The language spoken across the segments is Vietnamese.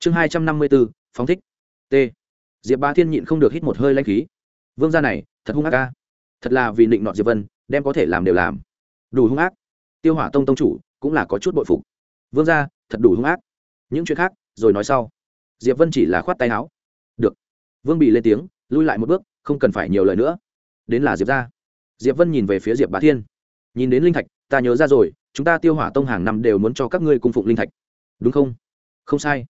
chương hai trăm năm mươi bốn phóng thích. T. Diệp ba thiên nhịn không được hít một hơi lanh khí. Vương gia này, thật hung ác ca thật là vì định nọt diệp vân, đem có thể làm đều làm. Đủ hung ác. Tiêu hỏa tông tông chủ cũng là có chút bội phục. Vương gia, thật đủ hung ác. Những chuyện khác, rồi nói sau. Diệp vân chỉ là khoát tay áo. Được. Vương bị lên tiếng, lui lại một bước, không cần phải nhiều lời nữa. Đến là diệp ra diệp vân nhìn về phía diệp bá thiên. Nhìn đến linh thạch, ta nhớ ra rồi, chúng ta tiêu hỏa tông hàng năm đều muốn cho các ngươi cung phụng linh thạch. Đúng không? Không sai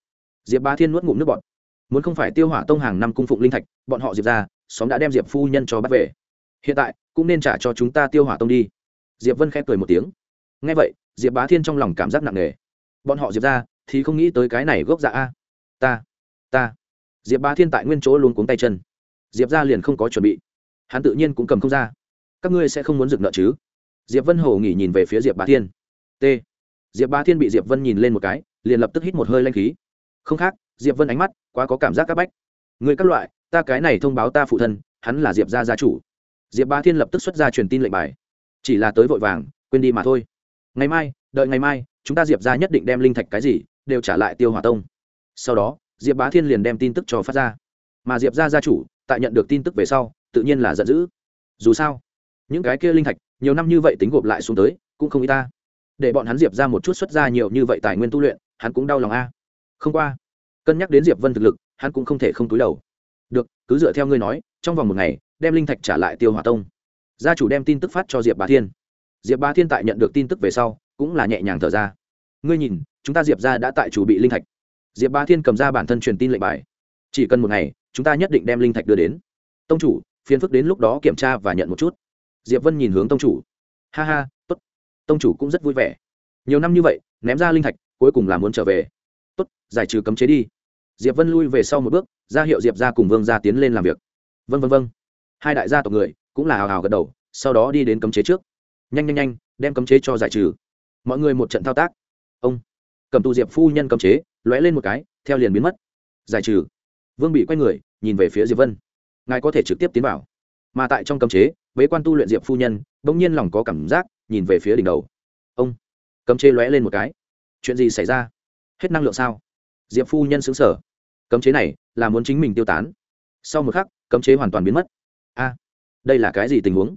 diệp bá thiên nuốt ngụm nước bọt, muốn không phải tiêu hỏa tông hàng năm cung phụng linh thạch bọn họ diệp ra xóm đã đem diệp phu nhân cho bắt về. Hiện tại cũng nên trả cho chúng ta tiêu hỏa tông đi. Diệp vân khẽ cười một tiếng. Nghe vậy diệp bá thiên trong lòng cảm giác nặng nề. Bọn họ diệp ra thì không nghĩ tới cái này gốc dạ a. Ta ta. Diệp bá thiên tại nguyên chỗ luôn cuống tay chân. Diệp ra liền không có chuẩn bị. Hắn tự nhiên cũng cầm không ra. Các ngươi sẽ không muốn dựng nợ chứ? Diệp vân hồ nghỉ nhìn về phía diệp bá thiên. T. Diệp bá thiên bị diệp vân nhìn lên một cái liền lập tức hít một hơi lanh khí không khác, diệp vân ánh mắt quá có cảm giác c áp bách. Người các loại, ta cái này thông báo ta phụ thân, hắn là diệp gia gia chủ. Diệp bá thiên lập tức xuất ra truyền tin lệnh bài. Chỉ là tới vội vàng, quên đi mà thôi. Ngày mai, đợi ngày mai, chúng ta diệp ra nhất định đem linh thạch cái gì, đều trả lại tiêu hòa tông. Sau đó, diệp bá thiên liền đem tin tức cho phát ra. Mà diệp ra gia chủ, tại nhận được tin tức về sau, tự nhiên là giận dữ. Dù sao, những cái kia linh thạch, nhiều năm như vậy tính gộp lại xuống tới, cũng không y ta. Để bọn hắn diệp ra một chút xuất ra nhiều như vậy tài nguyên tu luyện, hắn cũng đau lòng a không qua. Cân nhắc đến diệp vân thực lực, hắn cũng không thể không túi đầu. Được, cứ dựa theo ngươi nói, trong vòng một ngày, đem linh thạch trả lại tiêu hòa tông. Gia chủ đem tin tức phát cho diệp bá thiên. Diệp bá thiên tại nhận được tin tức về sau, cũng là nhẹ nhàng thở ra. Ngươi nhìn, chúng ta diệp ra đã tại chủ bị linh thạch. Diệp bá thiên cầm ra bản thân truyền tin lệnh bài. Chỉ cần một ngày, chúng ta nhất định đem linh thạch đưa đến. Tông chủ, phiền phức đến lúc đó kiểm tra và nhận một chút. Diệp vân nhìn hướng tông chủ. Ha ha, tốt. Tông chủ cũng rất vui vẻ. Nhiều năm như vậy, ném ra linh thạch, cuối cùng là muốn trở về giải trừ cấm chế đi. Diệp vân lui về sau một bước, ra hiệu diệp ra cùng vương gia tiến lên làm việc. Vân vân vân hai đại gia tộc người cũng là hào hào gật đầu, sau đó đi đến cấm chế trước. Nhanh nhanh nhanh, đem cấm chế cho giải trừ. Mọi người một trận thao tác. Ông. Cầm tù diệp phu nhân cấm chế, lóe lên một cái, theo liền biến mất. Giải trừ. Vương bị quay người, nhìn về phía diệp vân. Ngài có thể trực tiếp tiến vào. Mà tại trong cấm chế, bế quan tu luyện diệp phu nhân, bỗng nhiên lòng có cảm giác, nhìn về phía đỉnh đầu. Ông. Cấm chế lóe lên một cái. Chuyện gì xảy ra? Hết năng lượng sao? Diệp phu nhân xứng sở. Cấm chế này là muốn chính mình tiêu tán. Sau một khắc, cấm chế hoàn toàn biến mất. A, đây là cái gì tình huống?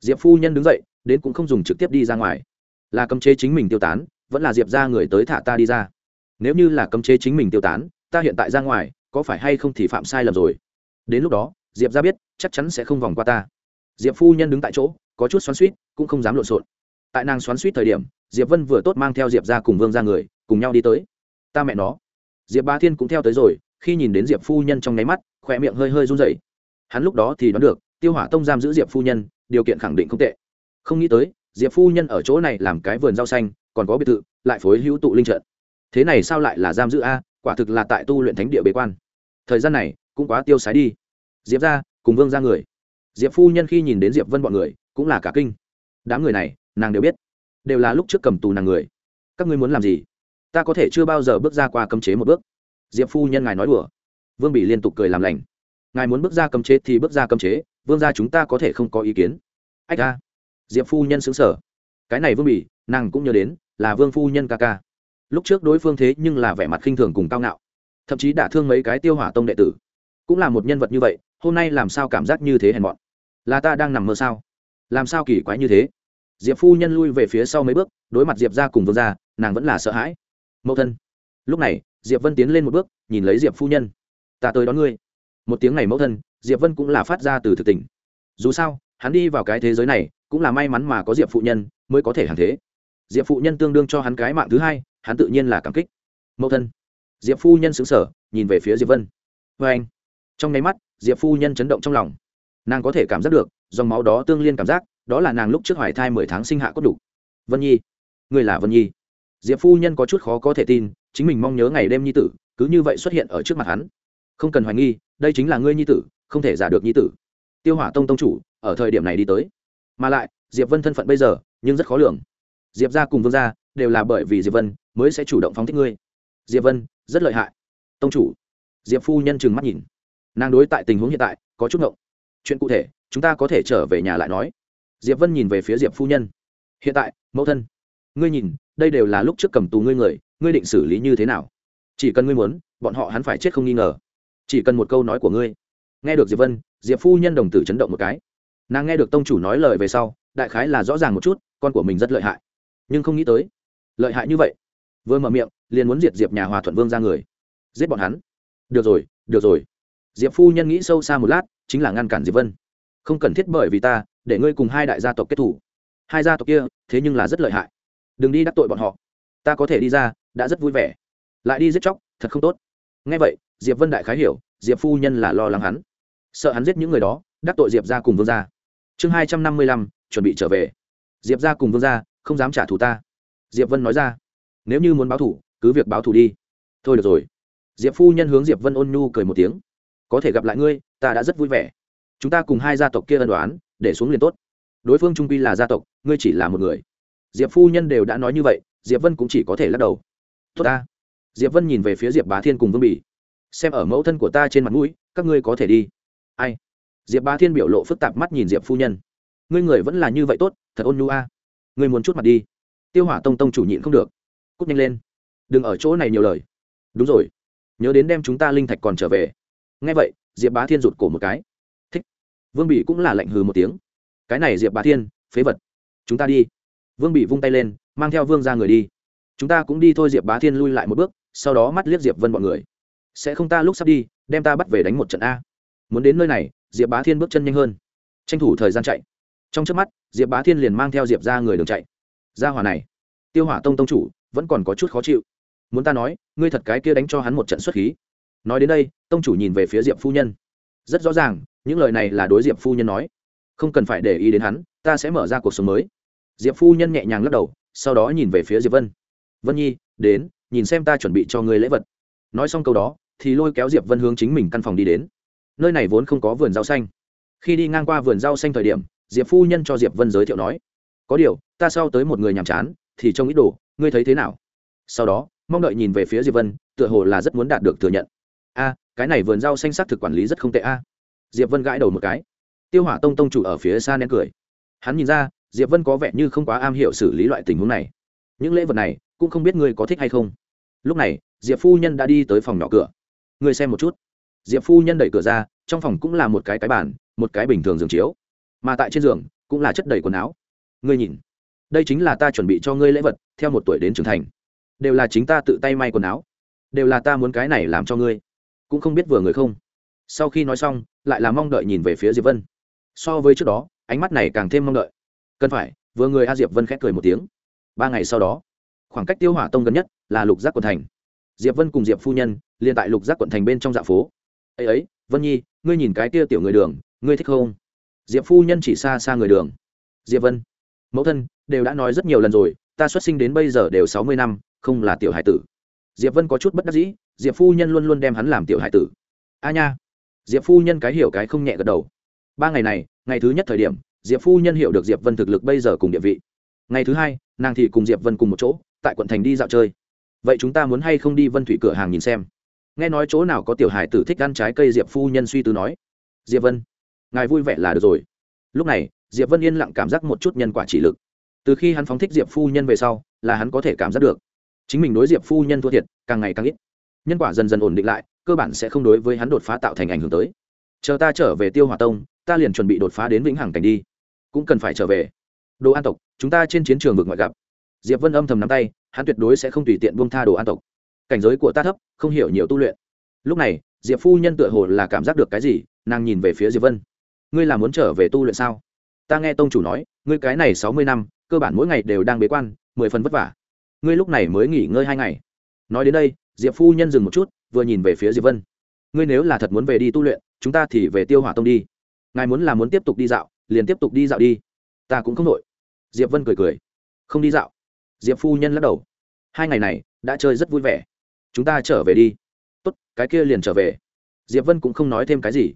Diệp phu nhân đứng dậy, đến cũng không dùng trực tiếp đi ra ngoài. Là cấm chế chính mình tiêu tán, vẫn là diệp ra người tới thả ta đi ra? Nếu như là cấm chế chính mình tiêu tán, ta hiện tại ra ngoài, có phải hay không thì phạm sai lầm rồi? Đến lúc đó, diệp ra biết, chắc chắn sẽ không vòng qua ta. Diệp phu nhân đứng tại chỗ, có chút xoắn suýt cũng không dám lộn xộn. Tại nàng xoắn suýt thời điểm, diệp vân vừa tốt mang theo diệp ra cùng vương ra người, cùng nhau đi tới. Ta mẹ nó diệp ba thiên cũng theo tới rồi, khi nhìn đến diệp phu nhân trong nháy mắt khỏe miệng hơi hơi run rẩy. Hắn lúc đó thì đoán được, tiêu hỏa tông giam giữ diệp phu nhân, điều kiện khẳng định không tệ. Không nghĩ tới, diệp phu nhân ở chỗ này làm cái vườn rau xanh, còn có biệt thự, lại phối hữu tụ linh trận. Thế này sao lại là giam giữ a, quả thực là tại tu luyện thánh địa bế quan. Thời gian này, cũng quá tiêu sái đi. Diệp ra cùng vương ra người. Diệp phu nhân khi nhìn đến diệp vân bọn người, cũng là cả kinh. Đám người này, nàng đều biết. Đều là lúc trước cầm tù nàng người. Các ngươi muốn làm gì? Ta có thể chưa bao giờ bước ra qua cấm chế một bước. Diệp phu nhân ngài nói đùa. Vương bị liên tục cười làm lành. Ngài muốn bước ra cấm chế thì bước ra cấm chế, vương gia chúng ta có thể không có ý kiến. Ách ca diệp phu nhân xứng sở cái này vương bỉ, nàng cũng nhớ đến, là vương phu nhân ca ca. Lúc trước đối phương thế nhưng là vẻ mặt khinh thường cùng cao ngạo. Thậm chí đã thương mấy cái tiêu hỏa tông đệ tử. Cũng là một nhân vật như vậy, hôm nay làm sao cảm giác như thế hèn mọn? Là ta đang nằm mơ sao? Làm sao kỳ quái như thế? Diệp phu nhân lui về phía sau mấy bước, đối mặt diệp ra cùng vương ra nàng vẫn là sợ hãi mẫu thân. Lúc này, diệp vân tiến lên một bước, nhìn lấy diệp phu nhân. Ta tới đón ngươi. Một tiếng này mẫu thân, diệp vân cũng là phát ra từ thực tình. Dù sao, hắn đi vào cái thế giới này, cũng là may mắn mà có diệp phụ nhân, mới có thể hàng thế. Diệp phụ nhân tương đương cho hắn cái mạng thứ hai, hắn tự nhiên là cảm kích. Mẫu thân. Diệp phu nhân xứng sở nhìn về phía diệp vân. Vê anh. Trong nháy mắt, diệp phu nhân chấn động trong lòng. Nàng có thể cảm giác được, dòng máu đó tương liên cảm giác, đó là nàng lúc trước hoài thai mười tháng sinh hạ có đủ. Vân nhi. Người là vân nhi diệp phu nhân có chút khó có thể tin, chính mình mong nhớ ngày đêm nhi tử, cứ như vậy xuất hiện ở trước mặt hắn. Không cần hoài nghi, đây chính là ngươi nhi tử, không thể giả được nhi tử. Tiêu hỏa tông tông chủ, ở thời điểm này đi tới. Mà lại, diệp vân thân phận bây giờ, nhưng rất khó lường. Diệp ra cùng vương gia, đều là bởi vì diệp vân, mới sẽ chủ động phóng thích ngươi. Diệp vân, rất lợi hại. Tông chủ. Diệp phu nhân chừng mắt nhìn. Nàng đối tại tình huống hiện tại, có chút ngộng. Chuyện cụ thể, chúng ta có thể trở về nhà lại nói. Diệp vân nhìn về phía diệp phu nhân. Hiện tại, mẫu thân ngươi nhìn, đây đều là lúc trước cầm tù ngươi người, ngươi định xử lý như thế nào? Chỉ cần ngươi muốn, bọn họ hắn phải chết không nghi ngờ. Chỉ cần một câu nói của ngươi. Nghe được diệp vân, diệp phu nhân đồng tử chấn động một cái. Nàng nghe được tông chủ nói lời về sau, đại khái là rõ ràng một chút, con của mình rất lợi hại. Nhưng không nghĩ tới, lợi hại như vậy. Vừa mở miệng, liền muốn diệt diệp nhà hòa thuận vương ra người. Giết bọn hắn. Được rồi được rồi. Diệp phu nhân nghĩ sâu xa một lát, chính là ngăn cản diệp vân. Không cần thiết bởi vì ta, để ngươi cùng hai đại gia tộc kết thủ. Hai gia tộc kia, thế nhưng là rất lợi hại đừng đi đắc tội bọn họ. Ta có thể đi ra đã rất vui vẻ. Lại đi giết chóc thật không tốt. Ngay vậy diệp vân đại khái hiểu diệp phu nhân là lo lắng hắn. Sợ hắn giết những người đó đắc tội diệp ra cùng vương gia. Chương hai trăm năm mươi lăm chuẩn bị trở về. Diệp ra cùng vương gia không dám trả thù ta. Diệp vân nói ra nếu như muốn báo thù, cứ việc báo thù đi. Thôi được rồi. Diệp phu nhân hướng diệp vân ôn nhu cười một tiếng. Có thể gặp lại ngươi ta đã rất vui vẻ. Chúng ta cùng hai gia tộc kia ân đoán để xuống liền tốt. Đối phương trung quy là gia tộc ngươi chỉ là một người diệp phu nhân đều đã nói như vậy, diệp vân cũng chỉ có thể lắc đầu. Tốt ta. Diệp vân nhìn về phía diệp bá thiên cùng vương bỉ. Xem ở mẫu thân của ta trên mặt mũi, các ngươi có thể đi. Ai? Diệp bá thiên biểu lộ phức tạp mắt nhìn diệp phu nhân. Ngươi người vẫn là như vậy tốt, thật ôn nhu a. Ngươi muốn chút mặt đi. Tiêu hỏa tông tông chủ nhịn không được. Cút nhanh lên. Đừng ở chỗ này nhiều lời. Đúng rồi. Nhớ đến đem chúng ta linh thạch còn trở về. Ngay vậy, diệp bá thiên rụt cổ một cái. Thích. Vương bỉ cũng là lạnh hừ một tiếng. Cái này diệp bá thiên, phế vật. Chúng ta đi vương bị vung tay lên, mang theo vương ra người đi. Chúng ta cũng đi thôi, diệp bá thiên lui lại một bước, sau đó mắt liếc diệp vân b ọ n người. Sẽ không ta lúc sắp đi, đem ta bắt về đánh một trận a. Muốn đến nơi này, diệp bá thiên bước chân nhanh hơn. Tranh thủ thời gian chạy. Trong trước mắt, diệp bá thiên liền mang theo diệp ra người đường chạy. Ra hỏa này, tiêu hỏa tông tông chủ, vẫn còn có chút khó chịu. Muốn ta nói, ngươi thật cái kia đánh cho hắn một trận xuất khí. Nói đến đây, tông chủ nhìn về phía diệp phu nhân. Rất rõ ràng, những lời này là đối diệp phu nhân nói. Không cần phải để ý đến hắn, ta sẽ mở ra cuộc sống mới diệp phu nhân nhẹ nhàng lắc đầu, sau đó nhìn về phía diệp vân. Vân nhi, đến, nhìn xem ta chuẩn bị cho ngươi lễ vật. Nói xong câu đó, thì lôi kéo diệp vân hướng chính mình căn phòng đi đến. Nơi này vốn không có vườn rau xanh. Khi đi ngang qua vườn rau xanh thời điểm, diệp phu nhân cho diệp vân giới thiệu nói, có điều, ta sau tới một người nhàm chán, thì trông ít đồ, ngươi thấy thế nào? Sau đó, mong đợi nhìn về phía diệp vân, tựa hồ là rất muốn đạt được thừa nhận. A, cái này vườn rau xanh sắc thực quản lý rất không tệ a. Diệp vân gãi đầu một cái. Tiêu hỏa tông tông chủ ở phía xa nén cười. Hắn nhìn ra diệp vân có vẻ như không quá am hiểu xử lý loại tình huống này. Những lễ vật này, cũng không biết ngươi có thích hay không. Lúc này, diệp phu nhân đã đi tới phòng nhỏ cửa. Ngươi xem một chút. Diệp phu nhân đẩy cửa ra, trong phòng cũng là một cái cái bàn, một cái bình thường giường chiếu. Mà tại trên giường, cũng là chất đầy quần áo. Ngươi nhìn, đây chính là ta chuẩn bị cho ngươi lễ vật, theo một tuổi đến trưởng thành. Đều là chính ta tự tay may quần áo. Đều là ta muốn cái này làm cho ngươi. Cũng không biết vừa người không. Sau khi nói xong, lại là mong đợi nhìn về phía diệp vân. So với trước đó, ánh mắt này càng thêm mong đợi cần phải, vừa người a diệp vân khép cười một tiếng. Ba ngày sau đó, khoảng cách tiêu hỏa tông gần nhất là lục giác quận thành. Diệp vân cùng diệp phu nhân liền tại lục giác quận thành bên trong dạ phố. Ấy ấy, vân nhi, ngươi nhìn cái kia tiểu người đường, ngươi thích không? Diệp phu nhân chỉ xa xa người đường. Diệp vân, mẫu thân đều đã nói rất nhiều lần rồi, ta xuất sinh đến bây giờ đều sáu mươi năm, không là tiểu hải tử. Diệp vân có chút bất đắc dĩ, diệp phu nhân luôn luôn đem hắn làm tiểu hải tử. A nha. Diệp phu nhân cái hiểu cái không nhẹ gật đầu. Ba ngày này, ngày thứ nhất thời điểm diệp phu nhân hiểu được diệp vân thực lực bây giờ cùng địa vị. Ngày thứ hai, nàng thì cùng diệp vân cùng một chỗ, tại quận thành đi dạo chơi. Vậy chúng ta muốn hay không đi vân thủy cửa hàng nhìn xem? Nghe nói chỗ nào có tiểu hải tử thích ăn trái cây, diệp phu nhân suy tư nói. Diệp vân, ngài vui vẻ là được rồi. Lúc này, diệp vân yên lặng cảm giác một chút nhân quả chỉ lực. Từ khi hắn phóng thích diệp phu nhân về sau, là hắn có thể cảm giác được. Chính mình đối diệp phu nhân thua thiệt, càng ngày càng ít. Nhân quả dần dần ổn định lại, cơ bản sẽ không đối với hắn đột phá tạo thành ảnh hưởng tới. Chờ ta trở về tiêu hòa tông, ta liền chuẩn bị đột phá đến vĩnh hằng cảnh đi cũng cần phải trở về. Đồ an tộc, chúng ta trên chiến trường vực ngoại gặp. Diệp vân âm thầm nắm tay, hắn tuyệt đối sẽ không tùy tiện buông tha đồ an tộc. Cảnh giới của ta thấp, không hiểu nhiều tu luyện. Lúc này, diệp phu nhân tựa hồ là cảm giác được cái gì, nàng nhìn về phía diệp vân. Ngươi là muốn trở về tu luyện sao? Ta nghe tông chủ nói, ngươi cái này sáu mươi năm, cơ bản mỗi ngày đều đang bế quan, mười phần vất vả. Ngươi lúc này mới nghỉ ngơi hai ngày. Nói đến đây, diệp phu nhân dừng một chút, vừa nhìn về phía diệp vân. Ngươi nếu là thật muốn về đi tu luyện, chúng ta thì về tiêu hỏa tông đi. Ngài muốn là muốn tiếp tục đi dạo liền tiếp tục đi dạo đi. Ta cũng không đội. diệp vân cười cười. Không đi dạo. Diệp phu nhân lắc đầu. Hai ngày này, đã chơi rất vui vẻ. Chúng ta trở về đi. Tốt, cái kia liền trở về. Diệp vân cũng không nói thêm cái gì.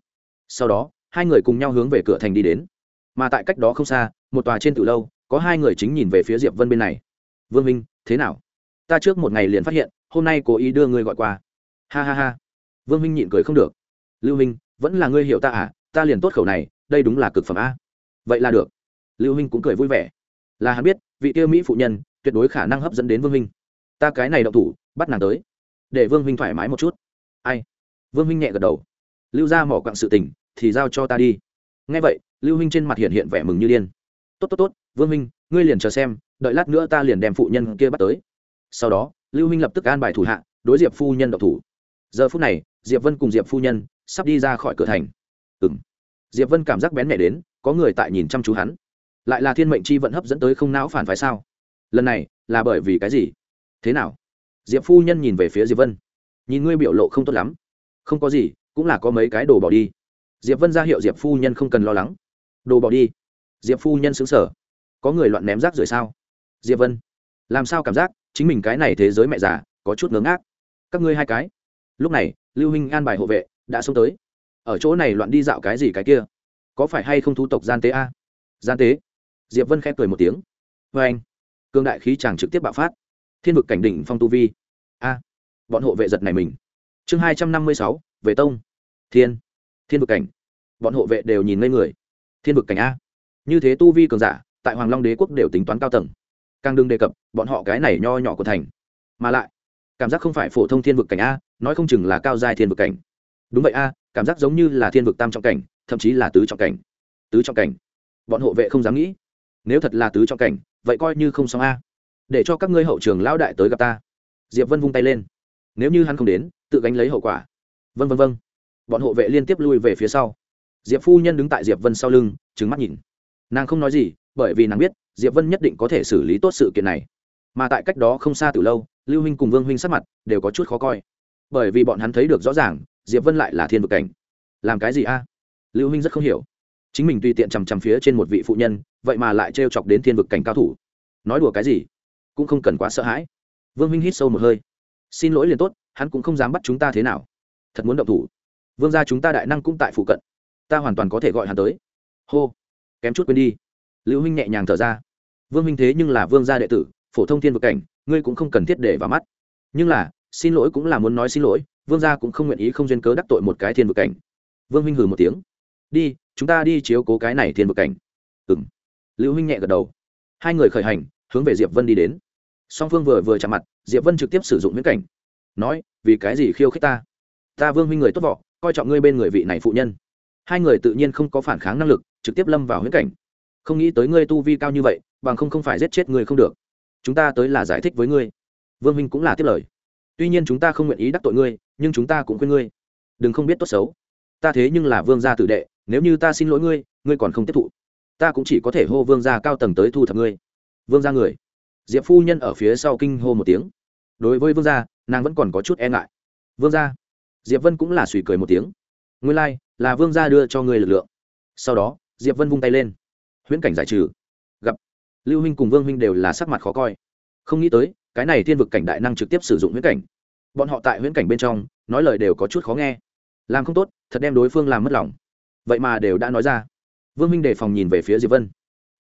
Sau đó, hai người cùng nhau hướng về cửa thành đi đến. Mà tại cách đó không xa, một tòa trên từ lâu, có hai người chính nhìn về phía diệp vân bên này. Vương minh thế nào? Ta trước một ngày liền phát hiện, hôm nay cố ý đưa ngươi gọi qua. Ha ha ha. Vương minh nhịn cười không được. Lưu minh vẫn là ngươi hiểu ta à? Ta liền tốt khẩu này đây đúng là cực phẩm a. Vậy là được. Lưu huynh cũng cười vui vẻ. Là hắn biết, vị tiêu mỹ phụ nhân tuyệt đối khả năng hấp dẫn đến vương huynh ta cái này động thủ, bắt nàng tới. Để vương huynh thoải mái một chút. Ai? Vương huynh nhẹ gật đầu. Lưu ra mỏ quặng sự tình thì giao cho ta đi. Ngay vậy, lưu huynh trên mặt hiện hiện vẻ mừng như điên. Tốt tốt tốt, vương huynh ngươi liền chờ xem, đợi lát nữa ta liền đem phụ nhân kia bắt tới. Sau đó, lưu huynh lập tức an bài thủ hạ, đối diệp phu nhân độc thủ. Giờ phút này, diệp vân cùng diệp phu nhân sắp đi ra khỏi cửa thành. Ừ diệp vân cảm giác bén mẹ đến, có người tại nhìn chăm chú hắn. Lại là thiên mệnh chi vận hấp dẫn tới không não phản phái sao? Lần này, là bởi vì cái gì? Thế nào? Diệp phu nhân nhìn về phía diệp vân. Nhìn ngươi biểu lộ không tốt lắm. Không có gì, cũng là có mấy cái đồ bỏ đi. Diệp vân ra hiệu diệp phu nhân không cần lo lắng. Đồ bỏ đi. Diệp phu nhân xứng sở có người loạn ném rác rưởi sao? Diệp vân. Làm sao cảm giác, chính mình cái này thế giới mẹ già, có chút ngớ ngác. Các ngươi hai cái. Lúc này, lưu huynh an bài hộ vệ, đã xông tới ở chỗ này loạn đi dạo cái gì cái kia? Có phải hay không thu tộc gian tế a? Gian tế? Diệp vân khép cười một tiếng. Vê anh cương đại khí chàng trực tiếp bạo phát. Thiên vực cảnh đỉnh phong tu vi. A, bọn hộ vệ giật này mình. Chương hai trăm năm mươi sáu, về tông. Thiên thiên vực cảnh. Bọn hộ vệ đều nhìn ngây người. Thiên vực cảnh a. Như thế tu vi cường giả, tại hoàng long đế quốc đều tính toán cao tầng. Càng đừng đề cập, bọn họ cái này nho nhỏ của thành. Mà lại, cảm giác không phải phổ thông thiên vực cảnh a, nói không chừng là cao giai thiên vực cảnh đúng vậy a, cảm giác giống như là thiên vực tam trọng cảnh, thậm chí là tứ trọng cảnh. Tứ trọng cảnh. Bọn hộ vệ không dám nghĩ. Nếu thật là tứ trọng cảnh, vậy coi như không xong a. Để cho các ngươi hậu trường lão đại tới gặp ta. Diệp vân vung tay lên. Nếu như hắn không đến, tự gánh lấy hậu quả. Vân vân vân. Bọn hộ vệ liên tiếp lui về phía sau. Diệp phu nhân đứng tại diệp vân sau lưng trứng mắt nhìn. Nàng không nói gì, bởi vì nàng biết, diệp vân nhất định có thể xử lý tốt sự kiện này. Mà tại cách đó không xa từ lâu, lưu huynh cùng vương huynh sắc mặt đều có chút khó coi. Bởi vì bọn hắn thấy được rõ ràng diệp vân lại là thiên vực cảnh làm cái gì a lưu huynh rất không hiểu chính mình tùy tiện chằm chằm phía trên một vị phụ nhân vậy mà lại trêu chọc đến thiên vực cảnh cao thủ nói đùa cái gì cũng không cần quá sợ hãi vương huynh hít sâu một hơi xin lỗi liền tốt hắn cũng không dám bắt chúng ta thế nào thật muốn động thủ vương gia chúng ta đại năng cũng tại phụ cận ta hoàn toàn có thể gọi hắn tới hô kém chút quên đi lưu huynh nhẹ nhàng thở ra vương huynh thế nhưng là vương gia đệ tử phổ thông thiên vực cảnh ngươi cũng không cần thiết để vào mắt nhưng là xin lỗi cũng là muốn nói xin lỗi vương gia cũng không nguyện ý không duyên cớ đắc tội một cái thiên vực cảnh. Vương huynh hừ một tiếng. Đi, chúng ta đi chiếu cố cái này thiên vực cảnh. Ừng lưu huynh nhẹ gật đầu. Hai người khởi hành, hướng về diệp vân đi đến. Song phương vừa vừa chạm mặt, diệp vân trực tiếp sử dụng huyễn cảnh. Nói, vì cái gì khiêu khích ta? Ta vương huynh người tốt vọ, coi trọng ngươi bên người vị này phụ nhân. Hai người tự nhiên không có phản kháng năng lực, trực tiếp lâm vào huyễn cảnh. Không nghĩ tới ngươi tu vi cao như vậy, bằng không không phải giết chết người không được. Chúng ta tới là giải thích với ngươi. Vương huynh cũng là tiếp lời. Tuy nhiên chúng ta không nguyện ý đắc tội ngươi nhưng chúng ta cũng khuyên ngươi. Đừng không biết tốt xấu. Ta thế nhưng là vương gia tử đệ nếu như ta xin lỗi ngươi ngươi còn không tiếp thụ. Ta cũng chỉ có thể hô vương gia cao tầng tới thu thập ngươi. Vương gia người. Diệp phu nhân ở phía sau kinh hô một tiếng. Đối với vương gia nàng vẫn còn có chút e ngại. Vương gia. Diệp vân cũng là suy cười một tiếng. Ngươi lai、like, là vương gia đưa cho ngươi lực lượng. Sau đó diệp vân vung tay lên. Huyễn cảnh giải trừ. Gặp. Lưu huynh cùng vương huynh đều là sắc mặt khó coi. Không nghĩ tới cái này thiên vực cảnh đại năng trực tiếp sử dụng huyễn cảnh bọn họ tại huyễn cảnh bên trong, nói lời đều có chút khó nghe. Làm không tốt, thật đem đối phương làm mất lòng. Vậy mà đều đã nói ra. Vương minh đề phòng nhìn về phía diệp vân.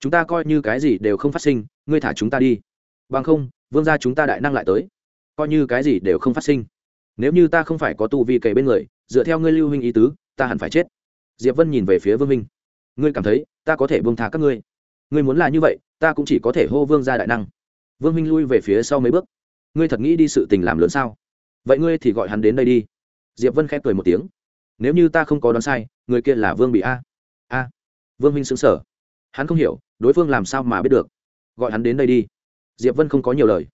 Chúng ta coi như cái gì đều không phát sinh, ngươi thả chúng ta đi. Bằng không, vương gia chúng ta đại năng lại tới. Coi như cái gì đều không phát sinh. Nếu như ta không phải có tu vi kề bên người, dựa theo ngươi lưu huynh ý tứ, ta hẳn phải chết. Diệp vân nhìn về phía vương minh. Ngươi cảm thấy, ta có thể buông tha các ngươi. Ngươi muốn là như vậy, ta cũng chỉ có thể hô vương gia đại năng. Vương minh lui về phía sau mấy bước. Ngươi thật nghĩ đi sự tình làm lớn sao? Vậy ngươi thì gọi hắn đến đây đi. Diệp vân khép cười một tiếng. Nếu như ta không có đoán sai, người kia là vương bị a. A. Vương minh xứng sở hắn không hiểu, đối phương làm sao mà biết được. Gọi hắn đến đây đi. Diệp vân không có nhiều lời.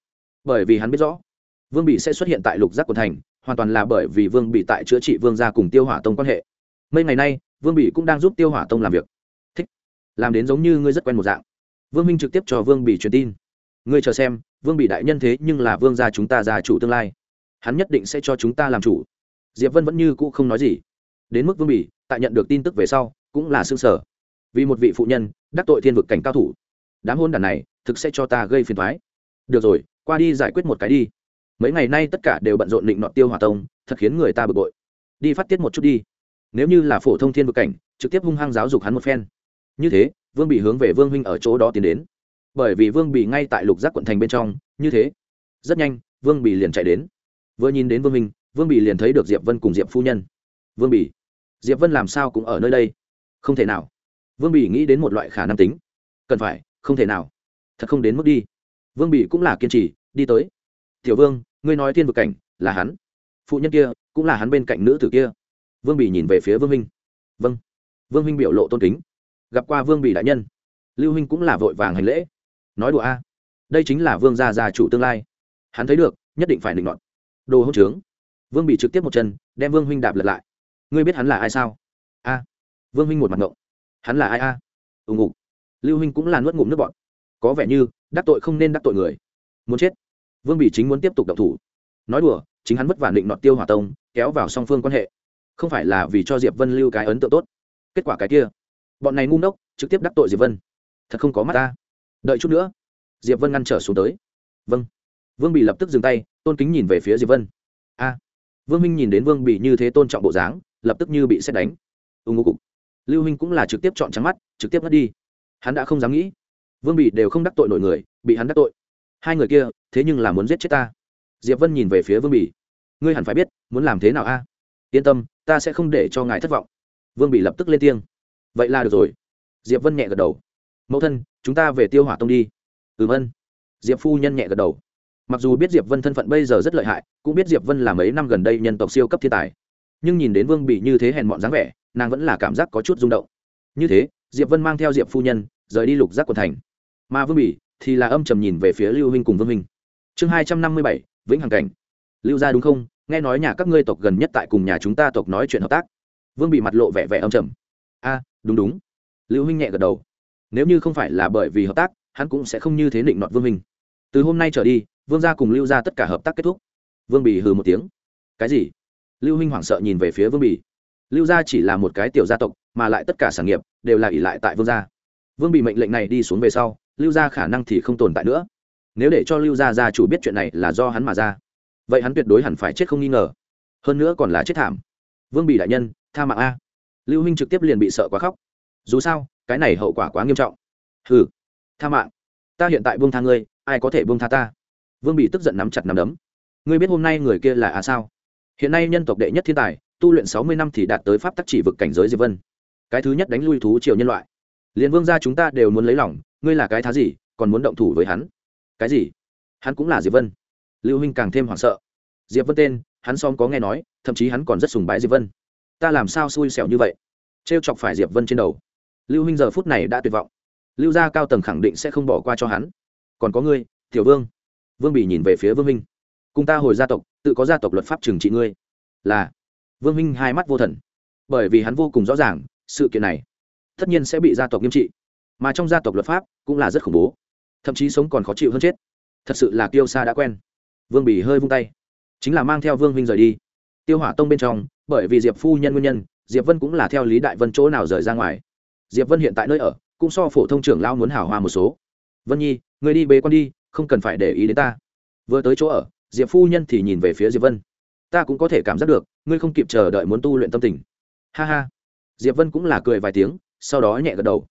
Bởi vì hắn biết rõ, vương bị sẽ xuất hiện tại lục giác quận thành, hoàn toàn là bởi vì vương bị tại chữa trị vương gia cùng tiêu hỏa tông quan hệ. Mấy ngày nay, vương bị cũng đang giúp tiêu hỏa tông làm việc. Thích. Làm đến giống như ngươi rất quen một dạng. Vương minh trực tiếp cho vương bị truyền tin. Ngươi chờ xem, vương bị đại nhân thế nhưng là vương gia chúng ta gia chủ tương lai hắn nhất định sẽ cho chúng ta làm chủ. Diệp vân vẫn như cũ không nói gì. Đến mức vương bỉ, tại nhận được tin tức về sau, cũng là xương sở vì một vị phụ nhân, đắc tội thiên vực cảnh cao thủ. Đám hôn đàn này, thực sẽ cho ta gây phiền thoái được rồi, qua đi giải quyết một cái đi. Mấy ngày nay tất cả đều bận rộn định nọ tiêu hòa tông, thật khiến người ta bực bội. Đi phát tiết một chút đi. Nếu như là phổ thông thiên vực cảnh, trực tiếp hung hăng giáo dục hắn một phen. Như thế, vương bị hướng về vương huynh ở chỗ đó tiến đến. Bởi vì vương bị ngay tại lục giác quận thành bên trong, như thế, rất nhanh, vương bị liền chạy đến vừa nhìn đến vương minh, vương bị liền thấy được diệp vân cùng diệp phu nhân. Vương bị diệp vân làm sao cũng ở nơi đây? Không thể nào. Vương bị nghĩ đến một loại khả năng tính. Cần phải, không thể nào. Thật không đến mức đi. Vương bị cũng là kiên trì, đi tới. Tiểu vương, ngươi nói thiên vực cảnh, là hắn. Phụ nhân kia, cũng là hắn bên cạnh nữ tử kia. Vương bị nhìn về phía vương minh. Vâng. Vương minh biểu lộ tôn kính. Gặp qua vương bị đại nhân. Lưu huynh cũng là vội vàng hành lễ. Nói đùa a. Đây chính là vương gia gia chủ tương lai. Hắn thấy được, nhất định phải định luận đồ hỗn trướng. Vương bị trực tiếp một chân, đem vương huynh đạp lật lại. Ngươi biết hắn là ai sao? A. Vương huynh một mặt ngộng. Hắn là ai a? À? ùng ục lưu huynh cũng là nuốt ngụm nước bọn có vẻ như, đắc tội không nên đắc tội người. Muốn chết. Vương bị chính muốn tiếp tục độc thủ. Nói đùa, chính hắn vất vả định nọt tiêu hỏa tông, kéo vào song phương quan hệ. Không phải là vì cho diệp vân lưu cái ấn tượng tốt. Kết quả cái kia. Bọn này ngu ngốc, trực tiếp đắc tội diệp vân. Thật không có mắt ta. Đợi chút nữa. Diệp vân ngăn trở xuống tới. Vâng. Vương bị lập tức dừng tay tôn kính nhìn về phía diệp vân. A, vương minh nhìn đến vương bị như thế tôn trọng bộ dáng, lập tức như bị xét đánh. Ưng ngô cục. Lưu Minh cũng là trực tiếp chọn trắng mắt, trực tiếp mất đi. Hắn đã không dám nghĩ. Vương bị đều không đắc tội nổi người, bị hắn đắc tội. Hai người kia, thế nhưng là muốn giết chết ta. Diệp vân nhìn về phía vương Bị. ngươi hẳn phải biết, muốn làm thế nào a? Yên tâm, ta sẽ không để cho ngài thất vọng. Vương Bị lập tức lên tiếng. Vậy là được rồi. Diệp vân nhẹ gật đầu. Mẫu thân, chúng ta về tiêu hỏa tông đi. Ừm ân. Diệp phu nhân nhẹ gật đầu mặc dù biết diệp vân thân phận bây giờ rất lợi hại, cũng biết diệp vân là mấy năm gần đây nhân tộc siêu cấp thiên tài. Nhưng nhìn đến vương bị như thế hèn mọn dáng vẻ, nàng vẫn là cảm giác có chút rung động. Như thế, diệp vân mang theo diệp phu nhân, rời đi lục giác quần thành. Mà vương Bị thì là âm trầm nhìn về phía lưu huynh cùng vương huynh. Chương hai trăm năm mươi bảy, vĩnh hằng cảnh. Lưu gia đúng không? Nghe nói nhà các ngươi tộc gần nhất tại cùng nhà chúng ta tộc nói chuyện hợp tác. Vương bị mặt lộ vẻ vẻ âm trầm. A, đúng đúng. Lưu huynh nhẹ gật đầu. Nếu như không phải là bởi vì hợp tác, hắn cũng sẽ không như thế định nọt vương huynh. Từ hôm nay trở đi vương gia cùng lưu gia tất cả hợp tác kết thúc. Vương Bì hừ một tiếng. Cái gì? Lưu huynh hoảng sợ nhìn về phía vương Bì. lưu gia chỉ là một cái tiểu gia tộc, mà lại tất cả sản nghiệp đều là ỉ lại tại vương gia. Vương bị mệnh lệnh này đi xuống về sau, lưu gia khả năng thì không tồn tại nữa. Nếu để cho lưu gia gia chủ biết chuyện này là do hắn mà ra, vậy hắn tuyệt đối hẳn phải chết không nghi ngờ. Hơn nữa còn là chết thảm. Vương bị đại nhân, tha mạng a. Lưu huynh trực tiếp liền bị sợ quá khóc. Dù sao, cái này hậu quả quá nghiêm trọng. Hừ, tha mạng. Ta hiện tại buông tha ngươi, ai có thể buông tha ta? Vương bị tức giận nắm chặt nắm đấm. Ngươi biết hôm nay người kia là à sao? Hiện nay nhân tộc đệ nhất thiên tài, tu luyện sáu mươi năm thì đạt tới pháp tắc chỉ vực cảnh giới diệp vân. Cái thứ nhất đánh lui thú triều nhân loại. Liền vương gia chúng ta đều muốn lấy lòng, ngươi là cái thá gì, còn muốn động thủ với hắn? Cái gì? Hắn cũng là diệp vân. Lưu huynh càng thêm hoảng sợ. Diệp vân tên, hắn xóm có nghe nói, thậm chí hắn còn rất sùng bái diệp vân. Ta làm sao xui xẻo như vậy? T chọc phải diệp vân trên đầu. Lưu huynh giờ phút này đã tuyệt vọng. Lưu gia cao tầng khẳng định sẽ không bỏ qua cho hắn. Còn có ngươi, tiểu vương vương bị nhìn về phía vương minh. Cùng ta hồi gia tộc, tự có gia tộc luật pháp trừng trị ngươi. Là. Vương minh hai mắt vô thần. Bởi vì hắn vô cùng rõ ràng, sự kiện này tất nhiên sẽ bị gia tộc nghiêm trị. Mà trong gia tộc luật pháp cũng là rất khủng bố. Thậm chí sống còn khó chịu hơn chết. Thật sự là tiêu xa đã quen. Vương bỉ hơi vung tay. Chính là mang theo vương huynh rời đi. Tiêu hỏa tông bên trong, bởi vì diệp phu nhân nguyên nhân, diệp vân cũng là theo lý đại vân chỗ nào rời ra ngoài. Diệp vân hiện tại nơi ở, cũng so phổ thông trưởng lao muốn hảo hoa một số. Vân nhi người đi bế quan đi không cần phải để ý đến ta. Vừa tới chỗ ở, diệp phu nhân thì nhìn về phía diệp vân. Ta cũng có thể cảm giác được, ngươi không kịp chờ đợi muốn tu luyện tâm tình. Ha ha. Diệp vân cũng là cười vài tiếng, sau đó nhẹ gật đầu.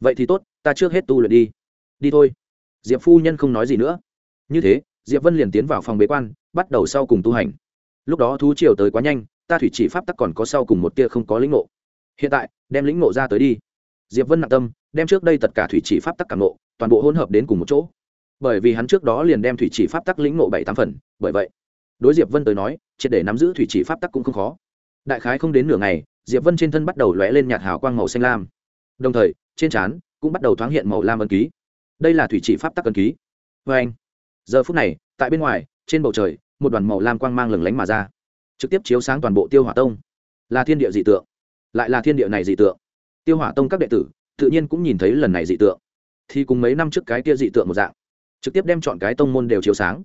Vậy thì tốt, ta trước hết tu luyện đi. Đi thôi. Diệp phu nhân không nói gì nữa. Như thế, diệp vân liền tiến vào phòng bế quan, bắt đầu sau cùng tu hành. Lúc đó thú triều tới quá nhanh, ta thủy chỉ pháp tắc còn có sau cùng một tia không có lĩnh ngộ. Hiện tại, đem lĩnh ngộ ra tới đi. Diệp vân nặng tâm, đem trước đây tất cả thủy chỉ pháp tắc cảm ngộ, toàn bộ hỗn hợp đến cùng một chỗ bởi vì hắn trước đó liền đem thủy chỉ pháp tắc lĩnh ngộ bảy tám phần, bởi vậy, đối diệp vân tới nói, triệt để nắm giữ thủy chỉ pháp tắc cũng không khó. Đại khái không đến nửa ngày, diệp vân trên thân bắt đầu lóe lên nhạt hào quang màu xanh lam. Đồng thời, trên trán cũng bắt đầu thoáng hiện màu lam ân ký. Đây là thủy chỉ pháp tắc ân ký. Vê anh, giờ phút này, tại bên ngoài, trên bầu trời, một đoàn màu lam quang mang lừng lánh mà ra. Trực tiếp chiếu sáng toàn bộ tiêu hỏa tông. Là thiên địa dị tượng. Lại là thiên địa này dị tượng. Tiêu hỏa tông các đệ tử, tự nhiên cũng nhìn thấy lần này dị tượng. Thì cùng mấy năm trước cái kia dị tượng một dạng trực tiếp đem chọn cái tông môn đều chiếu sáng.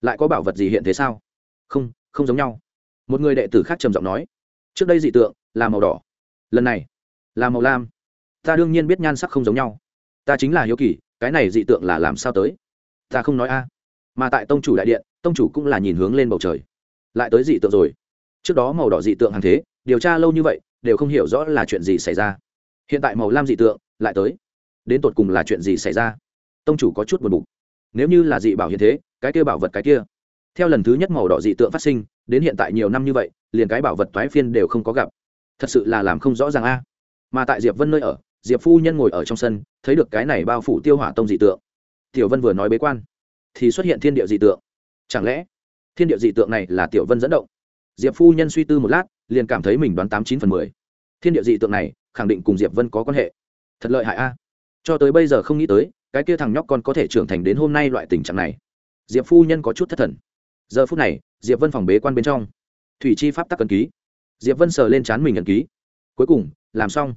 Lại có bảo vật gì hiện thế sao? Không không giống nhau. Một người đệ tử khác trầm giọng nói, trước đây dị tượng là màu đỏ, lần này là màu lam. Ta đương nhiên biết nhan sắc không giống nhau. Ta chính là hiếu kỳ, cái này dị tượng là làm sao tới? Ta không nói a. Mà tại tông chủ đại điện, tông chủ cũng là nhìn hướng lên bầu trời. Lại tới dị tượng rồi. Trước đó màu đỏ dị tượng hàng thế, điều tra lâu như vậy, đều không hiểu rõ là chuyện gì xảy ra. Hiện tại màu lam dị tượng lại tới. Đến tột cùng là chuyện gì xảy ra? Tông chủ có chút buồn bực nếu như là dị bảo hiện thế, cái kia bảo vật cái kia. Theo lần thứ nhất màu đỏ dị tượng phát sinh, đến hiện tại nhiều năm như vậy, liền cái bảo vật toái phiên đều không có gặp. Thật sự là làm không rõ ràng a. Mà tại diệp vân nơi ở, diệp phu nhân ngồi ở trong sân, thấy được cái này bao phủ tiêu hỏa tông dị tượng. Tiểu vân vừa nói bế quan, thì xuất hiện thiên địa dị tượng. Chẳng lẽ, thiên địa dị tượng này là tiểu vân dẫn động? Diệp phu nhân suy tư một lát, liền cảm thấy mình đoán tám chín phần mười. Thiên địa dị tượng này, khẳng định cùng diệp vân có quan hệ. Thật lợi hại a. Cho tới bây giờ không nghĩ tới cái kia thằng nhóc con có thể trưởng thành đến hôm nay loại tình trạng này. Diệp phu nhân có chút thất thần. Giờ phút này, diệp vân phòng bế quan bên trong. Thủy chi pháp tắc cần ký. Diệp vân sờ lên chán mình ấn ký. Cuối cùng, làm xong.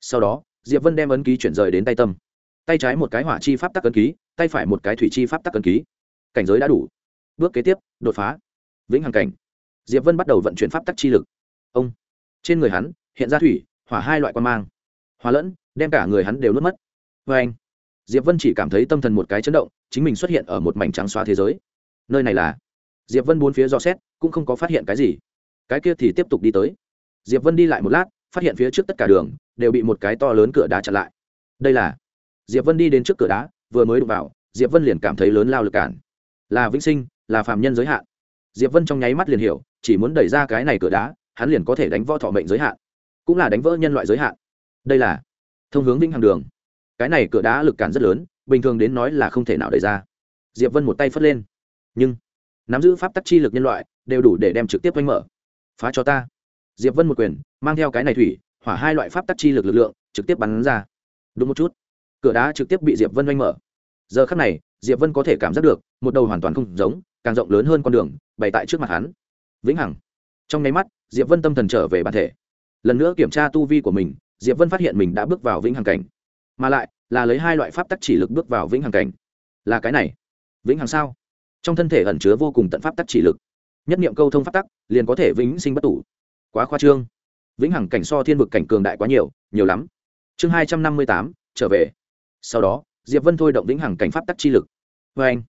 Sau đó, diệp vân đem ấn ký chuyển rời đến tay tâm. Tay trái một cái hỏa chi pháp tắc ấn ký, tay phải một cái thủy chi pháp tắc ấn ký. Cảnh giới đã đủ. Bước kế tiếp, đột phá. Vĩnh hằng cảnh. Diệp vân bắt đầu vận chuyển pháp tắc chi lực. Ông. Trên người hắn, hiện ra thủy, hỏa hai loại quan mang. Hòa lẫn, đem cả người hắn đều nuốt mất. Vê anh diệp vân chỉ cảm thấy tâm thần một cái chấn động, chính mình xuất hiện ở một mảnh trắng xóa thế giới. Nơi này là? Diệp vân bốn phía dò xét, cũng không có phát hiện cái gì. Cái kia thì tiếp tục đi tới. Diệp vân đi lại một lát, phát hiện phía trước tất cả đường đều bị một cái to lớn cửa đá chặn lại. Đây là? Diệp vân đi đến trước cửa đá, vừa mới đụng vào, diệp vân liền cảm thấy lớn lao lực cản. Là vĩnh sinh, là phạm nhân giới hạn. Diệp vân trong nháy mắt liền hiểu, chỉ muốn đẩy ra cái này cửa đá, hắn liền có thể đánh võ thọ mệnh giới hạn, cũng là đánh vỡ nhân loại giới hạn. Đây là? Thông hướng vĩnh hằng đường cái này cửa đá lực cản rất lớn, bình thường đến nói là không thể nào đẩy ra. Diệp vân một tay phất lên. Nhưng, nắm giữ pháp tắc chi lực nhân loại, đều đủ để đem trực tiếp quanh mở. Phá cho ta. Diệp vân một quyền, mang theo cái này thủy, hỏa hai loại pháp tắc chi lực lực lượng, trực tiếp bắn ra. Đúng một chút. Cửa đá trực tiếp bị diệp vân oanh mở. Giờ khắc này, diệp vân có thể cảm giác được, một đầu hoàn toàn không giống, càng rộng lớn hơn con đường, bày tại trước mặt hắn. Vĩnh hằng. Trong nháy mắt, diệp vân tâm thần trở về bản thể. Lần nữa kiểm tra tu vi của mình, diệp vân phát hiện mình đã bước vào vĩnh hằng cảnh mà lại là lấy hai loại pháp tắc chỉ lực bước vào vĩnh hằng cảnh. Là cái này, vĩnh hằng sao? Trong thân thể ẩn chứa vô cùng tận pháp tắc chỉ lực. Nhất niệm câu thông pháp tắc, liền có thể vĩnh sinh bất tử. Quá khoa trương. Vĩnh hằng cảnh so thiên vực cảnh cường đại quá nhiều nhiều lắm. Chương hai trăm năm mươi tám, trở về. Sau đó, diệp vân thôi động vĩnh hằng cảnh pháp tắc chi lực. Vê anh,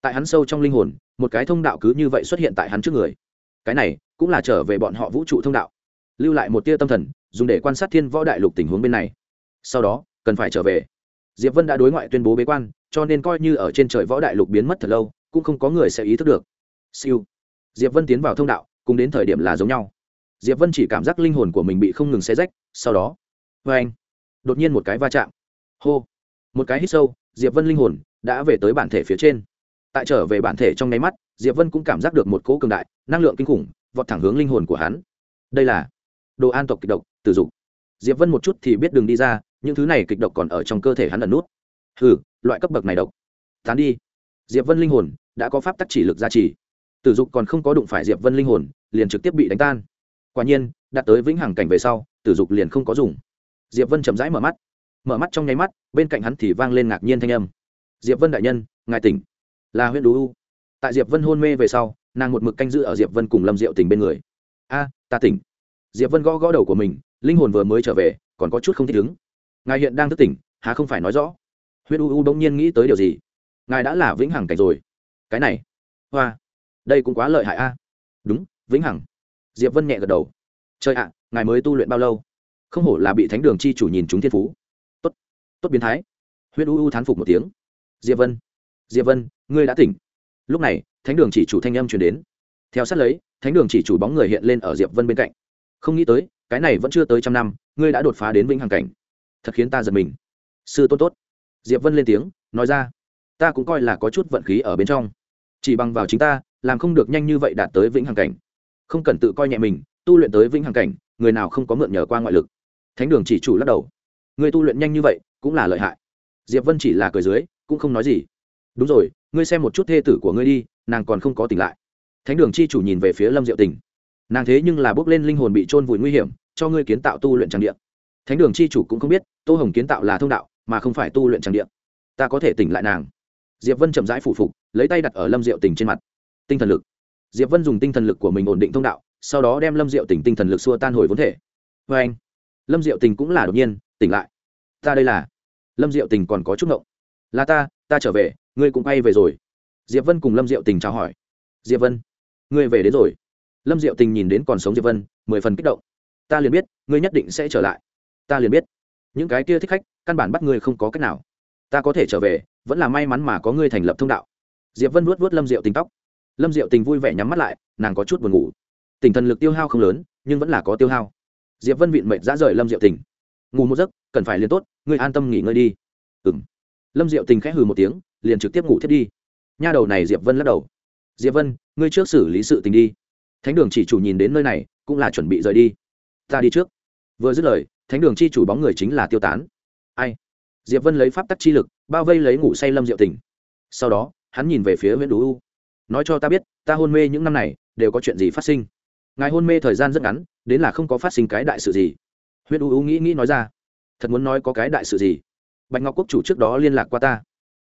tại hắn sâu trong linh hồn, một cái thông đạo cứ như vậy xuất hiện tại hắn trước người. Cái này cũng là trở về bọn họ vũ trụ thông đạo. Lưu lại một tia tâm thần, dùng để quan sát thiên võ đại lục tình huống bên này. Sau đó cần phải trở về. Diệp vân đã đối ngoại tuyên bố bế quan, cho nên coi như ở trên trời võ đại lục biến mất thật lâu, cũng không có người sẽ ý thức được. Siêu. Diệp vân tiến vào thông đạo, cùng đến thời điểm là giống nhau. Diệp vân chỉ cảm giác linh hồn của mình bị không ngừng xe rách, sau đó, vê anh, đột nhiên một cái va chạm. Hô. Một cái hít sâu, diệp vân linh hồn đã về tới bản thể phía trên. Tại trở về bản thể trong nháy mắt, diệp vân cũng cảm giác được một cỗ cường đại, năng lượng kinh khủng, vọt thẳng hướng linh hồn của hắn. Đây là đồ an tộc kịch độc, tử dục. Diệp vân một chút thì biết đường đi ra những thứ này kịch độc còn ở trong cơ thể hắn ẩn nút. Hừ, loại cấp bậc này độc. Tán đi. Diệp vân linh hồn đã có pháp tắc chỉ lực gia trì. Tử dục còn không có đụng phải diệp vân linh hồn, liền trực tiếp bị đánh tan. Quả nhiên, đạt tới vĩnh hằng cảnh về sau, tử dục liền không có dùng. Diệp vân chậm rãi mở mắt. Mở mắt trong nháy mắt, bên cạnh hắn thì vang lên ngạc nhiên thanh âm. Diệp vân đại nhân, ngài tỉnh. Là huyện đú tại diệp vân hôn mê về sau, nàng một mực canh giữ ở diệp vân cùng lâm diệu tình bên người. A, ta tỉnh. Diệp vân gõ gõ đầu của mình, linh hồn vừa mới trở về, còn có chút không thích ứng ngài hiện đang thức tỉnh, há không phải nói rõ? Huyết u u bỗng nhiên nghĩ tới điều gì? Ngài đã là vĩnh hằng cảnh rồi. Cái này, hoa, đây cũng quá lợi hại a. Đúng, vĩnh hằng. Diệp vân nhẹ gật đầu. Trời ạ, ngài mới tu luyện bao lâu? Không hổ là bị thánh đường chi chủ nhìn chúng thiên phú. Tốt tốt biến thái. Huyết u u thán phục một tiếng. Diệp vân diệp vân, ngươi đã tỉnh. Lúc này, thánh đường chỉ chủ thanh âm truyền đến. Theo sát lấy, thánh đường chỉ chủ bóng người hiện lên ở diệp vân bên cạnh. Không nghĩ tới, cái này vẫn chưa tới trăm năm, ngươi đã đột phá đến vĩnh hằng cảnh thật khiến ta giật mình. Sư tôn tốt. Diệp vân lên tiếng, nói ra, ta cũng coi là có chút vận khí ở bên trong. Chỉ bằng vào chính ta, làm không được nhanh như vậy đạt tới vĩnh hằng cảnh. Không cần tự coi nhẹ mình, tu luyện tới vĩnh hằng cảnh, người nào không có mượn nhờ qua ngoại lực. Thánh đường chỉ chủ lắc đầu. Người tu luyện nhanh như vậy, cũng là lợi hại. Diệp vân chỉ là cười dưới, cũng không nói gì. Đúng rồi, ngươi xem một chút thê tử của ngươi đi, nàng còn không có tỉnh lại. Thánh đường chi chủ nhìn về phía lâm diệu tình. Nàng thế nhưng là bước lên linh hồn bị trôn vùi nguy hiểm, cho ngươi kiến tạo tu luyện trang địa thánh đường chi chủ cũng không biết, tô hồng kiến tạo là thông đạo, mà không phải tu luyện trang địa. Ta có thể tỉnh lại nàng. Diệp vân chậm rãi phủ phục, lấy tay đặt ở lâm diệu tình trên mặt. Tinh thần lực. Diệp vân dùng tinh thần lực của mình ổn định thông đạo, sau đó đem lâm diệu tình tinh thần lực xua tan hồi vốn thể. Vê anh, lâm diệu tình cũng là đột nhiên, tỉnh lại. Ta đây là. Lâm diệu tình còn có chút ngộng. Là ta ta trở về, ngươi cũng bay về rồi. Diệp vân cùng lâm diệu tình chào hỏi. Diệp vân, ngươi về đến rồi. Lâm diệu tình nhìn đến còn sống diệp vân, mười phần kích động. Ta liền biết, ngươi nhất định sẽ trở lại ta liền biết. Những cái kia thích khách, căn bản bắt ngươi không có cách nào. Ta có thể trở về, vẫn là may mắn mà có ngươi thành lập thông đạo. Diệp vân vuốt vuốt lâm diệu tình tóc. Lâm diệu tình vui vẻ nhắm mắt lại, nàng có chút buồn ngủ. Tinh thần lực tiêu hao không lớn, nhưng vẫn là có tiêu hao. Diệp vân vịn mệnh ra rời lâm diệu tình. Ngủ một giấc, cần phải liền tốt, ngươi an tâm nghỉ ngơi đi. Ừ m lâm diệu tình khẽ hừ một tiếng, liền trực tiếp ngủ thiết đi. Nha đầu này diệp vân lắc đầu. Diệp vân, ngươi trước xử lý sự tình đi. Thánh đường chỉ chủ nhìn đến nơi này, cũng là chuẩn bị rời đi. Ta đi trước. Vừa dứt lời thánh đường chi chủ bóng người chính là tiêu tán. Ai? Diệp vân lấy pháp tắc chi lực, bao vây lấy ngủ say lâm diệu tình. Sau đó, hắn nhìn về phía nguyễn đú u. Nói cho ta biết, ta hôn mê những năm này, đều có chuyện gì phát sinh? Ngài hôn mê thời gian rất ngắn, đến là không có phát sinh cái đại sự gì. Huyện đú u nghĩ nghĩ nói ra. Thật muốn nói có cái đại sự gì? Bạch ngọc quốc chủ trước đó liên lạc qua ta.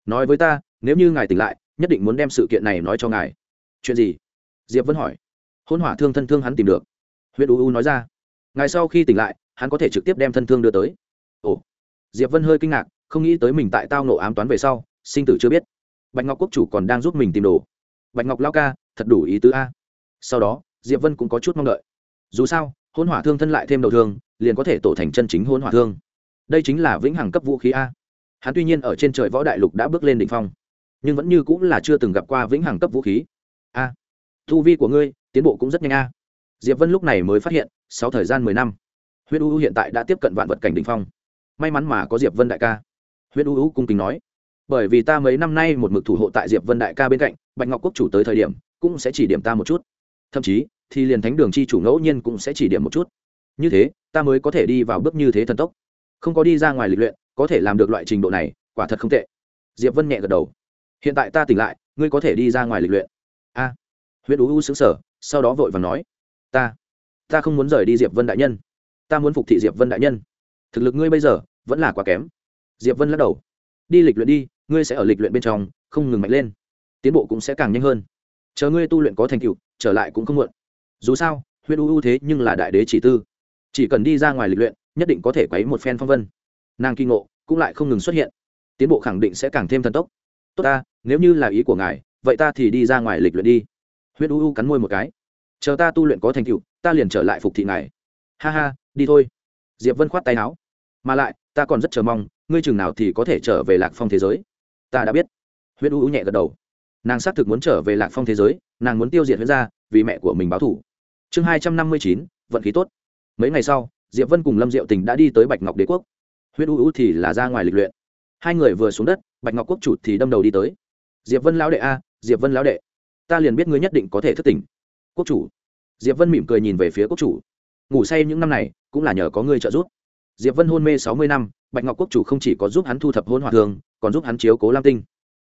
Nói với ta, nếu như ngài tỉnh lại, nhất định muốn đem sự kiện này nói cho ngài. Chuyện gì? Diệp vẫn hỏi. Hôn hỏa thương thân thương hắn tìm được. Huyện u u nói ra. Ngài sau khi tỉnh lại hắn có thể trực tiếp đem thân thương đưa tới. Ồ, diệp vân hơi kinh ngạc, không nghĩ tới mình tại tao nộ ám toán về sau, sinh tử chưa biết. Bạch ngọc quốc chủ còn đang giúp mình tìm đồ. Bạch ngọc lao ca, thật đủ ý tứ a. Sau đó, diệp vân cũng có chút mong đợi. Dù sao hôn hỏa thương thân lại thêm đầu thương, liền có thể tổ thành chân chính hôn hỏa thương. Đây chính là vĩnh hằng cấp vũ khí a. Hắn tuy nhiên ở trên trời võ đại lục đã bước lên đỉnh phong, nhưng vẫn như cũng là chưa từng gặp qua vĩnh hằng cấp vũ khí. A thu vi của ngươi tiến bộ cũng rất nhanh a. Diệp vân lúc này mới phát hiện sau thời gian mười năm huyết u hiện tại đã tiếp cận vạn vật cảnh đỉnh phong. May mắn mà có diệp vân đại ca. Huyết u cung kính nói. Bởi vì ta mấy năm nay một mực thủ hộ tại diệp vân đại ca bên cạnh bạch ngọc quốc chủ tới thời điểm cũng sẽ chỉ điểm ta một chút. Thậm chí thì liền thánh đường chi chủ ngẫu nhiên cũng sẽ chỉ điểm một chút. Như thế ta mới có thể đi vào bước như thế thần tốc. Không có đi ra ngoài lịch luyện có thể làm được loại trình độ này quả thật không tệ. Diệp vân nhẹ gật đầu. Hiện tại ta tỉnh lại ngươi có thể đi ra ngoài lịch luyện. A. À, huyết u xứng sở sau đó vội và nói. Ta. Ta không muốn rời đi diệp vân đại nhân ta muốn phục thị diệp vân đại nhân. Thực lực ngươi bây giờ vẫn là quá kém. Diệp vân lắc đầu. Đi lịch luyện đi, ngươi sẽ ở lịch luyện bên trong, không ngừng mạnh lên. Tiến bộ cũng sẽ càng nhanh hơn. Chờ ngươi tu luyện có thành tựu, trở lại cũng không muộn. Dù sao, huyết u u thế nhưng là đại đế chỉ tư. Chỉ cần đi ra ngoài lịch luyện, nhất định có thể quấy một phen phong vân. Nàng kinh ngộ, cũng lại không ngừng xuất hiện. Tiến bộ khẳng định sẽ càng thêm thần tốc. Tốt ta, nếu như là ý của ngài, vậy ta thì đi ra ngoài lịch luyện đi. Huyết u u cắn môi một cái. Chờ ta tu luyện có thành tựu, ta liền trở lại phục thị ngài. Ha ha đi thôi. Diệp vân khoát tay áo. Mà lại, ta còn rất chờ mong, ngươi chừng nào thì có thể trở về lạc phong thế giới. Ta đã biết. Huyết u u nhẹ gật đầu. Nàng xác thực muốn trở về lạc phong thế giới, nàng muốn tiêu diệt huyết gia, vì mẹ của mình báo thủ chương hai trăm năm mươi chín, vận khí tốt. Mấy ngày sau, diệp vân cùng lâm diệu tình đã đi tới bạch ngọc đế quốc. Huyết u u thì là ra ngoài lịch luyện. Hai người vừa xuống đất, bạch ngọc quốc chủ thì đâm đầu đi tới. Diệp vân lão đệ a, diệp vân lão đệ, ta liền biết ngươi nhất định có thể thất tỉnh. Quốc chủ. Diệp vân mỉm cười nhìn về phía quốc chủ ngủ say những năm này, cũng là nhờ có ngươi trợ giúp. Diệp vân hôn mê sáu mươi năm, bạch ngọc quốc chủ không chỉ có giúp hắn thu thập hôn hỏa thường, còn giúp hắn chiếu cố lam tinh.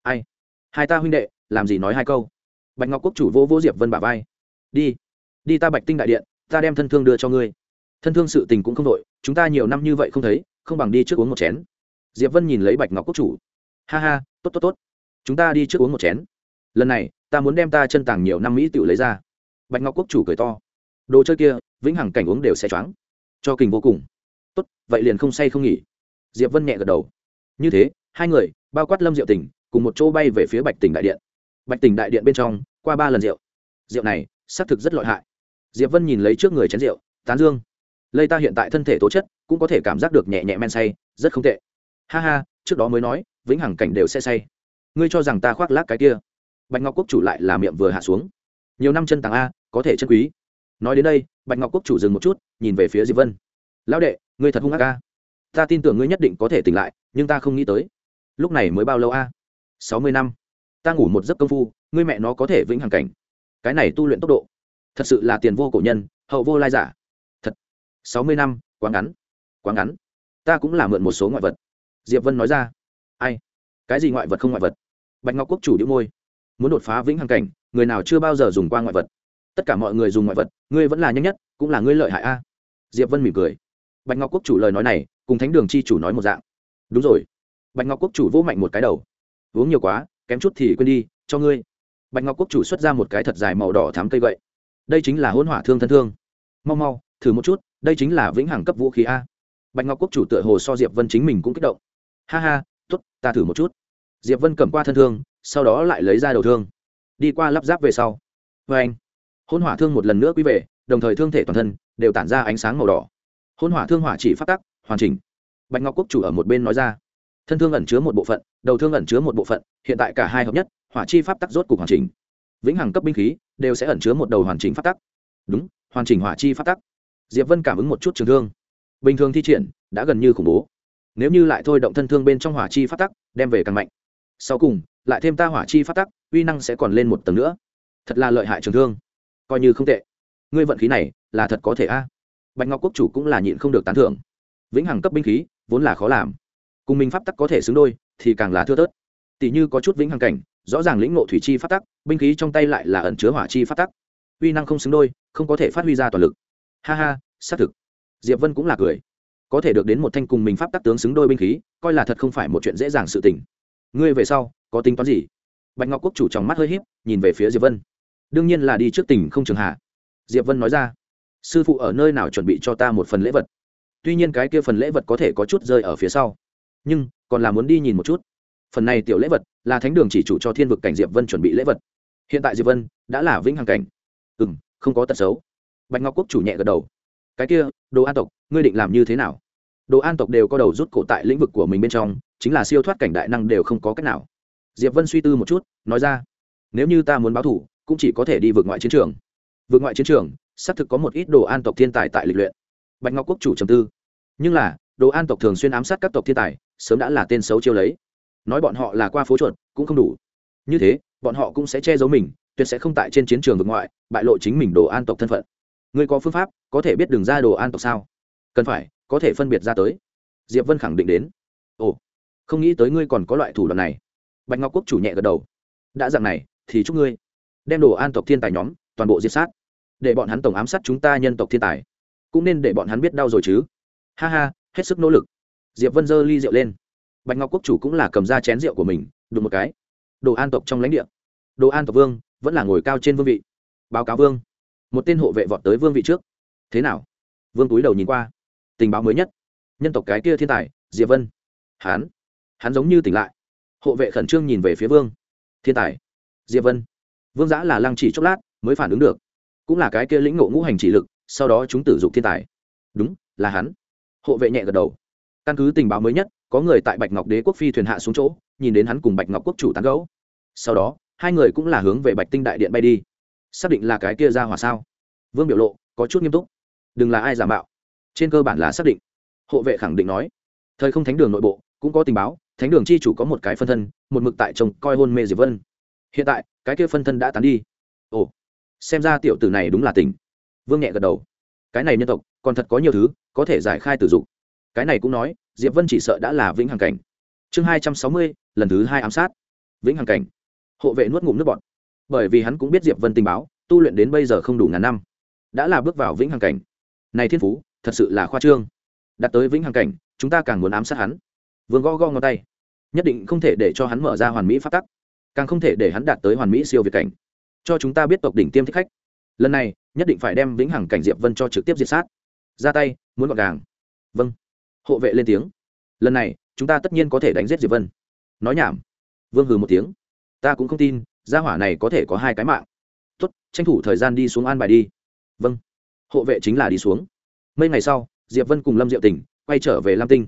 Ai? Hai ta huynh đệ, làm gì nói hai câu? Bạch ngọc quốc chủ vô vô diệp vân bả vai. Đi. Đi ta bạch tinh đại điện, ta đem thân thương đưa cho ngươi. Thân thương sự tình cũng không đội chúng ta nhiều năm như vậy không thấy, không bằng đi trước uống một chén. Diệp vân nhìn lấy bạch ngọc quốc chủ. Ha ha, tốt tốt tốt. Chúng ta đi trước uống một chén. Lần này, ta muốn đem ta chân tàng nhiều năm mỹ tự lấy ra. Bạch ngọc quốc chủ cười to đồ chơi kia, vĩnh hằng cảnh uống đều sẽ choáng. Cho kình vô cùng. Tốt, vậy liền không say không nghỉ. Diệp vân nhẹ gật đầu. Như thế, hai người, bao quát lâm diệu tỉnh cùng một chỗ bay về phía bạch tỉnh đại điện. Bạch tỉnh đại điện bên trong, qua ba lần rượu. Rượu này, xác thực rất lợi hại. Diệp vân nhìn lấy trước người chén rượu, tán dương. Lây ta hiện tại thân thể tố chất, cũng có thể cảm giác được nhẹ nhẹ men say, rất không tệ. Ha ha, trước đó mới nói, vĩnh hằng cảnh đều sẽ say. Ngươi cho rằng ta khoác lác cái kia. Bạch ngọc quốc chủ lại là miệng vừa hạ xuống. Nhiều năm chân tàng a, có thể chân quý nói đến đây, bạch ngọc quốc chủ dừng một chút, nhìn về phía diệp vân. Lão đệ, ngươi thật hung ác ca ta tin tưởng ngươi nhất định có thể tỉnh lại, nhưng ta không nghĩ tới. Lúc này mới bao lâu a? Sáu mươi năm. Ta ngủ một giấc công phu, ngươi mẹ nó có thể vĩnh hằng cảnh. Cái này tu luyện tốc độ, thật sự là tiền vô cổ nhân, hậu vô lai giả. Thật. Sáu mươi năm, quá ngắn. Quá ngắn. Ta cũng là mượn một số ngoại vật. Diệp vân nói ra. Ai? Cái gì ngoại vật không ngoại vật? Bạch ngọc quốc chủ đĩu môi. Muốn đột phá vĩnh hằng cảnh, người nào chưa bao giờ dùng qua ngoại vật? Tất cả mọi người dùng ngoại vật, ngươi vẫn là nhanh nhất, cũng là ngươi lợi hại a. Diệp vân mỉm cười. Bạch ngọc quốc chủ lời nói này, cùng thánh đường chi chủ nói một dạng. Đúng rồi. Bạch ngọc quốc chủ vỗ mạnh một cái đầu. Uống nhiều quá, kém chút thì quên đi, cho ngươi. Bạch ngọc quốc chủ xuất ra một cái thật dài màu đỏ thám cây gậy. Đây chính là hôn hỏa thương thân thương. Mau mau, thử một chút, đây chính là vĩnh hằng cấp vũ khí a. Bạch ngọc quốc chủ tựa hồ so diệp vân chính mình cũng kích động. Ha ha t ố t ta thử một chút. Diệp vân cầm qua thân thương, sau đó lại lấy ra đầu thương. Đi qua lắp ráp về sau. Vê anh hôn hỏa thương một lần nữa quý về, đồng thời thương thể toàn thân đều tản ra ánh sáng màu đỏ. Hôn hỏa thương hỏa chỉ phát tắc, hoàn chỉnh. Bạch ngọc quốc chủ ở một bên nói ra. Thân thương ẩn chứa một bộ phận, đầu thương ẩn chứa một bộ phận, hiện tại cả hai hợp nhất, hỏa chi pháp tắc rốt cục hoàn chỉnh. Vĩnh hằng cấp binh khí đều sẽ ẩn chứa một đầu hoàn chỉnh pháp tắc. Đúng, hoàn chỉnh hỏa chi pháp tắc. Diệp vân cảm ứng một chút trường thương. Bình thường thi triển đã gần như khủng bố. Nếu như lại thôi động thân thương bên trong hỏa chi pháp tắc, đem về càng mạnh. Sau cùng, lại thêm ta hỏa chi pháp tắc, uy năng sẽ còn lên một tầng nữa. Thật là lợi hại trường thương coi như không tệ. Ngươi vận khí này là thật có thể a. Bạch ngọc quốc chủ cũng là nhịn không được tán thưởng. Vĩnh hằng cấp binh khí, vốn là khó làm. Cùng mình pháp tắc có thể xứng đôi, thì càng là thưa tớt tỷ như có chút vĩnh hằng cảnh, rõ ràng lĩnh ngộ thủy chi pháp tắc, binh khí trong tay lại là ẩn chứa hỏa chi pháp tắc. Uy năng không xứng đôi, không có thể phát huy ra toàn lực. Ha ha, xác thực. Diệp vân cũng là cười. Có thể được đến một thanh cùng mình pháp tắc tướng xứng đôi binh khí, coi là thật không phải một chuyện dễ dàng sự tình. Ngươi về sau, có tính toán gì? Bạch ngọc quốc chủ trong mắt hơi híp, nhìn về phía diệp vân đương nhiên là đi trước tỉnh không trường hạ. Diệp vân nói ra, sư phụ ở nơi nào chuẩn bị cho ta một phần lễ vật? Tuy nhiên cái kia phần lễ vật có thể có chút rơi ở phía sau, nhưng còn là muốn đi nhìn một chút. Phần này tiểu lễ vật là thánh đường chỉ chủ cho thiên vực cảnh diệp vân chuẩn bị lễ vật. Hiện tại diệp vân đã là vĩnh hằng cảnh. Ừ m không có tật xấu. Bạch ngọc quốc chủ nhẹ gật đầu. Cái kia, đồ an tộc, ngươi định làm như thế nào? Đồ an tộc đều có đầu rút cổ tại lĩnh vực của mình bên trong, chính là siêu thoát cảnh đại năng đều không có cách nào. Diệp vân suy tư một chút, nói ra, nếu như ta muốn báo thủ cũng chỉ có thể đi vượt ngoại chiến trường. Vượt ngoại chiến trường, xác thực có một ít đồ an tộc thiên tài tại lịch luyện. Bạch ngọc quốc chủ trầm tư. Nhưng là, đồ an tộc thường xuyên ám sát các tộc thiên tài, sớm đã là tên xấu chiêu lấy. Nói bọn họ là qua phố chuột, cũng không đủ. Như thế, bọn họ cũng sẽ che giấu mình, tuyệt sẽ không tại trên chiến trường vực ngoại, bại lộ chính mình đồ an tộc thân phận. Người có phương pháp, có thể biết đường ra đồ an tộc sao? Cần phải, có thể phân biệt ra tới. Diệp vân khẳng định đến. Ồ, không nghĩ tới ngươi còn có loại thủ đoạn này. Bạch ngọc quốc chủ nhẹ gật đầu. Đã dạng này, thì chúc ngươi đem đồ an tộc thiên tài nhóm, toàn bộ diệt sát. Để bọn hắn tổng ám sát chúng ta nhân tộc thiên tài. Cũng nên để bọn hắn biết đau rồi chứ. Ha ha, hết sức nỗ lực. Diệp vân dơ ly rượu lên. Bạch ngọc quốc chủ cũng là cầm ra chén rượu của mình, đụng một cái. Đồ an tộc trong lãnh địa. Đồ an tộc vương, vẫn là ngồi cao trên vương vị. Báo cáo vương. Một tên hộ vệ vọt tới vương vị trước. Thế nào? Vương túi đầu nhìn qua. Tình báo mới nhất. Nhân tộc cái kia thiên tài, diệp vân. Hán hắn giống như tỉnh lại. Hộ vệ khẩn trương nhìn về phía vương. Thiên tài. Diệp vân vương giã là lăng chỉ chốc lát mới phản ứng được. Cũng là cái kia lĩnh ngộ ngũ hành chỉ lực, sau đó chúng tử dụng thiên tài. Đúng, là hắn. Hộ vệ nhẹ gật đầu. Căn cứ tình báo mới nhất, có người tại bạch ngọc đế quốc phi thuyền hạ xuống chỗ, nhìn đến hắn cùng bạch ngọc quốc chủ tán gấu sau đó, hai người cũng là hướng về bạch tinh đại điện bay đi. Xác định là cái kia ra hỏa sao? Vương biểu lộ, có chút nghiêm túc. Đừng là ai giả mạo. Trên cơ bản là xác định. Hộ vệ khẳng định nói. Thời không thánh đường nội bộ, cũng có tình báo, thánh đường chi chủ có một cái phân thân, một mực tại chồng coi hôn mê diệp vân. Hiện tại cái kia phân thân đã tán đi. Ồ, xem ra tiểu tử này đúng là tình vương nhẹ gật đầu. Cái này nhân tộc, còn thật có nhiều thứ, có thể giải khai tử dụng cái này cũng nói, diệp vân chỉ sợ đã là vĩnh hằng cảnh. Chương hai trăm sáu mươi, lần thứ hai ám sát. Vĩnh hằng cảnh. Hộ vệ nuốt ngụm nước bọt. Bởi vì hắn cũng biết diệp vân tình báo, tu luyện đến bây giờ không đủ ngàn năm. Đã là bước vào vĩnh hằng cảnh. Này thiên phú, thật sự là khoa trương. Đặt tới vĩnh hằng cảnh, chúng ta càng muốn ám sát hắn. Vương gõ gõ ngón tay. Nhất định không thể để cho hắn mở ra hoàn mỹ phát tắc càng không thể để hắn đạt tới hoàn mỹ siêu việt cảnh. Cho chúng ta biết tộc đỉnh tiêm thích khách. Lần này, nhất định phải đem vĩnh hằng cảnh diệp vân cho trực tiếp diệt sát. Ra tay, muốn gọn gàng. Vâng. Hộ vệ lên tiếng. Lần này, chúng ta tất nhiên có thể đánh giết diệp vân. Nói nhảm. Vương hừ một tiếng. Ta cũng không tin, gia hỏa này có thể có hai cái mạng. Tốt, tranh thủ thời gian đi xuống an bài đi. Vâng. Hộ vệ chính là đi xuống. Mấy ngày sau, diệp vân cùng lâm diệu tỉnh quay trở về lam tinh.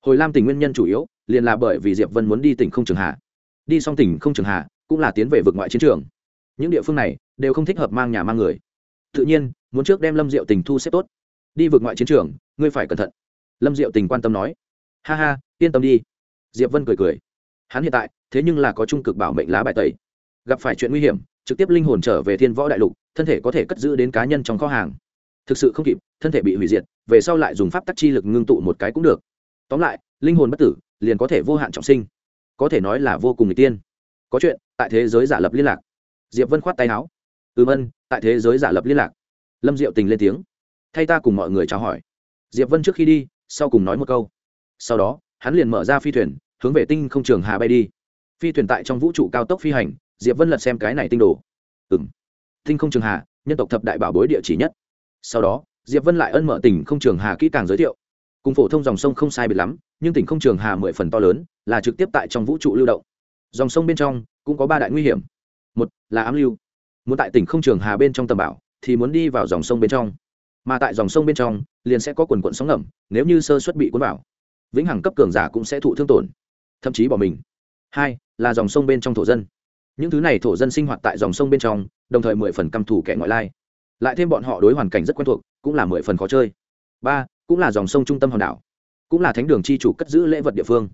Hồi lam tỉnh nguyên nhân chủ yếu liền là bởi vì diệp vân muốn đi tỉnh không trường hạ đi xong tỉnh không trường hạ cũng là tiến về vực ngoại chiến trường. Những địa phương này đều không thích hợp mang nhà mang người. Tự nhiên, muốn trước đem lâm diệu tình thu xếp tốt. Đi vượt ngoại chiến trường, ngươi phải cẩn thận. Lâm diệu tình quan tâm nói. Ha ha, yên tâm đi. Diệp vân cười cười. Hắn hiện tại, thế nhưng là có trung cực bảo mệnh lá bài tẩy. Gặp phải chuyện nguy hiểm, trực tiếp linh hồn trở về thiên võ đại lục, thân thể có thể cất giữ đến cá nhân trong kho hàng. Thực sự không kịp, thân thể bị hủy diệt, về sau lại dùng pháp tắc chi lực ngưng tụ một cái cũng được. Tóm lại, linh hồn bất tử, liền có thể vô hạn trọng sinh có thể nói là vô cùng người tiên. Có chuyện, tại thế giới giả lập liên lạc. Diệp vân khoát tay áo. Ừm ân, tại thế giới giả lập liên lạc. Lâm diệu tình lên tiếng. Thay ta cùng mọi người chào hỏi. Diệp vân trước khi đi, sau cùng nói một câu. Sau đó, hắn liền mở ra phi thuyền, hướng về tinh không trường hà bay đi. Phi thuyền tại trong vũ trụ cao tốc phi hành, diệp vân lật xem cái này tinh đồ. Ừ m tinh không trường hà nhân tộc thập đại bảo bối địa chỉ nhất. Sau đó, diệp vân lại ân mở tỉnh không trường hà kỹ càng giới thiệu cùng phổ thông dòng sông không sai biệt lắm, nhưng tỉnh không trường hà mười phần to lớn, là trực tiếp tại trong vũ trụ lưu động. Dòng sông bên trong cũng có ba đại nguy hiểm. Một là ám lưu. Muốn tại tỉnh không trường hà bên trong tầm bảo, thì muốn đi vào dòng sông bên trong. Mà tại dòng sông bên trong, liền sẽ có quần quận sóng ngầm, nếu như sơ xuất bị cuốn vào. Vĩnh hằng cấp cường giả cũng sẽ thụ thương tổn, thậm chí bỏ mình. Hai là dòng sông bên trong thổ dân. Những thứ này thổ dân sinh hoạt tại dòng sông bên trong, đồng thời mười phần căm thủ kẻ ngoại lai. Lại thêm bọn họ đối hoàn cảnh rất quen thuộc, cũng là mười phần khó chơi. Ba cũng là dòng sông trung tâm hòn đảo, cũng là thánh đường c h i chủ cất giữ lễ vật địa phương.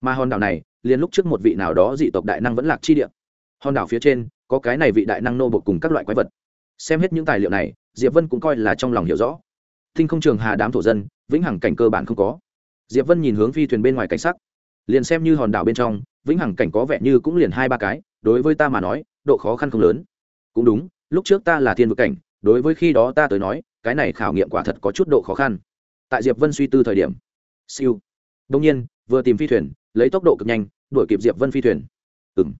Mà hòn đảo này, liền lúc trước một vị nào đó dị tộc đại năng vẫn lạc chi địa. Hòn đảo phía trên, có cái này vị đại năng nô bột cùng các loại quái vật. Xem hết những tài liệu này, diệp vân cũng coi là trong lòng hiểu rõ. Thinh không trường hà đám thổ dân, vĩnh hằng cảnh cơ bản không có. Diệp vân nhìn hướng phi thuyền bên ngoài cảnh sắc. Liền xem như hòn đảo bên trong, vĩnh hằng cảnh có vẻ như cũng liền hai ba cái, đối với ta mà nói, độ khó khăn không lớn. Cũng đúng, lúc trước ta là thiên vực cảnh, đối với khi đó ta tới nói, cái này khảo nghiệm quả thật có chút độ khó khăn tại diệp vân suy tư thời điểm. Siêu. Đông nhiên, vừa tìm phi thuyền, lấy tốc độ cực nhanh, đuổi kịp diệp vân phi thuyền. Ừng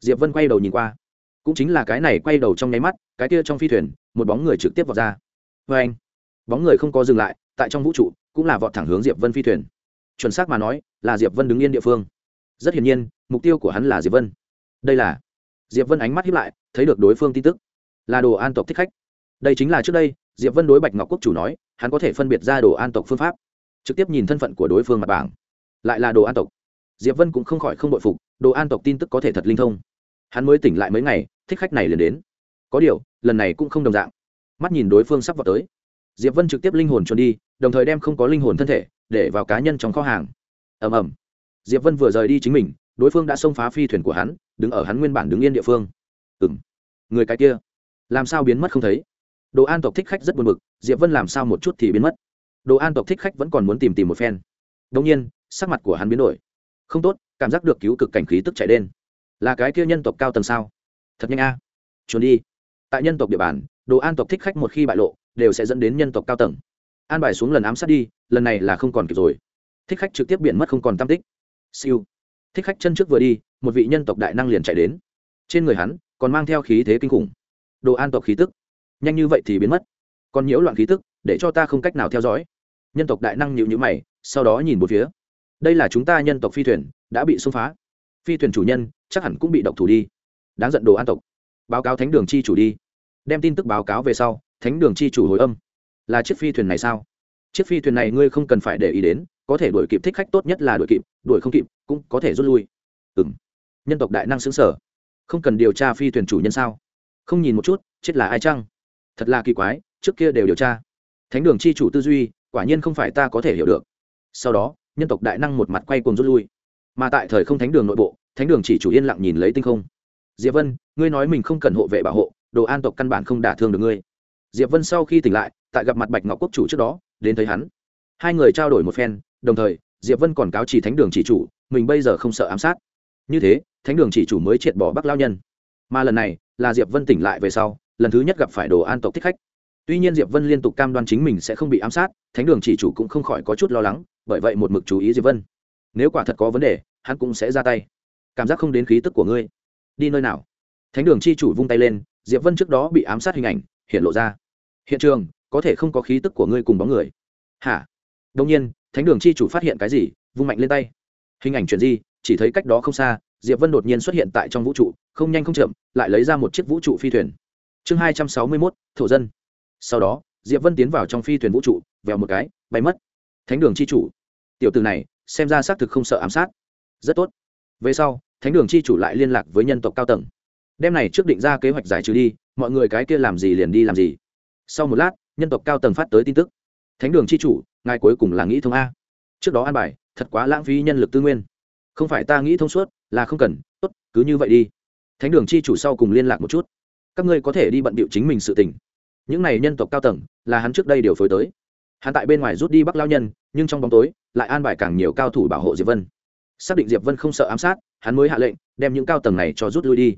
diệp vân quay đầu nhìn qua. Cũng chính là cái này quay đầu trong nháy mắt, cái kia trong phi thuyền, một bóng người trực tiếp vọt ra. Vê anh, bóng người không có dừng lại, tại trong vũ trụ, cũng là vọt thẳng hướng diệp vân phi thuyền. Chuẩn xác mà nói, là diệp vân đứng yên địa phương. Rất hiển nhiên, mục tiêu của hắn là diệp vân. Đây là diệp vân ánh mắt hiếp lại, thấy được đối phương tin tức. Là đồ an tộc thích khách. Đây chính là trước đây diệp vân đối bạch ngọc quốc chủ nói, hắn có thể phân biệt ra đồ an tộc phương pháp. Trực tiếp nhìn thân phận của đối phương mặt bảng. Lại là đồ an tộc. Diệp vân cũng không khỏi không bội phục, đồ an tộc tin tức có thể thật linh thông. Hắn mới tỉnh lại mấy ngày, thích khách này liền đến. Có điều, lần này cũng không đồng dạng. Mắt nhìn đối phương sắp vào tới. Diệp vân trực tiếp linh hồn trốn đi, đồng thời đem không có linh hồn thân thể, để vào cá nhân trong kho hàng. Ầm ầm. Diệp vân vừa rời đi chính mình, đối phương đã xông phá phi thuyền của hắn, đứng ở hắn nguyên bản đứng yên địa phương. Ừng người cái kia. Làm sao biến mất không thấy? Đồ an tộc thích khách rất buồn bực, diệp vân làm sao một chút thì biến mất. Đồ an tộc thích khách vẫn còn muốn tìm tìm một phen. Đông nhiên, sắc mặt của hắn biến đổi. Không tốt, cảm giác được cứu cực cảnh khí tức chạy đen là cái kia nhân tộc cao tầng sao? Thật nhanh a. À. trốn đi. Tại nhân tộc địa bàn, đồ an tộc thích khách một khi bại lộ, đều sẽ dẫn đến nhân tộc cao tầng. An bài xuống lần ám sát đi, lần này là không còn kịp rồi. Thích khách trực tiếp biển mất không còn tam tích. Siêu. Thích khách chân trước vừa đi, một vị nhân tộc đại năng liền chạy đến. Trên người hắn còn mang theo khí thế kinh khủng. Đồ an tộc khí tức nhanh như vậy thì biến mất. Còn nhiễu loạn khí tức, để cho ta không cách nào theo dõi. Nhân tộc đại năng nhịu nhữ mày, sau đó nhìn một phía. Đây là chúng ta nhân tộc phi thuyền, đã bị xung phá. Phi thuyền chủ nhân, chắc hẳn cũng bị độc thủ đi. Đáng giận đồ an tộc. Báo cáo thánh đường chi chủ đi. Đem tin tức báo cáo về sau, thánh đường chi chủ hồi âm. Là chiếc phi thuyền này sao? Chiếc phi thuyền này ngươi không cần phải để ý đến, có thể đuổi kịp thích khách tốt nhất là đuổi kịp, đuổi không kịp, cũng có thể rút lui. Ừ m nhân tộc đại năng xứng sở không cần điều tra phi thuyền chủ nhân sao? Không nhìn một chút, chết là ai chăng? Thật là kỳ quái, trước kia đều điều tra. Thánh đường chi chủ tư duy, quả nhiên không phải ta có thể hiểu được. Sau đó, nhân tộc đại năng một mặt quay cùng rút lui. Mà tại thời không thánh đường nội bộ, thánh đường chỉ chủ yên lặng nhìn lấy tinh không. Diệp vân, ngươi nói mình không cần hộ vệ bảo hộ, đồ an tộc căn bản không đả thương được ngươi. Diệp vân sau khi tỉnh lại, tại gặp mặt bạch ngọc quốc chủ trước đó, đến thấy hắn. Hai người trao đổi một phen, đồng thời, diệp vân còn cáo chỉ thánh đường chỉ chủ, mình bây giờ không sợ ám sát. Như thế, thánh đường chỉ chủ mới triệt bỏ bắc lao nhân. Mà lần này là diệp vân tỉnh lại về sau lần thứ nhất gặp phải đồ an tộc thích khách. Tuy nhiên diệp vân liên tục cam đoan chính mình sẽ không bị ám sát thánh đường chỉ chủ cũng không khỏi có chút lo lắng bởi vậy một mực chú ý diệp vân. Nếu quả thật có vấn đề hắn cũng sẽ ra tay. Cảm giác không đến khí tức của ngươi. Đi nơi nào? Thánh đường chi chủ vung tay lên diệp vân trước đó bị ám sát hình ảnh hiện lộ ra. Hiện trường có thể không có khí tức của ngươi cùng bóng người. Hả? Đông nhiên thánh đường chi chủ phát hiện cái gì vung mạnh lên tay. Hình ảnh chuyển gì, chỉ thấy cách đó không xa diệp vân đột nhiên xuất hiện tại trong vũ trụ, không nhanh không chậm, lại lấy ra một chiếc vũ trụ phi thuyền. Chương hai trăm sáu mươi mốt, thổ dân. Sau đó, diệp vân tiến vào trong phi thuyền vũ trụ, vèo một cái, bay mất. Thánh đường chi chủ. Tiểu từ này, xem ra xác thực không sợ ám sát. Rất tốt. Về sau, thánh đường chi chủ lại liên lạc với nhân tộc cao tầng. Đem này trước định ra kế hoạch giải trừ đi, mọi người cái kia làm gì liền đi làm gì. Sau một lát, nhân tộc cao tầng phát tới tin tức. Thánh đường chi chủ, ngài cuối cùng là nghĩ thông a. Trước đó an bài, thật quá lãng phí nhân lực tư nguyên không phải ta nghĩ thông suốt, là không cần, tốt, cứ như vậy đi. Thánh đường chi chủ sau cùng liên lạc một chút. Các ngươi có thể đi bận bịu chính mình sự tình. Những này nhân tộc cao tầng, là hắn trước đây điều phối tới. Hắn tại bên ngoài rút đi bắc lao nhân, nhưng trong bóng tối, lại an bài càng nhiều cao thủ bảo hộ diệp vân. Xác định diệp vân không sợ ám sát, hắn mới hạ lệnh, đem những cao tầng này cho rút lui đi.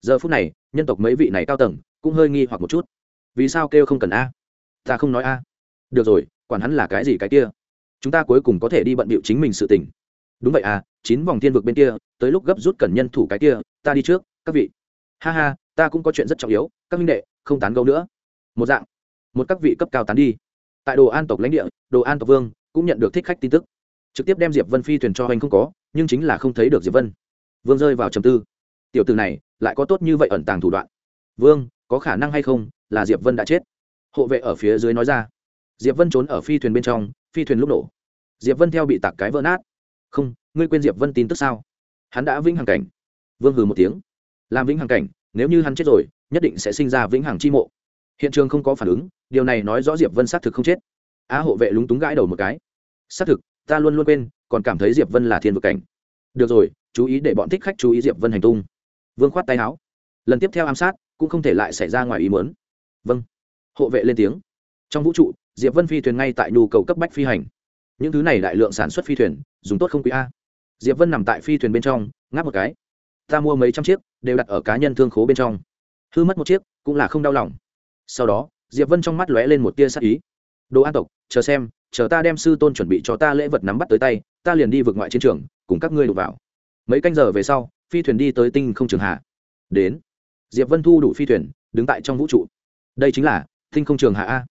Giờ phút này, nhân tộc mấy vị này cao tầng, cũng hơi nghi hoặc một chút. Vì sao kêu không cần a? Ta không nói a. Được rồi, quản hắn là cái gì cái kia. Chúng ta cuối cùng có thể đi bận bịu chính mình sự tình đúng vậy à chín vòng thiên vực bên kia, tới lúc gấp rút cần nhân thủ cái kia, ta đi trước, các vị. Ha ha, ta cũng có chuyện rất trọng yếu, các minh đệ, không tán gấu nữa. Một dạng, một các vị cấp cao tán đi. Tại đồ an tộc lãnh địa, đồ an tộc vương cũng nhận được thích khách tin tức. Trực tiếp đem diệp vân phi thuyền cho anh không có, nhưng chính là không thấy được diệp vân. Vương rơi vào trầm tư. Tiểu từ này, lại có tốt như vậy ẩn tàng thủ đoạn. Vương, có khả năng hay không, là diệp vân đã chết. Hộ vệ ở phía dưới nói ra. Diệp vân trốn ở phi thuyền bên trong, phi thuyền lúc nổ. Diệp vân theo bị tạc cái vỡ nát không, ngươi quên diệp vân tin tức sao? Hắn đã vĩnh hằng cảnh. Vương hừ một tiếng. Làm vĩnh hằng cảnh, nếu như hắn chết rồi, nhất định sẽ sinh ra vĩnh hằng chi mộ. Hiện trường không có phản ứng, điều này nói rõ diệp vân xác thực không chết. Á hộ vệ lúng túng gãi đầu một cái. Xác thực, ta luôn luôn quên, còn cảm thấy diệp vân là thiên vực cảnh. Được rồi, chú ý để bọn thích khách chú ý diệp vân hành tung. Vương khoát tay áo. Lần tiếp theo ám sát, cũng không thể lại xảy ra ngoài ý muốn. Vâng. Hộ vệ lên tiếng. Trong vũ trụ, diệp vân phi thuyền ngay tại nhu cầu cấp bách phi hành. Những thứ này đại lượng sản xuất phi thuyền dùng tốt không quý a. Diệp vân nằm tại phi thuyền bên trong, ngáp một cái. Ta mua mấy trăm chiếc, đều đặt ở cá nhân thương khố bên trong. Hư mất một chiếc, cũng là không đau lòng. Sau đó, diệp vân trong mắt lóe lên một tia sắc ý. Đồ an tộc, chờ xem, chờ ta đem sư tôn chuẩn bị cho ta lễ vật nắm bắt tới tay, ta liền đi vượt ngoại chiến trường, cùng các ngươi đụng vào. Mấy canh giờ về sau, phi thuyền đi tới tinh không trường hạ. Đến. Diệp vân thu đủ phi thuyền, đứng tại trong vũ trụ. Đây chính là tinh không trường hạ a.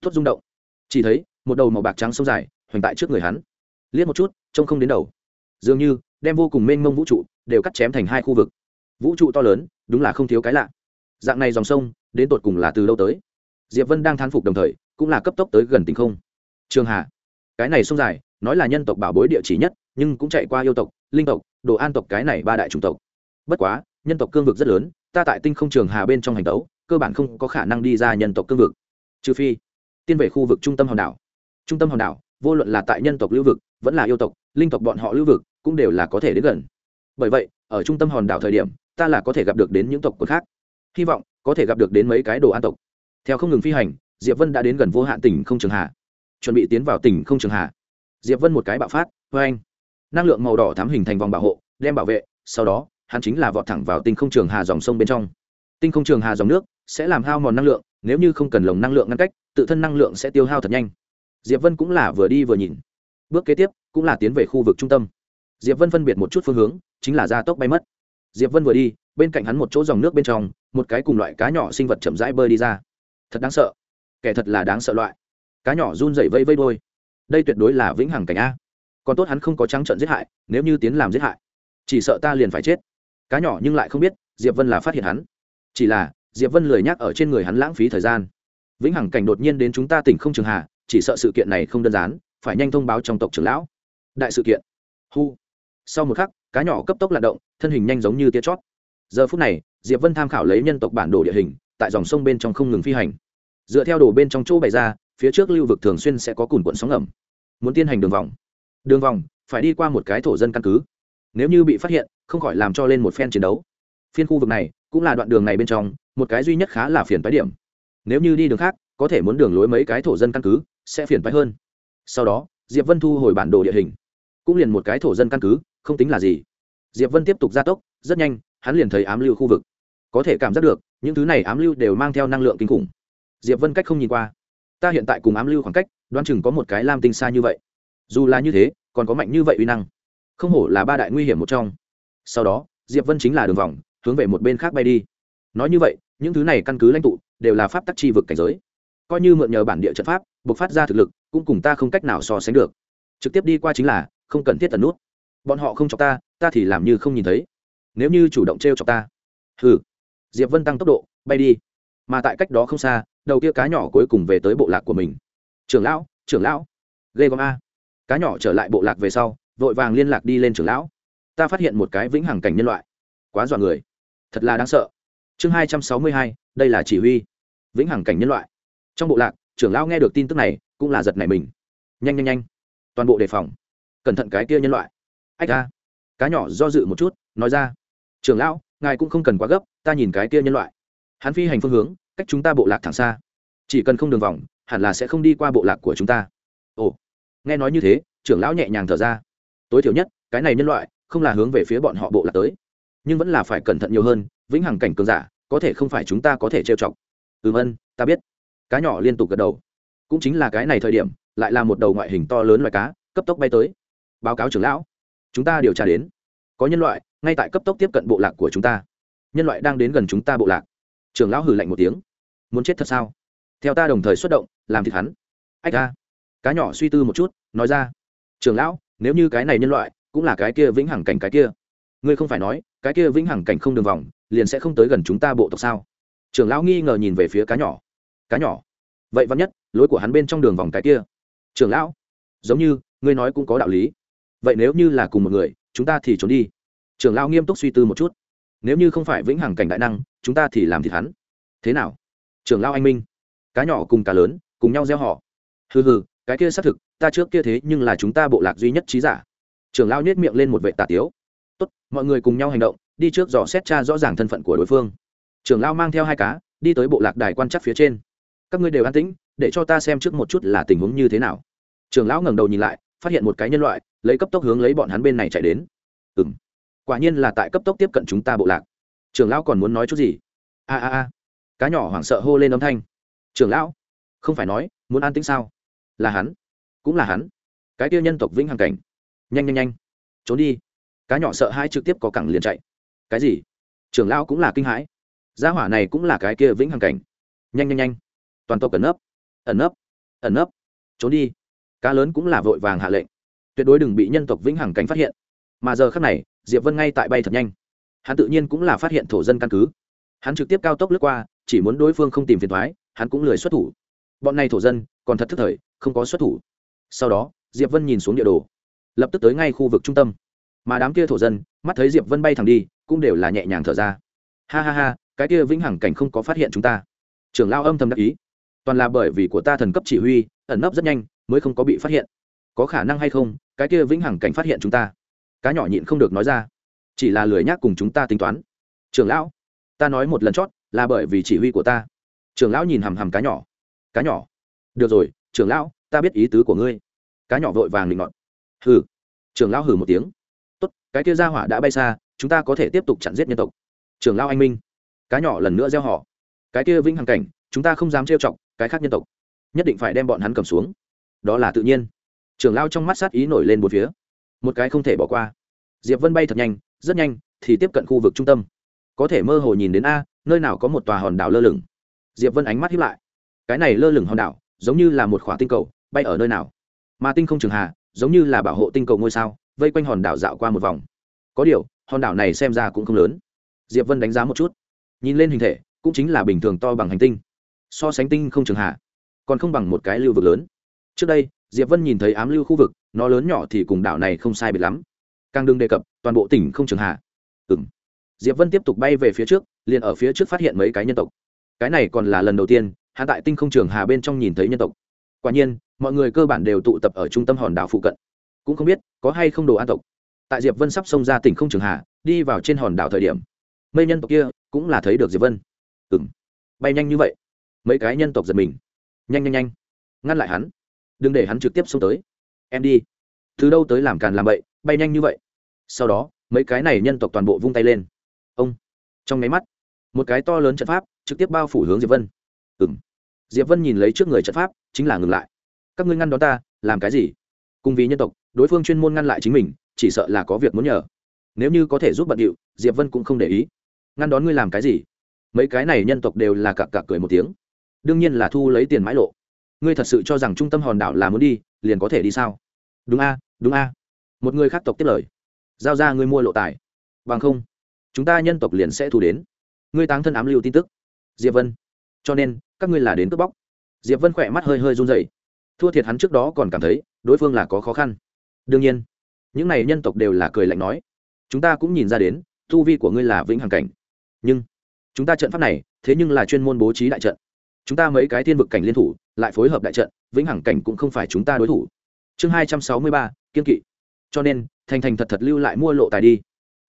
Tốt rung động. Chỉ thấy, một đầu màu bạc trắng sông dài, hoành tại trước người hắn liếc một chút, trông không đến đầu. Dường như, đem vô cùng mênh mông vũ trụ đều cắt chém thành hai khu vực. Vũ trụ to lớn, đúng là không thiếu cái lạ. Dạng này dòng sông, đến tột cùng là từ đâu tới? Diệp vân đang thán phục đồng thời, cũng là cấp tốc tới gần tình không. Trường hà. Cái này sông dài, nói là nhân tộc bảo bối địa chỉ nhất, nhưng cũng chạy qua yêu tộc, linh tộc, đồ an tộc cái này ba đại chủng tộc. Bất quá, nhân tộc cương vực rất lớn, ta tại tinh không trường hà bên trong hành tấu, cơ bản không có khả năng đi ra nhân tộc cương vực. Trừ phi, tiên về khu vực trung tâm hòn đảo. Trung tâm hòn đảo vô luận là tại nhân tộc lưu vực vẫn là yêu tộc linh tộc bọn họ lưu vực cũng đều là có thể đến gần. Bởi vậy ở trung tâm hòn đảo thời điểm ta là có thể gặp được đến những tộc quần khác. Hy vọng có thể gặp được đến mấy cái đồ an tộc. Theo không ngừng phi hành diệp vân đã đến gần vô hạn tỉnh không trường hạ, chuẩn bị tiến vào tỉnh không trường hạ. diệp vân một cái bạo phát vê anh năng lượng màu đỏ thám hình thành vòng bảo hộ đem bảo vệ sau đó hắn chính là vọt thẳng vào tinh không trường hà dòng sông bên trong. Tinh không trường hà dòng nước sẽ làm hao mòn năng lượng nếu như không cần lồng năng lượng ngăn cách tự thân năng lượng sẽ tiêu hao thật nhanh diệp vân cũng là vừa đi vừa nhìn. Bước kế tiếp, cũng là tiến về khu vực trung tâm. Diệp vân phân biệt một chút phương hướng, chính là gia tốc bay mất. Diệp vân vừa đi, bên cạnh hắn một chỗ dòng nước bên trong, một cái cùng loại cá nhỏ sinh vật chậm rãi bơi đi ra. Thật đáng sợ. Kẻ thật là đáng sợ loại. Cá nhỏ run rẩy vây vây đôi đây tuyệt đối là vĩnh hằng cảnh a. Còn tốt hắn không có trắng trận giết hại, nếu như tiến làm giết hại. Chỉ sợ ta liền phải chết. Cá nhỏ nhưng lại không biết, diệp vân là phát hiện hắn. Chỉ là, diệp vân lười nhắc ở trên người hắn lãng phí thời gian. Vĩnh hằng cảnh đột nhiên đến chúng ta tỉnh không trường hà chỉ sợ sự kiện này không đơn giản, phải nhanh thông báo trong tộc trưởng lão. Đại sự kiện. Hu. Sau một khắc, cá nhỏ cấp tốc lạt động, thân hình nhanh giống như tia chót giờ phút này, diệp vân tham khảo lấy nhân tộc bản đồ địa hình, tại dòng sông bên trong không ngừng phi hành. Dựa theo đồ bên trong chỗ bày ra, phía trước lưu vực thường xuyên sẽ có cùn cuộn sóng ngầm. muốn tiến hành đường vòng. Đường vòng, phải đi qua một cái thổ dân căn cứ. Nếu như bị phát hiện, không khỏi làm cho lên một phen chiến đấu. Phiên khu vực này, cũng là đoạn đường này bên trong, một cái duy nhất khá là phiền phái điểm. Nếu như đi đường khác, có thể muốn đường lối mấy cái thổ dân căn cứ sẽ phiền phái hơn. Sau đó, diệp vân thu hồi bản đồ địa hình. Cũng liền một cái thổ dân căn cứ, không tính là gì. Diệp vân tiếp tục gia tốc, rất nhanh, hắn liền thấy ám lưu khu vực. Có thể cảm giác được, những thứ này ám lưu đều mang theo năng lượng kinh khủng. Diệp vân cách không nhìn qua. Ta hiện tại cùng ám lưu khoảng cách, đoán chừng có một cái lam tinh xa như vậy. Dù là như thế, còn có mạnh như vậy uy năng. Không hổ là ba đại nguy hiểm một trong. Sau đó, diệp vân chính là đường vòng, hướng về một bên khác bay đi. Nói như vậy, những thứ này căn cứ lãnh tụ, đều là pháp tắc chi vực cảnh giới coi như mượn nhờ bản địa trận pháp buộc phát ra thực lực, cũng cùng ta không cách nào so sánh được. Trực tiếp đi qua chính là, không cần thiết tần nút. Bọn họ không chọc ta ta thì làm như không nhìn thấy. Nếu như chủ động t r e o chọc ta, hừ. Diệp vân tăng tốc độ, bay đi. Mà tại cách đó không xa, đầu kia cá nhỏ cuối cùng về tới bộ lạc của mình. Trưởng lão trưởng lão. Gây gom a. Cá nhỏ trở lại bộ lạc về sau, vội vàng liên lạc đi lên trưởng lão. Ta phát hiện một cái vĩnh hằng cảnh nhân loại. Quá dọa người. Thật là đáng sợ. Chương hai trăm sáu mươi hai, đây là chỉ huy. Vĩnh hằng cảnh nhân loại trong bộ lạc, trưởng lão nghe được tin tức này, cũng là giật nảy mình. Nhanh nhanh nhanh. Toàn bộ đề phòng. Cẩn thận cái kia nhân loại. Ách ca cá nhỏ do dự một chút, nói ra. Trưởng lão, ngài cũng không cần quá gấp, ta nhìn cái kia nhân loại. Hắn phi hành phương hướng, cách chúng ta bộ lạc thẳng xa. Chỉ cần không đường vòng, hẳn là sẽ không đi qua bộ lạc của chúng ta. Ồ. Nghe nói như thế, trưởng lão nhẹ nhàng thở ra. Tối thiểu nhất, cái này nhân loại, không là hướng về phía bọn họ bộ lạc tới. Nhưng vẫn là phải cẩn thận nhiều hơn, vĩnh hằng cảnh cường giả, có thể không phải chúng ta có thể trêu chọc. Ừm vân, ta biết cá nhỏ liên tục gật đầu. Cũng chính là cái này thời điểm, lại là một đầu ngoại hình to lớn loài cá, cấp tốc bay tới. Báo cáo trưởng lão, chúng ta điều tra đến. Có nhân loại, ngay tại cấp tốc tiếp cận bộ lạc của chúng ta. Nhân loại đang đến gần chúng ta bộ lạc. Trưởng lão hử lạnh một tiếng. Muốn chết thật sao? Theo ta đồng thời xuất động, làm thịt hắn. Ách ca cá nhỏ suy tư một chút, nói ra. Trưởng lão, nếu như cái này nhân loại, cũng là cái kia vĩnh hằng cảnh cái kia. Ngươi không phải nói, cái kia vĩnh hằng cảnh không đường vòng, liền sẽ không tới gần chúng ta bộ tộc sao? Trưởng lão nghi ngờ nhìn về phía cá nhỏ cá nhỏ. Vậy vẫn nhất, lối của hắn bên trong đường vòng cái kia. Trưởng lão, giống như, ngươi nói cũng có đạo lý. Vậy nếu như là cùng một người, chúng ta thì trốn đi. Trưởng lão nghiêm túc suy tư một chút. Nếu như không phải vĩnh hằng cảnh đại năng, chúng ta thì làm thịt hắn. Thế nào? Trưởng lão anh minh. Cá nhỏ cùng cá lớn, cùng nhau gieo họ. Hừ hừ, cái kia xác thực, ta trước kia thế nhưng là chúng ta bộ lạc duy nhất trí giả. Trưởng lão nhếch miệng lên một vệ tà tiếu. Tốt, mọi người cùng nhau hành động, đi trước dò xét cha rõ ràng thân phận của đối phương. Trưởng lão mang theo hai cá, đi tới bộ lạc đài quan chắc phía trên các ngươi đều an tĩnh, để cho ta xem trước một chút là tình huống như thế nào. Trường lão ngẩng đầu nhìn lại, phát hiện một cái nhân loại, lấy cấp tốc hướng lấy bọn hắn bên này chạy đến. Ừ m quả nhiên là tại cấp tốc tiếp cận chúng ta bộ lạc. Trường lão còn muốn nói chút gì? A a a. Cá nhỏ hoảng sợ hô lên âm thanh. Trường lão, không phải nói, muốn an tĩnh sao? Là hắn, cũng là hắn. Cái kia nhân tộc vĩnh hằng cảnh. Nhanh nhanh nhanh. Trốn đi. Cá nhỏ sợ hai trực tiếp có cẳng liền chạy. Cái gì? Trưởng lão cũng là kinh hãi. Gia hỏa này cũng là cái kia vĩnh hằng cảnh. Nhanh nhanh nhanh toàn tộc ẩn nấp ẩn nấp ẩn nấp, trốn đi. Cá lớn cũng là vội vàng hạ lệnh. Tuyệt đối đừng bị nhân tộc vĩnh hằng cảnh phát hiện. Mà giờ khác này, diệp vân ngay tại bay thật nhanh. Hắn tự nhiên cũng là phát hiện thổ dân căn cứ. Hắn trực tiếp cao tốc lướt qua, chỉ muốn đối phương không tìm phiền thoái hắn cũng lười xuất thủ. Bọn này thổ dân, còn thật thức thời, không có xuất thủ. Sau đó, diệp vân nhìn xuống địa đồ. Lập tức tới ngay khu vực trung tâm. Mà đám kia thổ dân, mắt thấy diệp vân bay thẳng đi, cũng đều là nhẹ nhàng thở ra. Ha ha ha, cái kia vĩnh hằng cảnh không có phát hiện chúng ta. Trưởng lao âm thầm đắc ý toàn là bởi vì của ta thần cấp chỉ huy, ẩn nấp rất nhanh, mới không có bị phát hiện. Có khả năng hay không, cái kia vĩnh hằng cảnh phát hiện chúng ta. Cá nhỏ nhịn không được nói ra. Chỉ là lười nhác cùng chúng ta tính toán. Trưởng lão, ta nói một lần chót, là bởi vì chỉ huy của ta. Trưởng lão nhìn hằm hằm cá nhỏ. Cá nhỏ. Được rồi trưởng lão, ta biết ý tứ của ngươi. Cá nhỏ vội vàng định ngọn hừ. Trưởng lão hừ một tiếng. Tốt, cái kia ra hỏa đã bay xa, chúng ta có thể tiếp tục chặn giết nhân tộc. Trưởng lão anh minh. Cá nhỏ lần nữa gieo họ. Cái kia vĩnh hằng cảnh chúng ta không dám trêu chọc cái khác nhân tộc, nhất định phải đem bọn hắn cầm xuống. Đó là tự nhiên. Trưởng lao trong mắt sát ý nổi lên một phía. Một cái không thể bỏ qua. Diệp vân bay thật nhanh, rất nhanh thì tiếp cận khu vực trung tâm. Có thể mơ hồ nhìn đến a, nơi nào có một tòa hòn đảo lơ lửng. Diệp vân ánh mắt hiếp lại. Cái này lơ lửng hòn đảo, giống như là một khỏa tinh cầu, bay ở nơi nào? Mà tinh không trường hà, giống như là bảo hộ tinh cầu ngôi sao, vây quanh hòn đảo dạo qua một vòng. Có điều, hòn đảo này xem ra cũng không lớn. Diệp vân đánh giá một chút. Nhìn lên hình thể, cũng chính là bình thường to bằng hành tinh so sánh tinh không trường hà còn không bằng một cái lưu vực lớn. Trước đây, diệp vân nhìn thấy ám lưu khu vực, nó lớn nhỏ thì cùng đảo này không sai biệt lắm. Càng đừng đề cập, toàn bộ tỉnh không trường hà ừ m diệp vân tiếp tục bay về phía trước, liền ở phía trước phát hiện mấy cái nhân tộc. Cái này còn là lần đầu tiên hạ tại tinh không trường hà bên trong nhìn thấy nhân tộc. Quả nhiên, mọi người cơ bản đều tụ tập ở trung tâm hòn đảo phụ cận. Cũng không biết, có hay không đồ an tộc. Tại diệp vân sắp xông ra tỉnh không trường hà đi vào trên hòn đảo thời điểm mây nhân tộc kia cũng là thấy được diệp vân. Ừ m bay nhanh như vậy mấy cái nhân tộc giật mình. Nhanh nhanh nhanh. Ngăn lại hắn. Đừng để hắn trực tiếp xông tới. Em đi. Từ đâu tới làm càn làm bậy, bay nhanh như vậy. Sau đó, mấy cái này nhân tộc toàn bộ vung tay lên. Ông. Trong nháy mắt, một cái to lớn trận pháp trực tiếp bao phủ hướng diệp vân. Ừ m diệp vân nhìn lấy trước người trận pháp, chính là ngừng lại. Các ngươi ngăn đó ta, làm cái gì? Cùng vì nhân tộc, đối phương chuyên môn ngăn lại chính mình, chỉ sợ là có việc muốn nhờ. Nếu như có thể giúp bận điệu, diệp vân cũng không để ý. Ngăn đón ngươi làm cái gì? Mấy cái này nhân tộc đều là cặp cặp cười một tiếng đương nhiên là thu lấy tiền mãi lộ. Ngươi thật sự cho rằng trung tâm hòn đảo là muốn đi, liền có thể đi sao? Đúng a đúng a. Một người khác tộc tiếp lời. Giao ra ngươi mua lộ tài. Bằng không, chúng ta nhân tộc liền sẽ thu đến. Ngươi táng thân ám lưu tin tức. Diệp vân. Cho nên, các ngươi là đến cướp bóc. Diệp vân khỏe mắt hơi hơi run rẩy. Thua thiệt hắn trước đó còn cảm thấy, đối phương là có khó khăn. Đương nhiên, những này nhân tộc đều là cười lạnh nói. Chúng ta cũng nhìn ra đến, tu vi của ngươi là vĩnh hằng cảnh. Nhưng, chúng ta trận pháp này, thế nhưng là chuyên môn bố trí đại trận chúng ta mấy cái thiên vực cảnh liên thủ, lại phối hợp đại trận, vĩnh hằng cảnh cũng không phải chúng ta đối thủ. Chương hai trăm sáu mươi ba, kiên kỵ. Cho nên, thành thành thật thật lưu lại mua lộ tài đi.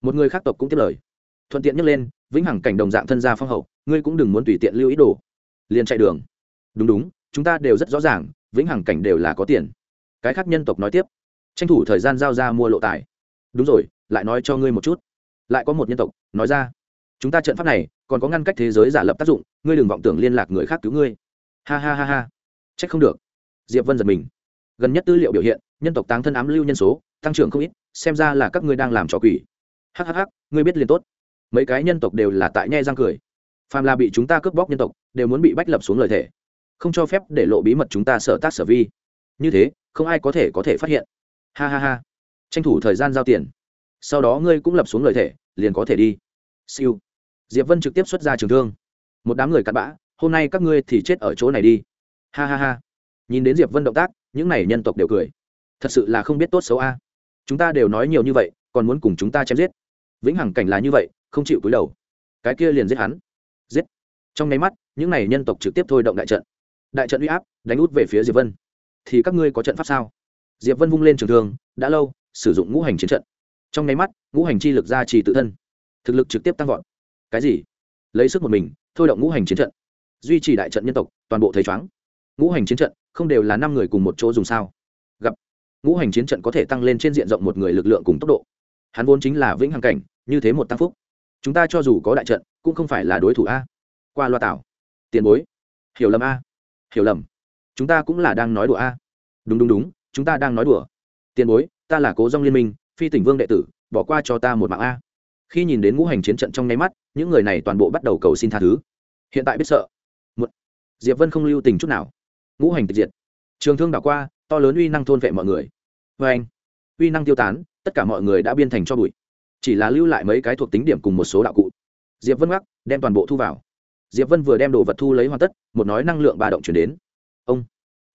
Một người khác tộc cũng tiếp lời. Thuận tiện nhắc lên, vĩnh hằng cảnh đồng dạng thân gia phong hậu, ngươi cũng đừng muốn tùy tiện lưu ý đồ. Liền chạy đường. Đúng đúng, chúng ta đều rất rõ ràng, vĩnh hằng cảnh đều là có tiền. Cái khác nhân tộc nói tiếp. Tranh thủ thời gian giao ra mua lộ tài. Đúng rồi, lại nói cho ngươi một chút. Lại có một nhân tộc, nói ra chúng ta trận pháp này còn có ngăn cách thế giới giả lập tác dụng, ngươi đừng vọng tưởng liên lạc người khác cứu ngươi. Ha ha ha ha. C h ắ c không được. Diệp vân giật mình. Gần nhất tư liệu biểu hiện, nhân tộc táng thân ám lưu nhân số, tăng trưởng không ít, xem ra là các ngươi đang làm trò quỷ. Hhh ngươi biết liền tốt. Mấy cái nhân tộc đều là tại nhai răng cười. Phàm là bị chúng ta cướp bóc nhân tộc, đều muốn bị bách lập xuống lời thể không cho phép để lộ bí mật chúng ta sở tác sở vi. Như thế, không ai có thể có thể phát hiện. Ha ha ha. Tranh thủ thời gian giao tiền. Sau đó ngươi cũng lập xuống lời thể liền có thể đi. Siêu diệp vân trực tiếp xuất ra trường thương. Một đám người cặn bã, hôm nay các ngươi thì chết ở chỗ này đi. Ha ha ha. Nhìn đến diệp vân động tác, những này nhân tộc đều cười. Thật sự là không biết tốt xấu a. Chúng ta đều nói nhiều như vậy, còn muốn cùng chúng ta chém giết. Vĩnh hằng cảnh là như vậy, không chịu cúi đầu. Cái kia liền giết hắn. Giết. Trong nháy mắt, những này nhân tộc trực tiếp thôi động đại trận. Đại trận uy áp, đánh út về phía diệp vân. Thì các ngươi có trận pháp sao? Diệp vân vung lên trường thương, đã lâu, sử dụng ngũ hành chiến trận. Trong nháy mắt, ngũ hành chi lực ra trì tự thân. Thực lực trực tiếp tăng vọt cái gì? Lấy sức một mình, thôi động ngũ hành chiến trận. Duy trì đại trận nhân tộc, toàn bộ thấy chóng ngũ hành chiến trận, không đều là năm người cùng một chỗ dùng sao? Gặp. Ngũ hành chiến trận có thể tăng lên trên diện rộng một người lực lượng cùng tốc độ. Hắn vốn chính là vĩnh hằng cảnh, như thế một tăng phúc. Chúng ta cho dù có đại trận, cũng không phải là đối thủ a. Qua loa tảo. Tiền bối. Hiểu lầm a. Hiểu lầm. Chúng ta cũng là đang nói đùa a. Đúng đúng đúng, chúng ta đang nói đùa. Tiền bối, ta là cố dông liên minh, phi tỉnh vương đệ tử, bỏ qua cho ta một mạng a khi nhìn đến ngũ hành chiến trận trong nháy mắt, những người này toàn bộ bắt đầu cầu xin tha thứ. Hiện tại biết sợ. Một, diệp vân không lưu tình chút nào. Ngũ hành tịch diệt. Trường thương đảo qua, to lớn uy năng thôn vệ mọi người. Vê anh, uy năng tiêu tán, tất cả mọi người đã biên thành cho bụi. Chỉ là lưu lại mấy cái thuộc tính điểm cùng một số đạo cụ. Diệp vân gác đem toàn bộ thu vào. Diệp vân vừa đem đồ vật thu lấy hoàn tất, một nói năng lượng ba động chuyển đến. Ông.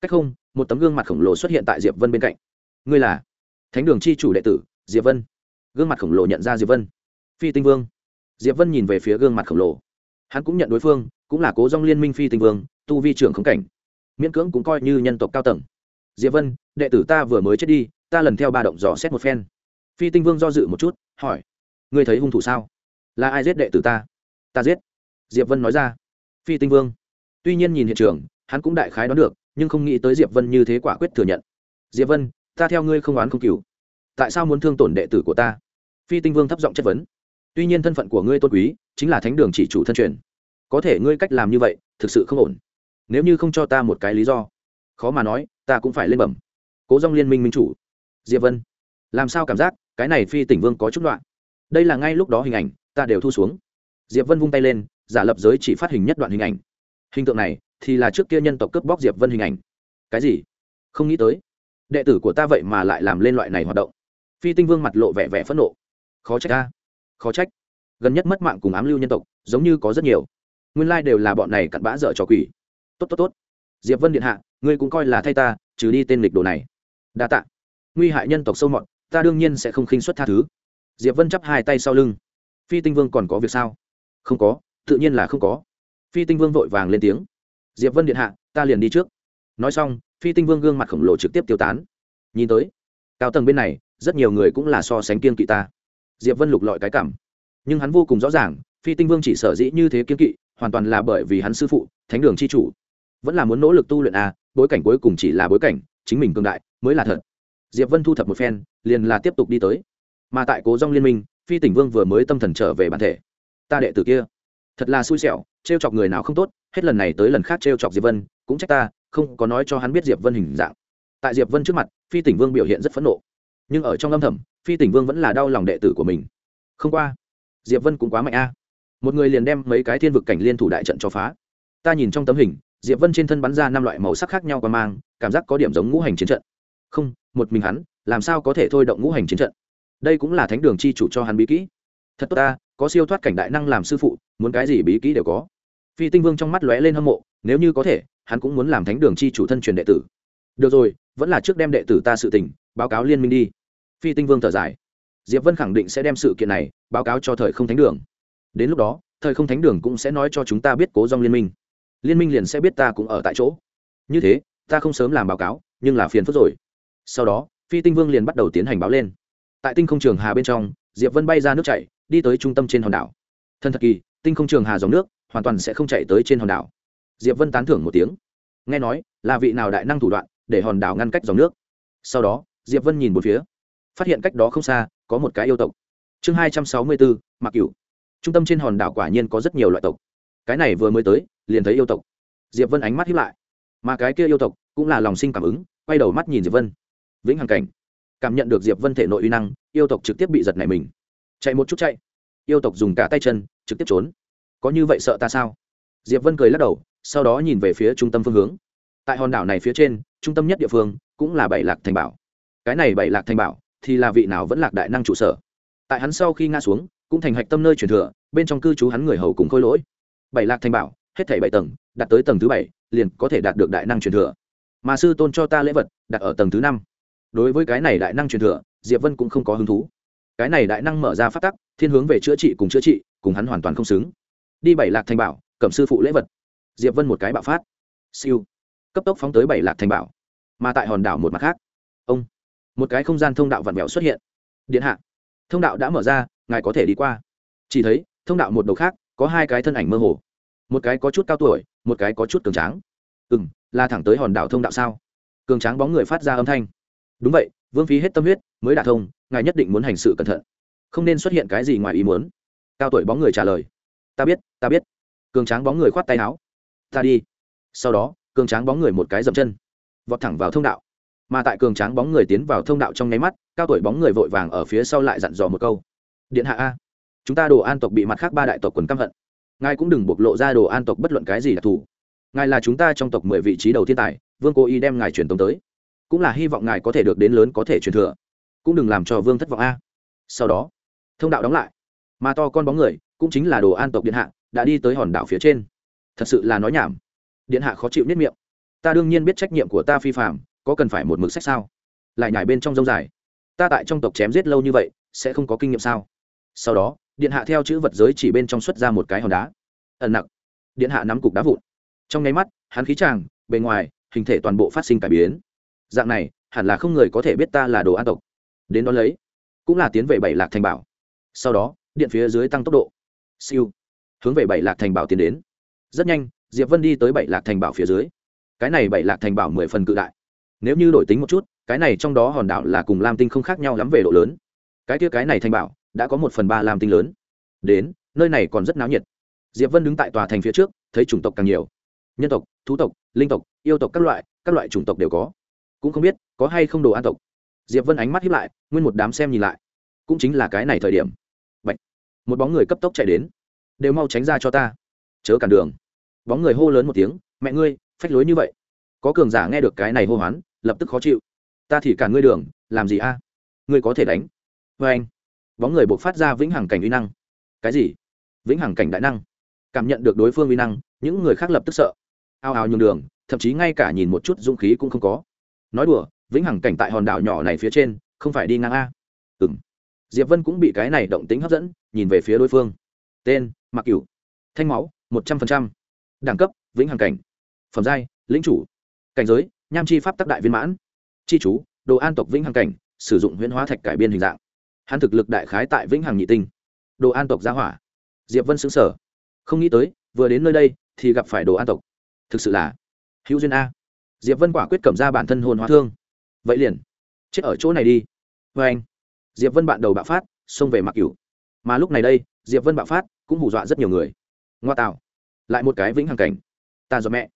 Cách không, một tấm gương mặt khổng lồ xuất hiện tại diệp vân bên cạnh. Ngươi là thánh đường chi chủ đệ tử, diệp vân. Gương mặt khổng lồ nhận ra diệp vân phi tinh vương. Diệp vân nhìn về phía gương mặt khổng lồ. Hắn cũng nhận đối phương, cũng là cố dong liên minh phi tinh vương, tu vi trưởng khống cảnh. Miễn cưỡng cũng coi như nhân tộc cao tầng. Diệp vân, đệ tử ta vừa mới chết đi, ta lần theo ba động dò xét một phen. Phi tinh vương do dự một chút, hỏi, ngươi thấy hung thủ sao? Là ai giết đệ tử ta? Ta giết. Diệp vân nói ra. Phi tinh vương. Tuy nhiên nhìn hiện trường, hắn cũng đại khái đoán được, nhưng không nghĩ tới diệp vân như thế quả quyết thừa nhận. Diệp vân, ta theo ngươi không oán không cừu tại sao muốn thương tổn đệ tử của ta? Phi tinh vương thấp giọng chất vấn tuy nhiên thân phận của ngươi tôn quý, chính là thánh đường chỉ chủ thân truyền. Có thể ngươi cách làm như vậy, thực sự không ổn. Nếu như không cho ta một cái lý do, khó mà nói, ta cũng phải lên bẩm. Cố dòng liên minh minh chủ. Diệp vân. Làm sao cảm giác, cái này phi tỉnh vương có chút đoạn đây là ngay lúc đó hình ảnh, ta đều thu xuống. Diệp vân vung tay lên, giả lập giới chỉ phát hình nhất đoạn hình ảnh. Hình tượng này, thì là trước kia nhân tộc cướp bóc diệp vân hình ảnh. Cái gì? Không nghĩ tới. Đệ tử của ta vậy mà lại làm lên loại này hoạt động. Phi tinh vương mặt lộ vẻ vẻ phẫn nộ. Khó trách ta khó trách. Gần nhất mất mạng cùng ám lưu nhân tộc, giống như có rất nhiều. Nguyên lai đều là bọn này cặn bã dở trò quỷ. Tốt tốt tốt. Diệp vân điện hạ, ngươi cũng coi là thay ta, trừ đi tên lịch đồ này. Đa tạ. Nguy hại nhân tộc sâu mọt, ta đương nhiên sẽ không khinh xuất tha thứ. Diệp vân chắp hai tay sau lưng. Phi tinh vương còn có việc sao? Không có, tự nhiên là không có. Phi tinh vương vội vàng lên tiếng. Diệp vân điện hạ, ta liền đi trước. Nói xong, phi tinh vương gương mặt khổng lồ trực tiếp tiêu tán. Nhìn tới, cao tầng bên này, rất nhiều người cũng là so sánh kiên kỵ ta diệp vân lục lọi cái cảm. Nhưng hắn vô cùng rõ ràng, phi tinh vương chỉ sở dĩ như thế kiếm kỵ, hoàn toàn là bởi vì hắn sư phụ, thánh đường c h i chủ. Vẫn là muốn nỗ lực tu luyện à bối cảnh cuối cùng chỉ là bối cảnh, chính mình cường đại mới là thật. Diệp vân thu thập một phen, liền là tiếp tục đi tới. Mà tại cố dong liên minh, phi tỉnh vương vừa mới tâm thần trở về bản thể. Ta đệ tử kia, thật là xui xẻo t r e o chọc người nào không tốt, hết lần này tới lần khác t r e o chọc diệp vân, cũng trách ta, không có nói cho hắn biết diệp vân hình dạng. Tại diệp vân trước mặt, phi tỉnh vương biểu hiện rất phẫn nộ. Nhưng ở trong âm thầm phi tỉnh vương vẫn là đau lòng đệ tử của mình. Không qua, diệp vân cũng quá mạnh a. Một người liền đem mấy cái thiên vực cảnh liên thủ đại trận cho phá. Ta nhìn trong tấm hình, diệp vân trên thân bắn ra năm loại màu sắc khác nhau qua mang, cảm giác có điểm giống ngũ hành chiến trận. Không, một mình hắn, làm sao có thể thôi động ngũ hành chiến trận? Đây cũng là thánh đường chi chủ cho hắn bí kỹ. Thật tốt ta, có siêu thoát cảnh đại năng làm sư phụ, muốn cái gì bí kỹ đều có. Phi tinh vương trong mắt lóe lên hâm mộ, nếu như có thể, hắn cũng muốn làm thánh đường chi chủ thân truyền đệ tử. Được rồi, vẫn là trước đem đệ tử ta sự tình, báo cáo liên minh đi phi tinh vương thở dài. Diệp vân khẳng định sẽ đem sự kiện này báo cáo cho thời không thánh đường. Đến lúc đó, thời không thánh đường cũng sẽ nói cho chúng ta biết cố dòng liên minh. Liên minh liền sẽ biết ta cũng ở tại chỗ. Như thế, ta không sớm làm báo cáo, nhưng là phiền phức rồi. Sau đó, phi tinh vương liền bắt đầu tiến hành báo lên. Tại tinh không trường hà bên trong, diệp vân bay ra nước chảy, đi tới trung tâm trên hòn đảo. Thân thật kỳ, tinh không trường hà dòng nước hoàn toàn sẽ không chạy tới trên hòn đảo. Diệp vân tán thưởng một tiếng. Nghe nói, là vị nào đại năng thủ đoạn để hòn đảo ngăn cách dòng nước? Sau đó, diệp vân nhìn một phía phát hiện cách đó không xa, có một cái yêu tộc. Chương hai trăm sáu mươi bốn mặc cửu. Trung tâm trên hòn đảo quả nhiên có rất nhiều loại tộc. Cái này vừa mới tới, liền thấy yêu tộc. Diệp vân ánh mắt hiếp lại. Mà cái kia yêu tộc cũng là lòng sinh cảm ứng, quay đầu mắt nhìn diệp vân. Vĩnh hằng cảnh. Cảm nhận được diệp vân thể nội uy năng, yêu tộc trực tiếp bị giật nảy mình. Chạy một chút chạy. Yêu tộc dùng cả tay chân, trực tiếp trốn. Có như vậy sợ ta sao? Diệp vân cười lắc đầu, sau đó nhìn về phía trung tâm phương hướng. Tại hòn đảo này phía trên, trung tâm nhất địa phương cũng là bảy lạc thành bảo. Cái này bảy lạc thành bảo thì là vị nào vẫn lạc đại năng trụ sở. Tại hắn sau khi ngã xuống, cũng thành hạch tâm nơi truyền thừa, bên trong cư trú hắn người hầu cùng khôi lỗi. Bảy lạc thành bảo, hết thảy bảy tầng, đạt tới tầng thứ bảy, liền có thể đạt được đại năng truyền thừa. Mà sư tôn cho ta lễ vật, đặt ở tầng thứ năm. Đối với cái này đại năng truyền thừa, diệp vân cũng không có hứng thú. Cái này đại năng mở ra phát tắc, thiên hướng về chữa trị cùng chữa trị, cùng hắn hoàn toàn không xứng. Đi bảy lạc thành bảo, cầm sư phụ lễ vật. Diệp vân một cái bạo phát. Siêu. Cấp tốc phóng tới bảy lạc thành bảo. Mà tại hòn đảo một mặt khác. Ông một cái không gian thông đạo vặn vẹo xuất hiện. Điện hạ, thông đạo đã mở ra, ngài có thể đi qua. Chỉ thấy, thông đạo một đầu khác, có hai cái thân ảnh mơ hồ. Một cái có chút cao tuổi, một cái có chút cường tráng. Ừ m là thẳng tới hòn đảo thông đạo sao? Cường tráng bóng người phát ra âm thanh. Đúng vậy, vương phí hết tâm huyết, mới đả thông, ngài nhất định muốn hành sự cẩn thận. Không nên xuất hiện cái gì ngoài ý muốn. Cao tuổi bóng người trả lời. Ta biết ta biết. Cường tráng bóng người khoát tay áo. Ta đi. Sau đó, cường tráng bóng người một cái dậm chân, vọt thẳng vào thông đạo mà tại cường tráng bóng người tiến vào thông đạo trong nháy mắt, cao tuổi bóng người vội vàng ở phía sau lại dặn dò một câu. Điện hạ a, chúng ta đồ an tộc bị mặt khác ba đại tộc quần căm hận. Ngài cũng đừng bộc lộ ra đồ an tộc bất luận cái gì đặc thù ngài là chúng ta trong tộc mười vị trí đầu thiên tài, vương cố ý đem ngài truyền tống tới. Cũng là hy vọng ngài có thể được đến lớn có thể truyền thừa. Cũng đừng làm cho vương thất vọng a. Sau đó, thông đạo đóng lại. Mà to con bóng người cũng chính là đồ an tộc điện hạ, đã đi tới hòn đảo phía trên. Thật sự là nói nhảm. Điện hạ khó chịu nhất miệng. Ta đương nhiên biết trách nhiệm của ta phi phạm có cần phải một mực sách sao? Lại nhảy bên trong rông dài. Ta tại trong tộc chém giết lâu như vậy, sẽ không có kinh nghiệm sao? Sau đó, điện hạ theo chữ vật giới chỉ bên trong xuất ra một cái hòn đá. Ẩn nặng điện hạ nắm cục đá vụn. Trong nháy mắt, hắn khí tràng, bề ngoài, hình thể toàn bộ phát sinh cải biến. Dạng này, hẳn là không người có thể biết ta là đồ an tộc. Đến đó lấy, cũng là tiến về bảy lạc thành bảo. Sau đó, điện phía dưới tăng tốc độ. Siêu. Hướng về bảy lạc thành bảo tiến đến. Rất nhanh, diệp vân đi tới bảy lạc thành bảo phía dưới. Cái này bảy lạc thành bảo mười phần cự đại nếu như đổi tính một chút, cái này trong đó hòn đảo là cùng lam tinh không khác nhau lắm về độ lớn. Cái kia cái này thành bảo, đã có một phần ba lam tinh lớn. Đến, nơi này còn rất náo nhiệt. Diệp vân đứng tại tòa thành phía trước, thấy chủng tộc càng nhiều. Nhân tộc, thú tộc, linh tộc, yêu tộc các loại các loại chủng tộc đều có. Cũng không biết, có hay không đồ an tộc. Diệp vân ánh mắt hiếp lại, nguyên một đám xem nhìn lại. Cũng chính là cái này thời điểm. Bạch. một bóng người cấp tốc chạy đến. Đều mau tránh ra cho ta. Chớ cản đường. Bóng người hô lớn một tiếng, mẹ ngươi, phách lối như vậy. Có cường giả nghe được cái này hô hoán lập tức khó chịu. Ta thì cả ngươi đường làm gì a? Ngươi có thể đánh. Vê anh bóng người buộc phát ra vĩnh hằng cảnh uy năng. Cái gì? Vĩnh hằng cảnh đại năng. Cảm nhận được đối phương uy năng những người khác lập tức sợ. Ao ao nhường đường thậm chí ngay cả nhìn một chút dũng khí cũng không có. Nói đùa vĩnh hằng cảnh tại hòn đảo nhỏ này phía trên không phải đi ngang a. Ừ m diệp vân cũng bị cái này động tính hấp dẫn nhìn về phía đối phương. Tên mặc cửu. Thanh máu một trăm phần trăm, đẳng cấp vĩnh hằng cảnh. Phẩm giai lĩnh chủ. Cảnh giới nham chi pháp tắc đại viên mãn. Chi chú, đồ an tộc vĩnh hằng cảnh, sử dụng huyễn hóa thạch cải biên hình dạng. Hắn thực lực đại khái tại vĩnh hằng nhị tinh. Đồ an tộc gia hỏa. Diệp vân xứng sở không nghĩ tới, vừa đến nơi đây, thì gặp phải đồ an tộc. Thực sự là hữu duyên a. Diệp vân quả quyết cầm ra bản thân hồn hóa thương. Vậy liền, chết ở chỗ này đi. Vê anh, diệp vân bạn đầu bạo phát, xông về mặc cửu. Mà lúc này đây, diệp vân bạo phát, cũng hù dọa rất nhiều người. Ngoa tạo, lại một cái vĩnh hằng cảnh. Ta do mẹ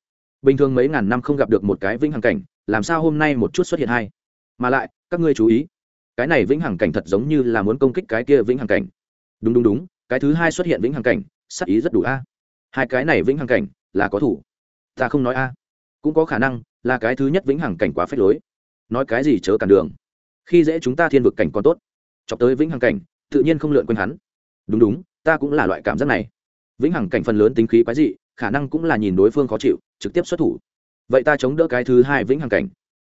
bình thường mấy ngàn năm không gặp được một cái vĩnh hằng cảnh, làm sao hôm nay một chút xuất hiện hai? Mà lại, các ngươi chú ý, cái này vĩnh hằng cảnh thật giống như là muốn công kích cái kia vĩnh hằng cảnh. Đúng đúng đúng, cái thứ hai xuất hiện vĩnh hằng cảnh, sắc ý rất đủ a. Hai cái này vĩnh hằng cảnh là có thủ. Ta không nói a. Cũng có khả năng là cái thứ nhất vĩnh hằng cảnh quá phép lối. Nói cái gì chớ cản đường. Khi dễ chúng ta thiên vực cảnh còn tốt. Chọc tới vĩnh hằng cảnh, tự nhiên không lượn quanh hắn. Đúng đúng, ta cũng là loại cảm giác này. Vĩnh hằng cảnh phần lớn tính khí quái dị, khả năng cũng là nhìn đối phương khó chịu trực tiếp xuất thủ. Vậy ta chống đỡ cái thứ hai vĩnh hằng cảnh.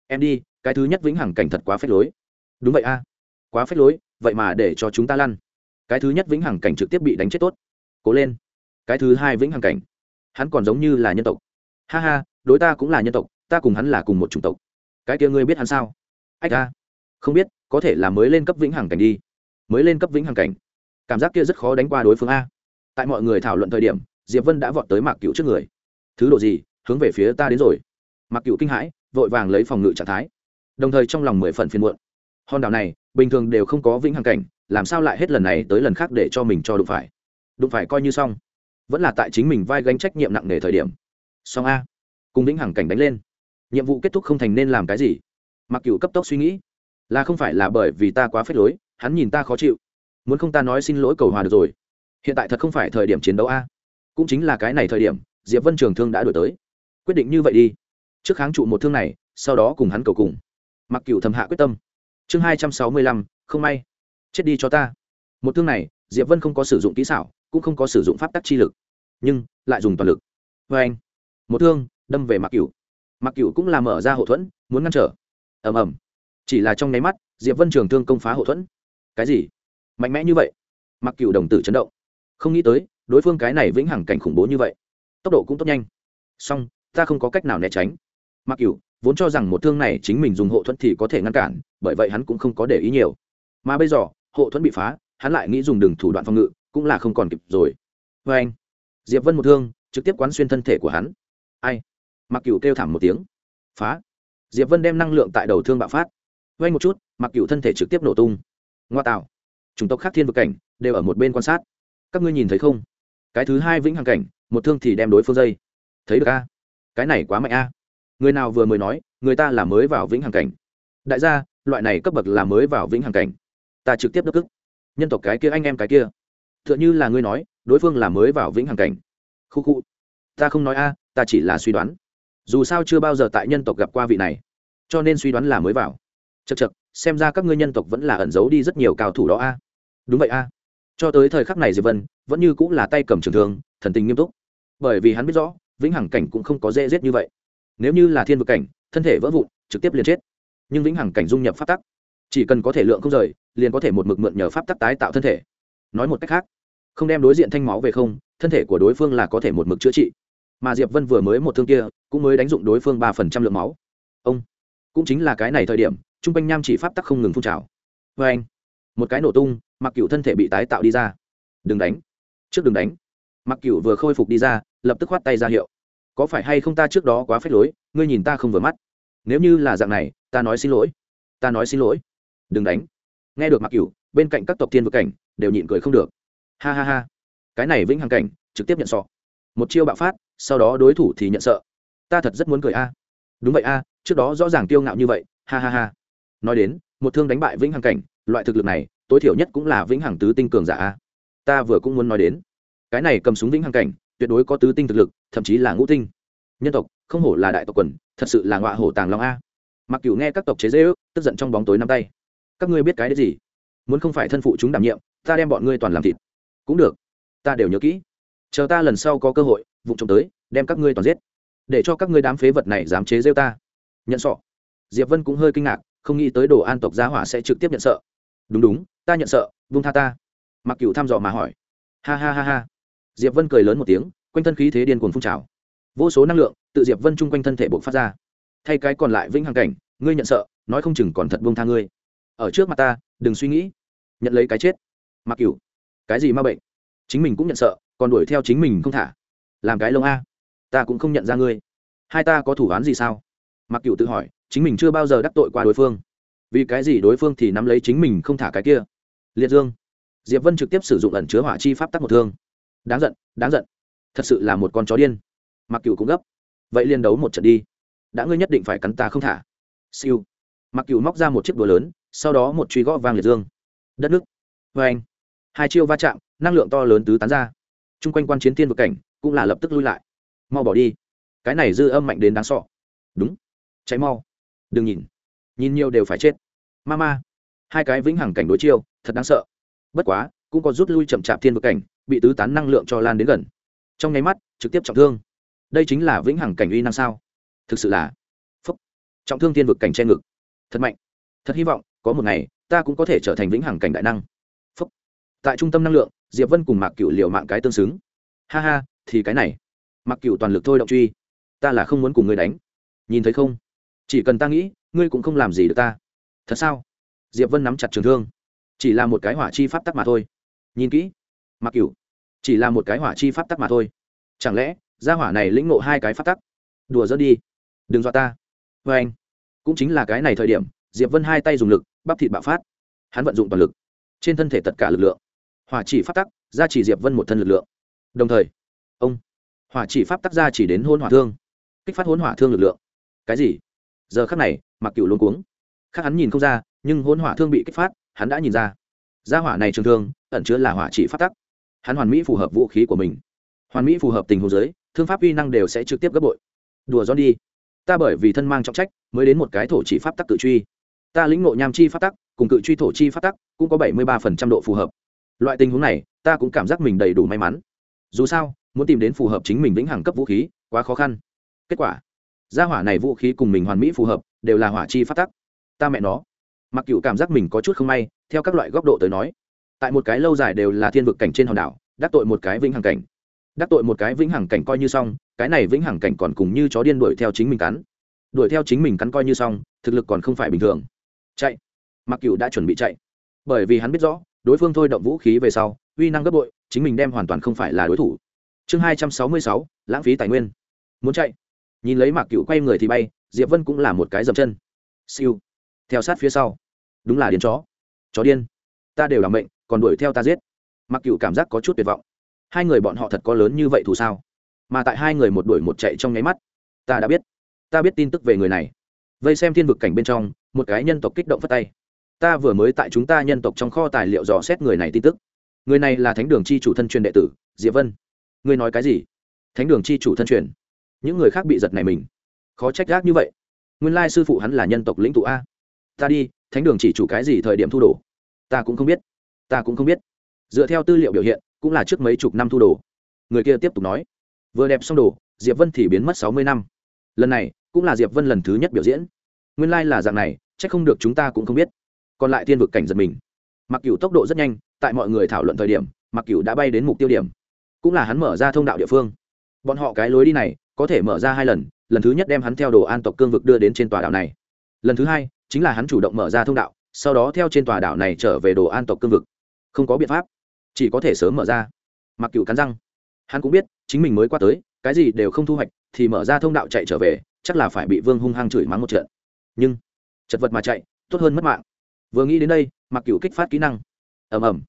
Em đi, cái thứ nhất vĩnh hằng cảnh thật quá phép lối. Đúng vậy a. Quá phép lối, vậy mà để cho chúng ta lăn. Cái thứ nhất vĩnh hằng cảnh trực tiếp bị đánh chết tốt. Cố lên. Cái thứ hai vĩnh hằng cảnh. Hắn còn giống như là nhân tộc. Ha ha, đối ta cũng là nhân tộc, ta cùng hắn là cùng một chủng tộc. Cái kia ngươi biết hắn sao? Ách a. Không biết, có thể là mới lên cấp vĩnh hằng cảnh đi. Mới lên cấp vĩnh hằng cảnh. Cảm giác kia rất khó đánh qua đối phương a. Tại mọi người thảo luận thời điểm, diệp vân đã vọt tới mạc cựu trước người. Thứ độ gì? Hướng về phía ta đến rồi. Mặc cựu kinh hãi, vội vàng lấy phòng ngự trạng thái. Đồng thời trong lòng mười phần phiền muộn. Hòn đảo này, bình thường đều không có vĩnh hằng cảnh, làm sao lại hết lần này tới lần khác để cho mình cho đụng phải? Đụng phải coi như xong. Vẫn là tại chính mình vai gánh trách nhiệm nặng nề thời điểm. Song a. Cùng vĩnh hằng cảnh đánh lên. Nhiệm vụ kết thúc không thành nên làm cái gì. Mặc cựu cấp tốc suy nghĩ. Là không phải là bởi vì ta quá phết lối, hắn nhìn ta khó chịu. Muốn không ta nói xin lỗi cầu hòa được rồi. Hiện tại thật không phải thời điểm chiến đấu a. Cũng chính là cái này thời điểm, diệp vân trường thương đã đổi tới quyết định như vậy đi. Trước kháng trụ một thương này, sau đó cùng hắn cầu cùng. Mặc cựu thầm hạ quyết tâm. Chương hai trăm sáu mươi lăm, không may. Chết đi cho ta. Một thương này, diệp vân không có sử dụng kỹ xảo, cũng không có sử dụng pháp tắc chi lực, nhưng lại dùng toàn lực. Vê anh, một thương, đâm về mặc cựu mặc cựu cũng làm mở ra hậu thuẫn, muốn ngăn trở. Ầm ầm. Chỉ là trong nháy mắt, diệp vân trường thương công phá hậu thuẫn. Cái gì? Mạnh mẽ như vậy? Mặc cựu đồng tử chấn động. Không nghĩ tới, đối phương cái này vĩnh hằng cảnh khủng bố như vậy. Tốc độ cũng tốt nhanh. Song ta không có cách nào né tránh. Mặc Cửu vốn cho rằng một thương này chính mình dùng hộ thuẫn thì có thể ngăn cản, bởi vậy hắn cũng không có để ý nhiều. Mà bây giờ, hộ thuẫn bị phá, hắn lại nghĩ dùng đường thủ đoạn phòng ngự, cũng là không còn kịp rồi. Vê anh, diệp vân một thương, trực tiếp quán xuyên thân thể của hắn. Ai? Mặc Cửu kêu thảm một tiếng. Phá. Diệp vân đem năng lượng tại đầu thương bạo phát. Vay một chút, mặc Cửu thân thể trực tiếp nổ tung. Ngoa tạo. Chủng tộc khác thiên vực cảnh, đều ở một bên quan sát. Các ngươi nhìn thấy không? Cái thứ hai vĩnh hằng cảnh, một thương thì đem đối phương dây. Thấy được a? Cái này quá mạnh a. Người nào vừa mới nói, người ta là mới vào vĩnh hằng cảnh. Đại gia, loại này cấp bậc là mới vào vĩnh hằng cảnh. Ta trực tiếp đắc ức nhân tộc cái kia, anh em cái kia. T h ư ợ n h ư là ngươi nói, đối phương là mới vào vĩnh hằng cảnh. Khu khu. Ta không nói a, ta chỉ là suy đoán. Dù sao chưa bao giờ tại nhân tộc gặp qua vị này. Cho nên suy đoán là mới vào. Chật chật xem ra các ngươi nhân tộc vẫn là ẩn giấu đi rất nhiều cao thủ đó a. Đúng vậy a. Cho tới thời khắc này diệp vân, vẫn như cũng là tay cầm trường thường thần tình nghiêm túc. Bởi vì hắn biết rõ vĩnh hằng cảnh cũng không có dễ giết như vậy. Nếu như là thiên vực cảnh, thân thể vỡ vụn, trực tiếp liền chết. Nhưng vĩnh hằng cảnh dung nhập pháp tắc, chỉ cần có thể lượng không rời, liền có thể một mực mượn nhờ pháp tắc tái tạo thân thể. Nói một cách khác, không đem đối diện thanh máu về không, thân thể của đối phương là có thể một mực chữa trị. Mà diệp vân vừa mới một thương kia, cũng mới đánh dụng đối phương ba phần trăm lượng máu. Ông, cũng chính là cái này thời điểm t r u n g quanh nham chỉ pháp tắc không ngừng phun trào. Vê anh, một cái nổ tung, mặc cựu thân thể bị tái tạo đi ra. Đừng đánh, trước đừng đánh. Mặc cựu vừa khôi phục đi ra lập tức khoát tay ra hiệu. Có phải hay không ta trước đó quá phết lối, ngươi nhìn ta không vừa mắt. Nếu như là dạng này, ta nói xin lỗi. Ta nói xin lỗi. Đừng đánh. Nghe được mặc cửu, bên cạnh các tộc thiên vực cảnh, đều nhịn cười không được. Ha ha ha. Cái này vĩnh hằng cảnh, trực tiếp nhận sọ. Một chiêu bạo phát, sau đó đối thủ thì nhận sợ. Ta thật rất muốn cười a. Đúng vậy a, trước đó rõ ràng tiêu ngạo như vậy. Ha ha ha. Nói đến, một thương đánh bại vĩnh hằng cảnh, loại thực lực này, tối thiểu nhất cũng là vĩnh hằng tứ tinh cường giả a. Ta vừa cũng muốn nói đến. Cái này cầm súng vĩnh hằng cảnh tuyệt đối có tứ tinh thực lực, thậm chí là ngũ tinh. Nhân tộc, không hổ là đại tộc quần, thật sự là ngọa hổ tàng long a. Mặc cửu nghe các tộc chế dễ ước tức giận trong bóng tối năm tay. Các ngươi biết cái đấy gì? Muốn không phải thân phụ chúng đảm nhiệm, ta đem bọn ngươi toàn làm thịt. Cũng được, ta đều nhớ kỹ. Chờ ta lần sau có cơ hội, vụ trộm tới, đem các ngươi toàn giết. Để cho các ngươi đám phế vật này dám chế rêu ta. Nhận sọ. Diệp vân cũng hơi kinh ngạc, không nghĩ tới đồ an tộc gia hỏa sẽ trực tiếp nhận sợ. Đúng đúng, ta nhận sợ vung tha ta. Mặc cửu thăm dò mà hỏi. Ha ha ha ha diệp vân cười lớn một tiếng, quanh thân khí thế điên cuồng phun trào. Vô số năng lượng tự diệp vân chung quanh thân thể buộc phát ra. Thay cái còn lại vĩnh hằng cảnh, ngươi nhận sợ, nói không chừng còn thật buông tha ngươi. Ở trước mặt ta, đừng suy nghĩ. Nhận lấy cái chết. Mặc cửu. Cái gì ma bệnh? Chính mình cũng nhận sợ, còn đuổi theo chính mình không thả. Làm cái lông a. Ta cũng không nhận ra ngươi. Hai ta có thủ án gì sao? Mặc cửu tự hỏi, chính mình chưa bao giờ đắc tội qua đối phương. Vì cái gì đối phương thì nắm lấy chính mình không thả cái kia? Liệt dương. Diệp vân trực tiếp sử dụng ẩn chứa hỏa chi pháp tắc một thương đáng giận đáng giận. Thật sự là một con chó điên. Mặc cửu cũng gấp. Vậy liên đấu một trận đi. Đã ngươi nhất định phải cắn ta không thả. Siêu. Mặc cửu móc ra một chiếc đùa lớn, sau đó một truy gõ vang liệt dương. Đất nước. Vê anh. Hai chiêu va chạm, năng lượng to lớn tứ tán ra. T r u n g quanh quan chiến tiên vực cảnh cũng là lập tức lui lại. Mau bỏ đi. Cái này dư âm mạnh đến đáng sọ. Đúng. Cháy mau. Đừng nhìn. Nhìn nhiều đều phải chết. Ma ma. Hai cái vĩnh hằng cảnh đối chiêu, thật đáng sợ. Bất quá, cũng có rút lui chậm chạp thiên vực cảnh bị tứ tán năng lượng cho lan đến gần. Trong nháy mắt, trực tiếp trọng thương. Đây chính là vĩnh hằng cảnh uy năng sao? Thực sự là phúc. Trọng thương thiên vực cảnh che ngực. Thật mạnh. Thật hy vọng, có một ngày, ta cũng có thể trở thành vĩnh hằng cảnh đại năng. Phúc. tại trung tâm năng lượng, diệp vân cùng mạc cựu liều mạng cái tương xứng. Ha ha, thì cái này. Mạc cựu toàn lực thôi động truy. Ta là không muốn cùng ngươi đánh. Nhìn thấy không? Chỉ cần ta nghĩ, ngươi cũng không làm gì được ta. Thật sao? Diệp vân nắm chặt trường thương. Chỉ là một cái hỏa chi pháp tắc mà thôi. Nhìn kỹ. Mặc cửu chỉ là một cái hỏa chi pháp tắc mà thôi. Chẳng lẽ, gia hỏa này lĩnh ngộ hai cái pháp tắc? Đùa dỡ đi. Đừng dọa ta. Vê anh, cũng chính là cái này thời điểm, diệp vân hai tay dùng lực, bắp thịt bạo phát. Hắn vận dụng toàn lực. Trên thân thể tất cả lực lượng. Hỏa chỉ pháp tắc ra chỉ diệp vân một thân lực lượng. Đồng thời, ông, hỏa chỉ pháp tắc ra chỉ đến hôn hỏa thương. Kích phát hôn hỏa thương lực lượng. Cái gì? Giờ khắc này, mặc cựu luôn cuống. Khác hắn nhìn không ra, nhưng hôn hỏa thương bị kích phát, hắn đã nhìn ra. Gia hỏa này trường thương, ẩn chứa là hỏa chỉ pháp tắc hắn hoàn mỹ phù hợp vũ khí của mình. Hoàn mỹ phù hợp tình huống giới thương pháp uy năng đều sẽ trực tiếp gấp bội. Đùa gió đi. Ta bởi vì thân mang trọng trách, mới đến một cái thổ chỉ pháp tắc cự truy. Ta lĩnh ngộ nham chi pháp tắc, cùng cự truy thổ chi pháp tắc, cũng có bảy mươi ba phần trăm độ phù hợp. Loại tình huống này, ta cũng cảm giác mình đầy đủ may mắn. Dù sao, muốn tìm đến phù hợp chính mình vĩnh hằng cấp vũ khí, quá khó khăn. Kết quả, gia hỏa này vũ khí cùng mình hoàn mỹ phù hợp, đều là hỏa chi phát tắc. Ta mẹ nó. Mặc cựu cảm giác mình có chút không may, theo các loại góc độ tới nói tại một cái lâu dài đều là thiên vực cảnh trên hòn đảo, đắc tội một cái vĩnh hằng cảnh. Đắc tội một cái vĩnh hằng cảnh coi như xong, cái này vĩnh hằng cảnh còn cùng như chó điên đuổi theo chính mình cắn. Đuổi theo chính mình cắn coi như xong, thực lực còn không phải bình thường. Chạy. Mặc cựu đã chuẩn bị chạy. Bởi vì hắn biết rõ, đối phương thôi động vũ khí về sau, uy năng gấp bội, chính mình đem hoàn toàn không phải là đối thủ. Chương hai trăm sáu mươi sáu, lãng phí tài nguyên. Muốn chạy. Nhìn lấy mạc cựu quay người thì bay, diệp vân cũng là một cái dậm chân. Siêu. Theo sát phía sau. Đúng là điên chó. Chó điên. Ta đều làm mệnh còn đuổi theo ta giết. Mặc cựu cảm giác có chút tuyệt vọng. Hai người bọn họ thật có lớn như vậy thù sao? Mà tại hai người một đuổi một chạy trong nháy mắt, ta đã biết. Ta biết tin tức về người này. Vây xem thiên vực cảnh bên trong, một cái nhân tộc kích động phất tay. Ta vừa mới tại chúng ta nhân tộc trong kho tài liệu dò xét người này tin tức. Người này là thánh đường chi chủ thân truyền đệ tử, diệp vân. Người nói cái gì? Thánh đường chi chủ thân truyền. Những người khác bị giật này mình. Khó trách gác như vậy. Nguyên lai sư phụ hắn là nhân tộc lĩnh tụ a. Ta đi, thánh đường chỉ chủ cái gì thời điểm thu đồ? Ta cũng không biết ta cũng không biết. Dựa theo tư liệu biểu hiện, cũng là trước mấy chục năm thu đồ. Người kia tiếp tục nói, vừa đẹp xong đồ, diệp vân thì biến mất sáu mươi năm. Lần này, cũng là diệp vân lần thứ nhất biểu diễn. Nguyên lai、like、là dạng này c h ắ c không được chúng ta cũng không biết. Còn lại thiên vực cảnh giật mình. Mặc cựu tốc độ rất nhanh, tại mọi người thảo luận thời điểm, mặc cựu đã bay đến mục tiêu điểm. Cũng là hắn mở ra thông đạo địa phương. Bọn họ cái lối đi này, có thể mở ra hai lần lần thứ nhất đem hắn theo đồ an tộc cương vực đưa đến trên tòa đảo này. Lần thứ hai, chính là hắn chủ động mở ra thông đạo, sau đó theo trên tòa đảo này trở về đồ an tộc cương vực không có biện pháp, chỉ có thể sớm mở ra. Mặc cựu cắn răng, hắn cũng biết, chính mình mới qua tới, cái gì đều không thu hoạch, thì mở ra thông đạo chạy trở về, chắc là phải bị vương hung hăng chửi mắng một trận. Nhưng, chật vật mà chạy, tốt hơn mất mạng. Vừa nghĩ đến đây, mặc cựu kích phát kỹ năng. Ầm ầm.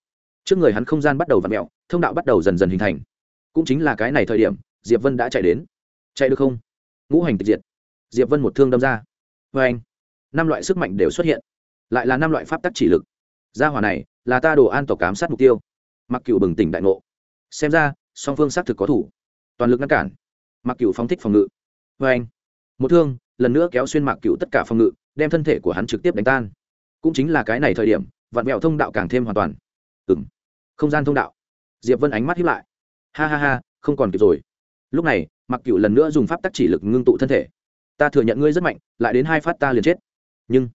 Trước người hắn không gian bắt đầu v ặ mẹo thông đạo bắt đầu dần dần hình thành. Cũng chính là cái này thời điểm, diệp vân đã chạy đến. Chạy được không? Ngũ hành tịch diệt. Diệp vân một thương đâm ra. Vê anh. Năm loại sức mạnh đều xuất hiện. Lại là năm loại pháp tắc chỉ lực. Gia hỏa này là ta đồ an tộc cám sát mục tiêu. Mặc cựu bừng tỉnh đại ngộ. Xem ra, song phương xác thực có thủ. Toàn lực ngăn cản. Mặc cựu phóng thích phòng ngự. Vê anh, một thương, lần nữa kéo xuyên mạc cựu tất cả phòng ngự, đem thân thể của hắn trực tiếp đánh tan. Cũng chính là cái này thời điểm, vạn mẹo thông đạo càng thêm hoàn toàn. Ừ m không gian thông đạo. Diệp vân ánh mắt hiếp lại. Ha ha ha, không còn kịp rồi. Lúc này, mặc cựu lần nữa dùng pháp tắc chỉ lực ngưng tụ thân thể. Ta thừa nhận ngươi rất mạnh, lại đến hai phát ta liền chết. Nhưng,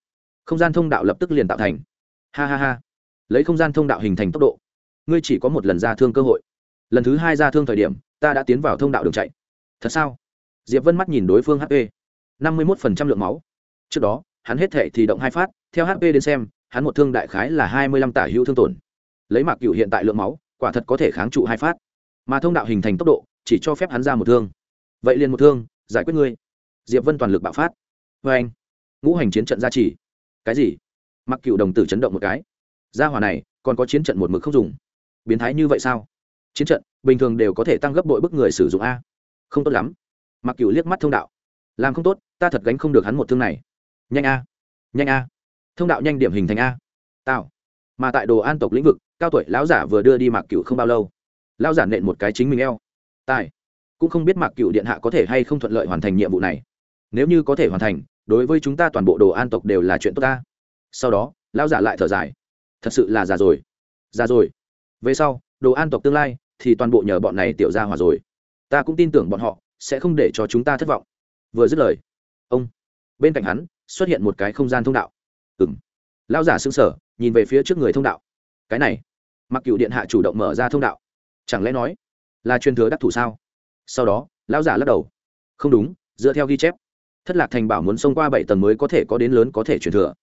không gian thông đạo lập tức liền tạo thành. Ha ha ha lấy không gian thông đạo hình thành tốc độ. Ngươi chỉ có một lần ra thương cơ hội. Lần thứ hai ra thương thời điểm, ta đã tiến vào thông đạo đường chạy. Thật sao? Diệp vân mắt nhìn đối phương hp năm mươi một lượng máu. Trước đó, hắn hết thể thì động hai phát, theo hp đến xem, hắn một thương đại khái là hai mươi lăm tả hữu thương tổn. Lấy mạc cựu hiện tại lượng máu, quả thật có thể kháng trụ hai phát. Mà thông đạo hình thành tốc độ, chỉ cho phép hắn ra một thương. Vậy liền một thương, giải quyết ngươi. Diệp vân toàn lực bạo phát. Vê anh ngũ hành chiến trận gia trì. Cái gì? Mặc cựu đồng tử chấn động một cái gia hỏa này, còn có chiến trận một mực không dùng. Biến thái như vậy sao? Chiến trận, bình thường đều có thể tăng gấp bội bức người sử dụng a. Không tốt lắm. Mặc cựu liếc mắt thông đạo. Làm không tốt, ta thật gánh không được hắn một thương này. Nhanh a. Nhanh a. Thông đạo nhanh điểm hình thành a. Tạo mà tại đồ an tộc lĩnh vực, cao tuổi lão giả vừa đưa đi mạc cựu không bao lâu. Lão giả nện một cái chính mình eo. Tài. Cũng không biết mạc cựu điện hạ có thể hay không thuận lợi hoàn thành nhiệm vụ này. Nếu như có thể hoàn thành, đối với chúng ta toàn bộ đồ an tộc đều là chuyện tốt ta. Sau đó, lão giả lại thở dài thật sự là già rồi. Già rồi. Về sau, đồ an tộc tương lai thì toàn bộ nhờ bọn này tiểu ra hòa rồi. Ta cũng tin tưởng bọn họ sẽ không để cho chúng ta thất vọng. Vừa dứt lời, ông, bên cạnh hắn xuất hiện một cái không gian thông đạo. Ừng lão giả xứng sở nhìn về phía trước người thông đạo. Cái này, mặc cựu điện hạ chủ động mở ra thông đạo. Chẳng lẽ nói là truyền thừa đắc thủ sao? Sau đó, lão giả lắc đầu. Không đúng, dựa theo ghi chép, thất lạc thành bảo muốn xông qua bảy tầng mới có thể có đến lớn có thể truyền thừa.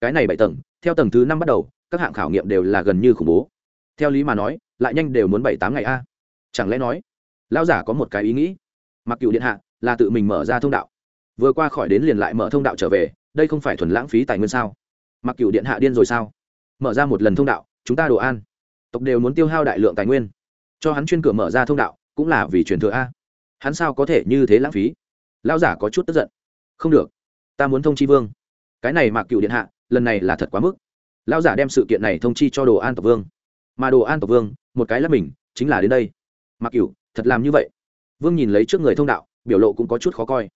Cái này bảy tầng, theo tầng thứ năm bắt đầu các hạng khảo nghiệm đều là gần như khủng bố. Theo lý mà nói, lại nhanh đều muốn bảy tám ngày a. Chẳng lẽ nói, lão giả có một cái ý nghĩ? Mặc cựu điện hạ, là tự mình mở ra thông đạo. Vừa qua khỏi đến liền lại mở thông đạo trở về, đây không phải thuần lãng phí tài nguyên sao? Mặc cựu điện hạ điên rồi sao? Mở ra một lần thông đạo, chúng ta đồ an tộc đều muốn tiêu hao đại lượng tài nguyên. Cho hắn chuyên cửa mở ra thông đạo, cũng là vì truyền thừa a. Hắn sao có thể như thế lãng phí? Lão giả có chút tức giận. Không được, ta muốn thông chi vương. Cái này mạc cựu điện hạ, lần này là thật quá mức lão giả đem sự kiện này thông chi cho đồ an tộc vương. Mà đồ an tộc vương một cái là mình chính là đến đây. Mặc cửu, thật làm như vậy. Vương nhìn lấy trước người thông đạo biểu lộ cũng có chút khó coi.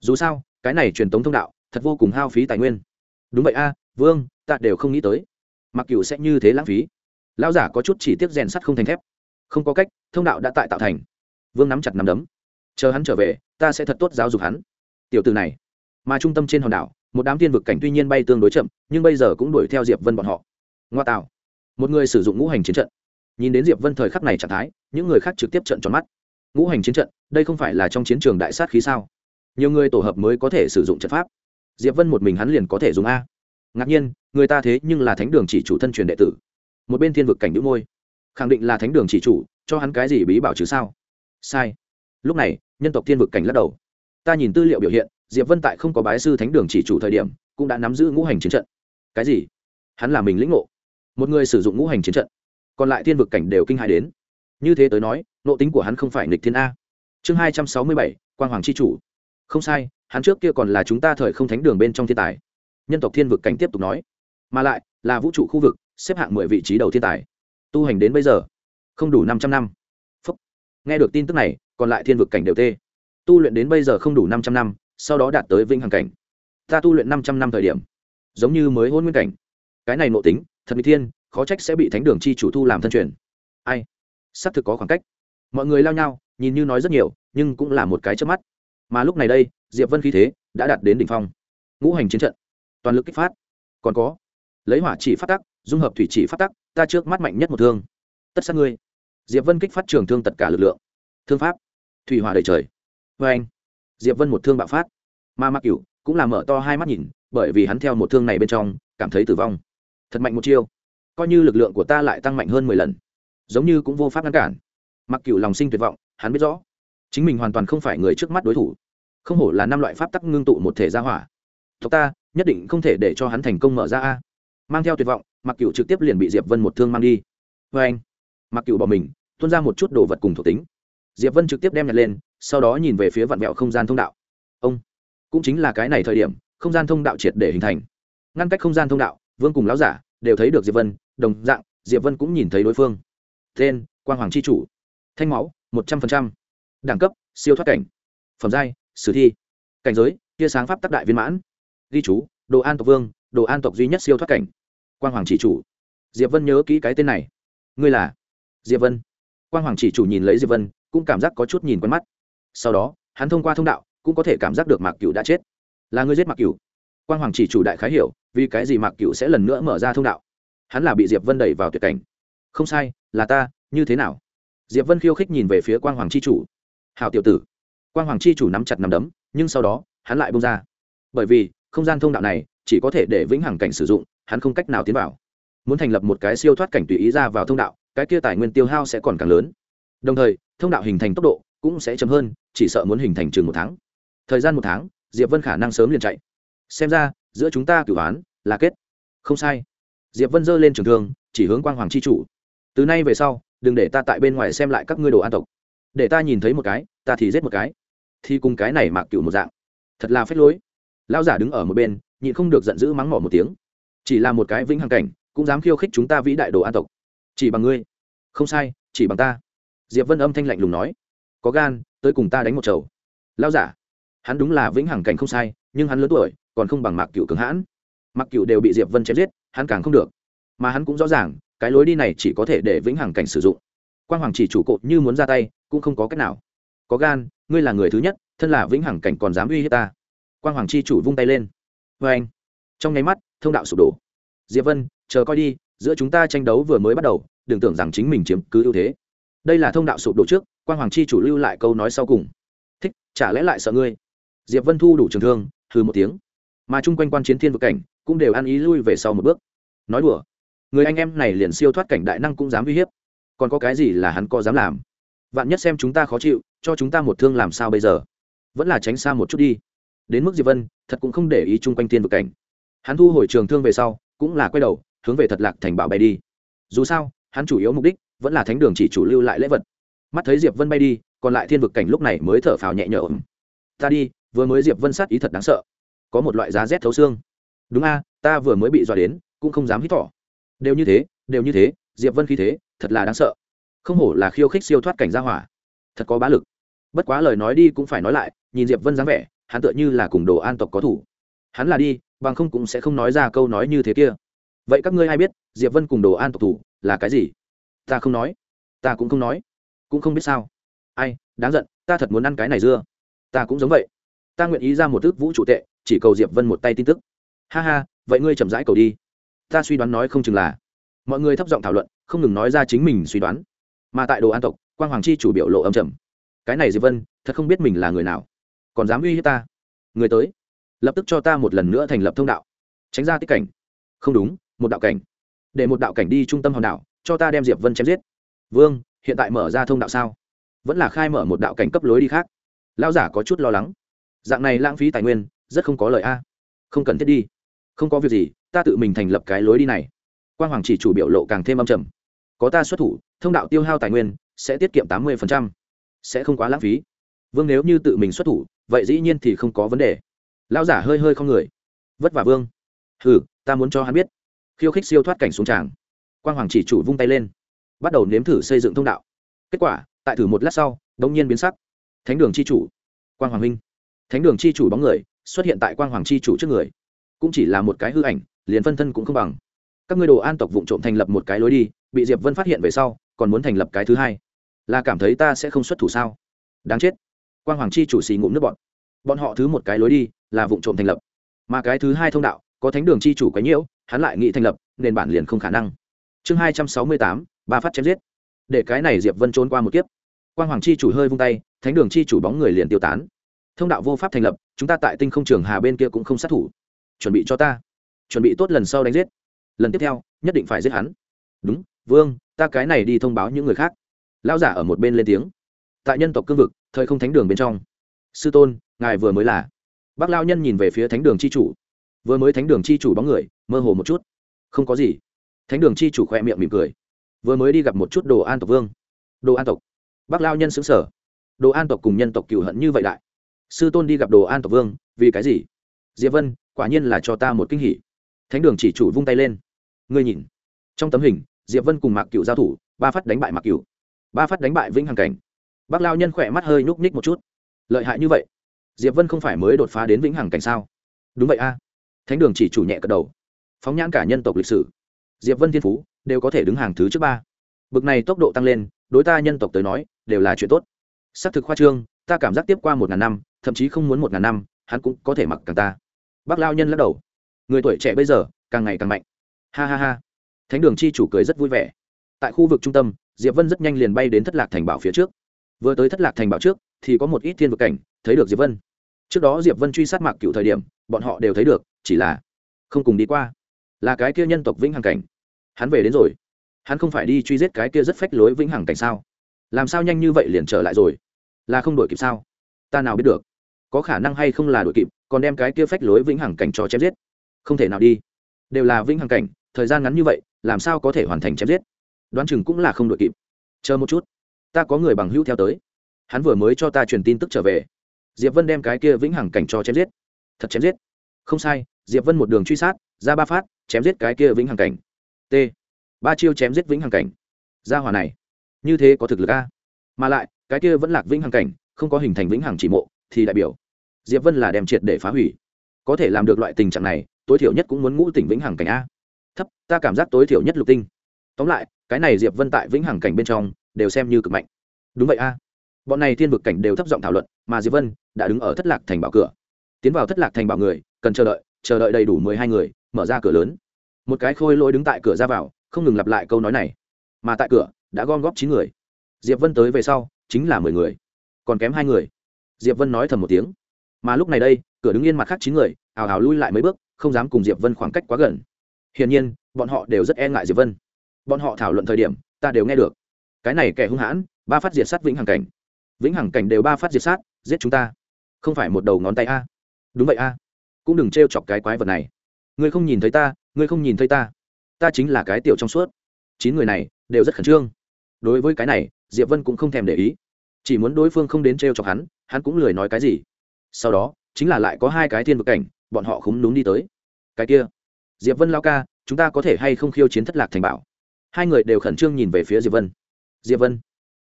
Dù sao cái này truyền tống thông đạo thật vô cùng hao phí tài nguyên. Đúng vậy a vương ta đều không nghĩ tới. Mặc cửu sẽ như thế lãng phí. Lão giả có chút chỉ tiếc rèn sắt không thành thép. Không có cách thông đạo đã tại tạo thành. Vương nắm chặt nắm đấm. Chờ hắn trở về ta sẽ thật tốt giáo dục hắn. Tiểu từ này. Mà trung tâm trên hòn đảo một đám tiên vực cảnh tuy nhiên bay tương đối chậm, nhưng bây giờ cũng đuổi theo diệp vân bọn họ. Ngoa tạo. Một người sử dụng ngũ hành chiến trận. Nhìn đến diệp vân thời khắc này trạng thái, những người khác trực tiếp trận tròn mắt. Ngũ hành chiến trận, đây không phải là trong chiến trường đại sát khí sao? Nhiều người tổ hợp mới có thể sử dụng trận pháp. Diệp vân một mình hắn liền có thể dùng a. Ngạc nhiên, người ta thế nhưng là thánh đường chỉ chủ thân truyền đệ tử. Một bên thiên vực cảnh nữ môi. Khẳng định là thánh đường chỉ chủ, cho hắn cái gì bí bảo chứ sao? Sai. Lúc này, nhân tộc thiên vực cảnh lắc đầu. Ta nhìn tư liệu biểu hiện diệp vân tại không có bái sư thánh đường chỉ chủ thời điểm, cũng đã nắm giữ ngũ hành chiến trận. Cái gì? Hắn là mình lĩnh ngộ. Một người sử dụng ngũ hành chiến trận, còn lại thiên vực cảnh đều kinh hại đến. Như thế tới nói, nộ tính của hắn không phải nghịch thiên a. Chương hai trăm sáu mươi bảy, quang hoàng c h i chủ. Không sai, hắn trước kia còn là chúng ta thời không thánh đường bên trong thiên tài. Nhân tộc thiên vực cảnh tiếp tục nói. Mà lại, là vũ trụ khu vực, xếp hạng mười vị trí đầu thiên tài. Tu hành đến bây giờ, không đủ năm trăm năm. Phúc. nghe được tin tức này, còn lại thiên vực cảnh đều tê. Tu luyện đến bây giờ không đủ năm trăm năm sau đó đạt tới vĩnh hằng cảnh. Ta tu luyện năm trăm năm thời điểm, giống như mới hôn nguyên cảnh. Cái này nộ tính, thật n thiên, khó trách sẽ bị thánh đường chi chủ thu làm thân truyền. Ai? Sắp thực có khoảng cách. Mọi người lao nhau, nhìn như nói rất nhiều, nhưng cũng là một cái trước mắt. Mà lúc này đây, diệp vân khí thế đã đạt đến đỉnh phong. Ngũ hành chiến trận, toàn lực kích phát. Còn có, lấy hỏa chỉ phát tắc, dung hợp thủy chỉ phát tắc, ta trước mắt mạnh nhất một thương. Tất sát ngươi. Diệp vân kích phát trường thương tất cả lực lượng. Thương pháp. Thủy hỏa đầy trời. Vê anh diệp vân một thương bạo phát. Mà mặc cửu cũng là mở to hai mắt nhìn, bởi vì hắn theo một thương này bên trong, cảm thấy tử vong. Thật mạnh một chiêu. Coi như lực lượng của ta lại tăng mạnh hơn mười lần. Giống như cũng vô pháp ngăn cản. Mặc cửu lòng sinh tuyệt vọng, hắn biết rõ. Chính mình hoàn toàn không phải người trước mắt đối thủ. Không hổ là năm loại pháp tắc ngưng tụ một thể gia hỏa. Tộc ta nhất định không thể để cho hắn thành công mở ra a. Mang theo tuyệt vọng mặc Cửu trực tiếp liền bị diệp vân một thương mang đi. Vê anh mặc Cửu bỏ mình, tuôn ra một chút đồ vật cùng thuộc tính. Diệp vân trực tiếp đem nhặt lên sau đó nhìn về phía vạn mẹo không gian thông đạo. Ông, cũng chính là cái này thời điểm, không gian thông đạo triệt để hình thành. Ngăn cách không gian thông đạo, vương cùng lão giả đều thấy được diệp vân, đồng dạng, diệp vân cũng nhìn thấy đối phương. Tên, quang hoàng c h i chủ. Thanh máu, một trăm linh đẳng cấp, siêu thoát cảnh. Phẩm giai, sử thi. Cảnh giới, tia sáng pháp tắc đại viên mãn. Ghi chú, đồ an tộc vương, đồ an tộc duy nhất siêu thoát cảnh. Quang hoàng chỉ chủ. Diệp vân nhớ kỹ cái tên này. Ngươi là? Diệp vân. Quang hoàng chỉ chủ nhìn lấy diệp vân, cũng cảm giác có chút nhìn quen mắt sau đó, hắn thông qua thông đạo, cũng có thể cảm giác được mạc cựu đã chết. Là người giết mạc cựu quang hoàng chỉ chủ đại khái hiểu, vì cái gì mạc cựu sẽ lần nữa mở ra thông đạo. Hắn là bị diệp vân đẩy vào tuyệt cảnh. Không sai, là ta, như thế nào? Diệp vân khiêu khích nhìn về phía quang hoàng chi chủ. Hào tiểu tử. Quang hoàng chi chủ nắm chặt nắm đấm, nhưng sau đó, hắn lại bông ra. Bởi vì, không gian thông đạo này, chỉ có thể để vĩnh hằng cảnh sử dụng, hắn không cách nào tiến vào. Muốn thành lập một cái siêu thoát cảnh tùy ý ra vào thông đạo, cái kia tài nguyên tiêu hao sẽ còn càng lớn. Đồng thời, thông đạo hình thành tốc độ cũng sẽ chậm hơn, chỉ sợ muốn hình thành chừng một tháng. Thời gian một tháng, diệp vân khả năng sớm liền chạy. Xem ra, giữa chúng ta cửu án là kết. Không sai. Diệp vân giơ lên trường thương, chỉ hướng quang hoàng chi chủ. Từ nay về sau, đừng để ta tại bên ngoài xem lại các ngươi đồ an tộc. Để ta nhìn thấy một cái, ta thì giết một cái. Thì cùng cái này mạc cựu một dạng. Thật là phết lối. Lão giả đứng ở một bên, nhịn không được giận dữ mắng mỏ một tiếng. Chỉ là một cái vĩnh hằng cảnh, cũng dám khiêu khích chúng ta vĩ đại đồ an tộc. Chỉ bằng ngươi. Không sai, chỉ bằng ta. Diệp vân âm thanh lạnh lùng nói có gan, tới cùng ta đánh một chầu. Lão giả, hắn đúng là vĩnh hằng cảnh không sai, nhưng hắn lớn tuổi, còn không bằng mạc cựu cường hãn. Mạc cựu đều bị diệp vân chém giết, hắn càng không được. Mà hắn cũng rõ ràng, cái lối đi này chỉ có thể để vĩnh hằng cảnh sử dụng. Quang hoàng chỉ chủ cột như muốn ra tay, cũng không có cách nào. Có gan, ngươi là người thứ nhất, thân là vĩnh hằng cảnh còn dám uy hiếp ta. Quang hoàng chi chủ vung tay lên. Vê anh, trong nháy mắt, thông đạo sụp đổ. Diệp vân, chờ coi đi, giữa chúng ta tranh đấu vừa mới bắt đầu, đừng tưởng rằng chính mình chiếm cứ ưu thế. Đây là thông đạo sụp đổ trước Quan hoàng chi chủ lưu lại câu nói sau cùng. Thích, chả lẽ lại sợ ngươi? Diệp vân thu đủ trường thương, hừ một tiếng. Mà chung quanh quan chiến thiên vực cảnh, cũng đều ăn ý lui về sau một bước. Nói đùa, người anh em này liền siêu thoát cảnh đại năng cũng dám uy hiếp. Còn có cái gì là hắn có dám làm? Vạn nhất xem chúng ta khó chịu, cho chúng ta một thương làm sao bây giờ? Vẫn là tránh xa một chút đi. Đến mức diệp vân, thật cũng không để ý chung quanh Thiên vực cảnh. Hắn thu hồi trường thương về sau, cũng là quay đầu, hướng về thật lạc thành bảo bay đi. Dù sao, hắn chủ yếu mục đích vẫn là thánh đường chỉ chủ lưu lại lễ vật mắt thấy diệp vân bay đi còn lại thiên vực cảnh lúc này mới thở phào nhẹ nhõm. Ta đi, vừa mới diệp vân sát ý thật đáng sợ. Có một loại giá rét thấu xương. Đúng a, ta vừa mới bị dọa đến, cũng không dám hít thỏ đều như thế, đều như thế, diệp vân khí thế, thật là đáng sợ. Không hổ là khiêu khích siêu thoát cảnh gia hỏa. Thật có bá lực. Bất quá lời nói đi cũng phải nói lại, nhìn diệp vân dáng vẻ, hắn tựa như là cùng đồ an tộc có thủ. Hắn là đi, bằng không cũng sẽ không nói ra câu nói như thế kia. Vậy các ngươi ai biết, diệp vân cùng đồ an tộc thủ là cái gì? Ta không nói. Ta cũng không nói cũng không biết sao. Ai, đáng giận, ta thật muốn ăn cái này dưa. Ta cũng giống vậy. Ta nguyện ý ra một thức vũ trụ tệ, chỉ cầu diệp vân một tay tin tức. Ha ha, vậy ngươi chậm rãi cầu đi. Ta suy đoán nói không chừng là. Mọi người thấp giọng thảo luận, không ngừng nói ra chính mình suy đoán. Mà tại đồ an tộc, quang hoàng chi chủ biểu lộ âm trầm. Cái này diệp vân, thật không biết mình là người nào. Còn dám uy hiếp ta? Người tới. Lập tức cho ta một lần nữa thành lập thông đạo. Tránh ra tích cảnh. Không đúng, một đạo cảnh. Để một đạo cảnh đi trung tâm hòn đảo, cho ta đem diệp vân chém giết. Vương hiện tại mở ra thông đạo sao? Vẫn là khai mở một đạo cảnh cấp lối đi khác. Lao giả có chút lo lắng. Dạng này lãng phí tài nguyên, rất không có lợi a. Không cần thiết đi. Không có việc gì, ta tự mình thành lập cái lối đi này. Quang hoàng chỉ chủ biểu lộ càng thêm âm trầm. Có ta xuất thủ, thông đạo tiêu hao tài nguyên sẽ tiết kiệm tám mươi sẽ không quá lãng phí. Vương nếu như tự mình xuất thủ, vậy dĩ nhiên thì không có vấn đề. Lao giả hơi hơi không người. Vất vả vương. Ừ ta muốn cho hắn biết. Khiêu khích siêu thoát cảnh xuống tràng. Quang hoàng chỉ chủ vung tay lên bắt đầu nếm thử xây dựng thông đạo. Kết quả, tại thử một lát sau, đống nhiên biến sắc. Thánh đường c h i chủ, quang hoàng minh. Thánh đường c h i chủ bóng người, xuất hiện tại quang hoàng c h i chủ trước người. Cũng chỉ là một cái hư ảnh, liền phân thân cũng không bằng. Các ngươi đồ an tộc vụ trộm thành lập một cái lối đi, bị diệp vân phát hiện về sau, còn muốn thành lập cái thứ hai. Là cảm thấy ta sẽ không xuất thủ sao? Đáng chết. Quang hoàng chi chủ xì ngụm nước bọn bọn họ thứ một cái lối đi, là vụ trộm thành lập. Mà cái thứ hai thông đạo, có thánh đường chi chủ quấy nhiễu, hắn lại nghĩ thành lập nên bản liền không khả năng. Chương hai trăm sáu mươi tám ba phát chém giết. Để cái này diệp vân trốn qua một kiếp. Quang hoàng chi chủ hơi vung tay, thánh đường chi chủ bóng người liền tiêu tán. Thông đạo vô pháp thành lập, chúng ta tại tinh không trường hà bên kia cũng không sát thủ. Chuẩn bị cho ta. Chuẩn bị tốt lần sau đánh giết. Lần tiếp theo, nhất định phải giết hắn. Đúng, vương, ta cái này đi thông báo những người khác. Lao giả ở một bên lên tiếng. Tại nhân tộc cương vực, thời không thánh đường bên trong. Sư tôn, ngài vừa mới là. Bác lao nhân nhìn về phía thánh đường chi chủ. Vừa mới thánh đường chi chủ bóng người, mơ hồ một chút. Không có gì. Thánh đường chi chủ khoe miệng mỉm cười vừa mới đi gặp một chút đồ an tộc vương. Đồ an tộc. Bác lao nhân xứng sở đồ an tộc cùng nhân tộc cựu hận như vậy đại. Sư tôn đi gặp đồ an tộc vương, vì cái gì? Diệp vân, quả nhiên là cho ta một kinh hỉ. Thánh đường chỉ chủ vung tay lên. Ngươi nhìn. Trong tấm hình, diệp vân cùng mạc cựu giao thủ, ba phát đánh bại mạc cựu ba phát đánh bại vĩnh hằng cảnh. Bác lao nhân khỏe mắt hơi nhúc nhích một chút. Lợi hại như vậy? Diệp vân không phải mới đột phá đến vĩnh hằng cảnh sao? Đúng vậy a. Thánh đường chỉ chủ nhẹ cất đầu. Phóng nhãn cả nhân tộc lịch sử. Diệp vân thiên phú đều có thể đứng hàng thứ trước ba. Bực này tốc độ tăng lên, đối ta nhân tộc tới nói, đều là chuyện tốt. Xác thực khoa trương, ta cảm giác tiếp qua một ngàn năm, thậm chí không muốn một ngàn năm, hắn cũng có thể mặc càng ta. Bác lao nhân lắc đầu. Người tuổi trẻ bây giờ, càng ngày càng mạnh. Ha ha ha. Thánh đường chi chủ cười rất vui vẻ. Tại khu vực trung tâm, diệp vân rất nhanh liền bay đến thất lạc thành bảo phía trước. Vừa tới thất lạc thành bảo trước, thì có một ít thiên vực cảnh, thấy được diệp vân. Trước đó diệp vân truy sát mạc cựu thời điểm, bọn họ đều thấy được, chỉ là không cùng đi qua. Là cái kia nhân tộc vĩnh hằng cảnh hắn về đến rồi. Hắn không phải đi truy giết cái kia rất phách lối vĩnh hằng cảnh sao? Làm sao nhanh như vậy liền trở lại rồi? Là không đổi kịp sao? Ta nào biết được. Có khả năng hay không là đổi kịp, còn đem cái kia phách lối vĩnh hằng cảnh cho chém giết. Không thể nào đi. Đều là vĩnh hằng cảnh, thời gian ngắn như vậy, làm sao có thể hoàn thành chém giết? Đoán chừng cũng là không đổi kịp. Chờ một chút. Ta có người bằng hữu theo tới. Hắn vừa mới cho ta truyền tin tức trở về. Diệp vân đem cái kia vĩnh hằng cảnh cho chém giết. Thật chém giết. Không sai, diệp vân một đường truy sát, ra ba phát, chém giết cái kia vĩnh hằng cảnh t. Ba chiêu chém giết vĩnh hằng cảnh. Gia hòa này, như thế có thực lực a? Mà lại, cái kia vẫn lạc vĩnh hằng cảnh, không có hình thành vĩnh hằng chỉ mộ, thì đại biểu diệp vân là đem triệt để phá hủy. Có thể làm được loại tình trạng này, tối thiểu nhất cũng muốn ngũ tỉnh vĩnh hằng cảnh a. Thấp, ta cảm giác tối thiểu nhất lục tinh. Tóm lại, cái này diệp vân tại vĩnh hằng cảnh bên trong, đều xem như cực mạnh. Đúng vậy a. Bọn này thiên vực cảnh đều thấp giọng thảo luận, mà diệp vân đã đứng ở thất lạc thành bảo cửa. Tiến vào thất lạc thành bảo người, cần chờ đợi chờ đợi đầy đủ mười hai người, mở ra cửa lớn một cái khôi lỗi đứng tại cửa ra vào, không ngừng lặp lại câu nói này. Mà tại cửa, đã gom góp chín người. Diệp vân tới về sau, chính là mười người, còn kém hai người. Diệp vân nói thầm một tiếng. Mà lúc này đây, cửa đứng yên mặt khác chín người, ào ào lui lại mấy bước, không dám cùng diệp vân khoảng cách quá gần. Hiển nhiên, bọn họ đều rất e ngại diệp vân. Bọn họ thảo luận thời điểm, ta đều nghe được. Cái này kẻ hung hãn, ba phát diệt sát vĩnh hằng cảnh. Vĩnh hằng cảnh đều ba phát diệt sát, giết chúng ta. Không phải một đầu ngón tay a. Đúng vậy a. Cũng đừng t chọc cái quái vật này. Ngươi không nhìn thấy ta ngươi không nhìn thấy ta. Ta chính là cái tiểu trong suốt. Chín người này đều rất khẩn trương. Đối với cái này, diệp vân cũng không thèm để ý. Chỉ muốn đối phương không đến t chọc hắn hắn cũng lười nói cái gì. Sau đó, chính là lại có hai cái thiên vực cảnh, bọn họ khúm đúng đi tới. Cái kia, diệp vân lao ca, chúng ta có thể hay không khiêu chiến thất lạc thành bảo? Hai người đều khẩn trương nhìn về phía diệp vân. Diệp vân,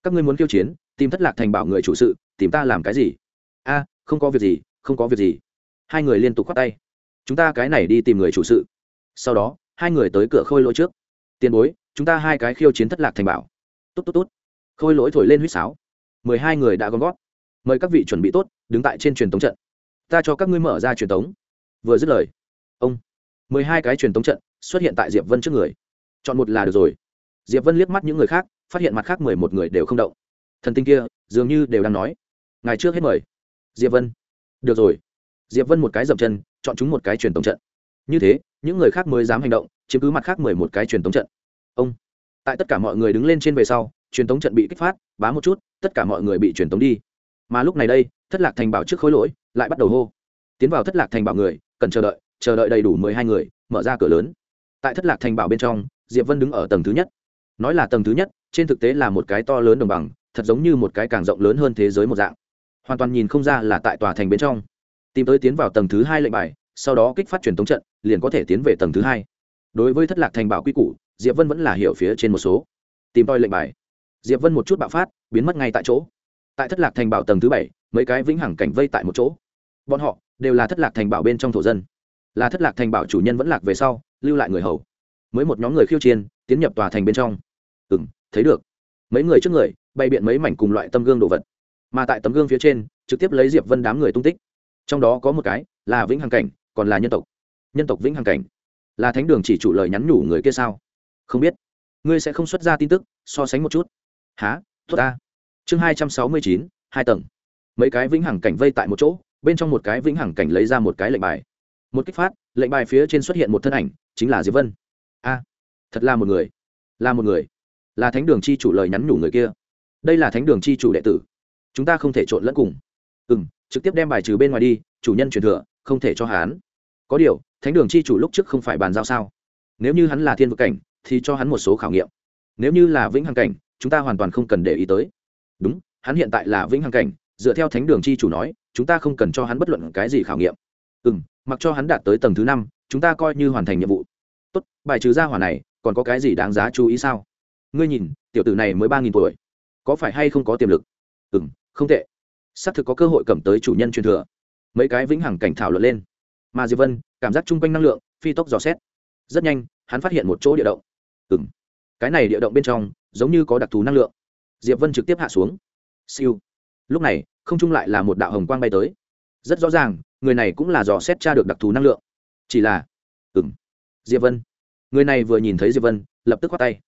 các ngươi muốn khiêu chiến, tìm thất lạc thành bảo người chủ sự, tìm ta làm cái gì? A, không có việc gì, không có việc gì. Hai người liên tục khoát tay. Chúng ta cái này đi tìm người chủ sự sau đó, hai người tới cửa khôi lỗi trước. Tiền bối, chúng ta hai cái khiêu chiến thất lạc thành bảo. Tốt tốt tốt. Khôi lỗi thổi lên huýt sáo. Mười hai người đã gom gót mời các vị chuẩn bị tốt, đứng tại trên truyền tống trận. Ta cho các ngươi mở ra truyền tống. Vừa dứt lời, ông, mười hai cái truyền tống trận xuất hiện tại diệp vân trước người. Chọn một là được rồi. Diệp vân liếc mắt những người khác, phát hiện mặt khác mười một người đều không động. Thần tinh kia, dường như đều đang nói ngày trước hết mời. Diệp vân, được rồi. Diệp vân một cái dậm chân, chọn chúng một cái truyền tống trận như thế, những người khác mới dám hành động, chiếm cứ mặt khác mười một cái truyền tống trận. Ông, tại tất cả mọi người đứng lên trên về sau, truyền tống trận bị kích phát, bá một chút, tất cả mọi người bị truyền tống đi. Mà lúc này đây, thất lạc thành bảo trước khối lỗi, lại bắt đầu hô. Tiến vào thất lạc thành bảo người, cần chờ đợi chờ đợi đầy đủ mười hai người, mở ra cửa lớn. Tại thất lạc thành bảo bên trong, diệp vân đứng ở tầng thứ nhất. Nói là tầng thứ nhất, trên thực tế là một cái to lớn đồng bằng, thật giống như một cái càng rộng lớn hơn thế giới một dạng. Hoàn toàn nhìn không ra là tại tòa thành bên trong. Tìm tới tiến vào tầng thứ hai lệnh bài sau đó kích phát truyền tống trận, liền có thể tiến về tầng thứ hai. Đối với thất lạc thành bảo quy củ, diệp vân vẫn là hiểu phía trên một số. Tìm toi lệnh bài. Diệp vân một chút bạo phát, biến mất ngay tại chỗ. Tại thất lạc thành bảo tầng thứ bảy, mấy cái vĩnh hằng cảnh vây tại một chỗ. Bọn họ đều là thất lạc thành bảo bên trong thổ dân. Là thất lạc thành bảo chủ nhân vẫn lạc về sau, lưu lại người hầu. Mới một nhóm người khiêu chiên tiến nhập tòa thành bên trong. Ừ m thấy được. Mấy người trước người, bày biện mấy mảnh cùng loại tâm gương đồ vật. Mà tại tấm gương phía trên, trực tiếp lấy diệp vân đám người tung tích. Trong đó có một cái là vĩnh hằng cảnh còn là nhân tộc. Nhân tộc vĩnh hằng cảnh. Là thánh đường chỉ chủ lời nhắn nhủ người kia sao? Không biết. Ngươi sẽ không xuất ra tin tức, so sánh một chút. Há tốt ta. Chương hai trăm sáu mươi chín, hai tầng. Mấy cái vĩnh hằng cảnh vây tại một chỗ, bên trong một cái vĩnh hằng cảnh lấy ra một cái lệnh bài. Một kích phát, lệnh bài phía trên xuất hiện một thân ảnh, chính là diệp vân. A, thật là một người. Là một người. Là thánh đường chi chủ lời nhắn nhủ người kia. Đây là thánh đường chi chủ đệ tử. Chúng ta không thể trộn lẫn cùng. Ừ m trực tiếp đem bài trừ bên ngoài đi, chủ nhân truyền thừa, không thể cho hắn có điều, thánh đường chi chủ lúc trước không phải bàn giao sao? Nếu như hắn là thiên vực cảnh, thì cho hắn một số khảo nghiệm. Nếu như là vĩnh hằng cảnh, chúng ta hoàn toàn không cần để ý tới. Đúng, hắn hiện tại là vĩnh hằng cảnh, dựa theo thánh đường chi chủ nói, chúng ta không cần cho hắn bất luận cái gì khảo nghiệm. Ừ m mặc cho hắn đạt tới tầng thứ năm, chúng ta coi như hoàn thành nhiệm vụ. Tốt, bài trừ gia hỏa này, còn có cái gì đáng giá chú ý sao? Ngươi nhìn, tiểu tử này mới ba nghìn tuổi. Có phải hay không có tiềm lực? Ừ m không tệ. Xác thực có cơ hội cầm tới chủ nhân truyền thừa. Mấy cái vĩnh hằng cảnh thảo luận lên mà diệp vân cảm giác chung quanh năng lượng phi tốc dò xét rất nhanh hắn phát hiện một chỗ địa động ừng cái này địa động bên trong giống như có đặc thù năng lượng diệp vân trực tiếp hạ xuống siêu lúc này không trung lại là một đạo hồng quang bay tới rất rõ ràng người này cũng là dò xét tra được đặc thù năng lượng chỉ là ừng diệp vân người này vừa nhìn thấy diệp vân lập tức khoát tay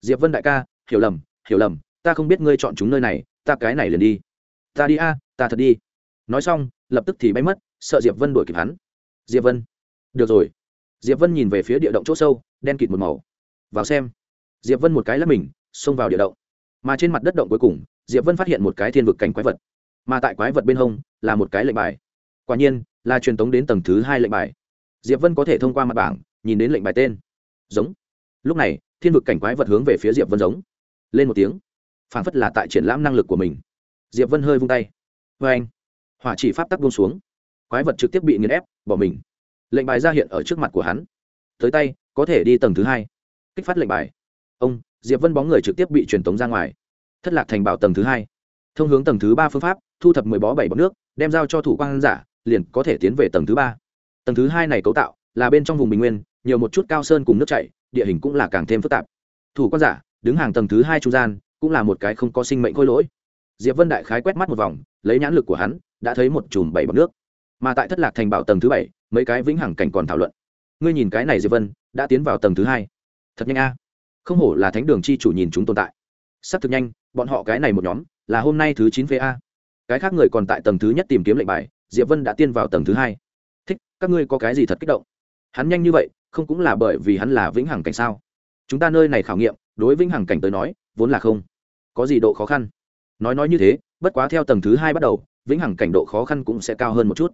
diệp vân đại ca hiểu lầm hiểu lầm ta không biết ngươi chọn chúng nơi này ta cái này liền đi ta đi a ta thật đi nói xong lập tức thì bay mất sợ diệp vân đuổi kịp hắn diệp vân. Được rồi. Diệp vân nhìn về phía địa động chỗ sâu, đen kịt một màu. Vào xem. Diệp vân một cái lắp mình, xông vào địa động. Mà trên mặt đất động cuối cùng, diệp vân phát hiện một cái thiên vực cảnh quái vật. Mà tại quái vật bên hông, là một cái lệnh bài. Quả nhiên, là truyền tống đến tầng thứ hai lệnh bài. Diệp vân có thể thông qua mặt bảng, nhìn đến lệnh bài tên. Giống. Lúc này, thiên vực cảnh quái vật hướng về phía diệp vân giống. Lên một tiếng. Phảng phất là tại triển lãm năng lực của mình. Diệp vân hơi vung tay. Vê anh hỏa chỉ pháp tắc buông xuống quái vật trực tiếp bị nghiền ép, bỏ mình. Lệnh bài ra hiện ở trước mặt của hắn. Tới tay, có thể đi tầng thứ hai. Kích phát lệnh bài. Ông, diệp vân bóng người trực tiếp bị truyền tống ra ngoài. Thất lạc thành bảo tầng thứ hai. Thông hướng tầng thứ ba phương pháp, thu thập mười bó bảy bọc nước, đem giao cho thủ quan giả, liền có thể tiến về tầng thứ ba. Tầng thứ hai này cấu tạo, là bên trong vùng bình nguyên, nhiều một chút cao sơn cùng nước chảy, địa hình cũng là càng thêm phức tạp. Thủ quan giả, đứng hàng tầng thứ hai trung gian, cũng là một cái không có sinh mệnh khôi lỗi. Diệp vân đại khái quét mắt một vòng, lấy nhãn lực của hắn, đã thấy một chùm bảy bọc nước mà tại thất lạc thành bảo tầng thứ bảy, mấy cái vĩnh hằng cảnh còn thảo luận. Ngươi nhìn cái này diệp vân, đã tiến vào tầng thứ hai. Thật nhanh a. Không hổ là thánh đường chi chủ nhìn chúng tồn tại. Sắp thực nhanh, bọn họ cái này một nhóm, là hôm nay thứ chín va cái khác người còn tại tầng thứ nhất tìm kiếm lệnh bài, diệp vân đã tiên vào tầng thứ hai. Thích, các ngươi có cái gì thật kích động? Hắn nhanh như vậy, không cũng là bởi vì hắn là vĩnh hằng cảnh sao? Chúng ta nơi này khảo nghiệm, đối vĩnh hằng cảnh tới nói, vốn là không có gì độ khó khăn. Nói nói như thế, bất quá theo tầng thứ hai bắt đầu, vĩnh hằng cảnh độ khó khăn cũng sẽ cao hơn một chút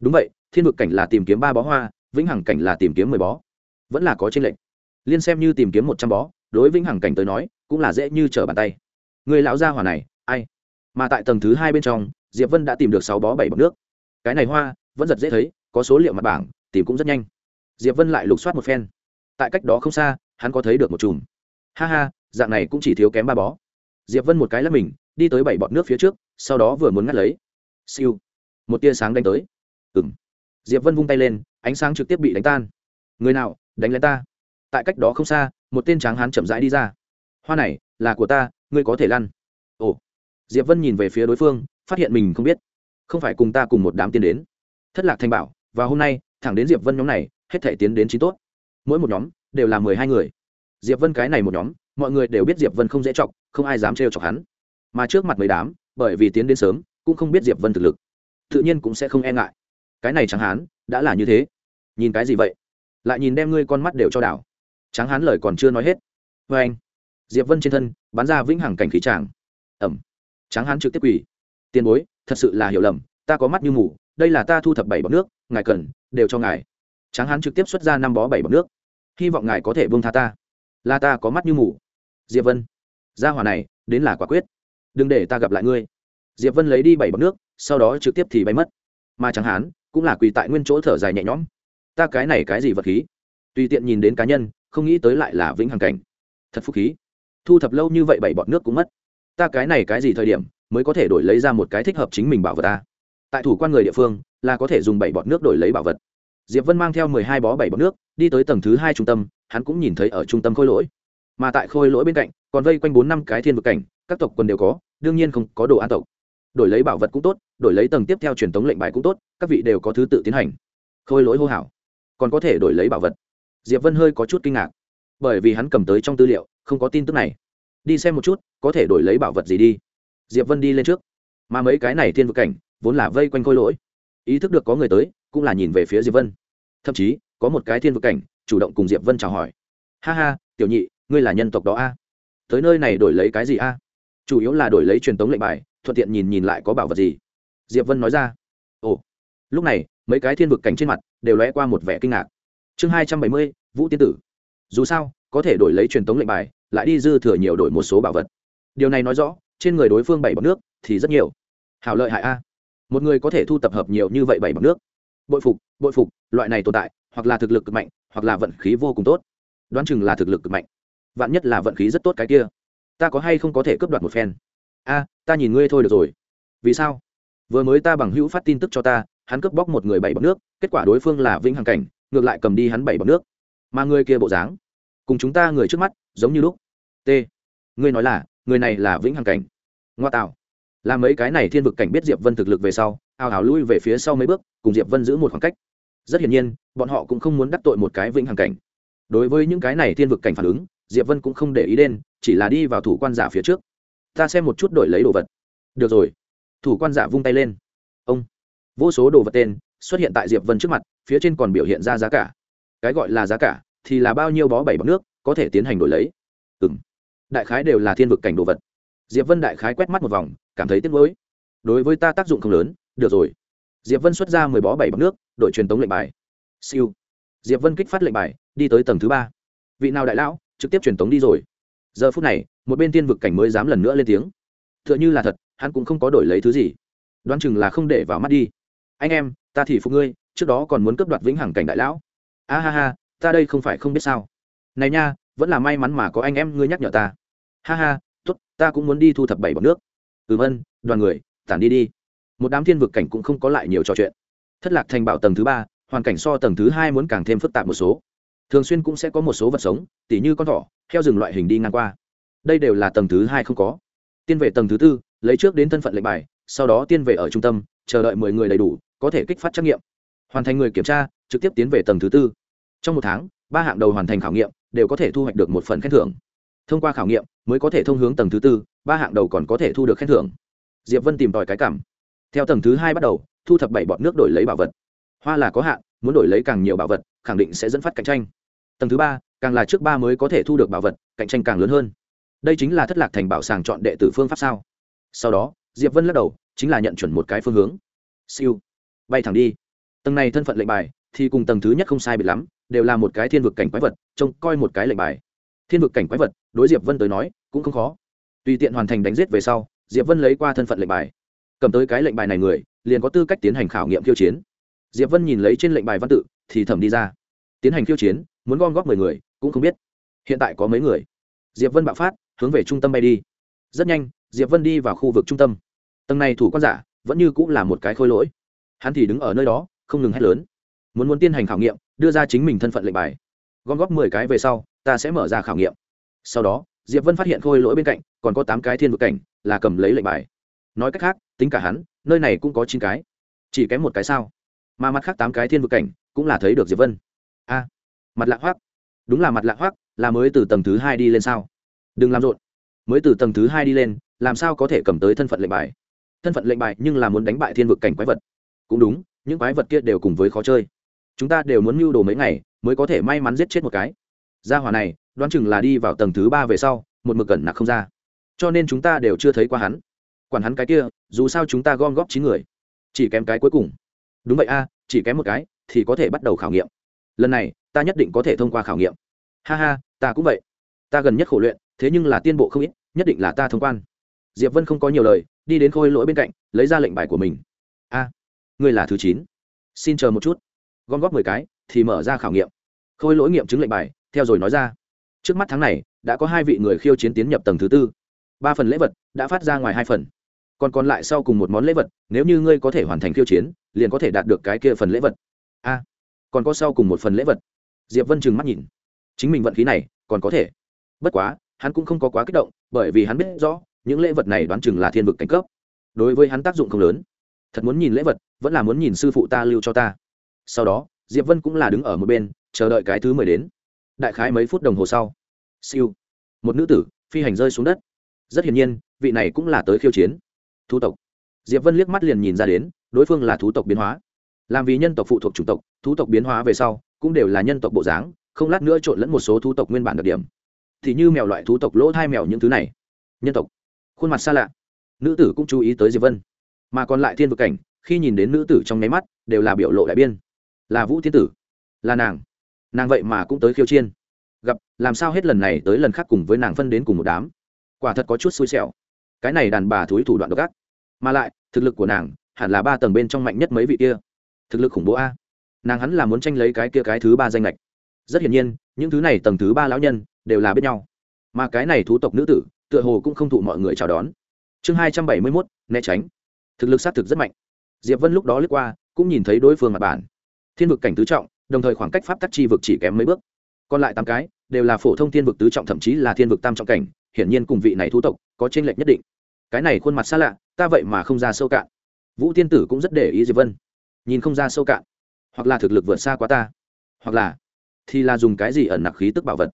đúng vậy, thiên vực cảnh là tìm kiếm ba bó hoa, vĩnh hằng cảnh là tìm kiếm mười bó. Vẫn là có trên lệnh liên xem như tìm kiếm một trăm bó, đối vĩnh hằng cảnh tới nói, cũng là dễ như trở bàn tay. Người lão gia hỏa này, ai? Mà tại tầng thứ hai bên trong, diệp vân đã tìm được sáu bó bảy bọc nước. Cái này hoa, vẫn rất dễ thấy, có số liệu mặt bảng, tìm cũng rất nhanh. Diệp vân lại lục soát một phen. Tại cách đó không xa, hắn có thấy được một chùm. Ha ha, dạng này cũng chỉ thiếu kém ba bó. Diệp vân một cái lắp mình, đi tới bảy bọt nước phía trước, sau đó vừa muốn ngắt lấy. Siêu. Một tia sáng đánh tới ừng diệp vân vung tay lên, ánh sáng trực tiếp bị đánh tan. Người nào, đánh lấy ta? Tại cách đó không xa, một tên tráng hán chậm rãi đi ra. Hoa này, là của ta, ngươi có thể lăn. Ồ. Diệp vân nhìn về phía đối phương, phát hiện mình không biết. Không phải cùng ta cùng một đám tiến đến. Thất lạc thanh bảo, và hôm nay, thẳng đến diệp vân nhóm này, hết thể tiến đến chín tốt. Mỗi một nhóm, đều là mười hai người. Diệp vân cái này một nhóm, mọi người đều biết diệp vân không dễ chọc, không ai dám trêu chọc hắn. Mà trước mặt mấy đám, bởi vì tiến đến sớm, cũng không biết diệp vân thực lực. Tự nhiên cũng sẽ không e ngại cái này chẳng hán, đã là như thế. Nhìn cái gì vậy? Lại nhìn đem ngươi con mắt đều cho đảo. Tráng hán lời còn chưa nói hết. Vê anh, diệp vân trên thân, bắn ra vĩnh hằng cảnh khí tràng. Ẩm. Tráng hán trực tiếp quỷ tiền bối, thật sự là hiểu lầm, ta có mắt như mù, đây là ta thu thập bảy bọc nước, ngài cần, đều cho ngài. Tráng hán trực tiếp xuất ra năm bó bảy bọc nước. Hy vọng ngài có thể buông tha ta. Là ta có mắt như mù. Diệp vân, gia hỏa này, đến là quả quyết. Đừng để ta gặp lại ngươi. Diệp vân lấy đi bảy bọc nước, sau đó trực tiếp thì bay mất. Mà tráng hán cũng là quỳ tại nguyên chỗ thở dài nhẹ nhõm. Ta cái này cái gì vật khí? Tùy tiện nhìn đến cá nhân, không nghĩ tới lại là vĩnh hằng cảnh. Thật phúc khí. Thu thập lâu như vậy bảy bọt nước cũng mất. Ta cái này cái gì thời điểm mới có thể đổi lấy ra một cái thích hợp chính mình bảo vật ta? Tại thủ quan người địa phương, là có thể dùng bảy bọt nước đổi lấy bảo vật. Diệp vân mang theo mười hai bó bảy bọt nước, đi tới tầng thứ hai trung tâm, hắn cũng nhìn thấy ở trung tâm khôi lỗi. Mà tại khôi lỗi bên cạnh, còn vây quanh bốn năm cái thiên vực cảnh, các tộc quân đều có, đương nhiên không có đồ an tộc. Đổi lấy bảo vật cũng tốt đổi lấy tầng tiếp theo truyền thống lệnh bài cũng tốt, các vị đều có thứ tự tiến hành. Khôi lỗi hô hào. Còn có thể đổi lấy bảo vật. Diệp vân hơi có chút kinh ngạc. Bởi vì hắn cầm tới trong tư liệu, không có tin tức này. Đi xem một chút, có thể đổi lấy bảo vật gì đi. Diệp vân đi lên trước. Mà mấy cái này thiên vực cảnh, vốn là vây quanh khôi lỗi. Ý thức được có người tới, cũng là nhìn về phía diệp vân. Thậm chí, có một cái thiên vực cảnh, chủ động cùng diệp vân chào hỏi. Ha ha, tiểu nhị, ngươi là nhân tộc đó a? Tới nơi này đổi lấy cái gì a? Chủ yếu là đổi lấy truyền tống lệnh bài, thuận tiện nhìn nhìn lại có bảo vật gì diệp vân nói ra. Ồ. Lúc này, mấy cái thiên vực cảnh trên mặt đều lóe qua một vẻ kinh ngạc. Chương hai trăm bảy mươi, vũ tiên tử. Dù sao, có thể đổi lấy truyền thống lệnh bài, lại đi dư thừa nhiều đổi một số bảo vật. Điều này nói rõ, trên người đối phương bảy bọc nước thì rất nhiều. Hảo lợi hại a. Một người có thể thu tập hợp nhiều như vậy bảy bọc nước. Bội phục bội phục, loại này tồn tại, hoặc là thực lực cực mạnh, hoặc là vận khí vô cùng tốt. Đoán chừng là thực lực cực mạnh. Vạn nhất là vận khí rất tốt cái kia. Ta có hay không có thể cướp đoạt một phen? A, ta nhìn ngươi thôi được rồi. Vì sao? Vừa mới ta bằng hữu phát tin tức cho ta, hắn cướp bóc một người bảy bọc nước, kết quả đối phương là vĩnh hằng cảnh, ngược lại cầm đi hắn bảy bọc nước. Mà người kia bộ dáng, cùng chúng ta người trước mắt, giống như lúc. T. Ngươi nói là, người này là vĩnh hằng cảnh. Ngoa tạo. Là mấy cái này thiên vực cảnh biết diệp vân thực lực về sau ào ào lui về phía sau mấy bước, cùng diệp vân giữ một khoảng cách. Rất hiển nhiên, bọn họ cũng không muốn đắc tội một cái vĩnh hằng cảnh. Đối với những cái này thiên vực cảnh phản ứng, diệp vân cũng không để ý đến, chỉ là đi vào thủ quan giả phía trước. Ta xem một chút đổi lấy đồ vật. Được rồi thủ quan giả vung tay lên. Ông. Vô số đồ vật tên xuất hiện tại diệp vân trước mặt, phía trên còn biểu hiện ra giá cả. Cái gọi là giá cả thì là bao nhiêu bó bảy bọc nước có thể tiến hành đổi lấy. Ừ m đại khái đều là thiên vực cảnh đồ vật. Diệp vân đại khái quét mắt một vòng, cảm thấy tiếc nuối. Đối với ta tác dụng không lớn, được rồi. Diệp vân xuất ra mười bó bảy bọc nước đội truyền tống lệnh bài. Siêu. Diệp vân kích phát lệnh bài, đi tới tầng thứ ba. Vị nào đại lão, trực tiếp truyền tống đi rồi. Giờ phút này, một bên tiên vực cảnh mới dám lần nữa lên tiếng. T h ư ợ n h ư là thật hắn cũng không có đổi lấy thứ gì. Đoán chừng là không để vào mắt đi. Anh em ta thì phục ngươi trước đó còn muốn cướp đoạt vĩnh hằng cảnh đại lão. A ha ha ta đây không phải không biết sao. Này nha vẫn là may mắn mà có anh em ngươi nhắc nhở ta. Ha ha tốt, ta cũng muốn đi thu thập bảy bọc nước. Ừ vân đoàn người tản đi đi. Một đám thiên vực cảnh cũng không có lại nhiều trò chuyện. Thất lạc thành bảo tầng thứ ba hoàn cảnh so tầng thứ hai muốn càng thêm phức tạp một số. Thường xuyên cũng sẽ có một số vật sống tỉ như con thỏ theo rừng loại hình đi ngang qua. Đây đều là tầng thứ hai không có. Tiên về tầng thứ tư lấy trước đến thân phận lệnh bài, sau đó tiên về ở trung tâm, chờ đợi mười người đầy đủ, có thể kích phát trắc nghiệm. Hoàn thành người kiểm tra, trực tiếp tiến về tầng thứ tư. Trong một tháng, ba hạng đầu hoàn thành khảo nghiệm đều có thể thu hoạch được một phần khen thưởng. Thông qua khảo nghiệm mới có thể thông hướng tầng thứ tư, ba hạng đầu còn có thể thu được khen thưởng. Diệp vân tìm tòi cái cảm. Theo tầng thứ hai bắt đầu, thu thập bảy bọt nước đổi lấy bảo vật. Hoa là có hạn, muốn đổi lấy càng nhiều bảo vật, khẳng định sẽ dẫn phát cạnh tranh. Tầng thứ ba, càng là trước ba mới có thể thu được bảo vật, cạnh tranh càng lớn hơn. Đây chính là thất lạc thành bảo sàng chọn đệ tử phương pháp sao? Sau đó, diệp vân lắc đầu, chính là nhận chuẩn một cái phương hướng. Siêu. Bay thẳng đi. Tầng này thân phận lệnh bài, thì cùng tầng thứ nhất không sai biệt lắm, đều là một cái thiên vực cảnh quái vật, trông coi một cái lệnh bài. Thiên vực cảnh quái vật, đối diệp vân tới nói, cũng không khó. Tùy tiện hoàn thành đánh giết về sau, diệp vân lấy qua thân phận lệnh bài. Cầm tới cái lệnh bài này người, liền có tư cách tiến hành khảo nghiệm khiêu chiến. Diệp vân nhìn lấy trên lệnh bài văn tự, thì thẩm đi ra. Tiến hành khiêu chiến, muốn gom góp mười người, cũng không biết. Hiện tại có mấy người? Diệp vân bạo phát, hướng về trung tâm bay đi. Rất nhanh diệp vân đi vào khu vực trung tâm. Tầng này thủ quan giả vẫn như cũng là một cái khôi lỗi. Hắn thì đứng ở nơi đó, không ngừng hét lớn. Muốn muốn tiến hành khảo nghiệm, đưa ra chính mình thân phận lệnh bài. Gom góp mười cái về sau, ta sẽ mở ra khảo nghiệm. Sau đó, diệp vân phát hiện khôi lỗi bên cạnh còn có tám cái thiên vực cảnh, là cầm lấy lệnh bài. Nói cách khác, tính cả hắn, nơi này cũng có chín cái. Chỉ kém một cái sao? Mà mặt khác tám cái thiên vực cảnh cũng là thấy được diệp vân. A, mặt lạ hoác đúng là mặt lạ hoác là mới từ tầng thứ hai đi lên sao? Đừng làm rộn. Mới từ tầng thứ hai đi lên làm sao có thể cầm tới thân phận lệnh bài? Thân phận lệnh bài nhưng là muốn đánh bại thiên vực cảnh quái vật. Cũng đúng, những quái vật kia đều cùng với khó chơi. Chúng ta đều muốn mưu đồ mấy ngày mới có thể may mắn giết chết một cái. Gia hỏa này, đoán chừng là đi vào tầng thứ ba về sau, một mực cẩn nặc không ra. Cho nên chúng ta đều chưa thấy qua hắn. Quản hắn cái kia, dù sao chúng ta gom góp chín người. Chỉ kém cái cuối cùng. Đúng vậy a, chỉ kém một cái, thì có thể bắt đầu khảo nghiệm. Lần này, ta nhất định có thể thông qua khảo nghiệm. Ha ha, ta cũng vậy. Ta gần nhất khổ luyện, thế nhưng là tiên bộ không ít, nhất định là ta thông quan diệp vân không có nhiều lời, đi đến khôi lỗi bên cạnh, lấy ra lệnh bài của mình. A, ngươi là thứ chín. Xin chờ một chút. Gom góp mười cái, thì mở ra khảo nghiệm. Khôi lỗi nghiệm chứng lệnh bài, theo rồi nói ra. Trước mắt tháng này, đã có hai vị người khiêu chiến tiến nhập tầng thứ tư. Ba phần lễ vật đã phát ra ngoài hai phần. Còn còn lại sau cùng một món lễ vật, nếu như ngươi có thể hoàn thành khiêu chiến, liền có thể đạt được cái kia phần lễ vật. A, còn có sau cùng một phần lễ vật. Diệp vân trừng mắt nhìn. Chính mình vận khí này, còn có thể. Bất quá, hắn cũng không có quá kích động, bởi vì hắn biết rõ những lễ vật này đoán chừng là thiên vực cảnh cấp. Đối với hắn tác dụng không lớn. Thật muốn nhìn lễ vật, vẫn là muốn nhìn sư phụ ta lưu cho ta. Sau đó, diệp vân cũng là đứng ở một bên, chờ đợi cái thứ mười đến. Đại khái mấy phút đồng hồ sau. Siêu. Một nữ tử, phi hành rơi xuống đất. Rất hiển nhiên, vị này cũng là tới khiêu chiến. Thú tộc. Diệp vân liếc mắt liền nhìn ra đến, đối phương là thú tộc biến hóa. Làm vì nhân tộc phụ thuộc chủng tộc, thú tộc biến hóa về sau, cũng đều là nhân tộc bộ dáng, không lát nữa trộn lẫn một số thú tộc nguyên bản đặc điểm. Thì như mèo loại thú tộc, lỗ thai mèo những thứ này. Nhân tộc khuôn mặt xa lạ. Nữ tử cũng chú ý tới diệp vân. Mà còn lại thiên vực cảnh, khi nhìn đến nữ tử trong nháy mắt, đều là biểu lộ đại biên. Là vũ thiên tử, là nàng. Nàng vậy mà cũng tới khiêu chiên gặp, làm sao hết lần này tới lần khác cùng với nàng phân đến cùng một đám? Quả thật có chút xui xẻo. Cái này đàn bà thúi thủ đoạn độc ác. Mà lại, thực lực của nàng, hẳn là ba tầng bên trong mạnh nhất mấy vị kia. Thực lực khủng bố a. Nàng hắn là muốn tranh lấy cái kia cái thứ ba danh lệch rất hiển nhiên, những thứ này tầng thứ ba lão nhân, đều là biết nhau. Mà cái này thú tộc nữ tử tựa hồ cũng không thụ mọi người chào đón. Chương hai trăm bảy mươi mốt, né tránh. Thực lực xác thực rất mạnh. Diệp vân lúc đó lướt qua, cũng nhìn thấy đối phương mặt bản thiên vực cảnh tứ trọng, đồng thời khoảng cách pháp tắc chi vực chỉ kém mấy bước. Còn lại tám cái, đều là phổ thông thiên vực tứ trọng, thậm chí là thiên vực tam trọng cảnh, hiển nhiên cùng vị này thú tộc, có chênh lệch nhất định. Cái này khuôn mặt xa lạ, ta vậy mà không ra sâu cạn. Vũ tiên tử cũng rất để ý diệp vân. Nhìn không ra sâu cạn. Hoặc là thực lực vượt xa quá ta. Hoặc là, thì là dùng cái gì ẩn nặc khí tức bảo vật.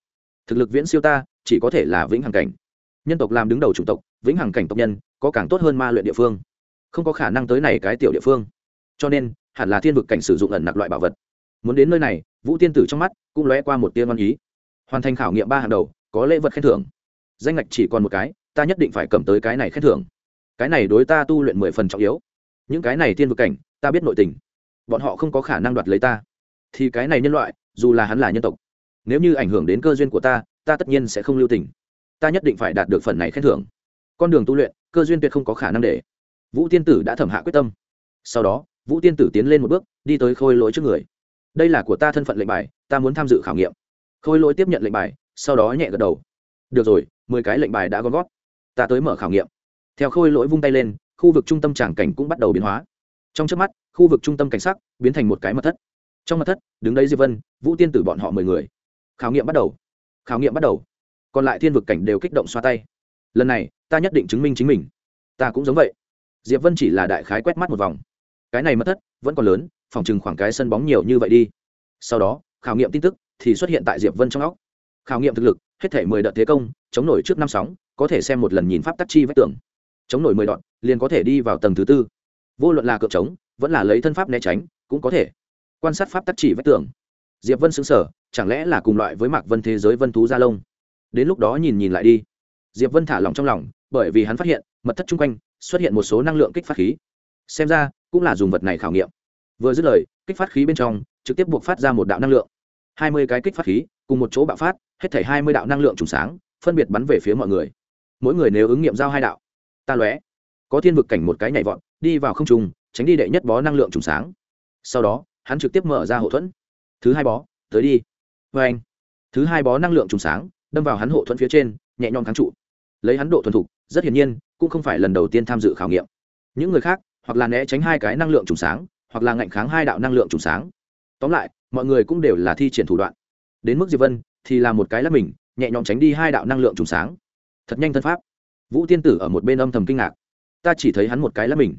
Thực lực viễn siêu ta, chỉ có thể là vĩnh hằng cảnh nhân tộc làm đứng đầu chủng tộc, vĩnh hằng cảnh tộc nhân, có càng tốt hơn ma luyện địa phương. Không có khả năng tới này cái tiểu địa phương. Cho nên, hẳn là thiên vực cảnh sử dụng ẩn nặc loại bảo vật. Muốn đến nơi này, vũ tiên tử trong mắt cũng lóe qua một tiên văn ý. Hoàn thành khảo nghiệm ba hàng đầu, có lễ vật khen thưởng. Danh ngạch chỉ còn một cái, ta nhất định phải cầm tới cái này khen thưởng. Cái này đối ta tu luyện mười phần trọng yếu. Những cái này thiên vực cảnh, ta biết nội tình. Bọn họ không có khả năng đoạt lấy ta. Thì cái này nhân loại, dù là hắn là nhân tộc, nếu như ảnh hưởng đến cơ duyên của ta ta tất nhiên sẽ không lưu tình ta nhất định phải đạt được phần này khen thưởng. Con đường tu luyện, cơ duyên tuyệt không có khả năng để. Vũ tiên tử đã thẩm hạ quyết tâm. Sau đó, vũ tiên tử tiến lên một bước, đi tới khôi lỗi trước người. Đây là của ta thân phận lệnh bài, ta muốn tham dự khảo nghiệm. Khôi lỗi tiếp nhận lệnh bài, sau đó nhẹ gật đầu. Được rồi, mười cái lệnh bài đã gom gót ta tới mở khảo nghiệm. Theo khôi lỗi vung tay lên, khu vực trung tâm tràng cảnh cũng bắt đầu biến hóa. Trong trước mắt, khu vực trung tâm cảnh sắc biến thành một cái mật thất. Trong mật thất, đứng đấy diệp vân, vũ tiên tử bọn họ mười người. Khảo nghiệm bắt đầu. Khảo nghiệm bắt đầu còn lại thiên vực cảnh đều kích động xoa tay. Lần này, ta nhất định chứng minh chính mình. Ta cũng giống vậy. Diệp vân chỉ là đại khái quét mắt một vòng. Cái này mất thất, vẫn còn lớn, phòng chừng khoảng cái sân bóng nhiều như vậy đi. Sau đó, khảo nghiệm tin tức thì xuất hiện tại diệp vân trong óc. Khảo nghiệm thực lực, hết thể mười đợt thế công, chống nổi trước năm sóng, có thể xem một lần nhìn pháp tắc chi vách tường. Chống nổi mười đoạn liền có thể đi vào tầng thứ tư. Vô luận là cược chống vẫn là lấy thân pháp né tránh, cũng có thể quan sát pháp tắc chỉ vách tường. Diệp vân xứng sở chẳng lẽ là cùng loại với mạc vân thế giới vân thú gia lông đến lúc đó nhìn nhìn lại đi. Diệp vân thả lòng trong lòng, bởi vì hắn phát hiện, mật thất chung quanh, xuất hiện một số năng lượng kích phát khí. Xem ra, cũng là dùng vật này khảo nghiệm. Vừa dứt lời, kích phát khí bên trong, trực tiếp buộc phát ra một đạo năng lượng. Hai mươi cái kích phát khí, cùng một chỗ bạo phát, hết thảy hai mươi đạo năng lượng trùng sáng, phân biệt bắn về phía mọi người. Mỗi người nếu ứng nghiệm giao hai đạo, ta lóe. Có thiên vực cảnh một cái nhảy vọt, đi vào không trùng tránh đi đệ nhất bó năng lượng trùng sáng. Sau đó, hắn trực tiếp mở ra hậu thuẫn. Thứ hai bó, tới đi. Vê anh thứ hai bó năng lượng trùng sáng đâm vào hắn hộ thuẫn phía trên, nhẹ nhõm kháng trụ. Lấy hắn độ thuần thục, rất hiển nhiên, cũng không phải lần đầu tiên tham dự khảo nghiệm. Những người khác, hoặc là né tránh hai cái năng lượng trùng sáng, hoặc là ngạnh kháng hai đạo năng lượng trùng sáng. Tóm lại, mọi người cũng đều là thi triển thủ đoạn. Đến mức diệp vân, thì là một cái là mình, nhẹ nhõm tránh đi hai đạo năng lượng trùng sáng. Thật nhanh thân pháp. Vũ tiên tử ở một bên âm thầm kinh ngạc. Ta chỉ thấy hắn một cái là mình.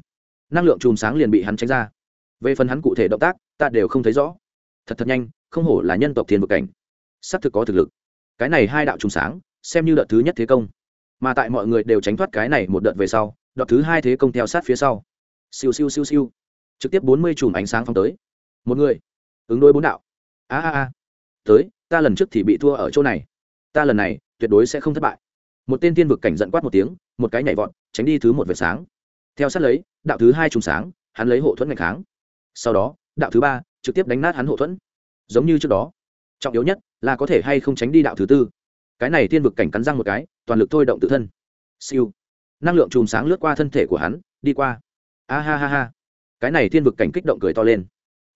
Năng lượng chùm sáng liền bị hắn tránh ra. Về phần hắn cụ thể động tác, ta đều không thấy rõ. Thật thật nhanh, không hổ là nhân tộc thiên vực cảnh. S ắ c thực có thực lực cái này hai đạo trùng sáng, xem như đợt thứ nhất thế công. Mà tại mọi người đều tránh thoát cái này một đợt về sau, đợt thứ hai thế công theo sát phía sau. Siêu siêu siêu siêu. Trực tiếp bốn mươi chùm ánh sáng phong tới. Một người. Ứng đôi bốn đạo. A a a. Tới, ta lần trước thì bị thua ở chỗ này. Ta lần này, tuyệt đối sẽ không thất bại. Một tên tiên vực cảnh giận quát một tiếng, một cái nhảy vọt, tránh đi thứ một vệt sáng. Theo sát lấy, đạo thứ hai trùng sáng, hắn lấy hộ thuẫn ngày kháng. Sau đó, đạo thứ ba, trực tiếp đánh nát hắn hộ thuẫn. Giống như trước đó trọng yếu nhất là có thể hay không tránh đi đạo thứ tư. Cái này tiên vực cảnh cắn răng một cái, toàn lực thôi động tự thân. Siêu. Năng lượng chùm sáng lướt qua thân thể của hắn, đi qua. A ha ha ha. Cái này tiên vực cảnh kích động cười to lên.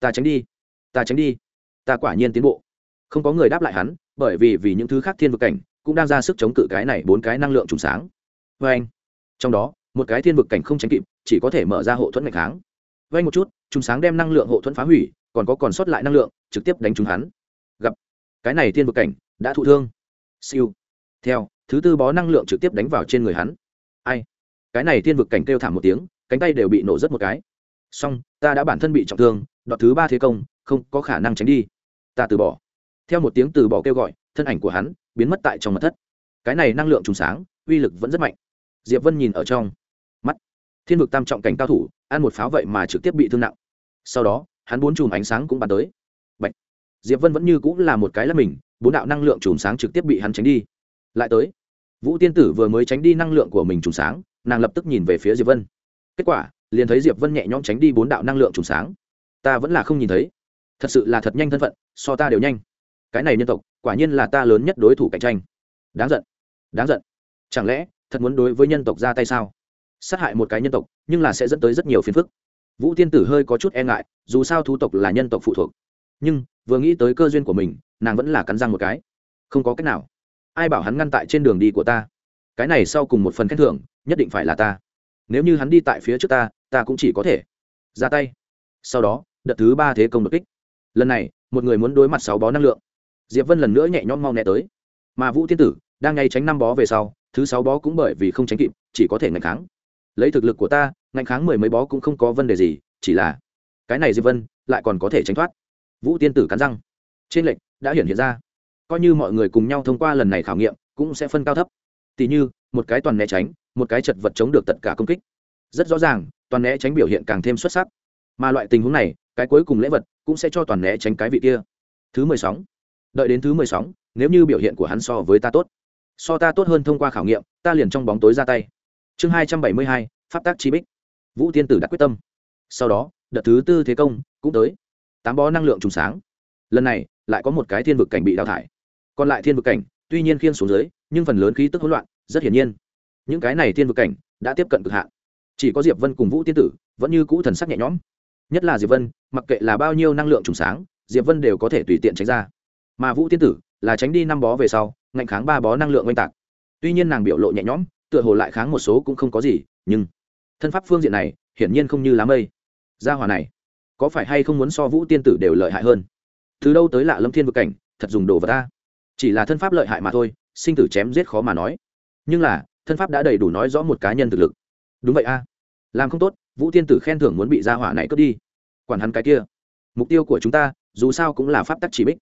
Ta tránh đi. Ta tránh đi. Ta quả nhiên tiến bộ. Không có người đáp lại hắn, bởi vì vì những thứ khác thiên vực cảnh cũng đang ra sức chống cự cái này bốn cái năng lượng trùng sáng. Vê anh. Trong đó, một cái thiên vực cảnh không tránh kịp, chỉ có thể mở ra hộ thuẫn ngày kháng. Anh một chút trùng sáng đem năng lượng hộ thuẫn phá hủy, còn có còn sót lại năng lượng, trực tiếp đánh trúng hắn gặp. Cái này thiên vực cảnh, đã thụ thương. Siêu. Theo, thứ tư bó năng lượng trực tiếp đánh vào trên người hắn. Ai? Cái này thiên vực cảnh kêu thảm một tiếng, cánh tay đều bị nổ rất một cái. Song ta đã bản thân bị trọng thương đoạn thứ ba thế công, không có khả năng tránh đi. Ta từ bỏ. Theo một tiếng từ bỏ kêu gọi, thân ảnh của hắn biến mất tại trong mặt thất. Cái này năng lượng trùng sáng, uy lực vẫn rất mạnh. Diệp vân nhìn ở trong mắt, thiên vực tam trọng cảnh cao thủ, ăn một pháo vậy mà trực tiếp bị thương nặng. Sau đó, hắn bốn chùm ánh sáng cũng bắn tới diệp vân vẫn như cũng là một cái là mình, bốn đạo năng lượng chùm sáng trực tiếp bị hắn tránh đi. Lại tới, vũ tiên tử vừa mới tránh đi năng lượng của mình chùm sáng, nàng lập tức nhìn về phía diệp vân. Kết quả, liền thấy diệp vân nhẹ nhõm tránh đi bốn đạo năng lượng chùm sáng. Ta vẫn là không nhìn thấy. Thật sự là thật nhanh thân phận, so ta đều nhanh. Cái này nhân tộc, quả nhiên là ta lớn nhất đối thủ cạnh tranh. Đáng giận đáng giận. Chẳng lẽ, thật muốn đối với nhân tộc ra tay sao? Sát hại một cái nhân tộc, nhưng là sẽ dẫn tới rất nhiều phiền phức. Vũ tiên tử hơi có chút e ngại, dù sao thú tộc là nhân tộc phụ thuộc nhưng vừa nghĩ tới cơ duyên của mình, nàng vẫn là cắn răng một cái. Không có cách nào. Ai bảo hắn ngăn tại trên đường đi của ta? Cái này sau cùng một phần khen thưởng, nhất định phải là ta. Nếu như hắn đi tại phía trước ta ta cũng chỉ có thể ra tay. Sau đó, đợt thứ ba thế công đột kích. Lần này, một người muốn đối mặt sáu bó năng lượng. Diệp vân lần nữa nhẹ nhõm mau nhẹ tới. Mà vũ tiên tử, đang ngay tránh năm bó về sau, thứ sáu bó cũng bởi vì không tránh kịp, chỉ có thể ngạnh kháng. Lấy thực lực của ta, ngạnh kháng mười mấy bó cũng không có vấn đề gì, chỉ là cái này diệp vân lại còn có thể tránh thoát vũ tiên tử cắn răng. Trên lệnh đã hiện hiện ra. Coi như mọi người cùng nhau thông qua lần này khảo nghiệm, cũng sẽ phân cao thấp. Tỉ như, một cái toàn né tránh, một cái chật vật chống được tất cả công kích. Rất rõ ràng, toàn né tránh biểu hiện càng thêm xuất sắc. Mà loại tình huống này, cái cuối cùng lễ vật cũng sẽ cho toàn né tránh cái vị kia. Thứ mười sáu đợi đến thứ mười sáu nếu như biểu hiện của hắn so với ta tốt, so ta tốt hơn thông qua khảo nghiệm, ta liền trong bóng tối ra tay. Chương hai trăm bảy mươi hai, pháp tác chi bích. Vũ tiên tử đã quyết tâm. Sau đó, đợt thứ tư thế công cũng tới tám bó năng lượng trùng sáng. Lần này, lại có một cái thiên vực cảnh bị đào thải. Còn lại thiên vực cảnh, tuy nhiên khiên xuống dưới, nhưng phần lớn khí tức hỗn loạn, rất hiển nhiên. Những cái này thiên vực cảnh đã tiếp cận cực hạn. Chỉ có diệp vân cùng vũ tiên tử vẫn như cũ thần sắc nhẹ nhõm. Nhất là diệp vân, mặc kệ là bao nhiêu năng lượng trùng sáng, diệp vân đều có thể tùy tiện tránh ra. Mà vũ tiên tử là tránh đi năm bó về sau, ngạnh kháng ba bó năng lượng oanh tạc. Tuy nhiên nàng biểu lộ nhẹ nhõm, tựa hồ lại kháng một số cũng không có gì, nhưng thân pháp phương diện này hiển nhiên không như lá mây. Gia hòa này có phải hay không muốn so vũ tiên tử đều lợi hại hơn? Từ đâu tới lạ lâm thiên vực cảnh, thật dùng đồ vào ta? Chỉ là thân pháp lợi hại mà thôi, sinh tử chém giết khó mà nói. Nhưng là, thân pháp đã đầy đủ nói rõ một cá nhân thực lực. Đúng vậy a. Làm không tốt, vũ tiên tử khen thưởng muốn bị gia hỏa này cướp đi. Quản hắn cái kia. Mục tiêu của chúng ta, dù sao cũng là pháp tắc chỉ bích.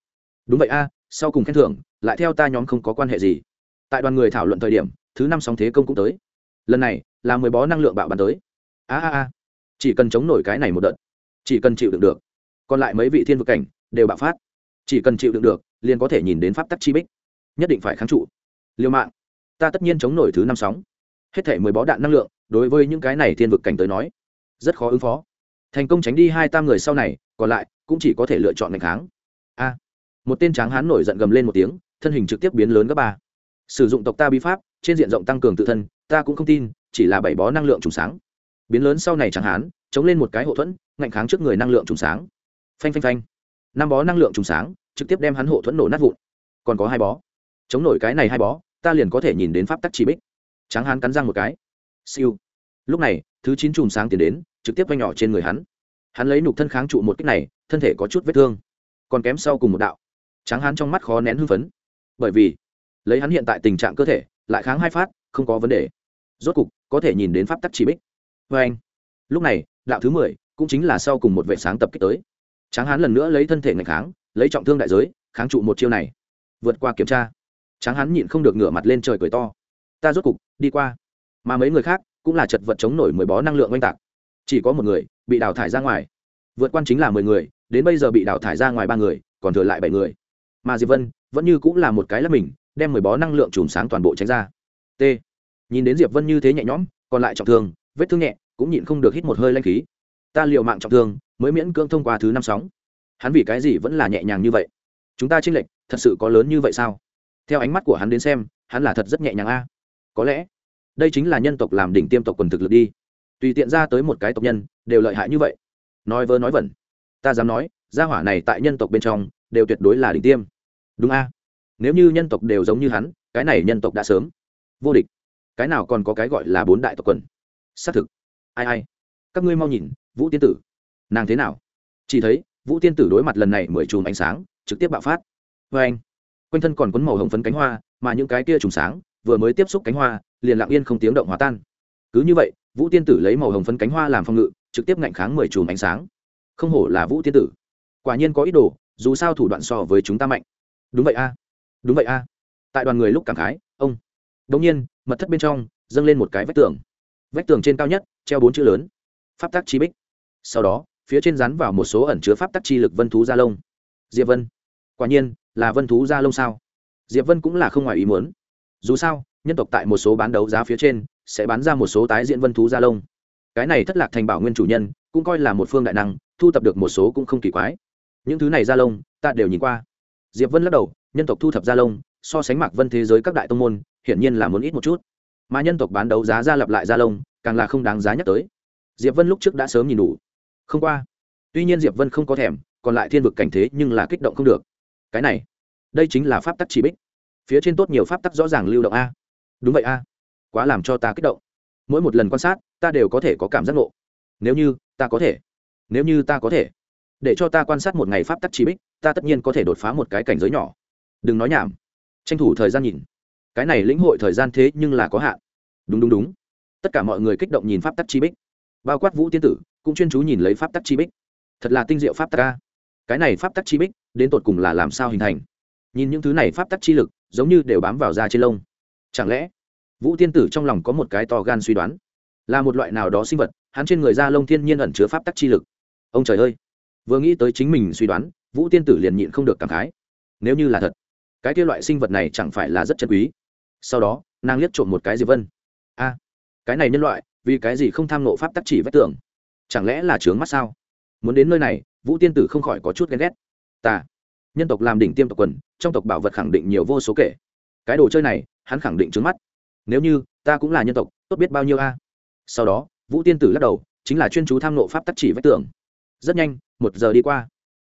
Đúng vậy a, sau cùng khen thưởng, lại theo ta nhóm không có quan hệ gì. Tại đoàn người thảo luận thời điểm, thứ năm sóng thế công cũng tới. Lần này, là mười bó năng lượng bạo bắn tới. A a a. Chỉ cần chống nổi cái này một đợt chỉ cần chịu đựng được. Còn lại mấy vị thiên vực cảnh đều bạo phát. Chỉ cần chịu đựng được, liền có thể nhìn đến pháp tắc chi bích. Nhất định phải kháng trụ. Liều mạng, ta tất nhiên chống nổi thứ năm sóng. Hết thể mười bó đạn năng lượng, đối với những cái này thiên vực cảnh tới nói, rất khó ứng phó. Thành công tránh đi hai tam người sau này, còn lại cũng chỉ có thể lựa chọn ngành kháng. A. Một tên tráng hán nổi giận gầm lên một tiếng, thân hình trực tiếp biến lớn gấp ba. Sử dụng tộc ta bí pháp, trên diện rộng tăng cường tự thân, ta cũng không tin, chỉ là bảy bó năng lượng trùng sáng. Biến lớn sau này chẳng hán, chống lên một cái hậu thuẫn ngạnh kháng trước người năng lượng trùng sáng. Phanh phanh phanh. Năm bó năng lượng trùng sáng trực tiếp đem hắn hộ thuẫn nổ nát vụn. Còn có hai bó. Chống nổi cái này hai bó, ta liền có thể nhìn đến pháp tắc chỉ bích. Tráng hán cắn răng một cái. Siêu. Lúc này, thứ chín chùm sáng tiến đến, trực tiếp vanh nhỏ trên người hắn. Hắn lấy nục thân kháng trụ một cách này, thân thể có chút vết thương. Còn kém sau cùng một đạo. Tráng hán trong mắt khó nén hưng phấn. Bởi vì, lấy hắn hiện tại tình trạng cơ thể, lại kháng hai phát, không có vấn đề. Rốt cục, có thể nhìn đến pháp tắc chỉ bích. Vê anh lúc này, đạo thứ mười cũng chính là sau cùng một vệ sáng tập kích tới. Tráng hán lần nữa lấy thân thể ngày kháng, lấy trọng thương đại giới, kháng trụ một chiêu này. Vượt qua kiểm tra. Tráng hán nhịn không được ngửa mặt lên trời cười to. Ta rốt cục, đi qua. Mà mấy người khác cũng là chật vật chống nổi mười bó năng lượng oanh tạc. Chỉ có một người bị đào thải ra ngoài. Vượt quan chính là mười người, đến bây giờ bị đào thải ra ngoài ba người, còn thừa lại bảy người. Mà diệp vân vẫn như cũng là một cái là mình, đem mười bó năng lượng chùm sáng toàn bộ tránh ra. T. Nhìn đến diệp vân như thế nhẹ nhõm, còn lại trọng thương, vết thương nhẹ, cũng nhịn không được hít một hơi lanh khí ta liệu mạng trọng thương, mới miễn cưỡng thông qua thứ năm sóng. Hắn vì cái gì vẫn là nhẹ nhàng như vậy? Chúng ta chênh lệch, thật sự có lớn như vậy sao? Theo ánh mắt của hắn đến xem, hắn là thật rất nhẹ nhàng a. Có lẽ, đây chính là nhân tộc làm đỉnh tiêm tộc quần thực lực đi. Tùy tiện ra tới một cái tộc nhân, đều lợi hại như vậy. Nói vơ nói vẩn. Ta dám nói, gia hỏa này tại nhân tộc bên trong, đều tuyệt đối là đỉnh tiêm. Đúng a. Nếu như nhân tộc đều giống như hắn, cái này nhân tộc đã sớm. Vô địch. Cái nào còn có cái gọi là bốn đại tộc quần? Xác thực. Ai ai. Các ngươi mau nhìn vũ tiên tử. Nàng thế nào? Chỉ thấy, vũ tiên tử đối mặt lần này mười chùm ánh sáng, trực tiếp bạo phát. Vê anh, quanh thân còn quấn màu hồng phấn cánh hoa, mà những cái kia trùng sáng vừa mới tiếp xúc cánh hoa, liền lặng yên không tiếng động hòa tan. Cứ như vậy, vũ tiên tử lấy màu hồng phấn cánh hoa làm phòng ngự, trực tiếp ngạnh kháng mười chùm ánh sáng. Không hổ là vũ tiên tử. Quả nhiên có ý đồ, dù sao thủ đoạn so với chúng ta mạnh. Đúng vậy a. Đúng vậy a. Tại đoàn người lúc cảm khái, ông. Đống nhiên, mật thất bên trong, dâng lên một cái vách tường. Vách tường trên cao nhất, treo bốn chữ lớn. Pháp tắc chi bích sau đó, phía trên rắn vào một số ẩn chứa pháp tắc chi lực vân thú gia lông diệp vân, quả nhiên là vân thú gia lông sao? Diệp vân cũng là không ngoài ý muốn. Dù sao, nhân tộc tại một số bán đấu giá phía trên, sẽ bán ra một số tái diễn vân thú gia lông cái này thất lạc thành bảo nguyên chủ nhân, cũng coi là một phương đại năng, thu thập được một số cũng không kỳ quái. Những thứ này gia lông ta đều nhìn qua. Diệp vân lắc đầu, nhân tộc thu thập gia lông so sánh mạc vân thế giới các đại tông môn, hiển nhiên là muốn ít một chút. Mà nhân tộc bán đấu giá ra lặp lại gia lông càng là không đáng giá nhắc tới. Diệp vân lúc trước đã sớm nhìn đủ không qua. Tuy nhiên diệp vân không có thèm, còn lại thiên vực cảnh thế nhưng là kích động không được. Cái này, đây chính là pháp tắc chỉ bích. Phía trên tốt nhiều pháp tắc rõ ràng lưu động a. Đúng vậy a. Quá làm cho ta kích động. Mỗi một lần quan sát, ta đều có thể có cảm giác ngộ. Nếu như, ta có thể. Nếu như ta có thể. Để cho ta quan sát một ngày pháp tắc chỉ bích, ta tất nhiên có thể đột phá một cái cảnh giới nhỏ. Đừng nói nhảm. Tranh thủ thời gian nhìn. Cái này lĩnh hội thời gian thế nhưng là có hạn. Đúng đúng đúng. Tất cả mọi người kích động nhìn pháp tắc chi bích bao quát vũ tiên tử, cũng chuyên chú nhìn lấy pháp tắc chi bích. Thật là tinh diệu pháp tắc ca cái này pháp tắc chi bích, đến tột cùng là làm sao hình thành? Nhìn những thứ này pháp tắc chi lực, giống như đều bám vào da trên lông. Chẳng lẽ, vũ tiên tử trong lòng có một cái to gan suy đoán? Là một loại nào đó sinh vật, hắn trên người da lông thiên nhiên ẩn chứa pháp tắc chi lực. Ông trời ơi! Vừa nghĩ tới chính mình suy đoán, vũ tiên tử liền nhịn không được cảm khái. Nếu như là thật, cái kia loại sinh vật này chẳng phải là rất chân quý. Sau đó, nàng liếc trộm một cái diệp vân. A, cái này nhân loại vì cái gì không tham nộ pháp tắc chỉ vách tường? Chẳng lẽ là trướng mắt sao? Muốn đến nơi này, vũ tiên tử không khỏi có chút ghen ghét. Ta, nhân tộc làm đỉnh tiêm tộc quần, trong tộc bảo vật khẳng định nhiều vô số kể. Cái đồ chơi này, hắn khẳng định trướng mắt. Nếu như, ta cũng là nhân tộc, tốt biết bao nhiêu a? Sau đó, vũ tiên tử lắc đầu, chính là chuyên chú tham nộ pháp tắc chỉ vách tường. Rất nhanh, một giờ đi qua.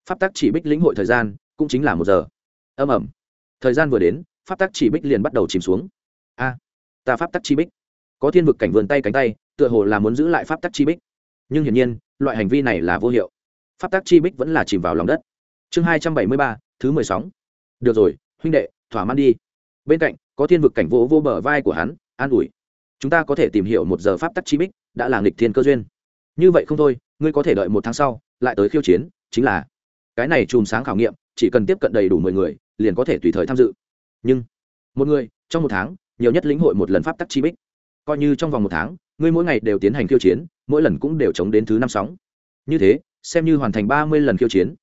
Pháp tắc chỉ bích lĩnh hội thời gian, cũng chính là một giờ. Âm ẩm thời gian vừa đến, pháp tắc chỉ bích liền bắt đầu chìm xuống. A, ta pháp tắc chi bích. Có thiên vực cảnh vườn tay cánh tay tựa hồ là muốn giữ lại pháp tắc chi bích. Nhưng hiển nhiên, loại hành vi này là vô hiệu. Pháp tắc chi bích vẫn là chìm vào lòng đất. Chương hai trăm bảy mươi ba, thứ mười sáu được rồi, huynh đệ, thỏa mãn đi. Bên cạnh, có thiên vực cảnh vỗ vô bờ vai của hắn, an ủi. Chúng ta có thể tìm hiểu một giờ pháp tắc chi bích đã là nghịch thiên cơ duyên. Như vậy không thôi, ngươi có thể đợi một tháng sau, lại tới khiêu chiến, chính là cái này chùm sáng khảo nghiệm, chỉ cần tiếp cận đầy đủ mười người, liền có thể tùy thời tham dự. Nhưng, một người, trong một tháng, nhiều nhất lĩnh hội một lần pháp tắc chi bích. Coi như trong vòng một tháng ngươi mỗi ngày đều tiến hành khiêu chiến, mỗi lần cũng đều chống đến thứ năm sóng. Như thế, xem như hoàn thành ba mươi lần khiêu chiến.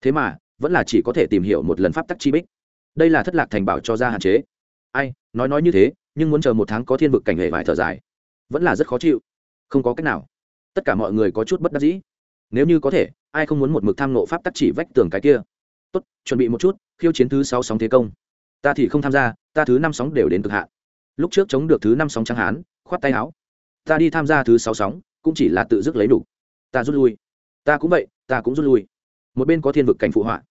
Thế mà, vẫn là chỉ có thể tìm hiểu một lần pháp tắc chi bích. Đây là thất lạc thành bảo cho ra hạn chế. Ai, nói nói như thế, nhưng muốn chờ một tháng có thiên vực cảnh hệ vải thở dài, vẫn là rất khó chịu. Không có cách nào. Tất cả mọi người có chút bất đắc dĩ. Nếu như có thể, ai không muốn một mực tham nộ pháp tắc chỉ vách tường cái kia? Tốt, chuẩn bị một chút, khiêu chiến thứ sáu sóng thế công. Ta thì không tham gia, ta thứ năm sóng đều đến cực hạn. Lúc trước chống được thứ năm sóng trắng hán, khoát tay áo ta đi tham gia thứ sáu sóng, cũng chỉ là tự dứt lấy đủ. Ta rút lui. Ta cũng vậy, ta cũng rút lui. Một bên có thiên vực cảnh phụ họa.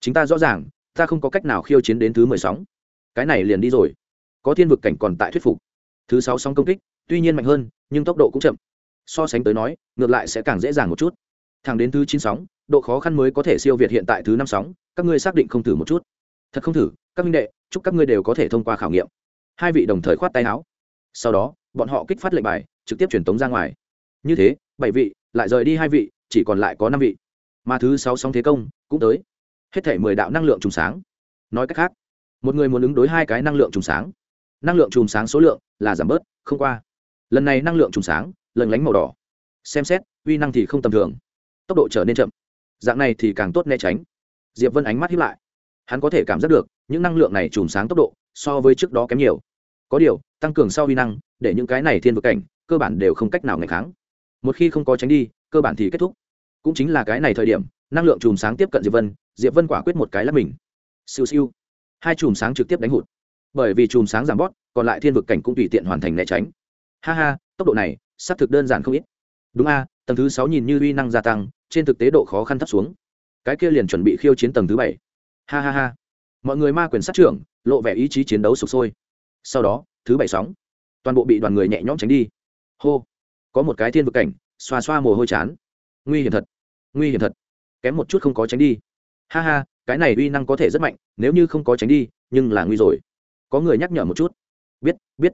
Chính ta rõ ràng, ta không có cách nào khiêu chiến đến thứ mười sóng. Cái này liền đi rồi. Có thiên vực cảnh còn tại thuyết phục. Thứ sáu sóng công kích, tuy nhiên mạnh hơn, nhưng tốc độ cũng chậm. So sánh tới nói, ngược lại sẽ càng dễ dàng một chút. Thẳng đến thứ chín sóng, độ khó khăn mới có thể siêu việt hiện tại thứ năm sóng, các ngươi xác định không thử một chút. Thật không thử, các minh đệ, chúc các ngươi đều có thể thông qua khảo nghiệm. Hai vị đồng thời khoát tay áo. Sau đó, bọn họ kích phát lệnh bài trực tiếp truyền tống ra ngoài. Như thế, bảy vị, lại rời đi hai vị, chỉ còn lại có năm vị. Mà thứ sáu sóng thế công cũng tới. Hết thể mười đạo năng lượng trùng sáng. Nói cách khác, một người muốn ứng đối hai cái năng lượng trùng sáng. Năng lượng trùng sáng số lượng là giảm bớt, không qua. Lần này năng lượng trùng sáng lần lánh màu đỏ. Xem xét, uy năng thì không tầm thường. Tốc độ trở nên chậm. Dạng này thì càng tốt né tránh. Diệp vân ánh mắt hiếp lại. Hắn có thể cảm giác được, những năng lượng này chùm sáng tốc độ so với trước đó kém nhiều. Có điều, tăng cường sau uy năng, để những cái này thiên vực cảnh cơ bản đều không cách nào ngày kháng. Một khi không có tránh đi, cơ bản thì kết thúc. Cũng chính là cái này thời điểm, năng lượng chùm sáng tiếp cận diệp vân diệp vân quả quyết một cái là mình. Siêu siêu. Hai chùm sáng trực tiếp đánh hụt. Bởi vì chùm sáng giảm bót, còn lại thiên vực cảnh cũng tùy tiện hoàn thành né tránh. Ha ha, tốc độ này, xác thực đơn giản không ít. Đúng a, tầng thứ sáu nhìn như uy năng gia tăng, trên thực tế độ khó khăn thấp xuống. Cái kia liền chuẩn bị khiêu chiến tầng thứ bảy. Ha ha ha. Mọi người ma quyền sát trưởng, lộ vẻ ý chí chiến đấu sụp sôi. Sau đó, thứ bảy sóng. Toàn bộ bị đoàn người nhẹ nhõm tránh đi hô. Có một cái thiên vực cảnh, xoa xoa mồ hôi chán. Nguy hiểm thật, nguy hiểm thật. Kém một chút không có tránh đi. Ha ha, cái này uy năng có thể rất mạnh, nếu như không có tránh đi, nhưng là nguy rồi. Có người nhắc nhở một chút. Biết biết.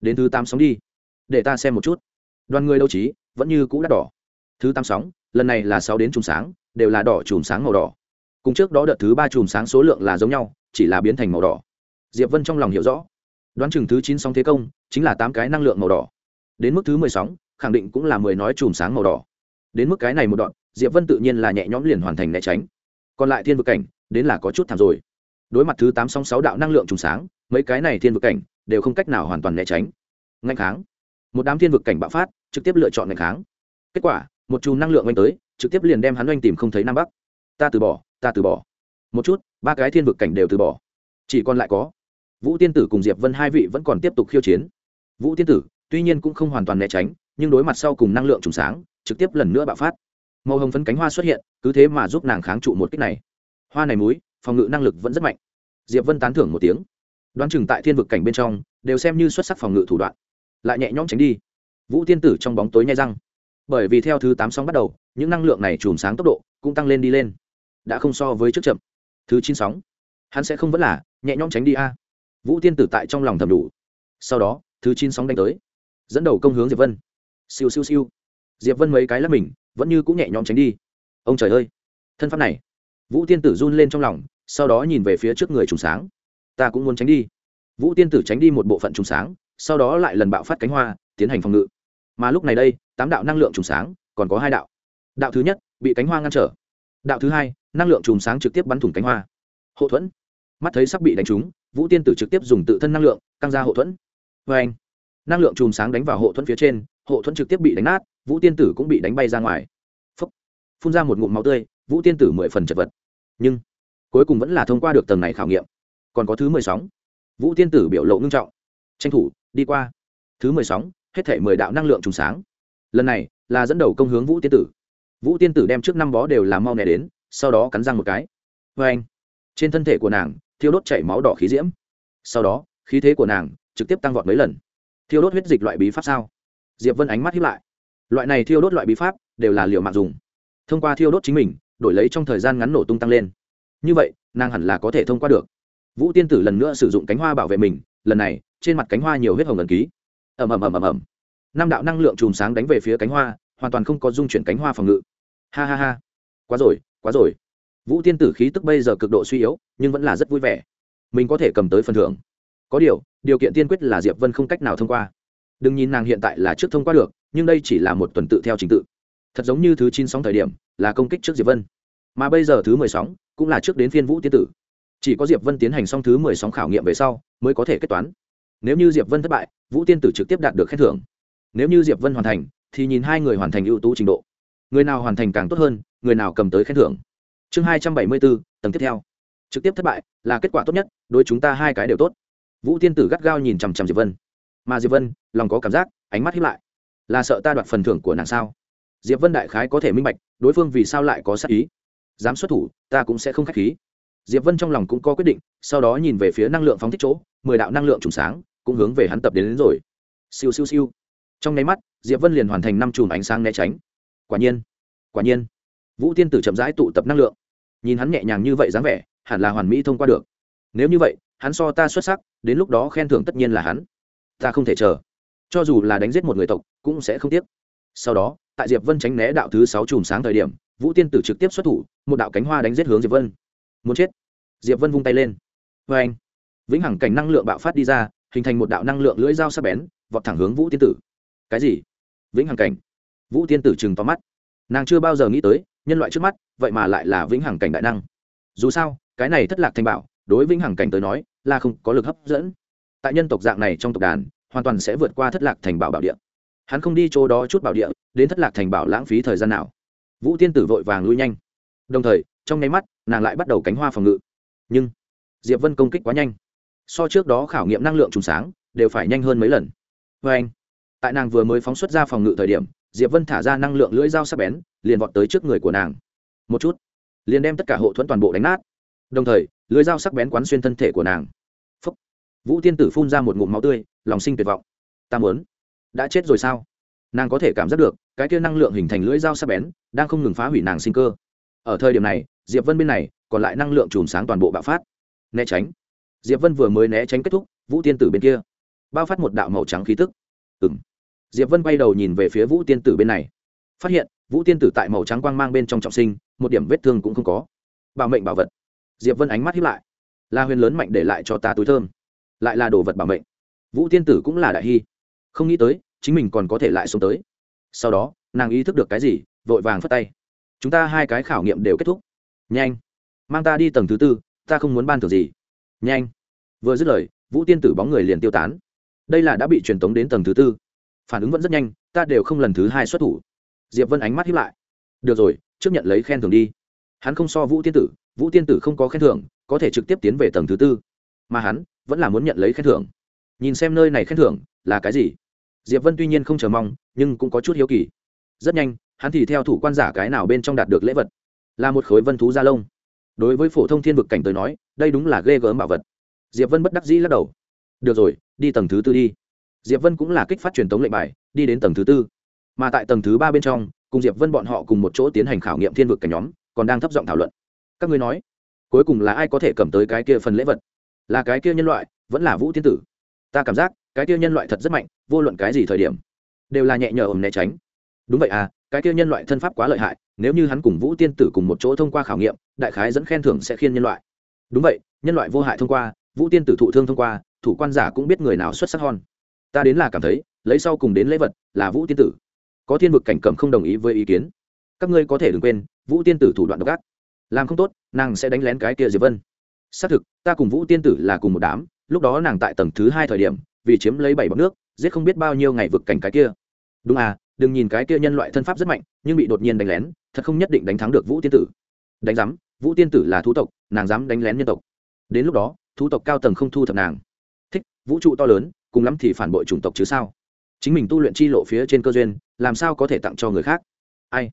Đến thứ tám sóng đi. Để ta xem một chút. Đoàn người đâu trí, vẫn như cũ đắt đỏ. Thứ tám sóng, lần này là sáu đến chùm sáng, đều là đỏ chùm sáng màu đỏ. Cùng trước đó đợt thứ ba chùm sáng số lượng là giống nhau, chỉ là biến thành màu đỏ. Diệp vân trong lòng hiểu rõ. Đoán chừng thứ chín sóng thế công, chính là tám cái năng lượng màu đỏ đến mức thứ mười sóng, khẳng định cũng là mười nói chùm sáng màu đỏ. Đến mức cái này một đoạn, diệp vân tự nhiên là nhẹ nhõm liền hoàn thành né tránh. Còn lại thiên vực cảnh, đến là có chút thảm rồi. Đối mặt thứ tám sóng sáu đạo năng lượng trùng sáng, mấy cái này thiên vực cảnh đều không cách nào hoàn toàn né tránh. Ngạnh kháng. Một đám thiên vực cảnh bạo phát, trực tiếp lựa chọn ngạnh kháng. Kết quả, một chùm năng lượng oanh tới, trực tiếp liền đem hắn oanh tìm không thấy nam bắc. Ta từ bỏ, ta từ bỏ. Một chút, ba cái thiên vực cảnh đều từ bỏ. Chỉ còn lại có, vũ tiên tử cùng diệp vân hai vị vẫn còn tiếp tục khiêu chiến. Vũ tiên tử tuy nhiên cũng không hoàn toàn né tránh, nhưng đối mặt sau cùng năng lượng trùng sáng, trực tiếp lần nữa bạo phát. Màu hồng phấn cánh hoa xuất hiện, cứ thế mà giúp nàng kháng trụ một kích này. Hoa này múi, phòng ngự năng lực vẫn rất mạnh. Diệp vân tán thưởng một tiếng. Đoán chừng tại thiên vực cảnh bên trong, đều xem như xuất sắc phòng ngự thủ đoạn. Lại nhẹ nhõm tránh đi. Vũ tiên tử trong bóng tối nhai răng. Bởi vì theo thứ tám sóng bắt đầu, những năng lượng này chùm sáng tốc độ cũng tăng lên đi lên. Đã không so với trước chậm. Thứ chín sóng. Hắn sẽ không vẫn là nhẹ nhõm tránh đi a. Vũ tiên tử tại trong lòng thầm đủ. Sau đó, thứ chín sóng đánh tới dẫn đầu công hướng diệp vân. Siêu siêu siêu. Diệp vân mấy cái lắp mình, vẫn như cũng nhẹ nhõm tránh đi. Ông trời ơi. Thân pháp này. Vũ tiên tử run lên trong lòng, sau đó nhìn về phía trước người trùng sáng. Ta cũng muốn tránh đi. Vũ tiên tử tránh đi một bộ phận trùng sáng, sau đó lại lần bạo phát cánh hoa, tiến hành phòng ngự. Mà lúc này đây, tám đạo năng lượng trùng sáng, còn có hai đạo. Đạo thứ nhất, bị cánh hoa ngăn trở. Đạo thứ hai, năng lượng trùng sáng trực tiếp bắn thủng cánh hoa. Hậu thuẫn. Mắt thấy sắp bị đánh trúng, vũ tiên tử trực tiếp dùng tự thân năng lượng, căng ra hậu thuẫn. Vê anh năng lượng chùm sáng đánh vào hộ thuẫn phía trên, hộ thuẫn trực tiếp bị đánh nát, vũ tiên tử cũng bị đánh bay ra ngoài. Phúc. phun ra một ngụm máu tươi, vũ tiên tử mười phần chật vật. Nhưng, cuối cùng vẫn là thông qua được tầng này khảo nghiệm. Còn có thứ mười sóng. Vũ tiên tử biểu lộ ngưng trọng. Tranh thủ, đi qua. Thứ mười sóng, hết thể mười đạo năng lượng trùng sáng. Lần này, là dẫn đầu công hướng vũ tiên tử. Vũ tiên tử đem trước năm bó đều làm mau nè đến, sau đó cắn răng một cái. Vê anh, trên thân thể của nàng, thiêu đốt chảy máu đỏ khí diễm. Sau đó, khí thế của nàng trực tiếp tăng vọt mấy lần thiêu đốt huyết dịch loại bí pháp sao? Diệp vân ánh mắt hiếp lại. Loại này thiêu đốt loại bí pháp đều là liệu mạng dùng. Thông qua thiêu đốt chính mình, đổi lấy trong thời gian ngắn nổ tung tăng lên. Như vậy, nàng hẳn là có thể thông qua được. Vũ tiên tử lần nữa sử dụng cánh hoa bảo vệ mình, lần này, trên mặt cánh hoa nhiều huyết hồng ẩn ký. Ầm ầm ầm ầm ầm. Năm đạo năng lượng chùm sáng đánh về phía cánh hoa, hoàn toàn không có dung chuyển cánh hoa phòng ngự. Ha ha ha. Quá rồi quá rồi. Vũ tiên tử khí tức bây giờ cực độ suy yếu, nhưng vẫn là rất vui vẻ. Mình có thể cầm tới phần thưởng có điều điều kiện tiên quyết là diệp vân không cách nào thông qua. Đừng nhìn nàng hiện tại là trước thông qua được, nhưng đây chỉ là một tuần tự theo trình tự. Thật giống như thứ chín sóng thời điểm, là công kích trước diệp vân. Mà bây giờ thứ mười sóng, cũng là trước đến phiên vũ tiên tử. Chỉ có diệp vân tiến hành xong thứ mười sóng khảo nghiệm về sau, mới có thể kết toán. Nếu như diệp vân thất bại, vũ tiên tử trực tiếp đạt được khen thưởng. Nếu như diệp vân hoàn thành, thì nhìn hai người hoàn thành ưu tú trình độ. Người nào hoàn thành càng tốt hơn, người nào cầm tới khen thưởng. Chương hai trăm bảy mươi bốn, tầng tiếp theo. Trực tiếp thất bại là kết quả tốt nhất, đối chúng ta hai cái đều tốt vũ tiên tử gắt gao nhìn chằm chằm diệp vân. Mà diệp vân lòng có cảm giác ánh mắt hiếp lại. Là sợ ta đoạt phần thưởng của nàng sao? Diệp vân đại khái có thể minh bạch đối phương vì sao lại có sắc ý. Dám xuất thủ ta cũng sẽ không k h á c h khí. Diệp vân trong lòng cũng có quyết định sau đó nhìn về phía năng lượng phóng thích chỗ mười đạo năng lượng trùng sáng cũng hướng về hắn tập đến, đến rồi. Siêu siêu siêu. Trong nháy mắt diệp vân liền hoàn thành năm chùm ánh sáng né tránh. Quả nhiên quả nhiên. Vũ tiên tử chậm rãi tụ tập năng lượng. Nhìn hắn nhẹ nhàng như vậy dáng vẻ hẳn là hoàn mỹ thông qua được. Nếu như vậy hắn so ta xuất sắc, đến lúc đó khen thưởng tất nhiên là hắn. Ta không thể chờ. Cho dù là đánh giết một người tộc, cũng sẽ không tiếc. Sau đó, tại diệp vân tránh né đạo thứ sáu chùm sáng thời điểm, vũ tiên tử trực tiếp xuất thủ, một đạo cánh hoa đánh giết hướng diệp vân. Muốn chết. Diệp vân vung tay lên. Vê anh, vĩnh hằng cảnh năng lượng bạo phát đi ra, hình thành một đạo năng lượng lưỡi dao sắc bén, vọt thẳng hướng vũ tiên tử. Cái gì? Vĩnh hằng cảnh. Vũ tiên tử chừng to mắt. Nàng chưa bao giờ nghĩ tới, nhân loại trước mắt, vậy mà lại là vĩnh hằng cảnh đại năng. Dù sao, cái này thất lạc thành bảo đối vĩnh hằng cảnh tới nói, là không có lực hấp dẫn. Tại nhân tộc dạng này trong tộc đàn, hoàn toàn sẽ vượt qua thất lạc thành bảo bảo địa. Hắn không đi chỗ đó chút bảo địa, đến thất lạc thành bảo lãng phí thời gian nào. Vũ tiên tử vội vàng lui nhanh. Đồng thời, trong nháy mắt, nàng lại bắt đầu cánh hoa phòng ngự. Nhưng, diệp vân công kích quá nhanh. So trước đó khảo nghiệm năng lượng trùng sáng, đều phải nhanh hơn mấy lần. Vê anh, tại nàng vừa mới phóng xuất ra phòng ngự thời điểm, diệp vân thả ra năng lượng lưỡi dao sắc bén, liền vọt tới trước người của nàng. Một chút, liền đem tất cả hộ thuẫn toàn bộ đánh nát đồng thời lưỡi dao sắc bén quán xuyên thân thể của nàng. Phúc. vũ tiên tử phun ra một ngụm máu tươi, lòng sinh tuyệt vọng. Ta muốn. Đã chết rồi sao? Nàng có thể cảm giác được, cái kia năng lượng hình thành lưỡi dao sắc bén, đang không ngừng phá hủy nàng sinh cơ. Ở thời điểm này, diệp vân bên này, còn lại năng lượng chùm sáng toàn bộ bạo phát. Né tránh. Diệp vân vừa mới né tránh kết thúc, vũ tiên tử bên kia. Bao phát một đạo màu trắng khí tức. Ừng diệp vân quay đầu nhìn về phía vũ tiên tử bên này. Phát hiện, vũ tiên tử tại màu trắng quang mang bên trong trọng sinh, một điểm vết thương cũng không có. Bảo mệnh bảo vật diệp vân ánh mắt hiếp lại. La huyền lớn mạnh để lại cho ta túi thơm, lại là đồ vật bảo mệnh. Vũ tiên tử cũng là đại hy. Không nghĩ tới, chính mình còn có thể lại xuống tới. Sau đó, nàng ý thức được cái gì, vội vàng phất tay. Chúng ta hai cái khảo nghiệm đều kết thúc. Nhanh. Mang ta đi tầng thứ tư, ta không muốn ban thưởng gì. Nhanh. Vừa dứt lời, vũ tiên tử bóng người liền tiêu tán. Đây là đã bị truyền tống đến tầng thứ tư. Phản ứng vẫn rất nhanh, ta đều không lần thứ hai xuất thủ. Diệp vân ánh mắt hiếp lại. Được rồi, trước nhận lấy khen thưởng đi. Hắn không so vũ tiên tử vũ tiên tử không có khen thưởng, có thể trực tiếp tiến về tầng thứ tư. Mà hắn vẫn là muốn nhận lấy khen thưởng. Nhìn xem nơi này khen thưởng là cái gì? Diệp vân tuy nhiên không chờ mong, nhưng cũng có chút hiếu kỳ. Rất nhanh, hắn thì theo thủ quan giả cái nào bên trong đạt được lễ vật? Là một khối vân thú da lông. Đối với phổ thông thiên vực cảnh tới nói, đây đúng là ghê gớm bảo vật. Diệp vân bất đắc dĩ lắc đầu. Được rồi, đi tầng thứ tư đi. Diệp vân cũng là kích phát truyền thống lệnh bài, đi đến tầng thứ tư. Mà tại tầng thứ ba bên trong, cùng diệp vân bọn họ cùng một chỗ tiến hành khảo nghiệm thiên vực cảnh nhóm, còn đang thấp giọng thảo luận các ngươi nói, cuối cùng là ai có thể cầm tới cái kia phần lễ vật? Là cái kia nhân loại, vẫn là vũ thiên tử? Ta cảm giác, cái kia nhân loại thật rất mạnh, vô luận cái gì thời điểm, đều là nhẹ nhở ẩm né tránh. Đúng vậy à cái kia nhân loại thân pháp quá lợi hại, nếu như hắn cùng vũ tiên tử cùng một chỗ thông qua khảo nghiệm, đại khái dẫn khen thưởng sẽ khiên nhân loại. Đúng vậy, nhân loại vô hại thông qua, vũ tiên tử thụ thương thông qua, thủ quan giả cũng biết người nào xuất sắc hơn. Ta đến là cảm thấy, lấy sau cùng đến lễ vật là vũ tiên tử. Có thiên vực cảnh cầm không đồng ý với ý kiến. Các ngươi có thể đừng quên, vũ tiên tử thủ đoạn độc ác làm không tốt, nàng sẽ đánh lén cái kia diệp vân. Xác thực, ta cùng vũ tiên tử là cùng một đám, lúc đó nàng tại tầng thứ hai thời điểm, vì chiếm lấy bảy bọc nước, giết không biết bao nhiêu ngày vực cảnh cái kia. Đúng à đừng nhìn cái kia nhân loại thân pháp rất mạnh, nhưng bị đột nhiên đánh lén, thật không nhất định đánh thắng được vũ tiên tử. Đánh giám, vũ tiên tử là thú tộc, nàng dám đánh lén nhân tộc. Đến lúc đó, thú tộc cao tầng không thu thập nàng. Thích, vũ trụ to lớn, cùng lắm thì phản bội chủng tộc chứ sao? Chính mình tu luyện chi lộ phía trên cơ duyên, làm sao có thể tặng cho người khác? Ai?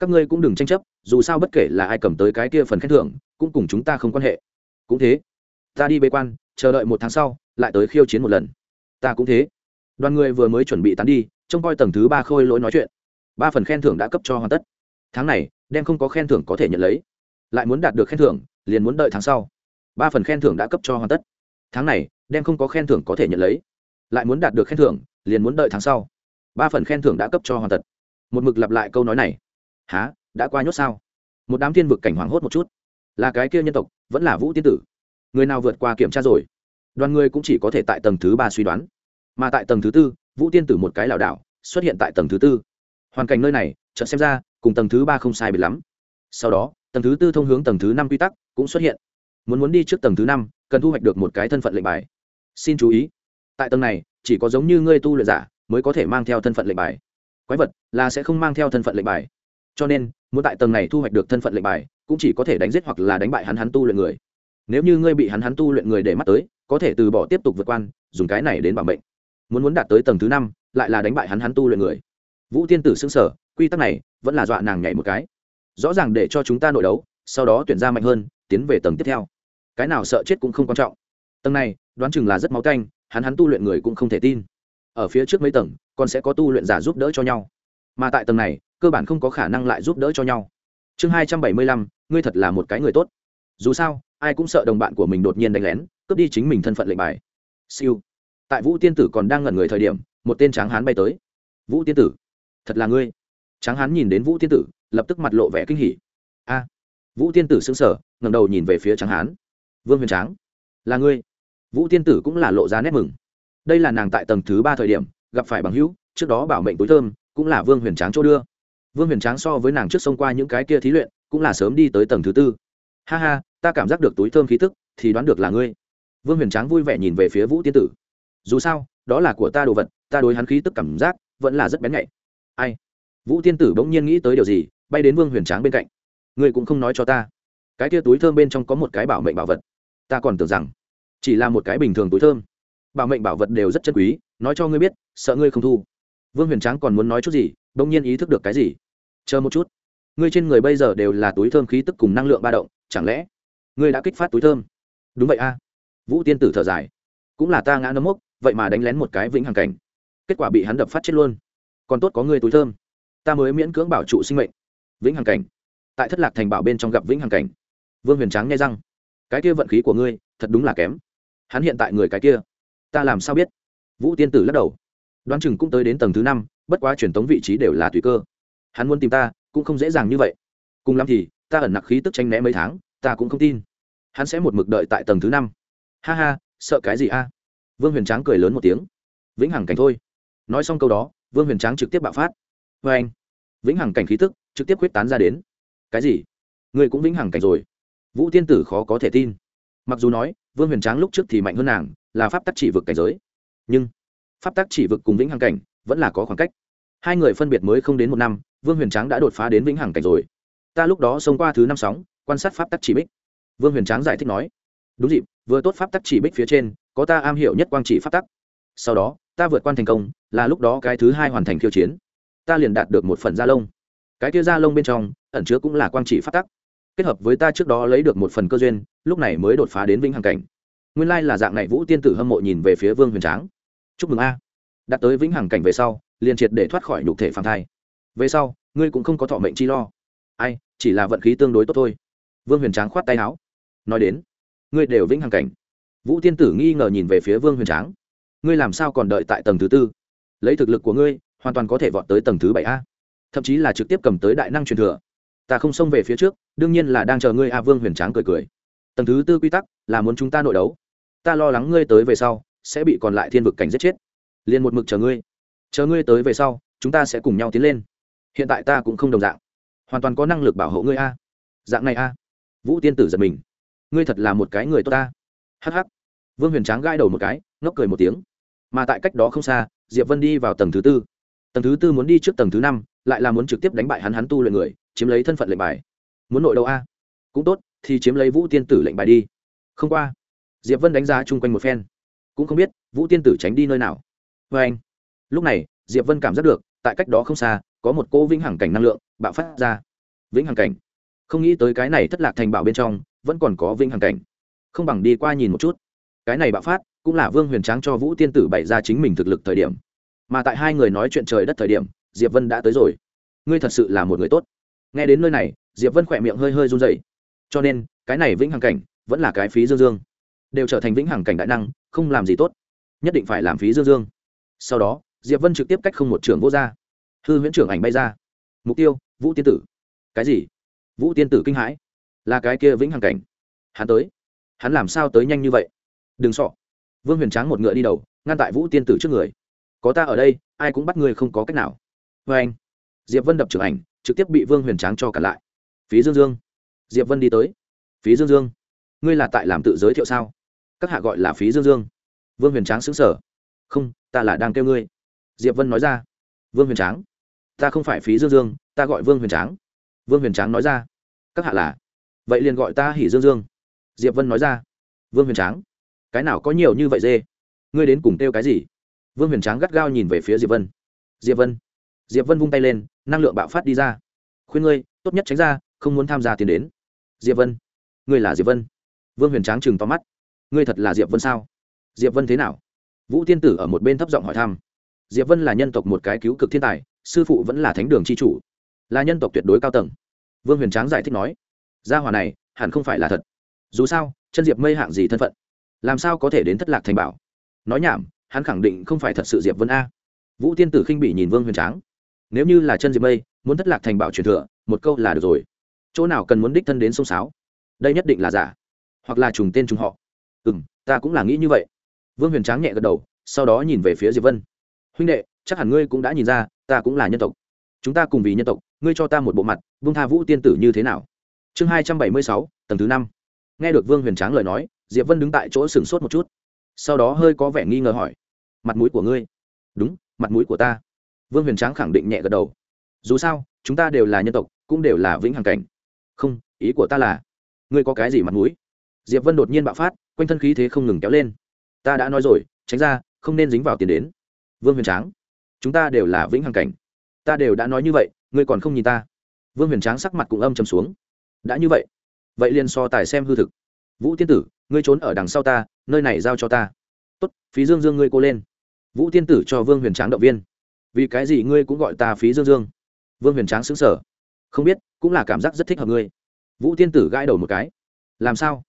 Các ngươi cũng đừng tranh chấp, dù sao bất kể là ai cầm tới cái kia phần khen thưởng, cũng cùng chúng ta không quan hệ. Cũng thế. Ta đi bế quan, chờ đợi một tháng sau, lại tới khiêu chiến một lần. Ta cũng thế. Đoàn người vừa mới chuẩn bị tán đi, trông coi tầng thứ ba khôi lỗi nói chuyện. Ba phần khen thưởng đã cấp cho hoàn tất. Tháng này, đem không có khen thưởng có thể nhận lấy. Lại muốn đạt được khen thưởng, liền muốn đợi tháng sau. Ba phần khen thưởng đã cấp cho hoàn tất. Tháng này, đem không có khen thưởng có thể nhận lấy. Lại muốn đạt được khen thưởng, liền muốn đợi tháng sau. Ba phần khen thưởng đã cấp cho hoàn tất. Một mực lặp lại câu nói này há, đã qua nhốt sao? Một đám thiên vực cảnh hoảng hốt một chút. Là cái kia nhân tộc, vẫn là vũ tiên tử. Người nào vượt qua kiểm tra rồi? Đoàn người cũng chỉ có thể tại tầng thứ ba suy đoán. Mà tại tầng thứ tư, vũ tiên tử một cái lảo đảo, xuất hiện tại tầng thứ tư. Hoàn cảnh nơi này, chợt xem ra, cùng tầng thứ ba không sai biệt lắm. Sau đó, tầng thứ tư thông hướng tầng thứ năm quy tắc cũng xuất hiện. Muốn muốn đi trước tầng thứ năm, cần thu hoạch được một cái thân phận lệnh bài. Xin chú ý, tại tầng này, chỉ có giống như ngươi tu luyện giả, mới có thể mang theo thân phận lệnh bài. Quái vật, là sẽ không mang theo thân phận lệnh bài cho nên, muốn tại tầng này thu hoạch được thân phận lệnh bài, cũng chỉ có thể đánh giết hoặc là đánh bại hắn hắn tu luyện người. Nếu như ngươi bị hắn hắn tu luyện người để mắt tới, có thể từ bỏ tiếp tục vượt quan, dùng cái này đến bảo mệnh. Muốn muốn đạt tới tầng thứ năm, lại là đánh bại hắn hắn tu luyện người. Vũ tiên tử xưng sở quy tắc này, vẫn là dọa nàng nhảy một cái. Rõ ràng để cho chúng ta nội đấu, sau đó tuyển ra mạnh hơn, tiến về tầng tiếp theo. Cái nào sợ chết cũng không quan trọng. Tầng này, đoán chừng là rất máu canh, hắn hắn tu luyện người cũng không thể tin. Ở phía trước mấy tầng, còn sẽ có tu luyện giả giúp đỡ cho nhau mà tại tầng này, cơ bản không có khả năng lại giúp đỡ cho nhau. Chương hai trăm bảy mươi lăm, ngươi thật là một cái người tốt. Dù sao, ai cũng sợ đồng bạn của mình đột nhiên đánh lén, cướp đi chính mình thân phận lệnh bài. Siêu. Tại vũ tiên tử còn đang ngẩn người thời điểm, một tên tráng hán bay tới. Vũ tiên tử, thật là ngươi. Tráng hán nhìn đến vũ tiên tử, lập tức mặt lộ vẻ kinh hỉ. A. Vũ tiên tử xứng sở ngầm đầu nhìn về phía tráng hán. Vương huyền tráng, là ngươi. Vũ tiên tử cũng là lộ ra nét mừng. Đây là nàng tại tầng thứ ba thời điểm, gặp phải bằng hữu, trước đó bảo mệnh túi thơm cũng là vương huyền tráng chỗ đưa. Vương huyền tráng so với nàng trước xông qua những cái kia thí luyện, cũng là sớm đi tới tầng thứ tư. Ha ha, ta cảm giác được túi thơm khí tức, thì đoán được là ngươi. Vương huyền tráng vui vẻ nhìn về phía vũ tiên tử. Dù sao, đó là của ta đồ vật, ta đối hắn khí tức cảm giác, vẫn là rất bén nhạy. Ai? Vũ tiên tử bỗng nhiên nghĩ tới điều gì, bay đến vương huyền tráng bên cạnh. Ngươi cũng không nói cho ta. Cái kia túi thơm bên trong có một cái bảo mệnh bảo vật. Ta còn tưởng rằng, chỉ là một cái bình thường túi thơm. Bảo mệnh bảo vật đều rất chân quý, nói cho ngươi biết, sợ ngươi không thu vương huyền tráng còn muốn nói chút gì, bỗng nhiên ý thức được cái gì. Chờ một chút. Ngươi trên người bây giờ đều là túi thơm khí tức cùng năng lượng ba động, chẳng lẽ ngươi đã kích phát túi thơm? Đúng vậy a. Vũ tiên tử thở dài. Cũng là ta ngã nấm mốc, vậy mà đánh lén một cái vĩnh hằng cảnh. Kết quả bị hắn đập phát chết luôn. Còn tốt có ngươi túi thơm. Ta mới miễn cưỡng bảo trụ sinh mệnh. Vĩnh hằng cảnh. Tại thất lạc thành bảo bên trong gặp vĩnh hằng cảnh. Vương huyền tráng nghe răng. Cái kia vận khí của ngươi, thật đúng là kém. Hắn hiện tại người cái kia. Ta làm sao biết? Vũ tiên tử lắc đầu đoán chừng cũng tới đến tầng thứ năm, bất quá truyền tống vị trí đều là tùy cơ. Hắn muốn tìm ta, cũng không dễ dàng như vậy. Cùng lắm thì, ta ẩn nặc khí tức tranh né mấy tháng, ta cũng không tin. Hắn sẽ một mực đợi tại tầng thứ năm. Ha ha, sợ cái gì a? Vương huyền tráng cười lớn một tiếng. Vĩnh hằng cảnh thôi. Nói xong câu đó, vương huyền tráng trực tiếp bạo phát. Vê anh, vĩnh hằng cảnh khí tức trực tiếp quyết tán ra đến. Cái gì? Người cũng vĩnh hằng cảnh rồi. Vũ tiên tử khó có thể tin. Mặc dù nói, vương huyền tráng lúc trước thì mạnh hơn nàng, là pháp tắc chỉ vực cảnh giới. Nhưng pháp tắc chỉ vực cùng vĩnh hằng cảnh vẫn là có khoảng cách. Hai người phân biệt mới không đến một năm, vương huyền tráng đã đột phá đến vĩnh hằng cảnh rồi. Ta lúc đó xông qua thứ năm sóng, quan sát pháp tắc chỉ bích. Vương huyền tráng giải thích nói, đúng dịp, vừa tốt pháp tắc chỉ bích phía trên, có ta am hiểu nhất quang chỉ pháp tắc. Sau đó, ta vượt quan thành công, là lúc đó cái thứ hai hoàn thành khiêu chiến. Ta liền đạt được một phần da lông. Cái kia da lông bên trong, ẩn chứa cũng là quang chỉ pháp tắc. Kết hợp với ta trước đó lấy được một phần cơ duyên, lúc này mới đột phá đến vĩnh hằng cảnh. Nguyên lai là dạng này vũ tiên tử hâm mộ nhìn về phía vương huyền tráng chúc mừng a. Đạt tới vĩnh hằng cảnh về sau, liền triệt để thoát khỏi nhục thể phàm thai. Về sau, ngươi cũng không có thọ mệnh chi lo. Ai, chỉ là vận khí tương đối tốt thôi. Vương huyền tráng khoát tay áo. Nói đến, ngươi đều vĩnh hằng cảnh. Vũ tiên tử nghi ngờ nhìn về phía vương huyền tráng. Ngươi làm sao còn đợi tại tầng thứ tư? Lấy thực lực của ngươi, hoàn toàn có thể vọt tới tầng thứ bảy a. Thậm chí là trực tiếp cầm tới đại năng truyền thừa. Ta không xông về phía trước, đương nhiên là đang chờ ngươi a, vương huyền tráng cười cười. Tầng thứ tư quy tắc là muốn chúng ta nội đấu. Ta lo lắng ngươi tới về sau sẽ bị còn lại thiên vực cảnh giết chết. Liền một mực chờ ngươi. Chờ ngươi tới về sau, chúng ta sẽ cùng nhau tiến lên. Hiện tại ta cũng không đồng dạng. Hoàn toàn có năng lực bảo hộ ngươi a. Dạng này a. Vũ tiên tử giật mình. Ngươi thật là một cái người tốt ta. Hh vương huyền tráng gãi đầu một cái, ngốc cười một tiếng. Mà tại cách đó không xa, diệp vân đi vào tầng thứ tư. Tầng thứ tư muốn đi trước tầng thứ năm, lại là muốn trực tiếp đánh bại hắn hắn tu luyện người, chiếm lấy thân phận lệnh bài. Muốn nội đâu a? Cũng tốt, thì chiếm lấy vũ tiên tử lệnh bài đi. Không qua. Diệp vân đánh giá chung quanh một phen cũng không biết vũ tiên tử tránh đi nơi nào vê anh lúc này diệp vân cảm giác được tại cách đó không xa có một cô vĩnh hằng cảnh năng lượng bạo phát ra vĩnh hằng cảnh không nghĩ tới cái này thất lạc thành bảo bên trong vẫn còn có vĩnh hằng cảnh không bằng đi qua nhìn một chút cái này bạo phát cũng là vương huyền tráng cho vũ tiên tử bày ra chính mình thực lực thời điểm mà tại hai người nói chuyện trời đất thời điểm diệp vân đã tới rồi ngươi thật sự là một người tốt nghe đến nơi này diệp vân khỏe miệng hơi hơi run dậy cho nên cái này vĩnh hằng cảnh vẫn là cái phí dương dương đều trở thành vĩnh hằng cảnh đại năng, không làm gì tốt, nhất định phải làm phí dương dương. Sau đó, diệp vân trực tiếp cách không một trưởng vô ra hư huyễn trưởng ảnh bay ra. Mục tiêu, vũ tiên tử. Cái gì? Vũ tiên tử kinh hãi. Là cái kia vĩnh hằng cảnh. Hắn tới. Hắn làm sao tới nhanh như vậy? Đừng sọ vương huyền tráng một ngựa đi đầu, ngăn tại vũ tiên tử trước người. Có ta ở đây, ai cũng bắt người không có cách nào. Vê anh, diệp vân đập trưởng ảnh, trực tiếp bị vương huyền tráng cho cả lại. Phí dương dương. Diệp vân đi tới. Phí dương dương. Ngươi là tại làm tự giới thiệu sao? Các hạ gọi là phí dương dương. Vương huyền tráng xứng sở không, ta là đang kêu ngươi. Diệp vân nói ra. Vương huyền tráng. Ta không phải phí dương dương, ta gọi vương huyền tráng. Vương huyền tráng nói ra. Các hạ là. Vậy liền gọi ta hỉ dương dương. Diệp vân nói ra. Vương huyền tráng. Cái nào có nhiều như vậy dê? Ngươi đến cùng kêu cái gì? Vương huyền tráng gắt gao nhìn về phía diệp vân. Diệp vân. Diệp vân vung tay lên, năng lượng bạo phát đi ra. Khuyên ngươi, tốt nhất tránh ra, không muốn tham gia tiền đến. Diệp vân. Ngươi là diệp vân. Vương huyền tráng chừng to mắt ngươi thật là diệp vân sao? Diệp vân thế nào? Vũ tiên tử ở một bên thấp giọng hỏi thăm. Diệp vân là nhân tộc một cái cứu cực thiên tài, sư phụ vẫn là thánh đường c h i chủ, là nhân tộc tuyệt đối cao tầng. Vương huyền tráng giải thích nói, gia hòa này hẳn không phải là thật. Dù sao, chân diệp mây hạng gì thân phận, làm sao có thể đến thất lạc thành bảo? Nói nhảm, hắn khẳng định không phải thật sự diệp vân a. Vũ tiên tử khinh bị nhìn vương huyền tráng. Nếu như là chân diệp mây, muốn thất lạc thành bảo truyền thừa, một câu là được rồi. Chỗ nào cần muốn đích thân đến sông sáo? Đây nhất định là giả. Hoặc là trùng tên trùng họ ừ m ta cũng là nghĩ như vậy. Vương huyền tráng nhẹ gật đầu, sau đó nhìn về phía diệp vân. Huynh đệ, chắc hẳn ngươi cũng đã nhìn ra, ta cũng là nhân tộc. Chúng ta cùng vì nhân tộc, ngươi cho ta một bộ mặt, vương tha vũ tiên tử như thế nào? Chương hai trăm bảy mươi sáu, tầng thứ năm. Nghe được vương huyền tráng lời nói, diệp vân đứng tại chỗ sửng sốt một chút. Sau đó hơi có vẻ nghi ngờ hỏi, mặt mũi của ngươi? Đúng, mặt mũi của ta. Vương huyền tráng khẳng định nhẹ gật đầu. Dù sao, chúng ta đều là nhân tộc, cũng đều là vĩnh hằng cảnh. Không, ý của ta là, ngươi có cái gì mặt mũi? Diệp vân đột nhiên bạo phát, quanh thân khí thế không ngừng kéo lên. Ta đã nói rồi, tránh ra, không nên dính vào tiền đến. Vương huyền tráng, chúng ta đều là vĩnh hằng cảnh. Ta đều đã nói như vậy, ngươi còn không nhìn ta. Vương huyền tráng sắc mặt cũng âm trầm xuống. Đã như vậy vậy liền so tài xem hư thực. Vũ tiên tử, ngươi trốn ở đằng sau ta, nơi này giao cho ta. Tốt, phí dương dương ngươi cô lên. Vũ tiên tử cho vương huyền tráng động viên. Vì cái gì ngươi cũng gọi ta phí dương dương? Vương huyền tráng xứng sở không biết, cũng là cảm giác rất thích hợp ngươi. Vũ tiên tử gãi đầu một cái. Làm sao?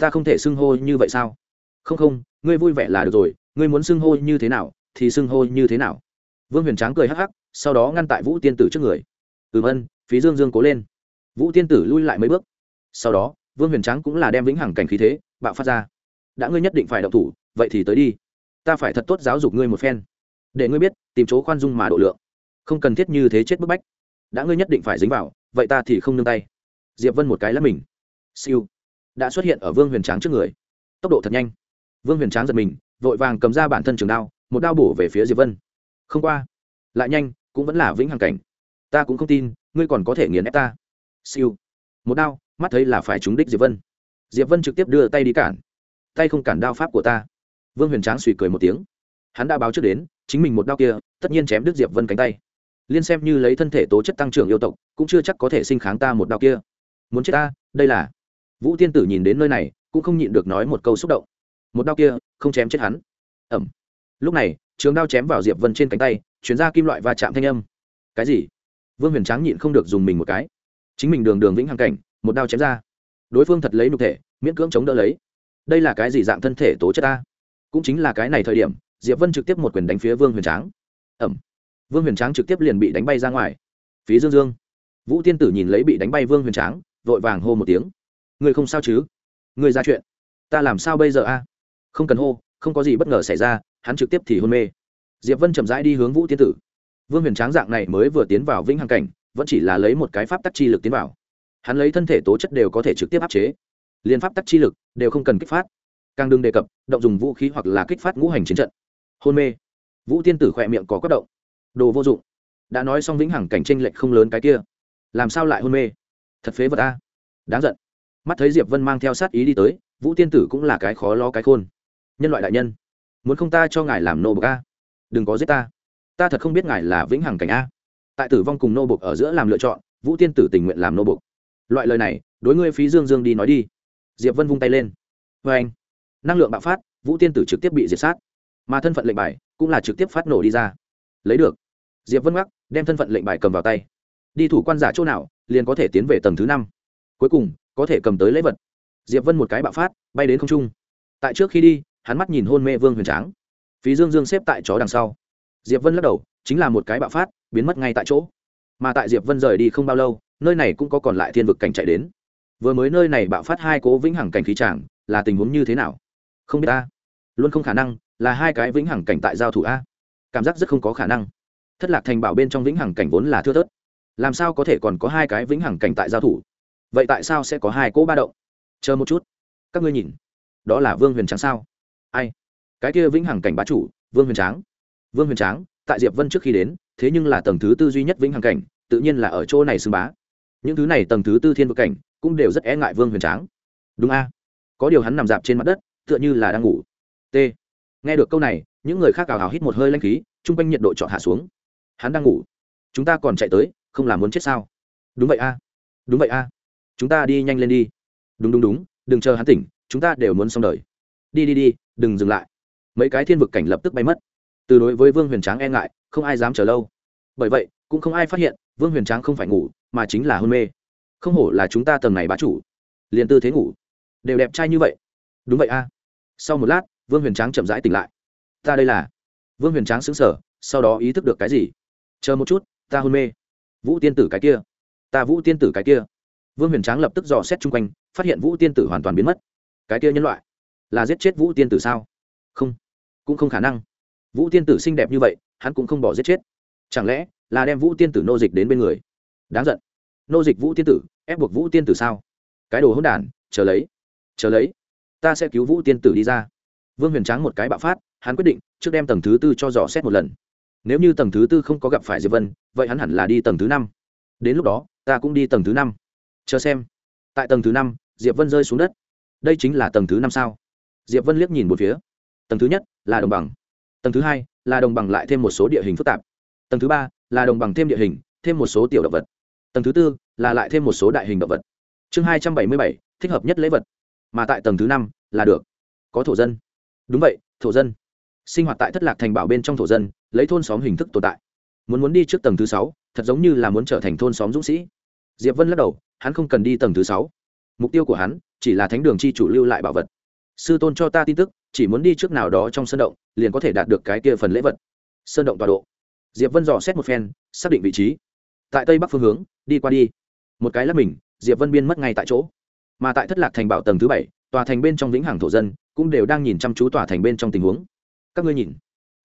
Ta không thể xưng hô như vậy sao? Không không, ngươi vui vẻ là được rồi, ngươi muốn xưng hô như thế nào thì xưng hô như thế nào. Vương huyền tráng cười hắc hắc, sau đó ngăn tại vũ tiên tử trước người. Ừm ân phí dương dương cố lên. Vũ tiên tử lui lại mấy bước. Sau đó, vương huyền tráng cũng là đem vĩnh hằng cảnh khí thế, bạo phát ra. Đã ngươi nhất định phải đậu thủ, vậy thì tới đi. Ta phải thật tốt giáo dục ngươi một phen. Để ngươi biết, tìm chỗ khoan dung mà độ lượng. Không cần thiết như thế chết bức bách. Đã ngươi nhất định phải dính vào, vậy ta thì không nương tay. Diệp vân một cái lắp mình. Siêu đã xuất hiện ở vương huyền tráng trước người. Tốc độ thật nhanh. Vương huyền tráng giật mình, vội vàng cầm ra bản thân trường đao, một đao bổ về phía diệp vân. Không qua. Lại nhanh, cũng vẫn là vĩnh hằng cảnh. Ta cũng không tin, ngươi còn có thể nghiền ép ta. Siêu. Một đao, mắt thấy là phải trúng đích diệp vân. Diệp vân trực tiếp đưa tay đi cản. Tay không cản đao pháp của ta. Vương huyền tráng suy cười một tiếng. Hắn đã báo trước đến, chính mình một đao kia, tất nhiên chém đứt diệp vân cánh tay. Liên xem như lấy thân thể tố chất tăng trưởng yêu tộc, cũng chưa chắc có thể sinh kháng ta một đao kia. Muốn chết ta, đây là vũ tiên tử nhìn đến nơi này, cũng không nhịn được nói một câu xúc động. Một đao kia, không chém chết hắn. Ẩm. Lúc này, trường đao chém vào diệp vân trên cánh tay chuyển ra kim loại và chạm thanh âm. Cái gì? Vương huyền tráng nhịn không được dùng mình một cái. Chính mình đường đường vĩnh hằng cảnh, một đao chém ra. Đối phương thật lấy nhục thể, miễn cưỡng chống đỡ lấy. Đây là cái gì dạng thân thể tố chất ta? Cũng chính là cái này thời điểm, diệp vân trực tiếp một quyền đánh phía vương huyền tráng. Ẩm. Vương huyền tráng trực tiếp liền bị đánh bay ra ngoài. Phí dương dương. Vũ tiên tử nhìn lấy bị đánh bay vương huyền tráng, vội vàng hô một tiếng người không sao chứ? Người ra chuyện. Ta làm sao bây giờ a? Không cần hô, không có gì bất ngờ xảy ra, hắn trực tiếp thì hôn mê. Diệp vân chậm rãi đi hướng vũ tiên tử. Vương huyền tráng dạng này mới vừa tiến vào vĩnh hằng cảnh, vẫn chỉ là lấy một cái pháp tắc chi lực tiến vào. Hắn lấy thân thể tố chất đều có thể trực tiếp áp chế. Liên pháp tắc chi lực đều không cần kích phát. Càng đừng đề cập, động dùng vũ khí hoặc là kích phát ngũ hành chiến trận. Hôn mê. Vũ tiên tử khỏe miệng có quất động. Đồ vô dụng. Đã nói xong vĩnh hằng cảnh tranh lệch không lớn cái kia. Làm sao lại hôn mê? Thật phế vật a. Đáng giận mắt thấy diệp vân mang theo sát ý đi tới, vũ tiên tử cũng là cái khó lo cái khôn. Nhân loại đại nhân, muốn không ta cho ngài làm nô bộc a? Đừng có giết ta. Ta thật không biết ngài là vĩnh hằng cảnh a. Tại tử vong cùng nô bộc ở giữa làm lựa chọn, vũ tiên tử tình nguyện làm nô bộc. Loại lời này, đối ngươi phí dương dương đi nói đi. Diệp vân vung tay lên. Vê anh, năng lượng bạo phát, vũ tiên tử trực tiếp bị diệt sát. Mà thân phận lệnh bài cũng là trực tiếp phát nổ đi ra. Lấy được. Diệp vân mắc đem thân phận lệnh bài cầm vào tay. Đi thủ quan giả chỗ nào, liền có thể tiến về tầng thứ năm. Cuối cùng có thể cầm tới lễ vật. Diệp vân một cái bạo phát, bay đến không trung. Tại trước khi đi, hắn mắt nhìn hôn mê vương huyền tráng. Phí dương dương xếp tại chó đằng sau. Diệp vân lắc đầu, chính là một cái bạo phát, biến mất ngay tại chỗ. Mà tại diệp vân rời đi không bao lâu, nơi này cũng có còn lại thiên vực cảnh chạy đến. Vừa mới nơi này bạo phát hai cố vĩnh hằng cảnh khí tràng, là tình huống như thế nào? Không biết ta luôn không khả năng, là hai cái vĩnh hằng cảnh tại giao thủ a. Cảm giác rất không có khả năng. Thất lạc thành bảo bên trong vĩnh hằng cảnh vốn là thưa thớt. Làm sao có thể còn có hai cái vĩnh hằng cảnh tại giao thủ? Vậy tại sao sẽ có hai cỗ ba động? Chờ một chút. Các ngươi nhìn. Đó là vương huyền tráng sao? Ai? Cái kia vĩnh hằng cảnh bá chủ, vương huyền tráng. Vương huyền tráng, tại diệp vân trước khi đến, thế nhưng là tầng thứ tư duy nhất vĩnh hằng cảnh, tự nhiên là ở chỗ này xưng bá. Những thứ này tầng thứ tư thiên vực cảnh, cũng đều rất e ngại vương huyền tráng. Đúng a? Có điều hắn nằm dạp trên mặt đất, tựa như là đang ngủ. T. Nghe được câu này, những người khác cào hào hít một hơi lanh khí, chung quanh nhiệt độ chọn hạ xuống. Hắn đang ngủ. Chúng ta còn chạy tới, không là muốn chết sao? Đúng vậy a. Đúng vậy a chúng ta đi nhanh lên đi. Đúng đúng đúng, đừng chờ hắn tỉnh, chúng ta đều muốn xong đời. Đi đi đi, đừng dừng lại. Mấy cái thiên vực cảnh lập tức bay mất. Từ đối với vương huyền tráng e ngại, không ai dám chờ lâu. Bởi vậy, cũng không ai phát hiện, vương huyền tráng không phải ngủ, mà chính là hôn mê. Không hổ là chúng ta tầng này bá chủ. Liền tư thế ngủ, đều đẹp trai như vậy. Đúng vậy a. Sau một lát, vương huyền tráng chậm rãi tỉnh lại. Ta đây là. Vương huyền tráng xứng sở sau đó ý thức được cái gì? Chờ một chút, ta hôn mê. Vũ tiên tử cái kia. Ta vũ tiên tử cái kia vương huyền tráng lập tức dò xét chung quanh, phát hiện vũ tiên tử hoàn toàn biến mất. Cái kia nhân loại, là giết chết vũ tiên tử sao? Không, cũng không khả năng. Vũ tiên tử xinh đẹp như vậy, hắn cũng không bỏ giết chết. Chẳng lẽ là đem vũ tiên tử nô dịch đến bên người? Đáng giận. Nô dịch vũ tiên tử, ép buộc vũ tiên tử sao? Cái đồ hỗn đản, chờ lấy chờ lấy. Ta sẽ cứu vũ tiên tử đi ra. Vương huyền tráng một cái bạo phát, hắn quyết định trước đem tầng thứ tư cho dò xét một lần. Nếu như tầng thứ tư không có gặp phải diệp vân, vậy hắn hẳn là đi tầng thứ năm. Đến lúc đó, ta cũng đi tầng thứ năm chờ xem. Tại tầng thứ năm, diệp vân rơi xuống đất. Đây chính là tầng thứ năm sao? Diệp vân liếc nhìn một phía. Tầng thứ nhất là đồng bằng. Tầng thứ hai là đồng bằng lại thêm một số địa hình phức tạp. Tầng thứ ba là đồng bằng thêm địa hình, thêm một số tiểu động vật. Tầng thứ tư là lại thêm một số đại hình động vật. Chương hai trăm bảy mươi bảy, thích hợp nhất lễ vật. Mà tại tầng thứ năm là được. Có thổ dân. Đúng vậy, thổ dân. Sinh hoạt tại thất lạc thành bảo bên trong thổ dân, lấy thôn xóm hình thức tồn tại. Muốn muốn đi trước tầng thứ sáu, thật giống như là muốn trở thành thôn xóm dũng sĩ. Diệp vân lắc đầu hắn không cần đi tầng thứ sáu. Mục tiêu của hắn chỉ là thánh đường chi chủ lưu lại bảo vật. Sư tôn cho ta tin tức, chỉ muốn đi trước nào đó trong sân động, liền có thể đạt được cái kia phần lễ vật. Sơn động tọa độ. Diệp vân dò xét một phen, xác định vị trí. Tại tây bắc phương hướng, đi qua đi. Một cái là mình, diệp vân biên mất ngay tại chỗ. Mà tại thất lạc thành bảo tầng thứ bảy, tòa thành bên trong vĩnh hằng thổ dân cũng đều đang nhìn chăm chú tòa thành bên trong tình huống. Các ngươi nhìn,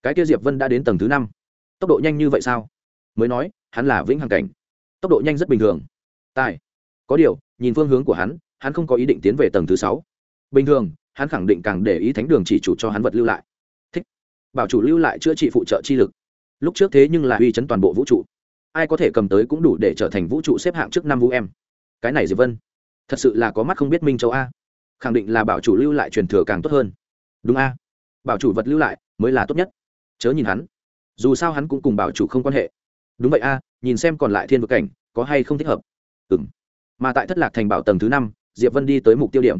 cái kia diệp vân đã đến tầng thứ năm. Tốc độ nhanh như vậy sao? Mới nói, hắn là vĩnh hằng cảnh. Tốc độ nhanh rất bình thường. Tài có điều, nhìn phương hướng của hắn hắn không có ý định tiến về tầng thứ sáu. Bình thường, hắn khẳng định càng để ý thánh đường chỉ chủ cho hắn vật lưu lại. Thích. Bảo chủ lưu lại chữa trị phụ trợ chi lực. Lúc trước thế nhưng là uy chấn toàn bộ vũ trụ. Ai có thể cầm tới cũng đủ để trở thành vũ trụ xếp hạng trước năm vũ em. Cái này diệp vân, thật sự là có mắt không biết minh châu a. Khẳng định là bảo chủ lưu lại truyền thừa càng tốt hơn. Đúng a. Bảo chủ vật lưu lại mới là tốt nhất. Chớ nhìn hắn. Dù sao hắn cũng cùng bảo chủ không quan hệ. Đúng vậy a, nhìn xem còn lại thiên vực cảnh, có hay không thích hợp? Ừ m mà tại thất lạc thành bảo tầng thứ năm, diệp vân đi tới mục tiêu điểm.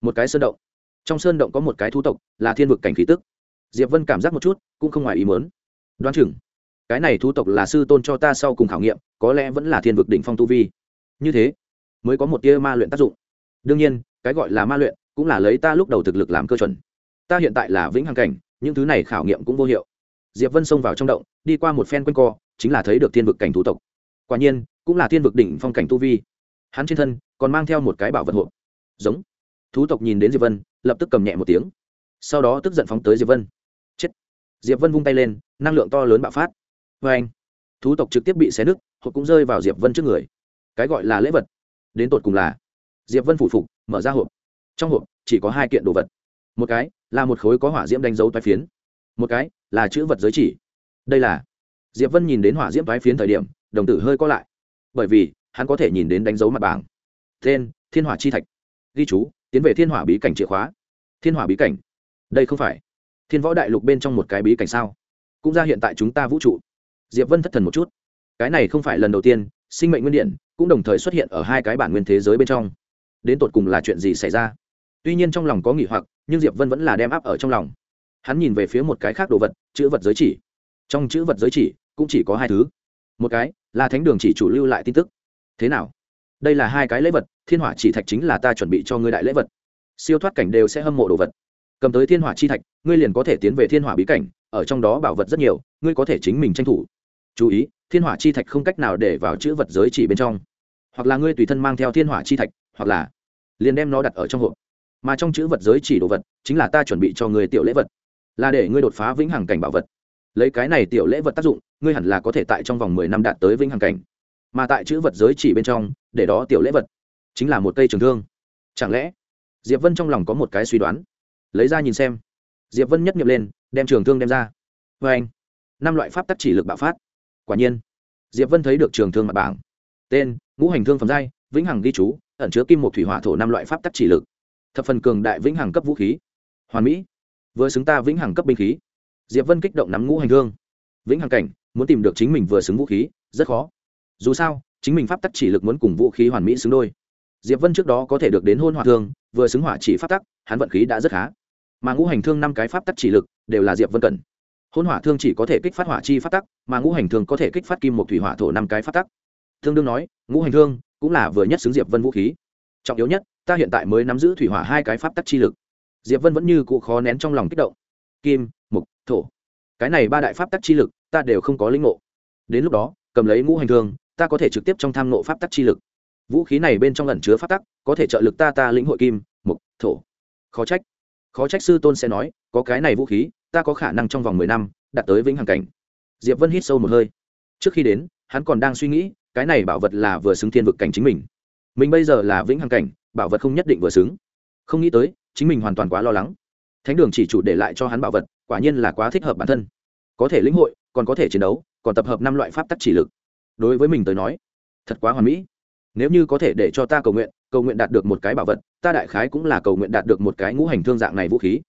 Một cái sơn động. Trong sơn động có một cái thu tộc, là thiên vực cảnh khí tức. Diệp vân cảm giác một chút, cũng không ngoài ý mớn đoán chừng, cái này thu tộc là sư tôn cho ta sau cùng khảo nghiệm, có lẽ vẫn là thiên vực đỉnh phong tu vi. Như thế, mới có một tia ma luyện tác dụng. Đương nhiên, cái gọi là ma luyện, cũng là lấy ta lúc đầu thực lực làm cơ chuẩn. Ta hiện tại là vĩnh hằng cảnh, những thứ này khảo nghiệm cũng vô hiệu. Diệp vân xông vào trong động, đi qua một phen quanh co, chính là thấy được thiên vực cảnh thú tộc. Quả nhiên, cũng là thiên vực đỉnh phong cảnh tu vi hắn trên thân còn mang theo một cái bảo vật hộp. Giống. Thú tộc nhìn đến diệp vân, lập tức cầm nhẹ một tiếng. Sau đó tức giận phóng tới diệp vân. Chết. Diệp vân vung tay lên, năng lượng to lớn bạo phát. Vê anh thú tộc trực tiếp bị xé nứt, hộp cũng rơi vào diệp vân trước người. Cái gọi là lễ vật. Đến tột cùng là. Diệp vân phủ phục, mở ra hộp. Trong hộp chỉ có hai kiện đồ vật. Một cái là một khối có hỏa diễm đánh dấu toái phiến. Một cái là chữ vật giới chỉ. Đây là. Diệp vân nhìn đến hỏa diễm toái phiến thời điểm, đồng tử hơi co lại. Bởi vì hắn có thể nhìn đến đánh dấu mặt bảng. Tên, thiên hỏa chi thạch. Ghi chú, tiến về thiên hỏa bí cảnh chìa khóa. Thiên hỏa bí cảnh? Đây không phải. Thiên võ đại lục bên trong một cái bí cảnh sao? Cũng ra hiện tại chúng ta vũ trụ. Diệp vân thất thần một chút. Cái này không phải lần đầu tiên, sinh mệnh nguyên điện cũng đồng thời xuất hiện ở hai cái bản nguyên thế giới bên trong. Đến tột cùng là chuyện gì xảy ra? Tuy nhiên trong lòng có nghỉ hoặc, nhưng diệp vân vẫn là đem áp ở trong lòng. Hắn nhìn về phía một cái khác đồ vật, chữ vật giới chỉ. Trong chữ vật giới chỉ, cũng chỉ có hai thứ. Một cái là thánh đường chỉ chủ lưu lại tin tức thế nào? Đây là hai cái lễ vật, thiên hỏa chỉ thạch chính là ta chuẩn bị cho ngươi đại lễ vật. Siêu thoát cảnh đều sẽ hâm mộ đồ vật. Cầm tới thiên hỏa chi thạch, ngươi liền có thể tiến về thiên hỏa bí cảnh, ở trong đó bảo vật rất nhiều, ngươi có thể chính mình tranh thủ. Chú ý, thiên hỏa chi thạch không cách nào để vào chữ vật giới chỉ bên trong. Hoặc là ngươi tùy thân mang theo thiên hỏa chi thạch, hoặc là liền đem nó đặt ở trong hộp. Mà trong chữ vật giới chỉ đồ vật, chính là ta chuẩn bị cho người tiểu lễ vật. Là để ngươi đột phá vĩnh hằng cảnh bảo vật. Lấy cái này tiểu lễ vật tác dụng, ngươi hẳn là có thể tại trong vòng mười năm đạt tới vĩnh hằng cảnh mà tại chữ vật giới chỉ bên trong, để đó tiểu lễ vật. Chính là một cây trường thương. Chẳng lẽ, diệp vân trong lòng có một cái suy đoán? Lấy ra nhìn xem. Diệp vân nhất nghiệm lên, đem trường thương đem ra. Vê anh, năm loại pháp tắc chỉ lực bạo phát. Quả nhiên, diệp vân thấy được trường thương mặt bảng. Tên, ngũ hành thương phẩm giai, vĩnh hằng ghi chú, ẩn chứa kim một thủy hỏa thổ năm loại pháp tắc chỉ lực. Thập phần cường đại vĩnh hằng cấp vũ khí. Hoàn mỹ. Vừa xứng ta vĩnh hằng cấp binh khí. Diệp vân kích động nắm ngũ hành thương. Vĩnh hằng cảnh, muốn tìm được chính mình vừa xứng vũ khí, rất khó dù sao, chính mình pháp tắc chỉ lực muốn cùng vũ khí hoàn mỹ xứng đôi. Diệp vân trước đó có thể được đến hôn hỏa thương, vừa xứng hỏa chỉ pháp tắc, hắn vận khí đã rất khá. Mà ngũ hành thương năm cái pháp tắc chỉ lực đều là diệp vân cần. Hôn hỏa thương chỉ có thể kích phát hỏa chi pháp tắc, mà ngũ hành thương có thể kích phát kim một thủy hỏa thổ năm cái pháp tắc. Thương đương nói, ngũ hành thương cũng là vừa nhất xứng diệp vân vũ khí. Trọng yếu nhất, ta hiện tại mới nắm giữ thủy hỏa hai cái pháp tắc chi lực. Diệp vân vẫn như cụ khó nén trong lòng kích động. Kim mục thổ. Cái này ba đại pháp tắc chi lực, ta đều không có linh ngộ. Đến lúc đó, cầm lấy ngũ hành thương ta có thể trực tiếp trong tham ngộ pháp tắc chi lực. Vũ khí này bên trong ẩn chứa pháp tắc, có thể trợ lực ta ta lĩnh hội kim, mục, thổ. Khó trách. Khó trách sư tôn sẽ nói, có cái này vũ khí, ta có khả năng trong vòng mười năm đạt tới vĩnh hằng cảnh. Diệp vân hít sâu một hơi. Trước khi đến, hắn còn đang suy nghĩ, cái này bảo vật là vừa xứng thiên vực cảnh chính mình. Mình bây giờ là vĩnh hằng cảnh, bảo vật không nhất định vừa xứng. Không nghĩ tới, chính mình hoàn toàn quá lo lắng. Thánh đường chỉ chủ để lại cho hắn bảo vật, quả nhiên là quá thích hợp bản thân. Có thể lĩnh hội, còn có thể chiến đấu, còn tập hợp năm loại pháp tắc chỉ lực đối với mình tới nói, thật quá hoàn mỹ. Nếu như có thể để cho ta cầu nguyện cầu nguyện đạt được một cái bảo vật, ta đại khái cũng là cầu nguyện đạt được một cái ngũ hành thương dạng này vũ khí.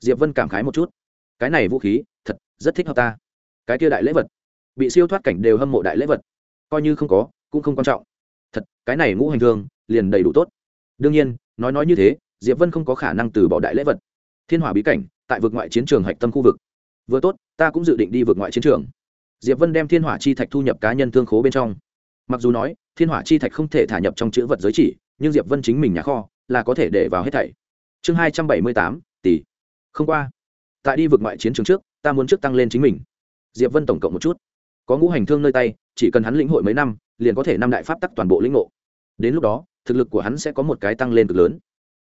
Diệp vân cảm khái một chút. Cái này vũ khí, thật, rất thích hợp ta. Cái kia đại lễ vật. Bị siêu thoát cảnh đều hâm mộ đại lễ vật. Coi như không có, cũng không quan trọng. Thật, cái này ngũ hành thương, liền đầy đủ tốt. Đương nhiên, nói nói như thế, diệp vân không có khả năng từ bỏ đại lễ vật. Thiên hỏa bí cảnh, tại vực ngoại chiến trường hạch tâm khu vực. Vừa tốt, ta cũng dự định đi vượt ngoại chiến trường diệp vân đem thiên hỏa chi thạch thu nhập cá nhân thương khố bên trong. Mặc dù nói, thiên hỏa chi thạch không thể thả nhập trong chữ vật giới chỉ, nhưng diệp vân chính mình nhà kho là có thể để vào hết thảy. Chương hai trăm bảy mươi tám, tỷ. Không qua. Tại đi vượt ngoại chiến trường trước, ta muốn trước tăng lên chính mình. Diệp vân tổng cộng một chút. Có ngũ hành thương nơi tay, chỉ cần hắn lĩnh hội mấy năm, liền có thể năm đại pháp tắc toàn bộ lĩnh ngộ. Đến lúc đó, thực lực của hắn sẽ có một cái tăng lên cực lớn.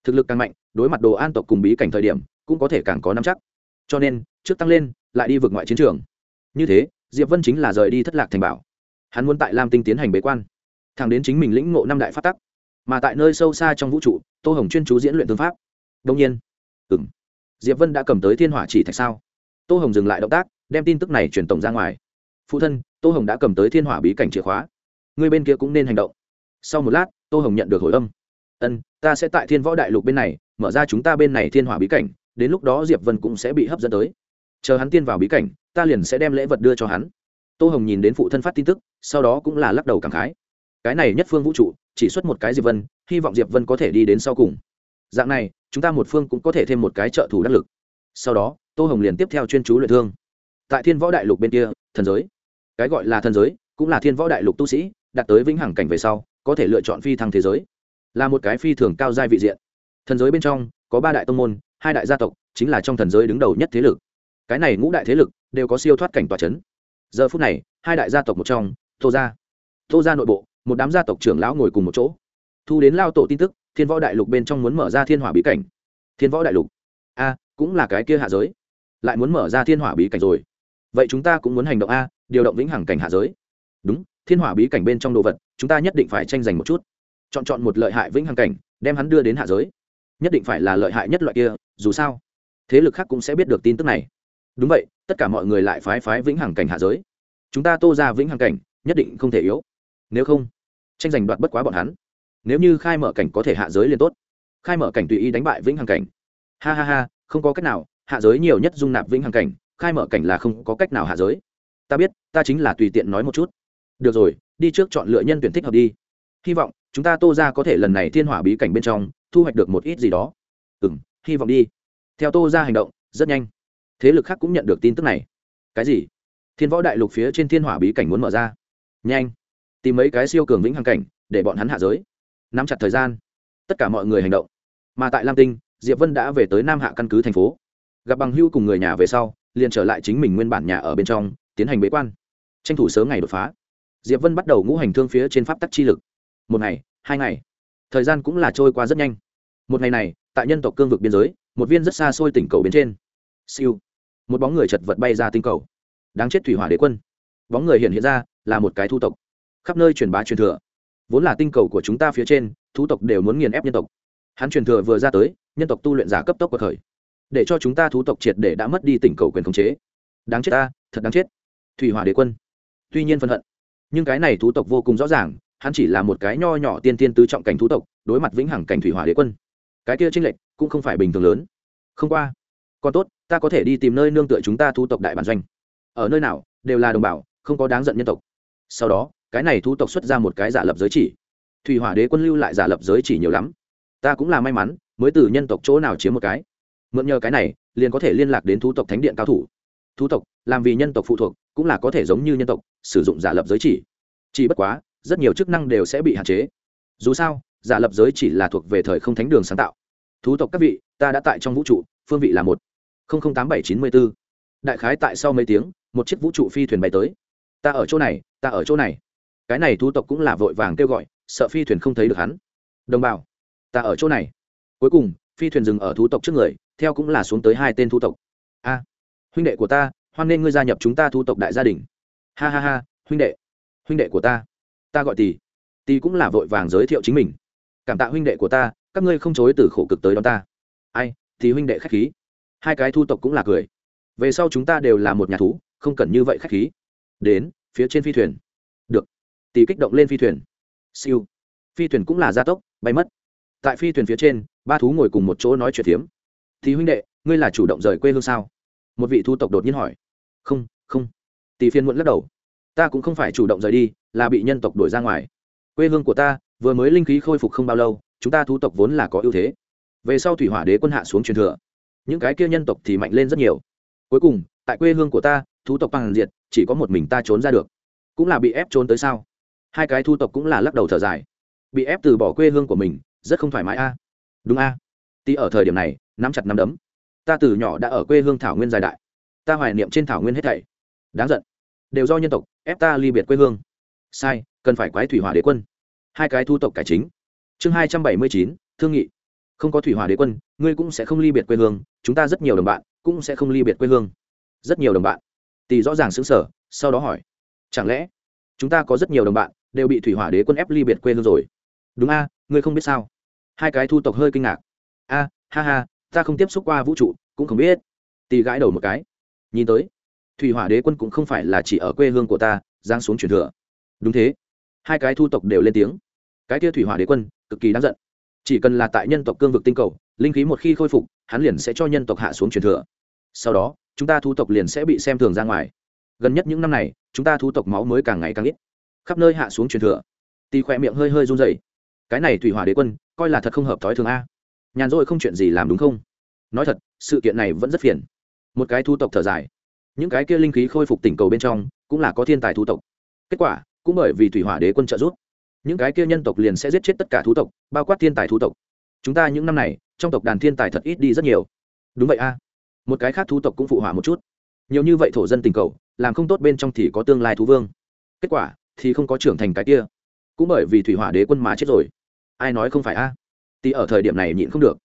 Thực lực càng mạnh, đối mặt đồ an tộc cùng bí cảnh thời điểm, cũng có thể càng có năm chắc. Cho nên, trước tăng lên, lại đi vượt ngoại chiến trường. Như thế diệp vân chính là rời đi thất lạc thành bảo. Hắn muốn tại lam tinh tiến hành bế quan. Thẳng đến chính mình lĩnh ngộ năm đại phát tắc. Mà tại nơi sâu xa trong vũ trụ, tô hồng chuyên chú diễn luyện tương pháp. Đông nhiên. Ừ m diệp vân đã cầm tới thiên hỏa chỉ thạch sao? Tô hồng dừng lại động tác, đem tin tức này truyền tổng ra ngoài. Phụ thân, tô hồng đã cầm tới thiên hỏa bí cảnh chìa khóa. Người bên kia cũng nên hành động. Sau một lát, tô hồng nhận được hồi âm. Ân, ta sẽ tại thiên võ đại lục bên này, mở ra chúng ta bên này thiên hỏa bí cảnh, đến lúc đó diệp vân cũng sẽ bị hấp dẫn tới. Chờ hắn tiên vào bí cảnh ta liền sẽ đem lễ vật đưa cho hắn. Tô hồng nhìn đến phụ thân phát tin tức, sau đó cũng là lắc đầu cảm khái. Cái này nhất phương vũ trụ, chỉ xuất một cái diệp vân, hy vọng diệp vân có thể đi đến sau cùng. Dạng này, chúng ta một phương cũng có thể thêm một cái trợ thủ đắc lực. Sau đó, tô hồng liền tiếp theo chuyên chú luyện thương. Tại thiên võ đại lục bên kia, thần giới. Cái gọi là thần giới, cũng là thiên võ đại lục tu sĩ, đạt tới vĩnh hằng cảnh về sau, có thể lựa chọn phi thăng thế giới. Là một cái phi thường cao giai vị diện. Thần giới bên trong, có ba đại tông môn, hai đại gia tộc, chính là trong thần giới đứng đầu nhất thế lực. Cái này ngũ đại thế lực đều có siêu thoát cảnh tòa c h ấ n giờ phút này, hai đại gia tộc một trong, tô gia. Tô gia nội bộ, một đám gia tộc trưởng lão ngồi cùng một chỗ. Thu đến lao tổ tin tức, thiên võ đại lục bên trong muốn mở ra thiên hỏa bí cảnh. Thiên võ đại lục? A, cũng là cái kia hạ giới. Lại muốn mở ra thiên hỏa bí cảnh rồi. Vậy chúng ta cũng muốn hành động a, điều động vĩnh hằng cảnh hạ giới. Đúng, thiên hỏa bí cảnh bên trong đồ vật, chúng ta nhất định phải tranh giành một chút. Chọn chọn một lợi hại vĩnh hằng cảnh, đem hắn đưa đến hạ giới. Nhất định phải là lợi hại nhất loại kia, dù sao. Thế lực khác cũng sẽ biết được tin tức này đúng vậy, tất cả mọi người lại phái phái vĩnh hằng cảnh hạ giới. Chúng ta tô ra vĩnh hằng cảnh, nhất định không thể yếu. Nếu không, tranh giành đoạt bất quá bọn hắn. Nếu như khai mở cảnh có thể hạ giới liền tốt. Khai mở cảnh tùy ý đánh bại vĩnh hằng cảnh. Ha ha ha, không có cách nào, hạ giới nhiều nhất dung nạp vĩnh hằng cảnh, khai mở cảnh là không có cách nào hạ giới. Ta biết, ta chính là tùy tiện nói một chút. Được rồi, đi trước chọn lựa nhân tuyển thích hợp đi. Hy vọng, chúng ta tô ra có thể lần này thiên hỏa bí cảnh bên trong, thu hoạch được một ít gì đó. Ừ m hy vọng đi. Theo tô ra hành động, rất nhanh thế lực khác cũng nhận được tin tức này. Cái gì? Thiên võ đại lục phía trên thiên hỏa bí cảnh muốn mở ra. Nhanh. Tìm mấy cái siêu cường vĩnh hằng cảnh, để bọn hắn hạ giới. Nắm chặt thời gian. Tất cả mọi người hành động. Mà tại lam tinh, diệp vân đã về tới nam hạ căn cứ thành phố. Gặp bằng hưu cùng người nhà về sau, liền trở lại chính mình nguyên bản nhà ở bên trong, tiến hành bế quan. Tranh thủ sớm ngày đột phá. Diệp vân bắt đầu ngũ hành thương phía trên pháp tắc chi lực. Một ngày, hai ngày. Thời gian cũng là trôi qua rất nhanh. Một ngày này, tại nhân tộc cương vực biên giới, một viên rất xa xôi tỉnh cầu bên trên. Siêu một bóng người chật vật bay ra tinh cầu. Đáng chết thủy hỏa đế quân. Bóng người hiện hiện ra, là một cái thu tộc. Khắp nơi truyền bá truyền thừa. Vốn là tinh cầu của chúng ta phía trên, thu tộc đều muốn nghiền ép nhân tộc. Hắn truyền thừa vừa ra tới, nhân tộc tu luyện giả cấp tốc của khởi. Để cho chúng ta thu tộc triệt để đã mất đi tỉnh cầu quyền khống chế. Đáng chết ta, thật đáng chết. Thủy hỏa đế quân. Tuy nhiên phân hận, nhưng cái này thú tộc vô cùng rõ ràng, hắn chỉ là một cái nho nhỏ tiên tiên tứ trọng cảnh thú tộc, đối mặt vĩnh hằng cảnh thủy hỏa đế quân. Cái kia tranh lệch cũng không phải bình thường lớn. Không qua còn tốt, ta có thể đi tìm nơi nương tựa chúng ta thu tộc đại bản doanh. Ở nơi nào, đều là đồng bào, không có đáng giận nhân tộc. Sau đó, cái này thu tộc xuất ra một cái giả lập giới chỉ. Thủy hỏa đế quân lưu lại giả lập giới chỉ nhiều lắm. Ta cũng là may mắn, mới từ nhân tộc chỗ nào chiếm một cái. Mượn nhờ cái này, liền có thể liên lạc đến thu tộc thánh điện cao thủ. Thu tộc, làm vì nhân tộc phụ thuộc, cũng là có thể giống như nhân tộc, sử dụng giả lập giới chỉ. Chỉ bất quá, rất nhiều chức năng đều sẽ bị hạn chế. Dù sao, giả lập giới chỉ là thuộc về thời không thánh đường sáng tạo. Thú tộc các vị, ta đã tại trong vũ trụ, phương vị là một tám bảy chín mươi bốn. Đại khái tại sau mấy tiếng, một chiếc vũ trụ phi thuyền bay tới. Ta ở chỗ này, ta ở chỗ này. Cái này thú tộc cũng là vội vàng kêu gọi, sợ phi thuyền không thấy được hắn. Đồng bào, ta ở chỗ này. Cuối cùng, phi thuyền dừng ở thú tộc trước người, theo cũng là xuống tới hai tên thú tộc. A, huynh đệ của ta, hoan nên ngươi gia nhập chúng ta thú tộc đại gia đình. Ha ha ha, huynh đệ huynh đệ của ta. Ta gọi tỷ tỷ cũng là vội vàng giới thiệu chính mình. Cảm tạ huynh đệ của ta, các ngươi không chối từ khổ cực tới đó ta. Ai thì huynh đệ khách khí hai cái thu tộc cũng là cười. Về sau chúng ta đều là một nhà thú, không cần như vậy khách khí. Đến, phía trên phi thuyền. Được. Tỷ kích động lên phi thuyền. Siêu. Phi thuyền cũng là gia tốc, bay mất. Tại phi thuyền phía trên, ba thú ngồi cùng một chỗ nói chuyện phiếm thì huynh đệ, ngươi là chủ động rời quê hương sao? Một vị thu tộc đột nhiên hỏi. Không không. Tỷ phiên muộn lắc đầu. Ta cũng không phải chủ động rời đi, là bị nhân tộc đuổi ra ngoài. Quê hương của ta, vừa mới linh khí khôi phục không bao lâu, chúng ta thu tộc vốn là có ưu thế. Về sau thủy hỏa đế quân hạ xuống truyền thừa những cái kia nhân tộc thì mạnh lên rất nhiều. Cuối cùng, tại quê hương của ta thu tộc bằng diệt, chỉ có một mình ta trốn ra được. Cũng là bị ép trốn tới sao? Hai cái thu tộc cũng là lắc đầu thở dài. Bị ép từ bỏ quê hương của mình, rất không thoải mái a. À? Đúng a. À? Tí ở thời điểm này, nắm chặt nắm đấm. Ta từ nhỏ đã ở quê hương thảo nguyên dài đại. Ta hoài niệm trên thảo nguyên hết thảy. Đáng giận. Đều do nhân tộc, ép ta ly biệt quê hương. Sai, cần phải quái thủy hỏa đế quân. Hai cái thu tộc cải chính. Chương hai trăm bảy mươi chín, thương nghị không có thủy hỏa đế quân, ngươi cũng sẽ không ly biệt quê hương, chúng ta rất nhiều đồng bạn cũng sẽ không ly biệt quê hương. Rất nhiều đồng bạn. Tỷ rõ ràng xứng sở sau đó hỏi. Chẳng lẽ chúng ta có rất nhiều đồng bạn đều bị thủy hỏa đế quân ép ly biệt quê hương rồi? Đúng a, ngươi không biết sao? Hai cái thu tộc hơi kinh ngạc. A, ha ha, ta không tiếp xúc qua vũ trụ, cũng không biết. Tỷ gãi đầu một cái. Nhìn tới, thủy hỏa đế quân cũng không phải là chỉ ở quê hương của ta giang xuống truyền thừa. Đúng thế. Hai cái thu tộc đều lên tiếng. Cái kia thủy hỏa đế quân, cực kỳ đáng giận chỉ cần là tại nhân tộc cương vực tinh cầu, linh khí một khi khôi phục, hắn liền sẽ cho nhân tộc hạ xuống truyền thừa. Sau đó, chúng ta thu tộc liền sẽ bị xem thường ra ngoài. Gần nhất những năm này, chúng ta thu tộc máu mới càng ngày càng ít. Khắp nơi hạ xuống truyền thừa. Tì khỏe miệng hơi hơi run dày cái này thủy hỏa đế quân, coi là thật không hợp thói thường a. Nhàn rỗi không chuyện gì làm đúng không? Nói thật, sự kiện này vẫn rất phiền. Một cái thu tộc thở dài. Những cái kia linh khí khôi phục tỉnh cầu bên trong, cũng là có thiên tài thu tộc. Kết quả, cũng bởi vì thủy hỏa đế quân trợ giúp những cái kia nhân tộc liền sẽ giết chết tất cả thú tộc, bao quát thiên tài thú tộc. Chúng ta những năm này, trong tộc đàn thiên tài thật ít đi rất nhiều. Đúng vậy a. Một cái khác thú tộc cũng phụ hỏa một chút. Nhiều như vậy thổ dân tình cầu, làm không tốt bên trong thì có tương lai thú vương. Kết quả, thì không có trưởng thành cái kia. Cũng bởi vì thủy hỏa đế quân mà chết rồi. Ai nói không phải a? À? tí ở thời điểm này nhịn không được.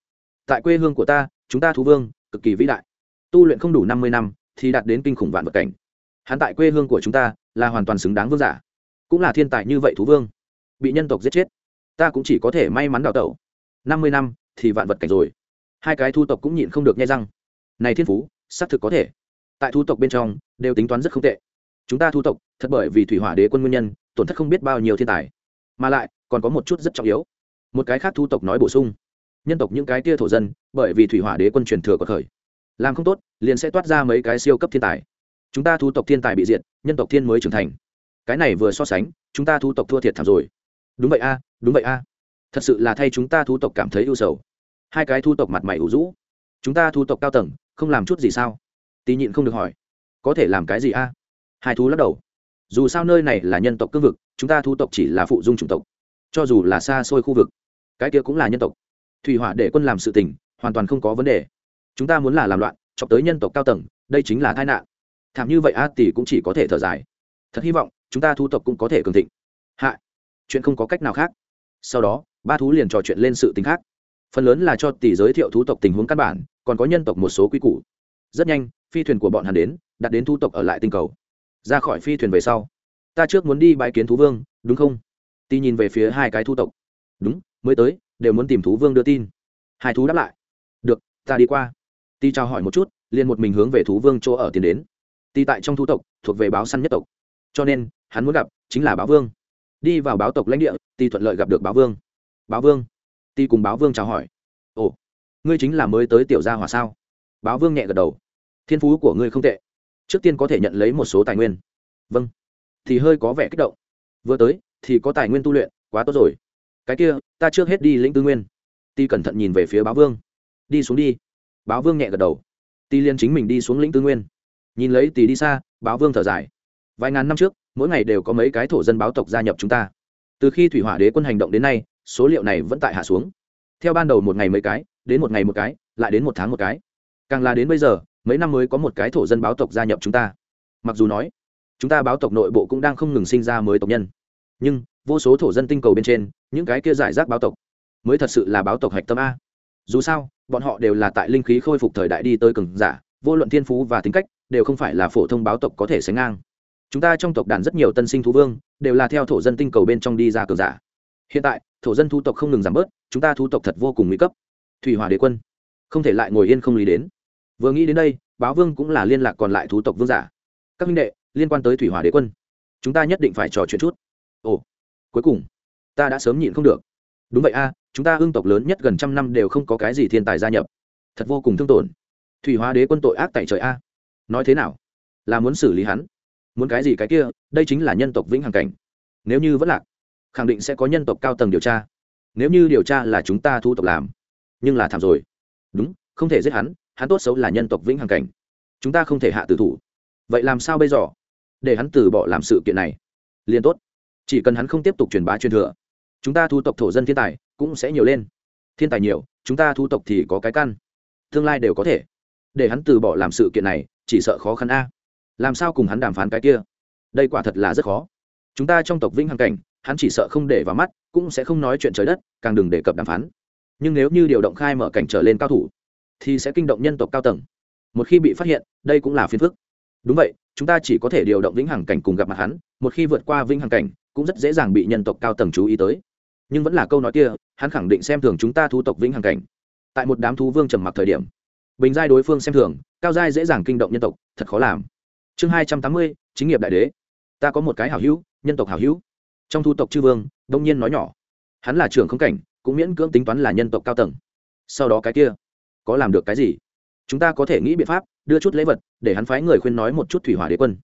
Tại quê hương của ta, chúng ta thú vương, cực kỳ vĩ đại. Tu luyện không đủ năm mươi năm, thì đạt đến kinh khủng vạn vật cảnh. Hắn tại quê hương của chúng ta, là hoàn toàn xứng đáng vương giả. Cũng là thiên tài như vậy thú vương bị nhân tộc giết chết. Ta cũng chỉ có thể may mắn đào tẩu. Năm mươi năm, thì vạn vật cảnh rồi. Hai cái thu tộc cũng nhịn không được nhai răng. Này thiên phú, xác thực có thể. Tại thu tộc bên trong, đều tính toán rất không tệ. Chúng ta thu tộc, thật bởi vì thủy hỏa đế quân nguyên nhân, tổn thất không biết bao nhiêu thiên tài. Mà lại, còn có một chút rất trọng yếu. Một cái khác thu tộc nói bổ sung. Nhân tộc những cái tia thổ dân, bởi vì thủy hỏa đế quân truyền thừa của khởi làm không tốt, liền sẽ toát ra mấy cái siêu cấp thiên tài. Chúng ta thu tộc thiên tài bị diệt, nhân tộc thiên mới trưởng thành. Cái này vừa so sánh, chúng ta thu tộc thua thiệt thảm rồi đúng vậy a, đúng vậy a. Thật sự là thay chúng ta thu tộc cảm thấy ưu sầu. Hai cái thu tộc mặt mày ủ rũ. Chúng ta thu tộc cao tầng, không làm chút gì sao? Tì nhịn không được hỏi. Có thể làm cái gì a? Hai thú lắc đầu. Dù sao nơi này là nhân tộc cương vực, chúng ta thu tộc chỉ là phụ dung chủng tộc. Cho dù là xa xôi khu vực, cái kia cũng là nhân tộc. Thủy hỏa để quân làm sự tình, hoàn toàn không có vấn đề. Chúng ta muốn là làm loạn, chọc tới nhân tộc cao tầng, đây chính là tai nạn. Thảm như vậy a, tỷ cũng chỉ có thể thở dài. Thật hy vọng, chúng ta thu tộc cũng có thể cường thịnh. Hạ chuyện không có cách nào khác. Sau đó, ba thú liền trò chuyện lên sự tình khác. Phần lớn là cho tỷ giới thiệu thú tộc tình huống căn bản, còn có nhân tộc một số quy củ. Rất nhanh, phi thuyền của bọn hắn đến, đặt đến thú tộc ở lại tinh cầu. Ra khỏi phi thuyền về sau, ta trước muốn đi bãi kiến thú vương, đúng không? Tỷ nhìn về phía hai cái thú tộc. Đúng, mới tới, đều muốn tìm thú vương đưa tin. Hai thú đáp lại. Được, ta đi qua. Tỷ chào hỏi một chút, liền một mình hướng về thú vương chỗ ở tiến đến. Tỷ tại trong thú tộc, thuộc về báo săn nhất tộc. Cho nên, hắn muốn gặp, chính là báo vương đi vào báo tộc lãnh địa, ti thuận lợi gặp được báo vương. Báo vương? Ti cùng báo vương chào hỏi. Ồ, ngươi chính là mới tới tiểu gia hỏa sao? Báo vương nhẹ gật đầu. Thiên phú của ngươi không tệ. Trước tiên có thể nhận lấy một số tài nguyên. Vâng. Thì hơi có vẻ kích động. Vừa tới, thì có tài nguyên tu luyện, quá tốt rồi. Cái kia, ta trước hết đi lĩnh tư nguyên. Ti cẩn thận nhìn về phía báo vương. Đi xuống đi. Báo vương nhẹ gật đầu. Ti liên chính mình đi xuống lĩnh tư nguyên. Nhìn lấy tỷ đi xa, báo vương thở dài. Vài ngàn năm trước mỗi ngày đều có mấy cái thổ dân báo tộc gia nhập chúng ta. Từ khi thủy hỏa đế quân hành động đến nay, số liệu này vẫn tại hạ xuống. Theo ban đầu một ngày mấy cái, đến một ngày một cái, lại đến một tháng một cái. Càng là đến bây giờ, mấy năm mới có một cái thổ dân báo tộc gia nhập chúng ta. Mặc dù nói, chúng ta báo tộc nội bộ cũng đang không ngừng sinh ra mới tộc nhân. Nhưng, vô số thổ dân tinh cầu bên trên, những cái kia giải rác báo tộc, mới thật sự là báo tộc hạch tâm a. Dù sao, bọn họ đều là tại linh khí khôi phục thời đại đi tới cường giả, vô luận thiên phú và tính cách, đều không phải là phổ thông báo tộc có thể sánh ngang chúng ta trong tộc đàn rất nhiều tân sinh thú vương, đều là theo thổ dân tinh cầu bên trong đi ra cường giả. Hiện tại, thổ dân thu tộc không ngừng giảm bớt, chúng ta thu tộc thật vô cùng nguy cấp. Thủy hỏa đế quân, không thể lại ngồi yên không lý đến. Vừa nghĩ đến đây báo vương cũng là liên lạc còn lại thú tộc vương giả. Các minh đệ, liên quan tới thủy hỏa đế quân, chúng ta nhất định phải trò chuyện chút. Ồ, cuối cùng, ta đã sớm nhịn không được. Đúng vậy a, chúng ta ương tộc lớn nhất gần trăm năm đều không có cái gì thiên tài gia nhập. Thật vô cùng thương tổn. Thủy hóa đế quân tội ác tại trời a. Nói thế nào? Là muốn xử lý hắn? Muốn cái gì cái kia, đây chính là nhân tộc vĩnh hằng cảnh. Nếu như vẫn lạc, khẳng định sẽ có nhân tộc cao tầng điều tra. Nếu như điều tra là chúng ta thu tộc làm, nhưng là thảm rồi. Đúng, không thể giết hắn hắn tốt xấu là nhân tộc vĩnh hằng cảnh. Chúng ta không thể hạ tử thủ. Vậy làm sao bây giờ? Để hắn từ bỏ làm sự kiện này. Liền tốt. Chỉ cần hắn không tiếp tục truyền bá truyền thừa, chúng ta thu tộc thổ dân thiên tài cũng sẽ nhiều lên. Thiên tài nhiều, chúng ta thu tộc thì có cái căn. Tương lai đều có thể. Để hắn từ bỏ làm sự kiện này, chỉ sợ khó khăn a làm sao cùng hắn đàm phán cái kia? Đây quả thật là rất khó. Chúng ta trong tộc vĩnh hằng cảnh, hắn chỉ sợ không để vào mắt, cũng sẽ không nói chuyện trời đất, càng đừng đề cập đàm phán. Nhưng nếu như điều động khai mở cảnh trở lên cao thủ, thì sẽ kinh động nhân tộc cao tầng. Một khi bị phát hiện, đây cũng là phiền phức. Đúng vậy, chúng ta chỉ có thể điều động vĩnh hằng cảnh cùng gặp mặt hắn, một khi vượt qua vĩnh hằng cảnh, cũng rất dễ dàng bị nhân tộc cao tầng chú ý tới. Nhưng vẫn là câu nói kia, hắn khẳng định xem thường chúng ta thu tộc vĩnh hằng cảnh. Tại một đám thú vương trầm mặc thời điểm, bình giai đối phương xem thường, cao giai dễ dàng kinh động nhân tộc, thật khó làm chương hai trăm tám mươi, chính nghiệp đại đế. Ta có một cái hảo hữu, nhân tộc hảo hữu. Trong thu tộc chư vương, đông nhiên nói nhỏ. Hắn là trưởng không cảnh, cũng miễn cưỡng tính toán là nhân tộc cao tầng. Sau đó cái kia, có làm được cái gì? Chúng ta có thể nghĩ biện pháp, đưa chút lễ vật, để hắn phái người khuyên nói một chút thủy hỏa đế quân.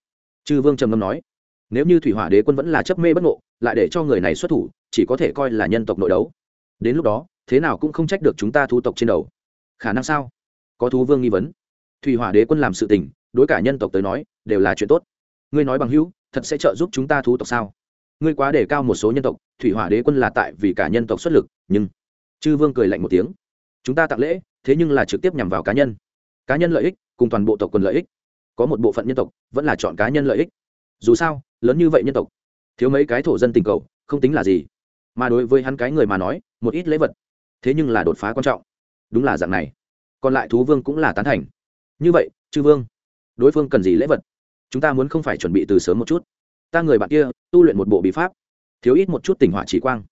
Chư vương trầm ngâm nói, nếu như thủy hỏa đế quân vẫn là chấp mê bất ngộ, lại để cho người này xuất thủ, chỉ có thể coi là nhân tộc nội đấu. Đến lúc đó, thế nào cũng không trách được chúng ta thu tộc trên đầu. Khả năng sao? Có thú vương nghi vấn. Thủy hỏa đế quân làm sự tình đối cả nhân tộc tới nói, đều là chuyện tốt. Ngươi nói bằng hữu, thật sẽ trợ giúp chúng ta thú tộc sao? Ngươi quá đề cao một số nhân tộc, thủy hỏa đế quân là tại vì cả nhân tộc xuất lực, nhưng chư vương cười lạnh một tiếng. Chúng ta tặng lễ, thế nhưng là trực tiếp nhằm vào cá nhân. Cá nhân lợi ích, cùng toàn bộ tộc quần lợi ích. Có một bộ phận nhân tộc, vẫn là chọn cá nhân lợi ích. Dù sao, lớn như vậy nhân tộc, thiếu mấy cái thổ dân tình cầu, không tính là gì. Mà đối với hắn cái người mà nói, một ít lễ vật, thế nhưng là đột phá quan trọng. Đúng là dạng này. Còn lại thú vương cũng là tán thành. Như vậy, chư vương đối phương cần gì lễ vật? Chúng ta muốn không phải chuẩn bị từ sớm một chút. Ta người bạn kia, tu luyện một bộ bí pháp. Thiếu ít một chút tỉnh hỏa chỉ quang.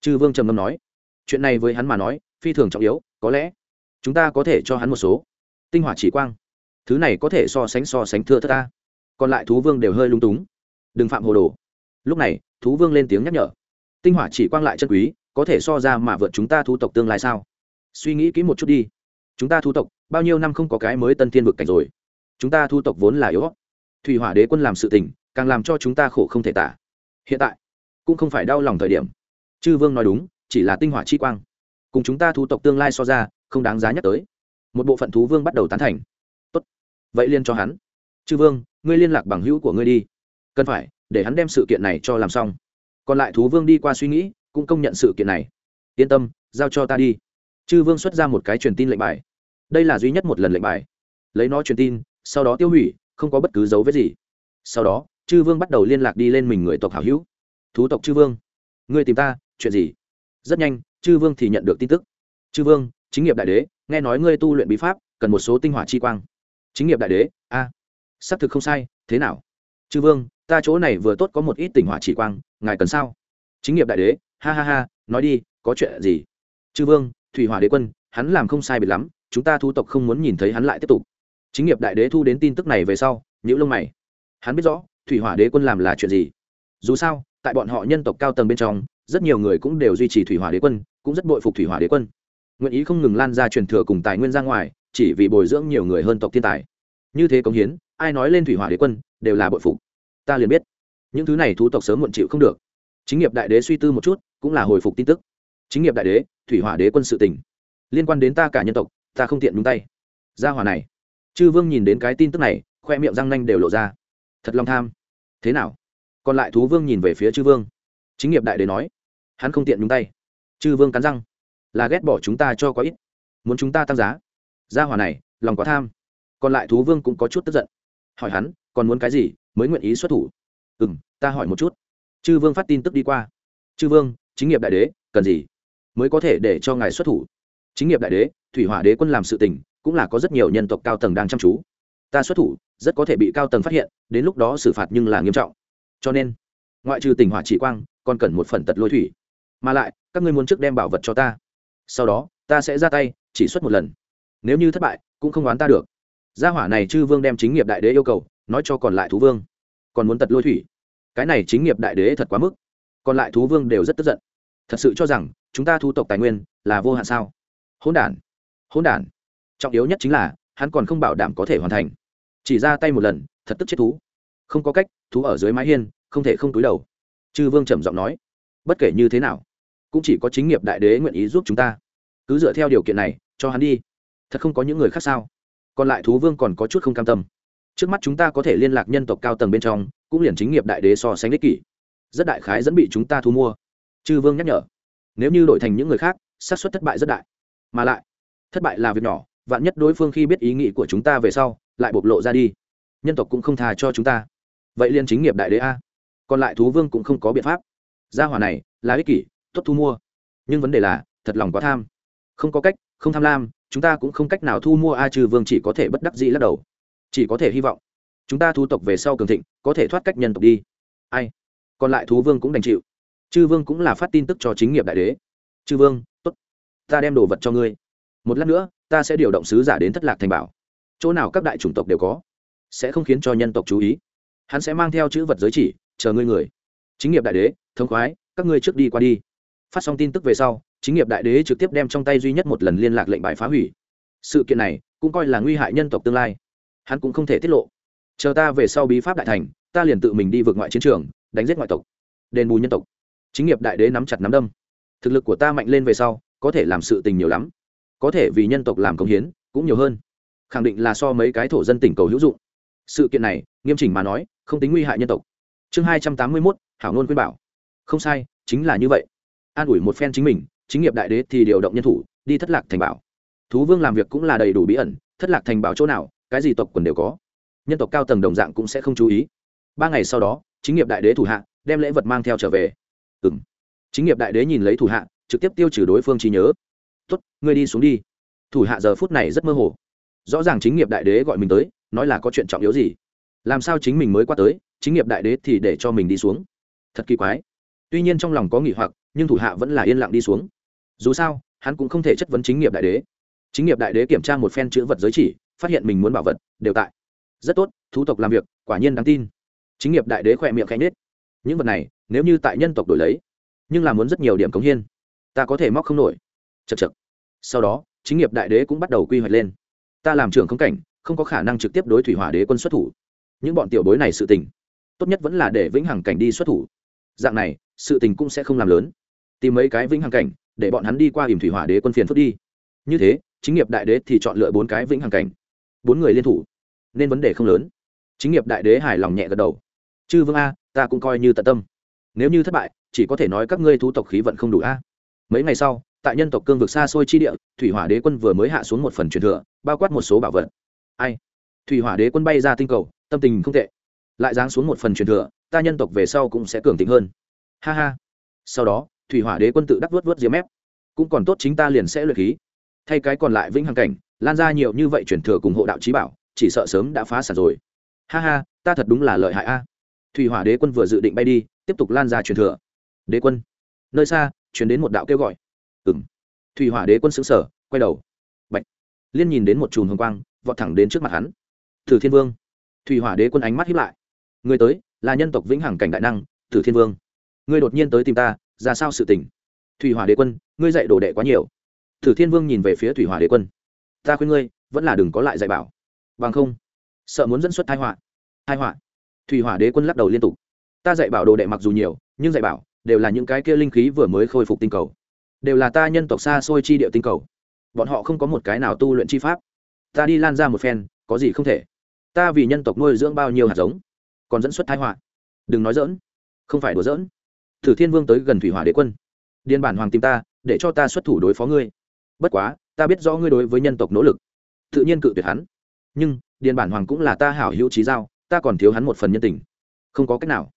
Chư vương trầm ngâm nói. Chuyện này với hắn mà nói, phi thường trọng yếu, có lẽ chúng ta có thể cho hắn một số tinh hỏa chỉ quang. Thứ này có thể so sánh so sánh thưa thất ta. Còn lại thú vương đều hơi lung túng. Đừng phạm hồ đồ. Lúc này, thú vương lên tiếng nhắc nhở. Tinh hỏa chỉ quang lại chân quý, có thể so ra mà vượt chúng ta thu tộc tương lai sao? Suy nghĩ kỹ một chút đi. Chúng ta thu tộc, bao nhiêu năm không có cái mới tân thiên vực cảnh rồi? Chúng ta thu tộc vốn là yếu thủy hỏa đế quân làm sự tình, càng làm cho chúng ta khổ không thể tả. Hiện tại, cũng không phải đau lòng thời điểm. Chư vương nói đúng, chỉ là tinh hỏa chi quang. Cùng chúng ta thu tộc tương lai so ra, không đáng giá nhắc tới. Một bộ phận thú vương bắt đầu tán thành. Tốt. Vậy liên cho hắn. Chư vương, ngươi liên lạc bằng hữu của ngươi đi. Cần phải, để hắn đem sự kiện này cho làm xong. Còn lại thú vương đi qua suy nghĩ, cũng công nhận sự kiện này. Yên tâm, giao cho ta đi. Chư vương xuất ra một cái truyền tin lệnh bài. Đây là duy nhất một lần lệnh bài. Lấy nó truyền tin sau đó tiêu hủy không có bất cứ dấu vết gì. Sau đó chư vương bắt đầu liên lạc đi lên mình người tộc hảo hữu. Thú tộc chư vương ngươi tìm ta chuyện gì? Rất nhanh chư vương thì nhận được tin tức. Chư vương chính nghiệp đại đế nghe nói ngươi tu luyện bí pháp cần một số tinh hỏa chi quang. Chính nghiệp đại đế a à, xác thực không sai thế nào? Chư vương ta chỗ này vừa tốt có một ít tinh hỏa chỉ quang ngài cần sao? Chính nghiệp đại đế ha ha ha nói đi có chuyện gì? Chư vương thủy hỏa đế quân hắn làm không sai biệt lắm chúng ta thu tộc không muốn nhìn thấy hắn lại tiếp tục chính nghiệp đại đế thu đến tin tức này về sau những lông mày. Hắn biết rõ, thủy hỏa đế quân làm là chuyện gì. Dù sao, tại bọn họ nhân tộc cao tầng bên trong, rất nhiều người cũng đều duy trì thủy hỏa đế quân, cũng rất bội phục thủy hỏa đế quân. Nguyện ý không ngừng lan ra truyền thừa cùng tài nguyên ra ngoài, chỉ vì bồi dưỡng nhiều người hơn tộc thiên tài. Như thế cống hiến, ai nói lên thủy hỏa đế quân, đều là bội phục. Ta liền biết. Những thứ này thú tộc sớm muộn chịu không được. Chính nghiệp đại đế suy tư một chút, cũng là hồi phục tin tức. Chính nghiệp đại đế, thủy hỏa đế quân sự tình. Liên quan đến ta cả nhân tộc, ta không tiện đúng tay. Gia hỏa này chư vương nhìn đến cái tin tức này, khoe miệng răng nanh đều lộ ra. Thật lòng tham. Thế nào? Còn lại thú vương nhìn về phía chư vương. Chính nghiệp đại đế nói. Hắn không tiện nhúng tay. Chư vương cắn răng. Là ghét bỏ chúng ta cho có ít. Muốn chúng ta tăng giá. Gia hỏa này, lòng quá tham. Còn lại thú vương cũng có chút tức giận. Hỏi hắn, còn muốn cái gì, mới nguyện ý xuất thủ? Ừ m ta hỏi một chút. Chư vương phát tin tức đi qua. Chư vương, chính nghiệp đại đế, cần gì? Mới có thể để cho ngài xuất thủ. Chính nghiệp đại đế, thủy hỏa đế quân làm sự tình cũng là có rất nhiều nhân tộc cao tầng đang chăm chú. Ta xuất thủ, rất có thể bị cao tầng phát hiện, đến lúc đó xử phạt nhưng là nghiêm trọng. Cho nên, ngoại trừ tình hỏa chỉ quang, còn cần một phần tật lôi thủy. Mà lại, các ngươi muốn trước đem bảo vật cho ta. Sau đó, ta sẽ ra tay, chỉ xuất một lần. Nếu như thất bại, cũng không oán ta được. Gia hỏa này chư vương đem chính nghiệp đại đế yêu cầu, nói cho còn lại thú vương. Còn muốn tật lôi thủy? Cái này chính nghiệp đại đế thật quá mức. Còn lại thú vương đều rất tức giận. Thật sự cho rằng, chúng ta thu tộc tài nguyên là vô hạn sao? Hỗn đản hỗn đản trọng yếu nhất chính là, hắn còn không bảo đảm có thể hoàn thành. Chỉ ra tay một lần, thật tức chết thú. Không có cách, thú ở dưới mái hiên, không thể không túi đầu. Chư vương trầm giọng nói, bất kể như thế nào, cũng chỉ có chính nghiệp đại đế nguyện ý giúp chúng ta. Cứ dựa theo điều kiện này, cho hắn đi. Thật không có những người khác sao? Còn lại thú vương còn có chút không cam tâm. Trước mắt chúng ta có thể liên lạc nhân tộc cao tầng bên trong, cũng liền chính nghiệp đại đế so sánh đích kỷ. Rất đại khái dẫn bị chúng ta thu mua. Chư vương nhắc nhở. Nếu như đổi thành những người khác, xác suất thất bại rất đại. Mà lại, thất bại là việc nhỏ vạn nhất đối phương khi biết ý nghĩ của chúng ta về sau, lại bộc lộ ra đi. Nhân tộc cũng không thà cho chúng ta. Vậy liên chính nghiệp đại đế a. Còn lại thú vương cũng không có biện pháp. Gia hỏa này, là ích kỷ, tốt thu mua. Nhưng vấn đề là, thật lòng quá tham. Không có cách, không tham lam, chúng ta cũng không cách nào thu mua a trừ vương chỉ có thể bất đắc dĩ lắc đầu. Chỉ có thể hy vọng, chúng ta thu tộc về sau cường thịnh, có thể thoát cách nhân tộc đi. Ai? Còn lại thú vương cũng đành chịu. Chư vương cũng là phát tin tức cho chính nghiệp đại đế. Chư vương t ố t ta đem đồ vật cho ngươi một lát nữa, ta sẽ điều động sứ giả đến thất lạc thành bảo. Chỗ nào các đại chủng tộc đều có, sẽ không khiến cho nhân tộc chú ý. Hắn sẽ mang theo chữ vật giới chỉ, chờ ngươi người. Chính nghiệp đại đế thống khoái, các ngươi trước đi qua đi. Phát xong tin tức về sau, chính nghiệp đại đế trực tiếp đem trong tay duy nhất một lần liên lạc lệnh bài phá hủy. Sự kiện này cũng coi là nguy hại nhân tộc tương lai. Hắn cũng không thể tiết lộ. Chờ ta về sau bí pháp đại thành, ta liền tự mình đi vượt ngoại chiến trường, đánh giết ngoại tộc. Đền bù nhân tộc. Chính nghiệp đại đế nắm chặt nắm đâm. Thực lực của ta mạnh lên về sau, có thể làm sự tình nhiều lắm có thể vì nhân tộc làm công hiến, cũng nhiều hơn. Khẳng định là so mấy cái thổ dân tỉnh cầu hữu dụng. Sự kiện này, nghiêm chỉnh mà nói, không tính nguy hại nhân tộc. Chương hai trăm tám mươi mốt, hảo ngôn khuyên bảo. Không sai, chính là như vậy. An ủi một phen chính mình, chính nghiệp đại đế thì điều động nhân thủ, đi thất lạc thành bảo. Thú vương làm việc cũng là đầy đủ bí ẩn, thất lạc thành bảo chỗ nào, cái gì tộc quần đều có. Nhân tộc cao tầng đồng dạng cũng sẽ không chú ý. Ba ngày sau đó, chính nghiệp đại đế thủ hạ, đem lễ vật mang theo trở về. Ừ m chính nghiệp đại đế nhìn lấy thủ hạ, trực tiếp tiêu trừ đối phương trí nhớ tốt, ngươi đi xuống đi. Thủ hạ giờ phút này rất mơ hồ. Rõ ràng chính nghiệp đại đế gọi mình tới, nói là có chuyện trọng yếu gì. Làm sao chính mình mới qua tới, chính nghiệp đại đế thì để cho mình đi xuống. Thật kỳ quái. Tuy nhiên trong lòng có nghỉ hoặc, nhưng thủ hạ vẫn là yên lặng đi xuống. Dù sao, hắn cũng không thể chất vấn chính nghiệp đại đế. Chính nghiệp đại đế kiểm tra một phen chữ vật giới chỉ, phát hiện mình muốn bảo vật, đều tại. Rất tốt, thú tộc làm việc, quả nhiên đáng tin. Chính nghiệp đại đế khỏe miệng khẽ nết những vật này, nếu như tại nhân tộc đổi lấy, nhưng là muốn rất nhiều điểm cống hiên ta có thể móc không nổi chật chật sau đó, chính nghiệp đại đế cũng bắt đầu quy hoạch lên. Ta làm trưởng không cảnh, không có khả năng trực tiếp đối thủy hỏa đế quân xuất thủ. Những bọn tiểu bối này sự tình, tốt nhất vẫn là để vĩnh hằng cảnh đi xuất thủ. Dạng này, sự tình cũng sẽ không làm lớn. Tìm mấy cái vĩnh hằng cảnh, để bọn hắn đi qua hiểm thủy hỏa đế quân phiền phức đi. Như thế, chính nghiệp đại đế thì chọn lựa bốn cái vĩnh hằng cảnh. Bốn người liên thủ, nên vấn đề không lớn. Chính nghiệp đại đế hài lòng nhẹ gật đầu. Chư vương a, ta cũng coi như tận tâm. Nếu như thất bại, chỉ có thể nói các ngươi thu tộc khí vận không đủ a. Mấy ngày sau tại nhân tộc cương vực xa xôi chi địa, thủy hỏa đế quân vừa mới hạ xuống một phần truyền thừa, bao quát một số bảo vật. Ai? Thủy hỏa đế quân bay ra tinh cầu, tâm tình không tệ. Lại giáng xuống một phần truyền thừa, ta nhân tộc về sau cũng sẽ cường thịnh hơn. Ha ha. Sau đó, thủy hỏa đế quân tự đắc vớt vớt diếm ép cũng còn tốt chính ta liền sẽ luyện khí. Thay cái còn lại vĩnh hằng cảnh, lan ra nhiều như vậy truyền thừa cùng hộ đạo trí bảo, chỉ sợ sớm đã phá sản rồi. Ha ha, ta thật đúng là lợi hại a. Thủy hỏa đế quân vừa dự định bay đi, tiếp tục lan ra truyền thừa. Đế quân. Nơi xa chuyển đến một đạo kêu gọi ừng thủy hỏa đế quân xứng sở quay đầu. Bạch. liên nhìn đến một chùm hồng quang, vọt thẳng đến trước mặt hắn. Thử thiên vương. Thủy hỏa đế quân ánh mắt hiếp lại. Người tới, là nhân tộc vĩnh hằng cảnh đại năng, thử thiên vương. Ngươi đột nhiên tới tìm ta, ra sao sự tình? Thủy hỏa đế quân, ngươi dạy đồ đệ quá nhiều. Thử thiên vương nhìn về phía thủy hỏa đế quân. Ta khuyên ngươi, vẫn là đừng có lại dạy bảo. Bằng không, sợ muốn dẫn xuất thái họa. Thái họa. Thủy hỏa đế quân lắc đầu liên tục. Ta dạy bảo đồ đệ mặc dù nhiều, nhưng dạy bảo đều là những cái kia linh khí vừa mới khôi phục tinh cầu đều là ta nhân tộc xa xôi chi địa tinh cầu. Bọn họ không có một cái nào tu luyện chi pháp. Ta đi lan ra một phen, có gì không thể. Ta vì nhân tộc nuôi dưỡng bao nhiêu hạt giống, còn dẫn xuất thái họa. Đừng nói dỡn không phải đùa dỡn thử thiên vương tới gần thủy hỏa đế quân. Điên bản hoàng tìm ta, để cho ta xuất thủ đối phó ngươi. Bất quá, ta biết rõ ngươi đối với nhân tộc nỗ lực. Tự nhiên cự tuyệt hắn. Nhưng điền bản hoàng cũng là ta hảo hữu trí giao, ta còn thiếu hắn một phần nhân tình. Không có cách nào.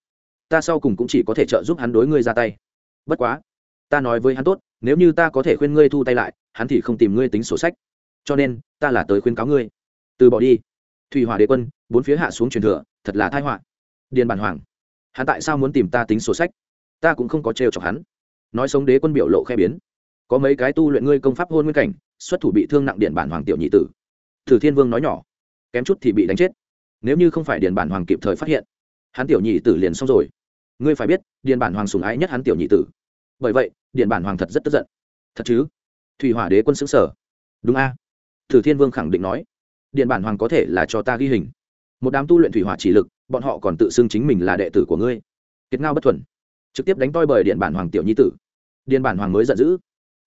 Ta sau cùng cũng chỉ có thể trợ giúp hắn đối ngươi ra tay. Bất quá, ta nói với hắn tốt nếu như ta có thể khuyên ngươi thu tay lại, hắn thì không tìm ngươi tính sổ sách. Cho nên, ta là tới khuyên cáo ngươi. Từ bỏ đi. Thủy hỏa đế quân, bốn phía hạ xuống truyền thừa, thật là thai họa. Điền bản hoàng, hắn tại sao muốn tìm ta tính sổ sách? Ta cũng không có trêu chọc hắn. Nói sống đế quân biểu lộ khe biến. Có mấy cái tu luyện ngươi công pháp hôn nguyên cảnh, xuất thủ bị thương nặng điện bản hoàng tiểu nhị tử. Thử thiên vương nói nhỏ, kém chút thì bị đánh chết. Nếu như không phải điện bản hoàng kịp thời phát hiện, hắn tiểu nhị tử liền xong rồi. Ngươi phải biết điện bản hoàng sùng ái nhất hắn tiểu nhị tử. Bởi vậy điện bản hoàng thật rất tức giận. Thật chứ? Thủy hỏa đế quân xứng sở đúng a. À? thử thiên vương khẳng định nói, điện bản hoàng có thể là cho ta ghi hình. Một đám tu luyện thủy hỏa chỉ lực, bọn họ còn tự xưng chính mình là đệ tử của ngươi. Kiệt ngao bất thuần, trực tiếp đánh toi bởi điện bản hoàng tiểu nhi tử. Điện bản hoàng mới giận dữ,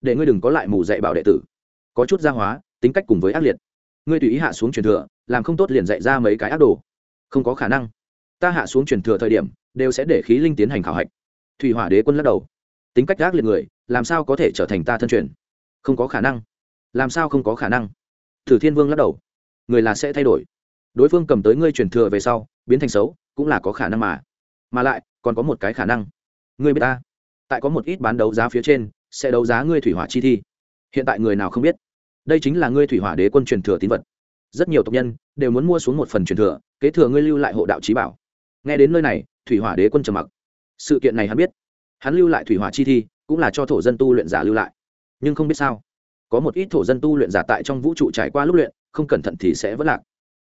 để ngươi đừng có lại mù dạy bảo đệ tử. Có chút gia hóa, tính cách cùng với ác liệt. Ngươi tùy ý hạ xuống truyền thừa, làm không tốt liền dạy ra mấy cái ác đồ. Không có khả năng. Ta hạ xuống truyền thừa thời điểm, đều sẽ để khí linh tiến hành khảo hạch. Thủy hỏa đế quân lắc đầu tính cách gác liệt người, làm sao có thể trở thành ta thân truyền? Không có khả năng. Làm sao không có khả năng? Thử thiên vương lắc đầu. Người là sẽ thay đổi. Đối phương cầm tới ngươi truyền thừa về sau, biến thành xấu, cũng là có khả năng mà. Mà lại, còn có một cái khả năng. Ngươi biết ta. Tại có một ít bán đấu giá phía trên, sẽ đấu giá ngươi thủy hỏa chi thi. Hiện tại người nào không biết? Đây chính là ngươi thủy hỏa đế quân truyền thừa tín vật. Rất nhiều tộc nhân đều muốn mua xuống một phần truyền thừa, kế thừa ngươi lưu lại hộ đạo trí bảo. Nghe đến nơi này, thủy hỏa đế quân trầm mặc. Sự kiện này hắn biết hắn lưu lại thủy hỏa chi thi, cũng là cho thổ dân tu luyện giả lưu lại. Nhưng không biết sao, có một ít thổ dân tu luyện giả tại trong vũ trụ trải qua lúc luyện, không cẩn thận thì sẽ vất lạc.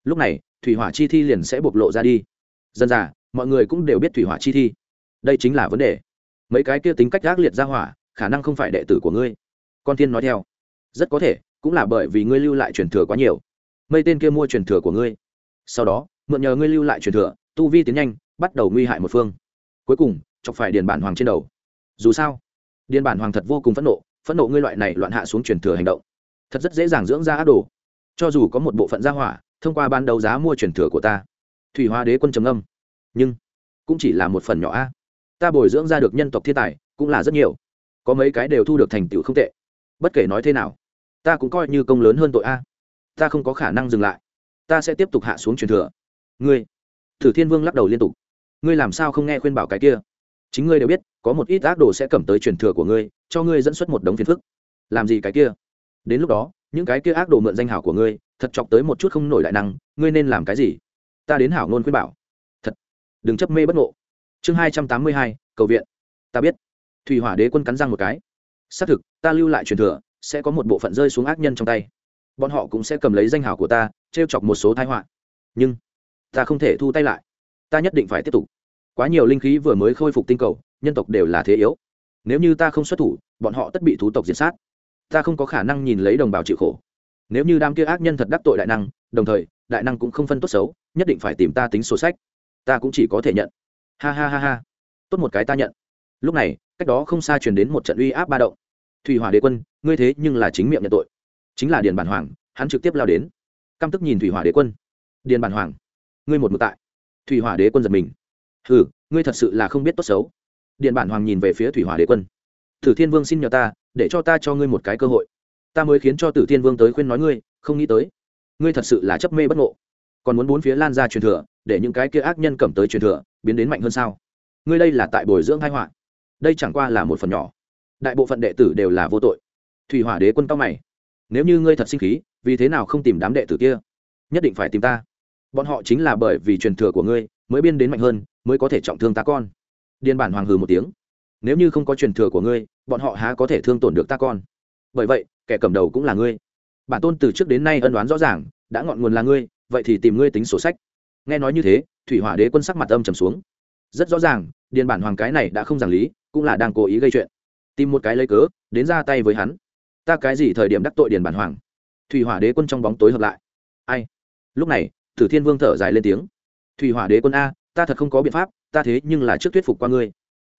Lúc này, thủy hỏa chi thi liền sẽ bộc lộ ra đi. Dân già mọi người cũng đều biết thủy hỏa chi thi. Đây chính là vấn đề. Mấy cái kia tính cách gác liệt ra hỏa, khả năng không phải đệ tử của ngươi. Con thiên nói theo. Rất có thể, cũng là bởi vì ngươi lưu lại truyền thừa quá nhiều. Mây tên kia mua truyền thừa của ngươi. Sau đó, mượn nhờ ngươi lưu lại truyền thừa, tu vi tiến nhanh, bắt đầu nguy hại một phương. Cuối cùng chọc phải điền bản hoàng trên đầu. Dù sao, điền bản hoàng thật vô cùng phẫn nộ phẫn nộ ngươi loại này loạn hạ xuống truyền thừa hành động. Thật rất dễ dàng dưỡng ra ác đồ. Cho dù có một bộ phận gia hỏa, thông qua ban đầu giá mua truyền thừa của ta, thủy hoa đế quân trầm âm nhưng, cũng chỉ là một phần nhỏ a. Ta bồi dưỡng ra được nhân tộc thiên tài, cũng là rất nhiều. Có mấy cái đều thu được thành tựu không tệ. Bất kể nói thế nào, ta cũng coi như công lớn hơn tội a. Ta không có khả năng dừng lại. Ta sẽ tiếp tục hạ xuống truyền thừa. Ngươi, thử thiên vương lắc đầu liên tục. Ngươi làm sao không nghe khuyên bảo cái kia? Chính ngươi đều biết, có một ít ác đồ sẽ cầm tới truyền thừa của ngươi, cho ngươi dẫn xuất một đống phiền phức. Làm gì cái kia? Đến lúc đó, những cái kia ác đồ mượn danh hảo của ngươi, thật chọc tới một chút không nổi đại năng, ngươi nên làm cái gì? Ta đến hảo ngôn khuyên bảo. Thật. Đừng chấp mê bất ngộ. Chương hai trăm tám mươi hai, cầu viện. Ta biết. Thủy hỏa đế quân cắn răng một cái. Xác thực, ta lưu lại truyền thừa, sẽ có một bộ phận rơi xuống ác nhân trong tay. Bọn họ cũng sẽ cầm lấy danh hảo của ta t r e o chọc một số thái họa. Nhưng, ta không thể thu tay lại. Ta nhất định phải tiếp tục quá nhiều linh khí vừa mới khôi phục tinh cầu, nhân tộc đều là thế yếu. Nếu như ta không xuất thủ, bọn họ tất bị thú tộc diệt sát. Ta không có khả năng nhìn lấy đồng bào chịu khổ. Nếu như đám kia ác nhân thật đắc tội đại năng, đồng thời, đại năng cũng không phân tốt xấu, nhất định phải tìm ta tính sổ sách. Ta cũng chỉ có thể nhận. Ha ha ha ha. Tốt một cái ta nhận. Lúc này, cách đó không xa truyền đến một trận uy áp ba động. Thủy hỏa đế quân, ngươi thế nhưng là chính miệng nhận tội. Chính là điền bản hoàng, hắn trực tiếp lao đến. Căm tức nhìn thủy hỏa đế quân. Điền bản hoàng, ngươi một mực tại. Thủy hỏa đế quân giật mình ừ ngươi thật sự là không biết tốt xấu. Điện bản hoàng nhìn về phía thủy hỏa đế quân. Tử thiên vương xin nhờ ta, để cho ta cho ngươi một cái cơ hội. Ta mới khiến cho tử thiên vương tới khuyên nói ngươi, không nghĩ tới. Ngươi thật sự là chấp mê bất ngộ. Còn muốn bốn phía lan ra truyền thừa, để những cái kia ác nhân cầm tới truyền thừa, biến đến mạnh hơn sao? Ngươi đây là tại bồi dưỡng hai họa. Đây chẳng qua là một phần nhỏ. Đại bộ phận đệ tử đều là vô tội. Thủy hỏa đế quân cao mày. Nếu như ngươi thật sinh khí, vì thế nào không tìm đám đệ tử kia? Nhất định phải tìm ta. Bọn họ chính là bởi vì truyền thừa của ngươi, mới biên đến mạnh hơn mới có thể trọng thương ta con. Điền bản hoàng hừ một tiếng. Nếu như không có truyền thừa của ngươi, bọn họ há có thể thương tổn được ta con? Bởi vậy, kẻ cầm đầu cũng là ngươi. Bản tôn từ trước đến nay ân đoán rõ ràng, đã ngọn nguồn là ngươi, vậy thì tìm ngươi tính sổ sách. Nghe nói như thế, thủy hỏa đế quân sắc mặt âm trầm xuống. Rất rõ ràng, điền bản hoàng cái này đã không giảng lý, cũng là đang cố ý gây chuyện. Tìm một cái lấy cớ, đến ra tay với hắn. Ta cái gì thời điểm đắc tội điền bản hoàng? Thủy hỏa đế quân trong bóng tối hợp lại. Ai? Lúc này thử thiên vương thở dài lên tiếng. Thủy hỏa đế quân a ta thật không có biện pháp, ta thế nhưng là trước thuyết phục qua ngươi.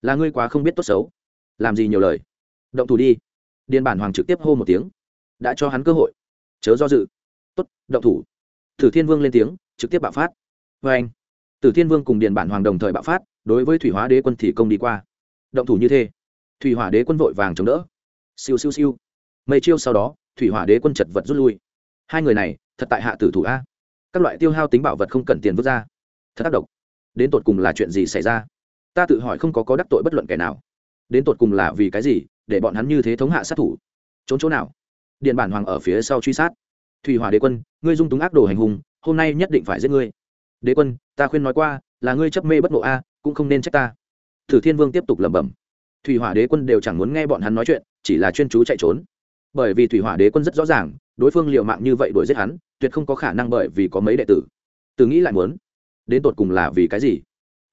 Là ngươi quá không biết tốt xấu. Làm gì nhiều lời. Động thủ đi. Điền bản hoàng trực tiếp hô một tiếng. Đã cho hắn cơ hội. Chớ do dự. Tốt, động thủ. Tử thiên vương lên tiếng, trực tiếp bạo phát. Vê anh tử thiên vương cùng điền bản hoàng đồng thời bạo phát, đối với thủy hóa đế quân thì công đi qua. Động thủ như thế, thủy hỏa đế quân vội vàng chống đỡ. Siêu siêu siêu. Mây chiêu sau đó, thủy hỏa đế quân chật vật rút lui. Hai người này, thật tại hạ tử thủ a. Các loại tiêu hao tính bảo vật không cần tiền vứt ra. Thật tác động đến tột cùng là chuyện gì xảy ra? Ta tự hỏi không có có đắc tội bất luận kẻ nào. Đến tột cùng là vì cái gì để bọn hắn như thế thống hạ sát thủ? Trốn chỗ nào? Điện bản hoàng ở phía sau truy sát. Thủy hòa đế quân, ngươi dung túng ác đồ hành hùng hôm nay nhất định phải giết ngươi. Đế quân, ta khuyên nói qua, là ngươi chấp mê bất ngộ a, cũng không nên trách ta. Thử thiên vương tiếp tục lẩm bẩm. Thủy hỏa đế quân đều chẳng muốn nghe bọn hắn nói chuyện, chỉ là chuyên chú chạy trốn. Bởi vì thủy hỏa đế quân rất rõ ràng, đối phương l i ề u mạng như vậy đuổi giết hắn, tuyệt không có khả năng bởi vì có mấy đệ tử. Từ nghĩ lại muốn đến tột cùng là vì cái gì?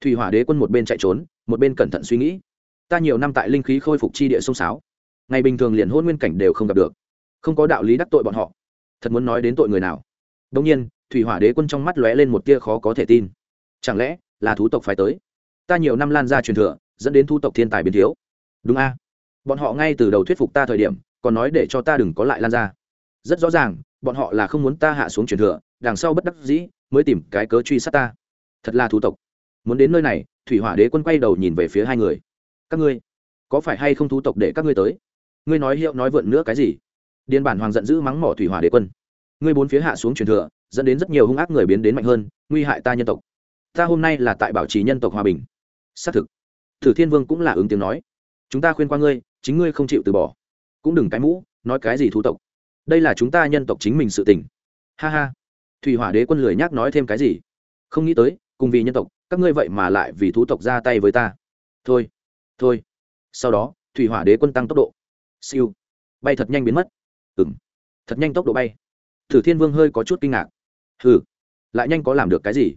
Thủy hỏa đế quân một bên chạy trốn, một bên cẩn thận suy nghĩ. Ta nhiều năm tại linh khí khôi phục chi địa sông sáo. Ngày bình thường liền hôn nguyên cảnh đều không gặp được. Không có đạo lý đắc tội bọn họ. Thật muốn nói đến tội người nào? Đông nhiên, thủy hỏa đế quân trong mắt lóe lên một tia khó có thể tin. Chẳng lẽ là thú tộc phải tới? Ta nhiều năm lan ra truyền thừa, dẫn đến thu tộc thiên tài biến thiếu. Đúng a. Bọn họ ngay từ đầu thuyết phục ta thời điểm, còn nói để cho ta đừng có lại lan ra. Rất rõ ràng, bọn họ là không muốn ta hạ xuống truyền thừa, đằng sau bất đắc dĩ mới tìm cái cớ truy sát ta thật là thú tộc. Muốn đến nơi này, thủy hỏa đế quân quay đầu nhìn về phía hai người. Các ngươi, có phải hay không thú tộc để các ngươi tới? Ngươi nói hiệu nói vượn nữa cái gì? Điền bản hoàng giận dữ mắng mỏ thủy hỏa đế quân. Ngươi bốn phía hạ xuống truyền thừa, dẫn đến rất nhiều hung ác người biến đến mạnh hơn, nguy hại ta nhân tộc. Ta hôm nay là tại bảo trì nhân tộc hòa bình. Xác thực. Thử thiên vương cũng là ứng tiếng nói. Chúng ta khuyên qua ngươi, chính ngươi không chịu từ bỏ. Cũng đừng cái mũ, nói cái gì thú tộc. Đây là chúng ta nhân tộc chính mình sự tình. Ha ha. Thủy hỏa đế quân lười nhác nói thêm cái gì. Không nghĩ tới cùng vì nhân tộc, các ngươi vậy mà lại vì thú tộc ra tay với ta. Thôi thôi. Sau đó, thủy hỏa đế quân tăng tốc độ. Siêu. Bay thật nhanh biến mất. Ừng thật nhanh tốc độ bay. Thử thiên vương hơi có chút kinh ngạc. Hừ. Lại nhanh có làm được cái gì?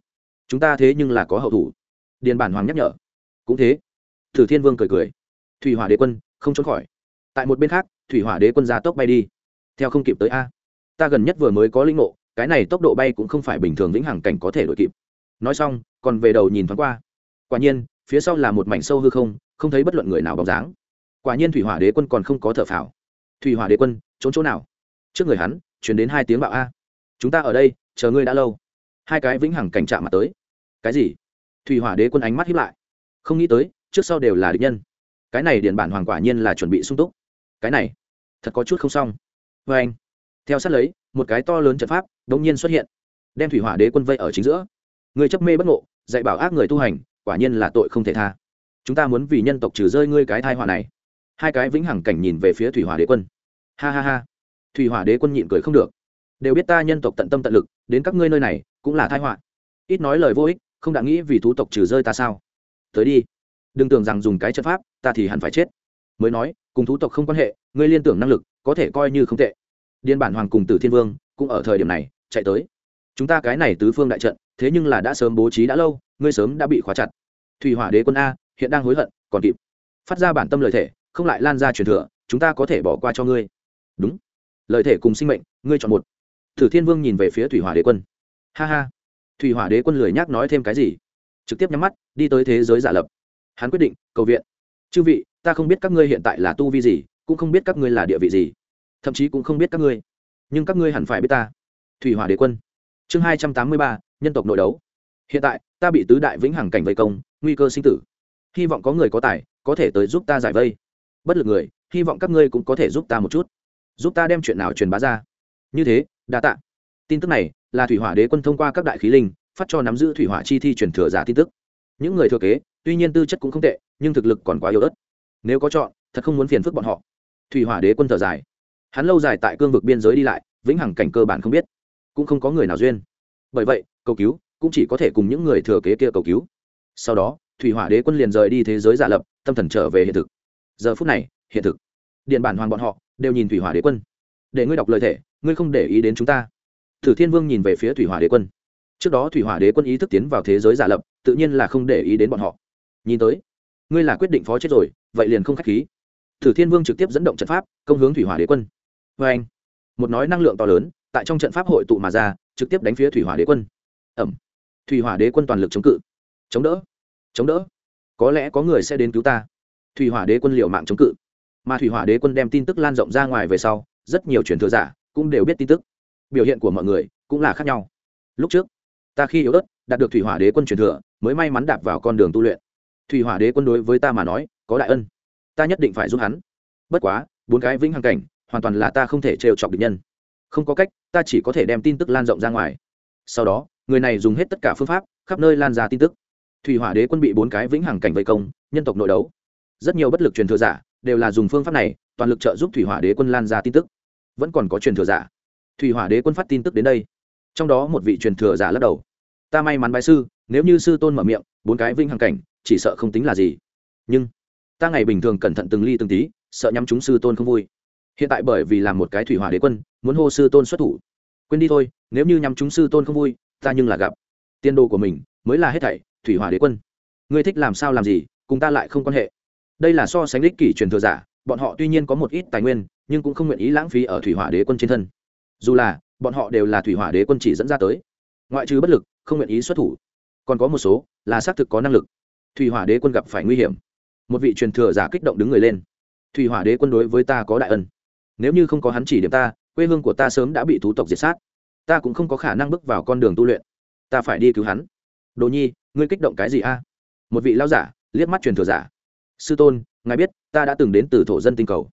Chúng ta thế nhưng là có hậu thủ. Điền bản hoàng nhắc nhở. Cũng thế. Thử thiên vương cười cười. Thủy hỏa đế quân, không trốn khỏi. Tại một bên khác, thủy hỏa đế quân ra tốc bay đi. Theo không kịp tới a. Ta gần nhất vừa mới có linh ngộ, cái này tốc độ bay cũng không phải bình thường vĩnh hằng cảnh có thể đội kịp nói xong, còn về đầu nhìn thoáng qua. Quả nhiên, phía sau là một mảnh sâu hư không không thấy bất luận người nào bóng dáng. Quả nhiên thủy hỏa đế quân còn không có thở phào. Thủy hỏa đế quân, trốn chỗ nào? Trước người hắn chuyển đến hai tiếng bạo a. Chúng ta ở đây, chờ ngươi đã lâu. Hai cái vĩnh hằng cảnh chạm mặt tới. Cái gì? Thủy hỏa đế quân ánh mắt hiếp lại. Không nghĩ tới, trước sau đều là địch nhân. Cái này điện bản hoàng quả nhiên là chuẩn bị sung túc. Cái này, thật có chút không xong. Vê anh theo sát lấy, một cái to lớn trận pháp đ ỗ n g nhiên xuất hiện, đem thủy hỏa đế quân vây ở chính giữa người chấp mê bất ngộ, dạy bảo ác người tu hành, quả nhiên là tội không thể tha. Chúng ta muốn vì nhân tộc trừ rơi ngươi cái thai họa này. Hai cái vĩnh hằng cảnh nhìn về phía thủy hỏa đế quân. Ha ha ha. Thủy hỏa đế quân nhịn cười không được. Đều biết ta nhân tộc tận tâm tận lực, đến các ngươi nơi này cũng là thai họa. Ít nói lời vô ích, không đã nghĩ vì thú tộc trừ rơi ta sao? Tới đi. Đừng tưởng rằng dùng cái trận pháp, ta thì hẳn phải chết. Mới nói, cùng thú tộc không quan hệ, ngươi liên tưởng năng lực, có thể coi như không tệ. Điên bản hoàng cùng tử thiên vương cũng ở thời điểm này, chạy tới chúng ta cái này tứ phương đại trận, thế nhưng là đã sớm bố trí đã lâu, ngươi sớm đã bị khóa chặt. Thủy hỏa đế quân a, hiện đang hối hận, còn kịp. Phát ra bản tâm lời thể, không lại lan ra truyền thừa, chúng ta có thể bỏ qua cho ngươi. Đúng. Lời thể cùng sinh mệnh, ngươi chọn một. Thử thiên vương nhìn về phía thủy hỏa đế quân. Ha ha. Thủy hỏa đế quân lười nhác nói thêm cái gì? Trực tiếp nhắm mắt, đi tới thế giới giả lập. Hắn quyết định, cầu viện. Chư vị, ta không biết các ngươi hiện tại là tu vi gì, cũng không biết các ngươi là địa vị gì. Thậm chí cũng không biết các ngươi. Nhưng các ngươi hẳn phải biết ta. Thủy hỏa đế quân chương hai trăm tám mươi ba, nhân tộc nội đấu. Hiện tại, ta bị tứ đại vĩnh hằng cảnh vây công, nguy cơ sinh tử. Hy vọng có người có tài, có thể tới giúp ta giải vây. Bất lực người, hy vọng các ngươi cũng có thể giúp ta một chút. Giúp ta đem chuyện nào truyền bá ra. Như thế, đa tạ. Tin tức này, là thủy hỏa đế quân thông qua các đại khí linh, phát cho nắm giữ thủy hỏa chi thi truyền thừa giả tin tức. Những người thừa kế, tuy nhiên tư chất cũng không tệ, nhưng thực lực còn quá yếu ớt. Nếu có chọn, thật không muốn phiền phức bọn họ. Thủy hỏa đế quân thở dài. Hắn lâu dài tại cương vực biên giới đi lại, vĩnh hằng cảnh cơ bản không biết cũng không có người nào duyên. Bởi vậy, cầu cứu cũng chỉ có thể cùng những người thừa kế kia cầu cứu. Sau đó, thủy hỏa đế quân liền rời đi thế giới giả lập, tâm thần trở về hiện thực. Giờ phút này, hiện thực. Điện bản hoàng bọn họ đều nhìn thủy hỏa đế quân. Để ngươi đọc lời thể ngươi không để ý đến chúng ta. Thử thiên vương nhìn về phía thủy hỏa đế quân. Trước đó thủy hỏa đế quân ý thức tiến vào thế giới giả lập, tự nhiên là không để ý đến bọn họ. Nhìn tới, ngươi là quyết định phó chết rồi, vậy liền không k h á c h khí. Thử thiên vương trực tiếp dẫn động trận pháp, công hướng thủy hỏa đế quân. Vê anh một nói năng lượng to lớn tại trong trận pháp hội tụ mà ra, trực tiếp đánh phía thủy hỏa đế quân. Ẩm. Thủy hỏa đế quân toàn lực chống cự. Chống đỡ. Chống đỡ. Có lẽ có người sẽ đến cứu ta. Thủy hỏa đế quân liệu mạng chống cự. Mà thủy hỏa đế quân đem tin tức lan rộng ra ngoài về sau, rất nhiều truyền thừa giả cũng đều biết tin tức. Biểu hiện của mọi người cũng là khác nhau. Lúc trước, ta khi yếu ớt, đạt được thủy hỏa đế quân truyền thừa, mới may mắn đạp vào con đường tu luyện. Thủy hỏa đế quân đối với ta mà nói, có đại ân. Ta nhất định phải giúp hắn. Bất quá, bốn cái vĩnh hằng cảnh, hoàn toàn là ta không thể trêu chọc địch nhân không có cách, ta chỉ có thể đem tin tức lan rộng ra ngoài. Sau đó, người này dùng hết tất cả phương pháp, khắp nơi lan ra tin tức. Thủy hỏa đế quân bị bốn cái vĩnh hằng cảnh vây công, nhân tộc nội đấu. Rất nhiều bất lực truyền thừa giả đều là dùng phương pháp này, toàn lực trợ giúp thủy hỏa đế quân lan ra tin tức. Vẫn còn có truyền thừa giả. Thủy hỏa đế quân phát tin tức đến đây. Trong đó một vị truyền thừa giả lắc đầu. Ta may mắn bái sư, nếu như sư tôn mở miệng, bốn cái vinh hằng cảnh, chỉ sợ không tính là gì. Nhưng, ta ngày bình thường cẩn thận từng ly từng tí, sợ nhắm chúng sư tôn không vui hiện tại bởi vì làm một cái thủy hỏa đế quân, muốn hô sư tôn xuất thủ. Quên đi thôi, nếu như nhắm chúng sư tôn không vui, ta nhưng là gặp. Tiên đồ của mình, mới là hết thảy, thủy hỏa đế quân. Ngươi thích làm sao làm gì, cùng ta lại không quan hệ. Đây là so sánh đích kỷ truyền thừa giả, bọn họ tuy nhiên có một ít tài nguyên, nhưng cũng không nguyện ý lãng phí ở thủy hỏa đế quân trên thân. Dù là, bọn họ đều là thủy hỏa đế quân chỉ dẫn ra tới. Ngoại trừ bất lực, không nguyện ý xuất thủ. Còn có một số, là xác thực có năng lực. Thủy hỏa đế quân gặp phải nguy hiểm. Một vị truyền thừa giả kích động đứng người lên. Thủy hỏa đế quân đối với ta có đại ân nếu như không có hắn chỉ điểm ta, quê hương của ta sớm đã bị thú tộc diệt sát. Ta cũng không có khả năng bước vào con đường tu luyện. Ta phải đi cứu hắn. Đồ nhi, ngươi kích động cái gì a? Một vị lao giả, liếc mắt truyền thừa giả. Sư tôn, ngài biết, ta đã từng đến từ thổ dân tinh cầu.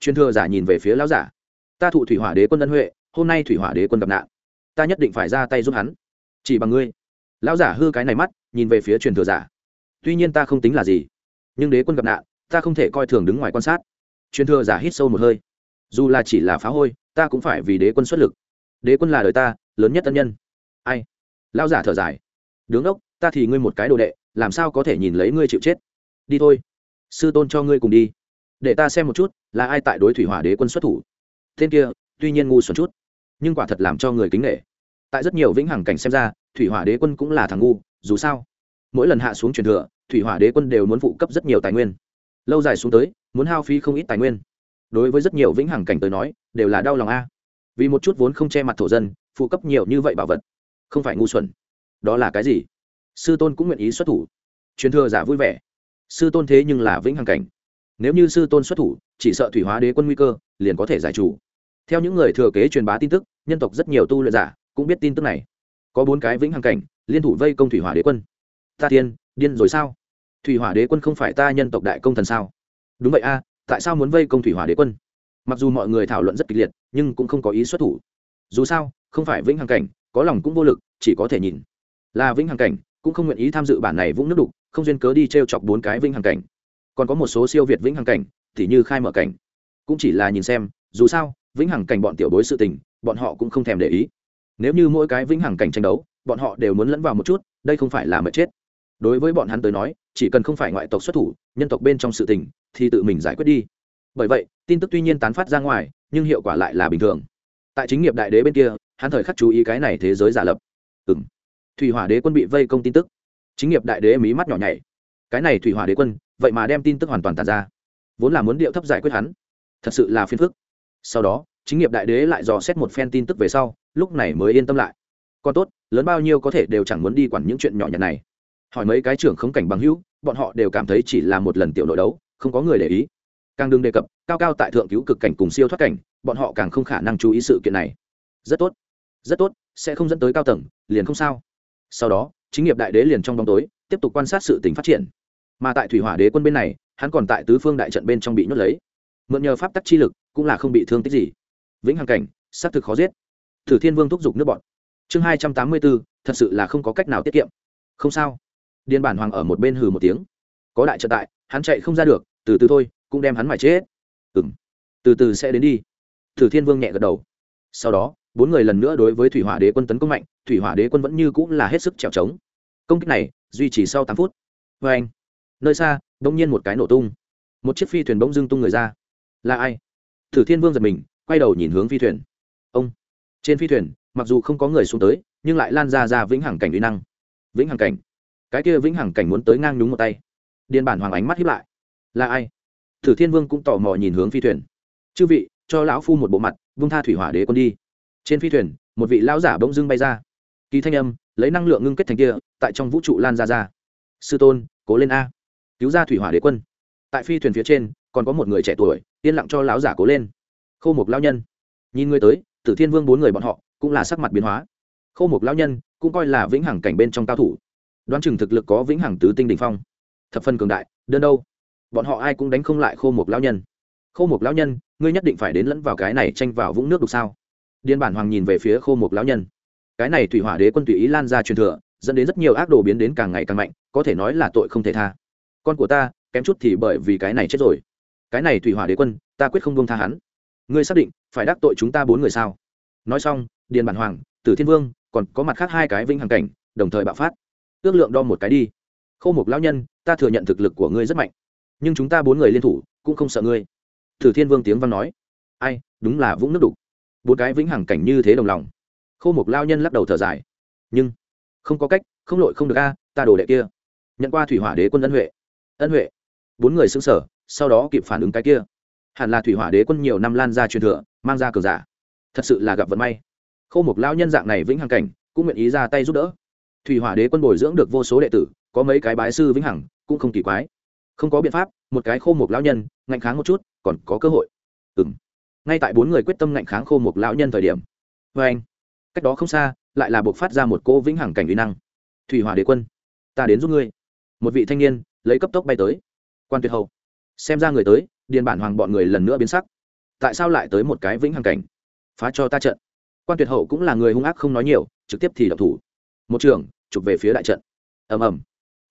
Truyền thừa giả nhìn về phía lao giả. Ta thụ thủy hỏa đế quân ân huệ, hôm nay thủy hỏa đế quân gặp nạn. Ta nhất định phải ra tay giúp hắn. Chỉ bằng ngươi. Lão giả hư cái này mắt, nhìn về phía truyền thừa giả. Tuy nhiên ta không tính là gì, nhưng đế quân gặp nạn, ta không thể coi thường đứng ngoài quan sát. Truyền thừa giả hít sâu một hơi dù là chỉ là phá hôi, ta cũng phải vì đế quân xuất lực. Đế quân là đời ta, lớn nhất tân nhân. Ai? Lão giả thở dài. Đứng ốc, ta thì ngươi một cái đồ đệ, làm sao có thể nhìn lấy ngươi chịu chết? Đi thôi. Sư tôn cho ngươi cùng đi. Để ta xem một chút, là ai tại đối thủy hỏa đế quân xuất thủ. Tên kia, tuy nhiên ngu xuẩn chút, nhưng quả thật làm cho người kính nghệ tại rất nhiều vĩnh hằng cảnh xem ra, thủy hỏa đế quân cũng là thằng ngu, dù sao, mỗi lần hạ xuống truyền thừa, thủy hỏa đế quân đều muốn phụ cấp rất nhiều tài nguyên. Lâu dài xuống tới, muốn hao phí không ít tài nguyên đối với rất nhiều vĩnh hằng cảnh tới nói, đều là đau lòng a. Vì một chút vốn không che mặt thổ dân, phụ cấp nhiều như vậy bảo vật, không phải ngu xuẩn. Đó là cái gì? Sư tôn cũng nguyện ý xuất thủ. Truyền thừa giả vui vẻ. Sư tôn thế nhưng là vĩnh hằng cảnh. Nếu như sư tôn xuất thủ, chỉ sợ thủy hóa đế quân nguy cơ, liền có thể giải chủ theo những người thừa kế truyền bá tin tức, nhân tộc rất nhiều tu luyện giả cũng biết tin tức này. Có bốn cái vĩnh hằng cảnh, liên thủ vây công thủy hỏa đế quân. Ta tiên, điên rồi sao? Thủy hỏa đế quân không phải ta nhân tộc đại công thần sao? Đúng vậy a tại sao muốn vây công thủy hỏa đế quân? Mặc dù mọi người thảo luận rất kịch liệt, nhưng cũng không có ý xuất thủ. Dù sao, không phải vĩnh hằng cảnh, có lòng cũng vô lực, chỉ có thể nhìn. Là vĩnh hằng cảnh, cũng không nguyện ý tham dự bản này vũng nước đục, không duyên cớ đi t r e o chọc bốn cái vĩnh hằng cảnh. Còn có một số siêu việt vĩnh hằng cảnh, thì như khai mở cảnh. Cũng chỉ là nhìn xem, dù sao, vĩnh hằng cảnh bọn tiểu bối sự tình, bọn họ cũng không thèm để ý. Nếu như mỗi cái vĩnh hằng cảnh tranh đấu, bọn họ đều muốn lẫn vào một chút, đây không phải là mệt chết. Đối với bọn hắn tới nói, chỉ cần không phải ngoại tộc xuất thủ, nhân tộc bên trong sự tình thì tự mình giải quyết đi. Bởi vậy, tin tức tuy nhiên tán phát ra ngoài, nhưng hiệu quả lại là bình thường. Tại chính nghiệp đại đế bên kia, hắn thời khắc chú ý cái này thế giới giả lập. Ừ m thủy hỏa đế quân bị vây công tin tức. Chính nghiệp đại đế mí mắt nhỏ nhảy. Cái này thủy hỏa đế quân, vậy mà đem tin tức hoàn toàn tàn ra. Vốn là muốn điệu thấp giải quyết hắn. Thật sự là phiền phức. Sau đó, chính nghiệp đại đế lại dò xét một phen tin tức về sau, lúc này mới yên tâm lại. Còn tốt, lớn bao nhiêu có thể đều chẳng muốn đi quản những chuyện nhỏ nhặt này. Hỏi mấy cái trưởng khống cảnh bằng hữu, bọn họ đều cảm thấy chỉ là một lần tiểu nội đấu không có người để ý. Càng đừng đề cập, cao cao tại thượng cứu cực cảnh cùng siêu thoát cảnh, bọn họ càng không khả năng chú ý sự kiện này. Rất tốt rất tốt, sẽ không dẫn tới cao tầng, liền không sao. Sau đó, chính nghiệp đại đế liền trong bóng tối, tiếp tục quan sát sự tình phát triển. Mà tại thủy hỏa đế quân bên này, hắn còn tại tứ phương đại trận bên trong bị nhốt lấy. Mượn nhờ pháp tắc chi lực, cũng là không bị thương tích gì. Vĩnh hằng cảnh, xác thực khó giết. Thử thiên vương thúc giục nước bọn. Chương hai trăm tám mươi bốn, thật sự là không có cách nào tiết kiệm. Không sao. Điên bản hoàng ở một bên hừ một tiếng. Có đại trận tại, hắn chạy không ra được từ từ thôi, cũng đem hắn mà chết. Ừng từ từ sẽ đến đi. Thử thiên vương nhẹ gật đầu. Sau đó, bốn người lần nữa đối với thủy hỏa đế quân tấn công mạnh, thủy hỏa đế quân vẫn như cũng là hết sức trèo trống. Công kích này, duy trì sau tám phút. Vê anh, nơi xa đ ỗ n g nhiên một cái nổ tung. Một chiếc phi thuyền bỗng dưng tung người ra. Là ai? Thử thiên vương giật mình, quay đầu nhìn hướng phi thuyền. Ông. Trên phi thuyền, mặc dù không có người xuống tới, nhưng lại lan ra ra vĩnh hằng cảnh uy năng. Vĩnh hằng cảnh. Cái kia vĩnh hằng cảnh muốn tới ngang nhúng một tay. Điên bản hoàng ánh mắt hiếp lại là ai? Thử thiên vương cũng tò mò nhìn hướng phi thuyền. Chư vị, cho lão phu một bộ mặt, vung tha thủy hỏa đế quân đi. Trên phi thuyền, một vị lão giả bỗng dưng bay ra. Kỳ thanh âm, lấy năng lượng ngưng kết thành kia, tại trong vũ trụ lan ra ra. Sư tôn, cố lên a. Cứu ra thủy hỏa đế quân. Tại phi thuyền phía trên, còn có một người trẻ tuổi, yên lặng cho lão giả cố lên. Khô một lão nhân. Nhìn người tới tử thiên vương bốn người bọn họ, cũng là sắc mặt biến hóa. Khô một lão nhân, cũng coi là vĩnh hằng cảnh bên trong cao thủ. Đoán chừng thực lực có vĩnh hằng tứ tinh đ ỉ n h phong. Thập phân cường đại, đơn đâu? Bọn họ ai cũng đánh không lại khô một lão nhân. Khô một lão nhân, ngươi nhất định phải đến lẫn vào cái này tranh vào vũng nước đục sao? Điên bản hoàng nhìn về phía khô một lão nhân. Cái này thủy hỏa đế quân tùy ý lan ra truyền thừa, dẫn đến rất nhiều ác đồ biến đến càng ngày càng mạnh, có thể nói là tội không thể tha. Con của ta, kém chút thì bởi vì cái này chết rồi. Cái này thủy hỏa đế quân, ta quyết không buông tha hắn. Ngươi xác định phải đắc tội chúng ta bốn người sao? Nói xong, điền bản hoàng, tử thiên vương, còn có mặt khác hai cái vinh hằng cảnh, đồng thời bạo phát. Ước lượng đo một cái đi. Khâu mục lão nhân, ta thừa nhận thực lực của ngươi rất mạnh nhưng chúng ta bốn người liên thủ cũng không sợ ngươi. Thử thiên vương tiếng văn nói. Ai, đúng là vũng nước đục. Bốn cái vĩnh hằng cảnh như thế đồng lòng. Khâu mục lao nhân lắc đầu thở dài. Nhưng, không có cách, không lội không được a à, ta đồ đệ kia. Nhận qua thủy hỏa đế quân ân huệ. Ân huệ. Bốn người xứng sở sau đó kịp phản ứng cái kia. Hẳn là thủy hỏa đế quân nhiều năm lan ra truyền thừa, mang ra cờ giả. Thật sự là gặp vận may. Khâu một lao nhân dạng này vĩnh hằng cảnh, cũng nguyện ý ra tay giúp đỡ. Thủy hỏa đế quân bồi dưỡng được vô số đệ tử, có mấy cái bái sư vĩnh hằng, cũng không kỳ quái không có biện pháp, một cái khô mục lão nhân, ngạnh kháng một chút, còn có cơ hội. Ừng ngay tại bốn người quyết tâm ngạnh kháng khô mục lão nhân thời điểm. Vê anh, cách đó không xa, lại là buộc phát ra một cô vĩnh hằng cảnh uy năng. Thủy hỏa đế quân, ta đến giúp ngươi. Một vị thanh niên, lấy cấp tốc bay tới. Quan tuyệt hậu xem ra người tới, điền bản hoàng bọn người lần nữa biến sắc. Tại sao lại tới một cái vĩnh hằng cảnh? Phá cho ta trận. Quan tuyệt hậu cũng là người hung ác không nói nhiều, trực tiếp thì đập thủ. Một trường, chụp về phía đại trận. Ầm ầm.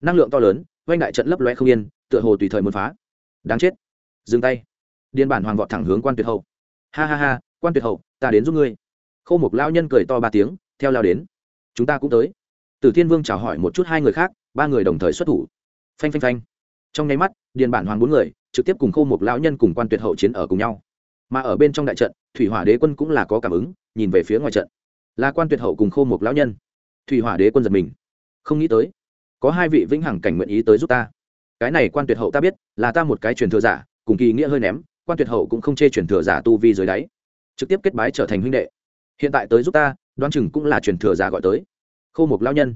Năng lượng to lớn oanh đại trận lấp loe không yên tựa hồ tùy thời muốn phá. Đáng chết. Dừng tay. Điền bản hoàng vọt thẳng hướng quan tuyệt hậu. Ha ha ha, quan tuyệt hậu, ta đến giúp ngươi. Khâu một lão nhân cười to ba tiếng, theo lao đến. Chúng ta cũng tới. Tử thiên vương chào hỏi một chút hai người khác, ba người đồng thời xuất thủ. Phanh phanh phanh. Trong nháy mắt, điền bản hoàng bốn người, trực tiếp cùng khâu một lão nhân cùng quan tuyệt hậu chiến ở cùng nhau. Mà ở bên trong đại trận, thủy hỏa đế quân cũng là có cảm ứng, nhìn về phía ngoài trận. Là quan tuyệt hậu cùng khâu một lão nhân. Thủy hỏa đế quân giật mình. Không nghĩ tới, có hai vị vĩnh hằng cảnh nguyện ý tới giúp ta cái này quan tuyệt hậu ta biết, là ta một cái truyền thừa giả, cùng kỳ nghĩa hơi ném, quan tuyệt hậu cũng không chê truyền thừa giả tu vi dưới đáy. Trực tiếp kết bái trở thành huynh đệ. Hiện tại tới giúp ta, đoán chừng cũng là truyền thừa giả gọi tới. Khâu một lao nhân,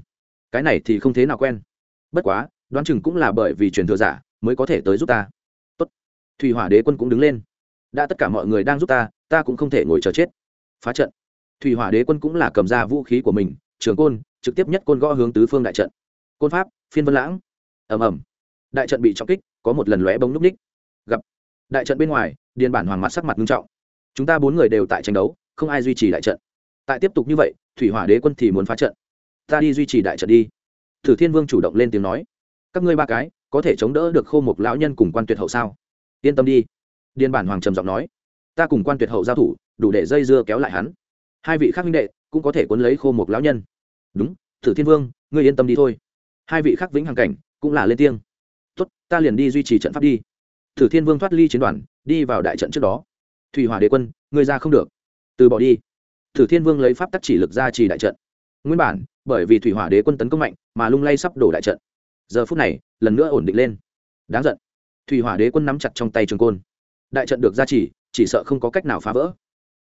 cái này thì không thế nào quen. Bất quá, đoán chừng cũng là bởi vì truyền thừa giả mới có thể tới giúp ta. Tốt. thủy hỏa đế quân cũng đứng lên. Đã tất cả mọi người đang giúp ta ta cũng không thể ngồi chờ chết. Phá trận. Thủy hỏa đế quân cũng là cầm ra vũ khí của mình, trường côn, trực tiếp nhất côn gõ hướng tứ phương đại trận. Côn pháp, phiên vân lãng. Ầm ầm đại trận bị trọng kích, có một lần lóe bóng núp ních. Gặp. Đại trận bên ngoài, điền bản hoàng mặt sắc mặt nghiêm trọng. Chúng ta bốn người đều tại tranh đấu, không ai duy trì đại trận. Tại tiếp tục như vậy, thủy hỏa đế quân thì muốn phá trận. Ta đi duy trì đại trận đi. Thử thiên vương chủ động lên tiếng nói. Các ngươi ba cái, có thể chống đỡ được khô một lão nhân cùng quan tuyệt hậu sao? Yên tâm đi. Điền bản hoàng trầm giọng nói. Ta cùng quan tuyệt hậu giao thủ, đủ để dây dưa kéo lại hắn. Hai vị khác minh đệ cũng có thể cuốn lấy khô một lão nhân. Đúng, thử thiên vương, ngươi yên tâm đi thôi. Hai vị khác vĩnh hằng cảnh cũng là lên tiếng tốt, ta liền đi duy trì trận pháp đi. Thử thiên vương thoát ly chiến đoàn, đi vào đại trận trước đó. Thủy hỏa đế quân người ra không được. Từ bỏ đi. Thử thiên vương lấy pháp tắc chỉ lực ra trì đại trận. Nguyên bản, bởi vì thủy hỏa đế quân tấn công mạnh, mà lung lay sắp đổ đại trận. Giờ phút này, lần nữa ổn định lên. Đáng giận. Thủy hỏa đế quân nắm chặt trong tay trường côn. Đại trận được ra chỉ chỉ sợ không có cách nào phá vỡ.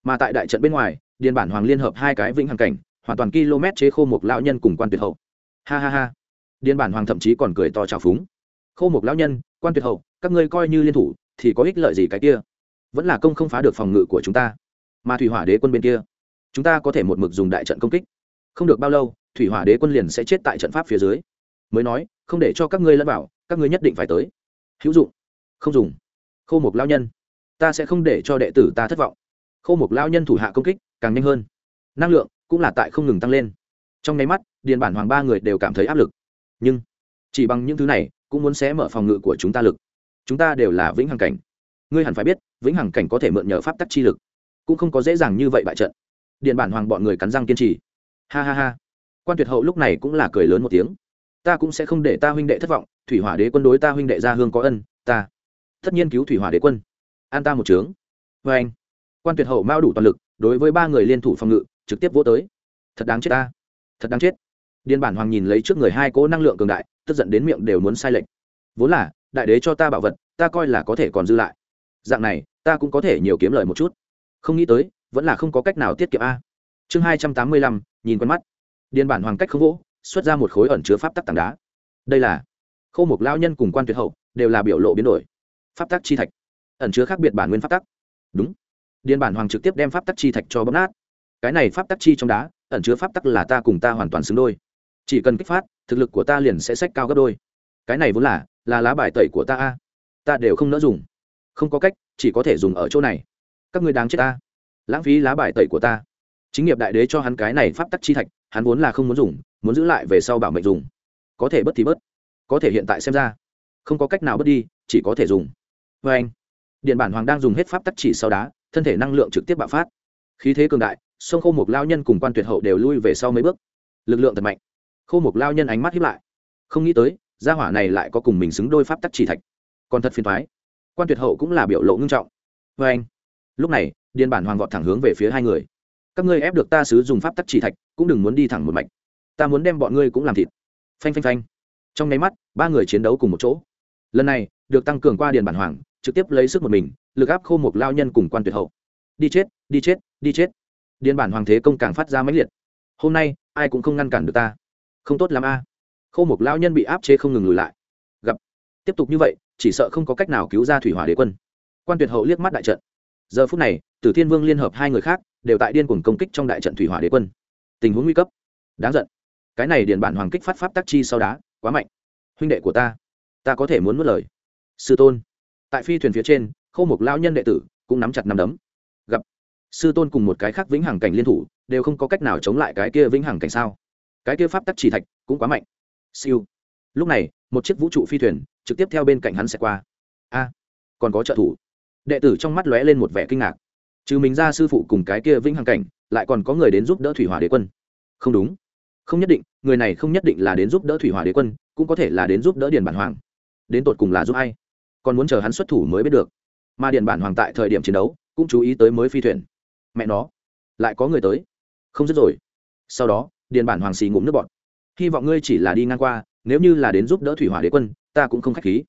Mà tại đại trận bên ngoài, điền bản hoàng liên hợp hai cái vĩnh hằng cảnh, hoàn toàn km chế khô một lão nhân cùng quan tuyệt hậu. Ha ha ha. Điền bản hoàng thậm chí còn cười to trào phúng khô một lão nhân, quan tuyệt hậu, các ngươi coi như liên thủ, thì có ích lợi gì cái kia? Vẫn là công không phá được phòng ngự của chúng ta. Mà thủy hỏa đế quân bên kia, chúng ta có thể một mực dùng đại trận công kích. Không được bao lâu, thủy hỏa đế quân liền sẽ chết tại trận pháp phía dưới. Mới nói, không để cho các ngươi lẫn vào, các ngươi nhất định phải tới. Hữu dụng. Không dùng. Khô một lao nhân, ta sẽ không để cho đệ tử ta thất vọng. Khô một lao nhân thủ hạ công kích, càng nhanh hơn. Năng lượng cũng là tại không ngừng tăng lên. Trong nháy mắt, điền bản hoàng ba người đều cảm thấy áp lực. Nhưng, chỉ bằng những thứ này cũng muốn xé mở phòng ngự của chúng ta lực. Chúng ta đều là vĩnh hằng cảnh. Ngươi hẳn phải biết, vĩnh hằng cảnh có thể mượn nhờ pháp tắc chi lực, cũng không có dễ dàng như vậy bại trận. Điện bản hoàng bọn người cắn răng kiên trì. Ha ha ha. Quan tuyệt hậu lúc này cũng là cười lớn một tiếng. Ta cũng sẽ không để ta huynh đệ thất vọng, thủy hỏa đế quân đối ta huynh đệ ra hương có ân, ta tất nhiên cứu thủy hỏa đế quân. An ta một trướng vê anh, quan tuyệt hậu mao đủ toàn lực, đối với ba người liên thủ phòng ngự, trực tiếp vỗ tới. Thật đáng chết ta. Thật đáng chết. Điên bản hoàng nhìn lấy trước người hai cỗ năng lượng cường đại tức giận đến miệng đều muốn sai lệch. Vốn là, đại đế cho ta bảo vật, ta coi là có thể còn dư lại. Dạng này, ta cũng có thể nhiều kiếm lời một chút. Không nghĩ tới, vẫn là không có cách nào tiết kiệm a. Chương hai trăm tám mươi lăm, nhìn quen mắt. Điên bản hoàng cách không vỗ, xuất ra một khối ẩn chứa pháp tắc tảng đá. Đây là, khâu mục lao nhân cùng quan tuyệt hậu, đều là biểu lộ biến đổi. Pháp tắc chi thạch. Ẩn chứa khác biệt bản nguyên pháp tắc. Đúng. Điên bản hoàng trực tiếp đem pháp tắc chi thạch cho bấm nát. Cái này pháp tắc chi trong đá, ẩn chứa pháp tắc là ta cùng ta hoàn toàn xứng đôi. Chỉ cần kích phát thực lực của ta liền sẽ sách cao gấp đôi. Cái này vốn là là lá bài tẩy của ta a. Ta đều không nỡ dùng. Không có cách, chỉ có thể dùng ở chỗ này. Các người đáng chết ta. Lãng phí lá bài tẩy của ta. Chính nghiệp đại đế cho hắn cái này pháp tắc chi thạch, hắn vốn là không muốn dùng, muốn giữ lại về sau bảo mệnh dùng. Có thể bớt thì bớt. Có thể hiện tại xem ra, không có cách nào bớt đi, chỉ có thể dùng. Vê anh, điện bản hoàng đang dùng hết pháp tắc chỉ sau đá, thân thể năng lượng trực tiếp bạo phát. Khí thế cường đại, sông khô một lao nhân cùng quan tuyệt hậu đều lui về sau mấy bước. Lực lượng thật mạnh khô Mục lao nhân ánh mắt hiếp lại. Không nghĩ tới, gia hỏa này lại có cùng mình xứng đôi pháp tắc chỉ thạch. Còn thật phiền thoái quan tuyệt hậu cũng là biểu lộ ngưng trọng. Vê anh, lúc này điên bản hoàng vọt thẳng hướng về phía hai người. Các ngươi ép được ta sử dụng pháp tắc chỉ thạch, cũng đừng muốn đi thẳng một mạch. Ta muốn đem bọn ngươi cũng làm thịt. Phanh phanh phanh. Trong nháy mắt, ba người chiến đấu cùng một chỗ. Lần này, được tăng cường qua điền bản hoàng, trực tiếp lấy sức một mình, lực áp khô một lao nhân cùng quan tuyệt hậu. Đi chết đi chết đi chết. Điền bản hoàng thế công càng phát ra mãnh liệt. Hôm nay, ai cũng không ngăn cản được ta không tốt l a. Khô một lao nhân bị áp chế không ngừng lùi lại. Gặp. Tiếp tục như vậy, chỉ sợ không có cách nào cứu ra thủy hỏa đế quân. Quan tuyệt hậu liếc mắt đại trận. Giờ phút này, tử thiên vương liên hợp hai người khác, đều tại điên cuồng công kích trong đại trận thủy hỏa đế quân. Tình huống nguy cấp. Đáng giận. Cái này điền bản hoàng kích phát pháp tác chi sau đá, quá mạnh. Huynh đệ của ta ta có thể muốn mất lời. Sư tôn. Tại phi thuyền phía trên khâu một lao nhân đệ tử cũng nắm chặt nắm đấm. Gặp. Sư tôn cùng một cái khác vĩnh hằng cảnh liên thủ, đều không có cách nào chống lại cái kia vĩnh hằng cảnh sao? Cái kia pháp tắc chỉ thạch cũng quá mạnh. Siêu. Lúc này, một chiếc vũ trụ phi thuyền trực tiếp theo bên cạnh hắn sẽ qua. A, còn có trợ thủ. Đệ tử trong mắt lóe lên một vẻ kinh ngạc. Trừ mình ra sư phụ cùng cái kia vĩnh hằng cảnh, lại còn có người đến giúp đỡ thủy hỏa đế quân. Không đúng. Không nhất định, người này không nhất định là đến giúp đỡ thủy hỏa đế quân, cũng có thể là đến giúp đỡ điền bản hoàng. Đến tột cùng là giúp ai? Còn muốn chờ hắn xuất thủ mới biết được. Mà điện bản hoàng tại thời điểm chiến đấu, cũng chú ý tới mới phi thuyền. Mẹ nó, lại có người tới. Không dứt rồi. Sau đó Điền bản hoàng xì ngụm nước bọt. Hy vọng ngươi chỉ là đi ngang qua, nếu như là đến giúp đỡ thủy hỏa đế quân, ta cũng không k h á c h khí.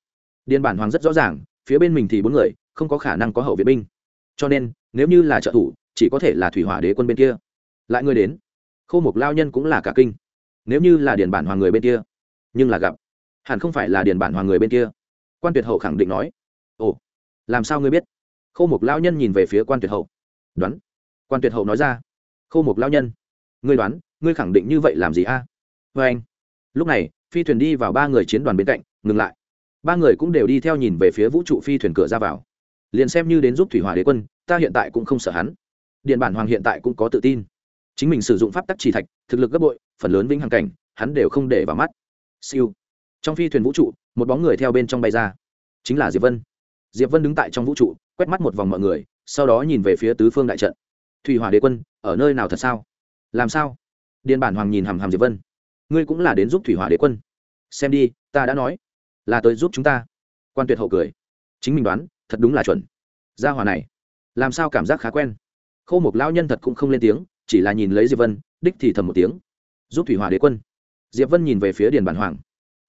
Điền bản hoàng rất rõ ràng, phía bên mình thì bốn người, không có khả năng có hậu viện binh. Cho nên, nếu như là trợ thủ, chỉ có thể là thủy hỏa đế quân bên kia. Lại ngươi đến. Khô mục lao nhân cũng là cả kinh. Nếu như là điền bản hoàng người bên kia, nhưng là gặp, hẳn không phải là điền bản hoàng người bên kia. Quan tuyệt hậu khẳng định nói. Ồ, làm sao ngươi biết? Khâu mục lao nhân nhìn về phía quan tuyệt hậu. Đoán. Quan tuyệt hậu nói ra. Khâu mục lao nhân, ngươi đoán ngươi khẳng định như vậy làm gì a? À? vê anh, lúc này, phi thuyền đi vào ba người chiến đoàn bên cạnh, ngừng lại. Ba người cũng đều đi theo nhìn về phía vũ trụ phi thuyền cửa ra vào. Liền xem như đến giúp thủy hỏa đế quân, ta hiện tại cũng không sợ hắn. Điện bản hoàng hiện tại cũng có tự tin. Chính mình sử dụng pháp tắc chỉ thạch, thực lực gấp bội, phần lớn vĩnh hằng cảnh, hắn đều không để vào mắt. Siêu. Trong phi thuyền vũ trụ, một bóng người theo bên trong bay ra. Chính là diệp vân. Diệp vân đứng tại trong vũ trụ, quét mắt một vòng mọi người, sau đó nhìn về phía tứ phương đại trận. Thủy hỏa đế quân, ở nơi nào thật sao? Làm sao? Điền bản hoàng nhìn hàm hàm diệp vân. Ngươi cũng là đến giúp thủy hỏa đế quân. Xem đi, ta đã nói, là tới giúp chúng ta. Quan tuyệt hậu cười. Chính mình đoán, thật đúng là chuẩn. Gia hỏa này, làm sao cảm giác khá quen? Khô một lão nhân thật cũng không lên tiếng, chỉ là nhìn lấy diệp vân, đích thì thầm một tiếng. Giúp thủy hỏa đế quân. Diệp vân nhìn về phía điền bản hoàng.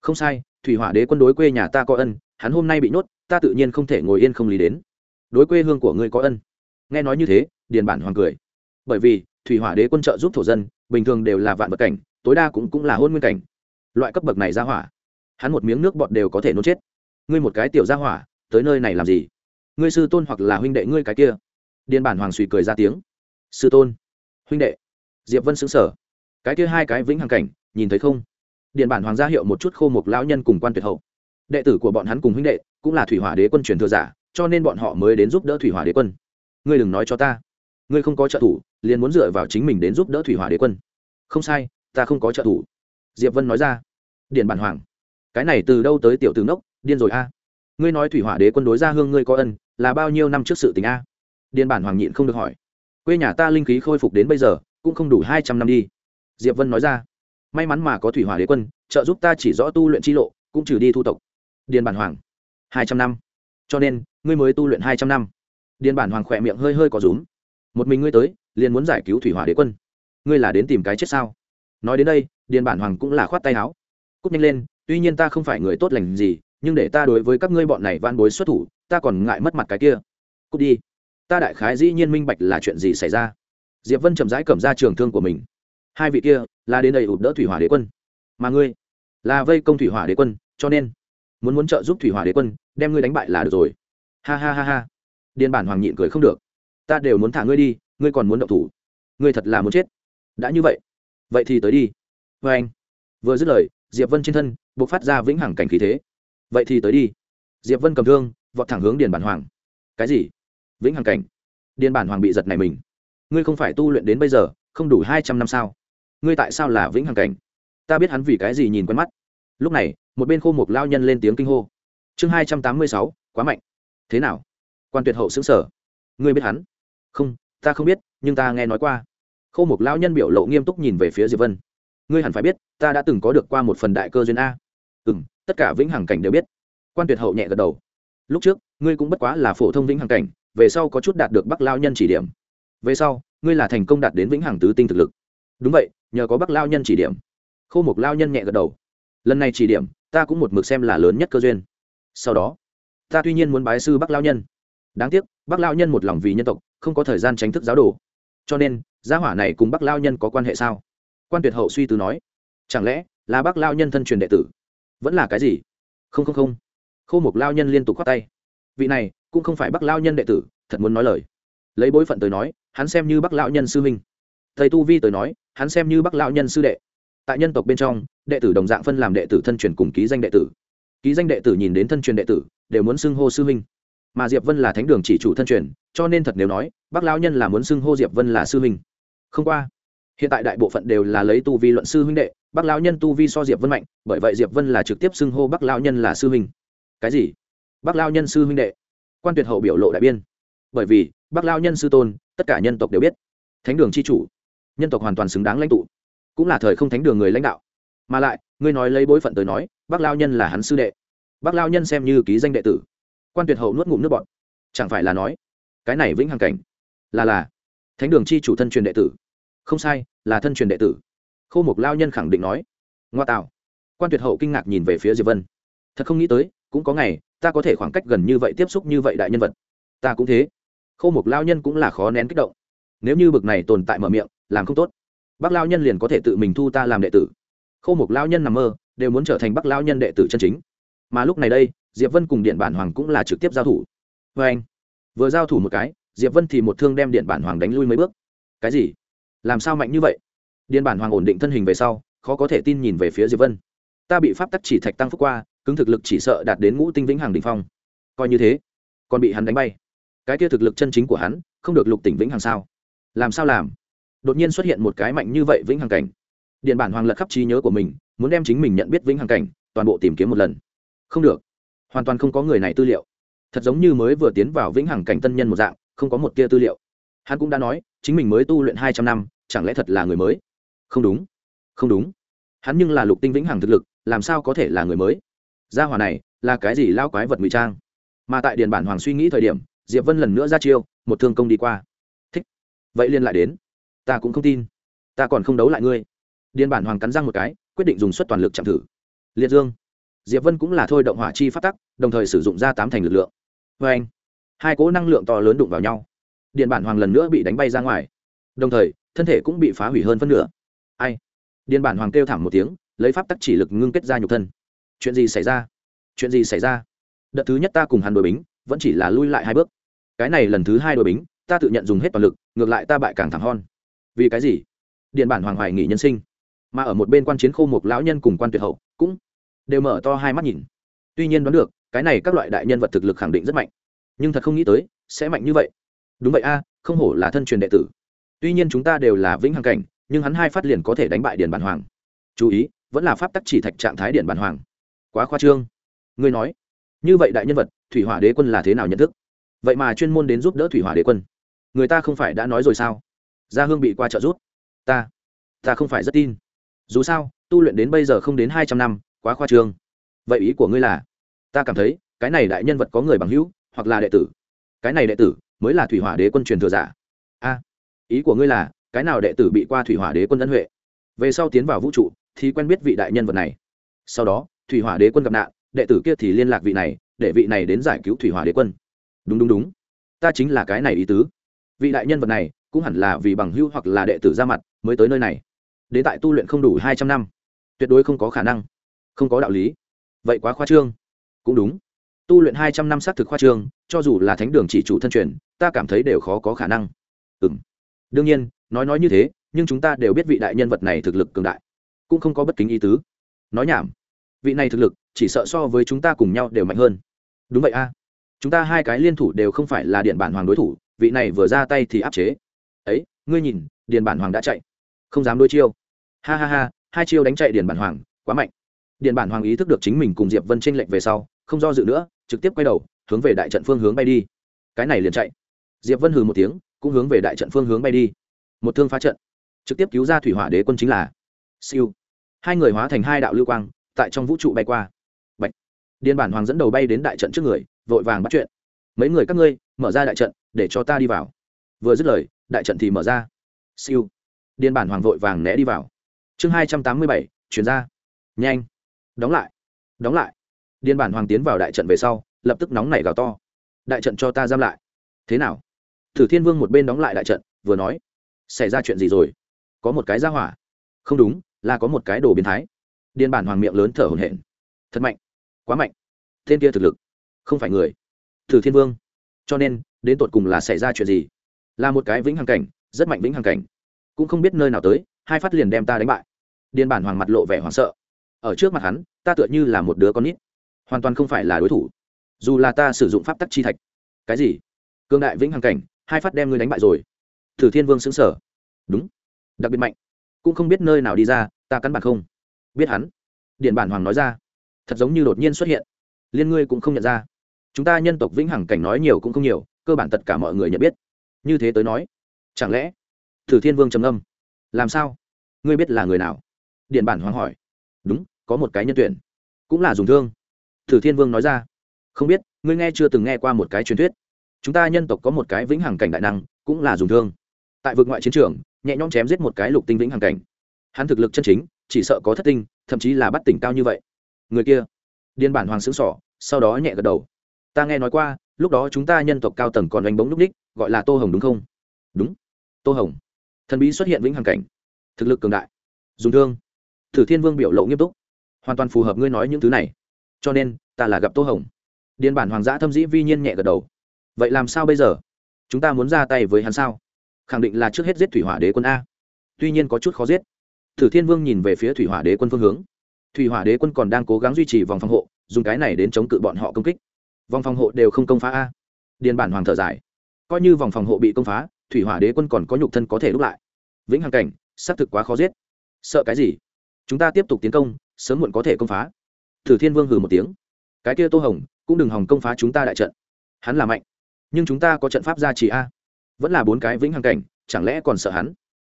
Không sai, thủy hỏa đế quân đối quê nhà ta có ân, hắn hôm nay bị nhốt, ta tự nhiên không thể ngồi yên không lý đến. Đối quê hương của ngươi có ân. Nghe nói như thế, điền bản hoàng cười. Bởi vì, thủy hỏa đế quân trợ giúp thổ dân bình thường đều là vạn vật cảnh, tối đa cũng cũng là hôn nguyên cảnh. Loại cấp bậc này ra hỏa, hắn một miếng nước bọt đều có thể nôn chết. Ngươi một cái tiểu ra hỏa, tới nơi này làm gì? Ngươi sư tôn hoặc là huynh đệ ngươi cái kia. Điền bản hoàng suy cười ra tiếng. Sư tôn, huynh đệ. Diệp vân xứng sở cái kia hai cái vĩnh hằng cảnh, nhìn thấy không? Điện bản hoàng gia hiệu một chút khô mục lão nhân cùng quan tuyệt hậu. Đệ tử của bọn hắn cùng huynh đệ, cũng là thủy hỏa đế quân truyền thừa giả, cho nên bọn họ mới đến giúp đỡ thủy hỏa đế quân. Ngươi đừng nói cho ta. Ngươi không có trợ thủ liền muốn dựa vào chính mình đến giúp đỡ thủy hỏa đế quân. Không sai, ta không có trợ thủ. Diệp vân nói ra. Điện bản hoàng. Cái này từ đâu tới tiểu tướng đốc điên rồi a. Ngươi nói thủy hỏa đế quân đối ra hương ngươi có ân, là bao nhiêu năm trước sự tình a? Điện bản hoàng nhịn không được hỏi. Quê nhà ta linh khí khôi phục đến bây giờ, cũng không đủ hai trăm năm đi. Diệp vân nói ra. May mắn mà có thủy hỏa đế quân, trợ giúp ta chỉ rõ tu luyện chi lộ, cũng trừ đi thu tộc. Điền bản hoàng. Hai trăm năm. Cho nên, ngươi mới tu luyện hai trăm năm. Điền bản hoàng khỏe miệng hơi hơi có rúm. Một mình ngươi tới liền muốn giải cứu thủy hỏa đế quân. Ngươi là đến tìm cái chết sao? Nói đến đây, điền bản hoàng cũng là khoát tay áo. Cúp nhanh lên, tuy nhiên ta không phải người tốt lành gì, nhưng để ta đối với các ngươi bọn này van bối xuất thủ, ta còn ngại mất mặt cái kia. Cút đi. Ta đại khái dĩ nhiên minh bạch là chuyện gì xảy ra. Diệp vân chậm rãi cầm ra trường thương của mình. Hai vị kia là đến đây ụp đỡ thủy hỏa đế quân. Mà ngươi là vây công thủy hỏa đế quân, cho nên muốn muốn trợ giúp thủy hỏa đế quân, đem ngươi đánh bại là được rồi. Ha ha ha ha. Điền bản hoàng nhịn cười không được. Ta đều muốn thả ngươi đi ngươi còn muốn động thủ. Ngươi thật là muốn chết. Đã như vậy vậy thì tới đi. Vê anh, vừa dứt lời, diệp vân trên thân b ộ c phát ra vĩnh hằng cảnh khí thế. Vậy thì tới đi. Diệp vân cầm thương, vọt thẳng hướng điền bản hoàng. Cái gì? Vĩnh hằng cảnh. Điền bản hoàng bị giật này mình. Ngươi không phải tu luyện đến bây giờ, không đủ hai trăm năm sao? Ngươi tại sao là vĩnh hằng cảnh? Ta biết hắn vì cái gì nhìn quen mắt. Lúc này, một bên khô mục lao nhân lên tiếng kinh hô. Chương hai trăm tám mươi sáu, quá mạnh. Thế nào? Quan tuyệt hậu xứng sở ngươi biết hắn? Không ta không biết, nhưng ta nghe nói qua. Khâu mục Lão nhân biểu lộ nghiêm túc nhìn về phía diệp vân. Ngươi hẳn phải biết, ta đã từng có được qua một phần đại cơ duyên a. Ừ m tất cả vĩnh hằng cảnh đều biết. Quan tuyệt hậu nhẹ gật đầu. Lúc trước, ngươi cũng bất quá là phổ thông vĩnh hằng cảnh, về sau có chút đạt được bắc lao nhân chỉ điểm. Về sau, ngươi là thành công đạt đến vĩnh hằng tứ tinh thực lực. Đúng vậy, nhờ có bắc lao nhân chỉ điểm. Khâu mục lao nhân nhẹ gật đầu. Lần này chỉ điểm, ta cũng một mực xem là lớn nhất cơ duyên. Sau đó, ta tuy nhiên muốn bái sư bắc lao nhân. Đáng tiếc, bắc lao nhân một lòng vì nhân tộc không có thời gian tránh thức giáo đồ. Cho nên, gia hỏa này cùng bắc lao nhân có quan hệ sao? Quan tuyệt hậu suy tư nói. Chẳng lẽ là bắc lao nhân thân truyền đệ tử? Vẫn là cái gì? Không không không. Khô một lao nhân liên tục khoác tay. Vị này cũng không phải bắc lao nhân đệ tử, thật muốn nói lời. Lấy bối phận tới nói, hắn xem như bắc lao nhân sư minh thầy tu vi tới nói, hắn xem như bắc lao nhân sư đệ. Tại nhân tộc bên trong, đệ tử đồng dạng phân làm đệ tử thân truyền cùng ký danh đệ tử. Ký danh đệ tử nhìn đến thân truyền đệ tử, đều muốn xưng hô sư huynh mà diệp vân là thánh đường chỉ chủ thân truyền, cho nên thật nếu nói, bác lao nhân là muốn xưng hô diệp vân là sư huynh. Không qua, hiện tại đại bộ phận đều là lấy tu vi luận sư huynh đệ, bác lao nhân tu vi so diệp vân mạnh, bởi vậy diệp vân là trực tiếp xưng hô bác lao nhân là sư huynh. Cái gì? Bác lao nhân sư huynh đệ? Quan tuyệt hậu biểu lộ đại biên. Bởi vì, bác lao nhân sư tôn, tất cả nhân tộc đều biết, thánh đường chi chủ, nhân tộc hoàn toàn xứng đáng lãnh tụ, cũng là thời không thánh đường người lãnh đạo. Mà lại, ngươi nói lấy bối phận tới nói, bác lao nhân là hắn sư đệ. Bác lao nhân xem như ký danh đệ tử quan tuyệt hậu nuốt ngụm nước bọn chẳng phải là nói, cái này vĩnh hằng cảnh, là là, thánh đường chi chủ thân truyền đệ tử. Không sai, là thân truyền đệ tử. Khâu mục lao nhân khẳng định nói. Ngoa tạo. Quan tuyệt hậu kinh ngạc nhìn về phía diệp vân. Thật không nghĩ tới, cũng có ngày, ta có thể khoảng cách gần như vậy tiếp xúc như vậy đại nhân vật. Ta cũng thế. Khâu mục lao nhân cũng là khó nén kích động. Nếu như bực này tồn tại mở miệng, làm không tốt. Bác lao nhân liền có thể tự mình thu ta làm đệ tử. Khâu mục lao nhân nằm mơ, đều muốn trở thành bác lao nhân đệ tử chân chính. Mà lúc này đây diệp vân cùng điện bản hoàng cũng là trực tiếp giao thủ. Vê anh, vừa giao thủ một cái, diệp vân thì một thương đem điện bản hoàng đánh lui mấy bước. Cái gì? Làm sao mạnh như vậy? Điện bản hoàng ổn định thân hình về sau, khó có thể tin nhìn về phía diệp vân. Ta bị pháp tắc chỉ thạch tăng phúc qua, cứng thực lực chỉ sợ đạt đến ngũ tinh vĩnh hằng đình phong. Coi như thế, còn bị hắn đánh bay. Cái kia thực lực chân chính của hắn, không được lục tỉnh vĩnh hằng sao? Làm sao làm? Đột nhiên xuất hiện một cái mạnh như vậy vĩnh hằng cảnh. Điện bản hoàng lật khắp trí nhớ của mình, muốn đem chính mình nhận biết vĩnh hằng cảnh, toàn bộ tìm kiếm một lần. Không được hoàn toàn không có người này tư liệu. Thật giống như mới vừa tiến vào vĩnh hằng cảnh tân nhân một dạng, không có một tia tư liệu. Hắn cũng đã nói, chính mình mới tu luyện hai trăm năm, chẳng lẽ thật là người mới? Không đúng. Không đúng. Hắn nhưng là lục tinh vĩnh hằng thực lực, làm sao có thể là người mới? Gia hòa này, là cái gì lao quái vật ngụy trang? Mà tại điện bản hoàng suy nghĩ thời điểm, diệp vân lần nữa ra chiêu, một thương công đi qua. Thích. Vậy liên lại đến. Ta cũng không tin. Ta còn không đấu lại ngươi. Điện bản hoàng cắn răng một cái, quyết định dùng suất toàn lực chạm thử. Liệt dương diệp vân cũng là thôi động hỏa chi phát tắc, đồng thời sử dụng ra tám thành lực lượng. Vê anh, hai cỗ năng lượng to lớn đụng vào nhau. Điện bản hoàng lần nữa bị đánh bay ra ngoài. Đồng thời, thân thể cũng bị phá hủy hơn phân nửa. Ai? Điện bản hoàng kêu thảm một tiếng, lấy pháp tắc chỉ lực ngưng kết ra nhục thân. Chuyện gì xảy ra? Chuyện gì xảy ra? Đợt thứ nhất ta cùng hắn đội bính, vẫn chỉ là lui lại hai bước. Cái này lần thứ hai đội bính, ta tự nhận dùng hết toàn lực, ngược lại ta bại càng thẳng hon. Vì cái gì? Điện bản hoàng hoài nghỉ nhân sinh. Mà ở một bên quan chiến khô một lão nhân cùng quan tuyệt hậu, cũng đều mở to hai mắt nhìn. Tuy nhiên đoán được, cái này các loại đại nhân vật thực lực khẳng định rất mạnh. Nhưng thật không nghĩ tới, sẽ mạnh như vậy. Đúng vậy a, không hổ là thân truyền đệ tử. Tuy nhiên chúng ta đều là vĩnh hằng cảnh, nhưng hắn hai phát liền có thể đánh bại điện bản hoàng. Chú ý, vẫn là pháp tắc chỉ thạch trạng thái điện bản hoàng. Quá khoa trương. Ngươi nói, như vậy đại nhân vật, thủy hỏa đế quân là thế nào nhận thức? Vậy mà chuyên môn đến giúp đỡ thủy hỏa đế quân. Người ta không phải đã nói rồi sao? Gia hương bị qua trợ rút. ta ta không phải rất tin. Dù sao, tu luyện đến bây giờ không đến hai trăm năm quá khoa trương. Vậy ý của ngươi là, ta cảm thấy, cái này đại nhân vật có người bằng hữu, hoặc là đệ tử. Cái này đệ tử mới là thủy hỏa đế quân truyền thừa giả. A, ý của ngươi là, cái nào đệ tử bị qua thủy hỏa đế quân ân huệ? Về sau tiến vào vũ trụ thì quen biết vị đại nhân vật này. Sau đó, thủy hỏa đế quân gặp nạn, đệ tử kia thì liên lạc vị này, để vị này đến giải cứu thủy hỏa đế quân. Đúng đúng đúng. Ta chính là cái này ý tứ. Vị đại nhân vật này cũng hẳn là vì bằng hữu hoặc là đệ tử ra mặt mới tới nơi này. Đến tại tu luyện không đủ hai trăm năm, tuyệt đối không có khả năng không có đạo lý. Vậy quá khoa trương. Cũng đúng. Tu luyện hai trăm năm xác thực khoa trương, cho dù là thánh đường chỉ chủ thân truyền, ta cảm thấy đều khó có khả năng. Ừ m đương nhiên, nói nói như thế, nhưng chúng ta đều biết vị đại nhân vật này thực lực cường đại. Cũng không có bất kính ý tứ. Nói nhảm. Vị này thực lực, chỉ sợ so với chúng ta cùng nhau đều mạnh hơn. Đúng vậy a. Chúng ta hai cái liên thủ đều không phải là điện bản hoàng đối thủ, vị này vừa ra tay thì áp chế. Ấy, ngươi nhìn, điện bản hoàng đã chạy. Không dám đôi chiêu. Ha ha ha, hai chiêu đánh chạy điện bản hoàng, quá mạnh điện bản hoàng ý thức được chính mình cùng diệp vân tranh lệch về sau, không do dự nữa, trực tiếp quay đầu, hướng về đại trận phương hướng bay đi. Cái này liền chạy. Diệp vân hừ một tiếng, cũng hướng về đại trận phương hướng bay đi. Một thương phá trận. Trực tiếp cứu ra thủy hỏa đế quân chính là siêu. Hai người hóa thành hai đạo lưu quang, tại trong vũ trụ bay qua. Bạch. điện bản hoàng dẫn đầu bay đến đại trận trước người, vội vàng bắt chuyện. Mấy người các ngươi, mở ra đại trận, để cho ta đi vào. Vừa dứt lời, đại trận thì mở ra. Siêu. Điện bản hoàng vội vàng né đi vào. Chương hai trăm tám mươi bảy, chuyển ra. Nhanh đóng lại. Đóng lại. Điên bản hoàng tiến vào đại trận về sau, lập tức nóng nảy gào to. Đại trận cho ta giam lại. Thế nào? Thử thiên vương một bên đóng lại đại trận, vừa nói, xảy ra chuyện gì rồi? Có một cái ra hỏa. Không đúng, là có một cái đồ biến thái. Điên bản hoàng miệng lớn thở hổn hển. Thật mạnh. Quá mạnh. Tên kia thực lực. Không phải người. Thử thiên vương. Cho nên, đến tột cùng là xảy ra chuyện gì? Là một cái vĩnh hằng cảnh, rất mạnh vĩnh hằng cảnh. Cũng không biết nơi nào tới, hai phát liền đem ta đánh bại. Điên bản hoàng mặt lộ vẻ hoảng sợ ở trước mặt hắn, ta tựa như là một đứa con nít. Hoàn toàn không phải là đối thủ. Dù là ta sử dụng pháp tắc chi thạch. Cái gì? Cương đại vĩnh hằng cảnh, hai phát đem ngươi đánh bại rồi. Thử thiên vương xứng sở đúng. Đặc biệt mạnh. Cũng không biết nơi nào đi ra, ta căn bản không biết hắn. Điện bản hoàng nói ra. Thật giống như đột nhiên xuất hiện. Liên ngươi cũng không nhận ra. Chúng ta nhân tộc vĩnh hằng cảnh nói nhiều cũng không nhiều, cơ bản tất cả mọi người nhận biết. Như thế tới nói, chẳng lẽ thử thiên vương trầm âm làm sao? Ngươi biết là người nào? Điện bản hoàng hỏi. Đúng có một cái nhân tuyển. Cũng là dùng thương. Thử thiên vương nói ra. Không biết, ngươi nghe chưa từng nghe qua một cái truyền thuyết. Chúng ta nhân tộc có một cái vĩnh hằng cảnh đại năng, cũng là dùng thương. Tại vực ngoại chiến trường, nhẹ nhõm chém giết một cái lục tinh vĩnh hằng cảnh. Hắn thực lực chân chính, chỉ sợ có thất tinh, thậm chí là bắt tỉnh cao như vậy. Người kia, điên bản hoàng xứng sỏ sau đó nhẹ gật đầu. Ta nghe nói qua, lúc đó chúng ta nhân tộc cao tầng còn đánh bóng lúc ních gọi là tô hồng đúng không? Đúng. Tô hồng. Thần bí xuất hiện vĩnh hằng cảnh. Thực lực cường đại. Dùng thương. Thử thiên vương biểu lộ nghiêm túc hoàn toàn phù hợp ngươi nói những thứ này. Cho nên, ta là gặp tô hồng. Điền bản hoàng giã thâm dĩ vi nhiên nhẹ gật đầu. Vậy làm sao bây giờ? Chúng ta muốn ra tay với hắn sao? Khẳng định là trước hết giết thủy hỏa đế quân a. Tuy nhiên có chút khó giết. Thử thiên vương nhìn về phía thủy hỏa đế quân phương hướng. Thủy hỏa đế quân còn đang cố gắng duy trì vòng phòng hộ, dùng cái này đến chống cự bọn họ công kích. Vòng phòng hộ đều không công phá a. Điền bản hoàng thở dài. Coi như vòng phòng hộ bị công phá, thủy hỏa đế quân còn có nhục thân có thể đúc lại. Vĩnh hằng cảnh, xác thực quá khó giết. Sợ cái gì? Chúng ta tiếp tục tiến công sớm muộn có thể công phá. Thử thiên vương hừ một tiếng. Cái kia tô hồng, cũng đừng hòng công phá chúng ta đại trận. Hắn là mạnh, nhưng chúng ta có trận pháp gia trì a. Vẫn là bốn cái vĩnh hằng cảnh, chẳng lẽ còn sợ hắn?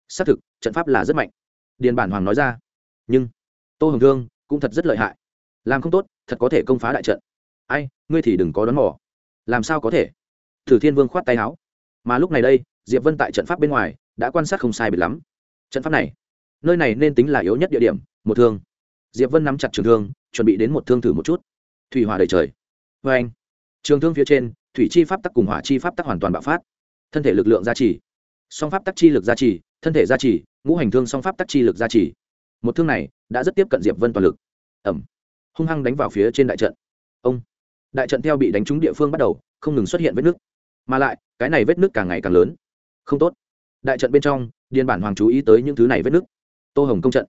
Xác thực, trận pháp là rất mạnh. Điền bản hoàng nói ra. Nhưng, tô hồng thương cũng thật rất lợi hại. Làm không tốt, thật có thể công phá đại trận. Ai, ngươi thì đừng có đón mỏ làm sao có thể? Thử thiên vương khoát tay áo. Mà lúc này đây, diệp vân tại trận pháp bên ngoài, đã quan sát không sai biệt lắm. Trận pháp này, nơi này nên tính là yếu nhất địa điểm, một thương diệp vân nắm chặt trường thương, chuẩn bị đến một thương thử một chút. Thủy hỏa đầy trời. Vê anh. Trường thương phía trên, thủy chi pháp tắc cùng hỏa chi pháp tắc hoàn toàn bạo phát. Thân thể lực lượng gia trì. Song pháp tắc chi lực gia trì, thân thể gia trì, ngũ hành thương song pháp tắc chi lực gia trì. Một thương này đã rất tiếp cận diệp vân toàn lực. Ẩm. Hung hăng đánh vào phía trên đại trận. Ông. Đại trận theo bị đánh trúng địa phương bắt đầu, không ngừng xuất hiện vết nước mà lại, cái này vết nước càng ngày càng lớn. Không tốt. Đại trận bên trong, điền bản hoàng chú ý tới những thứ này vết nước tô hồng công trận.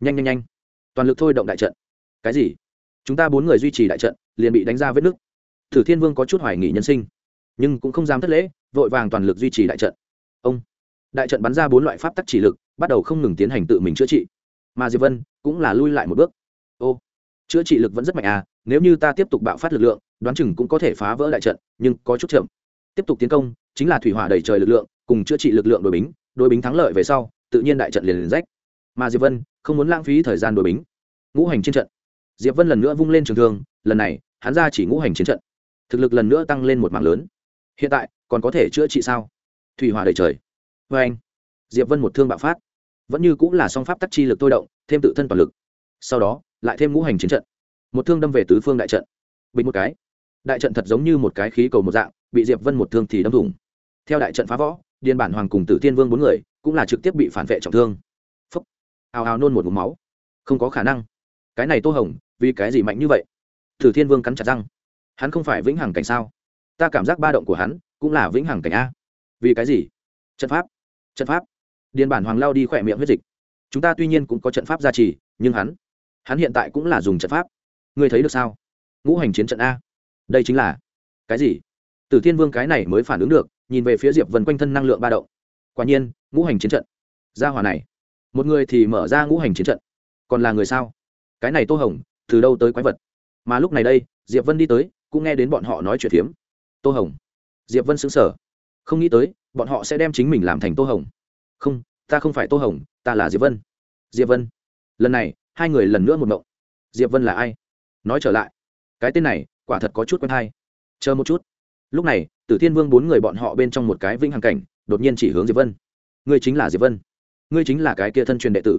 Nhanh nhanh nhanh toàn lực thôi động đại trận. Cái gì? Chúng ta bốn người duy trì đại trận, liền bị đánh ra vết nứt. Thử thiên vương có chút hoài nghỉ nhân sinh, nhưng cũng không dám thất lễ, vội vàng toàn lực duy trì đại trận. Ông, đại trận bắn ra bốn loại pháp tắc chỉ lực, bắt đầu không ngừng tiến hành tự mình chữa trị. Mà diệp vân cũng là lui lại một bước. Ô, chữa trị lực vẫn rất mạnh à nếu như ta tiếp tục bạo phát lực lượng, đoán chừng cũng có thể phá vỡ đại trận, nhưng có chút chậm. Tiếp tục tiến công, chính là thủy hỏa đầy trời lực lượng, cùng chữa trị lực lượng đội bính đội bính thắng lợi về sau, tự nhiên đại trận liền liền rách. Mà diệp vân không muốn lãng phí thời gian đối bính. Ngũ hành chiến trận. Diệp vân lần nữa vung lên trường thương, lần này, hắn ra chỉ ngũ hành chiến trận. Thực lực lần nữa tăng lên một mạng lớn. Hiện tại, còn có thể chữa trị sao? Thủy hỏa đầy trời. Vê anh, diệp vân một thương bạo phát. Vẫn như cũng là song pháp tắc chi lực tôi động, thêm tự thân toàn lực. Sau đó, lại thêm ngũ hành chiến trận. Một thương đâm về tứ phương đại trận. Bình một cái. Đại trận thật giống như một cái khí cầu một dạng, bị diệp vân một thương thì đâm thủng. Theo đại trận phá võ điên bản hoàng cùng tử tiên vương bốn người, cũng là trực tiếp bị phản vệ trọng thương ào ào nôn một mụm máu. Không có khả năng. Cái này tô hồng, vì cái gì mạnh như vậy? Tử thiên vương cắn chặt răng. Hắn không phải vĩnh hằng cảnh sao? Ta cảm giác ba động của hắn cũng là vĩnh hằng cảnh a. Vì cái gì? Trận pháp. Trận pháp. Điền bản hoàng lao đi khỏe miệng huyết dịch. Chúng ta tuy nhiên cũng có trận pháp gia trì, nhưng hắn hắn hiện tại cũng là dùng trận pháp. Ngươi thấy được sao? Ngũ hành chiến trận a. Đây chính là cái gì? Tử thiên vương cái này mới phản ứng được, nhìn về phía diệp vân quanh thân năng lượng ba động. Quả nhiên, ngũ hành chiến trận. Gia hòa này một người thì mở ra ngũ hành chiến trận. Còn là người sao? Cái này tô hồng, từ đâu tới quái vật? Mà lúc này đây, diệp vân đi tới, cũng nghe đến bọn họ nói chuyện phiếm. Tô hồng. Diệp vân xứng sở không nghĩ tới, bọn họ sẽ đem chính mình làm thành tô hồng. Không, ta không phải tô hồng, ta là diệp vân. Diệp vân. Lần này, hai người lần nữa một mộng diệp vân là ai? Nói trở lại. Cái tên này, quả thật có chút quen hay. Chờ một chút. Lúc này, tử thiên vương bốn người bọn họ bên trong một cái vinh hằng cảnh, đột nhiên chỉ hướng diệp vân. Người chính là diệp vân ngươi chính là cái kia thân truyền đệ tử.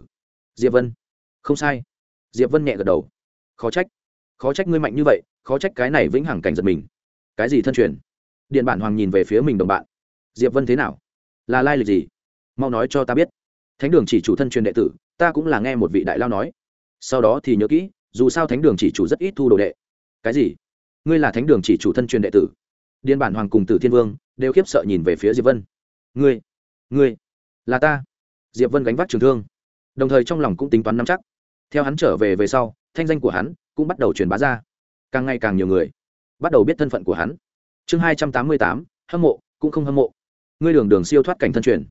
Diệp vân. Không sai. Diệp vân nhẹ gật đầu. Khó trách. Khó trách ngươi mạnh như vậy, khó trách cái này vĩnh hằng cảnh giật mình. Cái gì thân truyền? Điện bản hoàng nhìn về phía mình đồng bạn. Diệp vân thế nào? Là lai lịch gì? Mau nói cho ta biết. Thánh đường chỉ chủ thân truyền đệ tử, ta cũng là nghe một vị đại lao nói. Sau đó thì nhớ kỹ, dù sao thánh đường chỉ chủ rất ít thu đồ đệ. Cái gì? Ngươi là thánh đường chỉ chủ thân truyền đệ tử. Điện bản hoàng cùng tử thiên vương đều khiếp sợ nhìn về phía diệp vân. Ngươi ngươi, là ta diệp vân gánh vác trường thương. Đồng thời trong lòng cũng tính toán nắm chắc. Theo hắn trở về về sau, thanh danh của hắn cũng bắt đầu truyền bá ra. Càng ngày càng nhiều người bắt đầu biết thân phận của hắn. Chương hai trăm tám mươi tám, hâm mộ, cũng không hâm mộ. Ngươi đường đường siêu thoát cảnh thân truyền.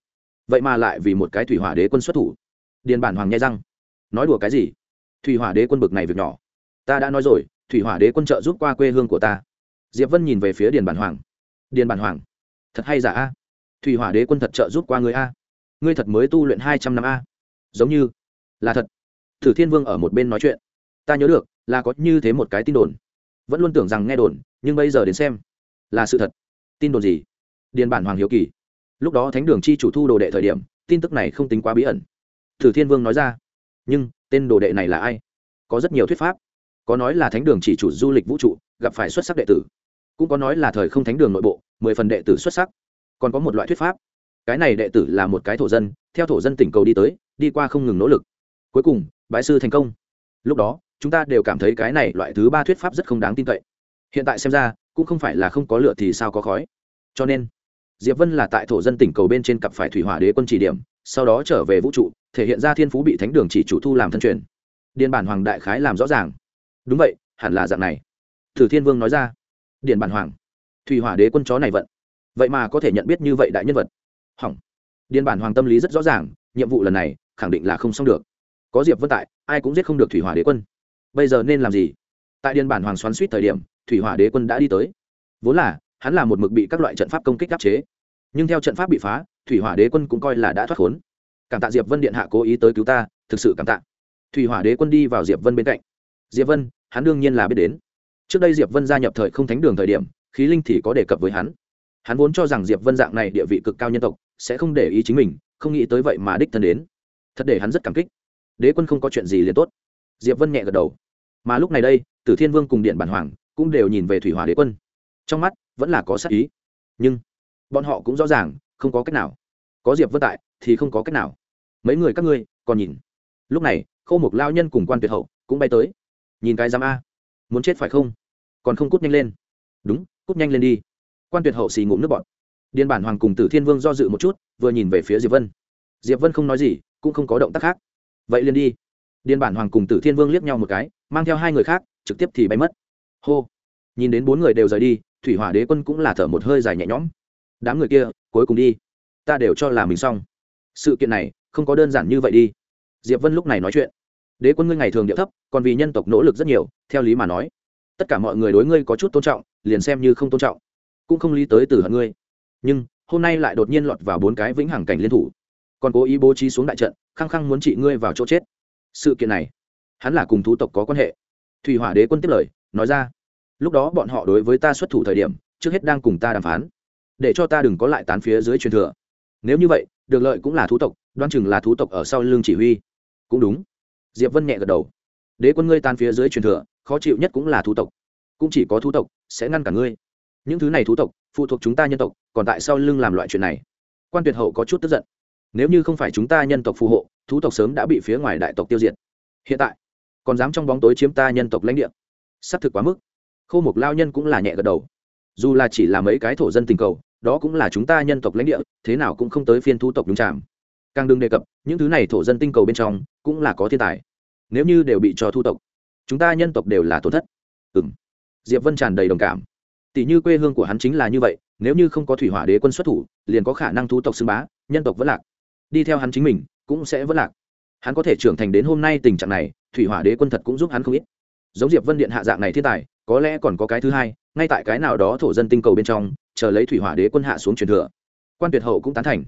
Vậy mà lại vì một cái thủy hỏa đế quân xuất thủ. Điền bản hoàng nhai răng. Nói đùa cái gì? Thủy hỏa đế quân bực này việc nhỏ. Ta đã nói rồi, thủy hỏa đế quân trợ giúp qua quê hương của ta. Diệp vân nhìn về phía điền bản hoàng. Điền bản hoàng, thật hay giả a? Thủy hỏa đế quân thật trợ giúp qua người a? Ngươi thật mới tu luyện hai trăm năm a. Giống như, là thật. Thử thiên vương ở một bên nói chuyện. Ta nhớ được, là có như thế một cái tin đồn. Vẫn luôn tưởng rằng nghe đồn, nhưng bây giờ đến xem, là sự thật. Tin đồn gì? Điền bản hoàng hiếu kỳ. Lúc đó thánh đường chi chủ thu đồ đệ thời điểm, tin tức này không tính quá bí ẩn. Thử thiên vương nói ra. Nhưng, tên đồ đệ này là ai? Có rất nhiều thuyết pháp. Có nói là thánh đường chỉ chủ du lịch vũ trụ, gặp phải xuất sắc đệ tử. Cũng có nói là thời không thánh đường nội bộ, mười phần đệ tử xuất sắc. Còn có một loại thuyết pháp cái này đệ tử là một cái thổ dân, theo thổ dân tỉnh cầu đi tới, đi qua không ngừng nỗ lực. Cuối cùng, bái sư thành công. Lúc đó, chúng ta đều cảm thấy cái này loại thứ ba thuyết pháp rất không đáng tin cậy. Hiện tại xem ra, cũng không phải là không có lửa thì sao có khói. Cho nên, diệp vân là tại thổ dân tỉnh cầu bên trên cặp phải thủy hỏa đế quân chỉ điểm, sau đó trở về vũ trụ, thể hiện ra thiên phú bị thánh đường chỉ chủ thu làm thân truyền. Điền bản hoàng đại khái làm rõ ràng. Đúng vậy, hẳn là dạng này. Thử thiên vương nói ra. Điền bản hoàng, thủy hỏa đế quân chó này vận. Vậy mà có thể nhận biết như vậy đại nhân vật hỏng. Điên bản hoàng tâm lý rất rõ ràng, nhiệm vụ lần này khẳng định là không xong được. Có diệp vân tại, ai cũng giết không được thủy hỏa đế quân. Bây giờ nên làm gì? Tại điên bản hoàng xoắn suýt thời điểm, thủy hỏa đế quân đã đi tới. Vốn là, hắn là một mực bị các loại trận pháp công kích áp chế. Nhưng theo trận pháp bị phá, thủy hỏa đế quân cũng coi là đã thoát khốn. Cảm tạ diệp vân điện hạ cố ý tới cứu ta, thực sự cảm tạ. Thủy hỏa đế quân đi vào diệp vân bên cạnh. Diệp vân, hắn đương nhiên là biết đến. Trước đây diệp vân gia nhập thời không thánh đường thời điểm, khí linh thì có đề cập với hắn. Hắn vốn cho rằng diệp vân dạng này địa vị cực cao nhân tộc sẽ không để ý chính mình, không nghĩ tới vậy mà đích thân đến. Thật để hắn rất cảm kích. Đế quân không có chuyện gì liền tốt. Diệp vân nhẹ gật đầu. Mà lúc này đây, tử thiên vương cùng điện bản hoàng cũng đều nhìn về thủy hỏa đế quân. Trong mắt vẫn là có sắc ý. Nhưng bọn họ cũng rõ ràng, không có cách nào. Có diệp vân tại thì không có cách nào. Mấy người các ngươi còn nhìn. Lúc này khâu mục lao nhân cùng quan tuyệt hậu cũng bay tới. Nhìn cái giám a. Muốn chết phải không? Còn không cút nhanh lên. Đúng, cút nhanh lên đi. Quan tuyệt hậu xì ngụm nước bọn điên bản hoàng cùng tử thiên vương do dự một chút, vừa nhìn về phía diệp vân. Diệp vân không nói gì, cũng không có động tác khác. Vậy liền đi. Điên bản hoàng cùng tử thiên vương liếc nhau một cái, mang theo hai người khác, trực tiếp thì bay mất. Hô. Nhìn đến bốn người đều rời đi, thủy hỏa đế quân cũng là thở một hơi dài nhẹ nhõm. Đám người kia, cuối cùng đi. Ta đều cho là mình xong. Sự kiện này, không có đơn giản như vậy đi. Diệp vân lúc này nói chuyện. Đế quân ngươi ngày thường điệu thấp, còn vì nhân tộc nỗ lực rất nhiều, theo lý mà nói, tất cả mọi người đối ngươi có chút tôn trọng, liền xem như không tôn trọng, cũng không lý tới từ hận ngươi nhưng hôm nay lại đột nhiên lọt vào bốn cái vĩnh hằng cảnh liên thủ. Còn cố ý bố trí xuống đại trận, khăng khăng muốn trị ngươi vào chỗ chết. Sự kiện này, hắn là cùng thú tộc có quan hệ. Thủy hỏa đế quân tiếp lời, nói ra, lúc đó bọn họ đối với ta xuất thủ thời điểm, trước hết đang cùng ta đàm phán, để cho ta đừng có lại tán phía dưới truyền thừa. Nếu như vậy, được lợi cũng là thú tộc đoan chừng là thú tộc ở sau lưng chỉ huy. Cũng đúng. Diệp vân nhẹ gật đầu, đế quân ngươi tan phía dưới truyền thừa, khó chịu nhất cũng là thú tộc. Cũng chỉ có thú tộc sẽ ngăn cả ngươi. Những thứ này thú tộc phụ thuộc chúng ta nhân tộc, còn tại sao lưng làm loại chuyện này. Quan tuyệt hậu có chút tức giận. Nếu như không phải chúng ta nhân tộc phù hộ, thú tộc sớm đã bị phía ngoài đại tộc tiêu diệt. Hiện tại, còn dám trong bóng tối chiếm ta nhân tộc lãnh địa. Xác thực quá mức. Khâu mục lao nhân cũng là nhẹ gật đầu. Dù là chỉ là mấy cái thổ dân tình cầu, đó cũng là chúng ta nhân tộc lãnh địa, thế nào cũng không tới phiên thu tộc đúng chạm càng đừng đề cập, những thứ này thổ dân tinh cầu bên trong cũng là có thiên tài. Nếu như đều bị cho thu tộc, chúng ta nhân tộc đều là tổn thất. Ừ m diệp vân tràn đầy đồng cảm tỷ như quê hương của hắn chính là như vậy, nếu như không có thủy hỏa đế quân xuất thủ, liền có khả năng thu tộc xưng bá, nhân tộc vẫn lạc. Đi theo hắn chính mình, cũng sẽ vẫn lạc. Hắn có thể trưởng thành đến hôm nay tình trạng này, thủy hỏa đế quân thật cũng giúp hắn không ít. Giống diệp vân điện hạ dạng này thiên tài, có lẽ còn có cái thứ hai, ngay tại cái nào đó thổ dân tinh cầu bên trong, chờ lấy thủy hỏa đế quân hạ xuống truyền thừa. Quan tuyệt hậu cũng tán thành.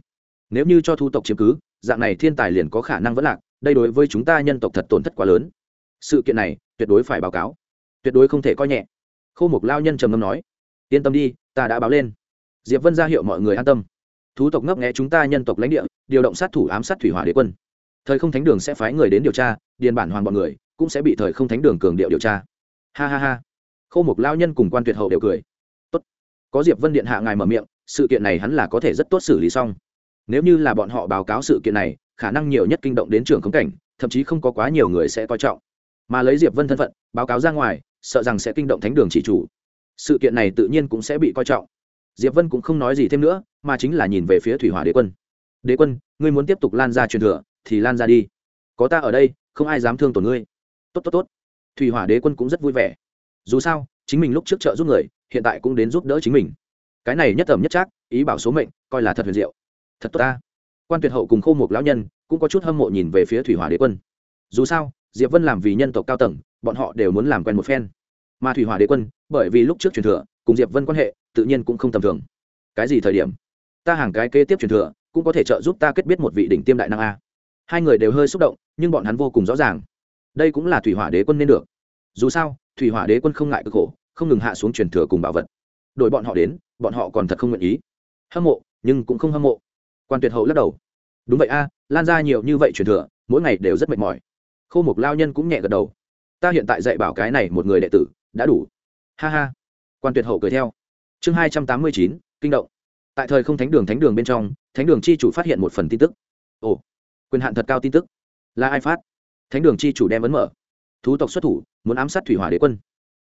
Nếu như cho thu tộc chiếm cứ, dạng này thiên tài liền có khả năng vẫn lạc, đây đối với chúng ta nhân tộc thật tổn thất quá lớn. Sự kiện này, tuyệt đối phải báo cáo. Tuyệt đối không thể coi nhẹ. Khâu mục lao nhân trầm ngâm nói yên tâm đi, ta đã báo lên. Diệp vân ra hiệu mọi người an tâm. Thú tộc ngấp nghẽ chúng ta nhân tộc lãnh địa, điều động sát thủ ám sát thủy hỏa đế quân. Thời không thánh đường sẽ phái người đến điều tra, điền bản hoàng bọn người cũng sẽ bị thời không thánh đường cường điệu điều tra. Ha ha ha. Khâu mục lao nhân cùng quan tuyệt hậu đều cười. Tốt. Có diệp vân điện hạ ngài mở miệng, sự kiện này hắn là có thể rất tốt xử lý xong. Nếu như là bọn họ báo cáo sự kiện này, khả năng nhiều nhất kinh động đến trường khống cảnh, thậm chí không có quá nhiều người sẽ coi trọng. Mà lấy diệp vân thân phận, báo cáo ra ngoài, sợ rằng sẽ kinh động thánh đường chỉ chủ sự kiện này tự nhiên cũng sẽ bị coi trọng. Diệp vân cũng không nói gì thêm nữa, mà chính là nhìn về phía thủy hỏa đế quân. Đế quân, ngươi muốn tiếp tục lan ra truyền thừa, thì lan ra đi. Có ta ở đây, không ai dám thương tổn ngươi. Tốt tốt tốt. Thủy hỏa đế quân cũng rất vui vẻ. Dù sao, chính mình lúc trước trợ giúp người, hiện tại cũng đến giúp đỡ chính mình. Cái này nhất tầm nhất trác, ý bảo số mệnh, coi là thật huyền diệu. Thật tốt ta. Quan tuyệt hậu cùng khô một lão nhân cũng có chút hâm mộ nhìn về phía thủy hỏa đế quân. Dù sao, diệp vân làm vì nhân tộc cao tầng, bọn họ đều muốn làm quen một phen mà thủy hỏa đế quân, bởi vì lúc trước truyền thừa, cùng diệp vân quan hệ, tự nhiên cũng không tầm thường. Cái gì thời điểm? Ta hàng cái kế tiếp truyền thừa, cũng có thể trợ giúp ta kết biết một vị đỉnh tiêm đại năng a. Hai người đều hơi xúc động, nhưng bọn hắn vô cùng rõ ràng. Đây cũng là thủy hỏa đế quân nên được. Dù sao, thủy hỏa đế quân không ngại cực khổ, không ngừng hạ xuống truyền thừa cùng bảo vật. Đội bọn họ đến, bọn họ còn thật không nguyện ý. Hâm mộ, nhưng cũng không hâm mộ. Quan tuyệt hậu lắc đầu. Đúng vậy a, lan ra nhiều như vậy truyền thừa, mỗi ngày đều rất mệt mỏi. Khâu mục lao nhân cũng nhẹ gật đầu. Ta hiện tại dạy bảo cái này một người đệ tử đã đủ. Ha ha. Quan tuyệt hậu cười theo. Chương hai trăm tám mươi chín, kinh động. Tại thời không thánh đường thánh đường bên trong, thánh đường chi chủ phát hiện một phần tin tức. Ồ, quyền hạn thật cao tin tức. Là ai phát? Thánh đường chi chủ đem ấn mở. Thú tộc xuất thủ, muốn ám sát thủy hỏa đế quân.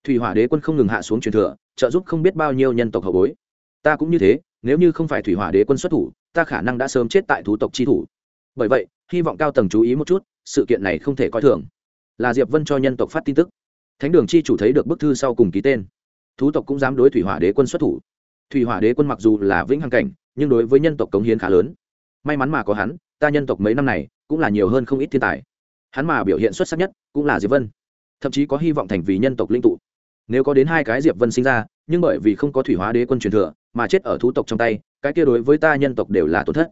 Thủy hỏa đế quân không ngừng hạ xuống truyền thừa, trợ giúp không biết bao nhiêu nhân tộc hậu bối. Ta cũng như thế, nếu như không phải thủy hỏa đế quân xuất thủ, ta khả năng đã sớm chết tại thú tộc chi thủ. Bởi vậy, hy vọng cao tầng chú ý một chút, sự kiện này không thể coi thường. Là diệp vân cho nhân tộc phát tin tức thánh đường chi chủ thấy được bức thư sau cùng ký tên. Thú tộc cũng dám đối thủy hỏa đế quân xuất thủ. Thủy hỏa đế quân mặc dù là vĩnh hằng cảnh, nhưng đối với nhân tộc cống hiến khá lớn. May mắn mà có hắn, ta nhân tộc mấy năm này cũng là nhiều hơn không ít thiên tài. Hắn mà biểu hiện xuất sắc nhất cũng là diệp vân. Thậm chí có hy vọng thành vì nhân tộc linh tụ. Nếu có đến hai cái diệp vân sinh ra, nhưng bởi vì không có thủy hóa đế quân truyền thừa, mà chết ở thú tộc trong tay, cái kia đối với ta nhân tộc đều là tổn thất.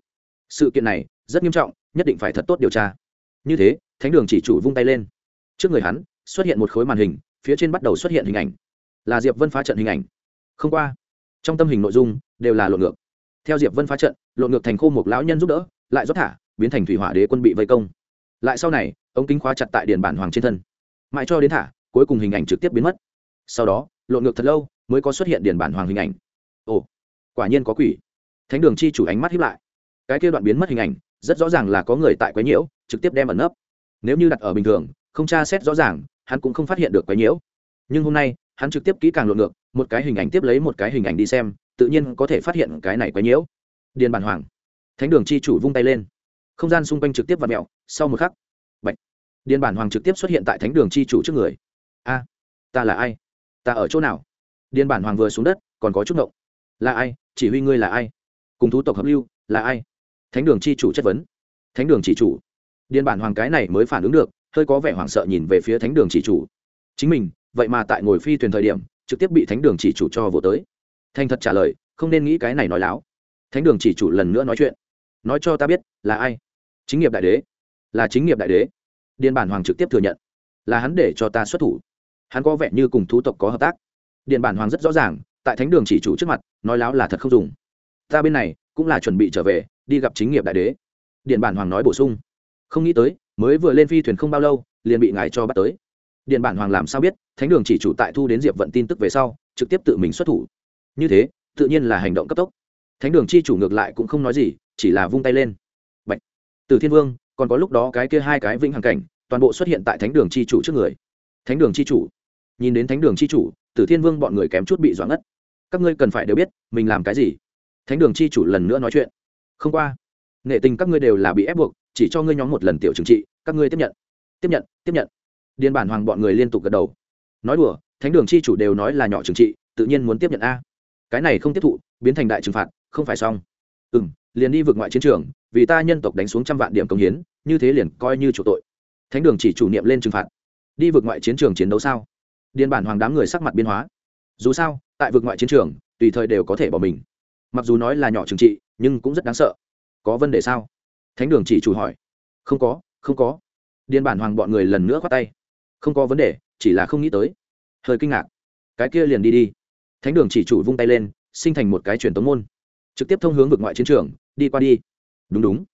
Sự kiện này rất nghiêm trọng, nhất định phải thật tốt điều tra. Như thế, thánh đường chỉ chủ vung tay lên. Trước người hắn xuất hiện một khối màn hình, phía trên bắt đầu xuất hiện hình ảnh. Là diệp vân phá trận hình ảnh. Không qua, trong tâm hình nội dung đều là lộn ngược. Theo diệp vân phá trận, lộn ngược thành khô một lão nhân giúp đỡ, lại rót thả, biến thành thủy hỏa đế quân bị vây công. Lại sau này, ống kính khóa chặt tại điện bản hoàng trên thân. Mãi cho đến thả, cuối cùng hình ảnh trực tiếp biến mất. Sau đó, lộn ngược thật lâu mới có xuất hiện điện bản hoàng hình ảnh. Ồ, quả nhiên có quỷ. Thánh đường chi chủ ánh mắt hiếp lại. Cái kia đoạn biến mất hình ảnh, rất rõ ràng là có người tại quấy nhiễu, trực tiếp đem ẩn nấp. Nếu như đặt ở bình thường không tra xét rõ ràng, hắn cũng không phát hiện được quái nhiễu. Nhưng hôm nay, hắn trực tiếp kỹ càng lộn ngược, một cái hình ảnh tiếp lấy một cái hình ảnh đi xem, tự nhiên có thể phát hiện cái này quái nhiễu. Điền bản hoàng. Thánh đường chi chủ vung tay lên. Không gian xung quanh trực tiếp vặn mèo. mẹo sau một khắc, Bạch. điền bản hoàng trực tiếp xuất hiện tại thánh đường chi chủ trước người. A, ta là ai? Ta ở chỗ nào? Điền bản hoàng vừa xuống đất, còn có chút ngộng. Là ai? Chỉ huy ngươi là ai? Cùng thú tộc hợp lưu, là ai? Thánh đường chi chủ chất vấn. Thánh đường chỉ chủ. Điền bản hoàng cái này mới phản ứng được hơi có vẻ hoảng sợ nhìn về phía thánh đường chỉ chủ. Chính mình, vậy mà tại ngồi phi thuyền thời điểm, trực tiếp bị thánh đường chỉ chủ cho vô tới. Thành thật trả lời, không nên nghĩ cái này nói láo. Thánh đường chỉ chủ lần nữa nói chuyện. Nói cho ta biết, là ai? Chính nghiệp đại đế. Là chính nghiệp đại đế. Điện bản hoàng trực tiếp thừa nhận. Là hắn để cho ta xuất thủ. Hắn có vẻ như cùng thú tộc có hợp tác. Điện bản hoàng rất rõ ràng, tại thánh đường chỉ chủ trước mặt, nói láo là thật không dùng. Ta bên này cũng là chuẩn bị trở về, đi gặp chính nghiệp đại đế. Điện bản hoàng nói bổ sung. Không nghĩ tới mới vừa lên phi thuyền không bao lâu, liền bị ngài cho bắt tới. Điện bản hoàng làm sao biết, thánh đường chỉ chủ tại thu đến diệp vận tin tức về sau, trực tiếp tự mình xuất thủ. Như thế, tự nhiên là hành động cấp tốc. Thánh đường chi chủ ngược lại cũng không nói gì, chỉ là vung tay lên. Bạch. từ thiên vương, còn có lúc đó cái kia hai cái vĩnh hằng cảnh, toàn bộ xuất hiện tại thánh đường chi chủ trước người. Thánh đường chi chủ. Nhìn đến thánh đường chi chủ tử thiên vương bọn người kém chút bị doãn ngất. Các ngươi cần phải đều biết, mình làm cái gì. Thánh đường chi chủ lần nữa nói chuyện. Không qua. Nghệ tình các ngươi đều là bị ép buộc chỉ cho ngươi nhóm một lần tiểu trừng trị, các ngươi tiếp nhận. Tiếp nhận tiếp nhận. Điền bản hoàng bọn người liên tục gật đầu. Nói đùa, thánh đường chi chủ đều nói là nhỏ trừng trị, tự nhiên muốn tiếp nhận a. Cái này không tiếp thụ, biến thành đại trừng phạt, không phải xong. Ừ m liền đi vượt ngoại chiến trường, vì ta nhân tộc đánh xuống trăm vạn điểm công hiến, như thế liền coi như chủ tội. Thánh đường chỉ chủ niệm lên trừng phạt. Đi vượt ngoại chiến trường chiến đấu sao? Điền bản hoàng đám người sắc mặt biên hóa. Dù sao, tại vượt ngoại chiến trường, tùy thời đều có thể bỏ mình. Mặc dù nói là nhỏ trừng trị, nhưng cũng rất đáng sợ. Có vấn đề sao? Thánh đường chỉ chủ hỏi. Không có không có. Điên bản hoàng bọn người lần nữa khoát tay. Không có vấn đề, chỉ là không nghĩ tới. Hơi kinh ngạc. Cái kia liền đi đi. Thánh đường chỉ chủ vung tay lên, sinh thành một cái truyền tống môn. Trực tiếp thông hướng vực ngoại chiến trường, đi qua đi. Đúng đúng.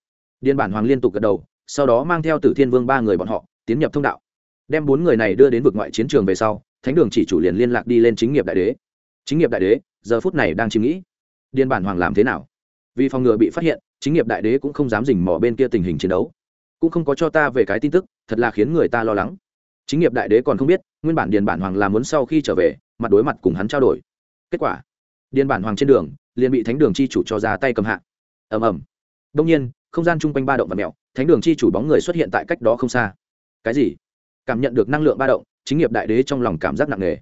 Điên bản hoàng liên tục gật đầu, sau đó mang theo tử thiên vương ba người bọn họ, tiến nhập thông đạo. Đem bốn người này đưa đến vực ngoại chiến trường về sau, thánh đường chỉ chủ liền liên lạc đi lên chính nghiệp đại đế. Chính nghiệp đại đế, giờ phút này đang chìm nghĩ. Điên bản hoàng làm thế nào? Vì phòng ngừa bị phát hiện chính nghiệp đại đế cũng không dám dình mò bên kia tình hình chiến đấu. Cũng không có cho ta về cái tin tức, thật là khiến người ta lo lắng. Chính nghiệp đại đế còn không biết, nguyên bản điền bản hoàng là muốn sau khi trở về, mặt đối mặt cùng hắn trao đổi. Kết quả, điền bản hoàng trên đường, liền bị thánh đường chi chủ cho ra tay cầm hạ. Ầm ầm. Đông nhiên, không gian chung quanh ba động và mẹo, thánh đường chi chủ bóng người xuất hiện tại cách đó không xa. Cái gì? Cảm nhận được năng lượng ba động, chính nghiệp đại đế trong lòng cảm giác nặng nề.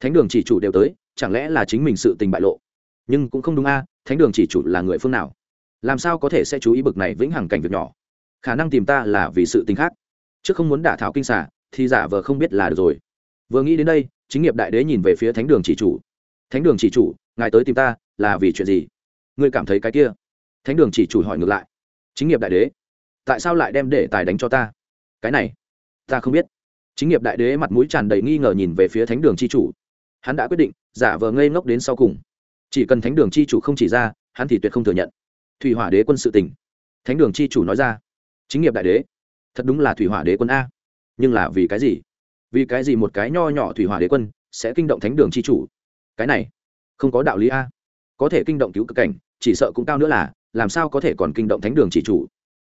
Thánh đường chỉ chủ đều tới, chẳng lẽ là chính mình sự tình bại lộ? Nhưng cũng không đúng a, thánh đường chỉ chủ là người phương nào? Làm sao có thể sẽ chú ý bực này vĩnh hằng cảnh việc nhỏ? Khả năng tìm ta là vì sự tình khác. Chứ không muốn đả thảo kinh xả thì giả vờ không biết là được rồi. Vừa nghĩ đến đây, chính nghiệp đại đế nhìn về phía thánh đường chỉ chủ. Thánh đường chỉ chủ, ngài tới tìm ta là vì chuyện gì? Ngươi cảm thấy cái kia? Thánh đường chỉ chủ hỏi ngược lại. Chính nghiệp đại đế, tại sao lại đem để tài đánh cho ta? Cái này, ta không biết. Chính nghiệp đại đế mặt mũi tràn đầy nghi ngờ nhìn về phía thánh đường c h i chủ. Hắn đã quyết định, giả vờ ngây ngốc đến sau cùng. Chỉ cần thánh đường c h i chủ không chỉ ra, hắn thì tuyệt không thừa nhận thủy hỏa đế quân sự tỉnh thánh đường c h i chủ nói ra. Chính nghiệp đại đế. Thật đúng là thủy hỏa đế quân a. Nhưng là vì cái gì? Vì cái gì một cái nho nhỏ thủy hỏa đế quân sẽ kinh động thánh đường c h i chủ? Cái này, không có đạo lý a. Có thể kinh động cứu cực cảnh, chỉ sợ cũng cao nữa là, làm sao có thể còn kinh động thánh đường chỉ chủ?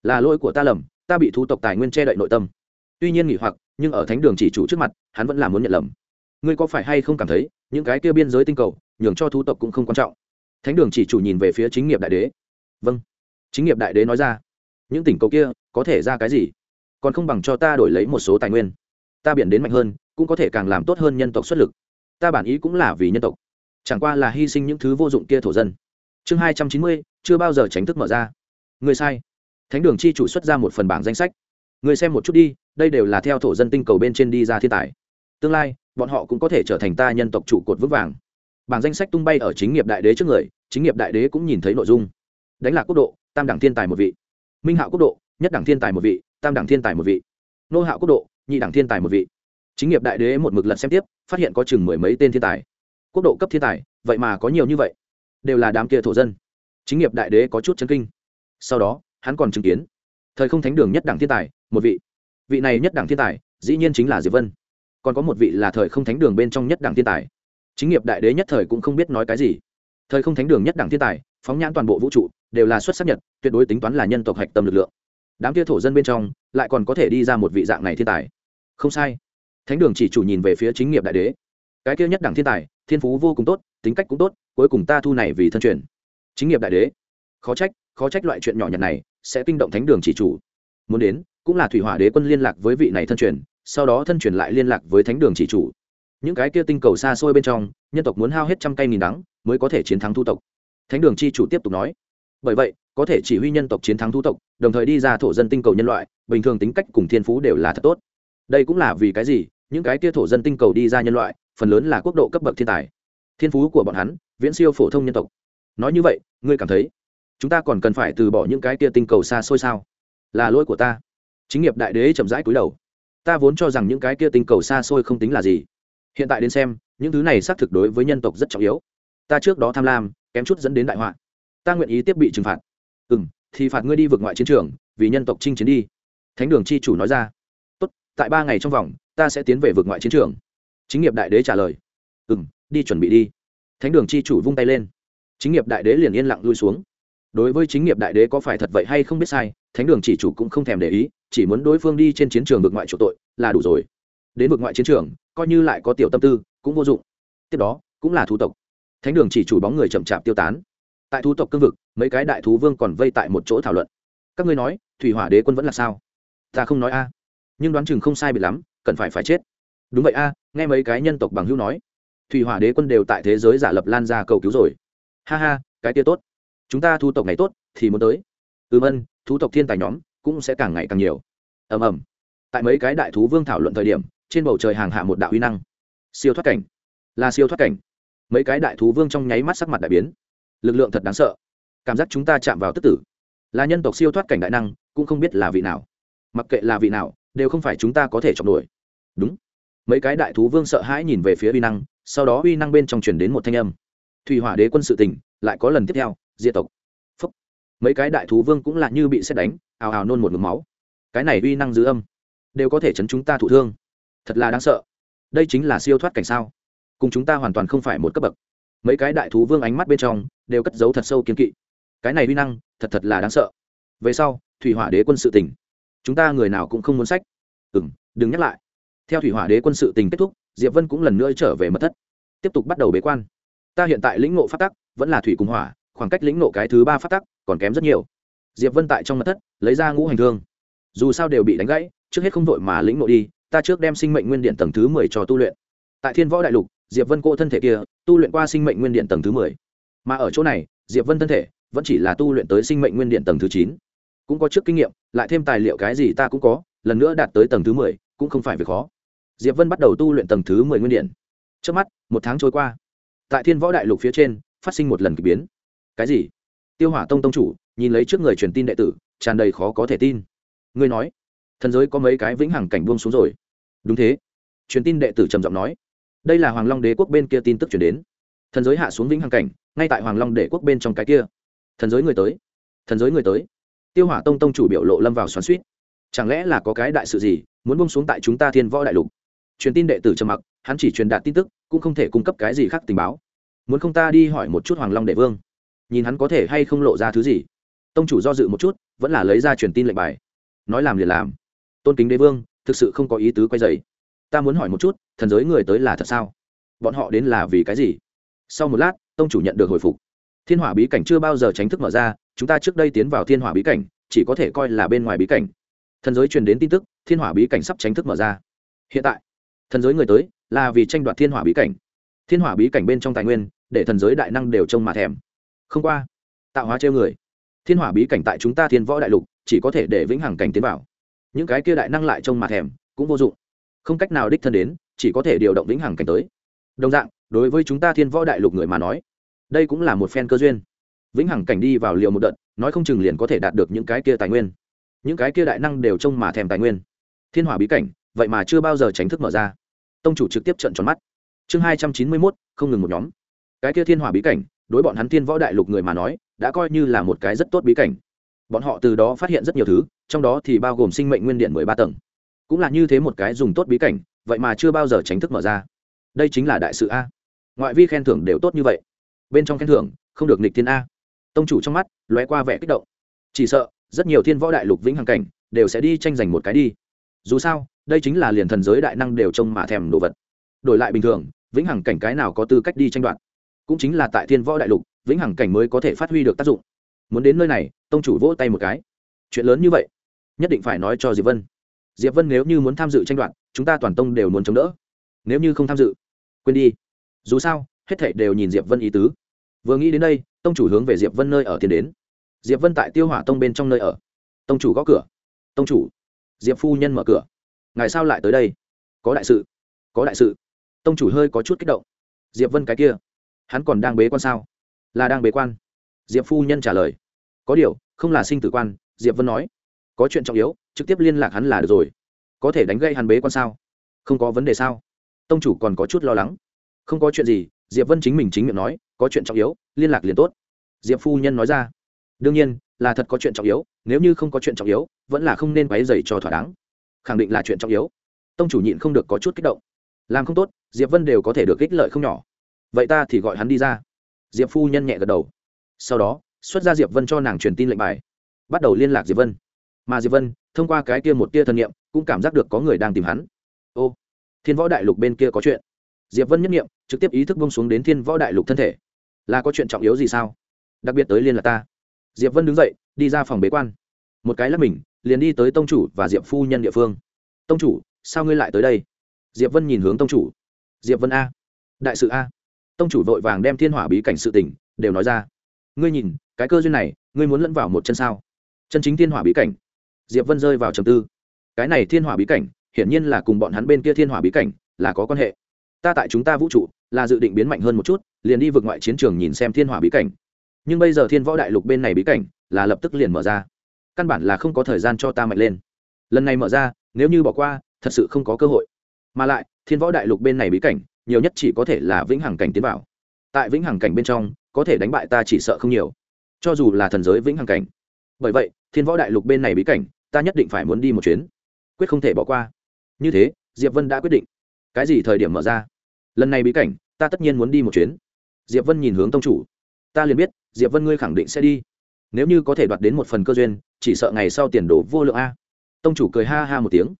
Là lỗi của ta lầm, ta bị thu tộc tài nguyên che đậy nội tâm. Tuy nhiên nghỉ hoặc, nhưng ở thánh đường chỉ chủ trước mặt, hắn vẫn là muốn nhận lầm. Ngươi có phải hay không cảm thấy, những cái kia biên giới tinh cầu, nhường cho thu tộc cũng không quan trọng? Thánh đường chỉ chủ nhìn về phía chính nghiệp đại đế vâng. Chính nghiệp đại đế nói ra, những tỉnh cầu kia có thể ra cái gì? Còn không bằng cho ta đổi lấy một số tài nguyên. Ta biển đến mạnh hơn, cũng có thể càng làm tốt hơn nhân tộc xuất lực. Ta bản ý cũng là vì nhân tộc. Chẳng qua là hy sinh những thứ vô dụng kia thổ dân. Chương hai trăm chín mươi, chưa bao giờ tránh thức mở ra. Người sai. Thánh đường chi chủ xuất ra một phần bảng danh sách. Người xem một chút đi, đây đều là theo thổ dân tinh cầu bên trên đi ra thiên tài. Tương lai, bọn họ cũng có thể trở thành ta nhân tộc trụ cột vững vàng. Bảng danh sách tung bay ở chính nghiệp đại đế trước người, chính nghiệp đại đế cũng nhìn thấy nội dung đánh lạc quốc độ, tam đẳng thiên tài một vị. Minh hạo quốc độ, nhất đẳng thiên tài một vị, tam đẳng thiên tài một vị. Nô hạo quốc độ, nhị đẳng thiên tài một vị. Chính nghiệp đại đế một mực lật xem tiếp, phát hiện có chừng mười mấy tên thiên tài. Quốc độ cấp thiên tài, vậy mà có nhiều như vậy. Đều là đám kia thổ dân. Chính nghiệp đại đế có chút chân kinh. Sau đó, hắn còn chứng kiến. Thời không thánh đường nhất đẳng thiên tài, một vị. Vị này nhất đẳng thiên tài, dĩ nhiên chính là diệp vân. Còn có một vị là thời không thánh đường bên trong nhất đẳng thiên tài. Chính nghiệp đại đế nhất thời cũng không biết nói cái gì. Thời không thánh đường nhất đẳng thiên tài, phóng nhãn toàn bộ vũ trụ đều là xuất sắc nhật, tuyệt đối tính toán là nhân tộc hạch tâm lực lượng. Đám kia thổ dân bên trong, lại còn có thể đi ra một vị dạng này thiên tài. Không sai. Thánh đường chỉ chủ nhìn về phía chính nghiệp đại đế. Cái kia nhất đẳng thiên tài, thiên phú vô cùng tốt, tính cách cũng tốt, cuối cùng ta thu này vì thân truyền. Chính nghiệp đại đế. Khó trách khó trách loại chuyện nhỏ nhặt này sẽ kinh động thánh đường chỉ chủ. Muốn đến, cũng là thủy hỏa đế quân liên lạc với vị này thân truyền, sau đó thân truyền lại liên lạc với thánh đường chỉ chủ. Những cái kia tinh cầu xa xôi bên trong, nhân tộc muốn hao hết trăm cây nghìn đắng, mới có thể chiến thắng thu tộc. Thánh đường chi chủ tiếp tục nói bởi vậy, có thể chỉ huy nhân tộc chiến thắng thu tộc, đồng thời đi ra thổ dân tinh cầu nhân loại, bình thường tính cách cùng thiên phú đều là thật tốt. Đây cũng là vì cái gì? Những cái kia thổ dân tinh cầu đi ra nhân loại, phần lớn là quốc độ cấp bậc thiên tài. Thiên phú của bọn hắn, viễn siêu phổ thông nhân tộc. Nói như vậy, ngươi cảm thấy, chúng ta còn cần phải từ bỏ những cái kia tinh cầu xa xôi sao? Là lỗi của ta. Chính nghiệp đại đế chậm rãi cúi đầu. Ta vốn cho rằng những cái kia tinh cầu xa xôi không tính là gì. Hiện tại đến xem, những thứ này xác thực đối với nhân tộc rất trọng yếu. Ta trước đó tham lam, kém chút dẫn đến đại họa ta nguyện ý tiếp bị trừng phạt. Ừ m thì phạt ngươi đi vượt ngoại chiến trường, vì nhân tộc chinh chiến đi. Thánh đường chi chủ nói ra. Tốt, tại ba ngày trong vòng, ta sẽ tiến về vượt ngoại chiến trường. Chính nghiệp đại đế trả lời. Ừ m đi chuẩn bị đi. Thánh đường chi chủ vung tay lên. Chính nghiệp đại đế liền yên lặng lui xuống. Đối với chính nghiệp đại đế có phải thật vậy hay không biết sai, thánh đường chỉ chủ cũng không thèm để ý, chỉ muốn đối phương đi trên chiến trường vượt ngoại chủ tội là đủ rồi. Đến vượt ngoại chiến trường, coi như lại có tiểu tâm tư, cũng vô dụng. Tiếp đó, cũng là thủ tộc. Thánh đường chỉ chủ bóng người chậm chạp tiêu tán tại thú tộc cương vực, mấy cái đại thú vương còn vây tại một chỗ thảo luận. Các ngươi nói, thủy hỏa đế quân vẫn là sao? Ta không nói a. Nhưng đoán chừng không sai bị lắm, cần phải phải chết. Đúng vậy a, nghe mấy cái nhân tộc bằng hữu nói. Thủy hỏa đế quân đều tại thế giới giả lập lan ra cầu cứu rồi. Ha ha, cái kia tốt. Chúng ta thu tộc này tốt, thì muốn tới. Ừm ân thú tộc thiên tài nhóm cũng sẽ càng ngày càng nhiều. Ầm ầm. Tại mấy cái đại thú vương thảo luận thời điểm, trên bầu trời hàng hạ một đạo uy năng. Siêu thoát cảnh. Là siêu thoát cảnh. Mấy cái đại thú vương trong nháy mắt sắc mặt đại biến lực lượng thật đáng sợ. Cảm giác chúng ta chạm vào tức tử. Là nhân tộc siêu thoát cảnh đại năng, cũng không biết là vị nào. Mặc kệ là vị nào, đều không phải chúng ta có thể chọn đuổi đúng. Mấy cái đại thú vương sợ hãi nhìn về phía uy năng, sau đó uy năng bên trong truyền đến một thanh âm. Thủy hỏa đế quân sự tình, lại có lần tiếp theo, diệt tộc. Phúc. mấy cái đại thú vương cũng là như bị xét đánh, ào ào nôn một ngụm máu. Cái này uy năng dư âm, đều có thể chấn chúng ta thụ thương. Thật là đáng sợ. Đây chính là siêu thoát cảnh sao? Cùng chúng ta hoàn toàn không phải một cấp bậc. Mấy cái đại thú vương ánh mắt bên trong đều cất giấu thật sâu kiên kỵ. Cái này uy năng, thật thật là đáng sợ. Về sau, thủy hỏa đế quân sự tình, chúng ta người nào cũng không muốn sách. Ừ n đừng nhắc lại. Theo thủy hỏa đế quân sự tình kết thúc, diệp vân cũng lần nữa trở về mật thất. Tiếp tục bắt đầu bế quan. Ta hiện tại lĩnh ngộ phát tắc, vẫn là thủy cùng hỏa, khoảng cách lĩnh ngộ cái thứ ba phát tắc còn kém rất nhiều. Diệp vân tại trong mật thất, lấy ra ngũ hành thương. Dù sao đều bị đánh gãy, trước hết không vội mà lĩnh ngộ đi, ta trước đem sinh mệnh nguyên điện tầng thứ mười cho tu luyện. Tại thiên võ đại lục, diệp vân cô thân thể kia, tu luyện qua sinh mệnh nguyên điện tầng thứ mười mà ở chỗ này, diệp vân thân thể vẫn chỉ là tu luyện tới sinh mệnh nguyên điện tầng thứ chín. Cũng có trước kinh nghiệm, lại thêm tài liệu cái gì ta cũng có, lần nữa đạt tới tầng thứ mười cũng không phải việc khó. Diệp vân bắt đầu tu luyện tầng thứ mười nguyên điện. Trước mắt, một tháng trôi qua. Tại thiên võ đại lục phía trên, phát sinh một lần k ỳ biến. Cái gì? Tiêu hỏa tông tông chủ, nhìn lấy trước người truyền tin đệ tử, tràn đầy khó có thể tin. Ngươi nói, thần giới có mấy cái vĩnh hằng cảnh buông xuống rồi? Đúng thế. Truyền tin đệ tử trầm giọng nói. Đây là hoàng long đế quốc bên kia tin tức chuyển đến. Thần giới hạ xuống vĩnh hằng cảnh ngay tại hoàng long để quốc bên trong cái kia. Thần giới người tới, thần giới người tới. Tiêu hỏa tông tông chủ biểu lộ lâm vào xoắn suýt chẳng lẽ là có cái đại sự gì muốn bông xuống tại chúng ta thiên võ đại lục? Truyền tin đệ tử trầm mặc, hắn chỉ truyền đạt tin tức, cũng không thể cung cấp cái gì khác tình báo. Muốn không ta đi hỏi một chút hoàng long đệ vương? Nhìn hắn có thể hay không lộ ra thứ gì? Tông chủ do dự một chút, vẫn là lấy ra truyền tin lệnh bài. Nói làm liền làm. Tôn kính đế vương, thực sự không có ý tứ quay dày ta muốn hỏi một chút, thần giới người tới là thật sao? Bọn họ đến là vì cái gì? Sau một lát, tông chủ nhận được hồi phục. Thiên hỏa bí cảnh chưa bao giờ tránh thức mở ra, chúng ta trước đây tiến vào thiên hỏa bí cảnh, chỉ có thể coi là bên ngoài bí cảnh. Thần giới truyền đến tin tức, thiên hỏa bí cảnh sắp tránh thức mở ra. Hiện tại, thần giới người tới, là vì tranh đoạt thiên hỏa bí cảnh. Thiên hỏa bí cảnh bên trong tài nguyên, để thần giới đại năng đều trông mà thèm. Không qua, tạo hóa treo người. Thiên hỏa bí cảnh tại chúng ta thiên võ đại lục, chỉ có thể để vĩnh hằng cảnh tiến vào. Những cái kia đại năng lại trông mà thèm, cũng vô dụng. Không cách nào đích thân đến, chỉ có thể điều động vĩnh hằng cảnh tới đồng dạng, đối với chúng ta thiên võ đại lục người mà nói, đây cũng là một phen cơ duyên. Vĩnh hằng cảnh đi vào liều một đợt, nói không chừng liền có thể đạt được những cái kia tài nguyên. Những cái kia đại năng đều trông mà thèm tài nguyên. Thiên hỏa bí cảnh, vậy mà chưa bao giờ tránh thức mở ra. Tông chủ trực tiếp trận tròn mắt. Chương hai trăm chín mươi mốt, không ngừng một nhóm. Cái kia thiên hỏa bí cảnh, đối bọn hắn thiên võ đại lục người mà nói, đã coi như là một cái rất tốt bí cảnh. Bọn họ từ đó phát hiện rất nhiều thứ, trong đó thì bao gồm sinh mệnh nguyên điện mười ba tầng. Cũng là như thế một cái dùng tốt bí cảnh, vậy mà chưa bao giờ tránh thức mở ra đây chính là đại sự a. Ngoại vi khen thưởng đều tốt như vậy. Bên trong khen thưởng, không được nịch thiên a. Tông chủ trong mắt, lóe qua vẻ kích động. Chỉ sợ, rất nhiều thiên võ đại lục vĩnh hằng cảnh, đều sẽ đi tranh giành một cái đi. Dù sao, đây chính là liền thần giới đại năng đều trông mà thèm đồ vật. Đổi lại bình thường, vĩnh hằng cảnh cái nào có tư cách đi tranh đoạt? Cũng chính là tại thiên võ đại lục, vĩnh hằng cảnh mới có thể phát huy được tác dụng. Muốn đến nơi này, tông chủ vỗ tay một cái. Chuyện lớn như vậy, nhất định phải nói cho diệp vân. Diệp vân nếu như muốn tham dự tranh đoạt, chúng ta toàn tông đều muốn chống đỡ. Nếu như không tham dự quên đi. Dù sao, hết thảy đều nhìn diệp vân ý tứ. Vừa nghĩ đến đây, tông chủ hướng về diệp vân nơi ở tiến đến. Diệp vân tại tiêu hỏa tông bên trong nơi ở. Tông chủ gõ cửa. Tông chủ. Diệp phu nhân mở cửa. Ngài sao lại tới đây? Có đại sự. Có đại sự. Tông chủ hơi có chút kích động. Diệp vân cái kia. Hắn còn đang bế quan sao? Là đang bế quan. Diệp phu nhân trả lời. Có điều, không là sinh tử quan, diệp vân nói. Có chuyện trọng yếu, trực tiếp liên lạc hắn là được rồi. Có thể đánh gây hắn bế quan sao? Không có vấn đề sao? Tông chủ còn có chút lo lắng. Không có chuyện gì, diệp vân chính mình chính miệng nói, có chuyện trọng yếu, liên lạc liền tốt. Diệp phu nhân nói ra. Đương nhiên, là thật có chuyện trọng yếu, nếu như không có chuyện trọng yếu, vẫn là không nên quáy dày cho thỏa đáng. Khẳng định là chuyện trọng yếu. Tông chủ nhịn không được có chút kích động. Làm không tốt, diệp vân đều có thể được ích lợi không nhỏ. Vậy ta thì gọi hắn đi ra. Diệp phu nhân nhẹ gật đầu. Sau đó, xuất ra diệp vân cho nàng truyền tin lệnh bài. Bắt đầu liên lạc diệp vân. Mà diệp vân, thông qua cái kia một tia thân nhiệm cũng cảm giác được có người đang tìm hắn. Ô thiên võ đại lục bên kia có chuyện. Diệp vân nhất nghiệm, trực tiếp ý thức bông xuống đến thiên võ đại lục thân thể. Là có chuyện trọng yếu gì sao? Đặc biệt tới liên lạc ta. Diệp vân đứng dậy, đi ra phòng bế quan. Một cái là mình, liền đi tới tông chủ và diệp phu nhân địa phương. Tông chủ, sao ngươi lại tới đây? Diệp vân nhìn hướng tông chủ. Diệp vân a. Đại sự a. Tông chủ vội vàng đem thiên hỏa bí cảnh sự tình, đều nói ra. Ngươi nhìn, cái cơ duyên này, ngươi muốn lẫn vào một chân sao? Chân chính thiên hỏa bí cảnh. Diệp vân rơi vào trầm tư. Cái này thiên hỏa bí cảnh hiển nhiên là cùng bọn hắn bên kia thiên hỏa bí cảnh, là có quan hệ. Ta tại chúng ta vũ trụ, là dự định biến mạnh hơn một chút, liền đi vượt ngoại chiến trường nhìn xem thiên hỏa bí cảnh. Nhưng bây giờ thiên võ đại lục bên này bí cảnh, là lập tức liền mở ra. Căn bản là không có thời gian cho ta mạnh lên. Lần này mở ra, nếu như bỏ qua, thật sự không có cơ hội. Mà lại, thiên võ đại lục bên này bí cảnh, nhiều nhất chỉ có thể là vĩnh hằng cảnh tiến vào. Tại vĩnh hằng cảnh bên trong, có thể đánh bại ta chỉ sợ không nhiều. Cho dù là thần giới vĩnh hằng cảnh. Bởi vậy, thiên võ đại lục bên này bí cảnh, ta nhất định phải muốn đi một chuyến. Quyết không thể bỏ qua như thế, diệp vân đã quyết định. Cái gì thời điểm mở ra? Lần này bí cảnh, ta tất nhiên muốn đi một chuyến. Diệp vân nhìn hướng tông chủ. Ta liền biết, diệp vân ngươi khẳng định sẽ đi. Nếu như có thể đoạt đến một phần cơ duyên, chỉ sợ ngày sau tiền đồ vô lượng a. Tông chủ cười ha ha một tiếng.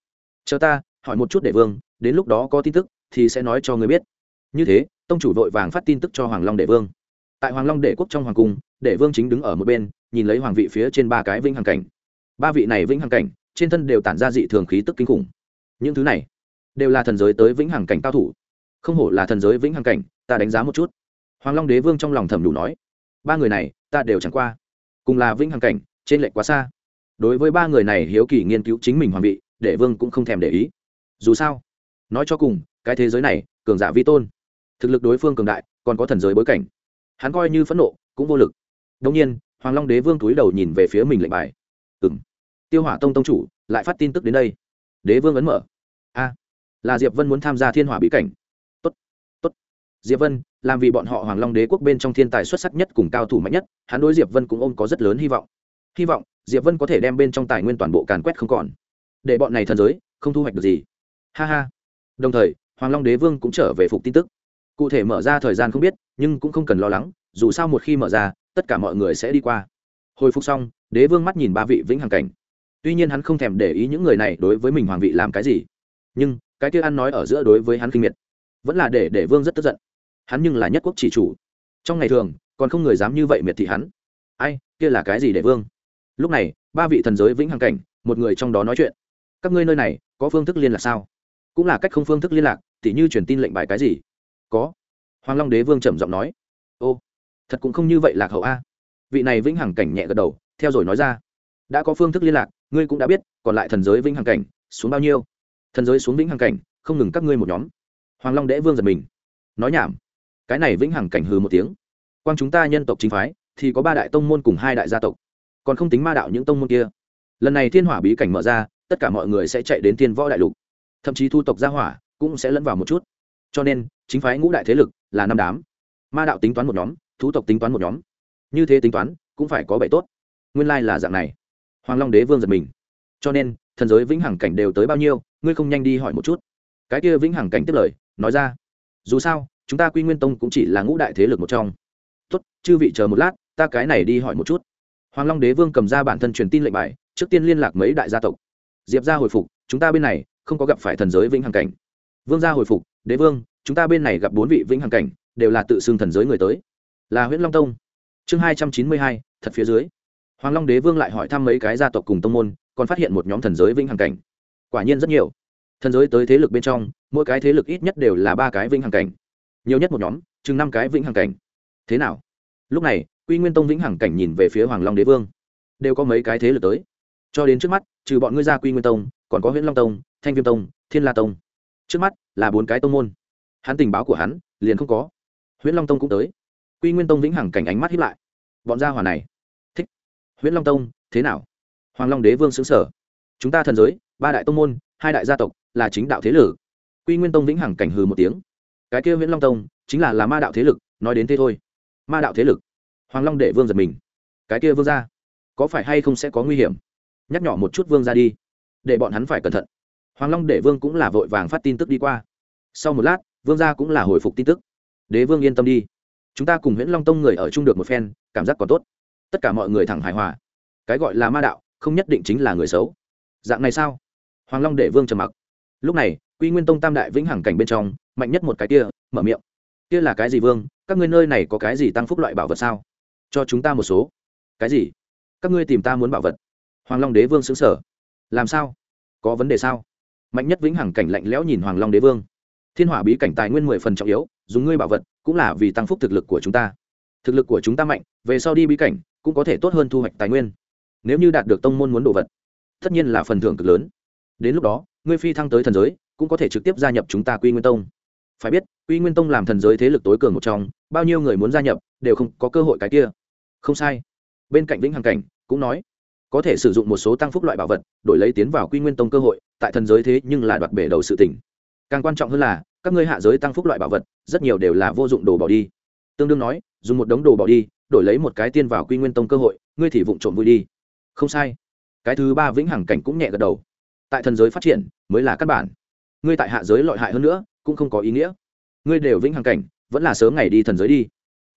Chờ ta, hỏi một chút để vương, đến lúc đó có tin tức, thì sẽ nói cho ngươi biết. Như thế, tông chủ vội vàng phát tin tức cho hoàng long đệ vương. Tại hoàng long đệ quốc trong hoàng cung, đệ vương chính đứng ở một bên, nhìn lấy hoàng vị phía trên ba cái vĩnh hằng cảnh. Ba vị này vĩnh hằng cảnh, trên thân đều tản ra dị thường khí tức kinh khủng những thứ này đều là thần giới tới vĩnh hằng cảnh cao thủ. Không hổ là thần giới vĩnh hằng cảnh, ta đánh giá một chút. Hoàng long đế vương trong lòng thầm đủ nói, ba người này, ta đều chẳng qua, cùng là vĩnh hằng cảnh, trên lệnh quá xa. Đối với ba người này hiếu kỳ nghiên cứu chính mình hoàng vị đệ vương cũng không thèm để ý. Dù sao, nói cho cùng, cái thế giới này, cường giả vi tôn, thực lực đối phương cường đại, còn có thần giới bối cảnh. Hắn coi như phẫn nộ, cũng vô lực. Đông nhiên, hoàng long đế vương túi đầu nhìn về phía mình lệnh bài. Ừ m tiêu hỏa tông tông chủ, lại phát tin tức đến đây đế vương ấn mở. A, là diệp vân muốn tham gia thiên hỏa bí cảnh. Tốt tốt. Diệp vân, làm vì bọn họ hoàng long đế quốc bên trong thiên tài xuất sắc nhất cùng cao thủ mạnh nhất, hắn đối diệp vân cũng ôm có rất lớn hy vọng. Hy vọng, diệp vân có thể đem bên trong tài nguyên toàn bộ càn quét không còn. Để bọn này thần giới, không thu hoạch được gì. Ha ha. Đồng thời, hoàng long đế vương cũng trở về phục tin tức. Cụ thể mở ra thời gian không biết, nhưng cũng không cần lo lắng, dù sao một khi mở ra, tất cả mọi người sẽ đi qua. Hồi phục xong, đế vương mắt nhìn ba vị vĩnh hằng cảnh tuy nhiên hắn không thèm để ý những người này đối với mình hoàng vị làm cái gì. Nhưng, cái kia ăn nói ở giữa đối với hắn kinh miệt, vẫn là để để vương rất tức giận. Hắn nhưng là nhất quốc chỉ chủ. Trong ngày thường, còn không người dám như vậy miệt thị hắn. Ai, kia là cái gì để vương? Lúc này, ba vị thần giới vĩnh hằng cảnh, một người trong đó nói chuyện. Các ngươi nơi này, có phương thức liên lạc sao? Cũng là cách không phương thức liên lạc, tỉ như truyền tin lệnh bài cái gì? Có. Hoàng long đế vương trầm giọng nói. Ô, thật cũng không như vậy lạc hậu a. Vị này vĩnh hằng cảnh nhẹ gật đầu, theo rồi nói ra. Đã có phương thức liên lạc ngươi cũng đã biết, còn lại thần giới vĩnh hằng cảnh, xuống bao nhiêu? Thần giới xuống vĩnh hằng cảnh, không ngừng các ngươi một nhóm. Hoàng long đế vương giật mình. Nói nhảm. Cái này vĩnh hằng cảnh hừ một tiếng. Quang chúng ta nhân tộc chính phái, thì có ba đại tông môn cùng hai đại gia tộc. Còn không tính ma đạo những tông môn kia. Lần này thiên hỏa bí cảnh mở ra, tất cả mọi người sẽ chạy đến thiên võ đại lục. Thậm chí thu tộc gia hỏa cũng sẽ lẫn vào một chút. Cho nên, chính phái ngũ đại thế lực là năm đám. Ma đạo tính toán một nhóm, thú tộc tính toán một nhóm. Như thế tính toán, cũng phải có bảy tốt. Nguyên lai là dạng này hoàng long đế vương giật mình. Cho nên, thần giới vĩnh hằng cảnh đều tới bao nhiêu, ngươi không nhanh đi hỏi một chút. Cái kia vĩnh hằng cảnh tiếp lời, nói ra. Dù sao, chúng ta quy nguyên tông cũng chỉ là ngũ đại thế lực một trong. Tốt, chư vị chờ một lát, ta cái này đi hỏi một chút. Hoàng long đế vương cầm ra bản thân truyền tin lệnh bài, trước tiên liên lạc mấy đại gia tộc. Diệp ra hồi phục, chúng ta bên này không có gặp phải thần giới vĩnh hằng cảnh. Vương gia hồi phục, đế vương, chúng ta bên này gặp bốn vị vĩnh hằng cảnh, đều là tự xưng thần giới người tới. Là huyện long tông. Chương hai trăm chín mươi hai, thật phía dưới hoàng long đế vương lại hỏi thăm mấy cái gia tộc cùng tông môn, còn phát hiện một nhóm thần giới vĩnh hằng cảnh. Quả nhiên rất nhiều. Thần giới tới thế lực bên trong, mỗi cái thế lực ít nhất đều là ba cái vĩnh hằng cảnh. Nhiều nhất một nhóm, chừng năm cái vĩnh hằng cảnh. Thế nào? Lúc này, quy nguyên tông vĩnh hằng cảnh nhìn về phía hoàng long đế vương. Đều có mấy cái thế lực tới. Cho đến trước mắt, trừ bọn ngươi ra quy nguyên tông, còn có huyện long tông, thanh viêm tông, thiên la tông. Trước mắt là bốn cái tông môn. Hắn tình báo của hắn liền không có. Huyện long tông cũng tới. Quy nguyên tông vĩnh hằng cảnh ánh mắt hiếp lại. Bọn gia hỏa này huyễn long tông, thế nào? Hoàng long đế vương xứng sở chúng ta thần giới, ba đại tông môn, hai đại gia tộc, là chính đạo thế lực. Quy nguyên tông vĩnh hằng cảnh hừ một tiếng. Cái kia huyễn long tông, chính là là ma đạo thế lực, nói đến thế thôi. Ma đạo thế lực. Hoàng long đệ vương giật mình. Cái kia vương ra có phải hay không sẽ có nguy hiểm? Nhắc nhỏ một chút vương ra đi. Để bọn hắn phải cẩn thận. Hoàng long đệ vương cũng là vội vàng phát tin tức đi qua. Sau một lát, vương gia cũng là hồi phục tin tức. Đế vương yên tâm đi. Chúng ta cùng nguyễn long tông người ở chung được một phen, cảm giác còn tốt tất cả mọi người thẳng hài hòa. Cái gọi là ma đạo, không nhất định chính là người xấu. Dạng này sao? Hoàng long để vương trầm mặc. Lúc này, quy nguyên tông tam đại vĩnh hằng cảnh bên trong, mạnh nhất một cái kia, mở miệng. Kia là cái gì vương? Các ngươi nơi này có cái gì tăng phúc loại bảo vật sao? Cho chúng ta một số. Cái gì? Các ngươi tìm ta muốn bảo vật. Hoàng long đế vương xứng sở làm sao? Có vấn đề sao? Mạnh nhất vĩnh hằng cảnh lạnh lẽo nhìn hoàng long đế vương. Thiên hỏa bí cảnh tài nguyên mười phần trọng yếu, dùng ngươi bảo vật, cũng là vì tăng phúc thực lực của chúng ta. Thực lực của chúng ta mạnh, về sau đi bí cảnh cũng có thể tốt hơn thu hoạch tài nguyên. Nếu như đạt được tông môn muốn đồ vật, tất nhiên là phần thưởng cực lớn. Đến lúc đó, ngươi phi thăng tới thần giới, cũng có thể trực tiếp gia nhập chúng ta quy nguyên tông. Phải biết, quy nguyên tông làm thần giới thế lực tối cường một trong, bao nhiêu người muốn gia nhập, đều không có cơ hội cái kia. Không sai. Bên cạnh vĩnh hằng cảnh cũng nói, có thể sử dụng một số tăng phúc loại bảo vật, đổi lấy tiến vào quy nguyên tông cơ hội, tại thần giới thế nhưng là đoạt bể đầu sự tỉnh càng quan trọng hơn là, các ngươi hạ giới tăng phúc loại bảo vật, rất nhiều đều là vô dụng đồ bỏ đi. Tương đương nói, dùng một đống đồ bỏ đi đổi lấy một cái tiên vào quy nguyên tông cơ hội, ngươi thì vụng trộm vui đi. Không sai. Cái thứ ba vĩnh hằng cảnh cũng nhẹ gật đầu. Tại thần giới phát triển, mới là căn bản. Ngươi tại hạ giới lọi hại hơn nữa, cũng không có ý nghĩa. Ngươi đều vĩnh hằng cảnh, vẫn là sớm ngày đi thần giới đi.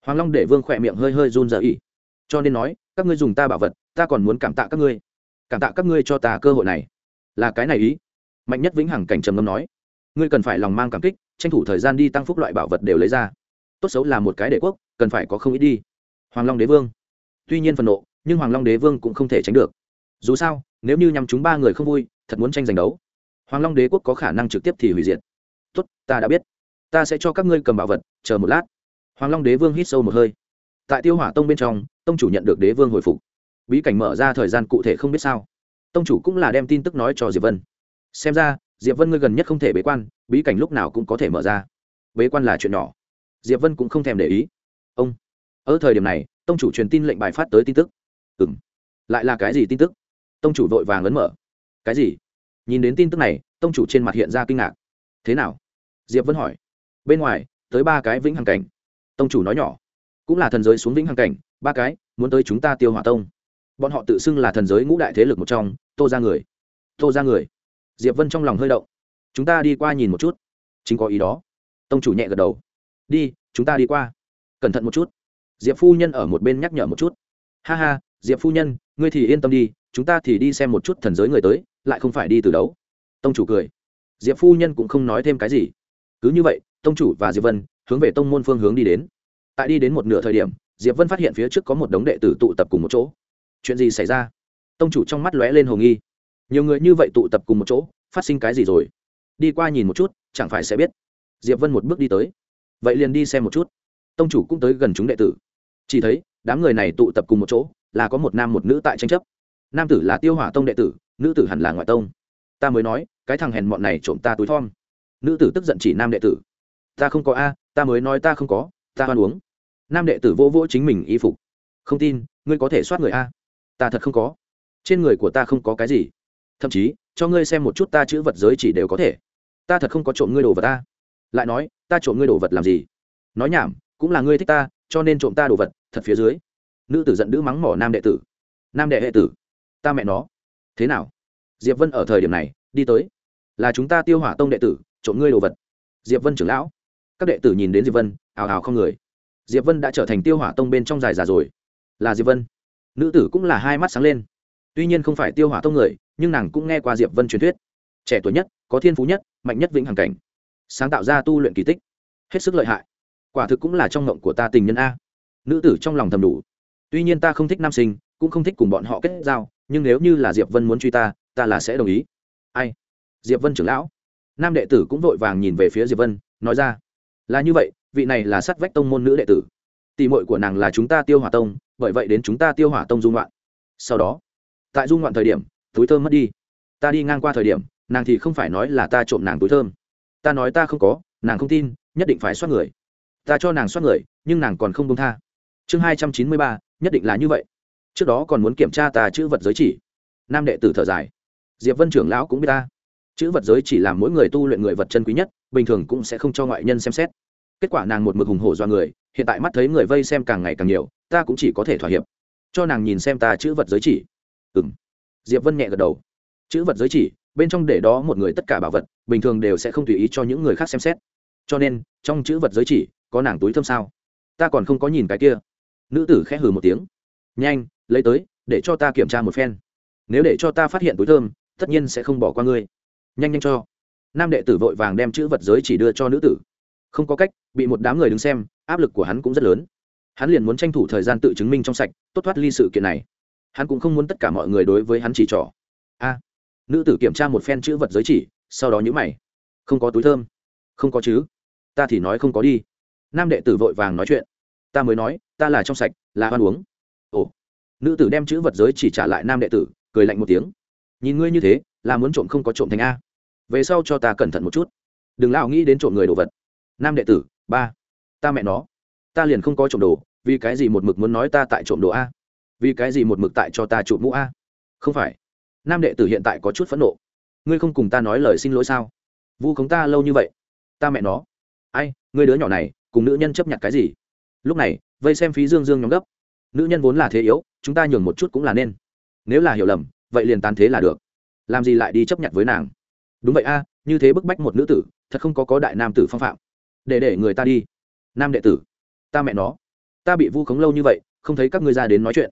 Hoàng long để vương khỏe miệng hơi hơi run rợ ỉ cho nên nói, các ngươi dùng ta bảo vật, ta còn muốn cảm tạ các ngươi. Cảm tạ các ngươi cho ta cơ hội này. Là cái này ý. Mạnh nhất vĩnh hằng cảnh trầm ngâm nói. Ngươi cần phải lòng mang cảm kích, tranh thủ thời gian đi tăng phúc loại bảo vật đều lấy ra. Tốt xấu là một cái đệ quốc, cần phải có không ít đi hoàng long đế vương. Tuy nhiên phần nộ, nhưng hoàng long đế vương cũng không thể tránh được. Dù sao, nếu như nhằm chúng ba người không vui, thật muốn tranh giành đấu. Hoàng long đế quốc có khả năng trực tiếp thì hủy diệt. Tốt, ta đã biết. Ta sẽ cho các ngươi cầm bảo vật, chờ một lát. Hoàng long đế vương hít sâu một hơi. Tại tiêu hỏa tông bên trong, tông chủ nhận được đế vương hồi phục. Bí cảnh mở ra thời gian cụ thể không biết sao. Tông chủ cũng là đem tin tức nói cho diệp vân. Xem ra, diệp vân ngươi gần nhất không thể bế quan, bí cảnh lúc nào cũng có thể mở ra. Bế quan là chuyện nhỏ. Diệp vân cũng không thèm để ý. Ông ở thời điểm này, tông chủ truyền tin lệnh bài phát tới tin tức. Ừ m lại là cái gì tin tức? Tông chủ vội vàng ấn mở. Cái gì? Nhìn đến tin tức này, tông chủ trên mặt hiện ra kinh ngạc. Thế nào? Diệp vân hỏi. Bên ngoài, tới ba cái vĩnh hằng cảnh. Tông chủ nói nhỏ. Cũng là thần giới xuống vĩnh hằng cảnh, ba cái, muốn tới chúng ta tiêu hỏa tông. Bọn họ tự xưng là thần giới ngũ đại thế lực một trong, tô ra người. Tô ra người. Diệp vân trong lòng hơi động. Chúng ta đi qua nhìn một chút. Chính có ý đó. Tông chủ nhẹ gật đầu. Đi, chúng ta đi qua. Cẩn thận một chút diệp phu nhân ở một bên nhắc nhở một chút. Ha ha, diệp phu nhân, ngươi thì yên tâm đi, chúng ta thì đi xem một chút thần giới người tới, lại không phải đi từ đấu. Tông chủ cười. Diệp phu nhân cũng không nói thêm cái gì. Cứ như vậy, tông chủ và diệp vân hướng về tông môn phương hướng đi đến. Tại đi đến một nửa thời điểm, diệp vân phát hiện phía trước có một đống đệ tử tụ tập cùng một chỗ. Chuyện gì xảy ra? Tông chủ trong mắt lóe lên hồ nghi. Nhiều người như vậy tụ tập cùng một chỗ, phát sinh cái gì rồi? Đi qua nhìn một chút, chẳng phải sẽ biết. Diệp vân một bước đi tới. Vậy liền đi xem một chút. Tông chủ cũng tới gần chúng đệ tử chỉ thấy, đám người này tụ tập cùng một chỗ, là có một nam một nữ tại tranh chấp. Nam tử là tiêu hỏa tông đệ tử, nữ tử hẳn là ngoại tông. Ta mới nói, cái thằng hèn mọn này trộm ta túi thom. Nữ tử tức giận chỉ nam đệ tử. Ta không có a, ta mới nói ta không có, ta hoan uống. Nam đệ tử vô vỗ chính mình y phục. Không tin, ngươi có thể soát người a. Ta thật không có. Trên người của ta không có cái gì. Thậm chí, cho ngươi xem một chút ta chữ vật giới chỉ đều có thể. Ta thật không có trộm ngươi đồ vật ta lại nói, ta trộm ngươi đồ vật làm gì? Nói nhảm, cũng là ngươi thích ta cho nên trộm ta đồ vật, thật phía dưới. Nữ tử giận nữ mắng mỏ nam đệ tử. Nam đệ hệ tử, ta mẹ nó. Thế nào? Diệp vân ở thời điểm này, đi tới. Là chúng ta tiêu hỏa tông đệ tử, trộm ngươi đồ vật. Diệp vân trưởng lão. Các đệ tử nhìn đến diệp vân, ào ào không người. Diệp vân đã trở thành tiêu hỏa tông bên trong dài già rồi. Là diệp vân. Nữ tử cũng là hai mắt sáng lên. Tuy nhiên không phải tiêu hỏa tông người, nhưng nàng cũng nghe qua diệp vân truyền thuyết. Trẻ tuổi nhất, có thiên phú nhất, mạnh nhất vĩnh hằng cảnh. Sáng tạo ra tu luyện kỳ tích. Hết sức lợi hại quả thực cũng là trong ngộng của ta tình nhân a. Nữ tử trong lòng thầm đủ. Tuy nhiên ta không thích nam sinh, cũng không thích cùng bọn họ kết giao, nhưng nếu như là diệp vân muốn truy ta ta là sẽ đồng ý. Ai? Diệp vân trưởng lão. Nam đệ tử cũng vội vàng nhìn về phía diệp vân, nói ra. Là như vậy, vị này là sát vách tông môn nữ đệ tử. Tỷ muội của nàng là chúng ta tiêu hỏa tông, bởi vậy đến chúng ta tiêu hỏa tông dung loạn. Sau đó, tại dung loạn thời điểm, túi thơm mất đi. Ta đi ngang qua thời điểm, nàng thì không phải nói là ta trộm nàng túi thơm. Ta nói ta không có, nàng không tin, nhất định phải soát người ta cho nàng soát người, nhưng nàng còn không công tha. Chương hai trăm chín mươi ba, nhất định là như vậy. Trước đó còn muốn kiểm tra ta chữ vật giới chỉ. Nam đệ tử thở dài. Diệp vân trưởng lão cũng biết ta. Chữ vật giới chỉ làm mỗi người tu luyện người vật chân quý nhất, bình thường cũng sẽ không cho ngoại nhân xem xét. Kết quả nàng một mực hùng hổ do người, hiện tại mắt thấy người vây xem càng ngày càng nhiều, ta cũng chỉ có thể thỏa hiệp. Cho nàng nhìn xem ta chữ vật giới chỉ. Ừ m diệp vân nhẹ gật đầu. Chữ vật giới chỉ, bên trong để đó một người tất cả bảo vật, bình thường đều sẽ không tùy ý cho những người khác xem xét. Cho nên, trong chữ vật giới chỉ có nàng túi thơm sao? Ta còn không có nhìn cái kia. Nữ tử khẽ hừ một tiếng. Nhanh, lấy tới, để cho ta kiểm tra một phen. Nếu để cho ta phát hiện túi thơm, tất nhiên sẽ không bỏ qua ngươi. Nhanh nhanh cho. Nam đệ tử vội vàng đem chữ vật giới chỉ đưa cho nữ tử. Không có cách, bị một đám người đứng xem, áp lực của hắn cũng rất lớn. Hắn liền muốn tranh thủ thời gian tự chứng minh trong sạch, tốt thoát ly sự kiện này. Hắn cũng không muốn tất cả mọi người đối với hắn chỉ trỏ. A. Nữ tử kiểm tra một phen chữ vật giới chỉ, sau đó nhữ mày. Không có túi thơm. Không có chứ. Ta thì nói không có đi nam đệ tử vội vàng nói chuyện. Ta mới nói, ta là trong sạch, là ăn uống. Ồ. Nữ tử đem chữ vật giới chỉ trả lại nam đệ tử, cười lạnh một tiếng. Nhìn ngươi như thế, là muốn trộm không có trộm thành a. Về sau cho ta cẩn thận một chút. Đừng lao nghĩ đến trộm người đồ vật. Nam đệ tử, ba. Ta mẹ nó. Ta liền không có trộm đồ, vì cái gì một mực muốn nói ta tại trộm đồ a? Vì cái gì một mực tại cho ta trộm mũ a? Không phải. Nam đệ tử hiện tại có chút phẫn nộ. Ngươi không cùng ta nói lời xin lỗi sao? Vu khống ta lâu như vậy. Ta mẹ nó. Ai, ngươi đứa nhỏ này cùng nữ nhân chấp nhận cái gì? Lúc này, vây xem phí dương dương nhóm gấp. Nữ nhân vốn là thế yếu, chúng ta nhường một chút cũng là nên. Nếu là hiểu lầm, vậy liền tán thế là được. Làm gì lại đi chấp nhận với nàng? Đúng vậy a, như thế bức bách một nữ tử, thật không có có đại nam tử phong phạm. Để để người ta đi. Nam đệ tử, ta mẹ nó. Ta bị vu khống lâu như vậy, không thấy các ngươi ra đến nói chuyện.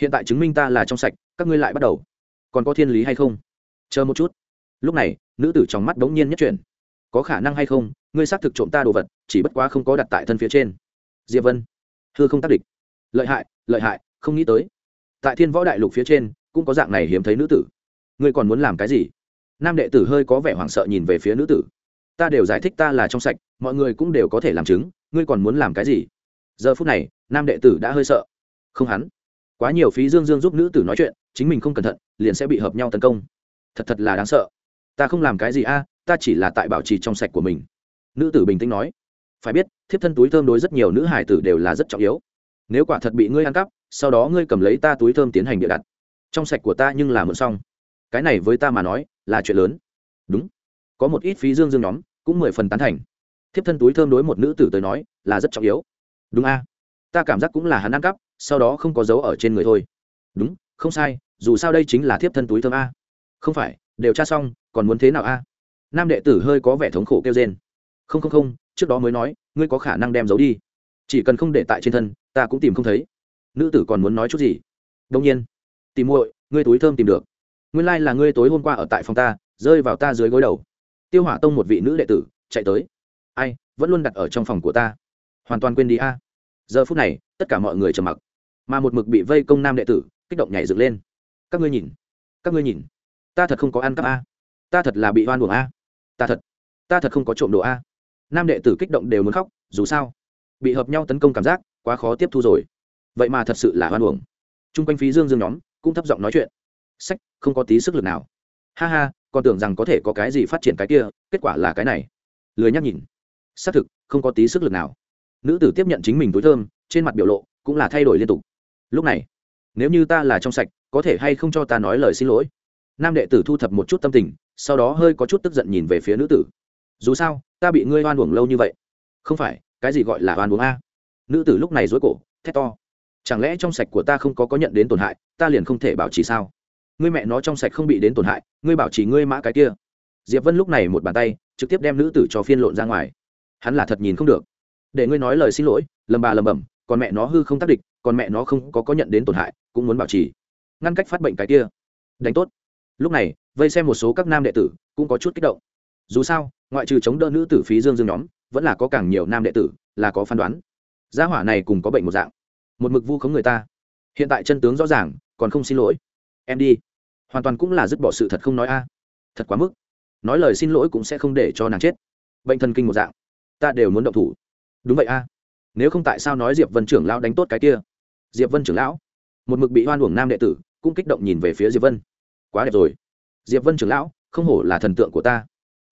Hiện tại chứng minh ta là trong sạch, các ngươi lại bắt đầu. Còn có thiên lý hay không? Chờ một chút. Lúc này, nữ tử trong mắt bỗng nhiên nhất chuyển. Có khả năng hay không, ngươi xác thực trộm ta đồ vật chỉ bất quá không có đặt tại thân phía trên. Diệp vân, hư không tác địch. Lợi hại lợi hại, không nghĩ tới. Tại thiên võ đại lục phía trên, cũng có dạng này hiếm thấy nữ tử. Ngươi còn muốn làm cái gì? Nam đệ tử hơi có vẻ hoảng sợ nhìn về phía nữ tử. Ta đều giải thích ta là trong sạch, mọi người cũng đều có thể làm chứng, ngươi còn muốn làm cái gì? Giờ phút này, nam đệ tử đã hơi sợ. Không hắn. Quá nhiều phí dương dương giúp nữ tử nói chuyện, chính mình không cẩn thận, liền sẽ bị hợp nhau tấn công. Thật thật là đáng sợ. Ta không làm cái gì a, ta chỉ là tại bảo trì trong sạch của mình. Nữ tử bình tĩnh nói phải biết, thiếp thân túi thơm đối rất nhiều nữ hải tử đều là rất trọng yếu. Nếu quả thật bị ngươi ăn cắp, sau đó ngươi cầm lấy ta túi thơm tiến hành địa đặt. Trong sạch của ta nhưng là mượn xong. Cái này với ta mà nói, là chuyện lớn. Đúng. Có một ít phí dương dương nhóm, cũng mười phần tán thành. Thiếp thân túi thơm đối một nữ tử tới nói, là rất trọng yếu. Đúng a. Ta cảm giác cũng là hắn ăn cắp, sau đó không có dấu ở trên người thôi. Đúng, không sai, dù sao đây chính là thiếp thân túi thơm a. Không phải, đều tra xong, còn muốn thế nào a? Nam đệ tử hơi có vẻ thống khổ kêu trên không không không trước đó mới nói, ngươi có khả năng đem giấu đi. Chỉ cần không để tại trên thân, ta cũng tìm không thấy. Nữ tử còn muốn nói chút gì? Đông nhiên. Tìm muội, ngươi túi thơm tìm được. Nguyên lai là ngươi tối hôm qua ở tại phòng ta, rơi vào ta dưới gối đầu. Tiêu hỏa tông một vị nữ đệ tử, chạy tới. Ai, vẫn luôn đặt ở trong phòng của ta. Hoàn toàn quên đi a. Giờ phút này, tất cả mọi người trầm mặc. Mà một mực bị vây công nam đệ tử, kích động nhảy dựng lên. Các ngươi nhìn. Các ngươi nhìn. Ta thật không có ăn cắp a. Ta thật là bị oan buồng a. Ta thật. Ta thật không có trộm đồ a nam đệ tử kích động đều muốn khóc, dù sao, bị hợp nhau tấn công cảm giác quá khó tiếp thu rồi. Vậy mà thật sự là hoan buồng t r u n g quanh phí dương dương nhóm cũng thấp giọng nói chuyện. Sách, không có tí sức lực nào. Ha ha, còn tưởng rằng có thể có cái gì phát triển cái kia, kết quả là cái này. Lười nhắc nhìn. Xác thực, không có tí sức lực nào. Nữ tử tiếp nhận chính mình túi thơm, trên mặt biểu lộ cũng là thay đổi liên tục. Lúc này, nếu như ta là trong sạch, có thể hay không cho ta nói lời xin lỗi? Nam đệ tử thu thập một chút tâm tình, sau đó hơi có chút tức giận nhìn về phía nữ tử dù sao, ta bị ngươi oan uổng lâu như vậy. Không phải, cái gì gọi là oan uổng a? Nữ tử lúc này dối cổ, thét to. Chẳng lẽ trong sạch của ta không có có nhận đến tổn hại, ta liền không thể bảo trì sao? Ngươi mẹ nó trong sạch không bị đến tổn hại, ngươi bảo trì ngươi mã cái kia. Diệp vân lúc này một bàn tay, trực tiếp đem nữ tử cho phiên lộn ra ngoài. Hắn là thật nhìn không được. Để ngươi nói lời xin lỗi, lầm bà lầm bẩm, còn mẹ nó hư không tác địch, còn mẹ nó không có có nhận đến tổn hại, cũng muốn bảo trì. Ngăn cách phát bệnh cái kia. Đánh tốt. Lúc này, vây xem một số các nam đệ tử, cũng có chút kích động. Dù sao ngoại trừ chống đỡ nữ tử phí dương dương nhóm, vẫn là có càng nhiều nam đệ tử, là có phán đoán. Gia hỏa này cùng có bệnh một dạng. Một mực vu khống người ta. Hiện tại chân tướng rõ ràng, còn không xin lỗi. Em đi. Hoàn toàn cũng là dứt bỏ sự thật không nói a. Thật quá mức. Nói lời xin lỗi cũng sẽ không để cho nàng chết. Bệnh thần kinh một dạng. Ta đều muốn động thủ. Đúng vậy a. Nếu không tại sao nói diệp vân trưởng lão đánh tốt cái kia? Diệp vân trưởng lão. Một mực bị hoan uổng nam đệ tử, cũng kích động nhìn về phía diệp vân. Quá đẹp rồi. Diệp vân trưởng lão, không hổ là thần tượng của ta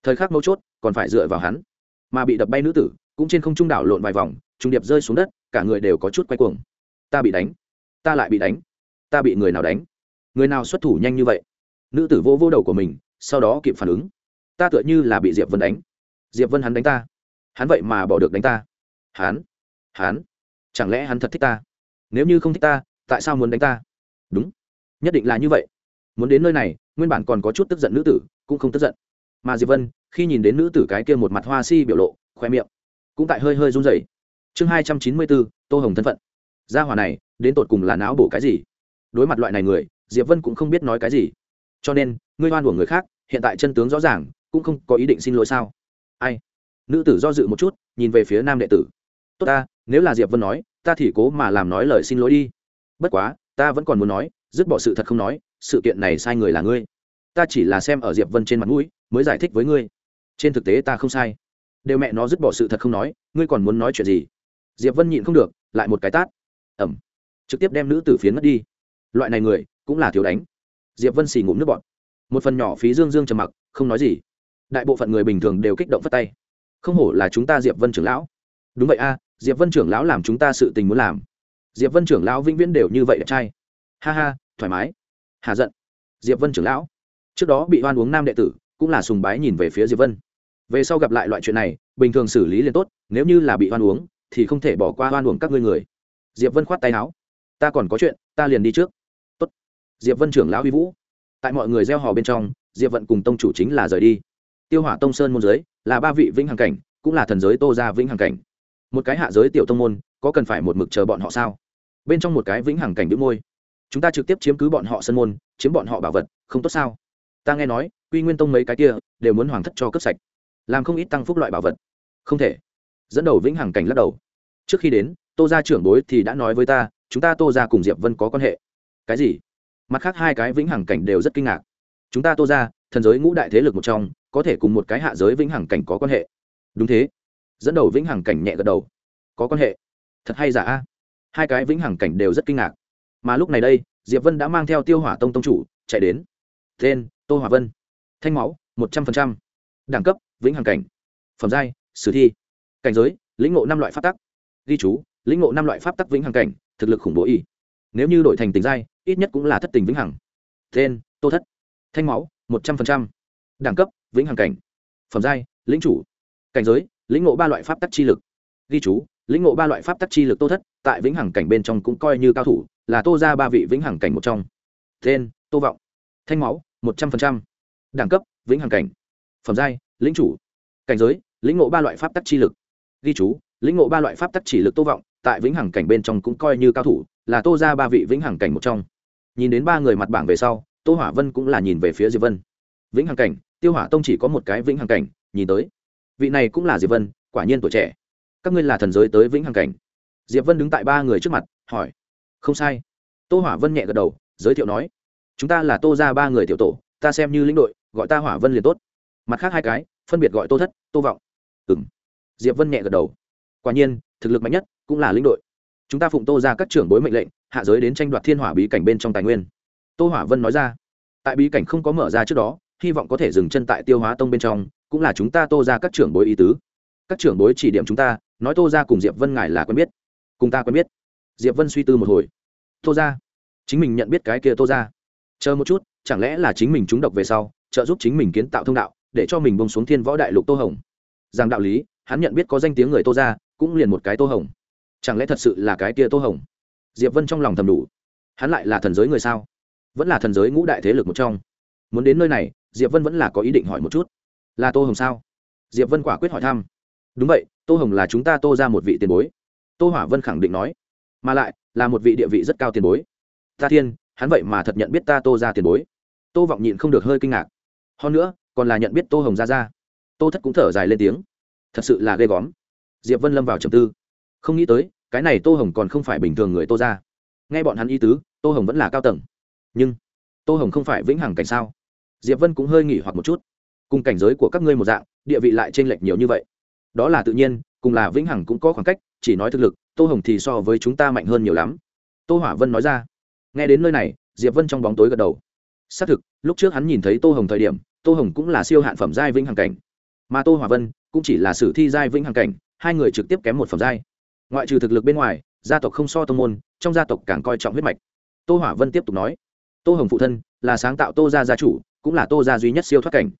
thời khắc mấu chốt còn phải dựa vào hắn. Mà bị đập bay nữ tử, cũng trên không trung đảo lộn vài vòng, trung điệp rơi xuống đất, cả người đều có chút quay cuồng. Ta bị đánh, ta lại bị đánh, ta bị người nào đánh? Người nào xuất thủ nhanh như vậy? Nữ tử vô vô đầu của mình, sau đó kịp phản ứng. Ta tựa như là bị diệp vân đánh. Diệp vân hắn đánh ta. Hắn vậy mà bỏ được đánh ta. Hắn hắn, chẳng lẽ hắn thật thích ta? Nếu như không thích ta, tại sao muốn đánh ta? Đúng, nhất định là như vậy. Muốn đến nơi này, nguyên bản còn có chút tức giận nữ tử, cũng không tức giận mà diệp vân, khi nhìn đến nữ tử cái kia một mặt hoa si biểu lộ, khoe miệng cũng tại hơi hơi run rẩy. Chương hai trăm chín mươi bốn, tô hồng thân phận. Gia hỏa này, đến tột cùng là não bổ cái gì? Đối mặt loại này người, diệp vân cũng không biết nói cái gì. Cho nên, ngươi oan của người khác, hiện tại chân tướng rõ ràng, cũng không có ý định xin lỗi sao? Ai? Nữ tử do dự một chút, nhìn về phía nam đệ tử. Tốt ta, nếu là diệp vân nói, ta thì cố mà làm nói lời xin lỗi đi. Bất quá, ta vẫn còn muốn nói, dứt bỏ sự thật không nói, sự kiện này sai người là ngươi. Ta chỉ là xem ở diệp vân trên mặt mũi mới giải thích với ngươi. Trên thực tế ta không sai. Đều mẹ nó dứt bỏ sự thật không nói, ngươi còn muốn nói chuyện gì? Diệp vân nhịn không được, lại một cái tát. Ẩm. Trực tiếp đem nữ tử phiến mất đi. Loại này người, cũng là thiếu đánh. Diệp vân xì ngụm nước bọn một phần nhỏ phí dương dương trầm mặc, không nói gì. Đại bộ phận người bình thường đều kích động phất tay. Không hổ là chúng ta diệp vân trưởng lão. Đúng vậy a, diệp vân trưởng lão làm chúng ta sự tình muốn làm. Diệp vân trưởng lão vĩnh viễn đều như vậy đẹp trai. Ha ha, thoải mái. Hà giận. Diệp vân trưởng lão. Trước đó bị oan uống nam đệ tử cũng là sùng bái nhìn về phía diệp vân. Về sau gặp lại loại chuyện này, bình thường xử lý liền tốt, nếu như là bị oan uống, thì không thể bỏ qua oan uống các ngươi người. Diệp vân khoát tay áo. Ta còn có chuyện, ta liền đi trước. Tốt. Diệp vân trưởng lão huy vũ. Tại mọi người gieo hò bên trong, diệp vận cùng tông chủ chính là rời đi. Tiêu hỏa tông sơn môn giới là ba vị vĩnh hằng cảnh, cũng là thần giới tô ra vĩnh hằng cảnh. Một cái hạ giới tiểu tông môn, có cần phải một mực chờ bọn họ sao? Bên trong một cái vĩnh hằng cảnh đĩu môi. Chúng ta trực tiếp chiếm cứ bọn họ sân môn, chiếm bọn họ bảo vật, không tốt sao? Ta nghe nói quy nguyên tông mấy cái kia đều muốn hoàng thất cho cấp sạch, làm không ít tăng phúc loại bảo vật. Không thể. Dẫn đầu vĩnh hằng cảnh lắc đầu. Trước khi đến, tô gia trưởng bối thì đã nói với ta, chúng ta tô gia cùng diệp vân có quan hệ. Cái gì? Mặt khác hai cái vĩnh hằng cảnh đều rất kinh ngạc. Chúng ta tô gia, thần giới ngũ đại thế lực một trong, có thể cùng một cái hạ giới vĩnh hằng cảnh có quan hệ. Đúng thế. Dẫn đầu vĩnh hằng cảnh nhẹ gật đầu. Có quan hệ. Thật hay giả? A hai cái vĩnh hằng cảnh đều rất kinh ngạc. Mà lúc này đây, diệp vân đã mang theo tiêu hỏa tông tông chủ chạy đến. Tên, tô hỏa vân thanh máu, một trăm linh đẳng cấp, vĩnh hằng cảnh. Phẩm giai, sử thi. Cảnh giới, lĩnh ngộ năm loại pháp tắc. Ghi chú, lĩnh ngộ năm loại pháp tắc vĩnh hằng cảnh, thực lực khủng bố y. Nếu như đổi thành tình giai, ít nhất cũng là thất tình vĩnh hằng. Tên, tô thất. Thanh máu, một trăm linh đẳng cấp, vĩnh hằng cảnh. Phẩm giai, lĩnh chủ. Cảnh giới, lĩnh ngộ ba loại pháp tắc chi lực. Ghi chú, lĩnh ngộ ba loại pháp tắc chi lực tô thất, tại vĩnh hằng cảnh bên trong cũng coi như cao thủ, là tô ra ba vị vĩnh hằng cảnh một trong. Tên, tô vọng. Thanh máu, một trăm linh đẳng cấp, vĩnh hằng cảnh. Phẩm giai, lĩnh chủ. Cảnh giới, lĩnh ngộ ba loại pháp tắc chi lực. Ghi chú, lĩnh ngộ ba loại pháp tắc chỉ lực tô vọng, tại vĩnh hằng cảnh bên trong cũng coi như cao thủ, là tô ra ba vị vĩnh hằng cảnh một trong. Nhìn đến ba người mặt bảng về sau, tô hỏa vân cũng là nhìn về phía diệp vân. Vĩnh hằng cảnh, tiêu hỏa tông chỉ có một cái vĩnh hằng cảnh, nhìn tới. Vị này cũng là diệp vân, quả nhiên tuổi trẻ. Các ngươi là thần giới tới vĩnh hằng cảnh. Diệp vân đứng tại ba người trước mặt, hỏi. Không sai. Tô hỏa vân nhẹ gật đầu, giới thiệu nói. Chúng ta là tô ra ba người tiểu tổ, ta xem như lĩnh đội gọi ta hỏa vân liền tốt. Mặt khác hai cái, phân biệt gọi tô thất, tô vọng. Ừ m diệp vân nhẹ gật đầu. Quả nhiên, thực lực mạnh nhất cũng là lĩnh đội. Chúng ta phụng tô ra các trưởng bối mệnh lệnh, hạ giới đến tranh đoạt thiên hỏa bí cảnh bên trong tài nguyên. Tô hỏa vân nói ra. Tại bí cảnh không có mở ra trước đó, hy vọng có thể dừng chân tại tiêu hóa tông bên trong, cũng là chúng ta tô ra các trưởng bối ý tứ. Các trưởng bối chỉ điểm chúng ta, nói tô ra cùng diệp vân ngài là quen biết. Cùng ta quen biết. Diệp vân suy tư một hồi. Tô ra. Chính mình nhận biết cái kia tô ra. Chờ một chút, chẳng lẽ là chính mình trúng độc về sau trợ giúp chính mình kiến tạo thông đạo, để cho mình bông xuống thiên võ đại lục tô hồng. Rằng đạo lý, hắn nhận biết có danh tiếng người tô ra cũng liền một cái tô hồng. Chẳng lẽ thật sự là cái kia tô hồng? Diệp vân trong lòng thầm đủ. Hắn lại là thần giới người sao? Vẫn là thần giới ngũ đại thế lực một trong. Muốn đến nơi này, diệp vân vẫn là có ý định hỏi một chút. Là tô hồng sao? Diệp vân quả quyết hỏi thăm. Đúng vậy, tô hồng là chúng ta tô ra một vị tiền bối. Tô hỏa vân khẳng định nói. Mà lại, là một vị địa vị rất cao tiền bối. Ta thiên, hắn vậy mà thật nhận biết ta tô ra tiền bối. Tô vọng nhịn không được hơi kinh ngạc hơn nữa, còn là nhận biết tô hồng ra ra tô thất cũng thở dài lên tiếng. Thật sự là ghê góm diệp vân lâm vào trầm tư. Không nghĩ tới, cái này tô hồng còn không phải bình thường người tô ra nghe bọn hắn y tứ, tô hồng vẫn là cao tầng. Nhưng, tô hồng không phải vĩnh hằng cảnh sao? Diệp vân cũng hơi nghỉ hoặc một chút. Cùng cảnh giới của các ngươi một dạng, địa vị lại t r ê n lệch nhiều như vậy. Đó là tự nhiên, cùng là vĩnh hằng cũng có khoảng cách, chỉ nói thực lực, tô hồng thì so với chúng ta mạnh hơn nhiều lắm. Tô hỏa vân nói ra. Nghe đến nơi này, diệp vân trong bóng tối gật đầu xác thực, lúc trước hắn nhìn thấy tô hồng thời điểm, tô hồng cũng là siêu hạn phẩm giai vĩnh hằng cảnh. Mà tô hỏa vân cũng chỉ là sử thi giai vĩnh hằng cảnh, hai người trực tiếp kém một phẩm giai. Ngoại trừ thực lực bên ngoài, gia tộc không so tô môn, trong gia tộc càng coi trọng huyết mạch. Tô hỏa vân tiếp tục nói, tô hồng phụ thân là sáng tạo tô gia gia chủ, cũng là tô gia duy nhất siêu thoát cảnh.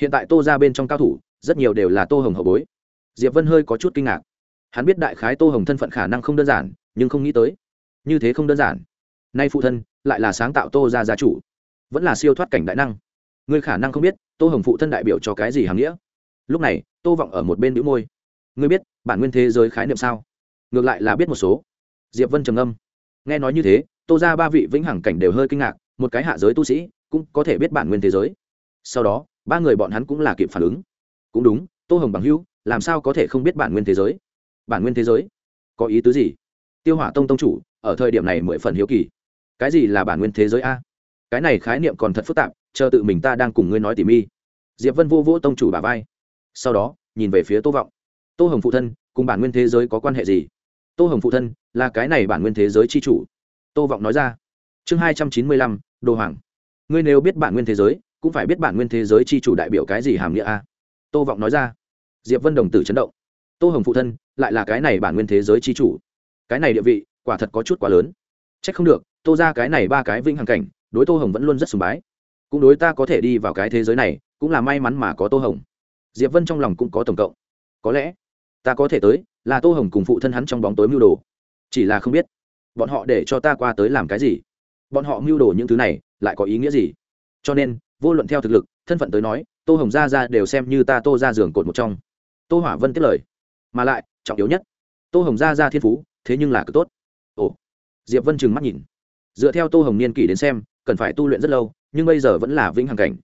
Hiện tại tô gia bên trong cao thủ, rất nhiều đều là tô hồng hậu bối. Diệp vân hơi có chút kinh ngạc. Hắn biết đại khái tô hồng thân phận khả năng không đơn giản, nhưng không nghĩ tới. Như thế không đơn giản. Nay phụ thân lại là sáng tạo tô gia gia chủ vẫn là siêu thoát cảnh đại năng. Người khả năng không biết, tô hồng phụ thân đại biểu cho cái gì hàm nghĩa. Lúc này, tô vọng ở một bên đĩu môi. Ngươi biết, bản nguyên thế giới khái niệm sao? Ngược lại là biết một số. Diệp vân trầm âm nghe nói như thế, tô ra ba vị vĩnh hằng cảnh đều hơi kinh ngạc, một cái hạ giới tu sĩ cũng có thể biết bản nguyên thế giới. Sau đó, ba người bọn hắn cũng là kịp phản ứng. Cũng đúng, tô hồng bằng hữu, làm sao có thể không biết bản nguyên thế giới? Bản nguyên thế giới? Có ý tứ gì? Tiêu hỏa tông tông chủ, ở thời điểm này mười phần hiếu kỳ. Cái gì là bản nguyên thế giới a? Cái này khái niệm còn thật phức tạp, chờ tự mình ta đang cùng ngươi nói tỉ mi. Diệp vân vô vỗ tông chủ bà vai. Sau đó, nhìn về phía tô vọng. Tô hồng phụ thân, cùng bản nguyên thế giới có quan hệ gì? Tô hồng phụ thân, là cái này bản nguyên thế giới c h i chủ. Tô vọng nói ra. Chương hai trăm chín mươi lăm, đồ hoàng. Ngươi nếu biết bản nguyên thế giới, cũng phải biết bản nguyên thế giới c h i chủ đại biểu cái gì hàm nghĩa a? Tô vọng nói ra. Diệp vân đồng tử chấn động. Tô hồng phụ thân, lại là cái này bản nguyên thế giới c h i chủ. Cái này địa vị, quả thật có chút quá lớn. C h ắ c không được, tô ra cái này ba cái vinh hằng cảnh đối tô hồng vẫn luôn rất sùng bái. Cũng đối ta có thể đi vào cái thế giới này, cũng là may mắn mà có tô hồng. Diệp vân trong lòng cũng có tổng cộng. Có lẽ, ta có thể tới, là tô hồng cùng phụ thân hắn trong bóng tối mưu đồ. Chỉ là không biết, bọn họ để cho ta qua tới làm cái gì? Bọn họ mưu đồ những thứ này, lại có ý nghĩa gì? Cho nên, vô luận theo thực lực, thân phận tới nói, tô hồng gia ra đều xem như ta tô ra giường cột một trong. Tô hỏa vân tiếp lời. Mà lại, trọng yếu nhất, tô hồng gia ra thiên phú, thế nhưng là cực tốt. Ồ. Diệp vân trừng mắt nhìn. Dựa theo tô hồng niên kỷ đến xem cần phải tu luyện rất lâu, nhưng bây giờ vẫn là vĩnh hằng cảnh.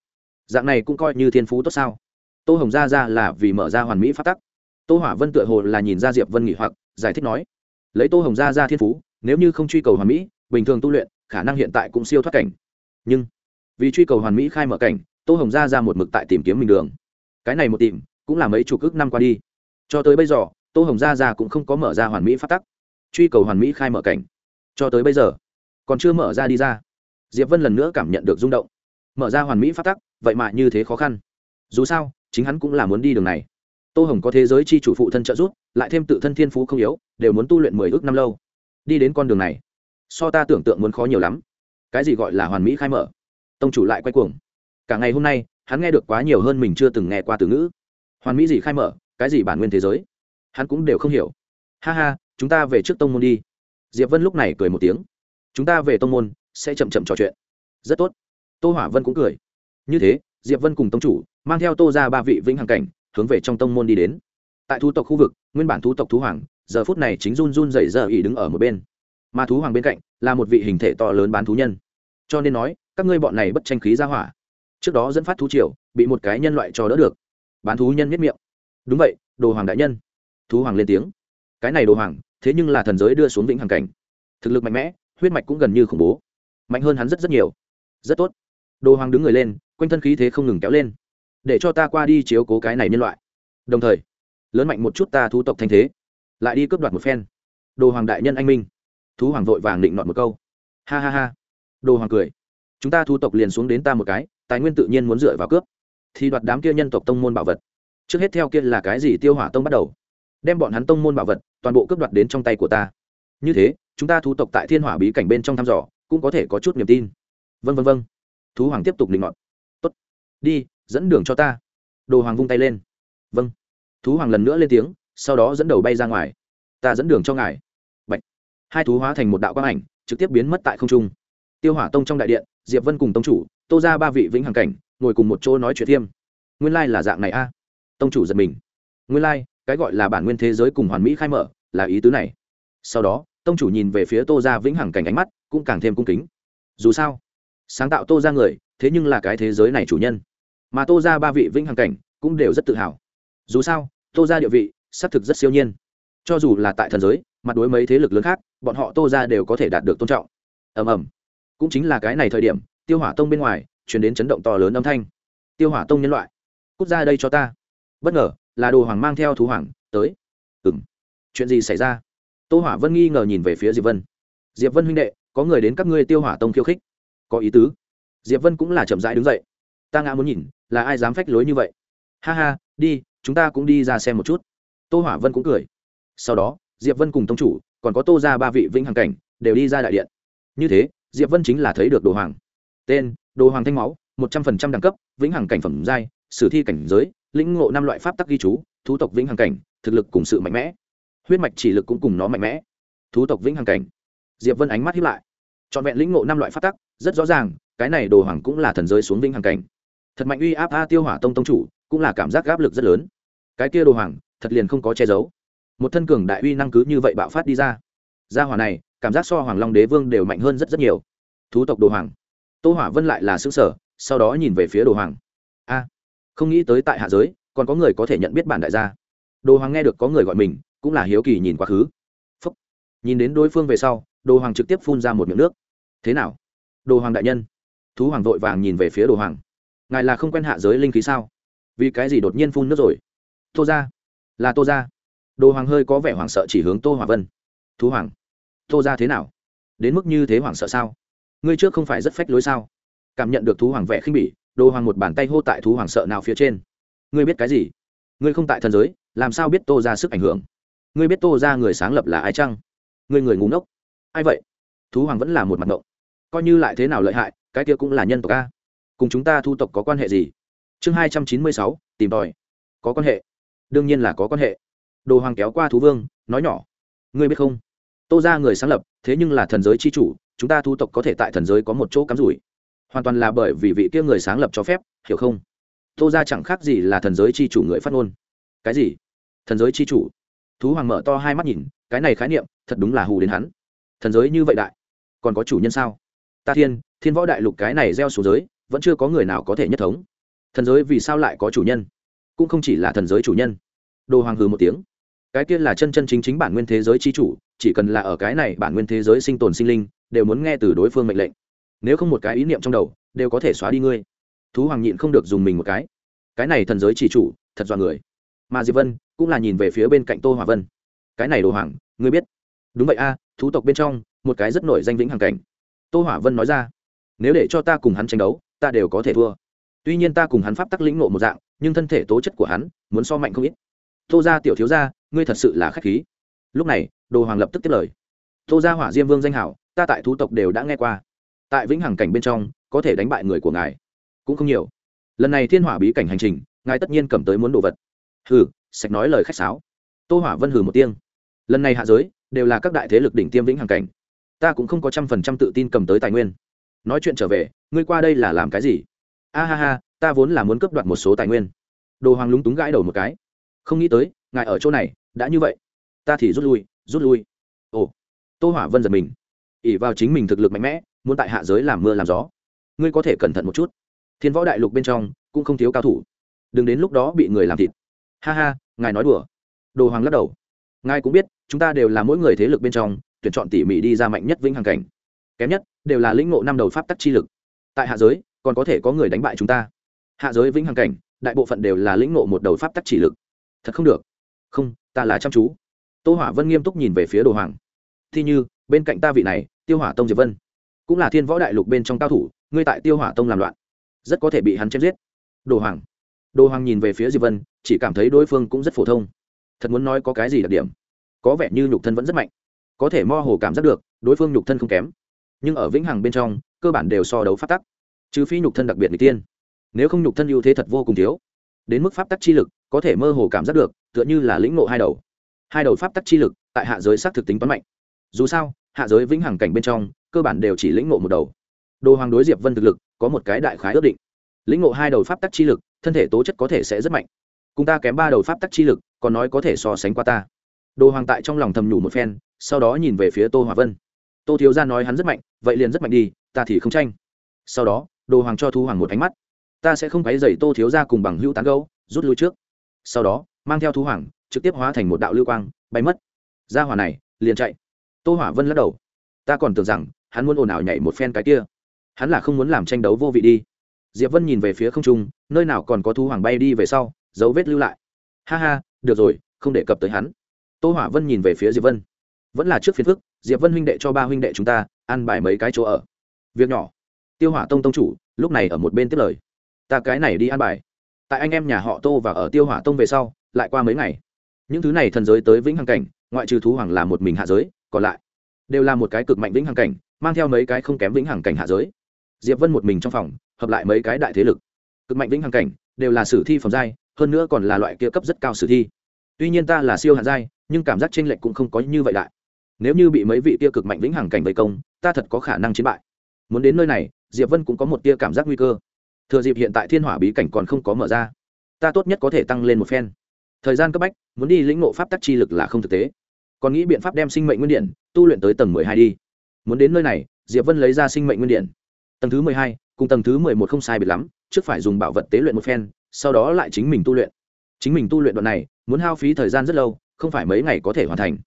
Dạng này cũng coi như thiên phú tốt sao? Tô hồng gia ra là vì mở ra hoàn mỹ phát tắc. Tô hỏa vân tựa hồ là nhìn ra diệp vân nghỉ hoặc, giải thích nói, lấy tô hồng gia ra thiên phú, nếu như không truy cầu hoàn mỹ, bình thường tu luyện, khả năng hiện tại cũng siêu thoát cảnh. Nhưng, vì truy cầu hoàn mỹ khai mở cảnh, tô hồng gia ra một mực tại tìm kiếm mình đường. Cái này một tìm, cũng là mấy chục ước năm qua đi. Cho tới bây giờ, tô hồng gia ra cũng không có mở ra hoàn mỹ phát tắc. Truy cầu hoàn mỹ khai mở cảnh. Cho tới bây giờ, còn chưa mở ra đi ra diệp vân lần nữa cảm nhận được rung động. Mở ra hoàn mỹ phát tắc, vậy mà như thế khó khăn. Dù sao, chính hắn cũng là muốn đi đường này. Tô hồng có thế giới chi chủ phụ thân trợ giúp, lại thêm tự thân thiên phú không yếu, đều muốn tu luyện mười ước năm lâu. Đi đến con đường này, so ta tưởng tượng muốn khó nhiều lắm. Cái gì gọi là hoàn mỹ khai mở? Tông chủ lại quay cuồng. Cả ngày hôm nay, hắn nghe được quá nhiều hơn mình chưa từng nghe qua từ ngữ. Hoàn mỹ gì khai mở, cái gì bản nguyên thế giới? Hắn cũng đều không hiểu. Ha ha, chúng ta về trước tông môn đi. Diệp vân lúc này cười một tiếng. Chúng ta về tông môn sẽ chậm chậm trò chuyện. Rất tốt. Tô hỏa vân cũng cười. Như thế, diệp vân cùng tông chủ mang theo tô ra ba vị vĩnh hằng cảnh, hướng về trong tông môn đi đến. Tại thú tộc khu vực, nguyên bản thú tộc thú hoàng, giờ phút này chính run run dày giờ ỉ đứng ở một bên. Mà thú hoàng bên cạnh là một vị hình thể to lớn bán thú nhân. Cho nên nói, các ngươi bọn này bất tranh khí ra hỏa. Trước đó dẫn phát thú triều, bị một cái nhân loại cho đỡ được. Bán thú nhân miết miệng. Đúng vậy, đồ hoàng đại nhân. Thú hoàng lên tiếng. Cái này đồ hoàng, thế nhưng là thần giới đưa xuống vĩnh hằng cảnh. Thực lực mạnh mẽ, huyết mạch cũng gần như khủng bố mạnh hơn hắn rất rất nhiều. Rất tốt. Đồ hoàng đứng người lên, quanh thân khí thế không ngừng kéo lên. Để cho ta qua đi chiếu cố cái này nhân loại. Đồng thời, lớn mạnh một chút ta thu tộc thanh thế. Lại đi cướp đoạt một phen. Đồ hoàng đại nhân anh minh. Thú hoàng vội vàng định nọn một câu. Ha ha ha. Đồ hoàng cười. Chúng ta thu tộc liền xuống đến ta một cái, tài nguyên tự nhiên muốn dựa vào cướp. Thì đoạt đám kia nhân tộc tông môn bảo vật. Trước hết theo kia là cái gì tiêu hỏa tông bắt đầu. Đem bọn hắn tông môn bảo vật toàn bộ cướp đoạt đến trong tay của ta. Như thế, chúng ta thu tộc tại thiên hỏa bí cảnh bên trong thăm dò cũng có thể có chút niềm tin. Vân vân vân thú hoàng tiếp tục định ngọn tốt. Đi, dẫn đường cho ta. Đồ hoàng vung tay lên. Vâng. Thú hoàng lần nữa lên tiếng, sau đó dẫn đầu bay ra ngoài. Ta dẫn đường cho ngài. Bạch. hai thú hóa thành một đạo quang ảnh, trực tiếp biến mất tại không trung. Tiêu hỏa tông trong đại điện, diệp vân cùng tông chủ, tô ra ba vị vĩnh hằng cảnh, ngồi cùng một chỗ nói chuyện thiêm nguyên lai là dạng này a. Tông chủ giật mình. Nguyên lai, cái gọi là bản nguyên thế giới cùng hoàn mỹ khai mở, là ý tứ này. Sau đó, tông chủ nhìn về phía tô ra vĩnh hằng cảnh ánh mắt cũng càng thêm cung kính. Dù sao, sáng tạo tô ra người, thế nhưng là cái thế giới này chủ nhân. Mà tô ra ba vị vĩnh hằng cảnh cũng đều rất tự hào. Dù sao, tô ra địa vị, xác thực rất siêu nhiên. Cho dù là tại thần giới, mặt đối mấy thế lực lớn khác, bọn họ tô ra đều có thể đạt được tôn trọng. Ầm ầm. Cũng chính là cái này thời điểm, tiêu hỏa tông bên ngoài chuyển đến chấn động to lớn âm thanh. Tiêu hỏa tông nhân loại, cút ra đây cho ta. Bất ngờ, là đồ hoàng mang theo thú hoàng, tới. Ừng chuyện gì xảy ra? Tô hỏa vân nghi ngờ nhìn về phía diệp vân. Diệp vân huynh đệ có người đến các ngươi tiêu hỏa tông khiêu khích. Có ý tứ. Diệp vân cũng là chậm rãi đứng dậy. Ta ngã muốn nhìn, là ai dám phách lối như vậy? Ha ha, đi, chúng ta cũng đi ra xem một chút. Tô hỏa vân cũng cười. Sau đó, diệp vân cùng tông chủ, còn có tô ra ba vị vĩnh hằng cảnh, đều đi ra đại điện. Như thế, diệp vân chính là thấy được đồ hoàng. Tên, đồ hoàng thanh máu, một trăm phần trăm đẳng cấp, vĩnh hằng cảnh phẩm giai, sử thi cảnh giới, lĩnh ngộ năm loại pháp tắc ghi chú, thú tộc vĩnh hằng cảnh, thực lực cùng sự mạnh mẽ. Huyết mạch chỉ lực cũng cùng nó mạnh mẽ. Thú tộc vĩnh hằng cảnh diệp vân ánh mắt hiếp lại. Trọn vẹn lĩnh ngộ năm loại pháp tắc, rất rõ ràng, cái này đồ hoàng cũng là thần giới xuống vinh hằng cảnh. Thật mạnh uy áp a tiêu hỏa tông tông chủ, cũng là cảm giác áp lực rất lớn. Cái kia đồ hoàng, thật liền không có che giấu. Một thân cường đại uy năng cứ như vậy bạo phát đi ra. Gia hỏa này, cảm giác so hoàng long đế vương đều mạnh hơn rất rất nhiều. Thú tộc đồ hoàng. Tô hỏa vân lại là xứ sở sau đó nhìn về phía đồ hoàng. A, không nghĩ tới tại hạ giới, còn có người có thể nhận biết bản đại gia. Đồ hoàng nghe được có người gọi mình, cũng là hiếu kỳ nhìn quá khứ. Phúc. nhìn đến đối phương về sau đồ hoàng trực tiếp phun ra một miệng nước. Thế nào? Đồ hoàng đại nhân. Thú hoàng vội vàng nhìn về phía đồ hoàng. Ngài là không quen hạ giới linh khí sao? Vì cái gì đột nhiên phun nước rồi? Tô ra là tô ra đồ hoàng hơi có vẻ hoảng sợ chỉ hướng tô hòa vân. Thú hoàng. Tô ra thế nào? Đến mức như thế hoảng sợ sao? Ngươi trước không phải rất phách lối sao? Cảm nhận được thú hoàng vẻ khinh bỉ, đồ hoàng một bàn tay hô tại thú hoàng sợ nào phía trên. Ngươi biết cái gì? Ngươi không tại thần giới, làm sao biết tô ra sức ảnh hưởng? Ngươi biết tô ra người sáng lập là ai chăng? Ngươi người ngủ ngốc ai vậy? Thú hoàng vẫn là một mặt ngộng. Coi như lại thế nào lợi hại, cái kia cũng là nhân tộc a. Cùng chúng ta thu tộc có quan hệ gì? Chương hai trăm chín mươi sáu, tìm tòi. Có quan hệ. Đương nhiên là có quan hệ. Đồ hoàng kéo qua thú vương, nói nhỏ. Ngươi biết không? Tô ra người sáng lập, thế nhưng là thần giới c h i chủ, chúng ta thu tộc có thể tại thần giới có một chỗ cắm rủi. Hoàn toàn là bởi vì vị kia người sáng lập cho phép, hiểu không? Tô ra chẳng khác gì là thần giới c h i chủ người phát ngôn. Cái gì? Thần giới c h i chủ? Thú hoàng mở to hai mắt nhìn, cái này khái niệm, thật đúng là hù đến hắn thần giới như vậy đại, còn có chủ nhân sao? Ta thiên thiên võ đại lục cái này gieo xuống giới, vẫn chưa có người nào có thể nhất thống. Thần giới vì sao lại có chủ nhân? Cũng không chỉ là thần giới chủ nhân. Đồ hoàng hừ một tiếng. Cái kia là chân chân chính chính bản nguyên thế giới c h i chủ, chỉ cần là ở cái này bản nguyên thế giới sinh tồn sinh linh, đều muốn nghe từ đối phương mệnh lệnh. Nếu không một cái ý niệm trong đầu, đều có thể xóa đi ngươi. Thú hoàng nhịn không được dùng mình một cái. Cái này thần giới chỉ chủ, thật dọa người. Mà diệp vân cũng là nhìn về phía bên cạnh tô hòa vân. Cái này đồ hoàng, ngươi biết. Đúng vậy a thú tộc bên trong, một cái rất nổi danh vĩnh hằng cảnh. Tô hỏa vân nói ra, nếu để cho ta cùng hắn tranh đấu, ta đều có thể thua. Tuy nhiên ta cùng hắn pháp tắc lĩnh nộ một dạng, nhưng thân thể tố chất của hắn muốn so mạnh không ít. Tô ra tiểu thiếu ra ngươi thật sự là k h á c h khí. Lúc này, đồ hoàng lập tức tiếp lời, tô ra hỏa diêm vương danh hảo, ta tại thú tộc đều đã nghe qua. Tại vĩnh hằng cảnh bên trong, có thể đánh bại người của ngài, cũng không nhiều. Lần này thiên hỏa bí cảnh hành trình, ngài tất nhiên cầm tới muốn đồ vật. Hừ, sạch nói lời khách sáo. Tô hỏa vân hừ một tiếng, lần này hạ giới đều là các đại thế lực đỉnh tiêm vĩnh hằng cảnh. Ta cũng không có trăm phần trăm tự tin cầm tới tài nguyên. Nói chuyện trở về, ngươi qua đây là làm cái gì? A ha ha, ta vốn là muốn cướp đoạt một số tài nguyên. Đồ hoàng lúng túng gãi đầu một cái. Không nghĩ tới, ngài ở chỗ này, đã như vậy. Ta thì rút lui rút lui. Ồ, tô hỏa vân giật mình. Ỉ vào chính mình thực lực mạnh mẽ, muốn tại hạ giới làm mưa làm gió. Ngươi có thể cẩn thận một chút. Thiên võ đại lục bên trong, cũng không thiếu cao thủ. Đừng đến lúc đó bị người làm thịt. Ha ha, ngài nói đùa. Đồ hoàng lắc đầu ngài cũng biết, chúng ta đều là mỗi người thế lực bên trong, tuyển chọn tỉ mỉ đi ra mạnh nhất vĩnh hằng cảnh. Kém nhất, đều là lĩnh ngộ năm đầu pháp tắc chi lực. Tại hạ giới, còn có thể có người đánh bại chúng ta. Hạ giới vĩnh hằng cảnh, đại bộ phận đều là lĩnh ngộ một đầu pháp tắc chỉ lực. Thật không được. Không, ta là chăm chú. Tô hỏa vân nghiêm túc nhìn về phía đồ hoàng. Thi như, bên cạnh ta vị này, tiêu hỏa tông diệp vân. Cũng là thiên võ đại lục bên trong cao thủ, ngươi tại tiêu hỏa tông làm loạn. Rất có thể bị hắn chém giết. Đồ hoàng. Đồ hoàng nhìn về phía diệp vân, chỉ cảm thấy đối phương cũng rất phổ thông thật muốn nói có cái gì đặc điểm. Có vẻ như nhục thân vẫn rất mạnh. Có thể mơ hồ cảm giác được, đối phương nhục thân không kém. Nhưng ở vĩnh hằng bên trong, cơ bản đều so đấu pháp tắc. Trừ phi nhục thân đặc biệt n g tiên nếu không nhục thân ưu thế thật vô cùng thiếu. Đến mức pháp tắc chi lực, có thể mơ hồ cảm giác được, tựa như là lĩnh ngộ hai đầu. Hai đầu pháp tắc chi lực, tại hạ giới xác thực tính toán mạnh. Dù sao, hạ giới vĩnh hằng cảnh bên trong, cơ bản đều chỉ lĩnh ngộ một đầu. Đồ hoàng đối diệp vân thực lực, có một cái đại khái ước định. Lĩnh ngộ hai đầu pháp tắc chi lực, thân thể tố chất có thể sẽ rất mạnh. Cùng ta kém ba đầu pháp tắc chi lực còn nói có thể so sánh qua ta. Đồ hoàng tại trong lòng thầm nhủ một phen, sau đó nhìn về phía tô hòa vân. Tô thiếu gia nói hắn rất mạnh, vậy liền rất mạnh đi, ta thì không tranh. Sau đó, đồ hoàng cho thu hoàng một ánh mắt. Ta sẽ không quấy dày tô thiếu gia cùng bằng hữu tán gấu rút lui trước. Sau đó, mang theo thu hoàng, trực tiếp hóa thành một đạo lưu quang, bay mất. Ra hỏa này, liền chạy. Tô hỏa vân lắc đầu. Ta còn tưởng rằng, hắn muốn ồn ào nhảy một phen cái kia. Hắn là không muốn làm tranh đấu vô vị đi. Diệp vân nhìn về phía không trung, nơi nào còn có thu hoàng bay đi về sau, dấu vết lưu lại. Ha ha được rồi, không đề cập tới hắn. Tô hỏa vân nhìn về phía diệp vân. Vẫn là trước phiền phức, diệp vân huynh đệ cho ba huynh đệ chúng ta ăn bài mấy cái chỗ ở. Việc nhỏ. Tiêu hỏa tông tông chủ lúc này ở một bên tiếp lời. Ta cái này đi ăn bài. Tại anh em nhà họ tô và ở tiêu hỏa tông về sau, lại qua mấy ngày. Những thứ này thần giới tới vĩnh hằng cảnh, ngoại trừ thú hoàng là một mình hạ giới, còn lại đều là một cái cực mạnh vĩnh hằng cảnh, mang theo mấy cái không kém vĩnh hằng cảnh hạ giới. Diệp vân một mình trong phòng, hợp lại mấy cái đại thế lực. Cực mạnh vĩnh hằng cảnh đều là sử thi phẩm giai hơn nữa còn là loại kia cấp rất cao sử thi. Tuy nhiên ta là siêu hạt giai, nhưng cảm giác tranh lệch cũng không có như vậy đại nếu như bị mấy vị kia cực mạnh vĩnh hằng cảnh vây công, ta thật có khả năng chiến bại. Muốn đến nơi này, diệp vân cũng có một tia cảm giác nguy cơ. Thừa dịp hiện tại thiên hỏa bí cảnh còn không có mở ra, ta tốt nhất có thể tăng lên một phen. Thời gian cấp bách, muốn đi lĩnh ngộ pháp tắc chi lực là không thực tế. Còn nghĩ biện pháp đem sinh mệnh nguyên điện, tu luyện tới tầng mười hai đi. Muốn đến nơi này, diệp vân lấy ra sinh mệnh nguyên điện. Tầng thứ mười hai, cùng tầng thứ mười một không sai biệt lắm, trước phải dùng bảo vật tế luyện một phen sau đó lại chính mình tu luyện. Chính mình tu luyện đoạn này, muốn hao phí thời gian rất lâu, không phải mấy ngày có thể hoàn thành.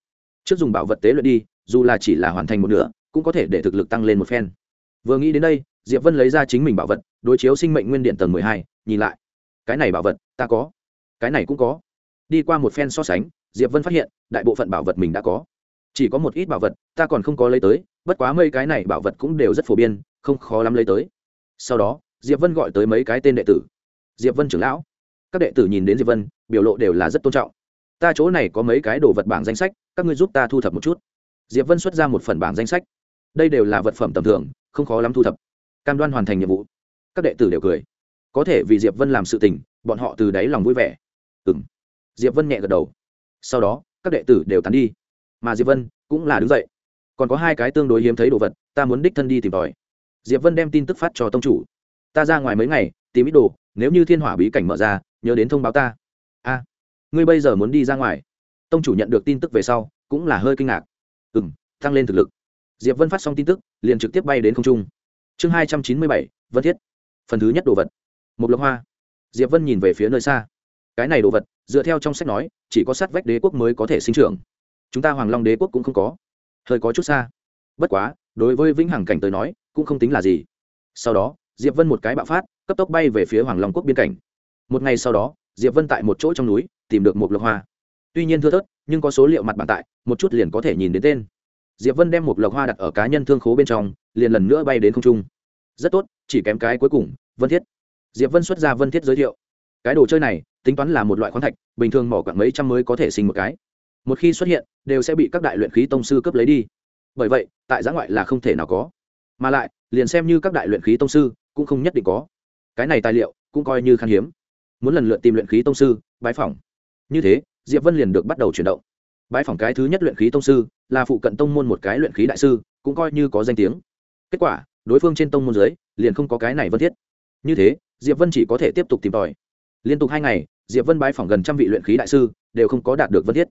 Trước dùng bảo vật tế luyện đi, dù là chỉ là hoàn thành một nửa, cũng có thể để thực lực tăng lên một phen. Vừa nghĩ đến đây, diệp vân lấy ra chính mình bảo vật, đối chiếu sinh mệnh nguyên điện tầng mười hai, nhìn lại. Cái này bảo vật, ta có. Cái này cũng có. Đi qua một phen so sánh, diệp vân phát hiện, đại bộ phận bảo vật mình đã có. Chỉ có một ít bảo vật, ta còn không có lấy tới, bất quá mấy cái này bảo vật cũng đều rất phổ biến, không khó lắm lấy tới. Sau đó, diệp vân gọi tới mấy cái tên đệ tử diệp vân trưởng lão. Các đệ tử nhìn đến diệp vân, biểu lộ đều là rất tôn trọng. Ta chỗ này có mấy cái đồ vật bảng danh sách, các ngươi giúp ta thu thập một chút. Diệp vân xuất ra một phần bảng danh sách. Đây đều là vật phẩm tầm thường, không khó lắm thu thập. Cam đoan hoàn thành nhiệm vụ. Các đệ tử đều cười. Có thể vì diệp vân làm sự tình, bọn họ từ đáy lòng vui vẻ. Ừng diệp vân nhẹ gật đầu. Sau đó, các đệ tử đều tán đi. Mà diệp vân cũng là đứng dậy. Còn có hai cái tương đối hiếm thấy đồ vật, ta muốn đích thân đi tìm tòi. Diệp vân đem tin tức phát cho tông chủ. Ta ra ngoài mấy ngày, tìm ít đồ nếu như thiên hỏa bí cảnh mở ra, nhớ đến thông báo ta. A, ngươi bây giờ muốn đi ra ngoài. Tông chủ nhận được tin tức về sau, cũng là hơi kinh ngạc. Ừ m tăng lên thực lực. Diệp vân phát xong tin tức, liền trực tiếp bay đến không trung. Chương hai trăm chín mươi bảy, vân thiết. Phần thứ nhất đồ vật. Một lộc hoa. Diệp vân nhìn về phía nơi xa. Cái này đồ vật, dựa theo trong sách nói, chỉ có sát vách đế quốc mới có thể sinh trưởng. Chúng ta hoàng long đế quốc cũng không có. Hơi có chút xa. Bất quá, đối với vĩnh hằng cảnh tới nói, cũng không tính là gì. Sau đó, diệp vân một cái bạo phát cấp tốc bay về phía hoàng long quốc biên cảnh. Một ngày sau đó, diệp vân tại một chỗ trong núi, tìm được một lộc hoa. Tuy nhiên thưa thớt, nhưng có số liệu mặt bản tại, một chút liền có thể nhìn đến tên. Diệp vân đem một lộc hoa đặt ở cá nhân thương khố bên trong, liền lần nữa bay đến không trung. Rất tốt, chỉ kém cái cuối cùng, vân thiết. Diệp vân xuất ra vân thiết giới thiệu. Cái đồ chơi này, tính toán là một loại khoáng thạch, bình thường mỏ quặng mấy trăm mới có thể sinh một cái. Một khi xuất hiện, đều sẽ bị các đại luyện khí tông sư cướp lấy đi. Bởi vậy, tại giã ngoại là không thể nào có. Mà lại, liền xem như các đại luyện khí tông sư, cũng không nhất định có cái này tài liệu cũng coi như khan hiếm. Muốn lần lượt tìm luyện khí tông sư, bái phỏng. Như thế, diệp vân liền được bắt đầu chuyển động. Bái phỏng cái thứ nhất luyện khí tông sư là phụ cận tông môn một cái luyện khí đại sư, cũng coi như có danh tiếng. Kết quả, đối phương trên tông môn dưới liền không có cái này vân thiết. Như thế, diệp vân chỉ có thể tiếp tục tìm tòi. Liên tục hai ngày, diệp vân bái phỏng gần trăm vị luyện khí đại sư, đều không có đạt được vân thiết.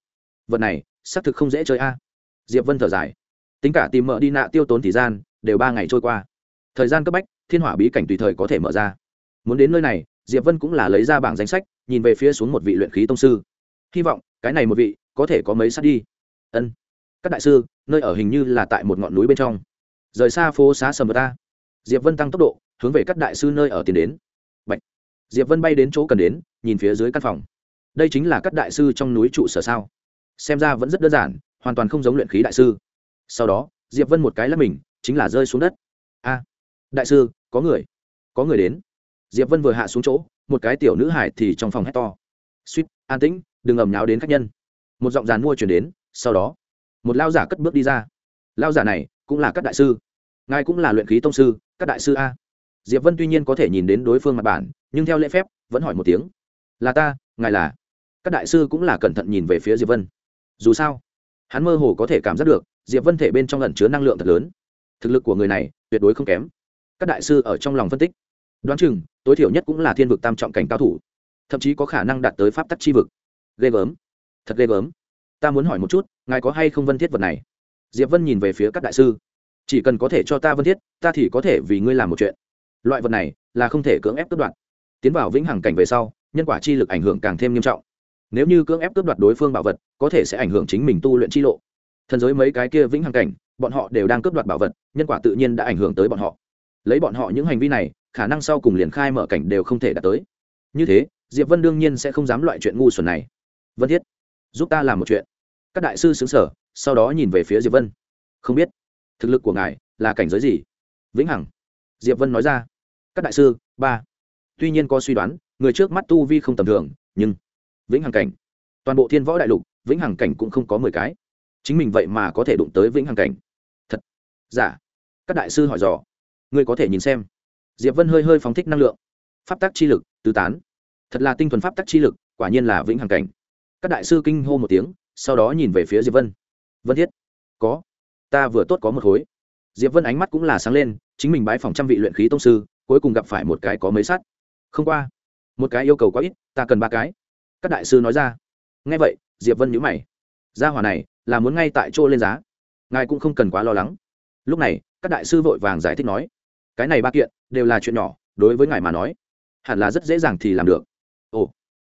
Vật này, xác thực không dễ chơi a. Diệp vân thở dài. Tính cả tìm mở đi nạ tiêu tốn thời gian, đều ba ngày trôi qua. Thời gian cấp bách, thiên hỏa bí cảnh tùy thời có thể mở ra muốn đến nơi này, diệp vân cũng là lấy ra bảng danh sách, nhìn về phía xuống một vị luyện khí tông sư. Hy vọng, cái này một vị, có thể có mấy sát đi. Ân. Các đại sư, nơi ở hình như là tại một ngọn núi bên trong. Rời xa phố xá sầm ta. Diệp vân tăng tốc độ, hướng về các đại sư nơi ở tiến đến. Bạch. diệp vân bay đến chỗ cần đến, nhìn phía dưới căn phòng. Đây chính là các đại sư trong núi trụ sở sao? Xem ra vẫn rất đơn giản, hoàn toàn không giống luyện khí đại sư. Sau đó, diệp vân một cái lắp mình, chính là rơi xuống đất. A. Đại sư, có người. Có người đến diệp vân vừa hạ xuống chỗ, một cái tiểu nữ hải thì trong phòng hét to. Suýt, an tĩnh, đừng ầm nháo đến khách nhân. Một giọng dàn mua chuyển đến, sau đó, một lao giả cất bước đi ra. Lao giả này cũng là các đại sư. Ngài cũng là luyện khí tông sư, các đại sư a. Diệp vân tuy nhiên có thể nhìn đến đối phương mặt bản, nhưng theo lễ phép, vẫn hỏi một tiếng. Là ta, ngài là. Các đại sư cũng là cẩn thận nhìn về phía diệp vân. Dù sao, hắn mơ hồ có thể cảm giác được, diệp vân thể bên trong lần chứa năng lượng thật lớn. Thực lực của người này tuyệt đối không kém. Các đại sư ở trong lòng phân tích đoán chừng, tối thiểu nhất cũng là thiên vực tam trọng cảnh cao thủ, thậm chí có khả năng đạt tới pháp tắc chi vực. Ghê gớm. Thật ghê gớm. Ta muốn hỏi một chút, ngài có hay không vân thiết vật này? Diệp vân nhìn về phía các đại sư. Chỉ cần có thể cho ta vân thiết, ta thì có thể vì ngươi làm một chuyện. Loại vật này là không thể cưỡng ép cướp đoạt. Tiến vào vĩnh hằng cảnh về sau, nhân quả chi lực ảnh hưởng càng thêm nghiêm trọng. Nếu như cưỡng ép cướp đoạt đối phương bảo vật, có thể sẽ ảnh hưởng chính mình tu luyện chi lộ. Thần giới mấy cái kia vĩnh hằng cảnh, bọn họ đều đang cướp đoạt bảo vật, nhân quả tự nhiên đã ảnh hưởng tới bọn họ. Lấy bọn họ những hành vi này khả năng sau cùng liền khai mở cảnh đều không thể đạt tới. Như thế, diệp vân đương nhiên sẽ không dám loại chuyện ngu xuẩn này. Vân thiết, giúp ta làm một chuyện. Các đại sư xứng sở sau đó nhìn về phía diệp vân. Không biết, thực lực của ngài là cảnh giới gì? Vĩnh hằng. Diệp vân nói ra. Các đại sư, ba. Tuy nhiên có suy đoán, người trước mắt tu vi không tầm thường, nhưng vĩnh hằng cảnh, toàn bộ thiên võ đại lục, vĩnh hằng cảnh cũng không có mười cái. Chính mình vậy mà có thể đụng tới vĩnh hằng cảnh. Thật, giả. Dạ. các đại sư hỏi dò. Ngươi có thể nhìn xem diệp vân hơi hơi phóng thích năng lượng. Pháp tắc chi lực, tứ tán. Thật là tinh thuần pháp tắc chi lực, quả nhiên là vĩnh hằng cảnh. Các đại sư kinh hô một tiếng, sau đó nhìn về phía diệp vân. Vân thiết. Có. Ta vừa tốt có một khối. Diệp vân ánh mắt cũng là sáng lên, chính mình bái phòng trăm vị luyện khí tông sư, cuối cùng gặp phải một cái có mấy sắt. Không qua. Một cái yêu cầu quá ít, ta cần ba cái. Các đại sư nói ra. Nghe vậy, diệp vân nhíu mày. Gia hỏa này, là muốn ngay tại chỗ lên giá. Ngài cũng không cần quá lo lắng. Lúc này, các đại sư vội vàng giải thích nói cái này ba kiện đều là chuyện nhỏ, đối với ngài mà nói, hẳn là rất dễ dàng thì làm được. Ồ,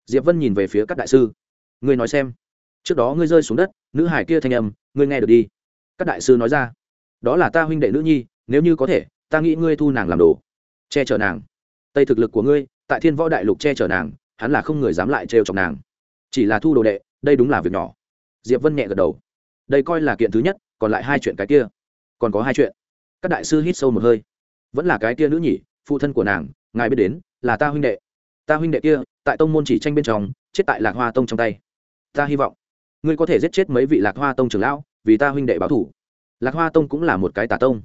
diệp vân nhìn về phía các đại sư. Ngươi nói xem, trước đó ngươi rơi xuống đất, nữ hải kia thanh âm, ngươi nghe được đi. Các đại sư nói ra, đó là ta huynh đệ nữ nhi, nếu như có thể, ta nghĩ ngươi thu nàng làm đồ, che chở nàng. Tây thực lực của ngươi, tại thiên võ đại lục che chở nàng, hắn là không người dám lại trêu chọc nàng. Chỉ là thu đồ đệ, đây đúng là việc nhỏ. Diệp vân nhẹ gật đầu. Đây coi là kiện thứ nhất, còn lại hai chuyện cái kia. Còn có hai chuyện. Các đại sư hít sâu một hơi vẫn là cái kia nữ nhỉ, phụ thân của nàng, ngài biết đến, là ta huynh đệ. Ta huynh đệ kia, tại tông môn chỉ tranh bên trong, chết tại lạc hoa tông trong tay. Ta hy vọng, ngươi có thể giết chết mấy vị lạc hoa tông trưởng lão, vì ta huynh đệ báo thủ. Lạc hoa tông cũng là một cái tà tông.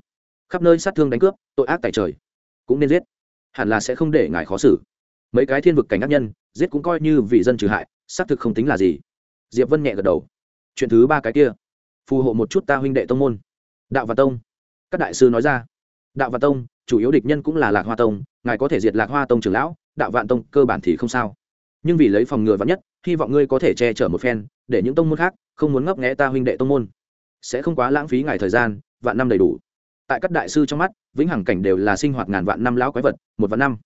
Khắp nơi sát thương đánh cướp, tội ác tại trời. Cũng nên giết. Hẳn là sẽ không để ngài khó xử. Mấy cái thiên vực cảnh ác nhân, giết cũng coi như vị dân trừ hại, xác thực không tính là gì. Diệp vân nhẹ gật đầu. Chuyện thứ ba cái kia. Phù hộ một chút ta huynh đệ tông môn. Đạo và tông. Các đại sư nói ra. Đạo và tông chủ yếu địch nhân cũng là lạc hoa tông, ngài có thể diệt lạc hoa tông trưởng lão, đạo vạn tông cơ bản thì không sao. Nhưng vì lấy phòng ngừa vắn nhất, hy vọng ngươi có thể che chở một phen, để những tông môn khác không muốn ngấp nghẽ ta huynh đệ tông môn. Sẽ không quá lãng phí ngài thời gian, vạn năm đầy đủ. Tại các đại sư trong mắt, vĩnh hằng cảnh đều là sinh hoạt ngàn vạn năm lão quái vật, một vạn năm.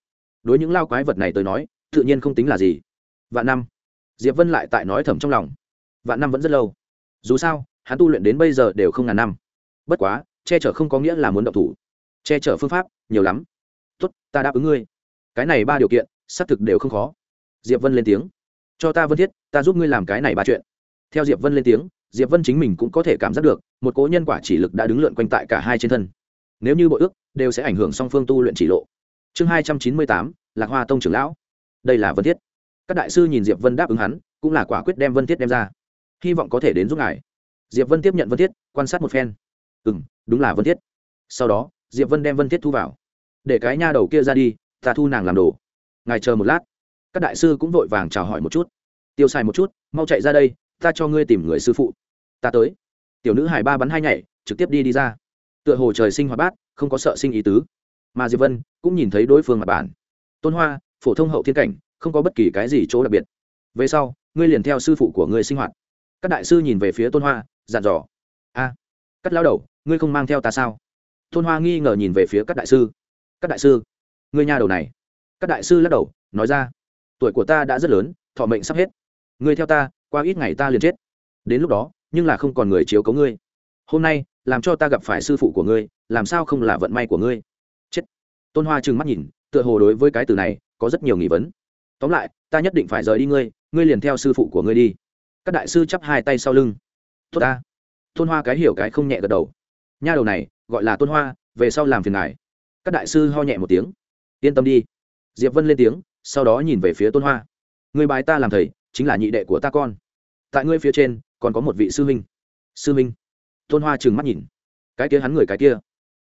Đối những lao quái vật này tới nói, tự nhiên không tính là gì. Vạn năm. Diệp vân lại tại nói thầm trong lòng. Vạn năm vẫn rất lâu. Dù sao, hắn tu luyện đến bây giờ đều không ngàn năm. Bất quá, che chở không có nghĩa là muốn động thủ che chở phương pháp, nhiều lắm. Tốt, ta đáp ứng ngươi. Cái này ba điều kiện, xác thực đều không khó. Diệp vân lên tiếng. Cho ta vân thiết, ta giúp ngươi làm cái này ba chuyện. Theo diệp vân lên tiếng, diệp vân chính mình cũng có thể cảm giác được, một cố nhân quả chỉ lực đã đứng lượn quanh tại cả hai trên thân. Nếu như bội ước, đều sẽ ảnh hưởng song phương tu luyện chỉ lộ. Chương hai trăm chín mươi tám, lạc hoa tông trưởng lão. Đây là vân thiết. Các đại sư nhìn diệp vân đáp ứng hắn, cũng là quả quyết đem vân thiết đem ra. Hy vọng có thể đến giúp ngài. Diệp vân tiếp nhận vân thiết, quan sát một phen. Ừ n đúng là vân thiết. Sau đó diệp vân đem vân thiết thu vào. Để cái nha đầu kia ra đi, ta thu nàng làm đồ. Ngài chờ một lát. Các đại sư cũng vội vàng chào hỏi một chút. Tiêu xài một chút, mau chạy ra đây, ta cho ngươi tìm người sư phụ. Ta tới. Tiểu nữ hải ba bắn hai nhảy, trực tiếp đi đi ra. Tựa hồ trời sinh hoạt bát, không có sợ sinh ý tứ. Mà diệp vân cũng nhìn thấy đối phương mặt bản. Tôn hoa, phổ thông hậu thiên cảnh, không có bất kỳ cái gì chỗ đặc biệt. Về sau, ngươi liền theo sư phụ của ngươi sinh hoạt. Các đại sư nhìn về phía tôn hoa, dặn dò. A, cắt lao đầu, ngươi không mang theo ta sao? Thôn hoa nghi ngờ nhìn về phía các đại sư. Các đại sư người nhà đầu này. Các đại sư lắc đầu, nói ra, tuổi của ta đã rất lớn, thọ mệnh sắp hết. Ngươi theo ta, qua ít ngày ta liền chết. Đến lúc đó, nhưng là không còn người chiếu cấu ngươi. Hôm nay, làm cho ta gặp phải sư phụ của ngươi, làm sao không là vận may của ngươi? Chết. Tôn hoa trừng mắt nhìn, tựa hồ đối với cái từ này, có rất nhiều nghi vấn. Tóm lại, ta nhất định phải rời đi ngươi ngươi liền theo sư phụ của ngươi đi. Các đại sư chắp hai tay sau lưng. Tốt ta. Tôn hoa cái hiểu cái không nhẹ gật đầu nha đầu này, gọi là tôn hoa, về sau làm phiền ngài. Các đại sư ho nhẹ một tiếng. Yên tâm đi. Diệp vân lên tiếng, sau đó nhìn về phía tôn hoa. Người bài ta làm thầy, chính là nhị đệ của ta con. Tại ngươi phía trên, còn có một vị sư huynh. Sư huynh. Tôn hoa trừng mắt nhìn. Cái kia hắn người cái kia.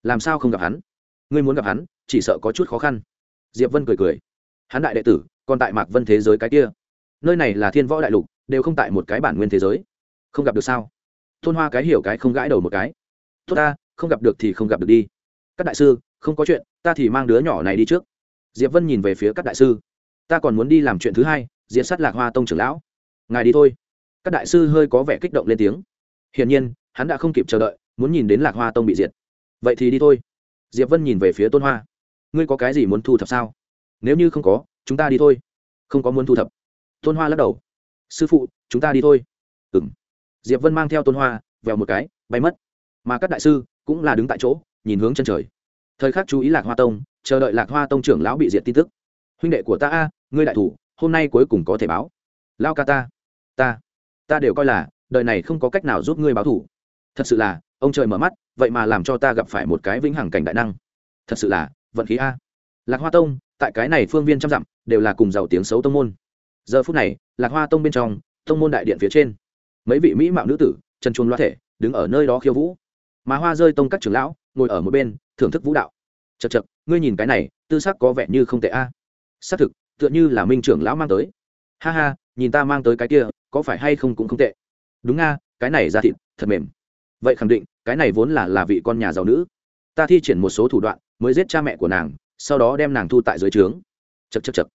Làm sao không gặp hắn? Ngươi muốn gặp hắn, chỉ sợ có chút khó khăn. Diệp vân cười cười. Hắn đại đệ tử, còn tại mạc vân thế giới cái kia. Nơi này là thiên võ đại lục, đều không tại một cái bản nguyên thế giới. Không gặp được sao? Tôn hoa cái hiểu cái không gãi đầu một cái tốt ta, không gặp được thì không gặp được đi. Các đại sư, không có chuyện, ta thì mang đứa nhỏ này đi trước. Diệp vân nhìn về phía các đại sư. Ta còn muốn đi làm chuyện thứ hai, diệt sát lạc hoa tông trưởng lão. Ngài đi thôi. Các đại sư hơi có vẻ kích động lên tiếng. Hiển nhiên, hắn đã không kịp chờ đợi, muốn nhìn đến lạc hoa tông bị diệt. Vậy thì đi thôi. Diệp vân nhìn về phía tôn hoa. Ngươi có cái gì muốn thu thập sao? Nếu như không có, chúng ta đi thôi. Không có muốn thu thập. Tôn hoa lắc đầu. Sư phụ, chúng ta đi thôi. Ừng diệp vân mang theo tôn hoa, vèo một cái, bay mất mà các đại sư cũng là đứng tại chỗ, nhìn hướng chân trời. Thời khắc chú ý lạc hoa tông, chờ đợi lạc hoa tông trưởng lão bị diệt tin tức. Huynh đệ của ta a, ngươi đại thủ, hôm nay cuối cùng có thể báo. Lao ca ta ta ta đều coi là, đời này không có cách nào giúp ngươi báo thủ. Thật sự là, ông trời mở mắt, vậy mà làm cho ta gặp phải một cái vĩnh hằng cảnh đại năng. Thật sự là, vận khí a. Lạc hoa tông, tại cái này phương viên trăm dặm, đều là cùng giàu tiếng xấu tông môn. Giờ phút này, lạc hoa tông bên trong, tông môn đại điện phía trên, mấy vị mỹ mạo nữ tử, chân chuông loa thể, đứng ở nơi đó khiêu vũ mà hoa rơi tông các trưởng lão ngồi ở một bên, thưởng thức vũ đạo. Chật chật ngươi nhìn cái này, tư sắc có vẻ như không tệ a. À. xác thực, tựa như là minh trưởng lão mang tới. Ha ha, nhìn ta mang tới cái kia, có phải hay không cũng không tệ. Đúng nga cái này ra thịt, thật mềm. Vậy khẳng định, cái này vốn là là vị con nhà giàu nữ. Ta thi triển một số thủ đoạn, mới giết cha mẹ của nàng, sau đó đem nàng thu tại dưới trướng. Chật chật chật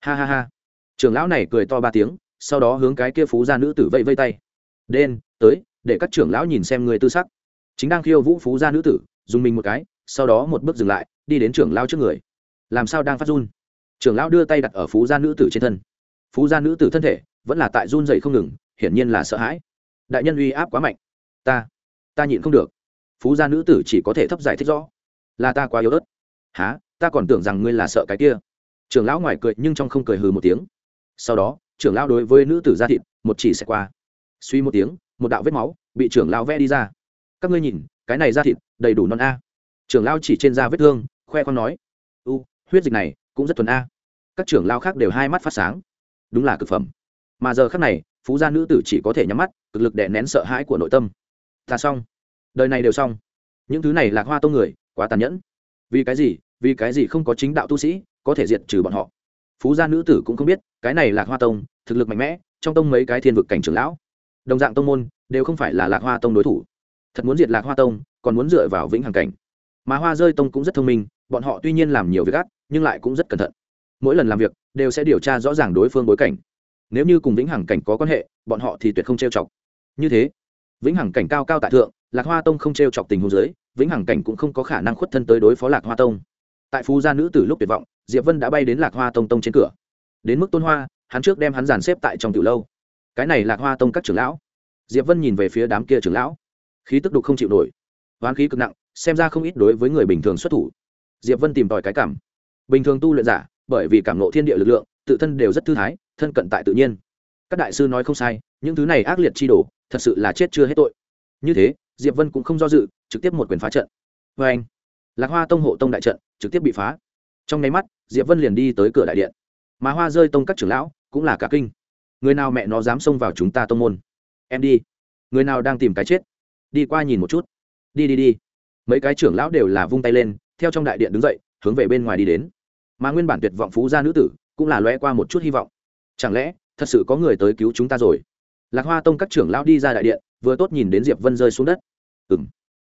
ha ha ha. Trưởng lão này cười to ba tiếng, sau đó hướng cái kia phú gia nữ tử vẫy vây tay. Đen, tới, để các trưởng lão nhìn xem người tư sắc chính đang khiêu vũ phú gia nữ tử, dùng mình một cái, sau đó một bước dừng lại, đi đến trưởng lão trước người. Làm sao đang phát run? Trưởng lão đưa tay đặt ở phú gia nữ tử trên thân. Phú gia nữ tử thân thể vẫn là tại run dậy không ngừng, hiển nhiên là sợ hãi. Đại nhân uy áp quá mạnh. Ta ta nhịn không được. Phú gia nữ tử chỉ có thể thấp giải thích rõ. Là ta quá yếu ớt. Há ta còn tưởng rằng ngươi là sợ cái kia. Trưởng lão ngoài cười nhưng trong không cười hừ một tiếng. Sau đó, trưởng lão đối với nữ tử gia thịt, một chỉ sẽ qua. Suy một tiếng, một đạo vết máu bị trưởng lão vẽ đi ra các ngươi nhìn, cái này da thịt, đầy đủ non a. Trưởng lão chỉ trên da vết thương, khoe con nói. U, huyết dịch này, cũng rất thuần a. Các trưởng lão khác đều hai mắt phát sáng. Đúng là cực phẩm. Mà giờ khác này, phú gia nữ tử chỉ có thể nhắm mắt, cực lực đè nén sợ hãi của nội tâm. Ta xong. Đời này đều xong. Những thứ này lạc hoa tông người, quá tàn nhẫn. Vì cái gì, vì cái gì không có chính đạo tu sĩ, có thể diệt trừ bọn họ? Phú gia nữ tử cũng không biết, cái này lạc hoa tông, thực lực mạnh mẽ, trong tông mấy cái thiên vực cảnh trưởng lão. Đồng dạng tông môn, đều không phải là lạc hoa tông đối thủ thật muốn diệt lạc hoa tông, còn muốn dựa vào vĩnh hằng cảnh. Mà hoa rơi tông cũng rất thông minh, bọn họ tuy nhiên làm nhiều việc ác, nhưng lại cũng rất cẩn thận. Mỗi lần làm việc, đều sẽ điều tra rõ ràng đối phương bối cảnh. Nếu như cùng vĩnh hằng cảnh có quan hệ, bọn họ thì tuyệt không trêu chọc. Như thế, vĩnh hằng cảnh cao cao tại thượng, lạc hoa tông không trêu chọc tình huống giới vĩnh hằng cảnh cũng không có khả năng khuất thân tới đối phó lạc hoa tông. Tại phú gia nữ từ lúc tuyệt vọng, diệp vân đã bay đến lạc hoa tông tông trên cửa. Đến mức tôn hoa, hắn trước đem hắn dàn xếp tại trong từ lâu. Cái này lạc hoa tông các trưởng lão. Diệp vân nhìn về phía đám kia trưởng lão khí tức đục không chịu nổi. Hoán khí cực nặng, xem ra không ít đối với người bình thường xuất thủ. Diệp vân tìm tòi cái cảm. Bình thường tu luyện giả, bởi vì cảm nộ thiên địa lực lượng, tự thân đều rất thư thái, thân cận tại tự nhiên. Các đại sư nói không sai, những thứ này ác liệt chi đổ thật sự là chết chưa hết tội. Như thế, diệp vân cũng không do dự, trực tiếp một quyền phá trận. Vê anh, lạc hoa tông hộ tông đại trận, trực tiếp bị phá. Trong nháy mắt, diệp vân liền đi tới cửa đại điện. Mà hoa rơi tông các trưởng lão, cũng là cả kinh. Người nào mẹ nó dám xông vào chúng ta tông môn? Em đi. Người nào đang tìm cái chết? Đi qua nhìn một chút. Đi đi đi. Mấy cái trưởng lão đều là vung tay lên, theo trong đại điện đứng dậy, hướng về bên ngoài đi đến. Mà nguyên bản tuyệt vọng phú gia nữ tử cũng là loe qua một chút hy vọng. Chẳng lẽ, thật sự có người tới cứu chúng ta rồi? Lạc hoa tông các trưởng lão đi ra đại điện, vừa tốt nhìn đến diệp vân rơi xuống đất. Ừ m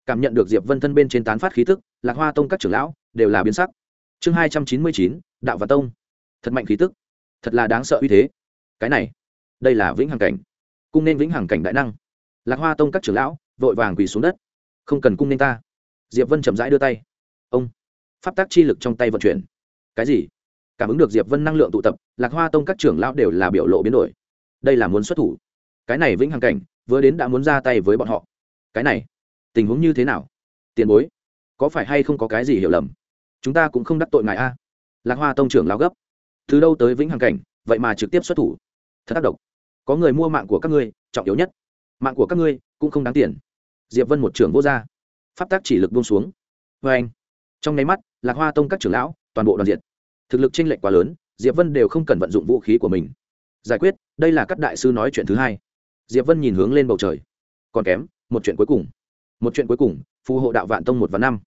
cảm nhận được diệp vân thân bên trên tán phát khí tức, lạc hoa tông các trưởng lão đều là biến sắc. Chương hai trăm chín mươi chín, đạo và tông. Thật mạnh khí tức. Thật là đáng sợ uy thế. Cái này, đây là vĩnh hằng cảnh. Cung nên vĩnh hằng cảnh đại năng. Lạc hoa tông các trưởng lão vội vàng quỳ xuống đất. Không cần cung nên ta. Diệp vân chậm rãi đưa tay. Ông. Pháp tác chi lực trong tay vận chuyển. Cái gì? Cảm ứng được diệp vân năng lượng tụ tập, lạc hoa tông các trưởng lão đều là biểu lộ biến đổi. Đây là muốn xuất thủ. Cái này vĩnh hằng cảnh, vừa đến đã muốn ra tay với bọn họ. Cái này, tình huống như thế nào? Tiền bối, có phải hay không có cái gì hiểu lầm? Chúng ta cũng không đắc tội ngài a. Lạc hoa tông trưởng lao gấp. Từ đâu tới vĩnh hằng cảnh, vậy mà trực tiếp xuất thủ? Thật tác động có người mua mạng của các ngươi, trọng yếu nhất. Mạng của các ngươi cũng không đáng tiền diệp vân một trưởng vô gia pháp tác chỉ lực buông xuống. Vê anh, trong nháy mắt, lạc hoa tông các trưởng lão, toàn bộ đoàn diện. Thực lực chênh lệch quá lớn, diệp vân đều không cần vận dụng vũ khí của mình. Giải quyết, đây là các đại sư nói chuyện thứ hai. Diệp vân nhìn hướng lên bầu trời. Còn kém, một chuyện cuối cùng. Một chuyện cuối cùng, phù hộ đạo vạn tông một và năm.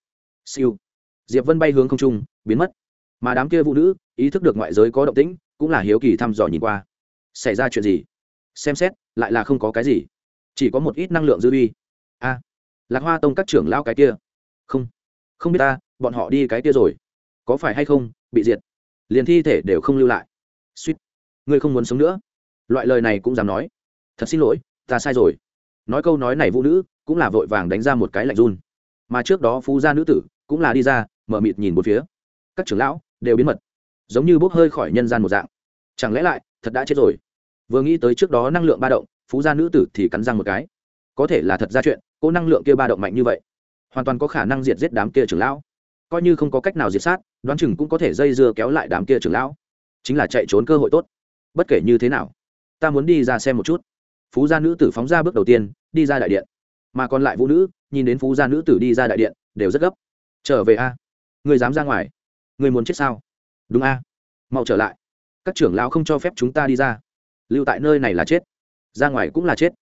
Siêu. Diệp vân bay hướng không trung, biến mất. Mà đám kia vũ nữ, ý thức được ngoại giới có động tĩnh, cũng là hiếu kỳ thăm dò nhìn qua. Xảy ra chuyện gì? Xem xét, lại là không có cái gì. Chỉ có một ít năng lượng dư uy lạc hoa tông các trưởng lao cái kia. Không không biết ta, bọn họ đi cái kia rồi. Có phải hay không, bị diệt? Liền thi thể đều không lưu lại. Suýt. Ngươi không muốn sống nữa. Loại lời này cũng dám nói. Thật xin lỗi, ta sai rồi. Nói câu nói này vũ nữ, cũng là vội vàng đánh ra một cái lạnh run. Mà trước đó phú gia nữ tử, cũng là đi ra, mở mịt nhìn một phía. Các trưởng lão, đều biến mật. Giống như bốc hơi khỏi nhân gian một dạng. Chẳng lẽ lại, thật đã chết rồi? Vừa nghĩ tới trước đó năng lượng ba động, phú gia nữ tử thì cắn răng một cái có thể là thật ra chuyện cô năng lượng kia ba động mạnh như vậy, hoàn toàn có khả năng diệt giết đám kia trưởng lão. Coi như không có cách nào diệt sát, đoán chừng cũng có thể dây dưa kéo lại đám kia trưởng lão. Chính là chạy trốn cơ hội tốt. Bất kể như thế nào, ta muốn đi ra xem một chút. Phú gia nữ tử phóng ra bước đầu tiên, đi ra đại điện. Mà còn lại vũ nữ, nhìn đến phú gia nữ tử đi ra đại điện, đều rất gấp. Trở về a. Người dám ra ngoài. Người muốn chết sao? Đúng a. Mau trở lại. Các trưởng lão không cho phép chúng ta đi ra. Lưu tại nơi này là chết. Ra ngoài cũng là chết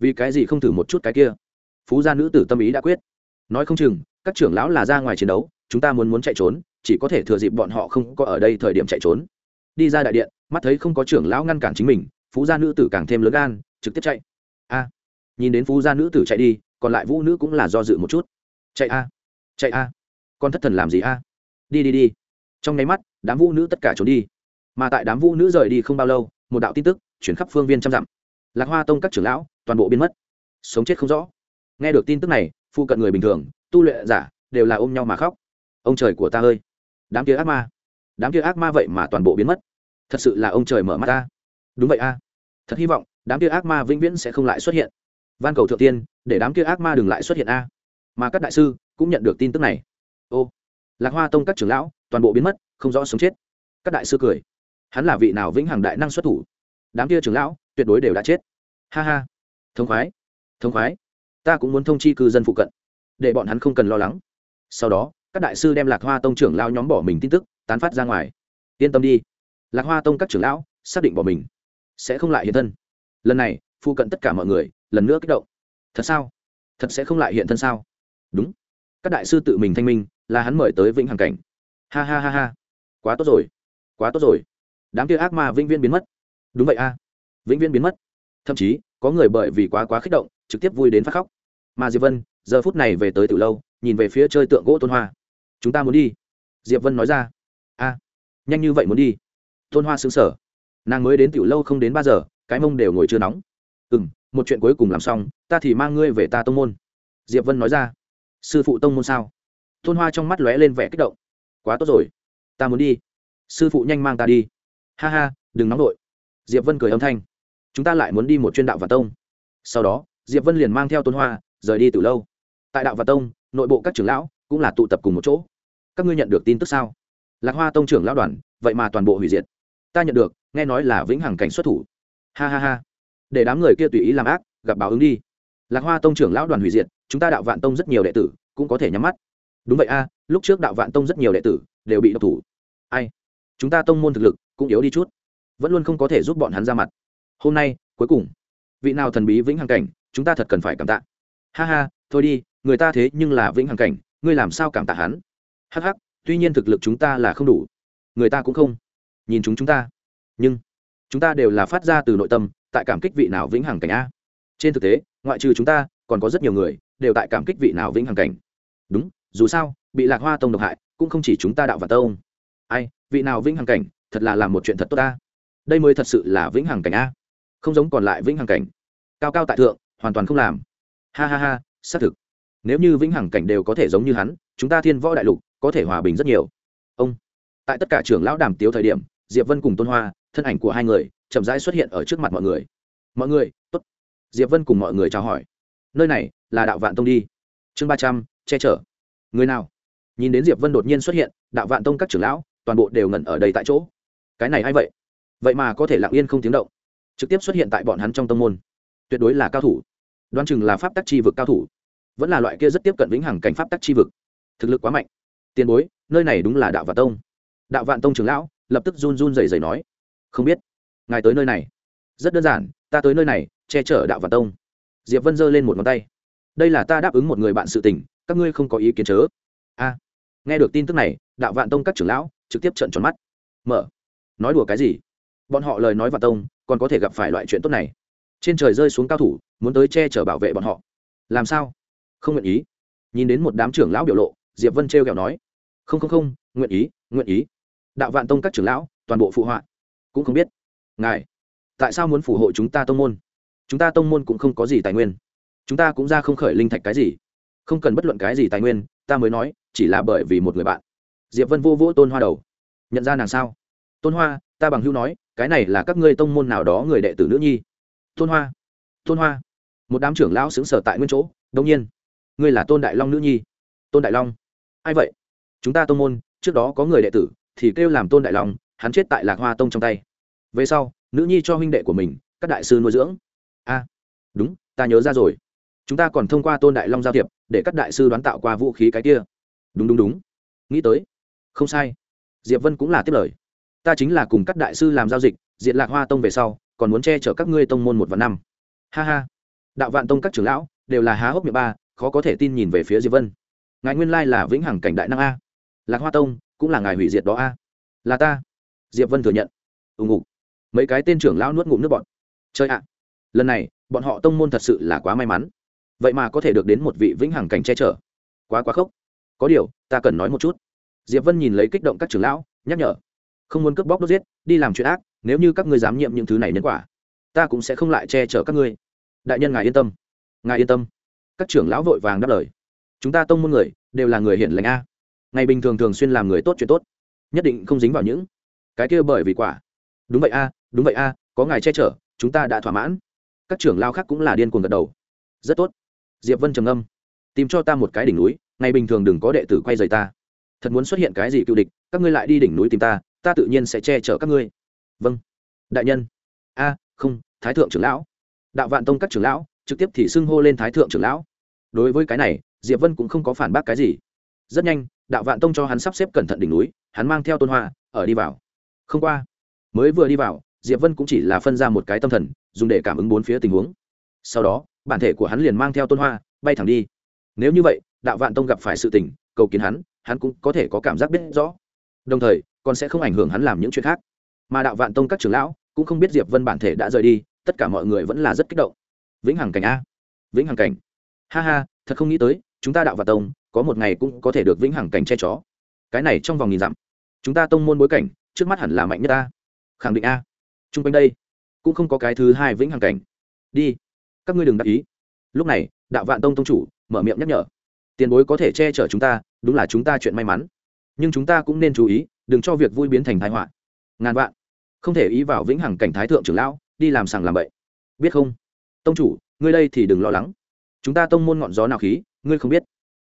vì cái gì không thử một chút cái kia? Phú gia nữ tử tâm ý đã quyết. Nói không chừng, các trưởng lão là ra ngoài chiến đấu, chúng ta muốn muốn chạy trốn, chỉ có thể thừa dịp bọn họ không có ở đây thời điểm chạy trốn. Đi ra đại điện, mắt thấy không có trưởng lão ngăn cản chính mình, phú gia nữ tử càng thêm lớn gan, trực tiếp chạy. A. Nhìn đến phú gia nữ tử chạy đi, còn lại vũ nữ cũng là do dự một chút. Chạy a. Chạy a. Con thất thần làm gì a? Đi đi đi. Trong nháy mắt, đám vũ nữ tất cả trốn đi. Mà tại đám vũ nữ rời đi không bao lâu, một đạo tin tức chuyển khắp phương viên trăm dặm. Lạc hoa tông các trưởng lão toàn bộ biến mất. Sống chết không rõ. Nghe được tin tức này phụ cận người bình thường, tu luyện giả, đều là ôm nhau mà khóc. Ông trời của ta ơi! Đám kia ác ma. Đám kia ác ma vậy mà toàn bộ biến mất. Thật sự là ông trời mở mắt ta. Đúng vậy a. Thật hy vọng, đám kia ác ma vĩnh viễn sẽ không lại xuất hiện. Van cầu thượng tiên, để đám kia ác ma đừng lại xuất hiện a. Mà các đại sư cũng nhận được tin tức này. Ô, lạc hoa tông các trưởng lão, toàn bộ biến mất, không rõ sống chết. Các đại sư cười. Hắn là vị nào vĩnh hằng đại năng xuất thủ? Đám kia trưởng lão, tuyệt đối đều đã chết. Ha ha thống khoái. Thống khoái. Ta cũng muốn thông chi cư dân phụ cận, để bọn hắn không cần lo lắng. Sau đó, các đại sư đem lạc hoa tông trưởng lão nhóm bỏ mình tin tức, tán phát ra ngoài. Yên tâm đi. Lạc hoa tông các trưởng lão xác định bỏ mình, sẽ không lại hiện thân. Lần này, phụ cận tất cả mọi người lần nữa kích động. Thật sao? Thật sẽ không lại hiện thân sao? Đúng. Các đại sư tự mình thanh minh, là hắn mời tới vĩnh hằng cảnh. Ha ha ha ha. Quá tốt rồi. Quá tốt rồi. Đám kia ác ma vĩnh viễn biến mất. Đúng vậy a. Vĩnh viễn biến mất. Thậm chí có người bởi vì quá quá kích động, trực tiếp vui đến phát khóc. Mà diệp vân, giờ phút này về tới từ lâu, nhìn về phía chơi tượng gỗ tôn hoa. Chúng ta muốn đi. Diệp vân nói ra. A, nhanh như vậy muốn đi? Tôn hoa xứng sở nàng mới đến tiểu lâu không đến ba giờ, cái mông đều ngồi chưa nóng. Ừ m một chuyện cuối cùng làm xong, ta thì mang ngươi về ta tông môn. Diệp vân nói ra. Sư phụ tông môn sao? Tôn hoa trong mắt lóe lên vẻ kích động. Quá tốt rồi, ta muốn đi. Sư phụ nhanh mang ta đi. Ha ha, đừng nóng vội. Diệp vân cười âm thanh chúng ta lại muốn đi một chuyên đạo và tông. Sau đó, diệp vân liền mang theo tôn hoa, rời đi từ lâu. Tại đạo và tông, nội bộ các trưởng lão cũng là tụ tập cùng một chỗ. Các ngươi nhận được tin tức sao? Lạc hoa tông trưởng lão đoàn, vậy mà toàn bộ hủy diệt. Ta nhận được, nghe nói là vĩnh hằng cảnh xuất thủ. Ha ha ha. Để đám người kia tùy ý làm ác, gặp báo ứng đi. Lạc hoa tông trưởng lão đoàn hủy diệt, chúng ta đạo vạn tông rất nhiều đệ tử, cũng có thể nhắm mắt. Đúng vậy a, lúc trước đạo vạn tông rất nhiều đệ tử đều bị độc thủ. Ai? Chúng ta tông môn thực lực cũng yếu đi chút, vẫn luôn không có thể giúp bọn hắn ra mặt hôm nay, cuối cùng. Vị nào thần bí vĩnh hằng cảnh, chúng ta thật cần phải cảm tạ. Ha ha, thôi đi, người ta thế nhưng là vĩnh hằng cảnh, ngươi làm sao cảm tạ hắn? Hh tuy nhiên thực lực chúng ta là không đủ. Người ta cũng không nhìn chúng chúng ta. Nhưng, chúng ta đều là phát ra từ nội tâm, tại cảm kích vị nào vĩnh hằng cảnh a. Trên thực tế, ngoại trừ chúng ta, còn có rất nhiều người, đều tại cảm kích vị nào vĩnh hằng cảnh. Đúng, dù sao, bị lạc hoa tông độc hại, cũng không chỉ chúng ta đạo và tông. Ai, vị nào vĩnh hằng cảnh, thật là làm một chuyện thật tốt ta đây mới thật sự là vĩnh hằng cảnh a không giống còn lại vĩnh hằng cảnh. Cao cao tại thượng, hoàn toàn không làm. Ha ha ha, xác thực. Nếu như vĩnh hằng cảnh đều có thể giống như hắn, chúng ta thiên võ đại lục có thể hòa bình rất nhiều. Ông. Tại tất cả trưởng lão đàm tiếu thời điểm, diệp vân cùng tôn hoa, thân ảnh của hai người, chậm rãi xuất hiện ở trước mặt mọi người. Mọi người, tốt. Diệp vân cùng mọi người chào hỏi. Nơi này là đạo vạn tông đi. Chương ba trăm, che chở. Người nào? Nhìn đến diệp vân đột nhiên xuất hiện, đạo vạn tông các trưởng lão toàn bộ đều ngẩn ở đây tại chỗ. Cái này hay vậy? Vậy mà có thể lặng yên không tiếng động trực tiếp xuất hiện tại bọn hắn trong tông môn. Tuyệt đối là cao thủ. Đoan chừng là pháp tắc chi vực cao thủ. Vẫn là loại kia rất tiếp cận vĩnh hằng cảnh pháp tắc chi vực. Thực lực quá mạnh. Tiền bối, nơi này đúng là đạo vạn tông. Đạo vạn tông trưởng lão lập tức run run rẩy rẩy nói, không biết, ngài tới nơi này. Rất đơn giản, ta tới nơi này, che chở đạo vạn tông. Diệp vân giơ lên một ngón tay. Đây là ta đáp ứng một người bạn sự tình, các ngươi không có ý kiến chớ. A. Nghe được tin tức này, đạo vạn tông các trưởng lão trực tiếp trợn tròn mắt. Mở. Nói đùa cái gì? Bọn họ lời nói vạn tông còn có thể gặp phải loại chuyện tốt này. Trên trời rơi xuống cao thủ, muốn tới che chở bảo vệ bọn họ. Làm sao? Không nguyện ý. Nhìn đến một đám trưởng lão biểu lộ, diệp vân trêu kẹo nói. Không không không, nguyện ý nguyện ý. Đạo vạn tông các trưởng lão, toàn bộ phụ họa. Cũng không biết. Ngài, tại sao muốn phù hộ chúng ta tông môn? Chúng ta tông môn cũng không có gì tài nguyên. Chúng ta cũng ra không khởi linh thạch cái gì. Không cần bất luận cái gì tài nguyên, ta mới nói, chỉ là bởi vì một người bạn. Diệp vân vô vỗ tôn hoa đầu. Nhận ra nàng sao? Tôn hoa, ta bằng hưu nói cái này là các ngươi tông môn nào đó người đệ tử nữ nhi. Tôn hoa tôn hoa. Một đám trưởng lão xứng sở tại nguyên chỗ, đông nhiên. Ngươi là tôn đại long nữ nhi. Tôn đại long. Ai vậy? Chúng ta tông môn, trước đó có người đệ tử, thì kêu làm tôn đại long, hắn chết tại lạc hoa tông trong tay. Về sau, nữ nhi cho huynh đệ của mình, các đại sư nuôi dưỡng. A, đúng, ta nhớ ra rồi. Chúng ta còn thông qua tôn đại long giao thiệp, để các đại sư đoán tạo qua vũ khí cái kia. Đúng đúng đúng. Nghĩ tới. Không sai. Diệp vân cũng là tiếp lời ta chính là cùng các đại sư làm giao dịch diện lạc hoa tông về sau, còn muốn che chở các ngươi tông môn một và năm. Ha ha. Đạo vạn tông các trưởng lão, đều là há hốc miệng ba, khó có thể tin nhìn về phía diệp vân. Ngài nguyên lai là vĩnh hằng cảnh đại năng a. Lạc hoa tông, cũng là ngài hủy diệt đó a. Là ta. Diệp vân thừa nhận. Ù ngục. Mấy cái tên trưởng lão nuốt ngụm nước bọn chơi ạ. Lần này, bọn họ tông môn thật sự là quá may mắn. Vậy mà có thể được đến một vị vĩnh hằng cảnh che chở. Quá quá khốc. Có điều, ta cần nói một chút. Diệp vân nhìn lấy kích động các trưởng lão, nhắc nhở không muốn cướp bóc đốt giết, đi làm chuyện ác, nếu như các ngươi dám nhiệm những thứ này nhân quả, ta cũng sẽ không lại che chở các ngươi. Đại nhân ngài yên tâm. Ngài yên tâm. Các trưởng lão vội vàng đáp lời. Chúng ta tông môn người, đều là người hiển lành a. Ngày bình thường thường xuyên làm người tốt chuyện tốt, nhất định không dính vào những cái kia bởi vì quả. Đúng vậy a, đúng vậy a, có ngài che chở, chúng ta đã thỏa mãn. Các trưởng lao khác cũng là điên cuồng gật đầu. Rất tốt. Diệp vân trầm âm tìm cho ta một cái đỉnh núi, ngày bình thường đừng có đệ tử quay dày ta. Thật muốn xuất hiện cái gì cựu địch, các ngươi lại đi đỉnh núi tìm ta ta tự nhiên sẽ che chở các ngươi. Vâng. Đại nhân. A, không, thái thượng trưởng lão. Đạo vạn tông các trưởng lão, trực tiếp thì xưng hô lên thái thượng trưởng lão. Đối với cái này, diệp vân cũng không có phản bác cái gì. Rất nhanh, đạo vạn tông cho hắn sắp xếp cẩn thận đỉnh núi, hắn mang theo tôn hoa, ở đi vào. Không qua. Mới vừa đi vào, diệp vân cũng chỉ là phân ra một cái tâm thần, dùng để cảm ứng bốn phía tình huống. Sau đó, bản thể của hắn liền mang theo tôn hoa, bay thẳng đi. Nếu như vậy, đạo vạn tông gặp phải sự tình, cầu kiến hắn hắn cũng có thể có cảm giác biết rõ. Đồng thời còn sẽ không ảnh hưởng hắn làm những chuyện khác. Mà đạo vạn tông các trưởng lão cũng không biết diệp vân bản thể đã rời đi, tất cả mọi người vẫn là rất kích động. Vĩnh hằng cảnh a. Vĩnh hằng cảnh. Ha ha, thật không nghĩ tới, chúng ta đạo vạn tông có một ngày cũng có thể được vĩnh hằng cảnh che chó. Cái này trong vòng nghìn dặm, chúng ta tông môn bối cảnh, trước mắt hẳn là mạnh nhất ta khẳng định a. Chung quanh đây, cũng không có cái thứ hai vĩnh hằng cảnh. Đi, các ngươi đừng đắc ý. Lúc này, đạo vạn tông tông chủ mở miệng nhắc nhở. Tiền bối có thể che chở chúng ta, đúng là chúng ta chuyện may mắn. Nhưng chúng ta cũng nên chú ý đừng cho việc vui biến thành thái họa. Ngàn vạn. Không thể ý vào vĩnh hằng cảnh thái thượng trưởng lão, đi làm sàng làm bậy. Biết không? Tông chủ, ngươi đây thì đừng lo lắng. Chúng ta tông môn ngọn gió nào khí, ngươi không biết.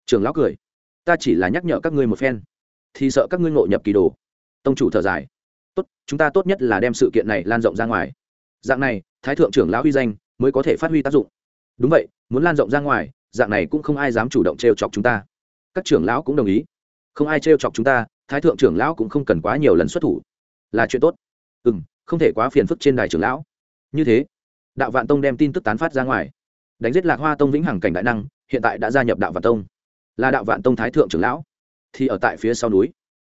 Trưởng lão cười. Ta chỉ là nhắc nhở các ngươi một phen. Thì sợ các ngươi ngộ nhập kỳ đồ. Tông chủ thở dài. Tốt, chúng ta tốt nhất là đem sự kiện này lan rộng ra ngoài. Dạng này, thái thượng trưởng lão huy danh mới có thể phát huy tác dụng. Đúng vậy, muốn lan rộng ra ngoài, dạng này cũng không ai dám chủ động t r e o chọc chúng ta. Các trưởng lão cũng đồng ý. Không ai t r e o chọc chúng ta thái thượng trưởng lão cũng không cần quá nhiều lần xuất thủ. Là chuyện tốt. Ừ m không thể quá phiền phức trên đài trưởng lão. Như thế, đạo vạn tông đem tin tức tán phát ra ngoài. Đánh giết lạc hoa tông vĩnh hằng cảnh đại năng, hiện tại đã gia nhập đạo vạn tông. Là đạo vạn tông thái thượng trưởng lão. Thì ở tại phía sau núi.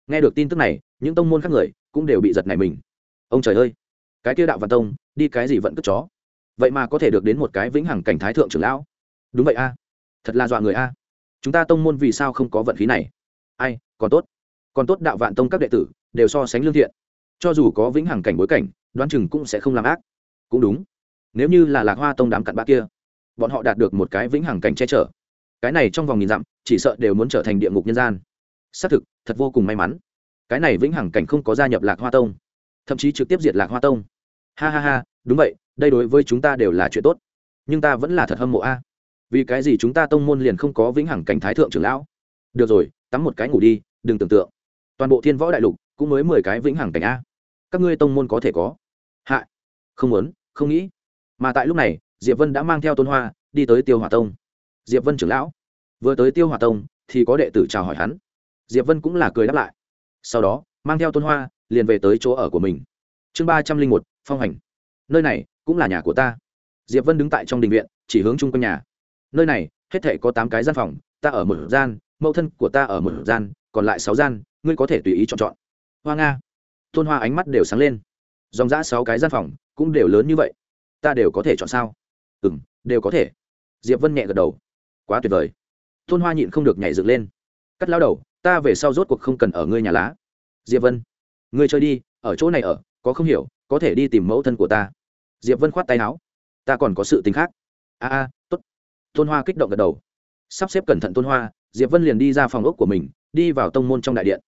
Nghe được tin tức này, những tông môn khác người cũng đều bị giật này mình. Ông trời ơi, cái kia đạo vạn tông, đi cái gì vẫn cất chó? Vậy mà có thể được đến một cái vĩnh hằng cảnh thái thượng trưởng lão. Đúng vậy a. Thật là dọa người a. Chúng ta tông môn vì sao không có vận khí này? Ai, còn tốt còn tốt đạo vạn tông các đệ tử đều so sánh lương thiện. Cho dù có vĩnh hằng cảnh bối cảnh, đoán chừng cũng sẽ không làm ác. Cũng đúng. Nếu như là lạc hoa tông đám cặn bã kia, bọn họ đạt được một cái vĩnh hằng cảnh che chở. Cái này trong vòng nghìn dặm, chỉ sợ đều muốn trở thành địa ngục nhân gian. Xác thực, thật vô cùng may mắn. Cái này vĩnh hằng cảnh không có gia nhập lạc hoa tông, thậm chí trực tiếp diệt lạc hoa tông. Ha ha ha, đúng vậy, đây đối với chúng ta đều là chuyện tốt. Nhưng ta vẫn là thật hâm mộ a. Vì cái gì chúng ta tông môn liền không có vĩnh hằng cảnh thái thượng trưởng lão? Được rồi, tắm một cái ngủ đi, đừng tưởng tượng toàn bộ thiên võ đại lục cũng mới mười cái vĩnh hằng cảnh a. Các ngươi tông môn có thể có? Hạ. Không muốn, không nghĩ. Mà tại lúc này, diệp vân đã mang theo tôn hoa đi tới tiêu hòa tông. Diệp vân trưởng lão, vừa tới tiêu hòa tông thì có đệ tử chào hỏi hắn. Diệp vân cũng là cười đáp lại. Sau đó, mang theo tôn hoa liền về tới chỗ ở của mình. Chương ba trăm linh một, phong hành. Nơi này cũng là nhà của ta. Diệp vân đứng tại trong đình viện, chỉ hướng chung quanh nhà. Nơi này, hết thể có tám cái gian phòng, ta ở một gian, mẫu thân của ta ở một gian, còn lại sáu gian ngươi có thể tùy ý chọn chọn. Hoa nga. Tôn hoa ánh mắt đều sáng lên. Dòng giã sáu cái gian phòng cũng đều lớn như vậy. Ta đều có thể chọn sao? Ừ m đều có thể. Diệp vân nhẹ gật đầu. Quá tuyệt vời. Tôn hoa nhịn không được nhảy dựng lên. Cắt lao đầu, ta về sau rốt cuộc không cần ở ngươi nhà lá. Diệp vân. Ngươi chơi đi, ở chỗ này ở, có không hiểu, có thể đi tìm mẫu thân của ta. Diệp vân khoát tay áo. Ta còn có sự tình khác. A a, tốt. Tôn hoa kích động gật đầu. Sắp xếp cẩn thận tôn hoa, diệp vân liền đi ra phòng ốc của mình, đi vào tông môn trong đại điện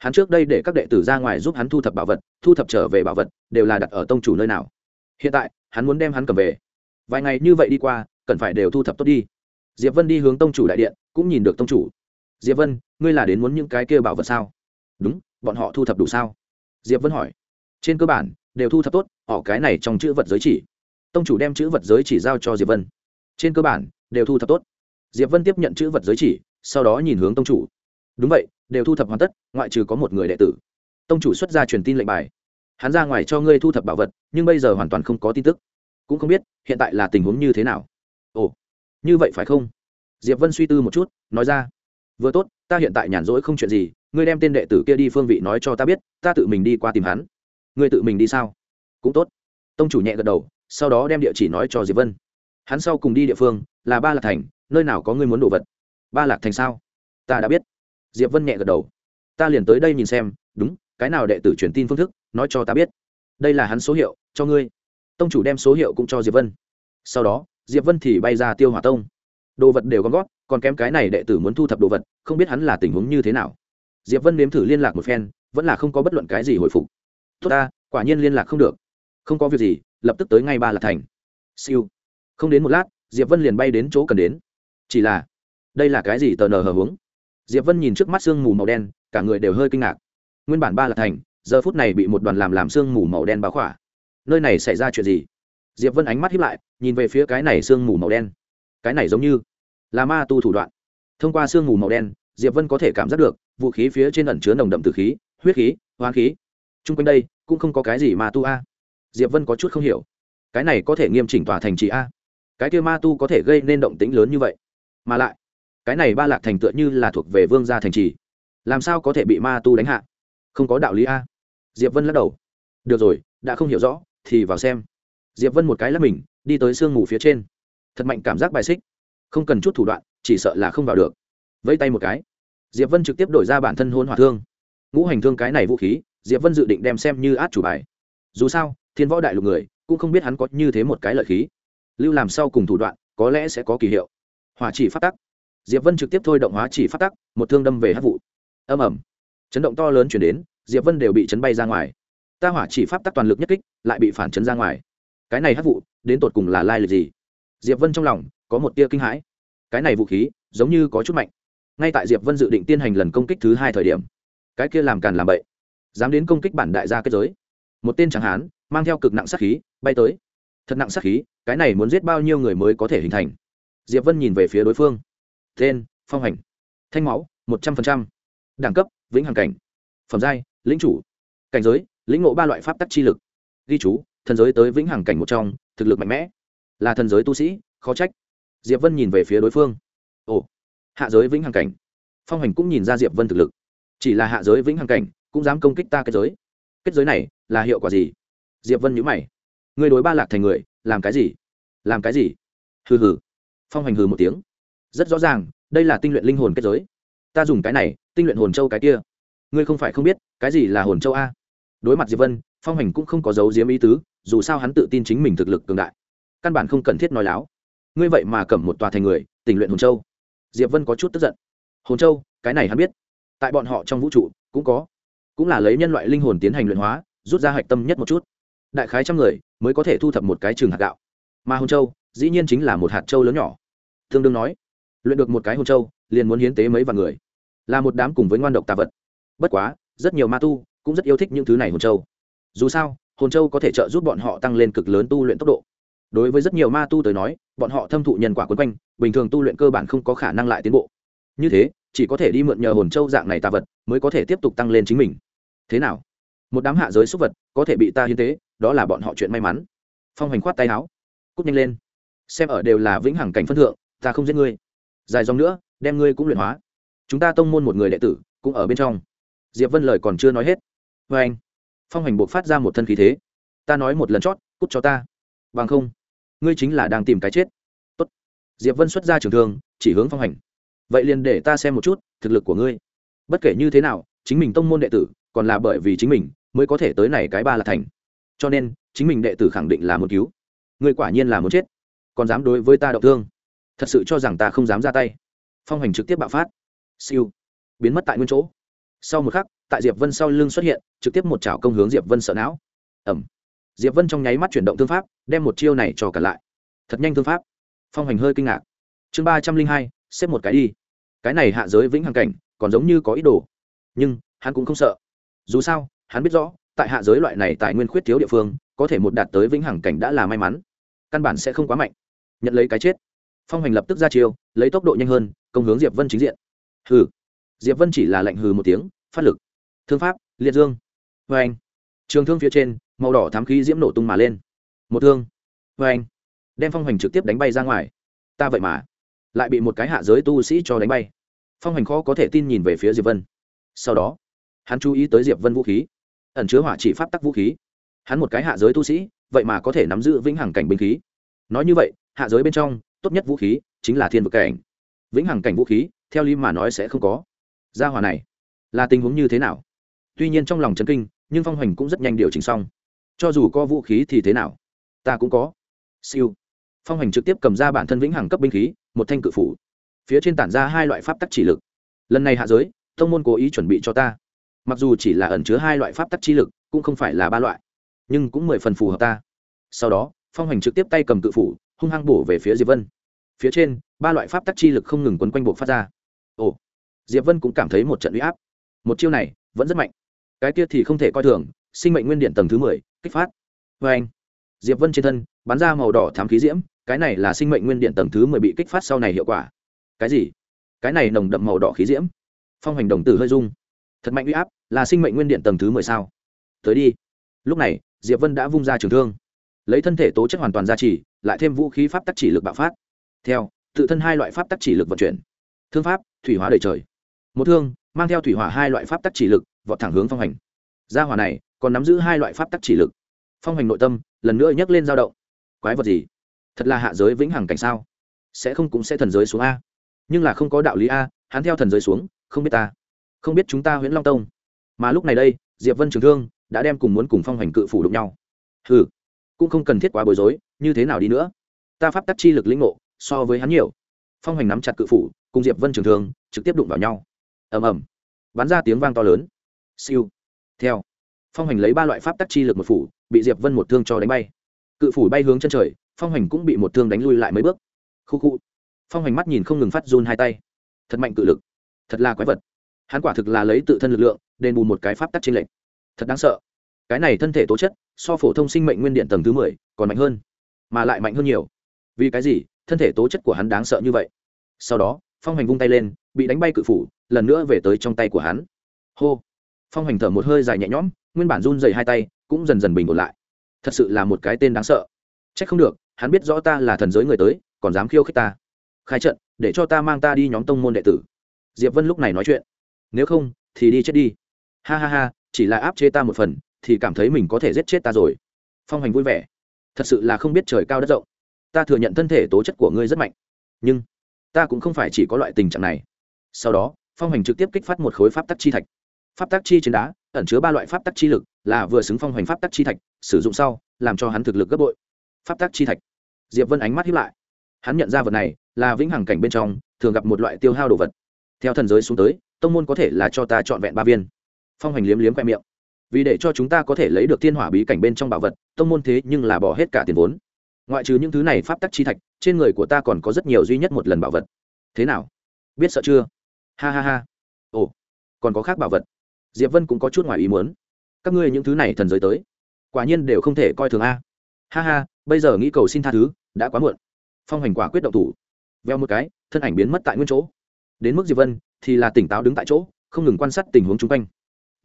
hắn trước đây để các đệ tử ra ngoài giúp hắn thu thập bảo vật, thu thập trở về bảo vật, đều là đặt ở tông chủ nơi nào. Hiện tại, hắn muốn đem hắn cầm về. Vài ngày như vậy đi qua, cần phải đều thu thập tốt đi. Diệp vân đi hướng tông chủ đại điện, cũng nhìn được tông chủ. Diệp vân, ngươi là đến muốn những cái kia bảo vật sao? Đúng, bọn họ thu thập đủ sao? Diệp vân hỏi. Trên cơ bản, đều thu thập tốt, họ cái này trong chữ vật giới chỉ. Tông chủ đem chữ vật giới chỉ giao cho diệp vân. Trên cơ bản, đều thu thập tốt. Diệp vân tiếp nhận chữ vật giới chỉ, sau đó nhìn hướng tông chủ đúng vậy, đều thu thập hoàn tất, ngoại trừ có một người đệ tử. Tông chủ xuất ra truyền tin lệnh bài. Hắn ra ngoài cho ngươi thu thập bảo vật, nhưng bây giờ hoàn toàn không có tin tức. Cũng không biết, hiện tại là tình huống như thế nào. Ồ, như vậy phải không? Diệp vân suy tư một chút, nói ra. Vừa tốt, ta hiện tại nhàn rỗi không chuyện gì, ngươi đem tên đệ tử kia đi phương vị nói cho ta biết, ta tự mình đi qua tìm hắn. Ngươi tự mình đi sao? Cũng tốt. Tông chủ nhẹ gật đầu, sau đó đem địa chỉ nói cho diệp vân. Hắn sau cùng đi địa phương, là ba lạc thành, nơi nào có ngươi muốn đồ vật? Ba lạc thành sao? Ta đã biết diệp vân nhẹ gật đầu. Ta liền tới đây nhìn xem, đúng, cái nào đệ tử truyền tin phương thức, nói cho ta biết. Đây là hắn số hiệu, cho ngươi. Tông chủ đem số hiệu cũng cho diệp vân. Sau đó, diệp vân thì bay ra tiêu hỏa tông. Đồ vật đều gom gót còn kém cái này đệ tử muốn thu thập đồ vật, không biết hắn là tình huống như thế nào. Diệp vân nếm thử liên lạc một phen, vẫn là không có bất luận cái gì hồi phục. Tốt ta, quả nhiên liên lạc không được. Không có việc gì, lập tức tới ngay ba lạc thành. Siêu. Không đến một lát, diệp vân liền bay đến chỗ cần đến. Chỉ là, đây là cái gì tờ nờ hờ hướng diệp vân nhìn trước mắt sương mù màu đen, cả người đều hơi kinh ngạc. Nguyên bản ba là thành, giờ phút này bị một đoàn làm làm sương mù màu đen báo khỏa. Nơi này xảy ra chuyện gì? Diệp vân ánh mắt hiếp lại, nhìn về phía cái này sương mù màu đen. Cái này giống như là ma tu thủ đoạn. Thông qua sương mù màu đen, diệp vân có thể cảm giác được vũ khí phía trên ẩn chứa nồng đậm từ khí, huyết khí, hoang khí. Trung quanh đây cũng không có cái gì ma tu a. Diệp vân có chút không hiểu. Cái này có thể nghiêm chỉnh tòa thành trì a? Cái kia ma tu có thể gây nên động tĩnh lớn như vậy? Mà lại cái này ba lạc thành tựa như là thuộc về vương gia thành trì. Làm sao có thể bị ma tu đánh hạ? Không có đạo lý a. Diệp vân lắc đầu. Được rồi, đã không hiểu rõ, thì vào xem. Diệp vân một cái lắp mình, đi tới sương mù phía trên. Thật mạnh cảm giác bài xích. Không cần chút thủ đoạn, chỉ sợ là không vào được. Vẫy tay một cái. Diệp vân trực tiếp đổi ra bản thân hôn hỏa thương. Ngũ hành thương cái này vũ khí, diệp vân dự định đem xem như át chủ bài. Dù sao, thiên võ đại lục người, cũng không biết hắn có như thế một cái lợi khí. Lưu làm sau cùng thủ đoạn, có lẽ sẽ có kỳ hiệu. Hỏa chỉ phát tắc diệp vân trực tiếp thôi động hóa chỉ phát tắc, một thương đâm về hát vụ. Âm ẩm chấn động to lớn chuyển đến, diệp vân đều bị chấn bay ra ngoài. Ta hỏa chỉ pháp tắc toàn lực nhất kích, lại bị phản chấn ra ngoài. Cái này hát vụ, đến tột cùng là lai lịch gì? Diệp vân trong lòng, có một tia kinh hãi. Cái này vũ khí, giống như có chút mạnh. Ngay tại diệp vân dự định tiên hành lần công kích thứ hai thời điểm, cái kia làm càn làm bậy, dám đến công kích bản đại gia kết giới. Một tên chẳng hán, mang theo cực nặng sát khí, bay tới. Thật nặng sát khí, cái này muốn giết bao nhiêu người mới có thể hình thành? Diệp vân nhìn về phía đối phương tên, phong hành. Thanh máu, một trăm linh đẳng cấp, vĩnh hằng cảnh. Phẩm giai, lĩnh chủ. Cảnh giới, lĩnh ngộ ba loại pháp tắc chi lực. Ghi chú, thần giới tới vĩnh hằng cảnh một trong, thực lực mạnh mẽ. Là thần giới tu sĩ, khó trách. Diệp vân nhìn về phía đối phương. Ồ, hạ giới vĩnh hằng cảnh. Phong hành cũng nhìn ra diệp vân thực lực. Chỉ là hạ giới vĩnh hằng cảnh, cũng dám công kích ta kết giới. Kết giới này, là hiệu quả gì? Diệp vân nhữ mày. Ngươi đối ba lạc thành người, làm cái gì? Làm cái gì? Hừ hừ. Phong hành hừ một tiếng rất rõ ràng, đây là tinh luyện linh hồn kết giới. Ta dùng cái này, tinh luyện hồn châu cái kia. Ngươi không phải không biết, cái gì là hồn châu a? Đối mặt diệp vân, phong hành cũng không có dấu diếm ý tứ, dù sao hắn tự tin chính mình thực lực cường đại. Căn bản không cần thiết nói láo. Ngươi vậy mà cầm một tòa thành người, tình luyện hồn châu. Diệp vân có chút tức giận. Hồn châu, cái này hắn biết. Tại bọn họ trong vũ trụ, cũng có. Cũng là lấy nhân loại linh hồn tiến hành luyện hóa, rút ra hạch tâm nhất một chút. Đại khái trăm người mới có thể thu thập một cái trường hạt gạo. Mà hồn châu, dĩ nhiên chính là một hạt châu lớn nhỏ. Tương đương nói luyện được một cái hồn châu, liền muốn hiến tế mấy vạn người. Là một đám cùng với ngoan độc tà vật. Bất quá, rất nhiều ma tu cũng rất yêu thích những thứ này hồn châu. Dù sao, hồn châu có thể trợ giúp bọn họ tăng lên cực lớn tu luyện tốc độ. Đối với rất nhiều ma tu tới nói, bọn họ thâm thụ nhân quả quấn quanh, bình thường tu luyện cơ bản không có khả năng lại tiến bộ. Như thế, chỉ có thể đi mượn nhờ hồn châu dạng này tà vật mới có thể tiếp tục tăng lên chính mình. Thế nào? Một đám hạ giới súc vật có thể bị ta hiến tế, đó là bọn họ chuyện may mắn. Phong hành khoát tay áo cút nhanh lên. Xem ở đều là vĩnh hằng cảnh phân thượng, ta không giết ngươi dài dòng nữa, đem ngươi cũng luyện hóa. Chúng ta tông môn một người đệ tử, cũng ở bên trong. Diệp vân lời còn chưa nói hết. Vê anh, phong Hành buộc phát ra một thân khí thế. Ta nói một lần chót, cút cho ta. Bằng không, ngươi chính là đang tìm cái chết. Tốt. diệp vân xuất ra trường thương, chỉ hướng phong hành. Vậy liền để ta xem một chút, thực lực của ngươi. Bất kể như thế nào, chính mình tông môn đệ tử, còn là bởi vì chính mình, mới có thể tới này cái ba là thành. Cho nên, chính mình đệ tử khẳng định là một cứu. Ngươi quả nhiên là muốn chết. Còn dám đối với ta động thương thật sự cho rằng ta không dám ra tay. Phong hành trực tiếp bạo phát. Siêu. Biến mất tại nguyên chỗ. Sau một khắc, tại diệp vân sau lưng xuất hiện, trực tiếp một chảo công hướng diệp vân sợ não. Ẩm diệp vân trong nháy mắt chuyển động thương pháp, đem một chiêu này cho cả lại. Thật nhanh thương pháp. Phong hành hơi kinh ngạc. Chương ba trăm linh hai, xếp một cái đi. Cái này hạ giới vĩnh hằng cảnh, còn giống như có ý đồ. Nhưng, hắn cũng không sợ. Dù sao, hắn biết rõ, tại hạ giới loại này tài nguyên khuyết thiếu địa phương, có thể một đạt tới vĩnh hằng cảnh đã là may mắn. Căn bản sẽ không quá mạnh. Nhận lấy cái chết phong hành lập tức ra chiêu, lấy tốc độ nhanh hơn, công hướng diệp vân chính diện. Hừ. Diệp vân chỉ là lạnh hừ một tiếng, phát lực. Thương pháp, liệt dương. Vê anh trường thương phía trên, màu đỏ thám khí diễm nổ tung mà lên. Một thương. Vê anh đem phong hành trực tiếp đánh bay ra ngoài. Ta vậy mà lại bị một cái hạ giới tu sĩ cho đánh bay. Phong hành khó có thể tin nhìn về phía diệp vân. Sau đó, hắn chú ý tới diệp vân vũ khí. Ẩn chứa hỏa chỉ pháp tắc vũ khí. Hắn một cái hạ giới tu sĩ, vậy mà có thể nắm giữ vĩnh hằng cảnh binh khí. Nói như vậy, hạ giới bên trong tốt nhất vũ khí chính là thiên vực cảnh. Vĩnh hằng cảnh vũ khí, theo lý mà nói sẽ không có. Gia hòa này, là tình huống như thế nào? Tuy nhiên trong lòng chấn kinh, nhưng phong hoành cũng rất nhanh điều chỉnh xong. Cho dù có vũ khí thì thế nào? Ta cũng có. Siêu. Phong hoành trực tiếp cầm ra bản thân vĩnh hằng cấp binh khí, một thanh cự phủ. Phía trên tản ra hai loại pháp tắc chỉ lực. Lần này hạ giới thông môn cố ý chuẩn bị cho ta. Mặc dù chỉ là ẩn chứa hai loại pháp tắc chi lực, cũng không phải là ba loại, nhưng cũng mười phần phù hợp ta. Sau đó, phong hoành trực tiếp tay cầm cự phủ hung hăng bổ về phía diệp vân. Phía trên, ba loại pháp tắc chi lực không ngừng quấn quanh buộc phát ra. Ồ, diệp vân cũng cảm thấy một trận uy áp. Một chiêu này vẫn rất mạnh. Cái kia thì không thể coi thường, sinh mệnh nguyên điện tầng thứ mười, kích phát. Vê anh, diệp vân trên thân bắn ra màu đỏ thám khí diễm, cái này là sinh mệnh nguyên điện tầng thứ mười bị kích phát sau này hiệu quả. Cái gì? Cái này nồng đậm màu đỏ khí diễm. Phong hành đồng tử hơi rung. Thật mạnh uy áp, là sinh mệnh nguyên điện tầng thứ mười sao? Tới đi. Lúc này, diệp vân đã vung ra trường thương lấy thân thể tố chất hoàn toàn gia trì, lại thêm vũ khí pháp tắc chỉ lực bạo phát. Theo, tự thân hai loại pháp tắc chỉ lực vận chuyển. Thương pháp, thủy hóa đời trời. Một thương, mang theo thủy hỏa hai loại pháp tắc chỉ lực, vọt thẳng hướng phong hành. Gia hỏa này, còn nắm giữ hai loại pháp tắc chỉ lực. Phong hành nội tâm, lần nữa nhấc lên dao động. Quái vật gì? Thật là hạ giới vĩnh hằng cảnh sao? Sẽ không cũng sẽ thần giới xuống a. Nhưng là không có đạo lý a, hắn theo thần giới xuống, không biết ta. Không biết chúng ta huyễn long tông. Mà lúc này đây, diệp vân trường thương đã đem cùng muốn cùng phong hành cự phủ đụng nhau. Hừ cũng không cần thiết quá bối rối, như thế nào đi nữa? Ta pháp tắc chi lực lĩnh ngộ, so với hắn nhiều. Phong hoành nắm chặt cự phủ, cùng diệp vân trường thương, trực tiếp đụng vào nhau. Ầm ầm. Bắn ra tiếng vang to lớn. Siêu. Theo. Phong hoành lấy ba loại pháp tắc chi lực một phủ, bị diệp vân một thương cho đánh bay. Cự phủ bay hướng chân trời, phong hoành cũng bị một thương đánh lui lại mấy bước. Khu khu. Phong hoành mắt nhìn không ngừng phát run hai tay. Thật mạnh cự lực. Thật là quái vật. Hắn quả thực là lấy tự thân lực lượng, đền bù một cái pháp tắc trên lệnh thật đáng sợ cái này thân thể tố chất, so phổ thông sinh mệnh nguyên điện tầng thứ mười còn mạnh hơn, mà lại mạnh hơn nhiều. Vì cái gì? Thân thể tố chất của hắn đáng sợ như vậy. Sau đó, phong hành vung tay lên, bị đánh bay cự phủ, lần nữa về tới trong tay của hắn. Hô! Phong hành thở một hơi dài nhẹ nhõm, nguyên bản run dày hai tay, cũng dần dần bình ổn lại. Thật sự là một cái tên đáng sợ. C h ắ c không được, hắn biết rõ ta là thần giới người tới, còn dám khiêu khích ta. Khai trận, để cho ta mang ta đi nhóm tông môn đệ tử. Diệp vân lúc này nói chuyện. Nếu không, thì đi chết đi. Ha ha ha, chỉ là áp chế ta một phần thì cảm thấy mình có thể giết chết ta rồi. Phong hoành vui vẻ. Thật sự là không biết trời cao đất rộng. Ta thừa nhận thân thể tố chất của ngươi rất mạnh. Nhưng, ta cũng không phải chỉ có loại tình trạng này. Sau đó, phong hoành trực tiếp kích phát một khối pháp tắc chi thạch. Pháp tắc chi trên đá, ẩn chứa ba loại pháp tắc chi lực, là vừa xứng phong hoành pháp tắc chi thạch, sử dụng sau, làm cho hắn thực lực gấp bội. Pháp tắc chi thạch. Diệp vân ánh mắt hiếp lại. Hắn nhận ra vật này, là vĩnh hằng cảnh bên trong, thường gặp một loại tiêu hao đồ vật. Theo thần giới xuống tới, tông môn có thể là cho ta chọn vẹn ba viên. Phong hoành liếm liếm khoe miệng vì để cho chúng ta có thể lấy được thiên hỏa bí cảnh bên trong bảo vật, tông môn thế nhưng là bỏ hết cả tiền vốn. Ngoại trừ những thứ này pháp tắc chi thạch, trên người của ta còn có rất nhiều duy nhất một lần bảo vật. Thế nào? Biết sợ chưa? Ha ha ha. Ồ, còn có khác bảo vật. Diệp vân cũng có chút ngoài ý muốn. Các ngươi những thứ này thần giới tới, quả nhiên đều không thể coi thường a. Ha ha, bây giờ nghĩ cầu xin tha thứ, đã quá muộn. Phong hành quả quyết động thủ. Veo một cái, thân ảnh biến mất tại nguyên chỗ. Đến mức diệp vân thì là tỉnh táo đứng tại chỗ, không ngừng quan sát tình huống chung quanh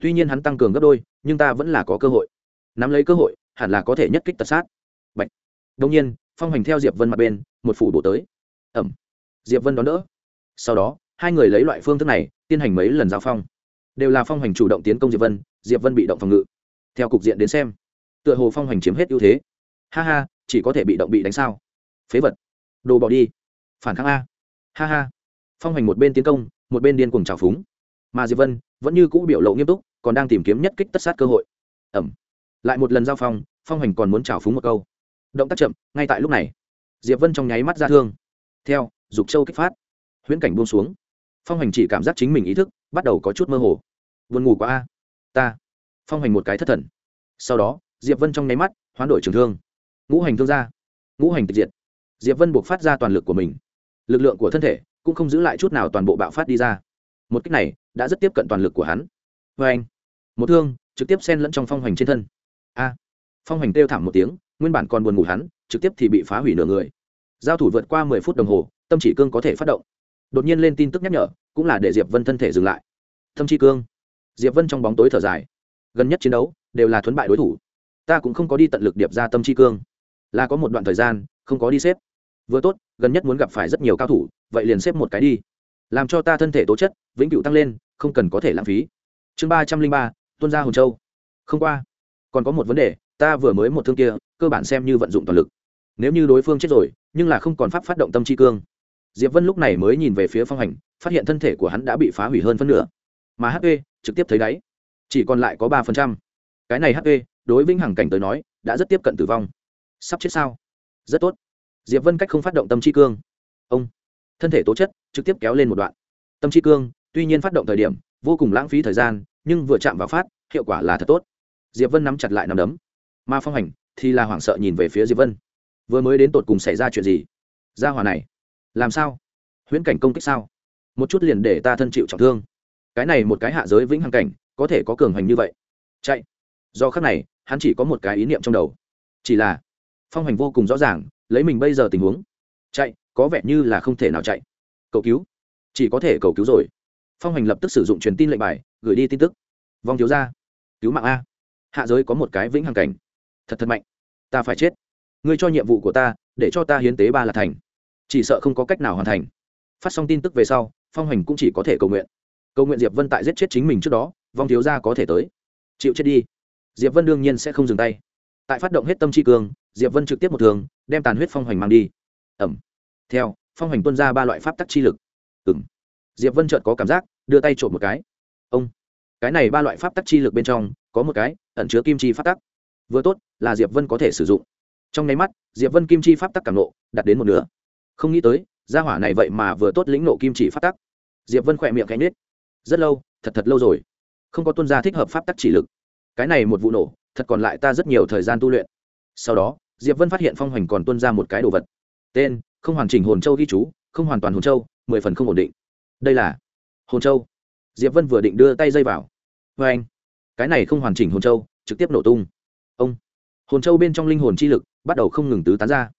tuy nhiên hắn tăng cường gấp đôi, nhưng ta vẫn là có cơ hội. Nắm lấy cơ hội, hẳn là có thể nhất kích tật sát. Bạch. đông nhiên, phong hành theo diệp vân mặt bên, một phủ bổ tới. Ẩm. Diệp vân đón đỡ. Sau đó, hai người lấy loại phương thức này, tiến hành mấy lần giao phong. Đều là phong hành chủ động tiến công diệp vân diệp vân bị động phòng ngự. Theo cục diện đến xem, tựa hồ phong hành chiếm hết ưu thế. Ha ha, chỉ có thể bị động bị đánh sao? Phế vật. Đồ bỏ đi. Phản kháng a. Ha ha. Phong hành một bên tiến công, một bên điên cuồng trào phúng. Mà diệp vân vẫn như cũ biểu lộ nghiêm túc còn đang tìm kiếm nhất kích tất sát cơ hội. Ẩm. Lại một lần giao phong phong hành còn muốn trào phúng một câu. Động tác chậm, ngay tại lúc này, diệp vân trong nháy mắt ra thương. Theo, dục châu kích phát. Huyễn cảnh buông xuống. Phong hành chỉ cảm giác chính mình ý thức bắt đầu có chút mơ hồ. Vươn ngủ quá a. Ta. Phong hành một cái thất thần. Sau đó, diệp vân trong nháy mắt, hoán đổi trường thương. Ngũ hành thương ra ngũ hành tịch diệt. Diệp vân buộc phát ra toàn lực của mình. Lực lượng của thân thể cũng không giữ lại chút nào toàn bộ bạo phát đi ra. Một cách này đã rất tiếp cận toàn lực của hắn. Vê anh một thương, trực tiếp xen lẫn trong phong hoành trên thân. A! Phong hoành kêu thảm một tiếng, nguyên bản còn buồn ngủ hắn, trực tiếp thì bị phá hủy nửa người. Giao thủ vượt qua mười phút đồng hồ, tâm chỉ cương có thể phát động. Đột nhiên lên tin tức nhắc nhở, cũng là để diệp vân thân thể dừng lại. Tâm chi cương. Diệp vân trong bóng tối thở dài. Gần nhất chiến đấu, đều là thuấn bại đối thủ. Ta cũng không có đi tận lực điệp ra tâm chi cương. Là có một đoạn thời gian, không có đi xếp. Vừa tốt, gần nhất muốn gặp phải rất nhiều cao thủ, vậy liền xếp một cái đi. Làm cho ta thân thể tố chất, vĩnh cửu tăng lên, không cần có thể lãng phí. Chương ba trăm linh ba tuân ra hồn châu. Không qua, còn có một vấn đề, ta vừa mới một thương kia, cơ bản xem như vận dụng toàn lực. Nếu như đối phương chết rồi, nhưng là không còn pháp phát động tâm chi cương. Diệp vân lúc này mới nhìn về phía phong hành, phát hiện thân thể của hắn đã bị phá hủy hơn phân nửa. Mà hp trực tiếp thấy đáy, chỉ còn lại có ba phần trăm. Cái này hp đối vĩnh hằng cảnh tới nói, đã rất tiếp cận tử vong. Sắp chết sao? Rất tốt. Diệp vân cách không phát động tâm chi cương. Ông, thân thể tố chất trực tiếp kéo lên một đoạn. Tâm chi cương, tuy nhiên phát động thời điểm, vô cùng lãng phí thời gian nhưng vừa chạm vào phát, hiệu quả là thật tốt. Diệp vân nắm chặt lại nắm đấm. Mà phong hành, thì là hoảng sợ nhìn về phía diệp vân. Vừa mới đến tột cùng xảy ra chuyện gì? Ra hòa này, làm sao? Huyễn cảnh công kích sao? Một chút liền để ta thân chịu trọng thương. Cái này một cái hạ giới vĩnh hằng cảnh, có thể có cường hành như vậy. Chạy. Do khắc này, hắn chỉ có một cái ý niệm trong đầu. Chỉ là, phong hành vô cùng rõ ràng, lấy mình bây giờ tình huống. Chạy, có vẻ như là không thể nào chạy. Cầu cứu. Chỉ có thể cầu cứu rồi phong hành lập tức sử dụng truyền tin lệnh bài, gửi đi tin tức. Vong thiếu ra cứu mạng a. Hạ giới có một cái vĩnh hằng cảnh. Thật thật mạnh. Ta phải chết. Ngươi cho nhiệm vụ của ta, để cho ta hiến tế ba là thành. Chỉ sợ không có cách nào hoàn thành. Phát xong tin tức về sau, phong hành cũng chỉ có thể cầu nguyện. Cầu nguyện diệp vân tại giết chết chính mình trước đó, vong thiếu gia có thể tới. Chịu chết đi. Diệp vân đương nhiên sẽ không dừng tay. Tại phát động hết tâm tri cương, diệp vân trực tiếp một thường đem tàn huyết phong hoành mang đi. Ẩm. Theo, phong hoành tuân ra ba loại pháp tắc chi lực. Ừng diệp vân chợt có cảm giác, đưa tay trộm một cái. Ông, cái này ba loại pháp tắc chi lực bên trong, có một cái, ẩn chứa kim chi pháp tắc. Vừa tốt, là diệp vân có thể sử dụng. Trong nháy mắt, diệp vân kim chi pháp tắc cảm nộ đạt đến một nửa. Không nghĩ tới, gia hỏa này vậy mà vừa tốt lĩnh nộ kim chỉ pháp tắc. Diệp vân khỏe miệng cánh nết rất lâu, thật thật lâu rồi. Không có tuân gia thích hợp pháp tắc chỉ lực. Cái này một vụ nổ, thật còn lại ta rất nhiều thời gian tu luyện. Sau đó, diệp vân phát hiện phong hoành còn tuân ra một cái đồ vật. Tên, không hoàn chỉnh hồn châu ghi chú, không hoàn toàn hồn châu, mười phần không ổn định đây là hồn châu. Diệp vân vừa định đưa tay dây vào. Vê anh, cái này không hoàn chỉnh hồn châu, trực tiếp nổ tung. Ông, hồn châu bên trong linh hồn chi lực bắt đầu không ngừng tứ tán ra.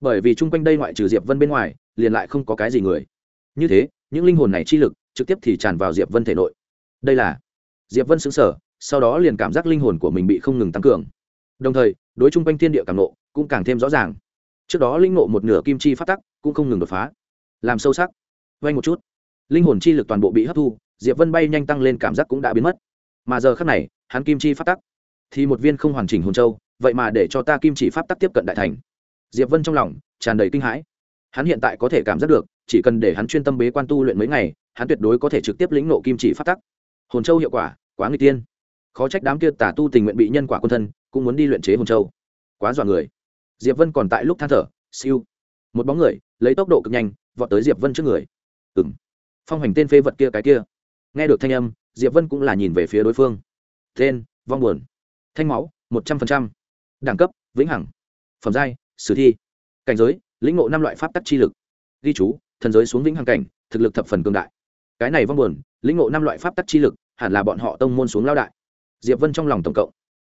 Bởi vì chung quanh đây ngoại trừ diệp vân bên ngoài, liền lại không có cái gì người. Như thế, những linh hồn này chi lực trực tiếp thì tràn vào diệp vân thể nội. Đây là diệp vân xứng sở sau đó liền cảm giác linh hồn của mình bị không ngừng tăng cường. Đồng thời, đối chung quanh thiên địa càng nộ cũng càng thêm rõ ràng. Trước đó linh nộ một nửa kim chi phát tắc cũng không ngừng đột phá. Làm sâu sắc. Vay một chút linh hồn chi lực toàn bộ bị hấp thu, diệp vân bay nhanh tăng lên cảm giác cũng đã biến mất. Mà giờ khác này, hắn kim chi phát tắc thì một viên không hoàn chỉnh hồn châu, vậy mà để cho ta kim chỉ pháp tắc tiếp cận đại thành. Diệp vân trong lòng tràn đầy kinh hãi. Hắn hiện tại có thể cảm giác được, chỉ cần để hắn chuyên tâm bế quan tu luyện mấy ngày, hắn tuyệt đối có thể trực tiếp lĩnh nộ kim chỉ phát tắc. Hồn châu hiệu quả quá người tiên. Khó trách đám kia tả tu tình nguyện bị nhân quả quân thân, cũng muốn đi luyện chế hồn châu. Quá dọa người. Diệp vân còn tại lúc than thở, siêu. Một bóng người, lấy tốc độ cực nhanh, vọt tới diệp vân trước người. Ừng phong hành tên phê vật kia cái kia. Nghe được thanh âm diệp vân cũng là nhìn về phía đối phương. Tên vong buồn. Thanh máu một trăm phần trăm, đẳng cấp vĩnh hằng. Phẩm giai sử thi. Cảnh giới lĩnh ngộ năm loại pháp tắc chi lực. Ghi chú thần giới xuống vĩnh hằng cảnh thực lực thập phần cường đại. Cái này vong buồn lĩnh ngộ năm loại pháp tắc chi lực hẳn là bọn họ tông môn xuống lao đại. Diệp vân trong lòng tổng cộng.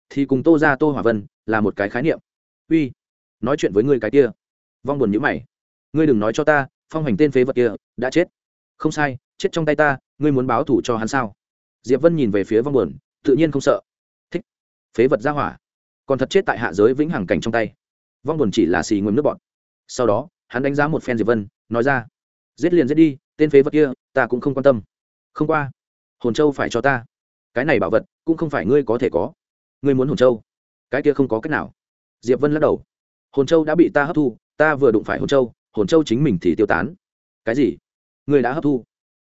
Thì cùng tô ra tô hỏa vân là một cái khái niệm. Uy nói chuyện với ngươi cái kia. Vong buồn nhữ mày. Ngươi đừng nói cho ta phong hành tên phế vật kia đã chết không sai, chết trong tay ta, ngươi muốn báo thủ cho hắn sao? Diệp vân nhìn về phía vong buồn, tự nhiên không sợ. Thích. Phế vật ra hỏa. Còn thật chết tại hạ giới vĩnh hằng cảnh trong tay. Vong buồn chỉ là xì nguồn nước bọn sau đó, hắn đánh giá một phen diệp vân, nói ra. Giết liền giết đi, tên phế vật kia, ta cũng không quan tâm. Không qua. Hồn châu phải cho ta. Cái này bảo vật, cũng không phải ngươi có thể có. Ngươi muốn hồn châu. Cái kia không có cách nào. Diệp vân lắc đầu. Hồn châu đã bị ta hấp thu, ta vừa đụng phải hồn châu hồn châu chính mình thì tiêu tán. Cái gì? Ngươi đã hấp thu.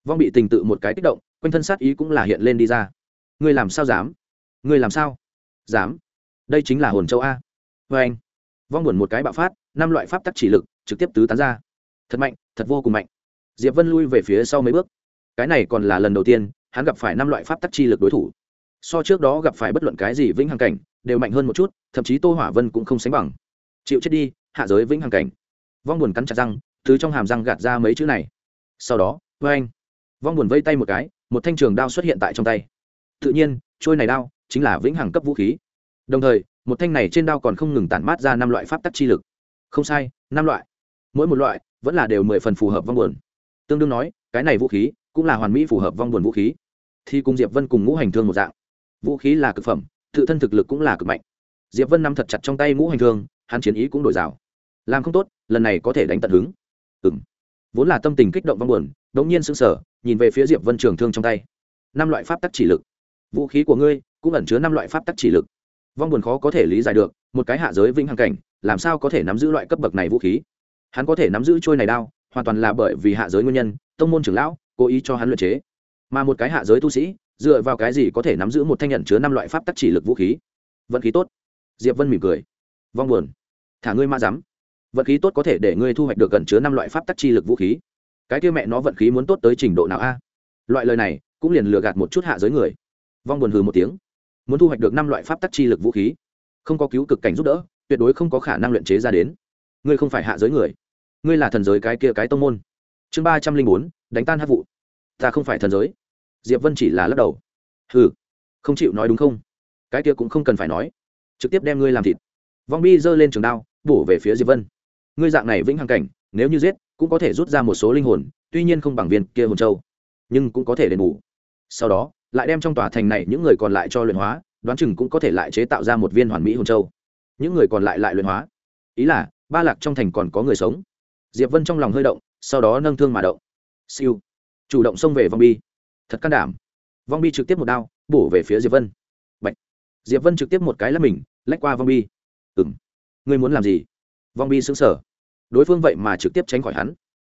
Vong bị tình tự một cái kích động, quanh thân sát ý cũng là hiện lên đi ra. Ngươi làm sao dám? Ngươi làm sao? Dám? Đây chính là hồn châu a. Vê anh. Vong buồn một cái bạo phát, năm loại pháp tắc chỉ lực trực tiếp tứ tán ra. Thật mạnh, thật vô cùng mạnh. Diệp vân lui về phía sau mấy bước. Cái này còn là lần đầu tiên, hắn gặp phải năm loại pháp tắc chi lực đối thủ. So trước đó gặp phải bất luận cái gì vĩnh hằng cảnh, đều mạnh hơn một chút, thậm chí tô hỏa vân cũng không sánh bằng. Chịu chết đi, hạ giới vĩnh hằng cảnh. Vong buồn cắn chặt răng thứ trong hàm răng gạt ra mấy chữ này sau đó, vê anh. Vong buồn vây tay một cái, một thanh trường đao xuất hiện tại trong tay. Tự nhiên, trôi này đao chính là vĩnh hằng cấp vũ khí. Đồng thời, một thanh này trên đao còn không ngừng tản mát ra năm loại pháp tắc chi lực. Không sai, năm loại. Mỗi một loại vẫn là đều mười phần phù hợp vong buồn. Tương đương nói, cái này vũ khí cũng là hoàn mỹ phù hợp vong buồn vũ khí. Thì cùng diệp vân cùng ngũ hành thương một dạng. Vũ khí là cực phẩm, tự thân thực lực cũng là cực mạnh. Diệp vân nắm thật chặt trong tay ngũ hành thương, hắn chiến ý cũng đổi rào. Làm không tốt, lần này có thể đánh tận hứng. Ừ vốn là tâm tình kích động vong buồn đống nhiên sững sờ, nhìn về phía diệp vân trường thương trong tay. Năm loại pháp tắc chỉ lực. Vũ khí của ngươi cũng ẩn chứa năm loại pháp tắc chỉ lực. Vong buồn khó có thể lý giải được, một cái hạ giới vĩnh hằng cảnh, làm sao có thể nắm giữ loại cấp bậc này vũ khí? Hắn có thể nắm giữ trôi này đao, hoàn toàn là bởi vì hạ giới nguyên nhân, tông môn trưởng lão cố ý cho hắn luyện chế. Mà một cái hạ giới tu sĩ, dựa vào cái gì có thể nắm giữ một thanh nhận chứa năm loại pháp tắc chỉ lực vũ khí? Vận khí tốt. Diệp vân mỉm cười. Vong buồn. Thả ngươi ma dám vận khí tốt có thể để ngươi thu hoạch được gần chứa năm loại pháp tắc chi lực vũ khí. Cái kia mẹ nó vận khí muốn tốt tới trình độ nào a? Loại lời này cũng liền lừa gạt một chút hạ giới người. Vong buồn hừ một tiếng. Muốn thu hoạch được năm loại pháp tắc chi lực vũ khí, không có cứu cực cảnh giúp đỡ, tuyệt đối không có khả năng luyện chế ra đến. Ngươi không phải hạ giới người. Ngươi là thần giới cái kia cái tông môn. Chương ba trăm linh bốn, đánh tan hát vụ. Ta không phải thần giới. Diệp vân chỉ là lắc đầu. Hừ, không chịu nói đúng không? Cái kia cũng không cần phải nói. Trực tiếp đem ngươi làm thịt. Vong bi giơ lên trường đao, bổ về phía diệp vân ngươi dạng này vĩnh hằng cảnh, nếu như giết, cũng có thể rút ra một số linh hồn, tuy nhiên không bằng viên kia hồn châu, nhưng cũng có thể đền bù. Sau đó, lại đem trong tòa thành này những người còn lại cho luyện hóa, đoán chừng cũng có thể lại chế tạo ra một viên hoàn mỹ hồn châu. Những người còn lại lại luyện hóa. Ý là, ba lạc trong thành còn có người sống. Diệp vân trong lòng hơi động, sau đó nâng thương mà động. Siêu. Chủ động xông về vong bi. Thật can đảm. Vong bi trực tiếp một đao, bổ về phía diệp vân. Bạch. diệp vân trực tiếp một cái là mình, lách qua vong bi. Ừng ngươi muốn làm gì? Vong bi xứng sở. Đối phương vậy mà trực tiếp tránh khỏi hắn.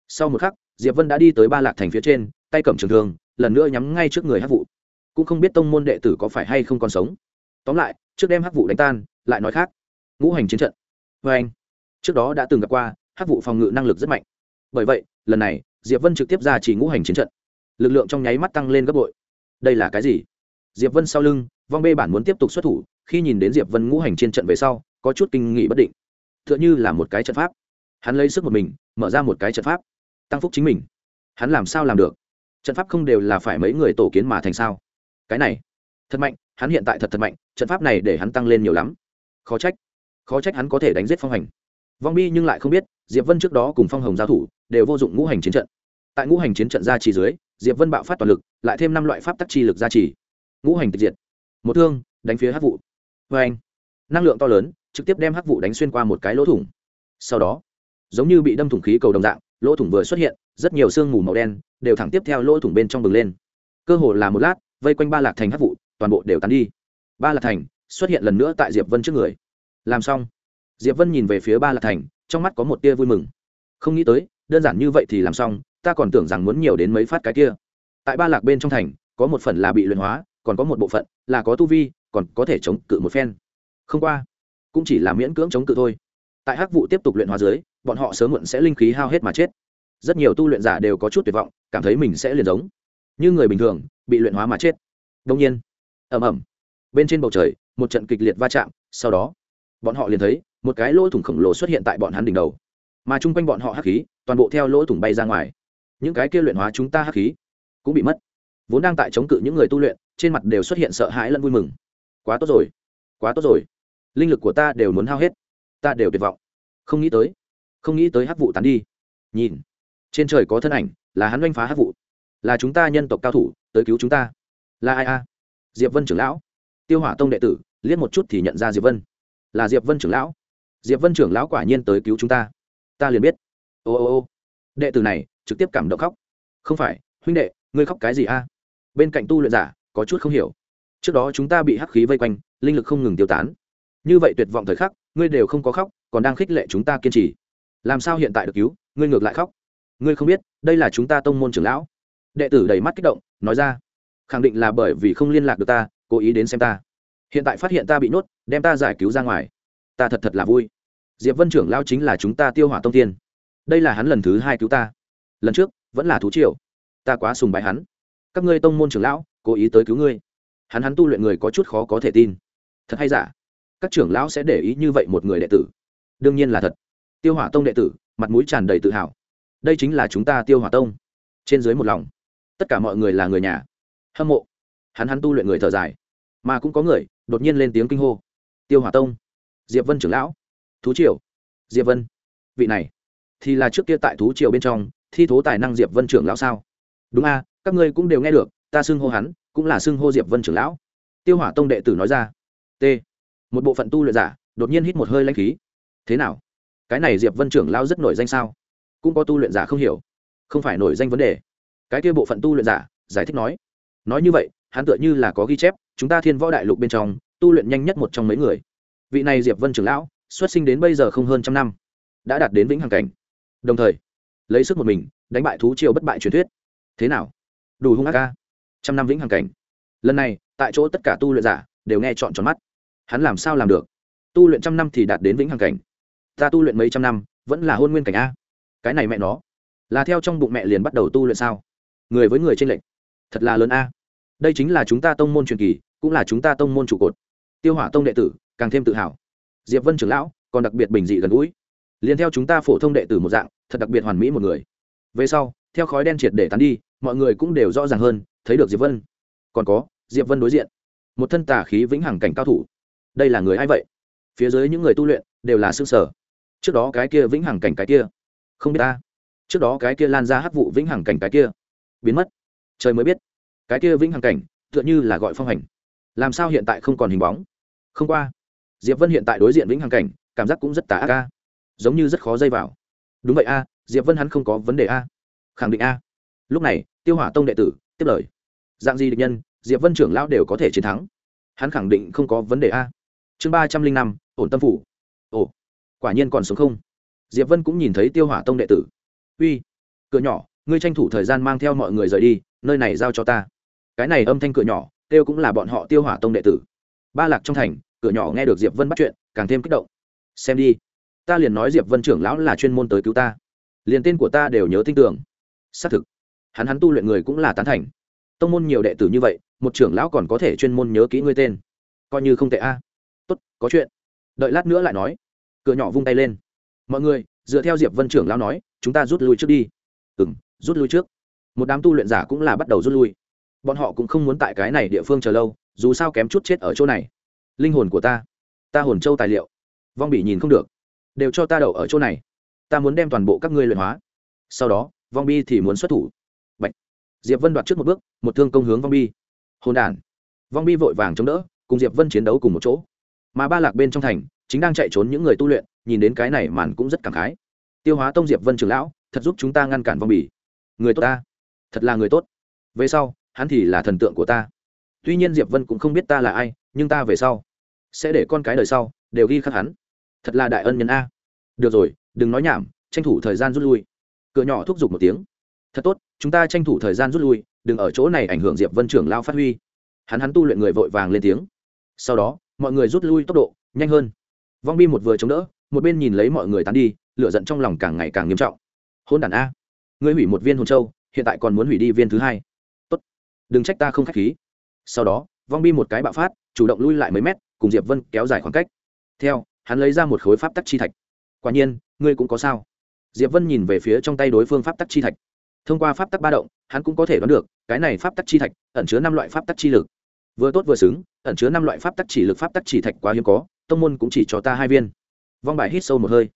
Sau một khắc, diệp vân đã đi tới ba lạc thành phía trên, tay cầm trường thường lần nữa nhắm ngay trước người hát vụ cũng không biết tông môn đệ tử có phải hay không còn sống. Tóm lại, trước đem hắc vụ đánh tan, lại nói khác. Ngũ hành chiến trận. Vê anh, trước đó đã từng gặp qua, hắc vụ phòng ngự năng lực rất mạnh. Bởi vậy, lần này, diệp vân trực tiếp ra chỉ ngũ hành chiến trận. Lực lượng trong nháy mắt tăng lên gấp bội. Đây là cái gì? Diệp vân sau lưng, vong bê bản muốn tiếp tục xuất thủ, khi nhìn đến diệp vân ngũ hành chiến trận về sau, có chút kinh nghị bất định tựa như là một cái trận pháp. Hắn lấy sức một mình, mở ra một cái trận pháp, tăng phúc chính mình. Hắn làm sao làm được? Trận pháp không đều là phải mấy người tổ kiến mà thành sao? Cái này, thật mạnh, hắn hiện tại thật thật mạnh, trận pháp này để hắn tăng lên nhiều lắm. Khó trách khó trách hắn có thể đánh giết phong hành. Vong bi nhưng lại không biết, diệp vân trước đó cùng phong hồng giao thủ, đều vô dụng ngũ hành chiến trận. Tại ngũ hành chiến trận gia trì dưới, diệp vân bạo phát toàn lực, lại thêm năm loại pháp tắc chi lực gia trì. Ngũ hành tịch diệt, một thương, đánh phía hát vụ. Vê anh năng lượng to lớn trực tiếp đem hắc vụ đánh xuyên qua một cái lỗ thủng. Sau đó, giống như bị đâm thủng khí cầu đồng dạng, lỗ thủng vừa xuất hiện, rất nhiều sương mù màu đen đều thẳng tiếp theo lỗ thủng bên trong bừng lên. Cơ hồ là một lát, vây quanh ba lạc thành hắc vụ, toàn bộ đều tán đi. Ba lạc thành xuất hiện lần nữa tại diệp vân trước người. Làm xong, diệp vân nhìn về phía ba lạc thành, trong mắt có một tia vui mừng. Không nghĩ tới, đơn giản như vậy thì làm xong, ta còn tưởng rằng muốn nhiều đến mấy phát cái kia. Tại ba lạc bên trong thành, có một phần là bị luyện hóa, còn có một bộ phận là có tu vi, còn có thể chống cự một phen. Không qua cũng chỉ là miễn cưỡng chống cự thôi. Tại hắc vụ tiếp tục luyện hóa dưới, bọn họ sớm muộn sẽ linh khí hao hết mà chết. Rất nhiều tu luyện giả đều có chút tuyệt vọng, cảm thấy mình sẽ liền giống như người bình thường, bị luyện hóa mà chết. Đông nhiên, ầm ầm, bên trên bầu trời, một trận kịch liệt va chạm, sau đó, bọn họ liền thấy một cái lỗ thủng khổng lồ xuất hiện tại bọn hắn đỉnh đầu. Mà chung quanh bọn họ hắc khí, toàn bộ theo lỗ thủng bay ra ngoài. Những cái kia luyện hóa chúng ta hắc khí cũng bị mất. Vốn đang tại chống cự những người tu luyện, trên mặt đều xuất hiện sợ hãi lẫn vui mừng. Quá tốt rồi, quá tốt rồi linh lực của ta đều muốn hao hết. Ta đều tuyệt vọng. Không nghĩ tới, không nghĩ tới hắc vụ tán đi. Nhìn, trên trời có thân ảnh, là hắn oanh phá hắc vụ là chúng ta nhân tộc cao thủ, tới cứu chúng ta. Là ai a? Diệp vân trưởng lão. Tiêu hỏa tông đệ tử, liếc một chút thì nhận ra diệp vân. Là diệp vân trưởng lão. Diệp vân trưởng lão quả nhiên tới cứu chúng ta. Ta liền biết. Ô ô ô. Đệ tử này, trực tiếp cảm động khóc. Không phải, huynh đệ, ngươi khóc cái gì a? Bên cạnh tu luyện giả, có chút không hiểu. Trước đó chúng ta bị hắc khí vây quanh, linh lực không ngừng tiêu tán như vậy tuyệt vọng thời khắc, ngươi đều không có khóc, còn đang khích lệ chúng ta kiên trì. Làm sao hiện tại được cứu, ngươi ngược lại khóc. Ngươi không biết, đây là chúng ta tông môn trưởng lão. Đệ tử đầy mắt kích động, nói ra, khẳng định là bởi vì không liên lạc được ta, cố ý đến xem ta. Hiện tại phát hiện ta bị nhốt, đem ta giải cứu ra ngoài. Ta thật thật là vui. Diệp vân trưởng lao chính là chúng ta tiêu hỏa tông tiên. Đây là hắn lần thứ hai cứu ta. Lần trước, vẫn là thú triều. Ta quá sùng bái hắn. Các ngươi tông môn trưởng lão, cố ý tới cứu ngươi. Hắn hắn tu luyện người có chút khó có thể tin. Thật hay giả? Các trưởng lão sẽ để ý như vậy một người đệ tử. Đương nhiên là thật. Tiêu hỏa tông đệ tử, mặt mũi tràn đầy tự hào. Đây chính là chúng ta tiêu hỏa tông. Trên dưới một lòng. Tất cả mọi người là người nhà. Hâm mộ. Hắn hắn tu luyện người thở dài. Mà cũng có người, đột nhiên lên tiếng kinh hô. Tiêu hỏa tông. Diệp vân trưởng lão. Thú triều. Diệp vân. Vị này. Thì là trước kia tại thú triều bên trong, thi thố tài năng diệp vân trưởng lão sao? Đúng a, các ngươi cũng đều nghe được, ta xưng hô hắn, cũng là xưng hô diệp vân trưởng lão. Tiêu hỏa tông đệ tử nói ra. T một bộ phận tu luyện giả đột nhiên hít một hơi lanh khí. Thế nào? Cái này diệp vân trưởng lão rất nổi danh sao? Cũng có tu luyện giả không hiểu. Không phải nổi danh vấn đề. Cái kia bộ phận tu luyện giả giải thích nói nói như vậy, hắn tựa như là có ghi chép, chúng ta thiên võ đại lục bên trong, tu luyện nhanh nhất một trong mấy người. Vị này diệp vân trưởng lão xuất sinh đến bây giờ không hơn trăm năm, đã đạt đến vĩnh hằng cảnh. Đồng thời, lấy sức một mình, đánh bại thú triều bất bại truyền thuyết. Thế nào? Đủ hung ác ca. Trăm năm vĩnh hằng cảnh. Lần này, tại chỗ tất cả tu luyện giả đều nghe chọn tròn mắt hắn làm sao làm được? Tu luyện trăm năm thì đạt đến vĩnh hằng cảnh. Ta tu luyện mấy trăm năm, vẫn là hôn nguyên cảnh a. Cái này mẹ nó, là theo trong bụng mẹ liền bắt đầu tu luyện sao? Người với người trên lệnh thật là lớn a. Đây chính là chúng ta tông môn truyền kỳ, cũng là chúng ta tông môn trụ cột. Tiêu hỏa tông đệ tử, càng thêm tự hào. Diệp vân trưởng lão, còn đặc biệt bình dị gần gũi. Liền theo chúng ta phổ thông đệ tử một dạng, thật đặc biệt hoàn mỹ một người. Về sau, theo khói đen triệt để tán đi, mọi người cũng đều rõ ràng hơn, thấy được diệp vân. Còn có, diệp vân đối diện. Một thân tà khí vĩnh hằng cảnh cao thủ đây là người ai vậy? Phía dưới những người tu luyện đều là xương sở. Trước đó cái kia vĩnh hằng cảnh cái kia. Không biết ta. Trước đó cái kia lan ra hắc vụ vĩnh hằng cảnh cái kia. Biến mất. Trời mới biết. Cái kia vĩnh hằng cảnh, tựa như là gọi phong hành. Làm sao hiện tại không còn hình bóng? Không qua. Diệp vân hiện tại đối diện vĩnh hằng cảnh, cảm giác cũng rất tà ác ca giống như rất khó dây vào. Đúng vậy a, diệp vân hắn không có vấn đề a. Khẳng định a. Lúc này, tiêu hỏa tông đệ tử, tiếp lời. Dạng gì địch nhân, diệp vân trưởng lão đều có thể chiến thắng. Hắn khẳng định không có vấn đề a chương ba trăm linh năm, ổn tâm phủ. Ồ, quả nhiên còn sống không? Diệp vân cũng nhìn thấy tiêu hỏa tông đệ tử. Uy, cửa nhỏ, ngươi tranh thủ thời gian mang theo mọi người rời đi, nơi này giao cho ta. Cái này âm thanh cửa nhỏ kêu cũng là bọn họ tiêu hỏa tông đệ tử. Ba lạc trong thành, cửa nhỏ nghe được diệp vân bắt chuyện, càng thêm kích động. Xem đi, ta liền nói diệp vân trưởng lão là chuyên môn tới cứu ta. Liền tên của ta đều nhớ tin tưởng. Xác thực, hắn hắn tu luyện người cũng là tán thành. Tông môn nhiều đệ tử như vậy, một trưởng lão còn có thể chuyên môn nhớ kỹ ngươi tên. Coi như không tệ a tốt, có chuyện. Đợi lát nữa lại nói. Cửa nhỏ vung tay lên. Mọi người, dựa theo diệp vân trưởng lão nói, chúng ta rút lui trước đi. Ừ m rút lui trước. Một đám tu luyện giả cũng là bắt đầu rút lui. Bọn họ cũng không muốn tại cái này địa phương chờ lâu, dù sao kém chút chết ở chỗ này. Linh hồn của ta ta hồn châu tài liệu. Vong bị nhìn không được. Đều cho ta đậu ở chỗ này. Ta muốn đem toàn bộ các ngươi luyện hóa. Sau đó, vong bi thì muốn xuất thủ. Bạch. diệp vân đoạt trước một bước, một thương công hướng vong bi hồn đản. Vong bi vội vàng chống đỡ, cùng diệp vân chiến đấu cùng một chỗ mà ba lạc bên trong thành chính đang chạy trốn những người tu luyện, nhìn đến cái này màn cũng rất cảm khái. Tiêu hóa tông diệp vân trường lão, thật giúp chúng ta ngăn cản vong bì. Người tốt ta. Thật là người tốt. Về sau, hắn thì là thần tượng của ta. Tuy nhiên diệp vân cũng không biết ta là ai, nhưng ta về sau sẽ để con cái đời sau đều ghi khắc hắn. Thật là đại ân nhân a. Được rồi, đừng nói nhảm, tranh thủ thời gian rút lui. Cửa nhỏ thúc giục một tiếng. Thật tốt, chúng ta tranh thủ thời gian rút lui, đừng ở chỗ này ảnh hưởng diệp vân trưởng lao phát huy. Hắn hắn tu luyện người vội vàng lên tiếng. Sau đó mọi người rút lui tốc độ, nhanh hơn. Vong bi một vừa chống đỡ, một bên nhìn lấy mọi người tán đi, lửa giận trong lòng càng ngày càng nghiêm trọng. Hôn đàn a. Ngươi hủy một viên hồn châu, hiện tại còn muốn hủy đi viên thứ hai. Tốt. Đừng trách ta không k h á c h khí. Sau đó, vong bi một cái bạo phát, chủ động lui lại mấy mét, cùng diệp vân kéo dài khoảng cách. Theo, hắn lấy ra một khối pháp tắc chi thạch. Quả nhiên, ngươi cũng có sao. Diệp vân nhìn về phía trong tay đối phương pháp tắc chi thạch. Thông qua pháp tắc ba động, hắn cũng có thể đoán được, cái này pháp tắc chi thạch ẩn chứa năm loại pháp tắc chi lực vừa tốt vừa xứng, ẩn chứa năm loại pháp tắc chỉ lực pháp tắc chỉ thạch quá hiếm có, tông môn cũng chỉ cho ta hai viên. Vong bài hít sâu một hơi.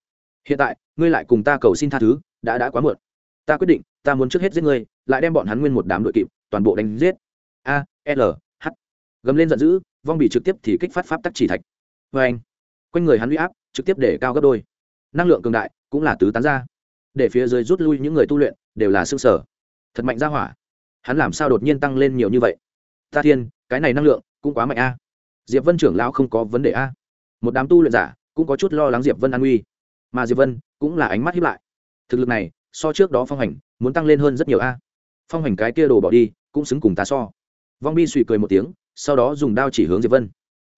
Hiện tại, ngươi lại cùng ta cầu xin tha thứ, đã đã quá muộn. Ta quyết định, ta muốn trước hết giết ngươi, lại đem bọn hắn nguyên một đám đội kịp, toàn bộ đánh giết. A, l, h. Gầm lên giận dữ, vong bị trực tiếp thì kích phát pháp tắc chỉ thạch. Vê anh. Quanh người hắn huy áp, trực tiếp để cao gấp đôi. Năng lượng cường đại cũng là tứ tán ra. Để phía dưới rút lui những người tu luyện, đều là xương sở. Thật mạnh ra hỏa. Hắn làm sao đột nhiên tăng lên nhiều như vậy? Ta thiên cái này năng lượng cũng quá mạnh a. Diệp vân trưởng lão không có vấn đề a. Một đám tu luyện giả cũng có chút lo lắng diệp vân an nguy mà diệp vân cũng là ánh mắt hiếp lại. Thực lực này, so trước đó phong hành, muốn tăng lên hơn rất nhiều a. Phong hành cái kia đồ bỏ đi, cũng xứng cùng ta so. Vong bi suy cười một tiếng, sau đó dùng đao chỉ hướng diệp vân.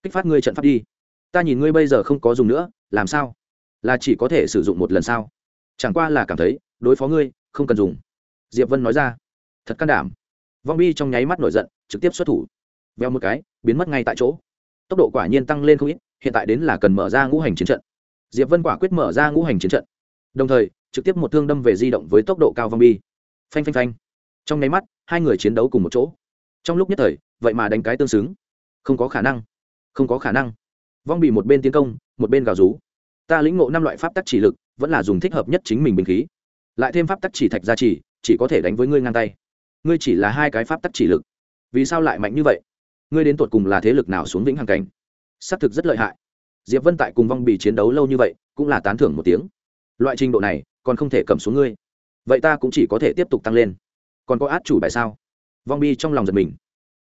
Kích phát ngươi trận pháp đi. Ta nhìn ngươi bây giờ không có dùng nữa, làm sao? Là chỉ có thể sử dụng một lần sao? Chẳng qua là cảm thấy, đối phó ngươi, không cần dùng. Diệp vân nói ra. Thật can đảm. Vong bi trong nháy mắt nổi giận, trực tiếp xuất thủ veo một cái, biến mất ngay tại chỗ. Tốc độ quả nhiên tăng lên không ít, hiện tại đến là cần mở ra ngũ hành chiến trận. Diệp vân quả quyết mở ra ngũ hành chiến trận. Đồng thời, trực tiếp một thương đâm về di động với tốc độ cao vong bi phanh phanh phanh. Trong nháy mắt, hai người chiến đấu cùng một chỗ. Trong lúc nhất thời, vậy mà đánh cái tương xứng. Không có khả năng. Không có khả năng. Vong bị một bên tiến công, một bên gào rú. Ta lĩnh ngộ năm loại pháp tắc chỉ lực, vẫn là dùng thích hợp nhất chính mình bình khí. Lại thêm pháp tắc chỉ thạch gia chỉ chỉ có thể đánh với ngươi ngang tay. Ngươi chỉ là hai cái pháp tắc chỉ lực. Vì sao lại mạnh như vậy? Ngươi đến tột cùng là thế lực nào xuống vĩnh hằng cảnh? Xác thực rất lợi hại. Diệp vân tại cùng vong bị chiến đấu lâu như vậy, cũng là tán thưởng một tiếng. Loại trình độ này, còn không thể cầm xuống ngươi. Vậy ta cũng chỉ có thể tiếp tục tăng lên. Còn có át chủ bài sao? Vong bi trong lòng giật mình.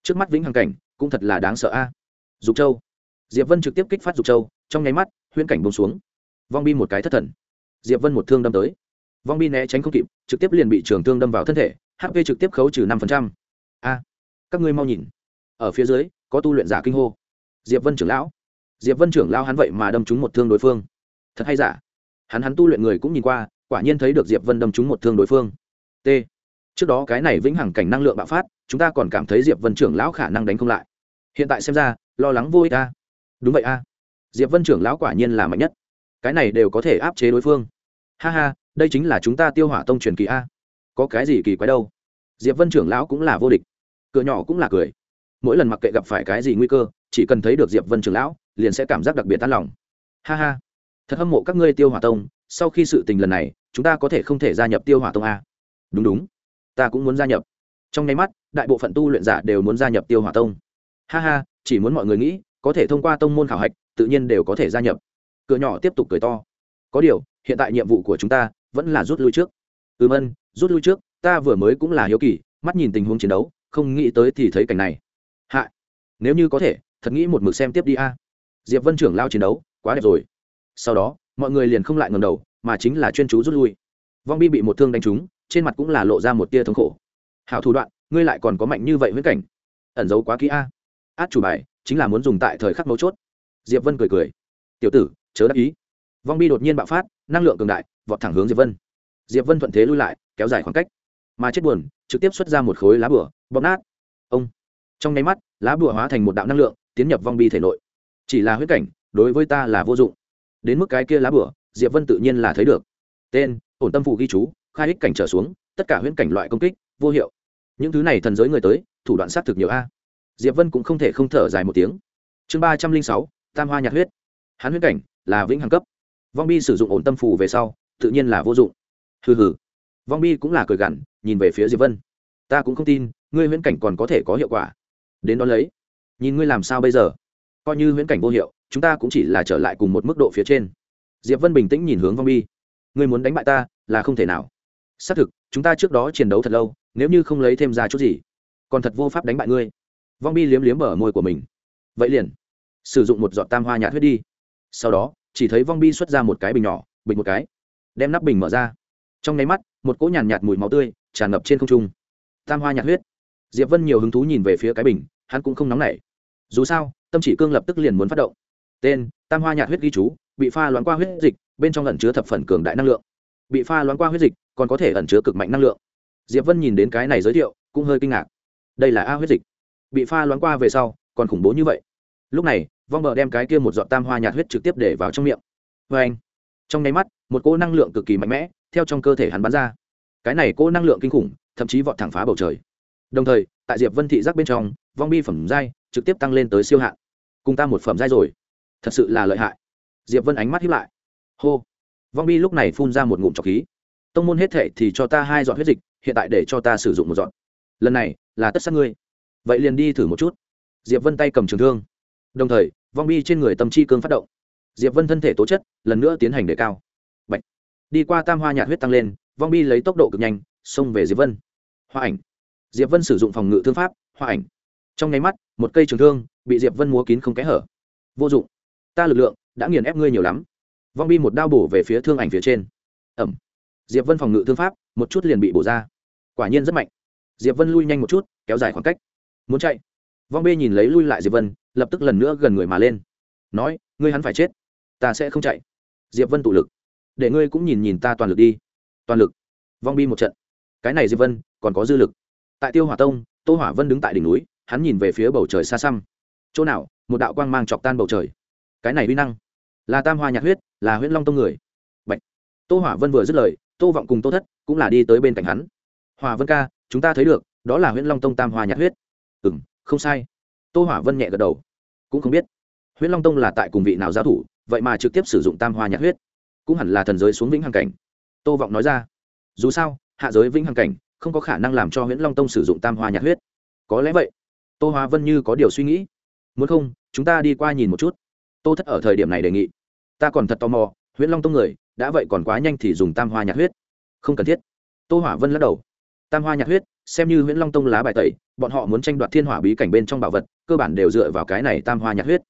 Trước mắt vĩnh hằng cảnh, cũng thật là đáng sợ a. Dục châu. Diệp vân trực tiếp kích phát dục châu, trong nháy mắt, huyễn cảnh bông xuống. Vong bi một cái thất thần. Diệp vân một thương đâm tới. Vong bi né tránh không kịp, trực tiếp liền bị trường thương đâm vào thân thể hp trực tiếp khấu trừ năm a. Các ngươi mau nhìn ở phía dưới, có tu luyện giả kinh hô. Diệp vân trưởng lão. Diệp vân trưởng lão hắn vậy mà đâm trúng một thương đối phương. Thật hay giả? Hắn hắn tu luyện người cũng nhìn qua, quả nhiên thấy được diệp vân đâm trúng một thương đối phương. T. Trước đó cái này vĩnh hằng cảnh năng lượng bạo phát, chúng ta còn cảm thấy diệp vân trưởng lão khả năng đánh không lại. Hiện tại xem ra, lo lắng vô ích a. Đúng vậy a. Diệp vân trưởng lão quả nhiên là mạnh nhất. Cái này đều có thể áp chế đối phương. Ha ha, đây chính là chúng ta tiêu hỏa tông truyền kỳ a. Có cái gì kỳ quái đâu? Diệp vân trưởng lão cũng là vô địch. Cửa nhỏ cũng là cười mỗi lần mặc kệ gặp phải cái gì nguy cơ, chỉ cần thấy được diệp vân trưởng lão, liền sẽ cảm giác đặc biệt tan lòng. Ha ha. Thật hâm mộ các ngươi tiêu hỏa tông, sau khi sự tình lần này, chúng ta có thể không thể gia nhập tiêu hỏa tông a. Đúng đúng. Ta cũng muốn gia nhập. Trong nháy mắt, đại bộ phận tu luyện giả đều muốn gia nhập tiêu hỏa tông. Ha ha, chỉ muốn mọi người nghĩ, có thể thông qua tông môn khảo hạch, tự nhiên đều có thể gia nhập. Cửa nhỏ tiếp tục cười to. Có điều, hiện tại nhiệm vụ của chúng ta vẫn là rút lui trước. Ừm ân, rút lui trước, ta vừa mới cũng là hiếu kỳ, mắt nhìn tình huống chiến đấu, không nghĩ tới thì thấy cảnh này hạ nếu như có thể, thật nghĩ một mực xem tiếp đi a. Diệp vân trưởng lao chiến đấu, quá đẹp rồi. Sau đó, mọi người liền không lại ngầm đầu, mà chính là chuyên chú rút lui. Vong bi bị một thương đánh trúng, trên mặt cũng là lộ ra một tia thống khổ. Hảo thủ đoạn, ngươi lại còn có mạnh như vậy với cảnh. Ẩn giấu quá kỹ a. Át chủ bài, chính là muốn dùng tại thời khắc mấu chốt. Diệp vân cười cười. Tiểu tử, chớ đắc ý. Vong bi đột nhiên bạo phát, năng lượng cường đại, vọt thẳng hướng diệp vân. Diệp vân thuận thế lui lại, kéo dài khoảng cách. Mà chết buồn, trực tiếp xuất ra một khối lá bửa, bóp nát. Ông trong nháy mắt, lá bùa hóa thành một đạo năng lượng, tiến nhập vong bi thể nội. Chỉ là huyết cảnh, đối với ta là vô dụng. Đến mức cái kia lá bùa, diệp vân tự nhiên là thấy được. Tên, ổn tâm phụ ghi chú, khai ích cảnh trở xuống, tất cả huyễn cảnh loại công kích, vô hiệu. Những thứ này thần giới người tới, thủ đoạn sát thực nhiều a. Diệp vân cũng không thể không thở dài một tiếng. Chương ba trăm linh sáu, tam hoa nhạt huyết. Hắn huyễn cảnh, là vĩnh hằng cấp. Vong bi sử dụng ổn tâm phù về sau, tự nhiên là vô dụng. Hừ hừ. Vong bi cũng là cười gằn, nhìn về phía diệp vân. Ta cũng không tin, ngươi huyễn cảnh còn có thể có hiệu quả đến đó lấy. Nhìn ngươi làm sao bây giờ? Coi như huyễn cảnh vô hiệu chúng ta cũng chỉ là trở lại cùng một mức độ phía trên. Diệp vân bình tĩnh nhìn hướng vong bi. Ngươi muốn đánh bại ta là không thể nào. Xác thực chúng ta trước đó chiến đấu thật lâu nếu như không lấy thêm ra chút gì còn thật vô pháp đánh bại ngươi. Vong bi liếm liếm bờ môi của mình. Vậy liền sử dụng một giọt tam hoa nhạt huyết đi. Sau đó chỉ thấy vong bi xuất ra một cái bình nhỏ bình một cái đem nắp bình mở ra. Trong nháy mắt một cỗ nhàn nhạt, nhạt mùi máu tươi tràn ngập trên không trung. Tam hoa nhạt huyết diệp vân nhiều hứng thú nhìn về phía cái bình, hắn cũng không nóng nảy. Dù sao, tâm chỉ cương lập tức liền muốn phát động. Tên, tam hoa nhạt huyết ghi chú, bị pha loãng qua huyết dịch, bên trong ẩn chứa thập phần cường đại năng lượng. Bị pha loãng qua huyết dịch, còn có thể ẩn chứa cực mạnh năng lượng. Diệp vân nhìn đến cái này giới thiệu, cũng hơi kinh ngạc. Đây là a huyết dịch. Bị pha loãng qua về sau, còn khủng bố như vậy. Lúc này, vong bờ đem cái kia một giọt tam hoa nhạt huyết trực tiếp để vào trong miệng. Vê anh, trong nháy mắt, một cỗ năng lượng cực kỳ mạnh mẽ, theo trong cơ thể hắn bắn ra. Cái này cỗ năng lượng kinh khủng, thậm chí vọt thẳng phá bầu trời đồng thời, tại diệp vân thị giác bên trong, vong bi phẩm giai trực tiếp tăng lên tới siêu hạn. Cùng ta một phẩm giai rồi. Thật sự là lợi hại. Diệp vân ánh mắt hiếp lại. Hô. Vong bi lúc này phun ra một ngụm trọc khí. Tông môn hết thệ thì cho ta hai dọn huyết dịch, hiện tại để cho ta sử dụng một dọn lần này, là tất sát ngươi. Vậy liền đi thử một chút. Diệp vân tay cầm trường thương. Đồng thời, vong bi trên người tâm chi cương phát động. Diệp vân thân thể tố chất, lần nữa tiến hành đề cao. Bạch. đi qua tam hoa nhạt huyết tăng lên, vong bi lấy tốc độ cực nhanh, xông về diệp vân. Hoa ảnh diệp vân sử dụng phòng ngự thương pháp hoa ảnh. Trong nháy mắt, một cây trường thương bị diệp vân múa kín không kẽ hở. Vô dụng. Ta lực lượng đã nghiền ép ngươi nhiều lắm. Vong bi một đao bổ về phía thương ảnh phía trên. Ẩm. Diệp vân phòng ngự thương pháp, một chút liền bị bổ ra. Quả nhiên rất mạnh. Diệp vân lui nhanh một chút, kéo dài khoảng cách. Muốn chạy. Vong bê nhìn lấy lui lại diệp vân, lập tức lần nữa gần người mà lên. Nói, ngươi hắn phải chết. Ta sẽ không chạy. Diệp vân tụ lực. Để ngươi cũng nhìn nhìn ta toàn lực đi. Toàn lực. Vong bi một trận. Cái này diệp vân, còn có dư lực tại tiêu hỏa tông, tô hỏa vân đứng tại đỉnh núi, hắn nhìn về phía bầu trời xa xăm. Chỗ nào? Một đạo quang mang chọc tan bầu trời. Cái này uy năng là tam hoa nhạt huyết, là huyễn long tông người. Bạch. tô hỏa vân vừa dứt lời, tô vọng cùng tô thất cũng là đi tới bên cạnh hắn. Hòa vân ca, chúng ta thấy được, đó là huyễn long tông tam hoa nhạt huyết. Ừ m không sai. Tô hỏa vân nhẹ gật đầu. Cũng không biết, huyễn long tông là tại cùng vị nào giáo thủ, vậy mà trực tiếp sử dụng tam hoa nhạt huyết. Cũng hẳn là thần giới xuống vĩnh hằng cảnh. Tô vọng nói ra. Dù sao, hạ giới vĩnh hằng cảnh không có khả năng làm cho huyễn long tông sử dụng tam hoa nhạt huyết có lẽ vậy tô hóa vân như có điều suy nghĩ muốn không chúng ta đi qua nhìn một chút tô thất ở thời điểm này đề nghị ta còn thật tò mò huyễn long tông người đã vậy còn quá nhanh thì dùng tam hoa nhạt huyết không cần thiết tô hỏa vân lắc đầu tam hoa nhạt huyết xem như huyễn long tông lá bài tẩy bọn họ muốn tranh đoạt thiên hỏa bí cảnh bên trong bảo vật cơ bản đều dựa vào cái này tam hoa nhạt huyết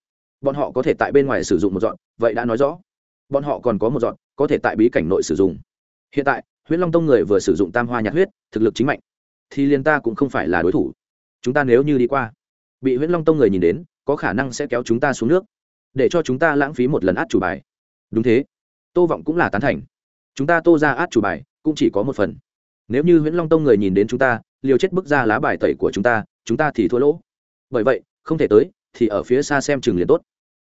bọn họ có thể tại bên ngoài sử dụng một dọn vậy đã nói rõ bọn họ còn có một dọn có thể tại bí cảnh nội sử dụng hiện tại Huyết long tông người vừa sử dụng tam hoa nhạt huyết, thực lực chính mạnh, thì liền ta cũng không phải là đối thủ. Chúng ta nếu như đi qua, bị Huyết long tông người nhìn đến, có khả năng sẽ kéo chúng ta xuống nước, để cho chúng ta lãng phí một lần át chủ bài. Đúng thế, tô vọng cũng là tán thành. Chúng ta tô ra át chủ bài, cũng chỉ có một phần. Nếu như huyễn long tông người nhìn đến chúng ta, liều chết bước ra lá bài tẩy của chúng ta chúng ta thì thua lỗ. Bởi vậy, không thể tới, thì ở phía xa xem chừng liền tốt.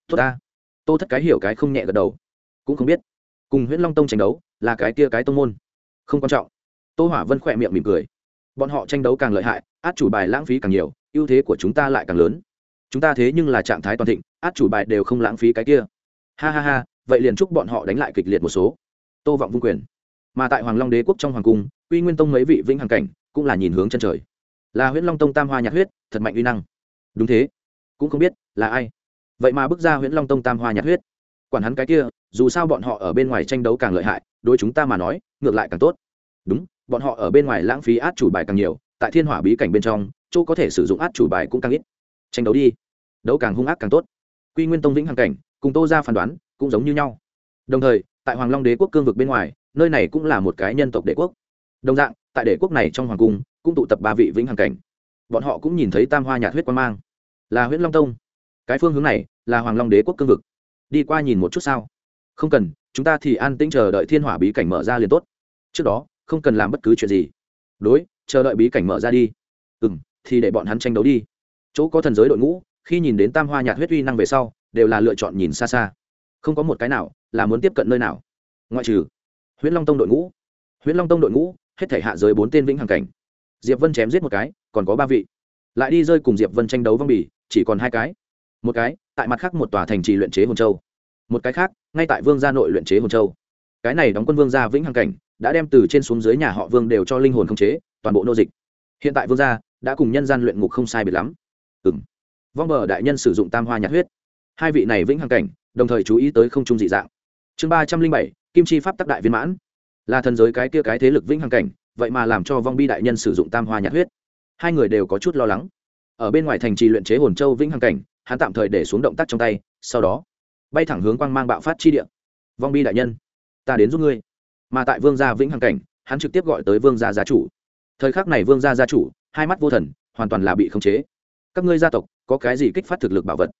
Tốt ta. Tô thất cái hiểu cái không nhẹ gật đầu. Cũng không biết. Cùng huyễn long tông tranh đấu, là cái kia cái tông môn không quan trọng. Tô hỏa vân khỏe miệng mỉm cười. Bọn họ tranh đấu càng lợi hại, át chủ bài lãng phí càng nhiều, ưu thế của chúng ta lại càng lớn. Chúng ta thế nhưng là trạng thái toàn thịnh, át chủ bài đều không lãng phí cái kia. Ha ha ha, vậy liền chúc bọn họ đánh lại kịch liệt một số. Tô vọng vung quyền. Mà tại hoàng long đế quốc trong hoàng cung uy nguyên tông mấy vị vĩnh hằng cảnh cũng là nhìn hướng chân trời. Là huyễn long tông tam hoa nhạt huyết, thật mạnh uy năng. Đúng thế. Cũng không biết là ai. Vậy mà bước ra huyễn long tông tam hoa nhạt huyết quản hắn cái kia, dù sao bọn họ ở bên ngoài tranh đấu càng lợi hại, đối chúng ta mà nói, ngược lại càng tốt. Đúng, bọn họ ở bên ngoài lãng phí át chủ bài càng nhiều, tại thiên hỏa bí cảnh bên trong, chỗ có thể sử dụng át chủ bài cũng càng ít. Tranh đấu đi. Đấu càng hung ác càng tốt. Quy nguyên tông vĩnh hằng cảnh, cùng tô ra phán đoán, cũng giống như nhau. Đồng thời, tại hoàng long đế quốc cương vực bên ngoài, nơi này cũng là một cái nhân tộc đế quốc. Đồng dạng, tại đế quốc này trong hoàng cung, cũng tụ tập ba vị vĩnh hằng cảnh. Bọn họ cũng nhìn thấy tam hoa nhạt huyết quan mang. Là huyện long tông. Cái phương hướng này là hoàng long đế quốc cương vực đi qua nhìn một chút sao? Không cần, chúng ta thì an tĩnh chờ đợi thiên hỏa bí cảnh mở ra liền tốt. Trước đó, không cần làm bất cứ chuyện gì. Đối, chờ đợi bí cảnh mở ra đi. Ừ m thì để bọn hắn tranh đấu đi. Chỗ có thần giới đội ngũ, khi nhìn đến tam hoa nhạt huyết uy năng về sau, đều là lựa chọn nhìn xa xa. Không có một cái nào là muốn tiếp cận nơi nào. Ngoại trừ huyễn long tông đội ngũ. Huyễn long tông đội ngũ, hết thể hạ giới bốn tên vĩnh hằng cảnh. Diệp vân chém giết một cái, còn có ba vị. Lại đi rơi cùng diệp vân tranh đấu vong bì, chỉ còn hai cái một cái, tại mặt khác một tòa thành trì luyện chế hồn châu. Một cái khác, ngay tại vương gia nội luyện chế hồn châu. Cái này đóng quân vương gia vĩnh hằng cảnh, đã đem từ trên xuống dưới nhà họ vương đều cho linh hồn khống chế, toàn bộ nô dịch. Hiện tại vương gia đã cùng nhân gian luyện ngục không sai biệt lắm. Ừ m vong bờ đại nhân sử dụng tam hoa nhạt huyết. Hai vị này vĩnh hằng cảnh, đồng thời chú ý tới không trung dị dạng. Chương ba trăm linh bảy, kim chi pháp tắc đại viên mãn. Là thần giới cái kia cái thế lực vĩnh hằng cảnh, vậy mà làm cho vong bi đại nhân sử dụng tam hoa nhạt huyết. Hai người đều có chút lo lắng. Ở bên ngoài thành trì luyện chế hồn châu vĩnh hằng cảnh hắn tạm thời để xuống động tác trong tay, sau đó, bay thẳng hướng quang mang bạo phát chi địa. Vong bi đại nhân, ta đến giúp ngươi. Mà tại vương gia vĩnh hằng cảnh, hắn trực tiếp gọi tới vương gia gia chủ. Thời khắc này vương gia gia chủ, hai mắt vô thần, hoàn toàn là bị khống chế. Các ngươi gia tộc, có cái gì kích phát thực lực bảo vật?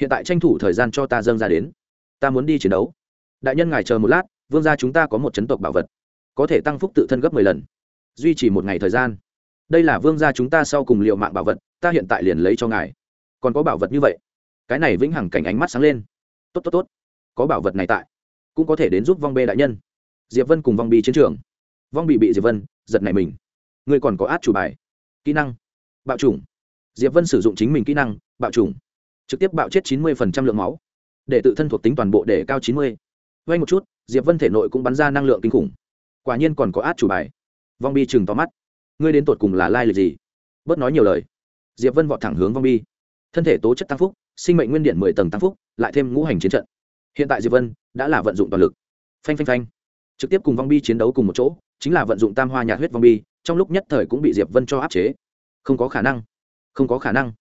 Hiện tại tranh thủ thời gian cho ta dâng ra đến. Ta muốn đi chiến đấu. Đại nhân ngài chờ một lát, vương gia chúng ta có một chấn tộc bảo vật. Có thể tăng phúc tự thân gấp mười lần. Duy trì một ngày thời gian. Đây là vương gia chúng ta sau cùng liệu mạng bảo vật, ta hiện tại liền lấy cho ngài còn có bảo vật như vậy. Cái này vĩnh hằng cảnh ánh mắt sáng lên. Tốt tốt tốt. Có bảo vật này tại. Cũng có thể đến giúp vong bê đại nhân. Diệp vân cùng vong bi chiến trường. Vong bị bị diệp vân giật này mình. Ngươi còn có át chủ bài. Kỹ năng. Bạo chủng. Diệp vân sử dụng chính mình kỹ năng, bạo chủng. Trực tiếp bạo chết chín mươi lượng máu. Để tự thân thuộc tính toàn bộ để cao chín mươi. Vay một chút, diệp vân thể nội cũng bắn ra năng lượng kinh khủng. Quả nhiên còn có át chủ bài. Vong bi chừng to mắt. Ngươi đến tột cùng là lai lịch gì? Bớt nói nhiều lời. Diệp vân vọt thẳng hướng vong bi thân thể tố chất tăng phúc, sinh mệnh nguyên điện mười tầng tăng phúc, lại thêm ngũ hành chiến trận. Hiện tại diệp vân đã là vận dụng toàn lực. Phanh phanh phanh. Trực tiếp cùng vong bi chiến đấu cùng một chỗ, chính là vận dụng tam hoa nhạt huyết vong bi, trong lúc nhất thời cũng bị diệp vân cho áp chế. Không có khả năng. Không có khả năng.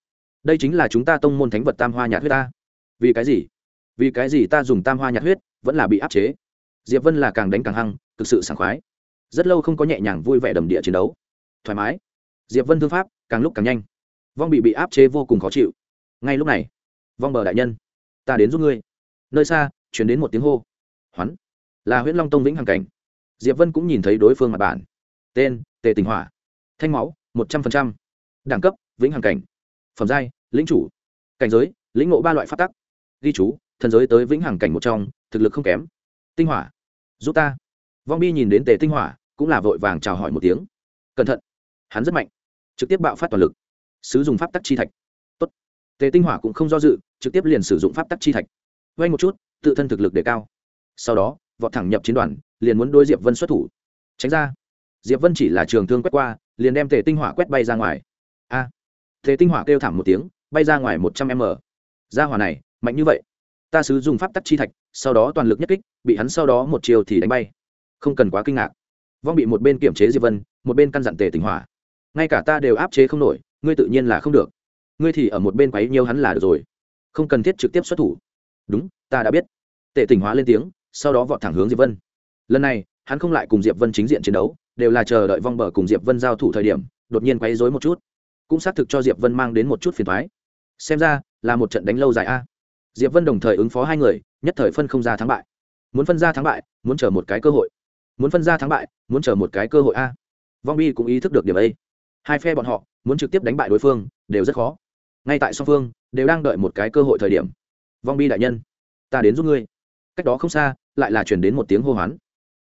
Đây chính là chúng ta tông môn thánh vật tam hoa nhạt huyết ta. Vì cái gì? Vì cái gì ta dùng tam hoa nhạt huyết vẫn là bị áp chế? Diệp vân là càng đánh càng hăng, thực sự sảng khoái. Rất lâu không có nhẹ nhàng vui vẻ đầm địa chiến đấu. Thoải mái. Diệp vân thương pháp càng lúc càng nhanh. Vong bị bị áp chế vô cùng khó chịu ngay lúc này, vong bờ đại nhân, ta đến giúp ngươi. Nơi xa chuyển đến một tiếng hô. Hoắn là huyễn long tông vĩnh hằng cảnh. Diệp vân cũng nhìn thấy đối phương mặt bản. Tên, tề tình hỏa. Thanh máu, một trăm linh đẳng cấp, vĩnh hằng cảnh. Phẩm giai, lĩnh chủ. Cảnh giới, lĩnh ngộ ba loại phát tắc. Ghi chú, thần giới tới vĩnh hằng cảnh một trong, thực lực không kém. Tinh hỏa. Giúp ta. Vong bi nhìn đến tề tinh hỏa, cũng là vội vàng chào hỏi một tiếng. Cẩn thận. Hắn rất mạnh. Trực tiếp bạo phát toàn lực. Sử dụng pháp tắc chi thạch tề tinh hỏa cũng không do dự trực tiếp liền sử dụng pháp tắc chi thạch. Vay một chút tự thân thực lực đề cao. Sau đó vọt thẳng nhập chiến đoàn liền muốn đôi diệp vân xuất thủ. Tránh ra. Diệp vân chỉ là trường thương quét qua liền đem tề tinh hỏa quét bay ra ngoài. A. À, tề tinh hỏa kêu thảm một tiếng bay ra ngoài một trăm m. Ra hỏa này mạnh như vậy. Ta sử dụng pháp tắc chi thạch sau đó toàn lực nhất kích bị hắn sau đó một chiều thì đánh bay. Không cần quá kinh ngạc. Vong bị một bên kiểm chế diệp vân một bên căn dặn tề tinh hỏa. Ngay cả ta đều áp chế không nổi ngươi tự nhiên là không được ngươi thì ở một bên quấy nhiêu hắn là được rồi. Không cần thiết trực tiếp xuất thủ. Đúng, ta đã biết. Tệ tỉnh hóa lên tiếng, sau đó vọt thẳng hướng diệp vân. Lần này, hắn không lại cùng diệp vân chính diện chiến đấu, đều là chờ đợi vong bờ cùng diệp vân giao thủ thời điểm, đột nhiên quấy rối một chút. Cũng xác thực cho diệp vân mang đến một chút phiền thoái xem ra, là một trận đánh lâu dài a. Diệp vân đồng thời ứng phó hai người, nhất thời phân không ra thắng bại. Muốn phân ra thắng bại, muốn chờ một cái cơ hội. Muốn phân ra thắng bại, muốn chờ một cái cơ hội a. Vong bi cũng ý thức được điểm ấy. Hai phe bọn họ, muốn trực tiếp đánh bại đối phương, đều rất khó ngay tại song phương, đều đang đợi một cái cơ hội thời điểm. Vong bi đại nhân, ta đến giúp ngươi. Cách đó không xa, lại là chuyển đến một tiếng hô hoán.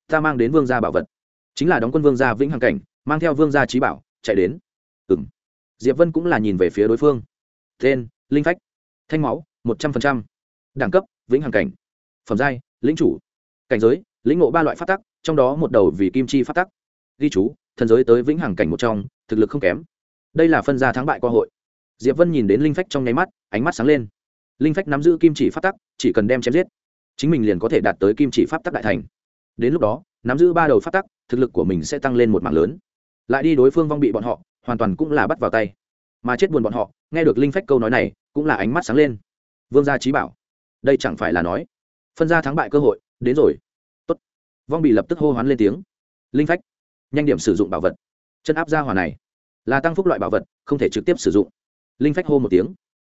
Ta mang đến vương gia bảo vật. Chính là đóng quân vương gia vĩnh hằng cảnh, mang theo vương gia trí bảo, chạy đến. Ừ m diệp vân cũng là nhìn về phía đối phương. Tên, linh phách. Thanh máu, một trăm linh đẳng cấp, vĩnh hằng cảnh. Phẩm giai, lĩnh chủ. Cảnh giới, lĩnh ngộ ba loại phát tắc, trong đó một đầu vì kim chi phát tắc. Ghi chú, thần giới tới vĩnh hằng cảnh một trong, thực lực không kém. Đây là phân gia thắng bại qua hội diệp vân nhìn đến linh phách trong nháy mắt, ánh mắt sáng lên. Linh phách nắm giữ kim chỉ pháp tắc, chỉ cần đem chém giết, chính mình liền có thể đạt tới kim chỉ pháp tắc đại thành. Đến lúc đó, nắm giữ ba đầu pháp tắc, thực lực của mình sẽ tăng lên một mạng lớn. Lại đi đối phương vong bị bọn họ, hoàn toàn cũng là bắt vào tay. Mà chết buồn bọn họ, nghe được linh phách câu nói này, cũng là ánh mắt sáng lên. Vương gia trí bảo. Đây chẳng phải là nói, phân ra thắng bại cơ hội, đến rồi. Tốt. vong bị lập tức hô hoán lên tiếng. Linh phách, nhanh điểm sử dụng bảo vật. Chân áp gia hỏa này, là tăng phúc loại bảo vật, không thể trực tiếp sử dụng linh phách hô một tiếng.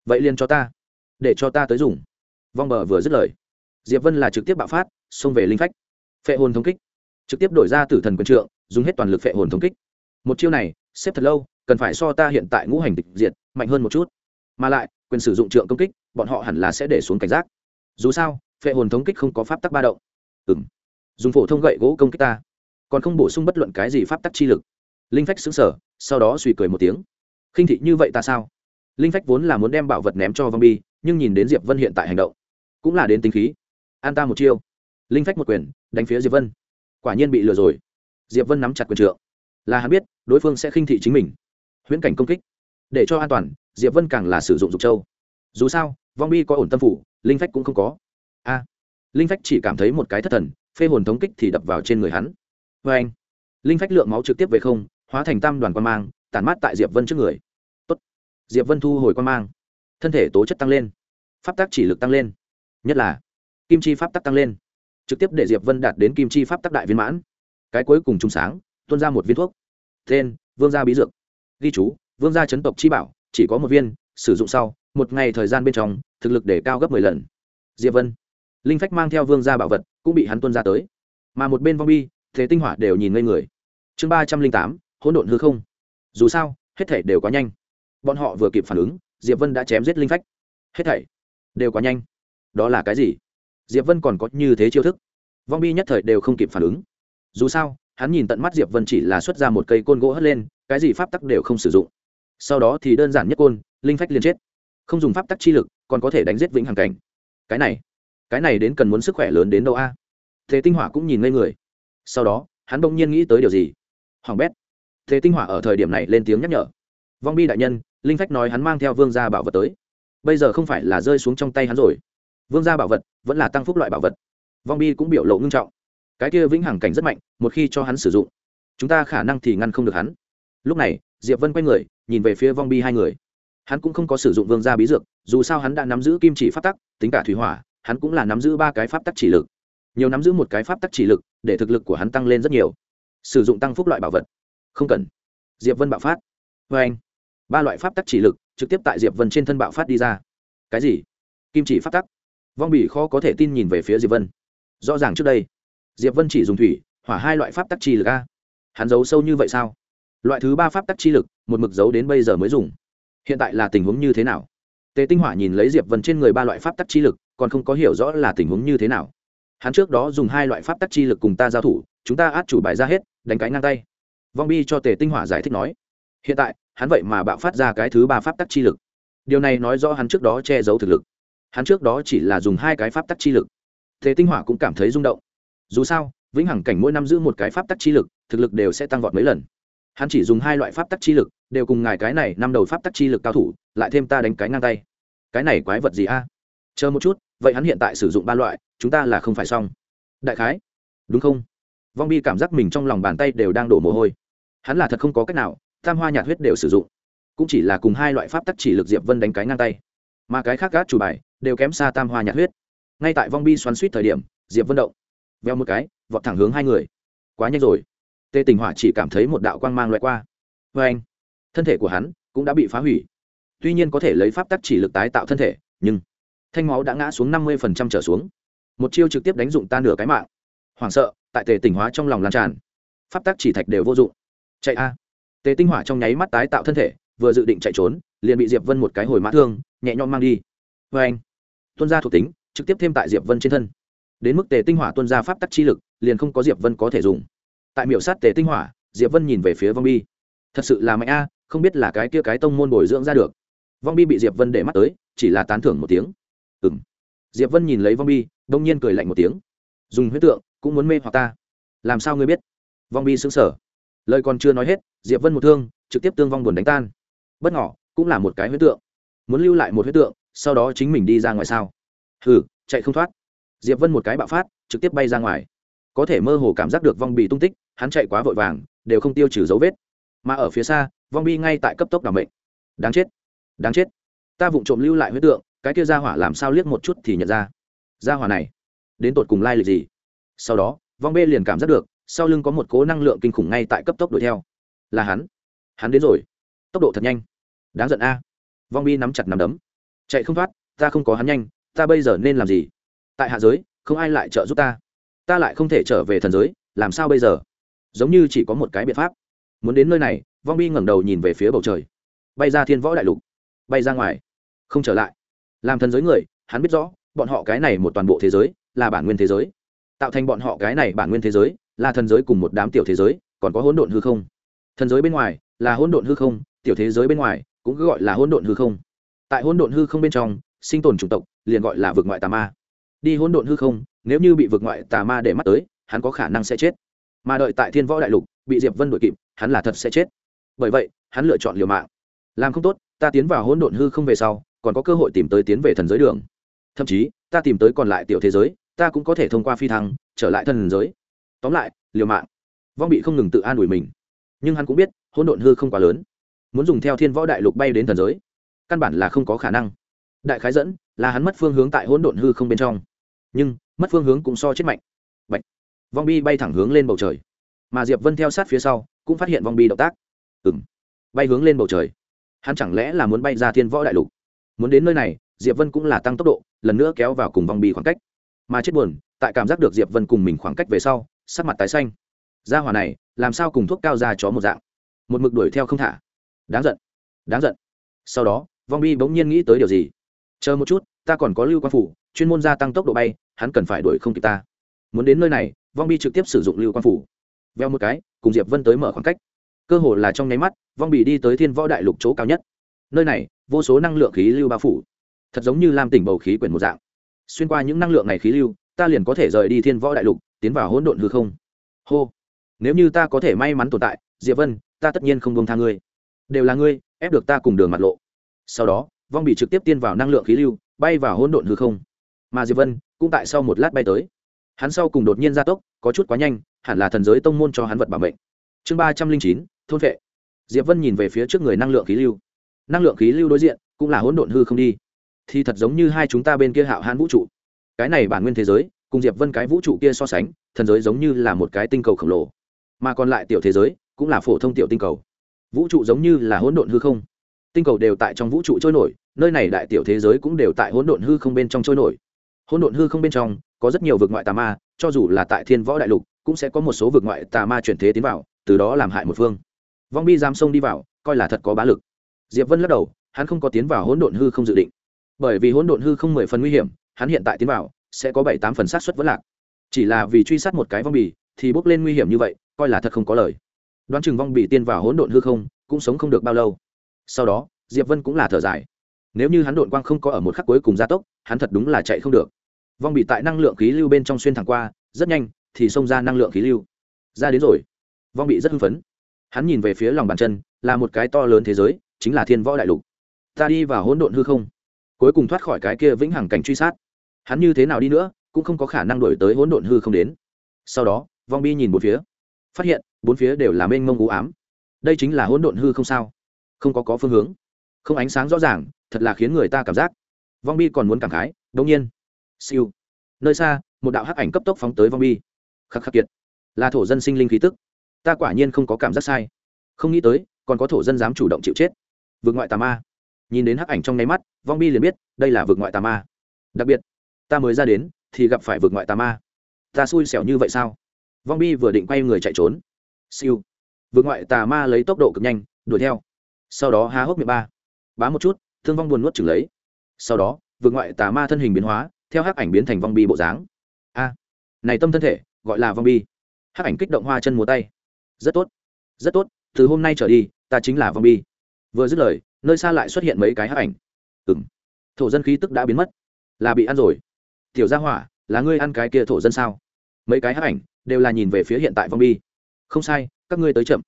Vậy liền cho ta, để cho ta tới dùng. Vong bờ vừa dứt lời, diệp vân là trực tiếp bạo phát, xông về linh phách. Phệ hồn thống kích. Trực tiếp đổi ra tử thần quân trượng, dùng hết toàn lực phệ hồn thống kích. Một chiêu này, xếp thật lâu, cần phải so ta hiện tại ngũ hành tịch diệt, mạnh hơn một chút. Mà lại, quyền sử dụng trượng công kích, bọn họ hẳn là sẽ để xuống cảnh giác. Dù sao, phệ hồn thống kích không có pháp tắc ba động. Ừng dùng phổ thông gậy gỗ công kích ta. Còn không bổ sung bất luận cái gì pháp tắc chi lực. Linh phách xứng sở sau đó suy cười một tiếng. Khinh thị như vậy ta sao? Linh phách vốn là muốn đem bảo vật ném cho vong bi, nhưng nhìn đến diệp vân hiện tại hành động, cũng là đến tính khí. An ta một chiêu. Linh phách một quyền, đánh phía diệp vân. Quả nhiên bị lừa rồi. Diệp vân nắm chặt quyền trượng. Là hắn biết, đối phương sẽ khinh thị chính mình. Huyễn cảnh công kích. Để cho an toàn, diệp vân càng là sử dụng dục châu. Dù sao, vong bi có ổn tâm phủ, linh phách cũng không có. A. Linh phách chỉ cảm thấy một cái thất thần, phê hồn thống kích thì đập vào trên người hắn. Vê anh linh phách lượng máu trực tiếp về không, hóa thành tam đoàn quan mang, tản mát tại diệp vân trước người diệp vân thu hồi quan mang. Thân thể tố chất tăng lên. Pháp tác chỉ lực tăng lên. Nhất là, kim chi pháp tắc tăng lên. Trực tiếp để diệp vân đạt đến kim chi pháp tắc đại viên mãn. Cái cuối cùng trùng sáng, tuôn ra một viên thuốc. Tên, vương gia bí dược. Ghi chú, vương gia chấn tộc chi bảo, chỉ có một viên, sử dụng sau, một ngày thời gian bên trong, thực lực để cao gấp mười lần. Diệp vân. Linh phách mang theo vương gia bảo vật, cũng bị hắn tuân ra tới. Mà một bên vong bi, thế tinh hỏa đều nhìn ngây người. Chương ba trăm linh tám, hỗn độn hư không. Dù sao, hết thể đều quá nhanh bọn họ vừa kịp phản ứng, diệp vân đã chém giết linh phách. Hết thảy đều quá nhanh. Đó là cái gì? Diệp vân còn có như thế chiêu thức. Vong bi nhất thời đều không kịp phản ứng. Dù sao, hắn nhìn tận mắt diệp vân chỉ là xuất ra một cây côn gỗ hất lên, cái gì pháp tắc đều không sử dụng. Sau đó thì đơn giản nhất côn, linh phách liền chết. Không dùng pháp tắc chi lực, còn có thể đánh giết vĩnh hằng cảnh. Cái này cái này đến cần muốn sức khỏe lớn đến đâu a? Thế tinh hỏa cũng nhìn ngây người. Sau đó, hắn bỗng nhiên nghĩ tới điều gì? Hoàng bét. Thế tinh hỏa ở thời điểm này lên tiếng nhắc nhở. Vong bi đại nhân linh phách nói hắn mang theo vương gia bảo vật tới. Bây giờ không phải là rơi xuống trong tay hắn rồi. Vương gia bảo vật vẫn là tăng phúc loại bảo vật. Vong bi cũng biểu lộ ngưng trọng. Cái kia vĩnh hằng cảnh rất mạnh, một khi cho hắn sử dụng, chúng ta khả năng thì ngăn không được hắn. Lúc này, diệp vân quay người, nhìn về phía vong bi hai người. Hắn cũng không có sử dụng vương gia bí dược, dù sao hắn đã nắm giữ kim chỉ pháp tắc, tính cả thủy hỏa, hắn cũng là nắm giữ ba cái pháp tắc chỉ lực. Nhiều nắm giữ một cái pháp tắc chỉ lực, để thực lực của hắn tăng lên rất nhiều. Sử dụng tăng phúc loại bảo vật. Không cần. Diệp vân bạo phát. Vê anh ba loại pháp tắc chỉ lực trực tiếp tại diệp vân trên thân bạo phát đi ra cái gì kim chỉ pháp tắc vong Bỉ khó có thể tin nhìn về phía diệp vân rõ ràng trước đây diệp vân chỉ dùng thủy hỏa hai loại pháp tắc chi lực a hắn giấu sâu như vậy sao loại thứ ba pháp tắc chi lực một mực giấu đến bây giờ mới dùng hiện tại là tình huống như thế nào tề tinh hỏa nhìn lấy diệp vân trên người ba loại pháp tắc chi lực còn không có hiểu rõ là tình huống như thế nào hắn trước đó dùng hai loại pháp tắc chi lực cùng ta giao thủ chúng ta át chủ bài ra hết đánh cái ngang tay vong bi cho tề tinh hỏa giải thích nói hiện tại, hắn vậy mà bạo phát ra cái thứ ba pháp tắc chi lực. Điều này nói rõ hắn trước đó che giấu thực lực. Hắn trước đó chỉ là dùng hai cái pháp tắc chi lực. Thế tinh hỏa cũng cảm thấy rung động. Dù sao, vĩnh hằng cảnh mỗi năm giữ một cái pháp tắc chi lực, thực lực đều sẽ tăng vọt mấy lần. Hắn chỉ dùng hai loại pháp tắc chi lực, đều cùng ngài cái này năm đầu pháp tắc chi lực cao thủ, lại thêm ta đánh cái ngang tay. Cái này quái vật gì a? Chờ một chút, vậy hắn hiện tại sử dụng ba loại, chúng ta là không phải xong. Đại khái, đúng không? Vong bi cảm giác mình trong lòng bàn tay đều đang đổ mồ hôi. Hắn là thật không có cách nào tam hoa nhạt huyết đều sử dụng. Cũng chỉ là cùng hai loại pháp tắc chỉ lực diệp vân đánh cái ngang tay. Mà cái khác gác chủ bài đều kém xa tam hoa nhạt huyết. Ngay tại vong bi xoắn suýt thời điểm, diệp vân động. Veo một cái, vọt thẳng hướng hai người. Quá nhanh rồi. Tê tình hỏa chỉ cảm thấy một đạo quang mang loại qua. Vê anh, thân thể của hắn cũng đã bị phá hủy. Tuy nhiên có thể lấy pháp tắc chỉ lực tái tạo thân thể, nhưng thanh máu đã ngã xuống năm mươi trở xuống. Một chiêu trực tiếp đánh dụng ta nửa cái mạng. Hoảng sợ, tại tề Tỉnh hóa trong lòng lan tràn. Pháp tắc chỉ thạch đều vô dụng. Chạy a tề tinh hỏa trong nháy mắt tái tạo thân thể, vừa dự định chạy trốn, liền bị diệp vân một cái hồi mã thương, nhẹ nhõm mang đi. Vê anh tuân ra thuộc tính, trực tiếp thêm tại diệp vân trên thân. Đến mức tề tinh hỏa tuân ra pháp tắc chi lực, liền không có diệp vân có thể dùng. Tại miểu sát tề tinh hỏa, diệp vân nhìn về phía vong bi. Thật sự là mạnh a, không biết là cái kia cái tông môn bồi dưỡng ra được. Vong bi bị diệp vân để mắt tới, chỉ là tán thưởng một tiếng. Ừ m diệp vân nhìn lấy vong bi, đông nhiên cười lạnh một tiếng. Dùng huyết tượng, cũng muốn mê hoặc ta. Làm sao ngươi biết? Vong bi xứng sở lời còn chưa nói hết, diệp vân một thương, trực tiếp tương vong buồn đánh tan. Bất ngỏ cũng là một cái huyết tượng. Muốn lưu lại một huyết tượng, sau đó chính mình đi ra ngoài sao? Hừ, chạy không thoát. Diệp vân một cái bạo phát, trực tiếp bay ra ngoài. Có thể mơ hồ cảm giác được vong bị tung tích, hắn chạy quá vội vàng, đều không tiêu trừ dấu vết. Mà ở phía xa, vong bi ngay tại cấp tốc đ ả mệnh. Đáng chết đáng chết. Ta vụng trộm lưu lại huyết tượng, cái kia ra hỏa làm sao liếc một chút thì nhận ra. Ra hỏa này, đến tột cùng lai lịch gì? Sau đó, vong bê liền cảm giác được sau lưng có một cố năng lượng kinh khủng ngay tại cấp tốc đuổi theo. Là hắn. Hắn đến rồi. Tốc độ thật nhanh. Đáng giận a. Vong bi nắm chặt nắm đấm. Chạy không thoát, ta không có hắn nhanh, ta bây giờ nên làm gì? Tại hạ giới, không ai lại trợ giúp ta. Ta lại không thể trở về thần giới, làm sao bây giờ? Giống như chỉ có một cái biện pháp. Muốn đến nơi này, vong bi ngẩng đầu nhìn về phía bầu trời. Bay ra thiên võ đại lục. Bay ra ngoài. Không trở lại. Làm thần giới người, hắn biết rõ, bọn họ cái này một toàn bộ thế giới, là bản nguyên thế giới. Tạo thành bọn họ cái này bản nguyên thế giới là thần giới cùng một đám tiểu thế giới, còn có hỗn độn hư không. Thần giới bên ngoài là hỗn độn hư không, tiểu thế giới bên ngoài cũng cứ gọi là hỗn độn hư không. Tại hỗn độn hư không bên trong, sinh tồn chủng tộc liền gọi là vực ngoại tà ma. Đi hỗn độn hư không, nếu như bị vực ngoại tà ma để mắt tới, hắn có khả năng sẽ chết. Mà đợi tại thiên võ đại lục, bị diệp vân đuổi kịp, hắn là thật sẽ chết. Bởi vậy, hắn lựa chọn liều mạng. Làm không tốt, ta tiến vào hỗn độn hư không về sau, còn có cơ hội tìm tới tiến về thần giới đường. Thậm chí, ta tìm tới còn lại tiểu thế giới, ta cũng có thể thông qua phi thăng, trở lại thần giới tóm lại, liều mạng. Vong bị không ngừng tự an ủi mình. Nhưng hắn cũng biết, hỗn độn hư không quá lớn. Muốn dùng theo thiên võ đại lục bay đến thần giới, căn bản là không có khả năng. Đại khái dẫn, là hắn mất phương hướng tại hỗn độn hư không bên trong. Nhưng, mất phương hướng cũng so chết mạnh. Bạch. vong bi bay thẳng hướng lên bầu trời. Mà diệp vân theo sát phía sau, cũng phát hiện vong bi động tác. Ừng bay hướng lên bầu trời. Hắn chẳng lẽ là muốn bay ra thiên võ đại lục? Muốn đến nơi này, diệp vân cũng là tăng tốc độ, lần nữa kéo vào cùng vong bi khoảng cách. Mà chết buồn, tại cảm giác được diệp vân cùng mình khoảng cách về sau sắc mặt tái xanh. Gia hỏa này, làm sao cùng thuốc cao ra chó một dạng? Một mực đuổi theo không thả. Đáng giận. Đáng giận. Sau đó, vong bi bỗng nhiên nghĩ tới điều gì? Chờ một chút, ta còn có lưu quan phủ, chuyên môn gia tăng tốc độ bay, hắn cần phải đuổi không kịp ta. Muốn đến nơi này, vong bi trực tiếp sử dụng lưu quan phủ. Veo một cái, cùng diệp vân tới mở khoảng cách. Cơ hồ là trong nháy mắt, vong bi đi tới thiên võ đại lục chỗ cao nhất. Nơi này, vô số năng lượng khí lưu bao phủ. Thật giống như làm tỉnh bầu khí quyển một dạng. Xuyên qua những năng lượng này khí lưu, ta liền có thể rời đi thiên võ đại lục tiến vào hỗn độn hư không. Hô, nếu như ta có thể may mắn tồn tại, diệp vân, ta tất nhiên không buông tha ngươi. Đều là ngươi, ép được ta cùng đường mặt lộ. Sau đó, vong bị trực tiếp tiên vào năng lượng khí lưu, bay vào hỗn độn hư không. Mà diệp vân cũng tại sau một lát bay tới. Hắn sau cùng đột nhiên gia tốc, có chút quá nhanh, hẳn là thần giới tông môn cho hắn vật bảo mệnh. Chương ba trăm linh chín, thôn vệ. Diệp vân nhìn về phía trước người năng lượng khí lưu. Năng lượng khí lưu đối diện, cũng là hỗn độn hư không đi. Thì thật giống như hai chúng ta bên kia hạo hãn vũ trụ. Cái này bản nguyên thế giới cùng diệp vân cái vũ trụ kia so sánh, thần giới giống như là một cái tinh cầu khổng lồ. Mà còn lại tiểu thế giới, cũng là phổ thông tiểu tinh cầu. Vũ trụ giống như là hỗn độn hư không. Tinh cầu đều tại trong vũ trụ trôi nổi, nơi này đại tiểu thế giới cũng đều tại hỗn độn hư không bên trong trôi nổi. Hỗn độn hư không bên trong, có rất nhiều vực ngoại tà ma, cho dù là tại thiên võ đại lục, cũng sẽ có một số vực ngoại tà ma chuyển thế tiến vào, từ đó làm hại một phương. Vong bi giam sông đi vào, coi là thật có bá lực. Diệp vân lắc đầu, hắn không có tiến vào hỗn độn hư không dự định. Bởi vì hỗn độn hư không mười phần nguy hiểm, hắn hiện tại tiến vào sẽ có bảy tám phần sát xuất vẫn lạc. Chỉ là vì truy sát một cái vong bì, thì bốc lên nguy hiểm như vậy, coi là thật không có lời. Đoán chừng vong bì tiên vào hỗn độn hư không, cũng sống không được bao lâu. Sau đó, diệp vân cũng là thở dài. Nếu như hắn độn quang không có ở một khắc cuối cùng gia tốc, hắn thật đúng là chạy không được. Vong bị tại năng lượng khí lưu bên trong xuyên thẳng qua, rất nhanh, thì xông ra năng lượng khí lưu. Ra đến rồi. Vong bị rất hưng phấn. Hắn nhìn về phía lòng bàn chân, là một cái to lớn thế giới, chính là thiên võ đại lục. Ta đi vào hỗn độn hư không. Cuối cùng thoát khỏi cái kia vĩnh hằng cảnh truy sát hắn như thế nào đi nữa, cũng không có khả năng đổi tới hỗn độn hư không đến. Sau đó, vong bi nhìn bốn phía, phát hiện bốn phía đều là mênh mông u ám. Đây chính là hỗn độn hư không sao? Không có có phương hướng. Không ánh sáng rõ ràng, thật là khiến người ta cảm giác. Vong bi còn muốn cảm khái đông nhiên. Siêu. Nơi xa, một đạo hắc ảnh cấp tốc phóng tới vong bi. Khắc khắc kiệt. Là thổ dân sinh linh khí tức. Ta quả nhiên không có cảm giác sai. Không nghĩ tới, còn có thổ dân dám chủ động chịu chết. Vượt ngoại tà ma. Nhìn đến hắc ảnh trong nháy mắt, vong bi liền biết, đây là vượt ngoại tà ma. Đặc biệt ta mới ra đến, thì gặp phải vượt ngoại tà ma. Ta xui xẻo như vậy sao? Vong bi vừa định quay người chạy trốn. Siêu. Vượt ngoại tà ma lấy tốc độ cực nhanh, đuổi theo. Sau đó há hốc miệng ba. Bá một chút, thương vong buồn nuốt chừng lấy. Sau đó vượt ngoại tà ma thân hình biến hóa, theo hắc ảnh biến thành vong bi bộ dáng. A. Này tâm thân thể, gọi là vong bi. Hắc ảnh kích động hoa chân múa tay. Rất tốt. Rất tốt, từ hôm nay trở đi, ta chính là vong bi. Vừa dứt lời, nơi xa lại xuất hiện mấy cái hắc ảnh. Ừng thổ dân khí tức đã biến mất. Là bị ăn rồi tiểu gia hỏa, là ngươi ăn cái kia thổ dân sao? Mấy cái hắc ảnh đều là nhìn về phía hiện tại vong bi. Không sai, các ngươi tới chậm.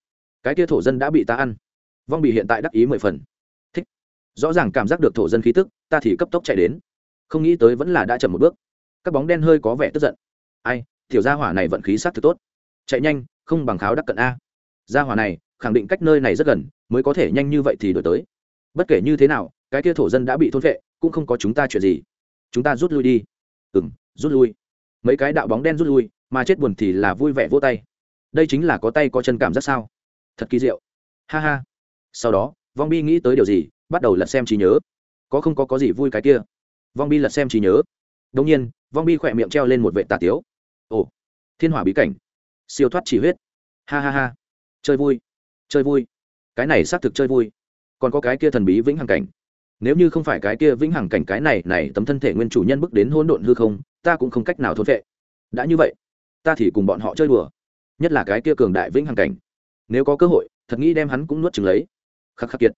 Cái kia thổ dân đã bị ta ăn. Vong bị hiện tại đắc ý mười phần. Thích. Rõ ràng cảm giác được thổ dân khí tức, ta thì cấp tốc chạy đến. Không nghĩ tới vẫn là đã chậm một bước. Các bóng đen hơi có vẻ tức giận. Ai, tiểu gia hỏa này vận khí sát thực tốt. Chạy nhanh, không bằng kháo đắc cận a. Gia hỏa này, khẳng định cách nơi này rất gần, mới có thể nhanh như vậy thì đổi tới. Bất kể như thế nào, cái kia thổ dân đã bị thôn vệ cũng không có chúng ta chuyện gì. Chúng ta rút lui đi rút lui. Mấy cái đạo bóng đen rút lui, mà chết buồn thì là vui vẻ vô tay. Đây chính là có tay có chân cảm giác sao? Thật kỳ diệu. Ha ha. Sau đó, vong bi nghĩ tới điều gì, bắt đầu lật xem trí nhớ. Có không có có gì vui cái kia? Vong bi lật xem trí nhớ. Đông nhiên, vong bi khỏe miệng treo lên một vệ tà tiếu. Ồ, thiên hỏa bí cảnh. Siêu thoát chỉ huyết. Ha ha ha. Chơi vui. Chơi vui. Cái này xác thực chơi vui. Còn có cái kia thần bí vĩnh hằng cảnh. Nếu như không phải cái kia vĩnh hằng cảnh, cái này này tấm thân thể nguyên chủ nhân bước đến hỗn độn hư không ta cũng không cách nào thôn vệ. Đã như vậy, ta thì cùng bọn họ chơi đùa, nhất là cái kia cường đại vĩnh hằng cảnh. Nếu có cơ hội, thật nghĩ đem hắn cũng nuốt chừng lấy. Khắc khắc kiệt.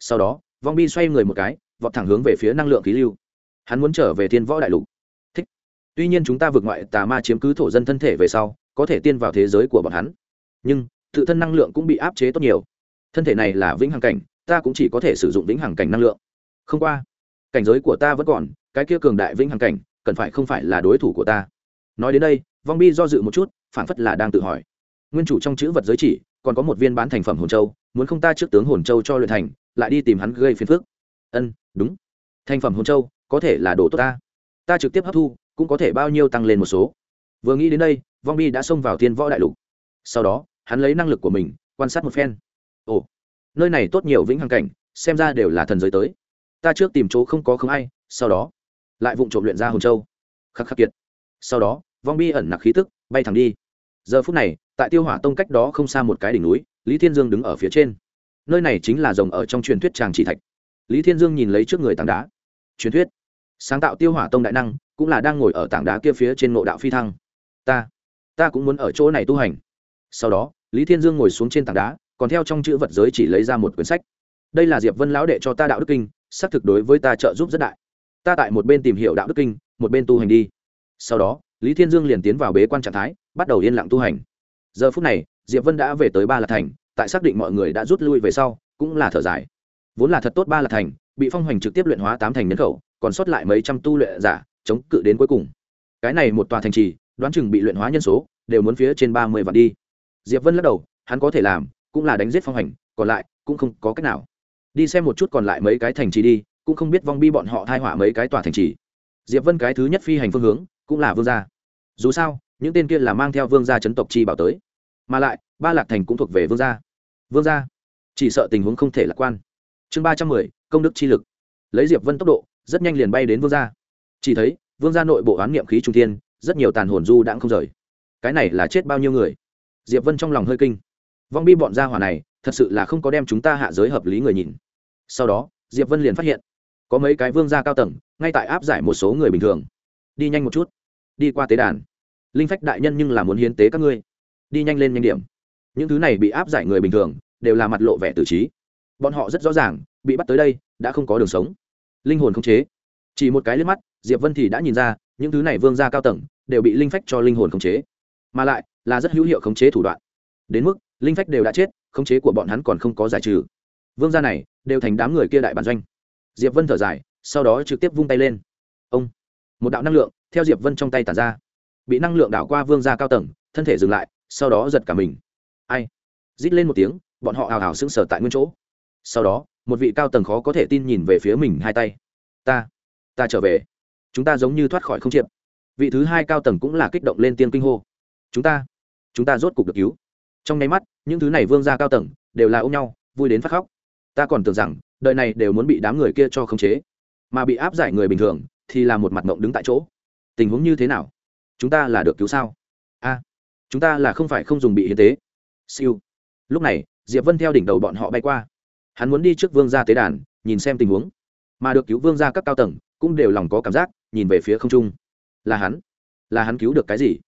Sau đó, vong bi xoay người một cái, vọt thẳng hướng về phía năng lượng khí lưu. Hắn muốn trở về thiên võ đại lục. Thích. Tuy nhiên chúng ta vượt ngoại tà ma chiếm cứ thổ dân thân thể về sau, có thể tiên vào thế giới của bọn hắn. Nhưng, tự thân năng lượng cũng bị áp chế tốt nhiều. Thân thể này là vĩnh hằng cảnh, ta cũng chỉ có thể sử dụng vĩnh hằng cảnh năng lượng. Không qua, cảnh giới của ta vẫn còn, cái kia cường đại vĩnh hằng cảnh cần phải không phải là đối thủ của ta. Nói đến đây, vong bi do dự một chút, phản phất là đang tự hỏi. Nguyên chủ trong chữ vật giới chỉ, còn có một viên bán thành phẩm hồn châu, muốn không ta trước tướng hồn châu cho luyện thành, lại đi tìm hắn gây phiền phức. Ân, đúng. Thành phẩm hồn châu, có thể là đồ tốt ta. Ta trực tiếp hấp thu, cũng có thể bao nhiêu tăng lên một số. Vừa nghĩ đến đây, vong bi đã xông vào thiên võ đại lục. Sau đó, hắn lấy năng lực của mình, quan sát một phen. Ồ, nơi này tốt nhiều vĩnh hằng cảnh, xem ra đều là thần giới tới. Ta trước tìm chỗ không có không ai, sau đó lại vụng trộm luyện ra hồn châu. Khắc khắc kiệt. Sau đó, vong bi ẩn nặc khí tức, bay thẳng đi. Giờ phút này, tại tiêu hỏa tông cách đó không xa một cái đỉnh núi, lý thiên dương đứng ở phía trên. Nơi này chính là rồng ở trong truyền thuyết tràng chỉ thạch. Lý thiên dương nhìn lấy trước người tảng đá. Truyền thuyết. Sáng tạo tiêu hỏa tông đại năng, cũng là đang ngồi ở tảng đá kia phía trên ngộ đạo phi thăng. Ta ta cũng muốn ở chỗ này tu hành. Sau đó, lý thiên dương ngồi xuống trên tảng đá, còn theo trong chữ vật giới chỉ lấy ra một quyển sách. Đây là diệp vân lão đệ cho ta đạo đức kinh, xác thực đối với ta trợ giúp rất đại ta tại một bên tìm hiểu đạo đức kinh, một bên tu hành đi. Sau đó, lý thiên dương liền tiến vào bế quan trạng thái, bắt đầu yên lặng tu hành. Giờ phút này, diệp vân đã về tới ba lạc thành, tại xác định mọi người đã rút lui về sau, cũng là thở dài. Vốn là thật tốt ba lạc thành, bị phong hoành trực tiếp luyện hóa tám thành nhân khẩu, còn sót lại mấy trăm tu luyện giả, chống cự đến cuối cùng. Cái này một tòa thành trì, đoán chừng bị luyện hóa nhân số, đều muốn phía trên ba mươi vạn đi. Diệp vân lắc đầu, hắn có thể làm, cũng là đánh giết phong hoành, còn lại, cũng không có cách nào. Đi xem một chút còn lại mấy cái thành trì đi cũng không biết vong bi bọn họ thai họa mấy cái tòa thành trì. Diệp vân cái thứ nhất phi hành phương hướng cũng là vương gia. Dù sao, những tên kia là mang theo vương gia chấn tộc chi bảo tới. Mà lại, ba lạc thành cũng thuộc về vương gia. Vương gia? Chỉ sợ tình huống không thể lạc quan. Chương ba trăm mười, công đức chi lực. Lấy diệp vân tốc độ, rất nhanh liền bay đến vương gia. Chỉ thấy, vương gia nội bộ oán niệm khí trung thiên, rất nhiều tàn hồn du đãng không rời. Cái này là chết bao nhiêu người? Diệp vân trong lòng hơi kinh. Vong bi bọn gia hỏa này, thật sự là không có đem chúng ta hạ giới hợp lý người nhìn. Sau đó, diệp vân liền phát hiện có mấy cái vương gia cao tầng, ngay tại áp giải một số người bình thường. Đi nhanh một chút. Đi qua tế đàn. Linh phách đại nhân nhưng là muốn hiến tế các ngươi. Đi nhanh lên nhanh điểm. Những thứ này bị áp giải người bình thường, đều là mặt lộ vẻ tử trí. Bọn họ rất rõ ràng, bị bắt tới đây, đã không có đường sống. Linh hồn không chế. Chỉ một cái liếc mắt, diệp vân thì đã nhìn ra, những thứ này vương gia cao tầng, đều bị linh phách cho linh hồn khống chế. Mà lại, là rất hữu hiệu khống chế thủ đoạn. Đến mức, linh phách đều đã chết, khống chế của bọn hắn còn không có giải trừ. Vương gia này, đều thành đám người kia đại bản doanh diệp vân thở dài, sau đó trực tiếp vung tay lên. Ông, một đạo năng lượng theo diệp vân trong tay tàn ra. Bị năng lượng đảo qua vương gia cao tầng, thân thể dừng lại, sau đó giật cả mình. Ai? Rít lên một tiếng, bọn họ hào hào sững sờ tại nguyên chỗ. Sau đó, một vị cao tầng khó có thể tin nhìn về phía mình hai tay. Ta ta trở về. Chúng ta giống như thoát khỏi không chiệp vị thứ hai cao tầng cũng là kích động lên tiên kinh hô. Chúng ta chúng ta rốt cục được cứu. Trong nháy mắt, những thứ này vương gia cao tầng đều là ôm nhau, vui đến phát khóc. Ta còn tưởng rằng đời này đều muốn bị đám người kia cho khống chế, mà bị áp giải người bình thường thì là một mặt mộng đứng tại chỗ. Tình huống như thế nào? Chúng ta là được cứu sao? A, chúng ta là không phải không dùng bị hiến tế. Siêu. Lúc này, diệp vân theo đỉnh đầu bọn họ bay qua. Hắn muốn đi trước vương gia tế đàn, nhìn xem tình huống. Mà được cứu vương gia các cao tầng cũng đều lòng có cảm giác, nhìn về phía không trung. Là hắn. Là hắn cứu được cái gì?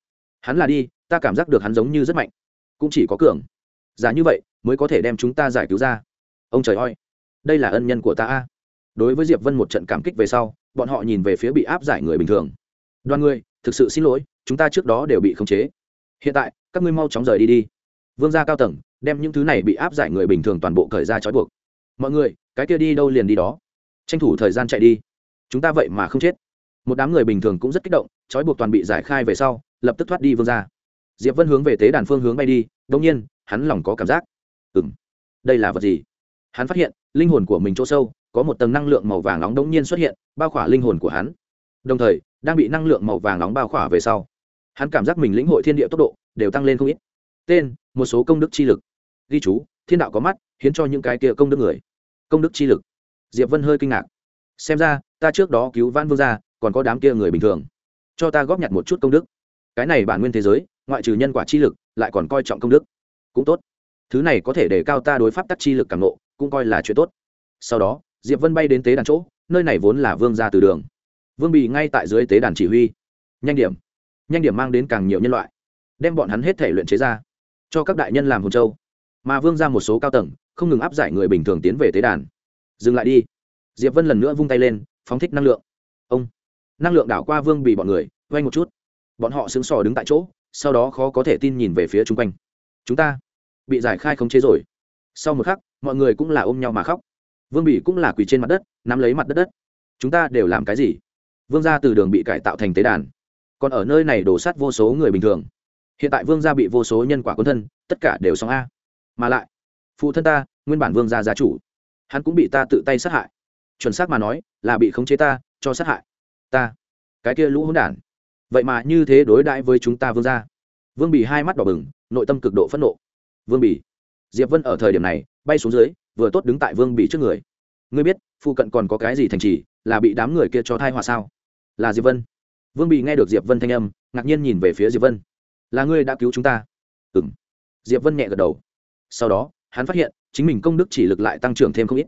Hắn là đi, ta cảm giác được hắn giống như rất mạnh. Cũng chỉ có cường. Giá như vậy mới có thể đem chúng ta giải cứu ra. Ông trời ơi đây là ân nhân của ta a. Đối với diệp vân một trận cảm kích về sau, bọn họ nhìn về phía bị áp giải người bình thường. Đoàn người, thực sự xin lỗi, chúng ta trước đó đều bị khống chế. Hiện tại, các ngươi mau chóng rời đi đi. Vương gia cao tầng, đem những thứ này bị áp giải người bình thường toàn bộ cởi ra trói buộc. Mọi người, cái kia đi đâu liền đi đó. Tranh thủ thời gian chạy đi. Chúng ta vậy mà không chết. Một đám người bình thường cũng rất kích động, trói buộc toàn bị giải khai về sau, lập tức thoát đi vương gia. Diệp vân hướng về tế đàn phương hướng bay đi đông nhiên, hắn lòng có cảm giác. Ừ m đây là vật gì? Hắn phát hiện linh hồn của mình chỗ sâu, có một tầng năng lượng màu vàng nóng đống nhiên xuất hiện, bao khỏa linh hồn của hắn. Đồng thời, đang bị năng lượng màu vàng nóng bao khỏa về sau, hắn cảm giác mình lĩnh hội thiên địa tốc độ đều tăng lên không ít. Tên, một số công đức chi lực. Ghi chú, thiên đạo có mắt, hiến cho những cái kia công đức người. Công đức chi lực. Diệp vân hơi kinh ngạc. Xem ra, ta trước đó cứu vãn vương gia, còn có đám kia người bình thường. Cho ta góp nhặt một chút công đức. Cái này bản nguyên thế giới, ngoại trừ nhân quả chi lực, lại còn coi trọng công đức. Cũng tốt. Thứ này có thể để cao ta đối pháp tắc chi lực càng nộ cũng coi là chuyện tốt. Sau đó, diệp vân bay đến tế đàn chỗ, nơi này vốn là vương gia từ đường. Vương bị ngay tại dưới tế đàn chỉ huy. Nhanh điểm. Nhanh điểm mang đến càng nhiều nhân loại. Đem bọn hắn hết thể luyện chế ra, cho các đại nhân làm hồn châu. Mà vương ra một số cao tầng, không ngừng áp giải người bình thường tiến về tế đàn. Dừng lại đi. Diệp vân lần nữa vung tay lên, phóng thích năng lượng. Ông. Năng lượng đảo qua vương bị bọn người vay một chút. Bọn họ sững sờ đứng tại chỗ, sau đó khó có thể tin nhìn về phía chung quanh. Chúng ta bị giải khai khống chế rồi. Sau một khắc mọi người cũng là ôm nhau mà khóc. Vương bỉ cũng là quỳ trên mặt đất, nắm lấy mặt đất đất. Chúng ta đều làm cái gì? Vương gia từ đường bị cải tạo thành tế đàn. Còn ở nơi này đổ sát vô số người bình thường. Hiện tại vương gia bị vô số nhân quả quân thân, tất cả đều xong a. Mà lại, phụ thân ta, nguyên bản vương gia gia chủ, hắn cũng bị ta tự tay sát hại. Chuẩn xác mà nói, là bị khống chế ta, cho sát hại. Ta, cái kia lũ hỗn đản. Vậy mà như thế đối đãi với chúng ta vương gia. Vương bỉ hai mắt đỏ bừng, nội tâm cực độ phẫn nộ. Vương bỉ diệp vân ở thời điểm này, bay xuống dưới, vừa tốt đứng tại vương Bị trước người. Ngươi biết, phụ cận còn có cái gì thành trì, là bị đám người kia cho thai họa sao? Là diệp vân. Vương Bị nghe được diệp vân thanh âm, ngạc nhiên nhìn về phía diệp vân. Là ngươi đã cứu chúng ta? Ừng diệp vân nhẹ gật đầu. Sau đó, hắn phát hiện, chính mình công đức chỉ lực lại tăng trưởng thêm không ít.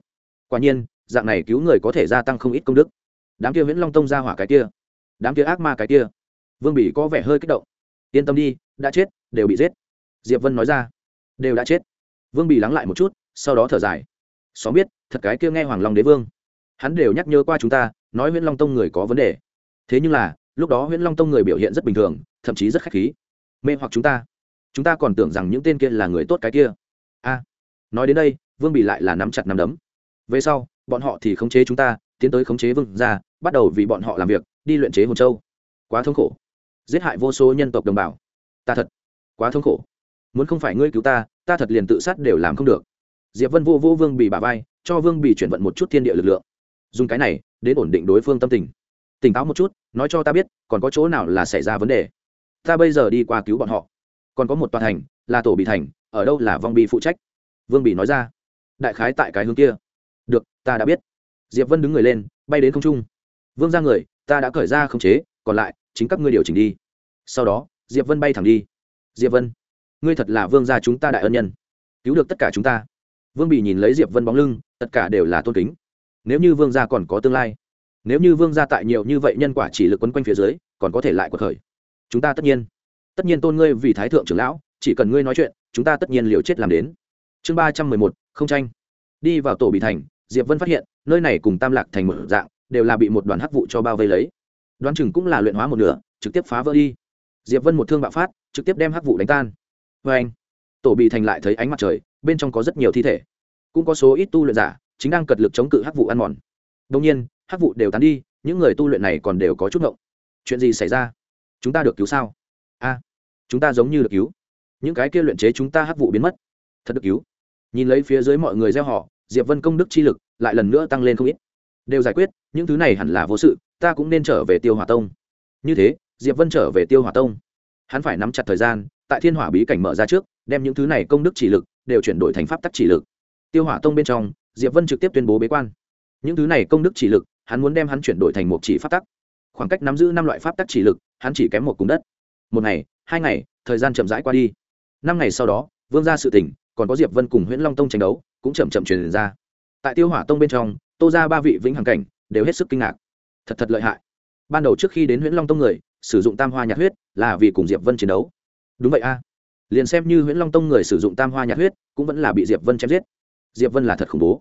Quả nhiên, dạng này cứu người có thể gia tăng không ít công đức. Đám kia viễn long tông ra hỏa cái kia. Đám kia ác ma cái kia. Vương bỉ có vẻ hơi kích động. Yên tâm đi, đã chết, đều bị giết. Diệp vân nói ra. Đều đã chết vương bị lắng lại một chút, sau đó thở dài. Xóm biết, thật cái kia nghe hoàng long đế vương. Hắn đều nhắc nhớ qua chúng ta, nói nguyễn long tông người có vấn đề. Thế nhưng là, lúc đó nguyễn long tông người biểu hiện rất bình thường, thậm chí rất khách khí. Mê hoặc chúng ta. Chúng ta còn tưởng rằng những tên kia là người tốt cái kia. A. Nói đến đây, vương bị lại là nắm chặt nắm đấm. Về sau, bọn họ thì khống chế chúng ta, tiến tới khống chế vương ra bắt đầu vì bọn họ làm việc, đi luyện chế hồn châu. Quá thống khổ. Giết hại vô số nhân tộc đồng bào. Ta thật. Quá thống khổ. Muốn không phải ngươi cứu ta ta thật liền tự sát đều làm không được. Diệp vân vô vô vương bị bà vai, cho vương bị chuyển vận một chút thiên địa lực lượng. Dùng cái này, đến ổn định đối phương tâm tình. Tỉnh táo một chút, nói cho ta biết, còn có chỗ nào là xảy ra vấn đề. Ta bây giờ đi qua cứu bọn họ. Còn có một tòa thành, là tổ bị thành, ở đâu là vong bị phụ trách? Vương bị nói ra. Đại khái tại cái hướng kia. Được, ta đã biết. Diệp vân đứng người lên, bay đến không trung. Vương ra người, ta đã cởi ra khống chế, còn lại, chính các ngươi điều chỉnh đi. Sau đó, diệp vân bay thẳng đi. Diệp vân ngươi thật là vương gia chúng ta đại ân nhân. Cứu được tất cả chúng ta. Vương bị nhìn lấy diệp vân bóng lưng, tất cả đều là tôn kính. Nếu như vương gia còn có tương lai, nếu như vương gia tại nhiều như vậy nhân quả chỉ lực quấn quanh phía dưới, còn có thể lại cuộc khởi. Chúng ta tất nhiên tất nhiên tôn ngươi vì thái thượng trưởng lão, chỉ cần ngươi nói chuyện, chúng ta tất nhiên liều chết làm đến. Chương ba trăm mười một, không tranh. Đi vào tổ bị thành, diệp vân phát hiện, nơi này cùng tam lạc thành một dạng, đều là bị một đoàn hắc vụ cho bao vây lấy. Đoán chừng cũng là luyện hóa một nửa, trực tiếp phá vỡ đi. Diệp vân một thương bạo phát, trực tiếp đem hắc vụ đánh tan vê anh, tổ bị thành lại thấy ánh mặt trời, bên trong có rất nhiều thi thể. Cũng có số ít tu luyện giả, chính đang cật lực chống cự hắc vụ ăn mòn. Đông nhiên, hắc vụ đều tán đi, những người tu luyện này còn đều có chút ngộng. Chuyện gì xảy ra? Chúng ta được cứu sao? A, chúng ta giống như được cứu. Những cái kia luyện chế chúng ta hắc vụ biến mất. Thật được cứu. Nhìn lấy phía dưới mọi người gieo họ, diệp vân công đức chi lực lại lần nữa tăng lên không ít. Đều giải quyết, những thứ này hẳn là vô sự, ta cũng nên trở về tiêu hỏa tông. Như thế, diệp vân trở về tiêu hỏa tông. Hắn phải nắm chặt thời gian tại thiên hỏa bí cảnh mở ra trước, đem những thứ này công đức chỉ lực đều chuyển đổi thành pháp tắc chỉ lực. Tiêu hỏa tông bên trong, diệp vân trực tiếp tuyên bố bế quan. Những thứ này công đức chỉ lực, hắn muốn đem hắn chuyển đổi thành một chỉ pháp tắc. Khoảng cách nắm giữ năm loại pháp tắc chỉ lực, hắn chỉ kém một cùng đất. Một ngày, hai ngày, thời gian chậm rãi qua đi. Năm ngày sau đó, vương ra sự tỉnh, còn có diệp vân cùng nguyễn long tông tranh đấu, cũng chậm chậm truyền ra. Tại tiêu hỏa tông bên trong, tô ra ba vị vĩnh hằng cảnh đều hết sức kinh ngạc. Thật thật lợi hại. Ban đầu trước khi đến nguyễn long tông người, sử dụng tam hoa nhạt huyết là vì cùng diệp vân chiến đấu đúng vậy a. Liền xem như nguyễn long tông người sử dụng tam hoa nhạt huyết, cũng vẫn là bị diệp vân chém giết. Diệp vân là thật khủng bố.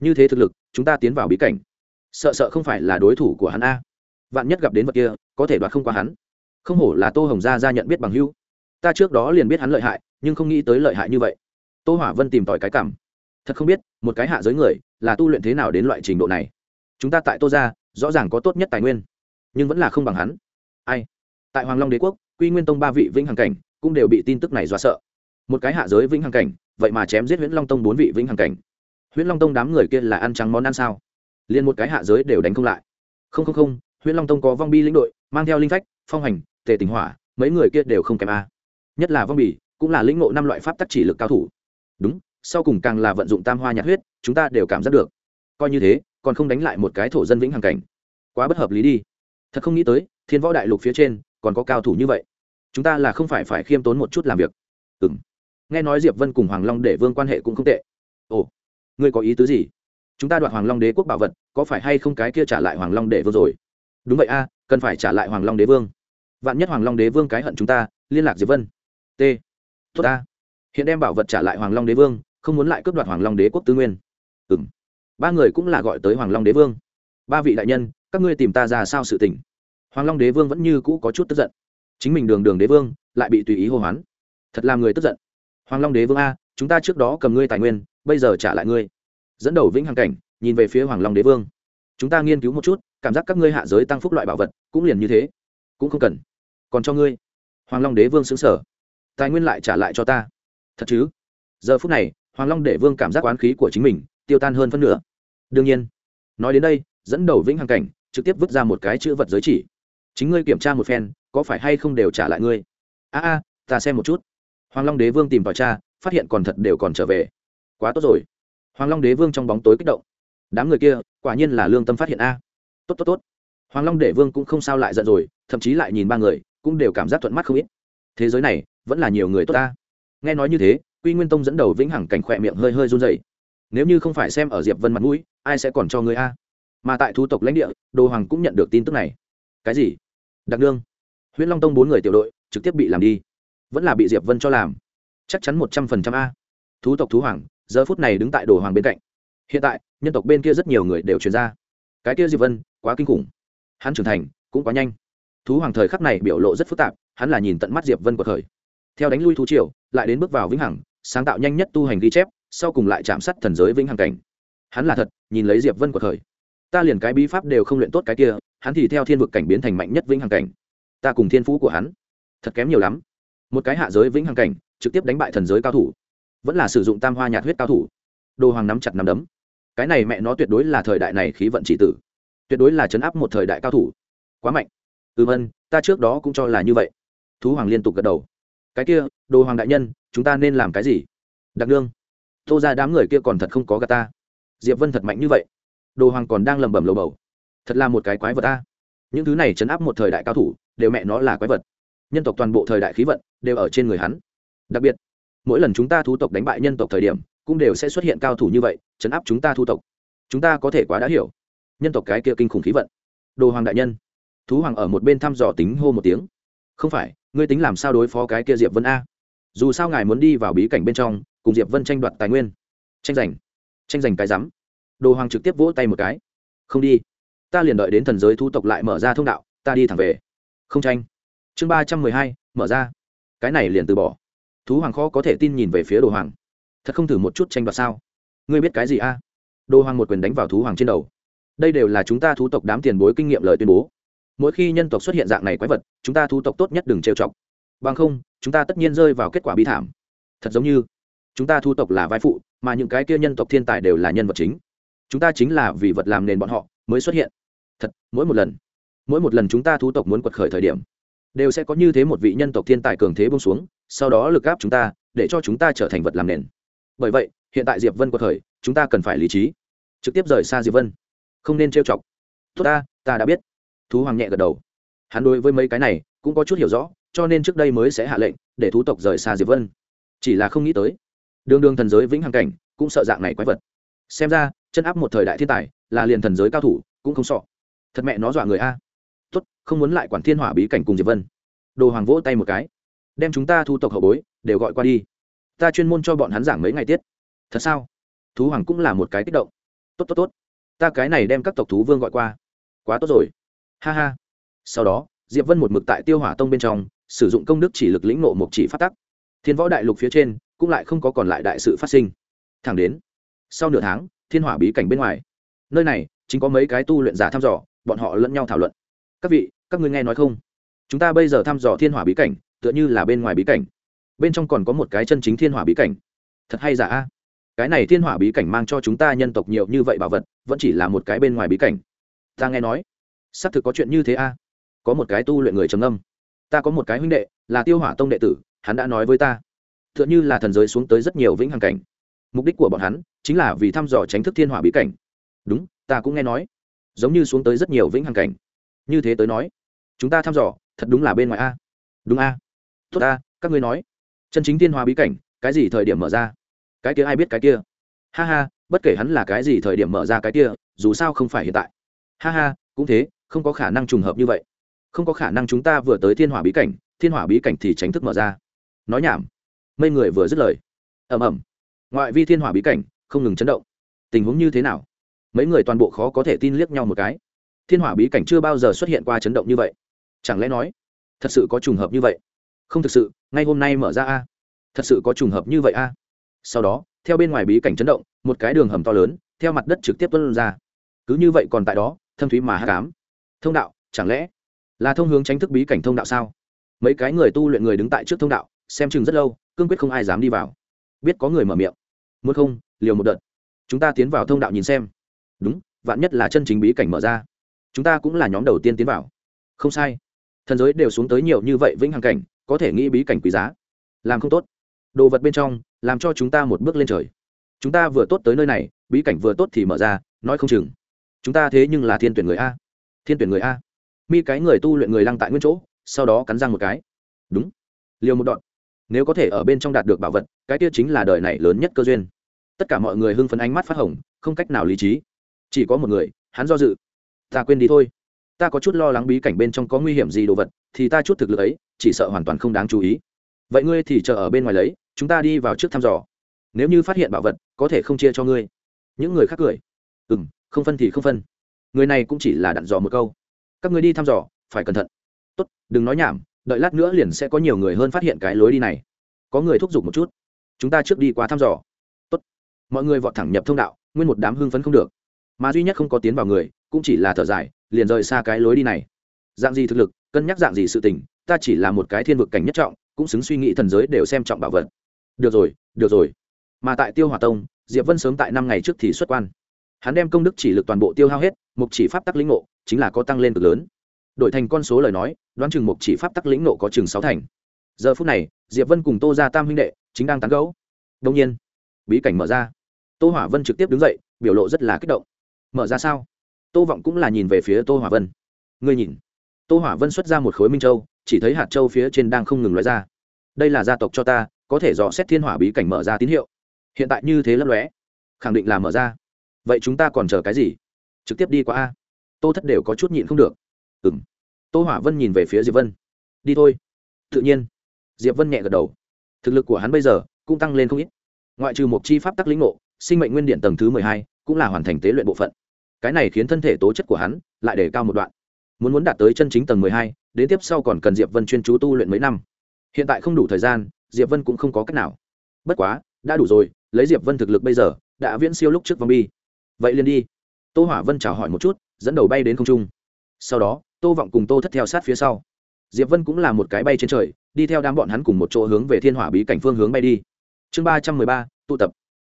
Như thế thực lực, chúng ta tiến vào bí cảnh. Sợ sợ không phải là đối thủ của hắn a. Vạn nhất gặp đến vật kia, có thể đoạt không qua hắn. Không hổ là tô hồng gia ra nhận biết bằng hưu ta trước đó liền biết hắn lợi hại, nhưng không nghĩ tới lợi hại như vậy. Tô hỏa vân tìm tòi cái cảm. Thật không biết, một cái hạ giới người, là tu luyện thế nào đến loại trình độ này. Chúng ta tại tô gia, rõ ràng có tốt nhất tài nguyên, nhưng vẫn là không bằng hắn. Ai? Tại hoàng long đế quốc, quy nguyên tông ba vị vĩnh hằng cảnh cũng đều bị tin tức này dọa sợ. Một cái hạ giới vĩnh hằng cảnh, vậy mà chém giết nguyễn long tông bốn vị vĩnh hằng cảnh. Nguyễn long tông đám người kia là ăn trắng món ăn sao? Liền một cái hạ giới đều đánh không lại. Không không không nguyễn long tông có vong bi lĩnh đội, mang theo linh phách, phong hành, tề tình hỏa, mấy người kia đều không kém a. Nhất là vong bì cũng là lĩnh ngộ năm loại pháp tắc chỉ lực cao thủ. Đúng, sau cùng càng là vận dụng tam hoa nhạt huyết, chúng ta đều cảm giác được. Coi như thế, còn không đánh lại một cái thổ dân vĩnh hằng cảnh. Quá bất hợp lý đi. Thật không nghĩ tới, thiên võ đại lục phía trên, còn có cao thủ như vậy chúng ta là không phải phải khiêm tốn một chút làm việc. Ừ m nghe nói diệp vân cùng hoàng long để vương quan hệ cũng không tệ. Ồ, ngươi có ý tứ gì? Chúng ta đoạt hoàng long đế quốc bảo vật, có phải hay không cái kia trả lại hoàng long để vương rồi? Đúng vậy a, cần phải trả lại hoàng long đế vương. Vạn nhất hoàng long đế vương cái hận chúng ta, liên lạc diệp vân. T. Tốt ta hiện đem bảo vật trả lại hoàng long đế vương, không muốn lại cướp đoạt hoàng long đế quốc tư nguyên. Ừ m ba người cũng là gọi tới hoàng long đế vương. Ba vị đại nhân, các ngươi tìm ta ra sao sự tình? Hoàng long đế vương vẫn như cũ có chút tức giận chính mình đường đường đế vương, lại bị tùy ý hô hoán. Thật làm người tức giận. Hoàng long đế vương a, chúng ta trước đó cầm ngươi tài nguyên, bây giờ trả lại ngươi. Dẫn đầu vĩnh hằng cảnh, nhìn về phía hoàng long đế vương. Chúng ta nghiên cứu một chút, cảm giác các ngươi hạ giới tăng phúc loại bảo vật, cũng liền như thế. Cũng không cần. Còn cho ngươi. Hoàng long đế vương xứng sở tài nguyên lại trả lại cho ta. Thật chứ? Giờ phút này, hoàng long đế vương cảm giác oán khí của chính mình tiêu tan hơn phân nửa. Đương nhiên, nói đến đây, dẫn đầu vĩnh hằng cảnh trực tiếp vứt ra một cái chữ vật giới chỉ chính ngươi kiểm tra một phen, có phải hay không đều trả lại ngươi? A a, ta xem một chút. Hoàng long đế vương tìm vào cha phát hiện còn thật đều còn trở về. Quá tốt rồi. Hoàng long đế vương trong bóng tối kích động. Đám người kia, quả nhiên là lương tâm phát hiện a. Tốt tốt tốt. Hoàng long đế vương cũng không sao lại giận rồi, thậm chí lại nhìn ba người, cũng đều cảm giác thuận mắt không ít. Thế giới này, vẫn là nhiều người tốt ta. Nghe nói như thế, quy nguyên tông dẫn đầu vĩnh hằng cảnh khỏe miệng hơi hơi run dày nếu như không phải xem ở diệp vân mặt mũi, ai sẽ còn cho người a? Mà tại thu tộc lãnh địa, đồ hoàng cũng nhận được tin tức này. Cái gì? Đặc đương huyễn long tông bốn người tiểu đội trực tiếp bị làm đi. Vẫn là bị diệp vân cho làm. Chắc chắn một trăm phần trăm a. Thú tộc thú hoàng, giờ phút này đứng tại đồ hoàng bên cạnh. Hiện tại, nhân tộc bên kia rất nhiều người đều chuyển ra. Cái kia diệp vân, quá kinh khủng. Hắn trưởng thành, cũng quá nhanh. Thú hoàng thời khắc này biểu lộ rất phức tạp, hắn là nhìn tận mắt diệp vân của thời. Theo đánh lui thú triều, lại đến bước vào vĩnh hằng, sáng tạo nhanh nhất tu hành ghi chép, sau cùng lại chạm sát thần giới vĩnh hằng cảnh. Hắn là thật, nhìn lấy diệp vân của thời. Ta liền cái bí pháp đều không luyện tốt cái kia hắn thì theo thiên vực cảnh biến thành mạnh nhất vĩnh hằng cảnh. Ta cùng thiên phú của hắn, thật kém nhiều lắm. Một cái hạ giới vĩnh hằng cảnh, trực tiếp đánh bại thần giới cao thủ. Vẫn là sử dụng tam hoa nhạt huyết cao thủ. Đồ hoàng nắm chặt nắm đấm. Cái này mẹ nó tuyệt đối là thời đại này khí vận chỉ tử. Tuyệt đối là chấn áp một thời đại cao thủ. Quá mạnh. Ừ vân, ta trước đó cũng cho là như vậy. Thú hoàng liên tục gật đầu. Cái kia, đồ hoàng đại nhân, chúng ta nên làm cái gì? Đặc đương tô ra đám người kia còn thật không có gà ta. Diệp vân thật mạnh như vậy. Đồ hoàng còn đang lẩm bẩm lầu bầu thật là một cái quái vật ta. Những thứ này chấn áp một thời đại cao thủ, đều mẹ nó là quái vật. Nhân tộc toàn bộ thời đại khí vận, đều ở trên người hắn. Đặc biệt, mỗi lần chúng ta thu tộc đánh bại nhân tộc thời điểm, cũng đều sẽ xuất hiện cao thủ như vậy, chấn áp chúng ta thu tộc. Chúng ta có thể quá đã hiểu. Nhân tộc cái kia kinh khủng khí vận. Đồ hoàng đại nhân. Thú hoàng ở một bên thăm dò tính hô một tiếng. Không phải, ngươi tính làm sao đối phó cái kia diệp vân a? Dù sao ngài muốn đi vào bí cảnh bên trong, cùng diệp vân tranh đoạt tài nguyên. Tranh giành. Tranh giành cái rắm. Đồ hoàng trực tiếp vỗ tay một cái. Không đi ta liền đợi đến thần giới thu tộc lại mở ra thông đạo, ta đi thẳng về. Không tranh. Chương ba trăm mười hai, mở ra. Cái này liền từ bỏ. Thú hoàng khó có thể tin nhìn về phía đồ hoàng. Thật không thử một chút tranh đoạt sao? Ngươi biết cái gì a? Đồ hoàng một quyền đánh vào thú hoàng trên đầu. Đây đều là chúng ta thú tộc đám tiền bối kinh nghiệm lời tuyên bố. Mỗi khi nhân tộc xuất hiện dạng này quái vật, chúng ta thú tộc tốt nhất đừng trêu chọc. Bằng không, chúng ta tất nhiên rơi vào kết quả bi thảm. Thật giống như, chúng ta thu tộc là vai phụ, mà những cái kia nhân tộc thiên tài đều là nhân vật chính chúng ta chính là vì vật làm nền bọn họ mới xuất hiện. Thật, mỗi một lần, mỗi một lần chúng ta thú tộc muốn quật khởi thời điểm, đều sẽ có như thế một vị nhân tộc thiên tài cường thế bông xuống, sau đó lực gáp chúng ta, để cho chúng ta trở thành vật làm nền. Bởi vậy, hiện tại diệp vân quật khởi, chúng ta cần phải lý trí. Trực tiếp rời xa diệp vân. Không nên trêu chọc. Tốt ta ta đã biết. Thú hoàng nhẹ gật đầu. Hắn đối với mấy cái này cũng có chút hiểu rõ, cho nên trước đây mới sẽ hạ lệnh, để thú tộc rời xa diệp vân. Chỉ là không nghĩ tới. Đường đường thần giới vĩnh hằng cảnh, cũng sợ dạng này quái vật. Xem ra chân áp một thời đại thiên tài, là liền thần giới cao thủ, cũng không sợ thật mẹ nó dọa người a. Tốt, không muốn lại quản thiên hỏa bí cảnh cùng diệp vân. Đồ hoàng vỗ tay một cái. Đem chúng ta thu tộc hậu bối, đều gọi qua đi. Ta chuyên môn cho bọn hắn giảng mấy ngày tiết. Thật sao? Thú hoàng cũng là một cái kích động. Tốt tốt tốt. Ta cái này đem các tộc thú vương gọi qua. Quá tốt rồi. Ha ha. Sau đó, diệp vân một mực tại tiêu hỏa tông bên trong, sử dụng công đức chỉ lực lĩnh nộ một chỉ phát tắc. Thiên võ đại lục phía trên, cũng lại không có còn lại đại sự phát sinh. Thẳng đến, sau nửa tháng thiên hỏa bí cảnh bên ngoài. Nơi này, chính có mấy cái tu luyện giả thăm dò, bọn họ lẫn nhau thảo luận. Các vị, các ngươi nghe nói không? Chúng ta bây giờ thăm dò thiên hỏa bí cảnh, tựa như là bên ngoài bí cảnh. Bên trong còn có một cái chân chính thiên hỏa bí cảnh. Thật hay giả? A cái này thiên hỏa bí cảnh mang cho chúng ta nhân tộc nhiều như vậy bảo vật, vẫn chỉ là một cái bên ngoài bí cảnh. Ta nghe nói, xác thực có chuyện như thế a. Có một cái tu luyện người trầm âm ta có một cái huynh đệ, là tiêu hỏa tông đệ tử, hắn đã nói với ta. T h ư ợ n h ư là thần giới xuống tới rất nhiều vĩnh hằng cảnh mục đích của bọn hắn chính là vì thăm dò tránh thức thiên hỏa bí cảnh. Đúng, ta cũng nghe nói. Giống như xuống tới rất nhiều vĩnh hằng cảnh. Như thế tới nói, chúng ta thăm dò, thật đúng là bên ngoài a. Đúng a. Tốt a, các ngươi nói. Chân chính thiên hòa bí cảnh, cái gì thời điểm mở ra? Cái kia ai biết cái kia? Ha ha, bất kể hắn là cái gì thời điểm mở ra cái kia, dù sao không phải hiện tại. Ha ha, cũng thế, không có khả năng trùng hợp như vậy. Không có khả năng chúng ta vừa tới thiên hỏa bí cảnh, thiên hỏa bí cảnh thì tránh thức mở ra. Nói nhảm. Mấy người vừa dứt lời. Ầm ầm ngoại vi thiên hỏa bí cảnh, không ngừng chấn động. Tình huống như thế nào? Mấy người toàn bộ khó có thể tin liếc nhau một cái. Thiên hỏa bí cảnh chưa bao giờ xuất hiện qua chấn động như vậy. Chẳng lẽ nói, thật sự có trùng hợp như vậy? Không thực sự, ngay hôm nay mở ra a. Thật sự có trùng hợp như vậy a. Sau đó, theo bên ngoài bí cảnh chấn động, một cái đường hầm to lớn, theo mặt đất trực tiếp tuân ra. Cứ như vậy còn tại đó, thâm thúy mà hát cám thông đạo, chẳng lẽ là thông hướng tránh thức bí cảnh thông đạo sao? Mấy cái người tu luyện người đứng tại trước thông đạo, xem chừng rất lâu, cương quyết không ai dám đi vào biết có người mở miệng. Muốn không, liều một đợt. Chúng ta tiến vào thông đạo nhìn xem. Đúng, vạn nhất là chân chính bí cảnh mở ra. Chúng ta cũng là nhóm đầu tiên tiến vào. Không sai. Thần giới đều xuống tới nhiều như vậy vĩnh hằng cảnh, có thể nghĩ bí cảnh quý giá. Làm không tốt. Đồ vật bên trong, làm cho chúng ta một bước lên trời. Chúng ta vừa tốt tới nơi này, bí cảnh vừa tốt thì mở ra, nói không chừng. Chúng ta thế nhưng là thiên tuyển người a. Thiên tuyển người a. Mi cái người tu luyện người lăng tại nguyên chỗ, sau đó cắn răng một cái. Đúng. Liều một đoạn nếu có thể ở bên trong đạt được bảo vật, cái kia chính là đời này lớn nhất cơ duyên. Tất cả mọi người hưng phấn ánh mắt phát hồng, không cách nào lý trí. Chỉ có một người, hắn do dự. Ta quên đi thôi. Ta có chút lo lắng bí cảnh bên trong có nguy hiểm gì đồ vật, thì ta chút thực lực ấy, chỉ sợ hoàn toàn không đáng chú ý. Vậy ngươi thì chờ ở bên ngoài lấy, chúng ta đi vào trước thăm dò. Nếu như phát hiện bảo vật, có thể không chia cho ngươi. Những người khác cười. Ừ m không phân thì không phân. Người này cũng chỉ là đặn dò một câu. Các ngươi đi thăm dò, phải cẩn thận. Tốt, đừng nói nhảm đợi lát nữa liền sẽ có nhiều người hơn phát hiện cái lối đi này. Có người thúc giục một chút. Chúng ta trước đi qua thăm dò. Tốt. Mọi người vọt thẳng nhập thông đạo, nguyên một đám hưng phấn không được. Mà duy nhất không có tiến vào người, cũng chỉ là thở dài, liền rời xa cái lối đi này. Dạng gì thực lực, cân nhắc dạng gì sự tình, ta chỉ là một cái thiên vực cảnh nhất trọng, cũng xứng suy nghĩ thần giới đều xem trọng bảo vật. Được rồi được rồi. Mà tại tiêu hòa tông, diệp vân sớm tại năm ngày trước thì xuất quan. Hắn đem công đức chỉ lực toàn bộ tiêu hao hết, mục chỉ pháp tắc lĩnh ngộ, chính là có tăng lên cực lớn. Đổi thành con số lời nói đoán chừng mục chỉ pháp tắc lĩnh nộ có chừng sáu thành. Giờ phút này, diệp vân cùng tô ra tam huynh đệ chính đang tán gẫu. Đông nhiên, bí cảnh mở ra. Tô hỏa vân trực tiếp đứng dậy, biểu lộ rất là kích động. Mở ra sao? Tô vọng cũng là nhìn về phía tô hỏa vân. Ngươi nhìn. Tô hỏa vân xuất ra một khối minh châu, chỉ thấy hạt châu phía trên đang không ngừng lóe ra. Đây là gia tộc cho ta, có thể dò xét thiên hỏa bí cảnh mở ra tín hiệu. Hiện tại như thế lấp lóe, khẳng định là mở ra. Vậy chúng ta còn chờ cái gì? Trực tiếp đi qua a. Tô thất đều có chút nhịn không được. Ừ m tô hỏa vân nhìn về phía diệp vân. Đi thôi. Tự nhiên, diệp vân nhẹ gật đầu. Thực lực của hắn bây giờ cũng tăng lên không ít. Ngoại trừ một chi pháp tắc lĩnh ngộ, sinh mệnh nguyên điện tầng thứ mười hai cũng là hoàn thành tế luyện bộ phận. Cái này khiến thân thể tố chất của hắn lại đề cao một đoạn. Muốn muốn đạt tới chân chính tầng mười hai, đến tiếp sau còn cần diệp vân chuyên chú tu luyện mấy năm. Hiện tại không đủ thời gian, diệp vân cũng không có cách nào. Bất quá, đã đủ rồi, lấy diệp vân thực lực bây giờ, đã viễn siêu lúc trước vòng bi. Vậy liền đi. Tô hỏa vân chào hỏi một chút, dẫn đầu bay đến không trung sau đó, tô vọng cùng tô thất theo sát phía sau. Diệp vân cũng là một cái bay trên trời, đi theo đám bọn hắn cùng một chỗ hướng về thiên hỏa bí cảnh phương hướng bay đi. Chương ba trăm mười ba, tụ tập.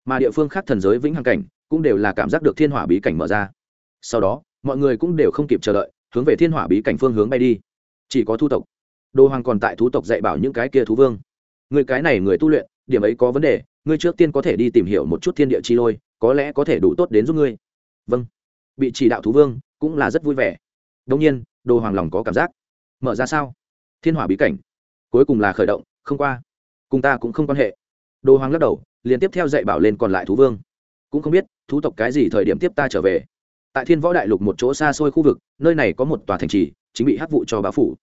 Mà địa phương khác thần giới vĩnh hằng cảnh, cũng đều là cảm giác được thiên hỏa bí cảnh mở ra. Sau đó, mọi người cũng đều không kịp chờ đợi, hướng về thiên hỏa bí cảnh phương hướng bay đi. Chỉ có thu tộc. Đồ hoàng còn tại thú tộc dạy bảo những cái kia thú vương. Người cái này người tu luyện, điểm ấy có vấn đề, ngươi trước tiên có thể đi tìm hiểu một chút thiên địa chi lôi, có lẽ có thể đủ tốt đến giúp ngươi. Vâng. Bị chỉ đạo thú vương cũng là rất vui vẻ đông nhiên, đồ hoàng lòng có cảm giác. Mở ra sao? Thiên hỏa bí cảnh. Cuối cùng là khởi động, không qua. Cùng ta cũng không quan hệ. Đồ hoàng lắc đầu, liền tiếp theo dạy bảo lên còn lại thú vương. Cũng không biết, thú tộc cái gì thời điểm tiếp ta trở về. Tại thiên võ đại lục một chỗ xa xôi khu vực, nơi này có một tòa thành trì, chính bị hắc vụ cho báo phủ.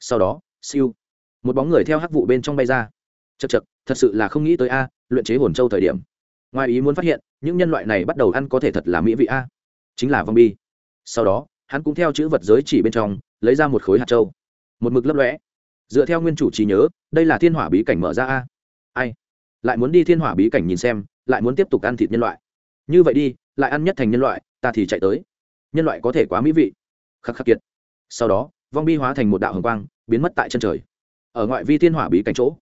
Sau đó, siêu. Một bóng người theo hắc vụ bên trong bay ra. Chật chật thật sự là không nghĩ tới a, luyện chế hồn châu thời điểm. Ngoài ý muốn phát hiện, những nhân loại này bắt đầu ăn có thể thật là mỹ vị a. Chính là vong bi. Sau đó hắn cũng theo chữ vật giới chỉ bên trong, lấy ra một khối hạt châu. Một mực lấp lõe dựa theo nguyên chủ trí nhớ, đây là thiên hỏa bí cảnh mở ra a. Ai? Lại muốn đi thiên hỏa bí cảnh nhìn xem, lại muốn tiếp tục ăn thịt nhân loại. Như vậy đi, lại ăn nhất thành nhân loại, ta thì chạy tới. Nhân loại có thể quá mỹ vị. Khắc khắc kiệt. Sau đó, vong bi hóa thành một đạo hồng quang, biến mất tại chân trời. Ở ngoại vi thiên hỏa bí cảnh chỗ,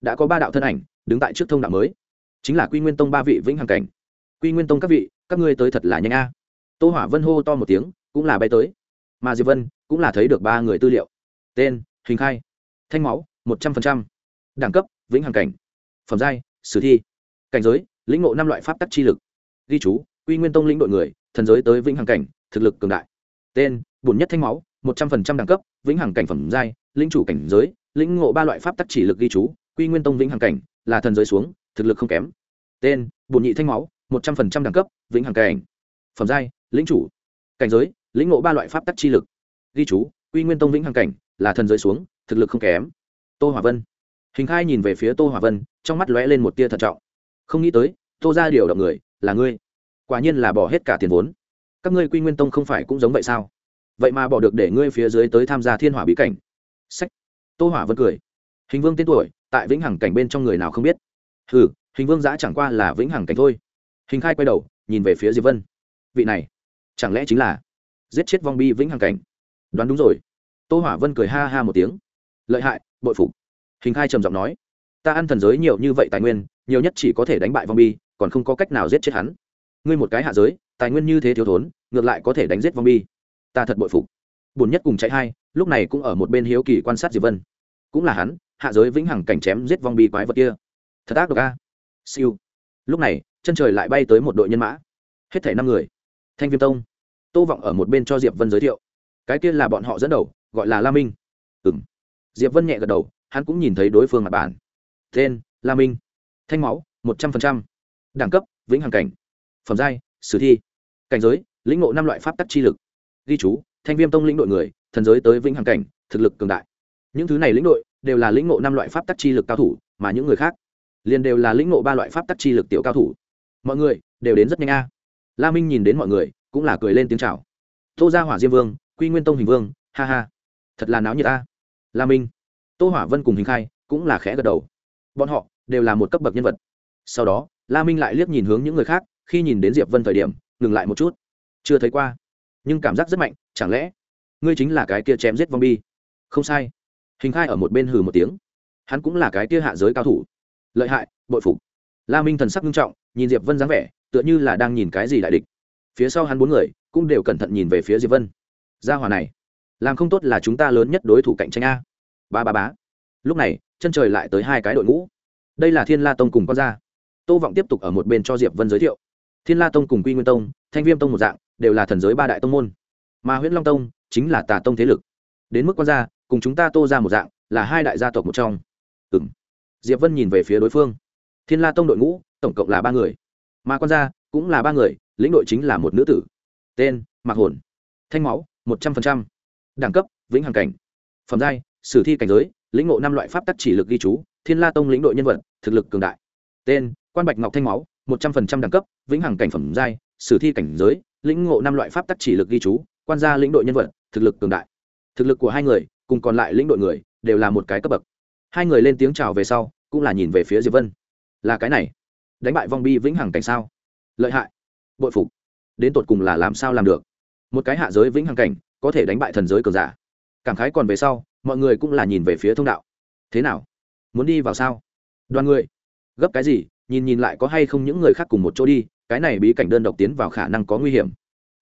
đã có ba đạo thân ảnh, đứng tại trước thông đạo mới. Chính là quy nguyên tông ba vị vĩnh hằng cảnh. Quy nguyên tông các vị, các ngươi tới thật là nhanh a tô hỏa vân hô to một tiếng, cũng là bay tới. Mà diệp vân cũng là thấy được ba người tư liệu. Tên, hình khai. Thanh máu, một trăm linh đẳng cấp, vĩnh hằng cảnh. Phẩm giai, sử thi. Cảnh giới, lĩnh ngộ năm loại pháp tắc chi lực. Ghi chú, quy nguyên tông lĩnh đội người, thần giới tới vĩnh hằng cảnh, thực lực cường đại. Tên bùn nhất thanh máu, một trăm phần trăm đẳng cấp, vĩnh hằng cảnh phẩm giai, lĩnh chủ cảnh giới, lĩnh ngộ ba loại pháp tắc chỉ lực ghi chú, quy nguyên tông vĩnh hằng cảnh, là thần giới xuống, thực lực không kém. Tên bùn nhị thanh máu, một trăm phần trăm đẳng cấp, vĩnh hằng cảnh phẩm giai, lĩnh chủ, cảnh giới, lĩnh ngộ ba loại pháp tắc chi lực. Ghi chú, quy nguyên tông vĩnh hằng cảnh, là thần giới xuống, thực lực không kém. Tô hỏa vân. Hình khai nhìn về phía tô hỏa vân, trong mắt lóe lên một tia thận trọng. Không nghĩ tới, tô ra điều động người, là ngươi. Quả nhiên là bỏ hết cả tiền vốn. Các ngươi quy nguyên tông không phải cũng giống vậy sao? Vậy mà bỏ được để ngươi phía dưới tới tham gia thiên hỏa bí cảnh. Sách. Tô hỏa vân cười. Hình vương tên tuổi, tại vĩnh hằng cảnh bên trong người nào không biết? Ừ hình vương giã chẳng qua là vĩnh hằng cảnh thôi. Hình khai quay đầu, nhìn về phía diệp vân vị này chẳng lẽ chính là giết chết vong bi vĩnh hằng cảnh đoán đúng rồi tô hỏa vân cười ha ha một tiếng lợi hại bội phục hình khai trầm giọng nói ta ăn thần giới nhiều như vậy tài nguyên nhiều nhất chỉ có thể đánh bại vong bi còn không có cách nào giết chết hắn ngươi một cái hạ giới tài nguyên như thế thiếu thốn ngược lại có thể đánh giết vong bi ta thật bội phục bùn nhất cùng chạy hai lúc này cũng ở một bên hiếu kỳ quan sát diệp vân cũng là hắn hạ giới vĩnh hằng cảnh chém giết vong bi quái vật kia thật ác độc a siêu lúc này chân trời lại bay tới một đội nhân mã hết thảy năm người thanh viêm tông. Tô vọng ở một bên cho diệp vân giới thiệu. Cái kia là bọn họ dẫn đầu, gọi là la minh. Ừ m diệp vân nhẹ gật đầu, hắn cũng nhìn thấy đối phương mặt bản tên, la minh. Thanh máu, một trăm phần trăm. đẳng cấp, vĩnh hằng cảnh. Phẩm giai, sử thi. Cảnh giới, lĩnh ngộ năm loại pháp tắc chi lực. Ghi chú, thanh viêm tông lĩnh đội người, thần giới tới vĩnh hằng cảnh, thực lực cường đại. Những thứ này lĩnh đội, đều là lĩnh ngộ năm loại pháp tắc chi lực cao thủ, mà những người khác, liền đều là lĩnh ngộ ba loại pháp tắc chi lực tiểu cao thủ. Mọi người, đều đến rất nhanh a la minh nhìn đến mọi người, cũng là cười lên tiếng chào. Tô gia hỏa diêm vương, quy nguyên tông hình vương, ha ha. Thật là náo nhiệt ta. La minh. Tô hỏa vân cùng hình khai, cũng là khẽ gật đầu. Bọn họ, đều là một cấp bậc nhân vật. Sau đó, la minh lại liếc nhìn hướng những người khác, khi nhìn đến diệp vân thời điểm, ngừng lại một chút. Chưa thấy qua. Nhưng cảm giác rất mạnh, chẳng lẽ ngươi chính là cái kia chém giết vong bi không sai. Hình khai ở một bên hừ một tiếng. Hắn cũng là cái kia hạ giới cao thủ. Lợi hại, bội phục. La minh thần sắc nghiêm trọng, nhìn diệp vân dáng vẻ tựa như là đang nhìn cái gì đại địch. Phía sau hắn bốn người cũng đều cẩn thận nhìn về phía diệp vân. Gia hòa này, làm không tốt là chúng ta lớn nhất đối thủ cạnh tranh a. Ba ba bá lúc này, chân trời lại tới hai cái đội ngũ. Đây là thiên la tông cùng con gia. Tô vọng tiếp tục ở một bên cho diệp vân giới thiệu. Thiên la tông cùng quy nguyên tông, thanh viêm tông một dạng, đều là thần giới ba đại tông môn. Mà huyễn long tông chính là tà tông thế lực. Đến mức con gia, cùng chúng ta tô ra một dạng, là hai đại gia tộc một trong. Ừ m diệp vân nhìn về phía đối phương. Thiên la tông đội ngũ, tổng cộng là ba người mà quan gia cũng là ba người, lĩnh đội chính là một nữ tử. Tên, mạc hồn. Thanh máu, một trăm linh đẳng cấp, vĩnh hằng cảnh. Phẩm giai, sử thi cảnh giới, lĩnh ngộ năm loại pháp tắc chỉ lực ghi chú, thiên la tông lĩnh đội nhân vật, thực lực cường đại. Tên, quan bạch ngọc thanh máu, một trăm linh đẳng cấp, vĩnh hằng cảnh phẩm giai, sử thi cảnh giới, lĩnh ngộ năm loại pháp tắc chỉ lực ghi chú, quan gia lĩnh đội nhân vật, thực lực cường đại. Thực lực của hai người, cùng còn lại lĩnh đội người, đều là một cái cấp bậc. Hai người lên tiếng chào về sau, cũng là nhìn về phía diệp vân. Là cái này đánh bại vong bi vĩnh hằng cảnh sao? Lợi hại. Bội phục. Đến tột cùng là làm sao làm được? Một cái hạ giới vĩnh hằng cảnh, có thể đánh bại thần giới cường giả. Cảm khái còn về sau, mọi người cũng là nhìn về phía thông đạo. Thế nào? Muốn đi vào sao? Đoàn người. Gấp cái gì? Nhìn nhìn lại có hay không những người khác cùng một chỗ đi, cái này bí cảnh đơn độc tiến vào khả năng có nguy hiểm.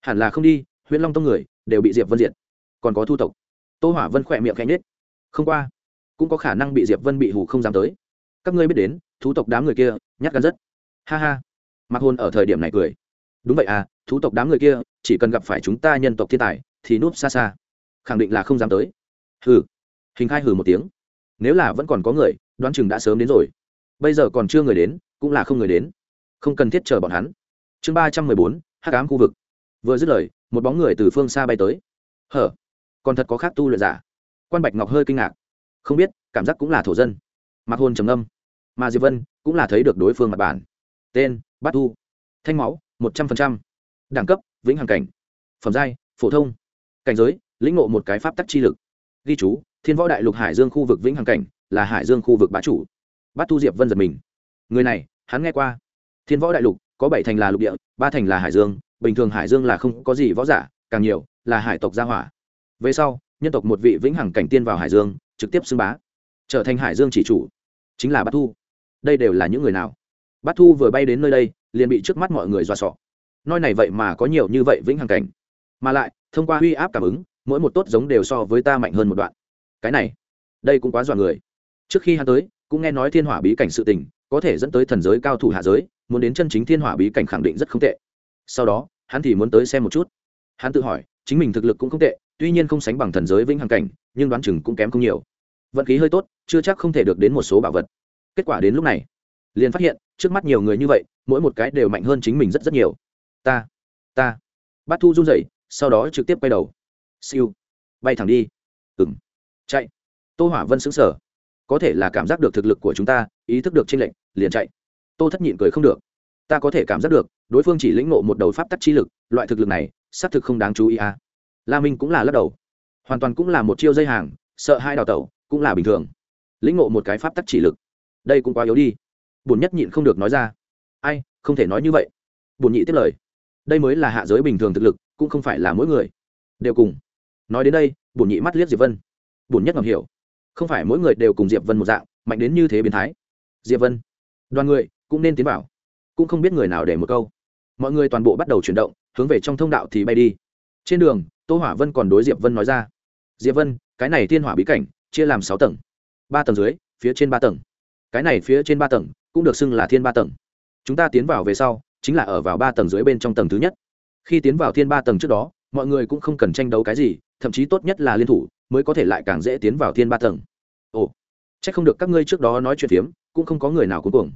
Hẳn là không đi huyện long tông người đều bị diệp vân diệt. Còn có thu tộc. Tô hỏa vân khỏe miệng khẽ nhết không qua, cũng có khả năng bị diệp vân bị hù không dám tới. Các ngươi biết đến thú tộc đám người kia, nhát gan rất ha ha. Mặc hôn ở thời điểm này cười. Đúng vậy à thú tộc đám người kia, chỉ cần gặp phải chúng ta nhân tộc thiên tài, thì núp xa xa. Khẳng định là không dám tới. Hừ. Hình khai hừ một tiếng. Nếu là vẫn còn có người, đoán chừng đã sớm đến rồi. Bây giờ còn chưa người đến, cũng là không người đến. Không cần thiết chờ bọn hắn. Chương ba trăm mười bốn, hắc ám khu vực. Vừa dứt lời, một bóng người từ phương xa bay tới. Hở? Còn thật có khác tu luyện giả. Quan bạch ngọc hơi kinh ngạc. Không biết, cảm giác cũng là thổ dân. Mặc hôn trầm âm mà diệp vân cũng là thấy được đối phương mặt bản tên, bát thu. Thanh máu, một trăm linh đẳng cấp, vĩnh hằng cảnh. Phẩm giai, phổ thông. Cảnh giới, lĩnh ngộ một cái pháp tắc chi lực. Ghi chú, thiên võ đại lục hải dương khu vực vĩnh hằng cảnh, là hải dương khu vực bá chủ. Bát thu diệp vân giật mình. Người này, hắn nghe qua. Thiên võ đại lục, có bảy thành là lục địa, ba thành là hải dương. Bình thường hải dương là không có gì võ giả, càng nhiều là hải tộc gia hỏa. Về sau, nhân tộc một vị vĩnh hằng cảnh tiên vào hải dương, trực tiếp xưng bá. Trở thành hải dương chỉ chủ, chính là bát thu. Đây đều là những người nào? Bát thu vừa bay đến nơi đây, liền bị trước mắt mọi người dọa sọ nói này vậy mà có nhiều như vậy vĩnh hằng cảnh. Mà lại, thông qua huy áp cảm ứng, mỗi một tốt giống đều so với ta mạnh hơn một đoạn. Cái này, đây cũng quá dọa người. Trước khi hắn tới, cũng nghe nói thiên hỏa bí cảnh sự tình, có thể dẫn tới thần giới cao thủ hạ giới, muốn đến chân chính thiên hỏa bí cảnh khẳng định rất không tệ. Sau đó, hắn thì muốn tới xem một chút. Hắn tự hỏi, chính mình thực lực cũng không tệ, tuy nhiên không sánh bằng thần giới vĩnh hằng cảnh, nhưng đoán chừng cũng kém không nhiều. Vận khí hơi tốt, chưa chắc không thể được đến một số bảo vật. Kết quả đến lúc này, liền phát hiện trước mắt nhiều người như vậy, mỗi một cái đều mạnh hơn chính mình rất rất nhiều. Ta ta. Bát thu run rẩy, sau đó trực tiếp quay đầu. Siêu. Bay thẳng đi. Ừng chạy. Tô hỏa vân xứng sở có thể là cảm giác được thực lực của chúng ta, ý thức được tranh lệnh liền chạy. Tô thất nhịn cười không được. Ta có thể cảm giác được, đối phương chỉ lĩnh ngộ một đầu pháp tắc chi lực, loại thực lực này, xác thực không đáng chú ý à. la minh cũng là lắc đầu. Hoàn toàn cũng là một chiêu dây hàng, sợ hai đào tẩu, cũng là bình thường. Lĩnh ngộ một cái pháp tắc chỉ lực. Đây cũng quá yếu đi bổn nhất nhịn không được nói ra. Ai, không thể nói như vậy. Bổn nhị tiếp lời. Đây mới là hạ giới bình thường thực lực, cũng không phải là mỗi người. Đều cùng. Nói đến đây bổn nhị mắt liếc diệp vân. Bổn nhất ngầm hiểu. Không phải mỗi người đều cùng diệp vân một dạng, mạnh đến như thế biến thái. Diệp vân. Đoàn người, cũng nên tiến vào. Cũng không biết người nào để một câu. Mọi người toàn bộ bắt đầu chuyển động, hướng về trong thông đạo thì bay đi. Trên đường, tô hỏa vân còn đối diệp vân nói ra. Diệp vân, cái này thiên hỏa bí cảnh, chia làm sáu tầng. Ba tầng dưới, phía trên ba tầng. Cái này phía trên ba tầng cũng được xưng là thiên ba tầng. Chúng ta tiến vào về sau, chính là ở vào ba tầng dưới bên trong tầng thứ nhất. Khi tiến vào thiên ba tầng trước đó, mọi người cũng không cần tranh đấu cái gì, thậm chí tốt nhất là liên thủ, mới có thể lại càng dễ tiến vào thiên ba tầng. Ồ c h ắ c không được các ngươi trước đó nói chuyện phiếm, cũng không có người nào cuối cùng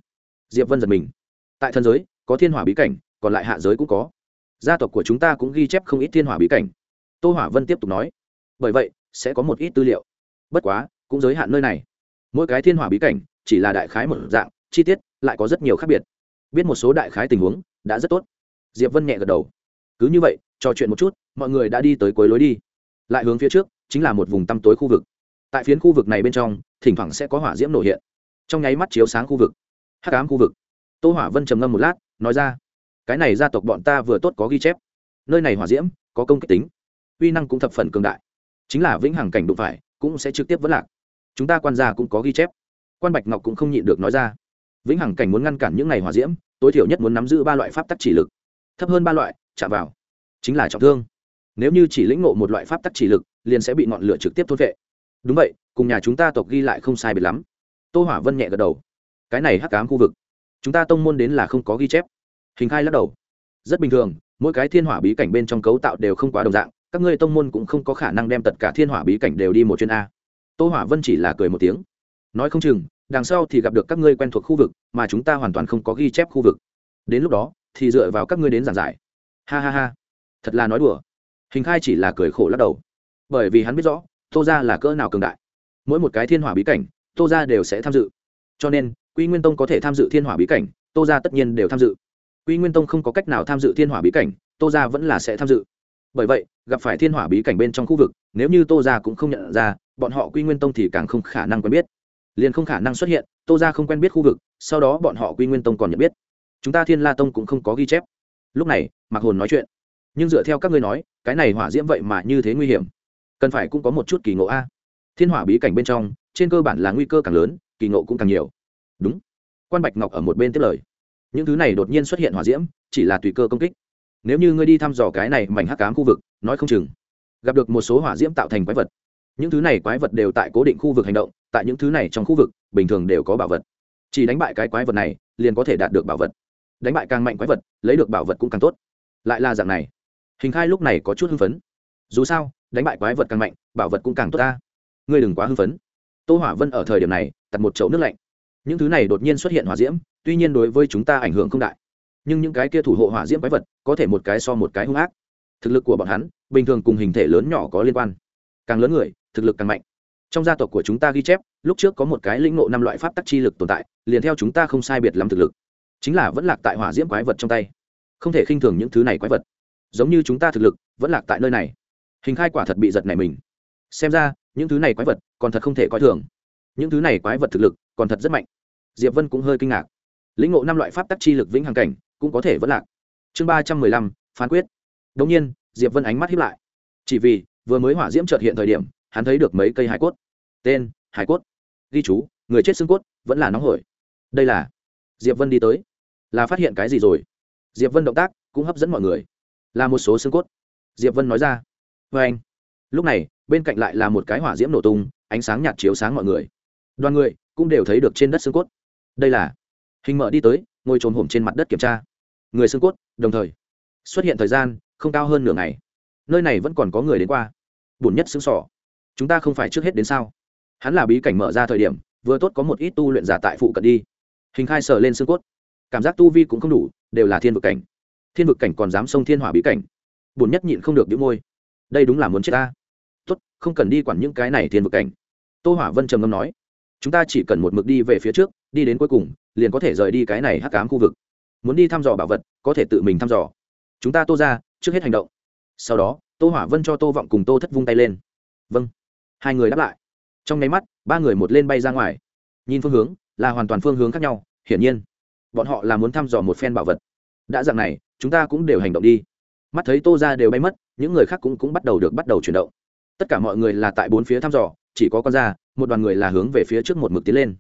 diệp vân giật mình. Tại thân giới, có thiên hỏa bí cảnh, còn lại hạ giới cũng có. Gia tộc của chúng ta cũng ghi chép không ít thiên hỏa bí cảnh. Tô hỏa vân tiếp tục nói. Bởi vậy, sẽ có một ít tư liệu. Bất quá, cũng giới hạn nơi này. Mỗi cái thiên hỏa bí cảnh, chỉ là đại khái một dạng chi tiết lại có rất nhiều khác biệt. Biết một số đại khái tình huống đã rất tốt. Diệp vân nhẹ gật đầu. Cứ như vậy, trò chuyện một chút, mọi người đã đi tới cuối lối đi. Lại hướng phía trước, chính là một vùng tăm tối khu vực. Tại phiến khu vực này bên trong, thỉnh thoảng sẽ có hỏa diễm nổ hiện. Trong nháy mắt chiếu sáng khu vực. Hắc ám khu vực. Tô hỏa vân trầm ngâm một lát, nói ra, cái này gia tộc bọn ta vừa tốt có ghi chép. Nơi này hỏa diễm có công kích tính, uy năng cũng thập phần cường đại. Chính là vĩnh hằng cảnh đụng phải, cũng sẽ trực tiếp vẫn lạc. Chúng ta quan gia cũng có ghi chép. Quan bạch ngọc cũng không nhịn được nói ra vĩnh hằng cảnh muốn ngăn cản những ngày hòa diễm, tối thiểu nhất muốn nắm giữ ba loại pháp tắc chỉ lực. Thấp hơn ba loại, chạm vào, chính là trọng thương. Nếu như chỉ lĩnh ngộ một loại pháp tắc chỉ lực, liền sẽ bị ngọn lửa trực tiếp thốt vệ đúng vậy, cùng nhà chúng ta tộc ghi lại không sai biệt lắm. Tô hỏa vân nhẹ gật đầu. Cái này hắc cám khu vực, chúng ta tông môn đến là không có ghi chép. Hình khai lắc đầu. Rất bình thường, mỗi cái thiên hỏa bí cảnh bên trong cấu tạo đều không quá đồng dạng, các ngươi tông môn cũng không có khả năng đem tất cả thiên hỏa bí cảnh đều đi một chuyến a. Tô hỏa vân chỉ là cười một tiếng. Nói không chừng đằng sau thì gặp được các ngươi quen thuộc khu vực, mà chúng ta hoàn toàn không có ghi chép khu vực. Đến lúc đó, thì dựa vào các ngươi đến giảng giải. Ha ha ha. Thật là nói đùa. Hình khai chỉ là cười khổ lắc đầu. Bởi vì hắn biết rõ, tô ra là cỡ nào cường đại. Mỗi một cái thiên hỏa bí cảnh, tô ra đều sẽ tham dự. Cho nên, quy nguyên tông có thể tham dự thiên hỏa bí cảnh, tô ra tất nhiên đều tham dự. Quy nguyên tông không có cách nào tham dự thiên hỏa bí cảnh, tô ra vẫn là sẽ tham dự. Bởi vậy, gặp phải thiên hỏa bí cảnh bên trong khu vực, nếu như tô ra cũng không nhận ra, bọn họ quy nguyên tông thì càng không khả năng quen biết liền không khả năng xuất hiện, tô ra không quen biết khu vực, sau đó bọn họ quy nguyên tông còn nhận biết. Chúng ta thiên la tông cũng không có ghi chép. Lúc này, mạc hồn nói chuyện. Nhưng dựa theo các ngươi nói, cái này hỏa diễm vậy mà như thế nguy hiểm. Cần phải cũng có một chút kỳ ngộ a. Thiên hỏa bí cảnh bên trong, trên cơ bản là nguy cơ càng lớn, kỳ ngộ cũng càng nhiều. Đúng. Quan bạch ngọc ở một bên tiếp lời. Những thứ này đột nhiên xuất hiện hỏa diễm, chỉ là tùy cơ công kích. Nếu như ngươi đi thăm dò cái này mảnh hắc cám khu vực, nói không chừng, gặp được một số hỏa diễm tạo thành quái vật những thứ này quái vật đều tại cố định khu vực hành động, tại những thứ này trong khu vực, bình thường đều có bảo vật. Chỉ đánh bại cái quái vật này, liền có thể đạt được bảo vật. Đánh bại càng mạnh quái vật, lấy được bảo vật cũng càng tốt. Lại là dạng này. Hình khai lúc này có chút hưng phấn. Dù sao, đánh bại quái vật càng mạnh, bảo vật cũng càng tốt ta. Ngươi đừng quá hưng phấn. Tô hỏa vân ở thời điểm này tặt một chậu nước lạnh. Những thứ này đột nhiên xuất hiện hỏa diễm, tuy nhiên đối với chúng ta ảnh hưởng không đại. Nhưng những cái kia thủ hộ hỏa diễm quái vật, có thể một cái so một cái hung ác. Thực lực của bọn hắn, bình thường cùng hình thể lớn nhỏ có liên quan càng lớn người, thực lực càng mạnh. Trong gia tộc của chúng ta ghi chép, lúc trước có một cái lĩnh ngộ năm loại pháp tắc chi lực tồn tại, liền theo chúng ta không sai biệt lắm thực lực. Chính là vẫn lạc tại hỏa diễm quái vật trong tay. Không thể khinh thường những thứ này quái vật. Giống như chúng ta thực lực, vẫn lạc tại nơi này. Hình khai quả thật bị giật này mình. Xem ra, những thứ này quái vật còn thật không thể coi thường. Những thứ này quái vật thực lực còn thật rất mạnh. Diệp vân cũng hơi kinh ngạc. Lĩnh ngộ năm loại pháp tắc chi lực vĩnh hằng cảnh, cũng có thể vẫn lạc. Chương ba trăm mười lăm, phán quyết. Đống nhiên, diệp vân ánh mắt hiếp lại. Chỉ vì vừa mới hỏa diễm trợt hiện thời điểm, hắn thấy được mấy cây hải cốt. Tên, hải cốt. Ghi chú, người chết xương cốt, vẫn là nóng hổi. Đây là diệp vân đi tới. Là phát hiện cái gì rồi? Diệp vân động tác cũng hấp dẫn mọi người. Là một số xương cốt. Diệp vân nói ra. Vê anh, lúc này, bên cạnh lại là một cái hỏa diễm nổ tung, ánh sáng nhạt chiếu sáng mọi người. Đoàn người cũng đều thấy được trên đất xương cốt. Đây là hình mở đi tới, ngồi trồn hổm trên mặt đất kiểm tra. Người xương cốt, đồng thời, xuất hiện thời gian không cao hơn nửa ngày nơi này vẫn còn có người đến qua. Bổn nhất xứng sỏ. Chúng ta không phải trước hết đến sao? Hắn là bí cảnh mở ra thời điểm, vừa tốt có một ít tu luyện giả tại phụ cận đi. Hình khai sờ lên xương cốt. Cảm giác tu vi cũng không đủ, đều là thiên vực cảnh. Thiên vực cảnh còn dám xông thiên hỏa bí cảnh. Bổn nhất nhịn không được đĩu môi. Đây đúng là muốn chết ta. Tốt, không cần đi quản những cái này thiên vực cảnh. Tô hỏa vân trầm ngâm nói. Chúng ta chỉ cần một mực đi về phía trước, đi đến cuối cùng, liền có thể rời đi cái này hắc ám khu vực. Muốn đi thăm dò bảo vật, có thể tự mình thăm dò. Chúng ta tô ra, trước hết hành động sau đó, tô hỏa vân cho tô vọng cùng tô thất vung tay lên. Vâng. Hai người đáp lại. Trong nháy mắt, ba người một lên bay ra ngoài. Nhìn phương hướng, là hoàn toàn phương hướng khác nhau, hiển nhiên, bọn họ là muốn thăm dò một phen bảo vật. Đã dạng này, chúng ta cũng đều hành động đi. Mắt thấy tô ra đều bay mất, những người khác cũng cũng bắt đầu được bắt đầu chuyển động. Tất cả mọi người là tại bốn phía thăm dò, chỉ có con ra một đoàn người là hướng về phía trước một mực tiến lên.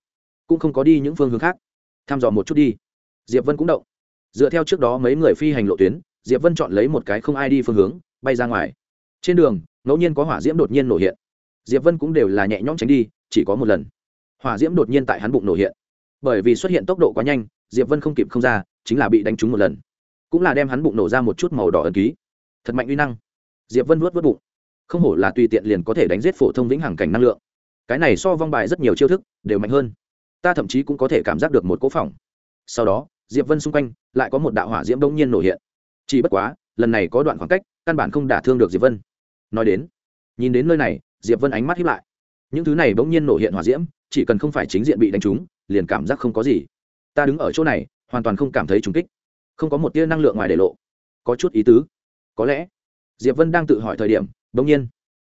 Cũng không có đi những phương hướng khác. Thăm dò một chút đi. Diệp vân cũng động. Dựa theo trước đó mấy người phi hành lộ tuyến, diệp vân chọn lấy một cái không ai đi phương hướng bay ra ngoài. Trên đường, ngẫu nhiên có hỏa diễm đột nhiên nổ hiện. Diệp vân cũng đều là nhẹ nhõm tránh đi, chỉ có một lần. Hỏa diễm đột nhiên tại hắn bụng nổ hiện. Bởi vì xuất hiện tốc độ quá nhanh, diệp vân không kịp không ra, chính là bị đánh trúng một lần. Cũng là đem hắn bụng nổ ra một chút màu đỏ ẩn ký. Thật mạnh uy năng. Diệp vân vuốt vớt bụng. Không hổ là tùy tiện liền có thể đánh giết phổ thông vĩnh hằng cảnh năng lượng. Cái này so vong bài rất nhiều chiêu thức, đều mạnh hơn. Ta thậm chí cũng có thể cảm giác được một cỗ phỏng. Sau đó, diệp vân xung quanh, lại có một đạo hỏa diễm đông nhiên nổ hiện. Chỉ bất quá lần này có đoạn khoảng cách, căn bản không đả thương được diệp vân. Nói đến, nhìn đến nơi này, diệp vân ánh mắt hiếp lại. Những thứ này bỗng nhiên nổ hiện hỏa diễm, chỉ cần không phải chính diện bị đánh trúng, liền cảm giác không có gì. Ta đứng ở chỗ này, hoàn toàn không cảm thấy trùng kích. Không có một tia năng lượng ngoài để lộ. Có chút ý tứ. Có lẽ, diệp vân đang tự hỏi thời điểm, bỗng nhiên,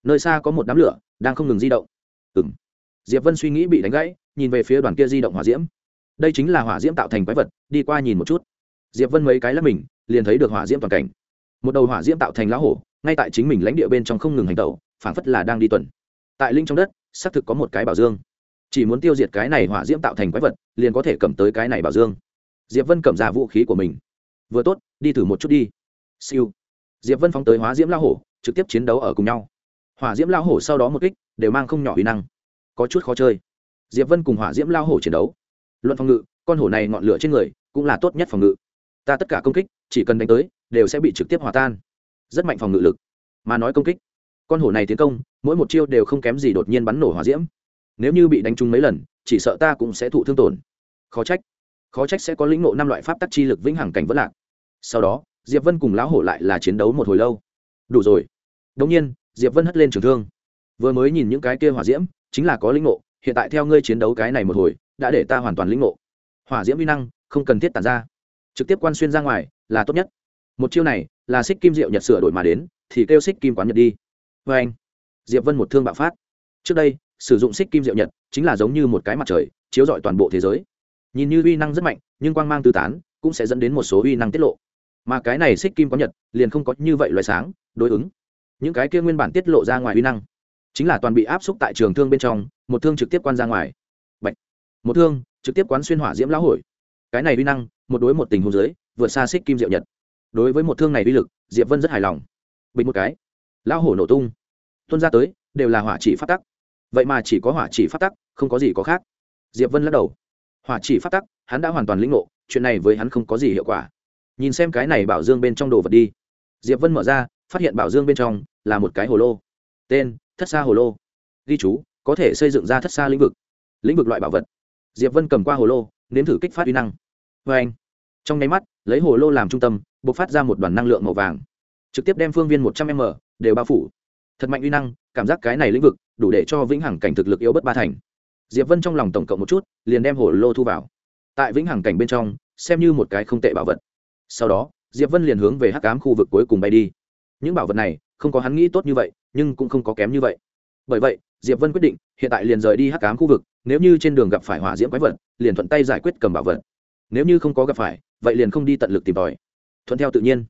nơi xa có một đám lửa đang không ngừng di động. Ừng diệp vân suy nghĩ bị đánh gãy, nhìn về phía đoàn kia di động hỏa diễm. Đây chính là hỏa diễm tạo thành quái vật, đi qua nhìn một chút. Diệp vân mấy cái lắp mình, liền thấy được hỏa diễm toàn cảnh một đầu hỏa diễm tạo thành lá hổ, ngay tại chính mình lãnh địa bên trong không ngừng hành tẩu, phảng phất là đang đi tuần. Tại linh trong đất, xác thực có một cái bảo dương. Chỉ muốn tiêu diệt cái này hỏa diễm tạo thành quái vật, liền có thể cầm tới cái này bảo dương. Diệp vân cầm ra vũ khí của mình. Vừa tốt, đi thử một chút đi. Siêu. Diệp vân phóng tới hóa diễm lao hổ, trực tiếp chiến đấu ở cùng nhau. Hỏa diễm lao hổ sau đó một kích, đều mang không nhỏ uy năng. Có chút khó chơi. Diệp vân cùng hỏa diễm lao hổ chiến đấu. Luận phòng ngự, con hổ này ngọn lửa trên người, cũng là tốt nhất phòng ngự. Ta tất cả công kích, chỉ cần đánh tới đều sẽ bị trực tiếp hòa tan. Rất mạnh phòng ngự lực, mà nói công kích. Con hổ này tiến công, mỗi một chiêu đều không kém gì đột nhiên bắn nổ hỏa diễm. Nếu như bị đánh trúng mấy lần, chỉ sợ ta cũng sẽ thụ thương tổn. Khó trách khó trách sẽ có lĩnh ngộ năm loại pháp tắc chi lực vĩnh hằng cảnh vẫn lạc. Sau đó, diệp vân cùng lão hổ lại là chiến đấu một hồi lâu. Đủ rồi. Đống nhiên, diệp vân hất lên trường thương. Vừa mới nhìn những cái kia hỏa diễm, chính là có lĩnh ngộ, hiện tại theo ngươi chiến đấu cái này một hồi, đã để ta hoàn toàn lĩnh ngộ. Hỏa diễm uy năng, không cần thiết tản ra. Trực tiếp quan xuyên ra ngoài, là tốt nhất một chiêu này là xích kim diệu nhật sửa đổi mà đến, thì kêu xích kim quán nhật đi. Vê anh, diệp vân một thương bạo phát. Trước đây, sử dụng xích kim diệu nhật chính là giống như một cái mặt trời, chiếu rọi toàn bộ thế giới. Nhìn như uy năng rất mạnh, nhưng quang mang tư tán cũng sẽ dẫn đến một số uy năng tiết lộ. Mà cái này xích kim có nhật liền không có như vậy loại sáng, đối ứng những cái kia nguyên bản tiết lộ ra ngoài uy năng. Chính là toàn bị áp xúc tại trường thương bên trong, một thương trực tiếp quan ra ngoài. Bạch. một thương trực tiếp quán xuyên hỏa diễm lão hổi cái này uy năng, một đối một tình huống dưới, vượt xa xích kim diệu nhật đối với một thương này uy lực, diệp vân rất hài lòng. Bình một cái, lão hổ nổ tung. Tuân ra tới, đều là hỏa chỉ phát tắc. Vậy mà chỉ có hỏa chỉ phát tắc, không có gì có khác. Diệp vân lắc đầu. Hỏa chỉ phát tắc, hắn đã hoàn toàn lĩnh ngộ, chuyện này với hắn không có gì hiệu quả. Nhìn xem cái này bảo dương bên trong đồ vật đi. Diệp vân mở ra, phát hiện bảo dương bên trong là một cái hồ lô. Tên, thất xa hồ lô. Ghi chú, có thể xây dựng ra thất xa lĩnh vực. Lĩnh vực loại bảo vật. Diệp vân cầm qua hồ lô, nếm thử kích phát uy năng. Vê anh trong nháy mắt, lấy hồ lô làm trung tâm b ộ c phát ra một đoàn năng lượng màu vàng. Trực tiếp đem phương viên một trăm m đều bao phủ. Thật mạnh uy năng, cảm giác cái này lĩnh vực đủ để cho vĩnh hằng cảnh thực lực yếu bất ba thành. Diệp vân trong lòng tổng cộng một chút, liền đem hồ lô thu vào. Tại vĩnh hằng cảnh bên trong, xem như một cái không tệ bảo vật. Sau đó, diệp vân liền hướng về hắc cám khu vực cuối cùng bay đi. Những bảo vật này, không có hắn nghĩ tốt như vậy, nhưng cũng không có kém như vậy. Bởi vậy, diệp vân quyết định, hiện tại liền rời đi hắc cám khu vực, nếu như trên đường gặp phải hỏa diễm quái vật, liền thuận tay giải quyết cầm bảo vật. Nếu như không có gặp phải, vậy liền không đi tận lực tìm tòi thuận theo tự nhiên.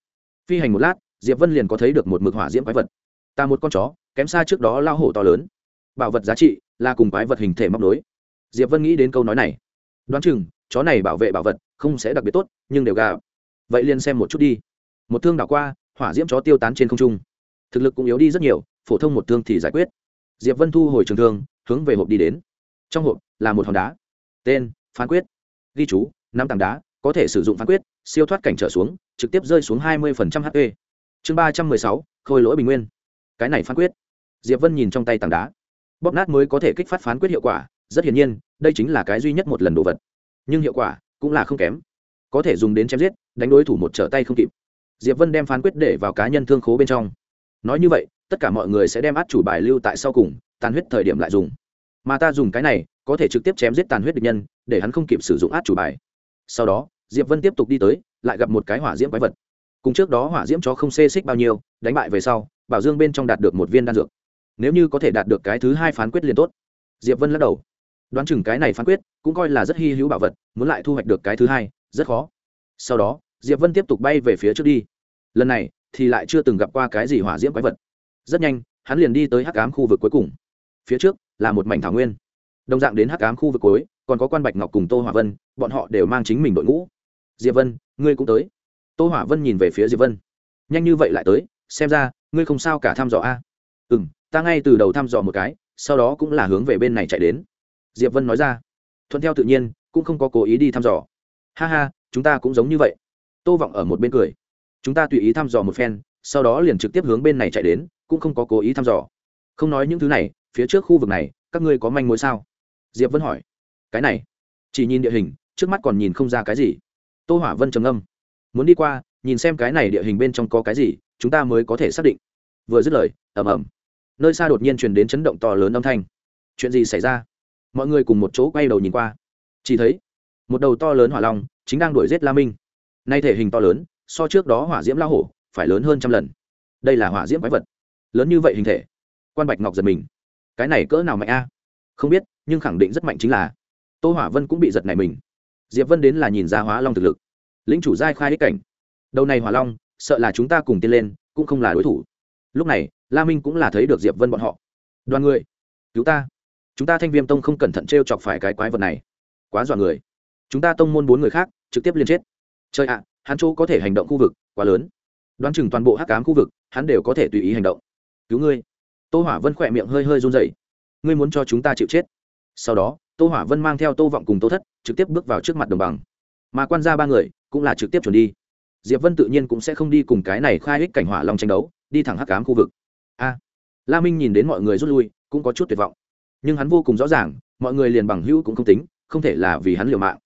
Phi hành một lát, diệp vân liền có thấy được một mực hỏa diễm quái vật. Ta một con chó, kém xa trước đó lao hổ to lớn. Bảo vật giá trị là cùng quái vật hình thể móc đối diệp vân nghĩ đến câu nói này. Đoán chừng, chó này bảo vệ bảo vật không sẽ đặc biệt tốt, nhưng đều gà. Vậy liền xem một chút đi. Một thương đảo qua, hỏa diễm chó tiêu tán trên không trung. Thực lực cũng yếu đi rất nhiều, phổ thông một thương thì giải quyết. Diệp vân thu hồi trường thương, hướng về hộp đi đến. Trong hộp là một hòn đá. Tên, phán quyết. Ghi chú, năm tảng đá, có thể sử dụng phán quyết, siêu thoát cảnh trở xuống trực tiếp rơi xuống hai mươi hp chương ba trăm mười sáu, khôi lỗi bình nguyên. Cái này phán quyết. Diệp vân nhìn trong tay tảng đá. Bóp nát mới có thể kích phát phán quyết hiệu quả, rất hiển nhiên, đây chính là cái duy nhất một lần đồ vật. Nhưng hiệu quả cũng là không kém. Có thể dùng đến chém giết, đánh đối thủ một trở tay không kịp. Diệp vân đem phán quyết để vào cá nhân thương khố bên trong. Nói như vậy, tất cả mọi người sẽ đem át chủ bài lưu tại sau cùng, tàn huyết thời điểm lại dùng. Mà ta dùng cái này, có thể trực tiếp chém giết tàn huyết địch nhân, để hắn không kịp sử dụng át chủ bài. Sau đó diệp vân tiếp tục đi tới, lại gặp một cái hỏa diễm quái vật. Cùng trước đó hỏa diễm chó không xê xích bao nhiêu, đánh bại về sau, bảo dương bên trong đạt được một viên đan dược. Nếu như có thể đạt được cái thứ hai phán quyết liền tốt. Diệp vân lắc đầu. Đoán chừng cái này phán quyết cũng coi là rất hy hữu bảo vật, muốn lại thu hoạch được cái thứ hai, rất khó. Sau đó, diệp vân tiếp tục bay về phía trước đi. Lần này thì lại chưa từng gặp qua cái gì hỏa diễm quái vật. Rất nhanh, hắn liền đi tới hắc ám khu vực cuối cùng. Phía trước là một mảnh thảo nguyên. Đồng dạng đến hắc ám khu vực cuối, còn có quan bạch ngọc cùng tô hỏa vân, bọn họ đều mang chính mình đội ngũ diệp vân, ngươi cũng tới. Tô hỏa vân nhìn về phía diệp vân. Nhanh như vậy lại tới, xem ra, ngươi không sao cả thăm dò a. Ừ m ta ngay từ đầu thăm dò một cái, sau đó cũng là hướng về bên này chạy đến. Diệp vân nói ra. Thuận theo tự nhiên, cũng không có cố ý đi thăm dò. Ha ha, chúng ta cũng giống như vậy. Tô vọng ở một bên cười. Chúng ta tùy ý thăm dò một phen, sau đó liền trực tiếp hướng bên này chạy đến, cũng không có cố ý thăm dò. Không nói những thứ này, phía trước khu vực này, các ngươi có manh mối sao? Diệp vân hỏi. Cái này, chỉ nhìn địa hình, trước mắt còn nhìn không ra cái gì tô hỏa vân trầm âm muốn đi qua, nhìn xem cái này địa hình bên trong có cái gì, chúng ta mới có thể xác định. Vừa dứt lời, ầm ầm. Nơi xa đột nhiên truyền đến chấn động to lớn âm thanh. Chuyện gì xảy ra? Mọi người cùng một chỗ quay đầu nhìn qua. Chỉ thấy, một đầu to lớn hỏa long chính đang đuổi giết la minh. Nay thể hình to lớn, so trước đó hỏa diễm la hổ phải lớn hơn trăm lần. Đây là hỏa diễm quái vật. Lớn như vậy hình thể. Quan bạch ngọc giật mình. Cái này cỡ nào mạnh a? Không biết, nhưng khẳng định rất mạnh chính là. Tô hỏa vân cũng bị giật này mình diệp vân đến là nhìn ra hóa long thực lực. Lính chủ giai khai hết cảnh. Đầu này hỏa long, sợ là chúng ta cùng tiến lên, cũng không là đối thủ. Lúc này, la minh cũng là thấy được diệp vân bọn họ. Đoàn người, cứu ta. Chúng ta thanh viêm tông không cẩn thận t r e o chọc phải cái quái vật này. Quá dọa người. Chúng ta tông môn bốn người khác, trực tiếp liên chết. Trời ạ, hắn chỗ có thể hành động khu vực, quá lớn. Đoán chừng toàn bộ hắc cám khu vực, hắn đều có thể tùy ý hành động. Cứu ngươi. Tô hỏa vân khỏe miệng hơi hơi run dậy ngươi muốn cho chúng ta chịu chết. Sau đó tô hỏa vân mang theo tô vọng cùng tô thất, trực tiếp bước vào trước mặt đồng bằng. Mà quan gia ba người cũng là trực tiếp chuẩn đi. Diệp vân tự nhiên cũng sẽ không đi cùng cái này khai ích cảnh hỏa long tranh đấu, đi thẳng hắc cám khu vực. A. La minh nhìn đến mọi người rút lui, cũng có chút tuyệt vọng. Nhưng hắn vô cùng rõ ràng, mọi người liền bằng hữu cũng không tính, không thể là vì hắn liều mạng.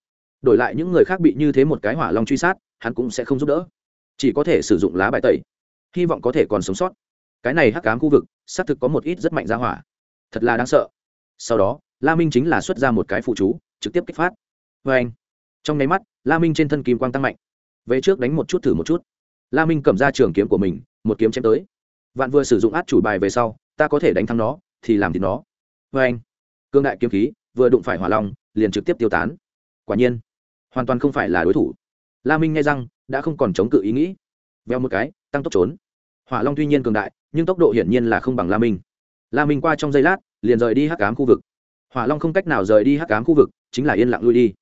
Đổi lại những người khác bị như thế một cái hỏa long truy sát, hắn cũng sẽ không giúp đỡ. Chỉ có thể sử dụng lá bài tẩy. Hy vọng có thể còn sống sót. Cái này hắc cám khu vực, xác thực có một ít rất mạnh ra hỏa. Thật là đáng sợ. Sau đó la minh chính là xuất ra một cái phụ chú trực tiếp kích phát. Vê anh trong nháy mắt la minh trên thân kim quang tăng mạnh. Về trước đánh một chút thử một chút. La minh cầm ra trường kiếm của mình một kiếm chém tới. Vạn vừa sử dụng át chủ bài về sau ta có thể đánh thắng nó thì làm thì nó. Vê anh cương đại kiếm khí vừa đụng phải hỏa long liền trực tiếp tiêu tán. Quả nhiên hoàn toàn không phải là đối thủ. La minh nghe rằng, đã không còn chống cự ý nghĩ. Veo một cái tăng tốc trốn. Hỏa long tuy nhiên cường đại nhưng tốc độ hiển nhiên là không bằng la minh. La minh qua trong giây lát liền rời đi hắc cám khu vực hỏa long không cách nào rời đi hắc cám khu vực, chính là yên lặng lui đi.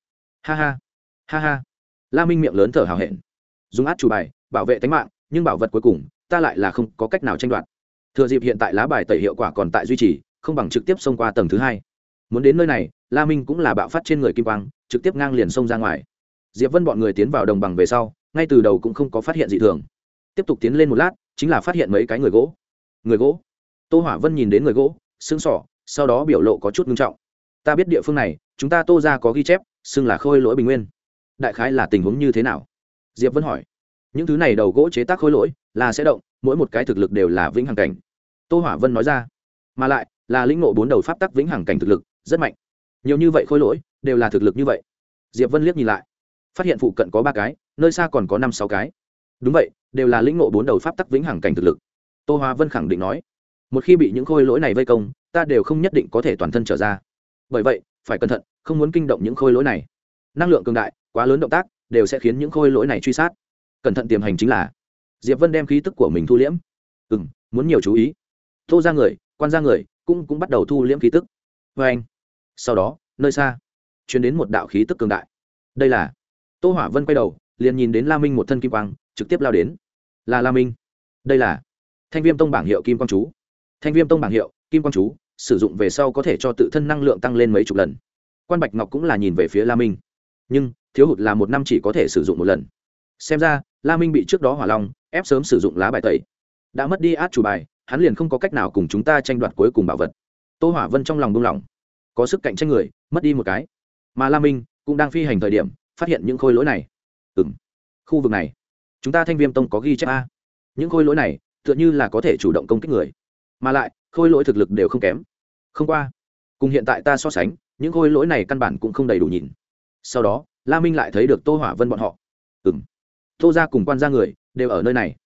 Ha ha ha ha. La minh miệng lớn thở hào hẹn. Dùng át chủ bài, bảo vệ tính mạng, nhưng bảo vật cuối cùng, ta lại là không có cách nào tranh đoạt. Thừa dịp hiện tại lá bài tẩy hiệu quả còn tại duy trì, không bằng trực tiếp xông qua tầng thứ hai. Muốn đến nơi này, la minh cũng là bạo phát trên người kim quang, trực tiếp ngang liền xông ra ngoài. Diệp vân bọn người tiến vào đồng bằng về sau, ngay từ đầu cũng không có phát hiện gì thường. Tiếp tục tiến lên một lát, chính là phát hiện mấy cái người gỗ. Người gỗ? Tô hỏa vân nhìn đến người gỗ xương sỏ sau đó biểu lộ có chút nghiêm trọng. Ta biết địa phương này, chúng ta tô ra có ghi chép, xưng là khôi lỗi bình nguyên. Đại khái là tình huống như thế nào? Diệp vân hỏi. Những thứ này đầu gỗ chế tác khôi lỗi, là sẽ động, mỗi một cái thực lực đều là vĩnh hằng cảnh. Tô hỏa vân nói ra. Mà lại, là lĩnh ngộ bốn đầu pháp tắc vĩnh hằng cảnh thực lực, rất mạnh. Nhiều như vậy khôi lỗi, đều là thực lực như vậy. Diệp vân liếc nhìn lại. Phát hiện phụ cận có ba cái, nơi xa còn có năm sáu cái. Đúng vậy, đều là lĩnh ngộ bốn đầu pháp tắc vĩnh hằng cảnh thực lực. Tô hoa vân khẳng định nói. Một khi bị những khôi lỗi này vây công ta đều không nhất định có thể toàn thân trở ra. Bởi vậy, phải cẩn thận, không muốn kinh động những khôi lỗi này. Năng lượng cường đại, quá lớn động tác, đều sẽ khiến những khôi lỗi này truy sát. Cẩn thận tiềm hành chính là diệp vân đem khí tức của mình thu liễm. Ừ m muốn nhiều chú ý. Thô ra người, quan ra người, cũng cũng bắt đầu thu liễm khí tức. Vê anh, sau đó, nơi xa, chuyển đến một đạo khí tức cường đại. Đây là tô hỏa vân quay đầu, liền nhìn đến la minh một thân kim quang, trực tiếp lao đến. Là la minh. Đây là thanh viêm tông bảng hiệu kim quang chú. Thanh viêm tông bảng hiệu kim quang chú, sử dụng về sau có thể cho tự thân năng lượng tăng lên mấy chục lần. Quan bạch ngọc cũng là nhìn về phía la minh. Nhưng, thiếu hụt là một năm chỉ có thể sử dụng một lần. Xem ra, la minh bị trước đó hỏa long, ép sớm sử dụng lá bài tẩy. Đã mất đi át chủ bài, hắn liền không có cách nào cùng chúng ta tranh đoạt cuối cùng bảo vật. Tô hỏa vân trong lòng buông lỏng. Có sức cạnh tranh người, mất đi một cái. Mà la minh cũng đang phi hành thời điểm, phát hiện những khôi lỗi này. Ừ m khu vực này, chúng ta thanh viêm tông có ghi chép a. Những khôi lỗi này, tựa như là có thể chủ động công kích người. Mà lại khôi lỗi thực lực đều không kém. Không qua, cùng hiện tại ta so sánh, những khôi lỗi này căn bản cũng không đầy đủ nhìn. Sau đó, la minh lại thấy được tô hỏa vân bọn họ. Ừ m tô ra cùng quan gia người đều ở nơi này.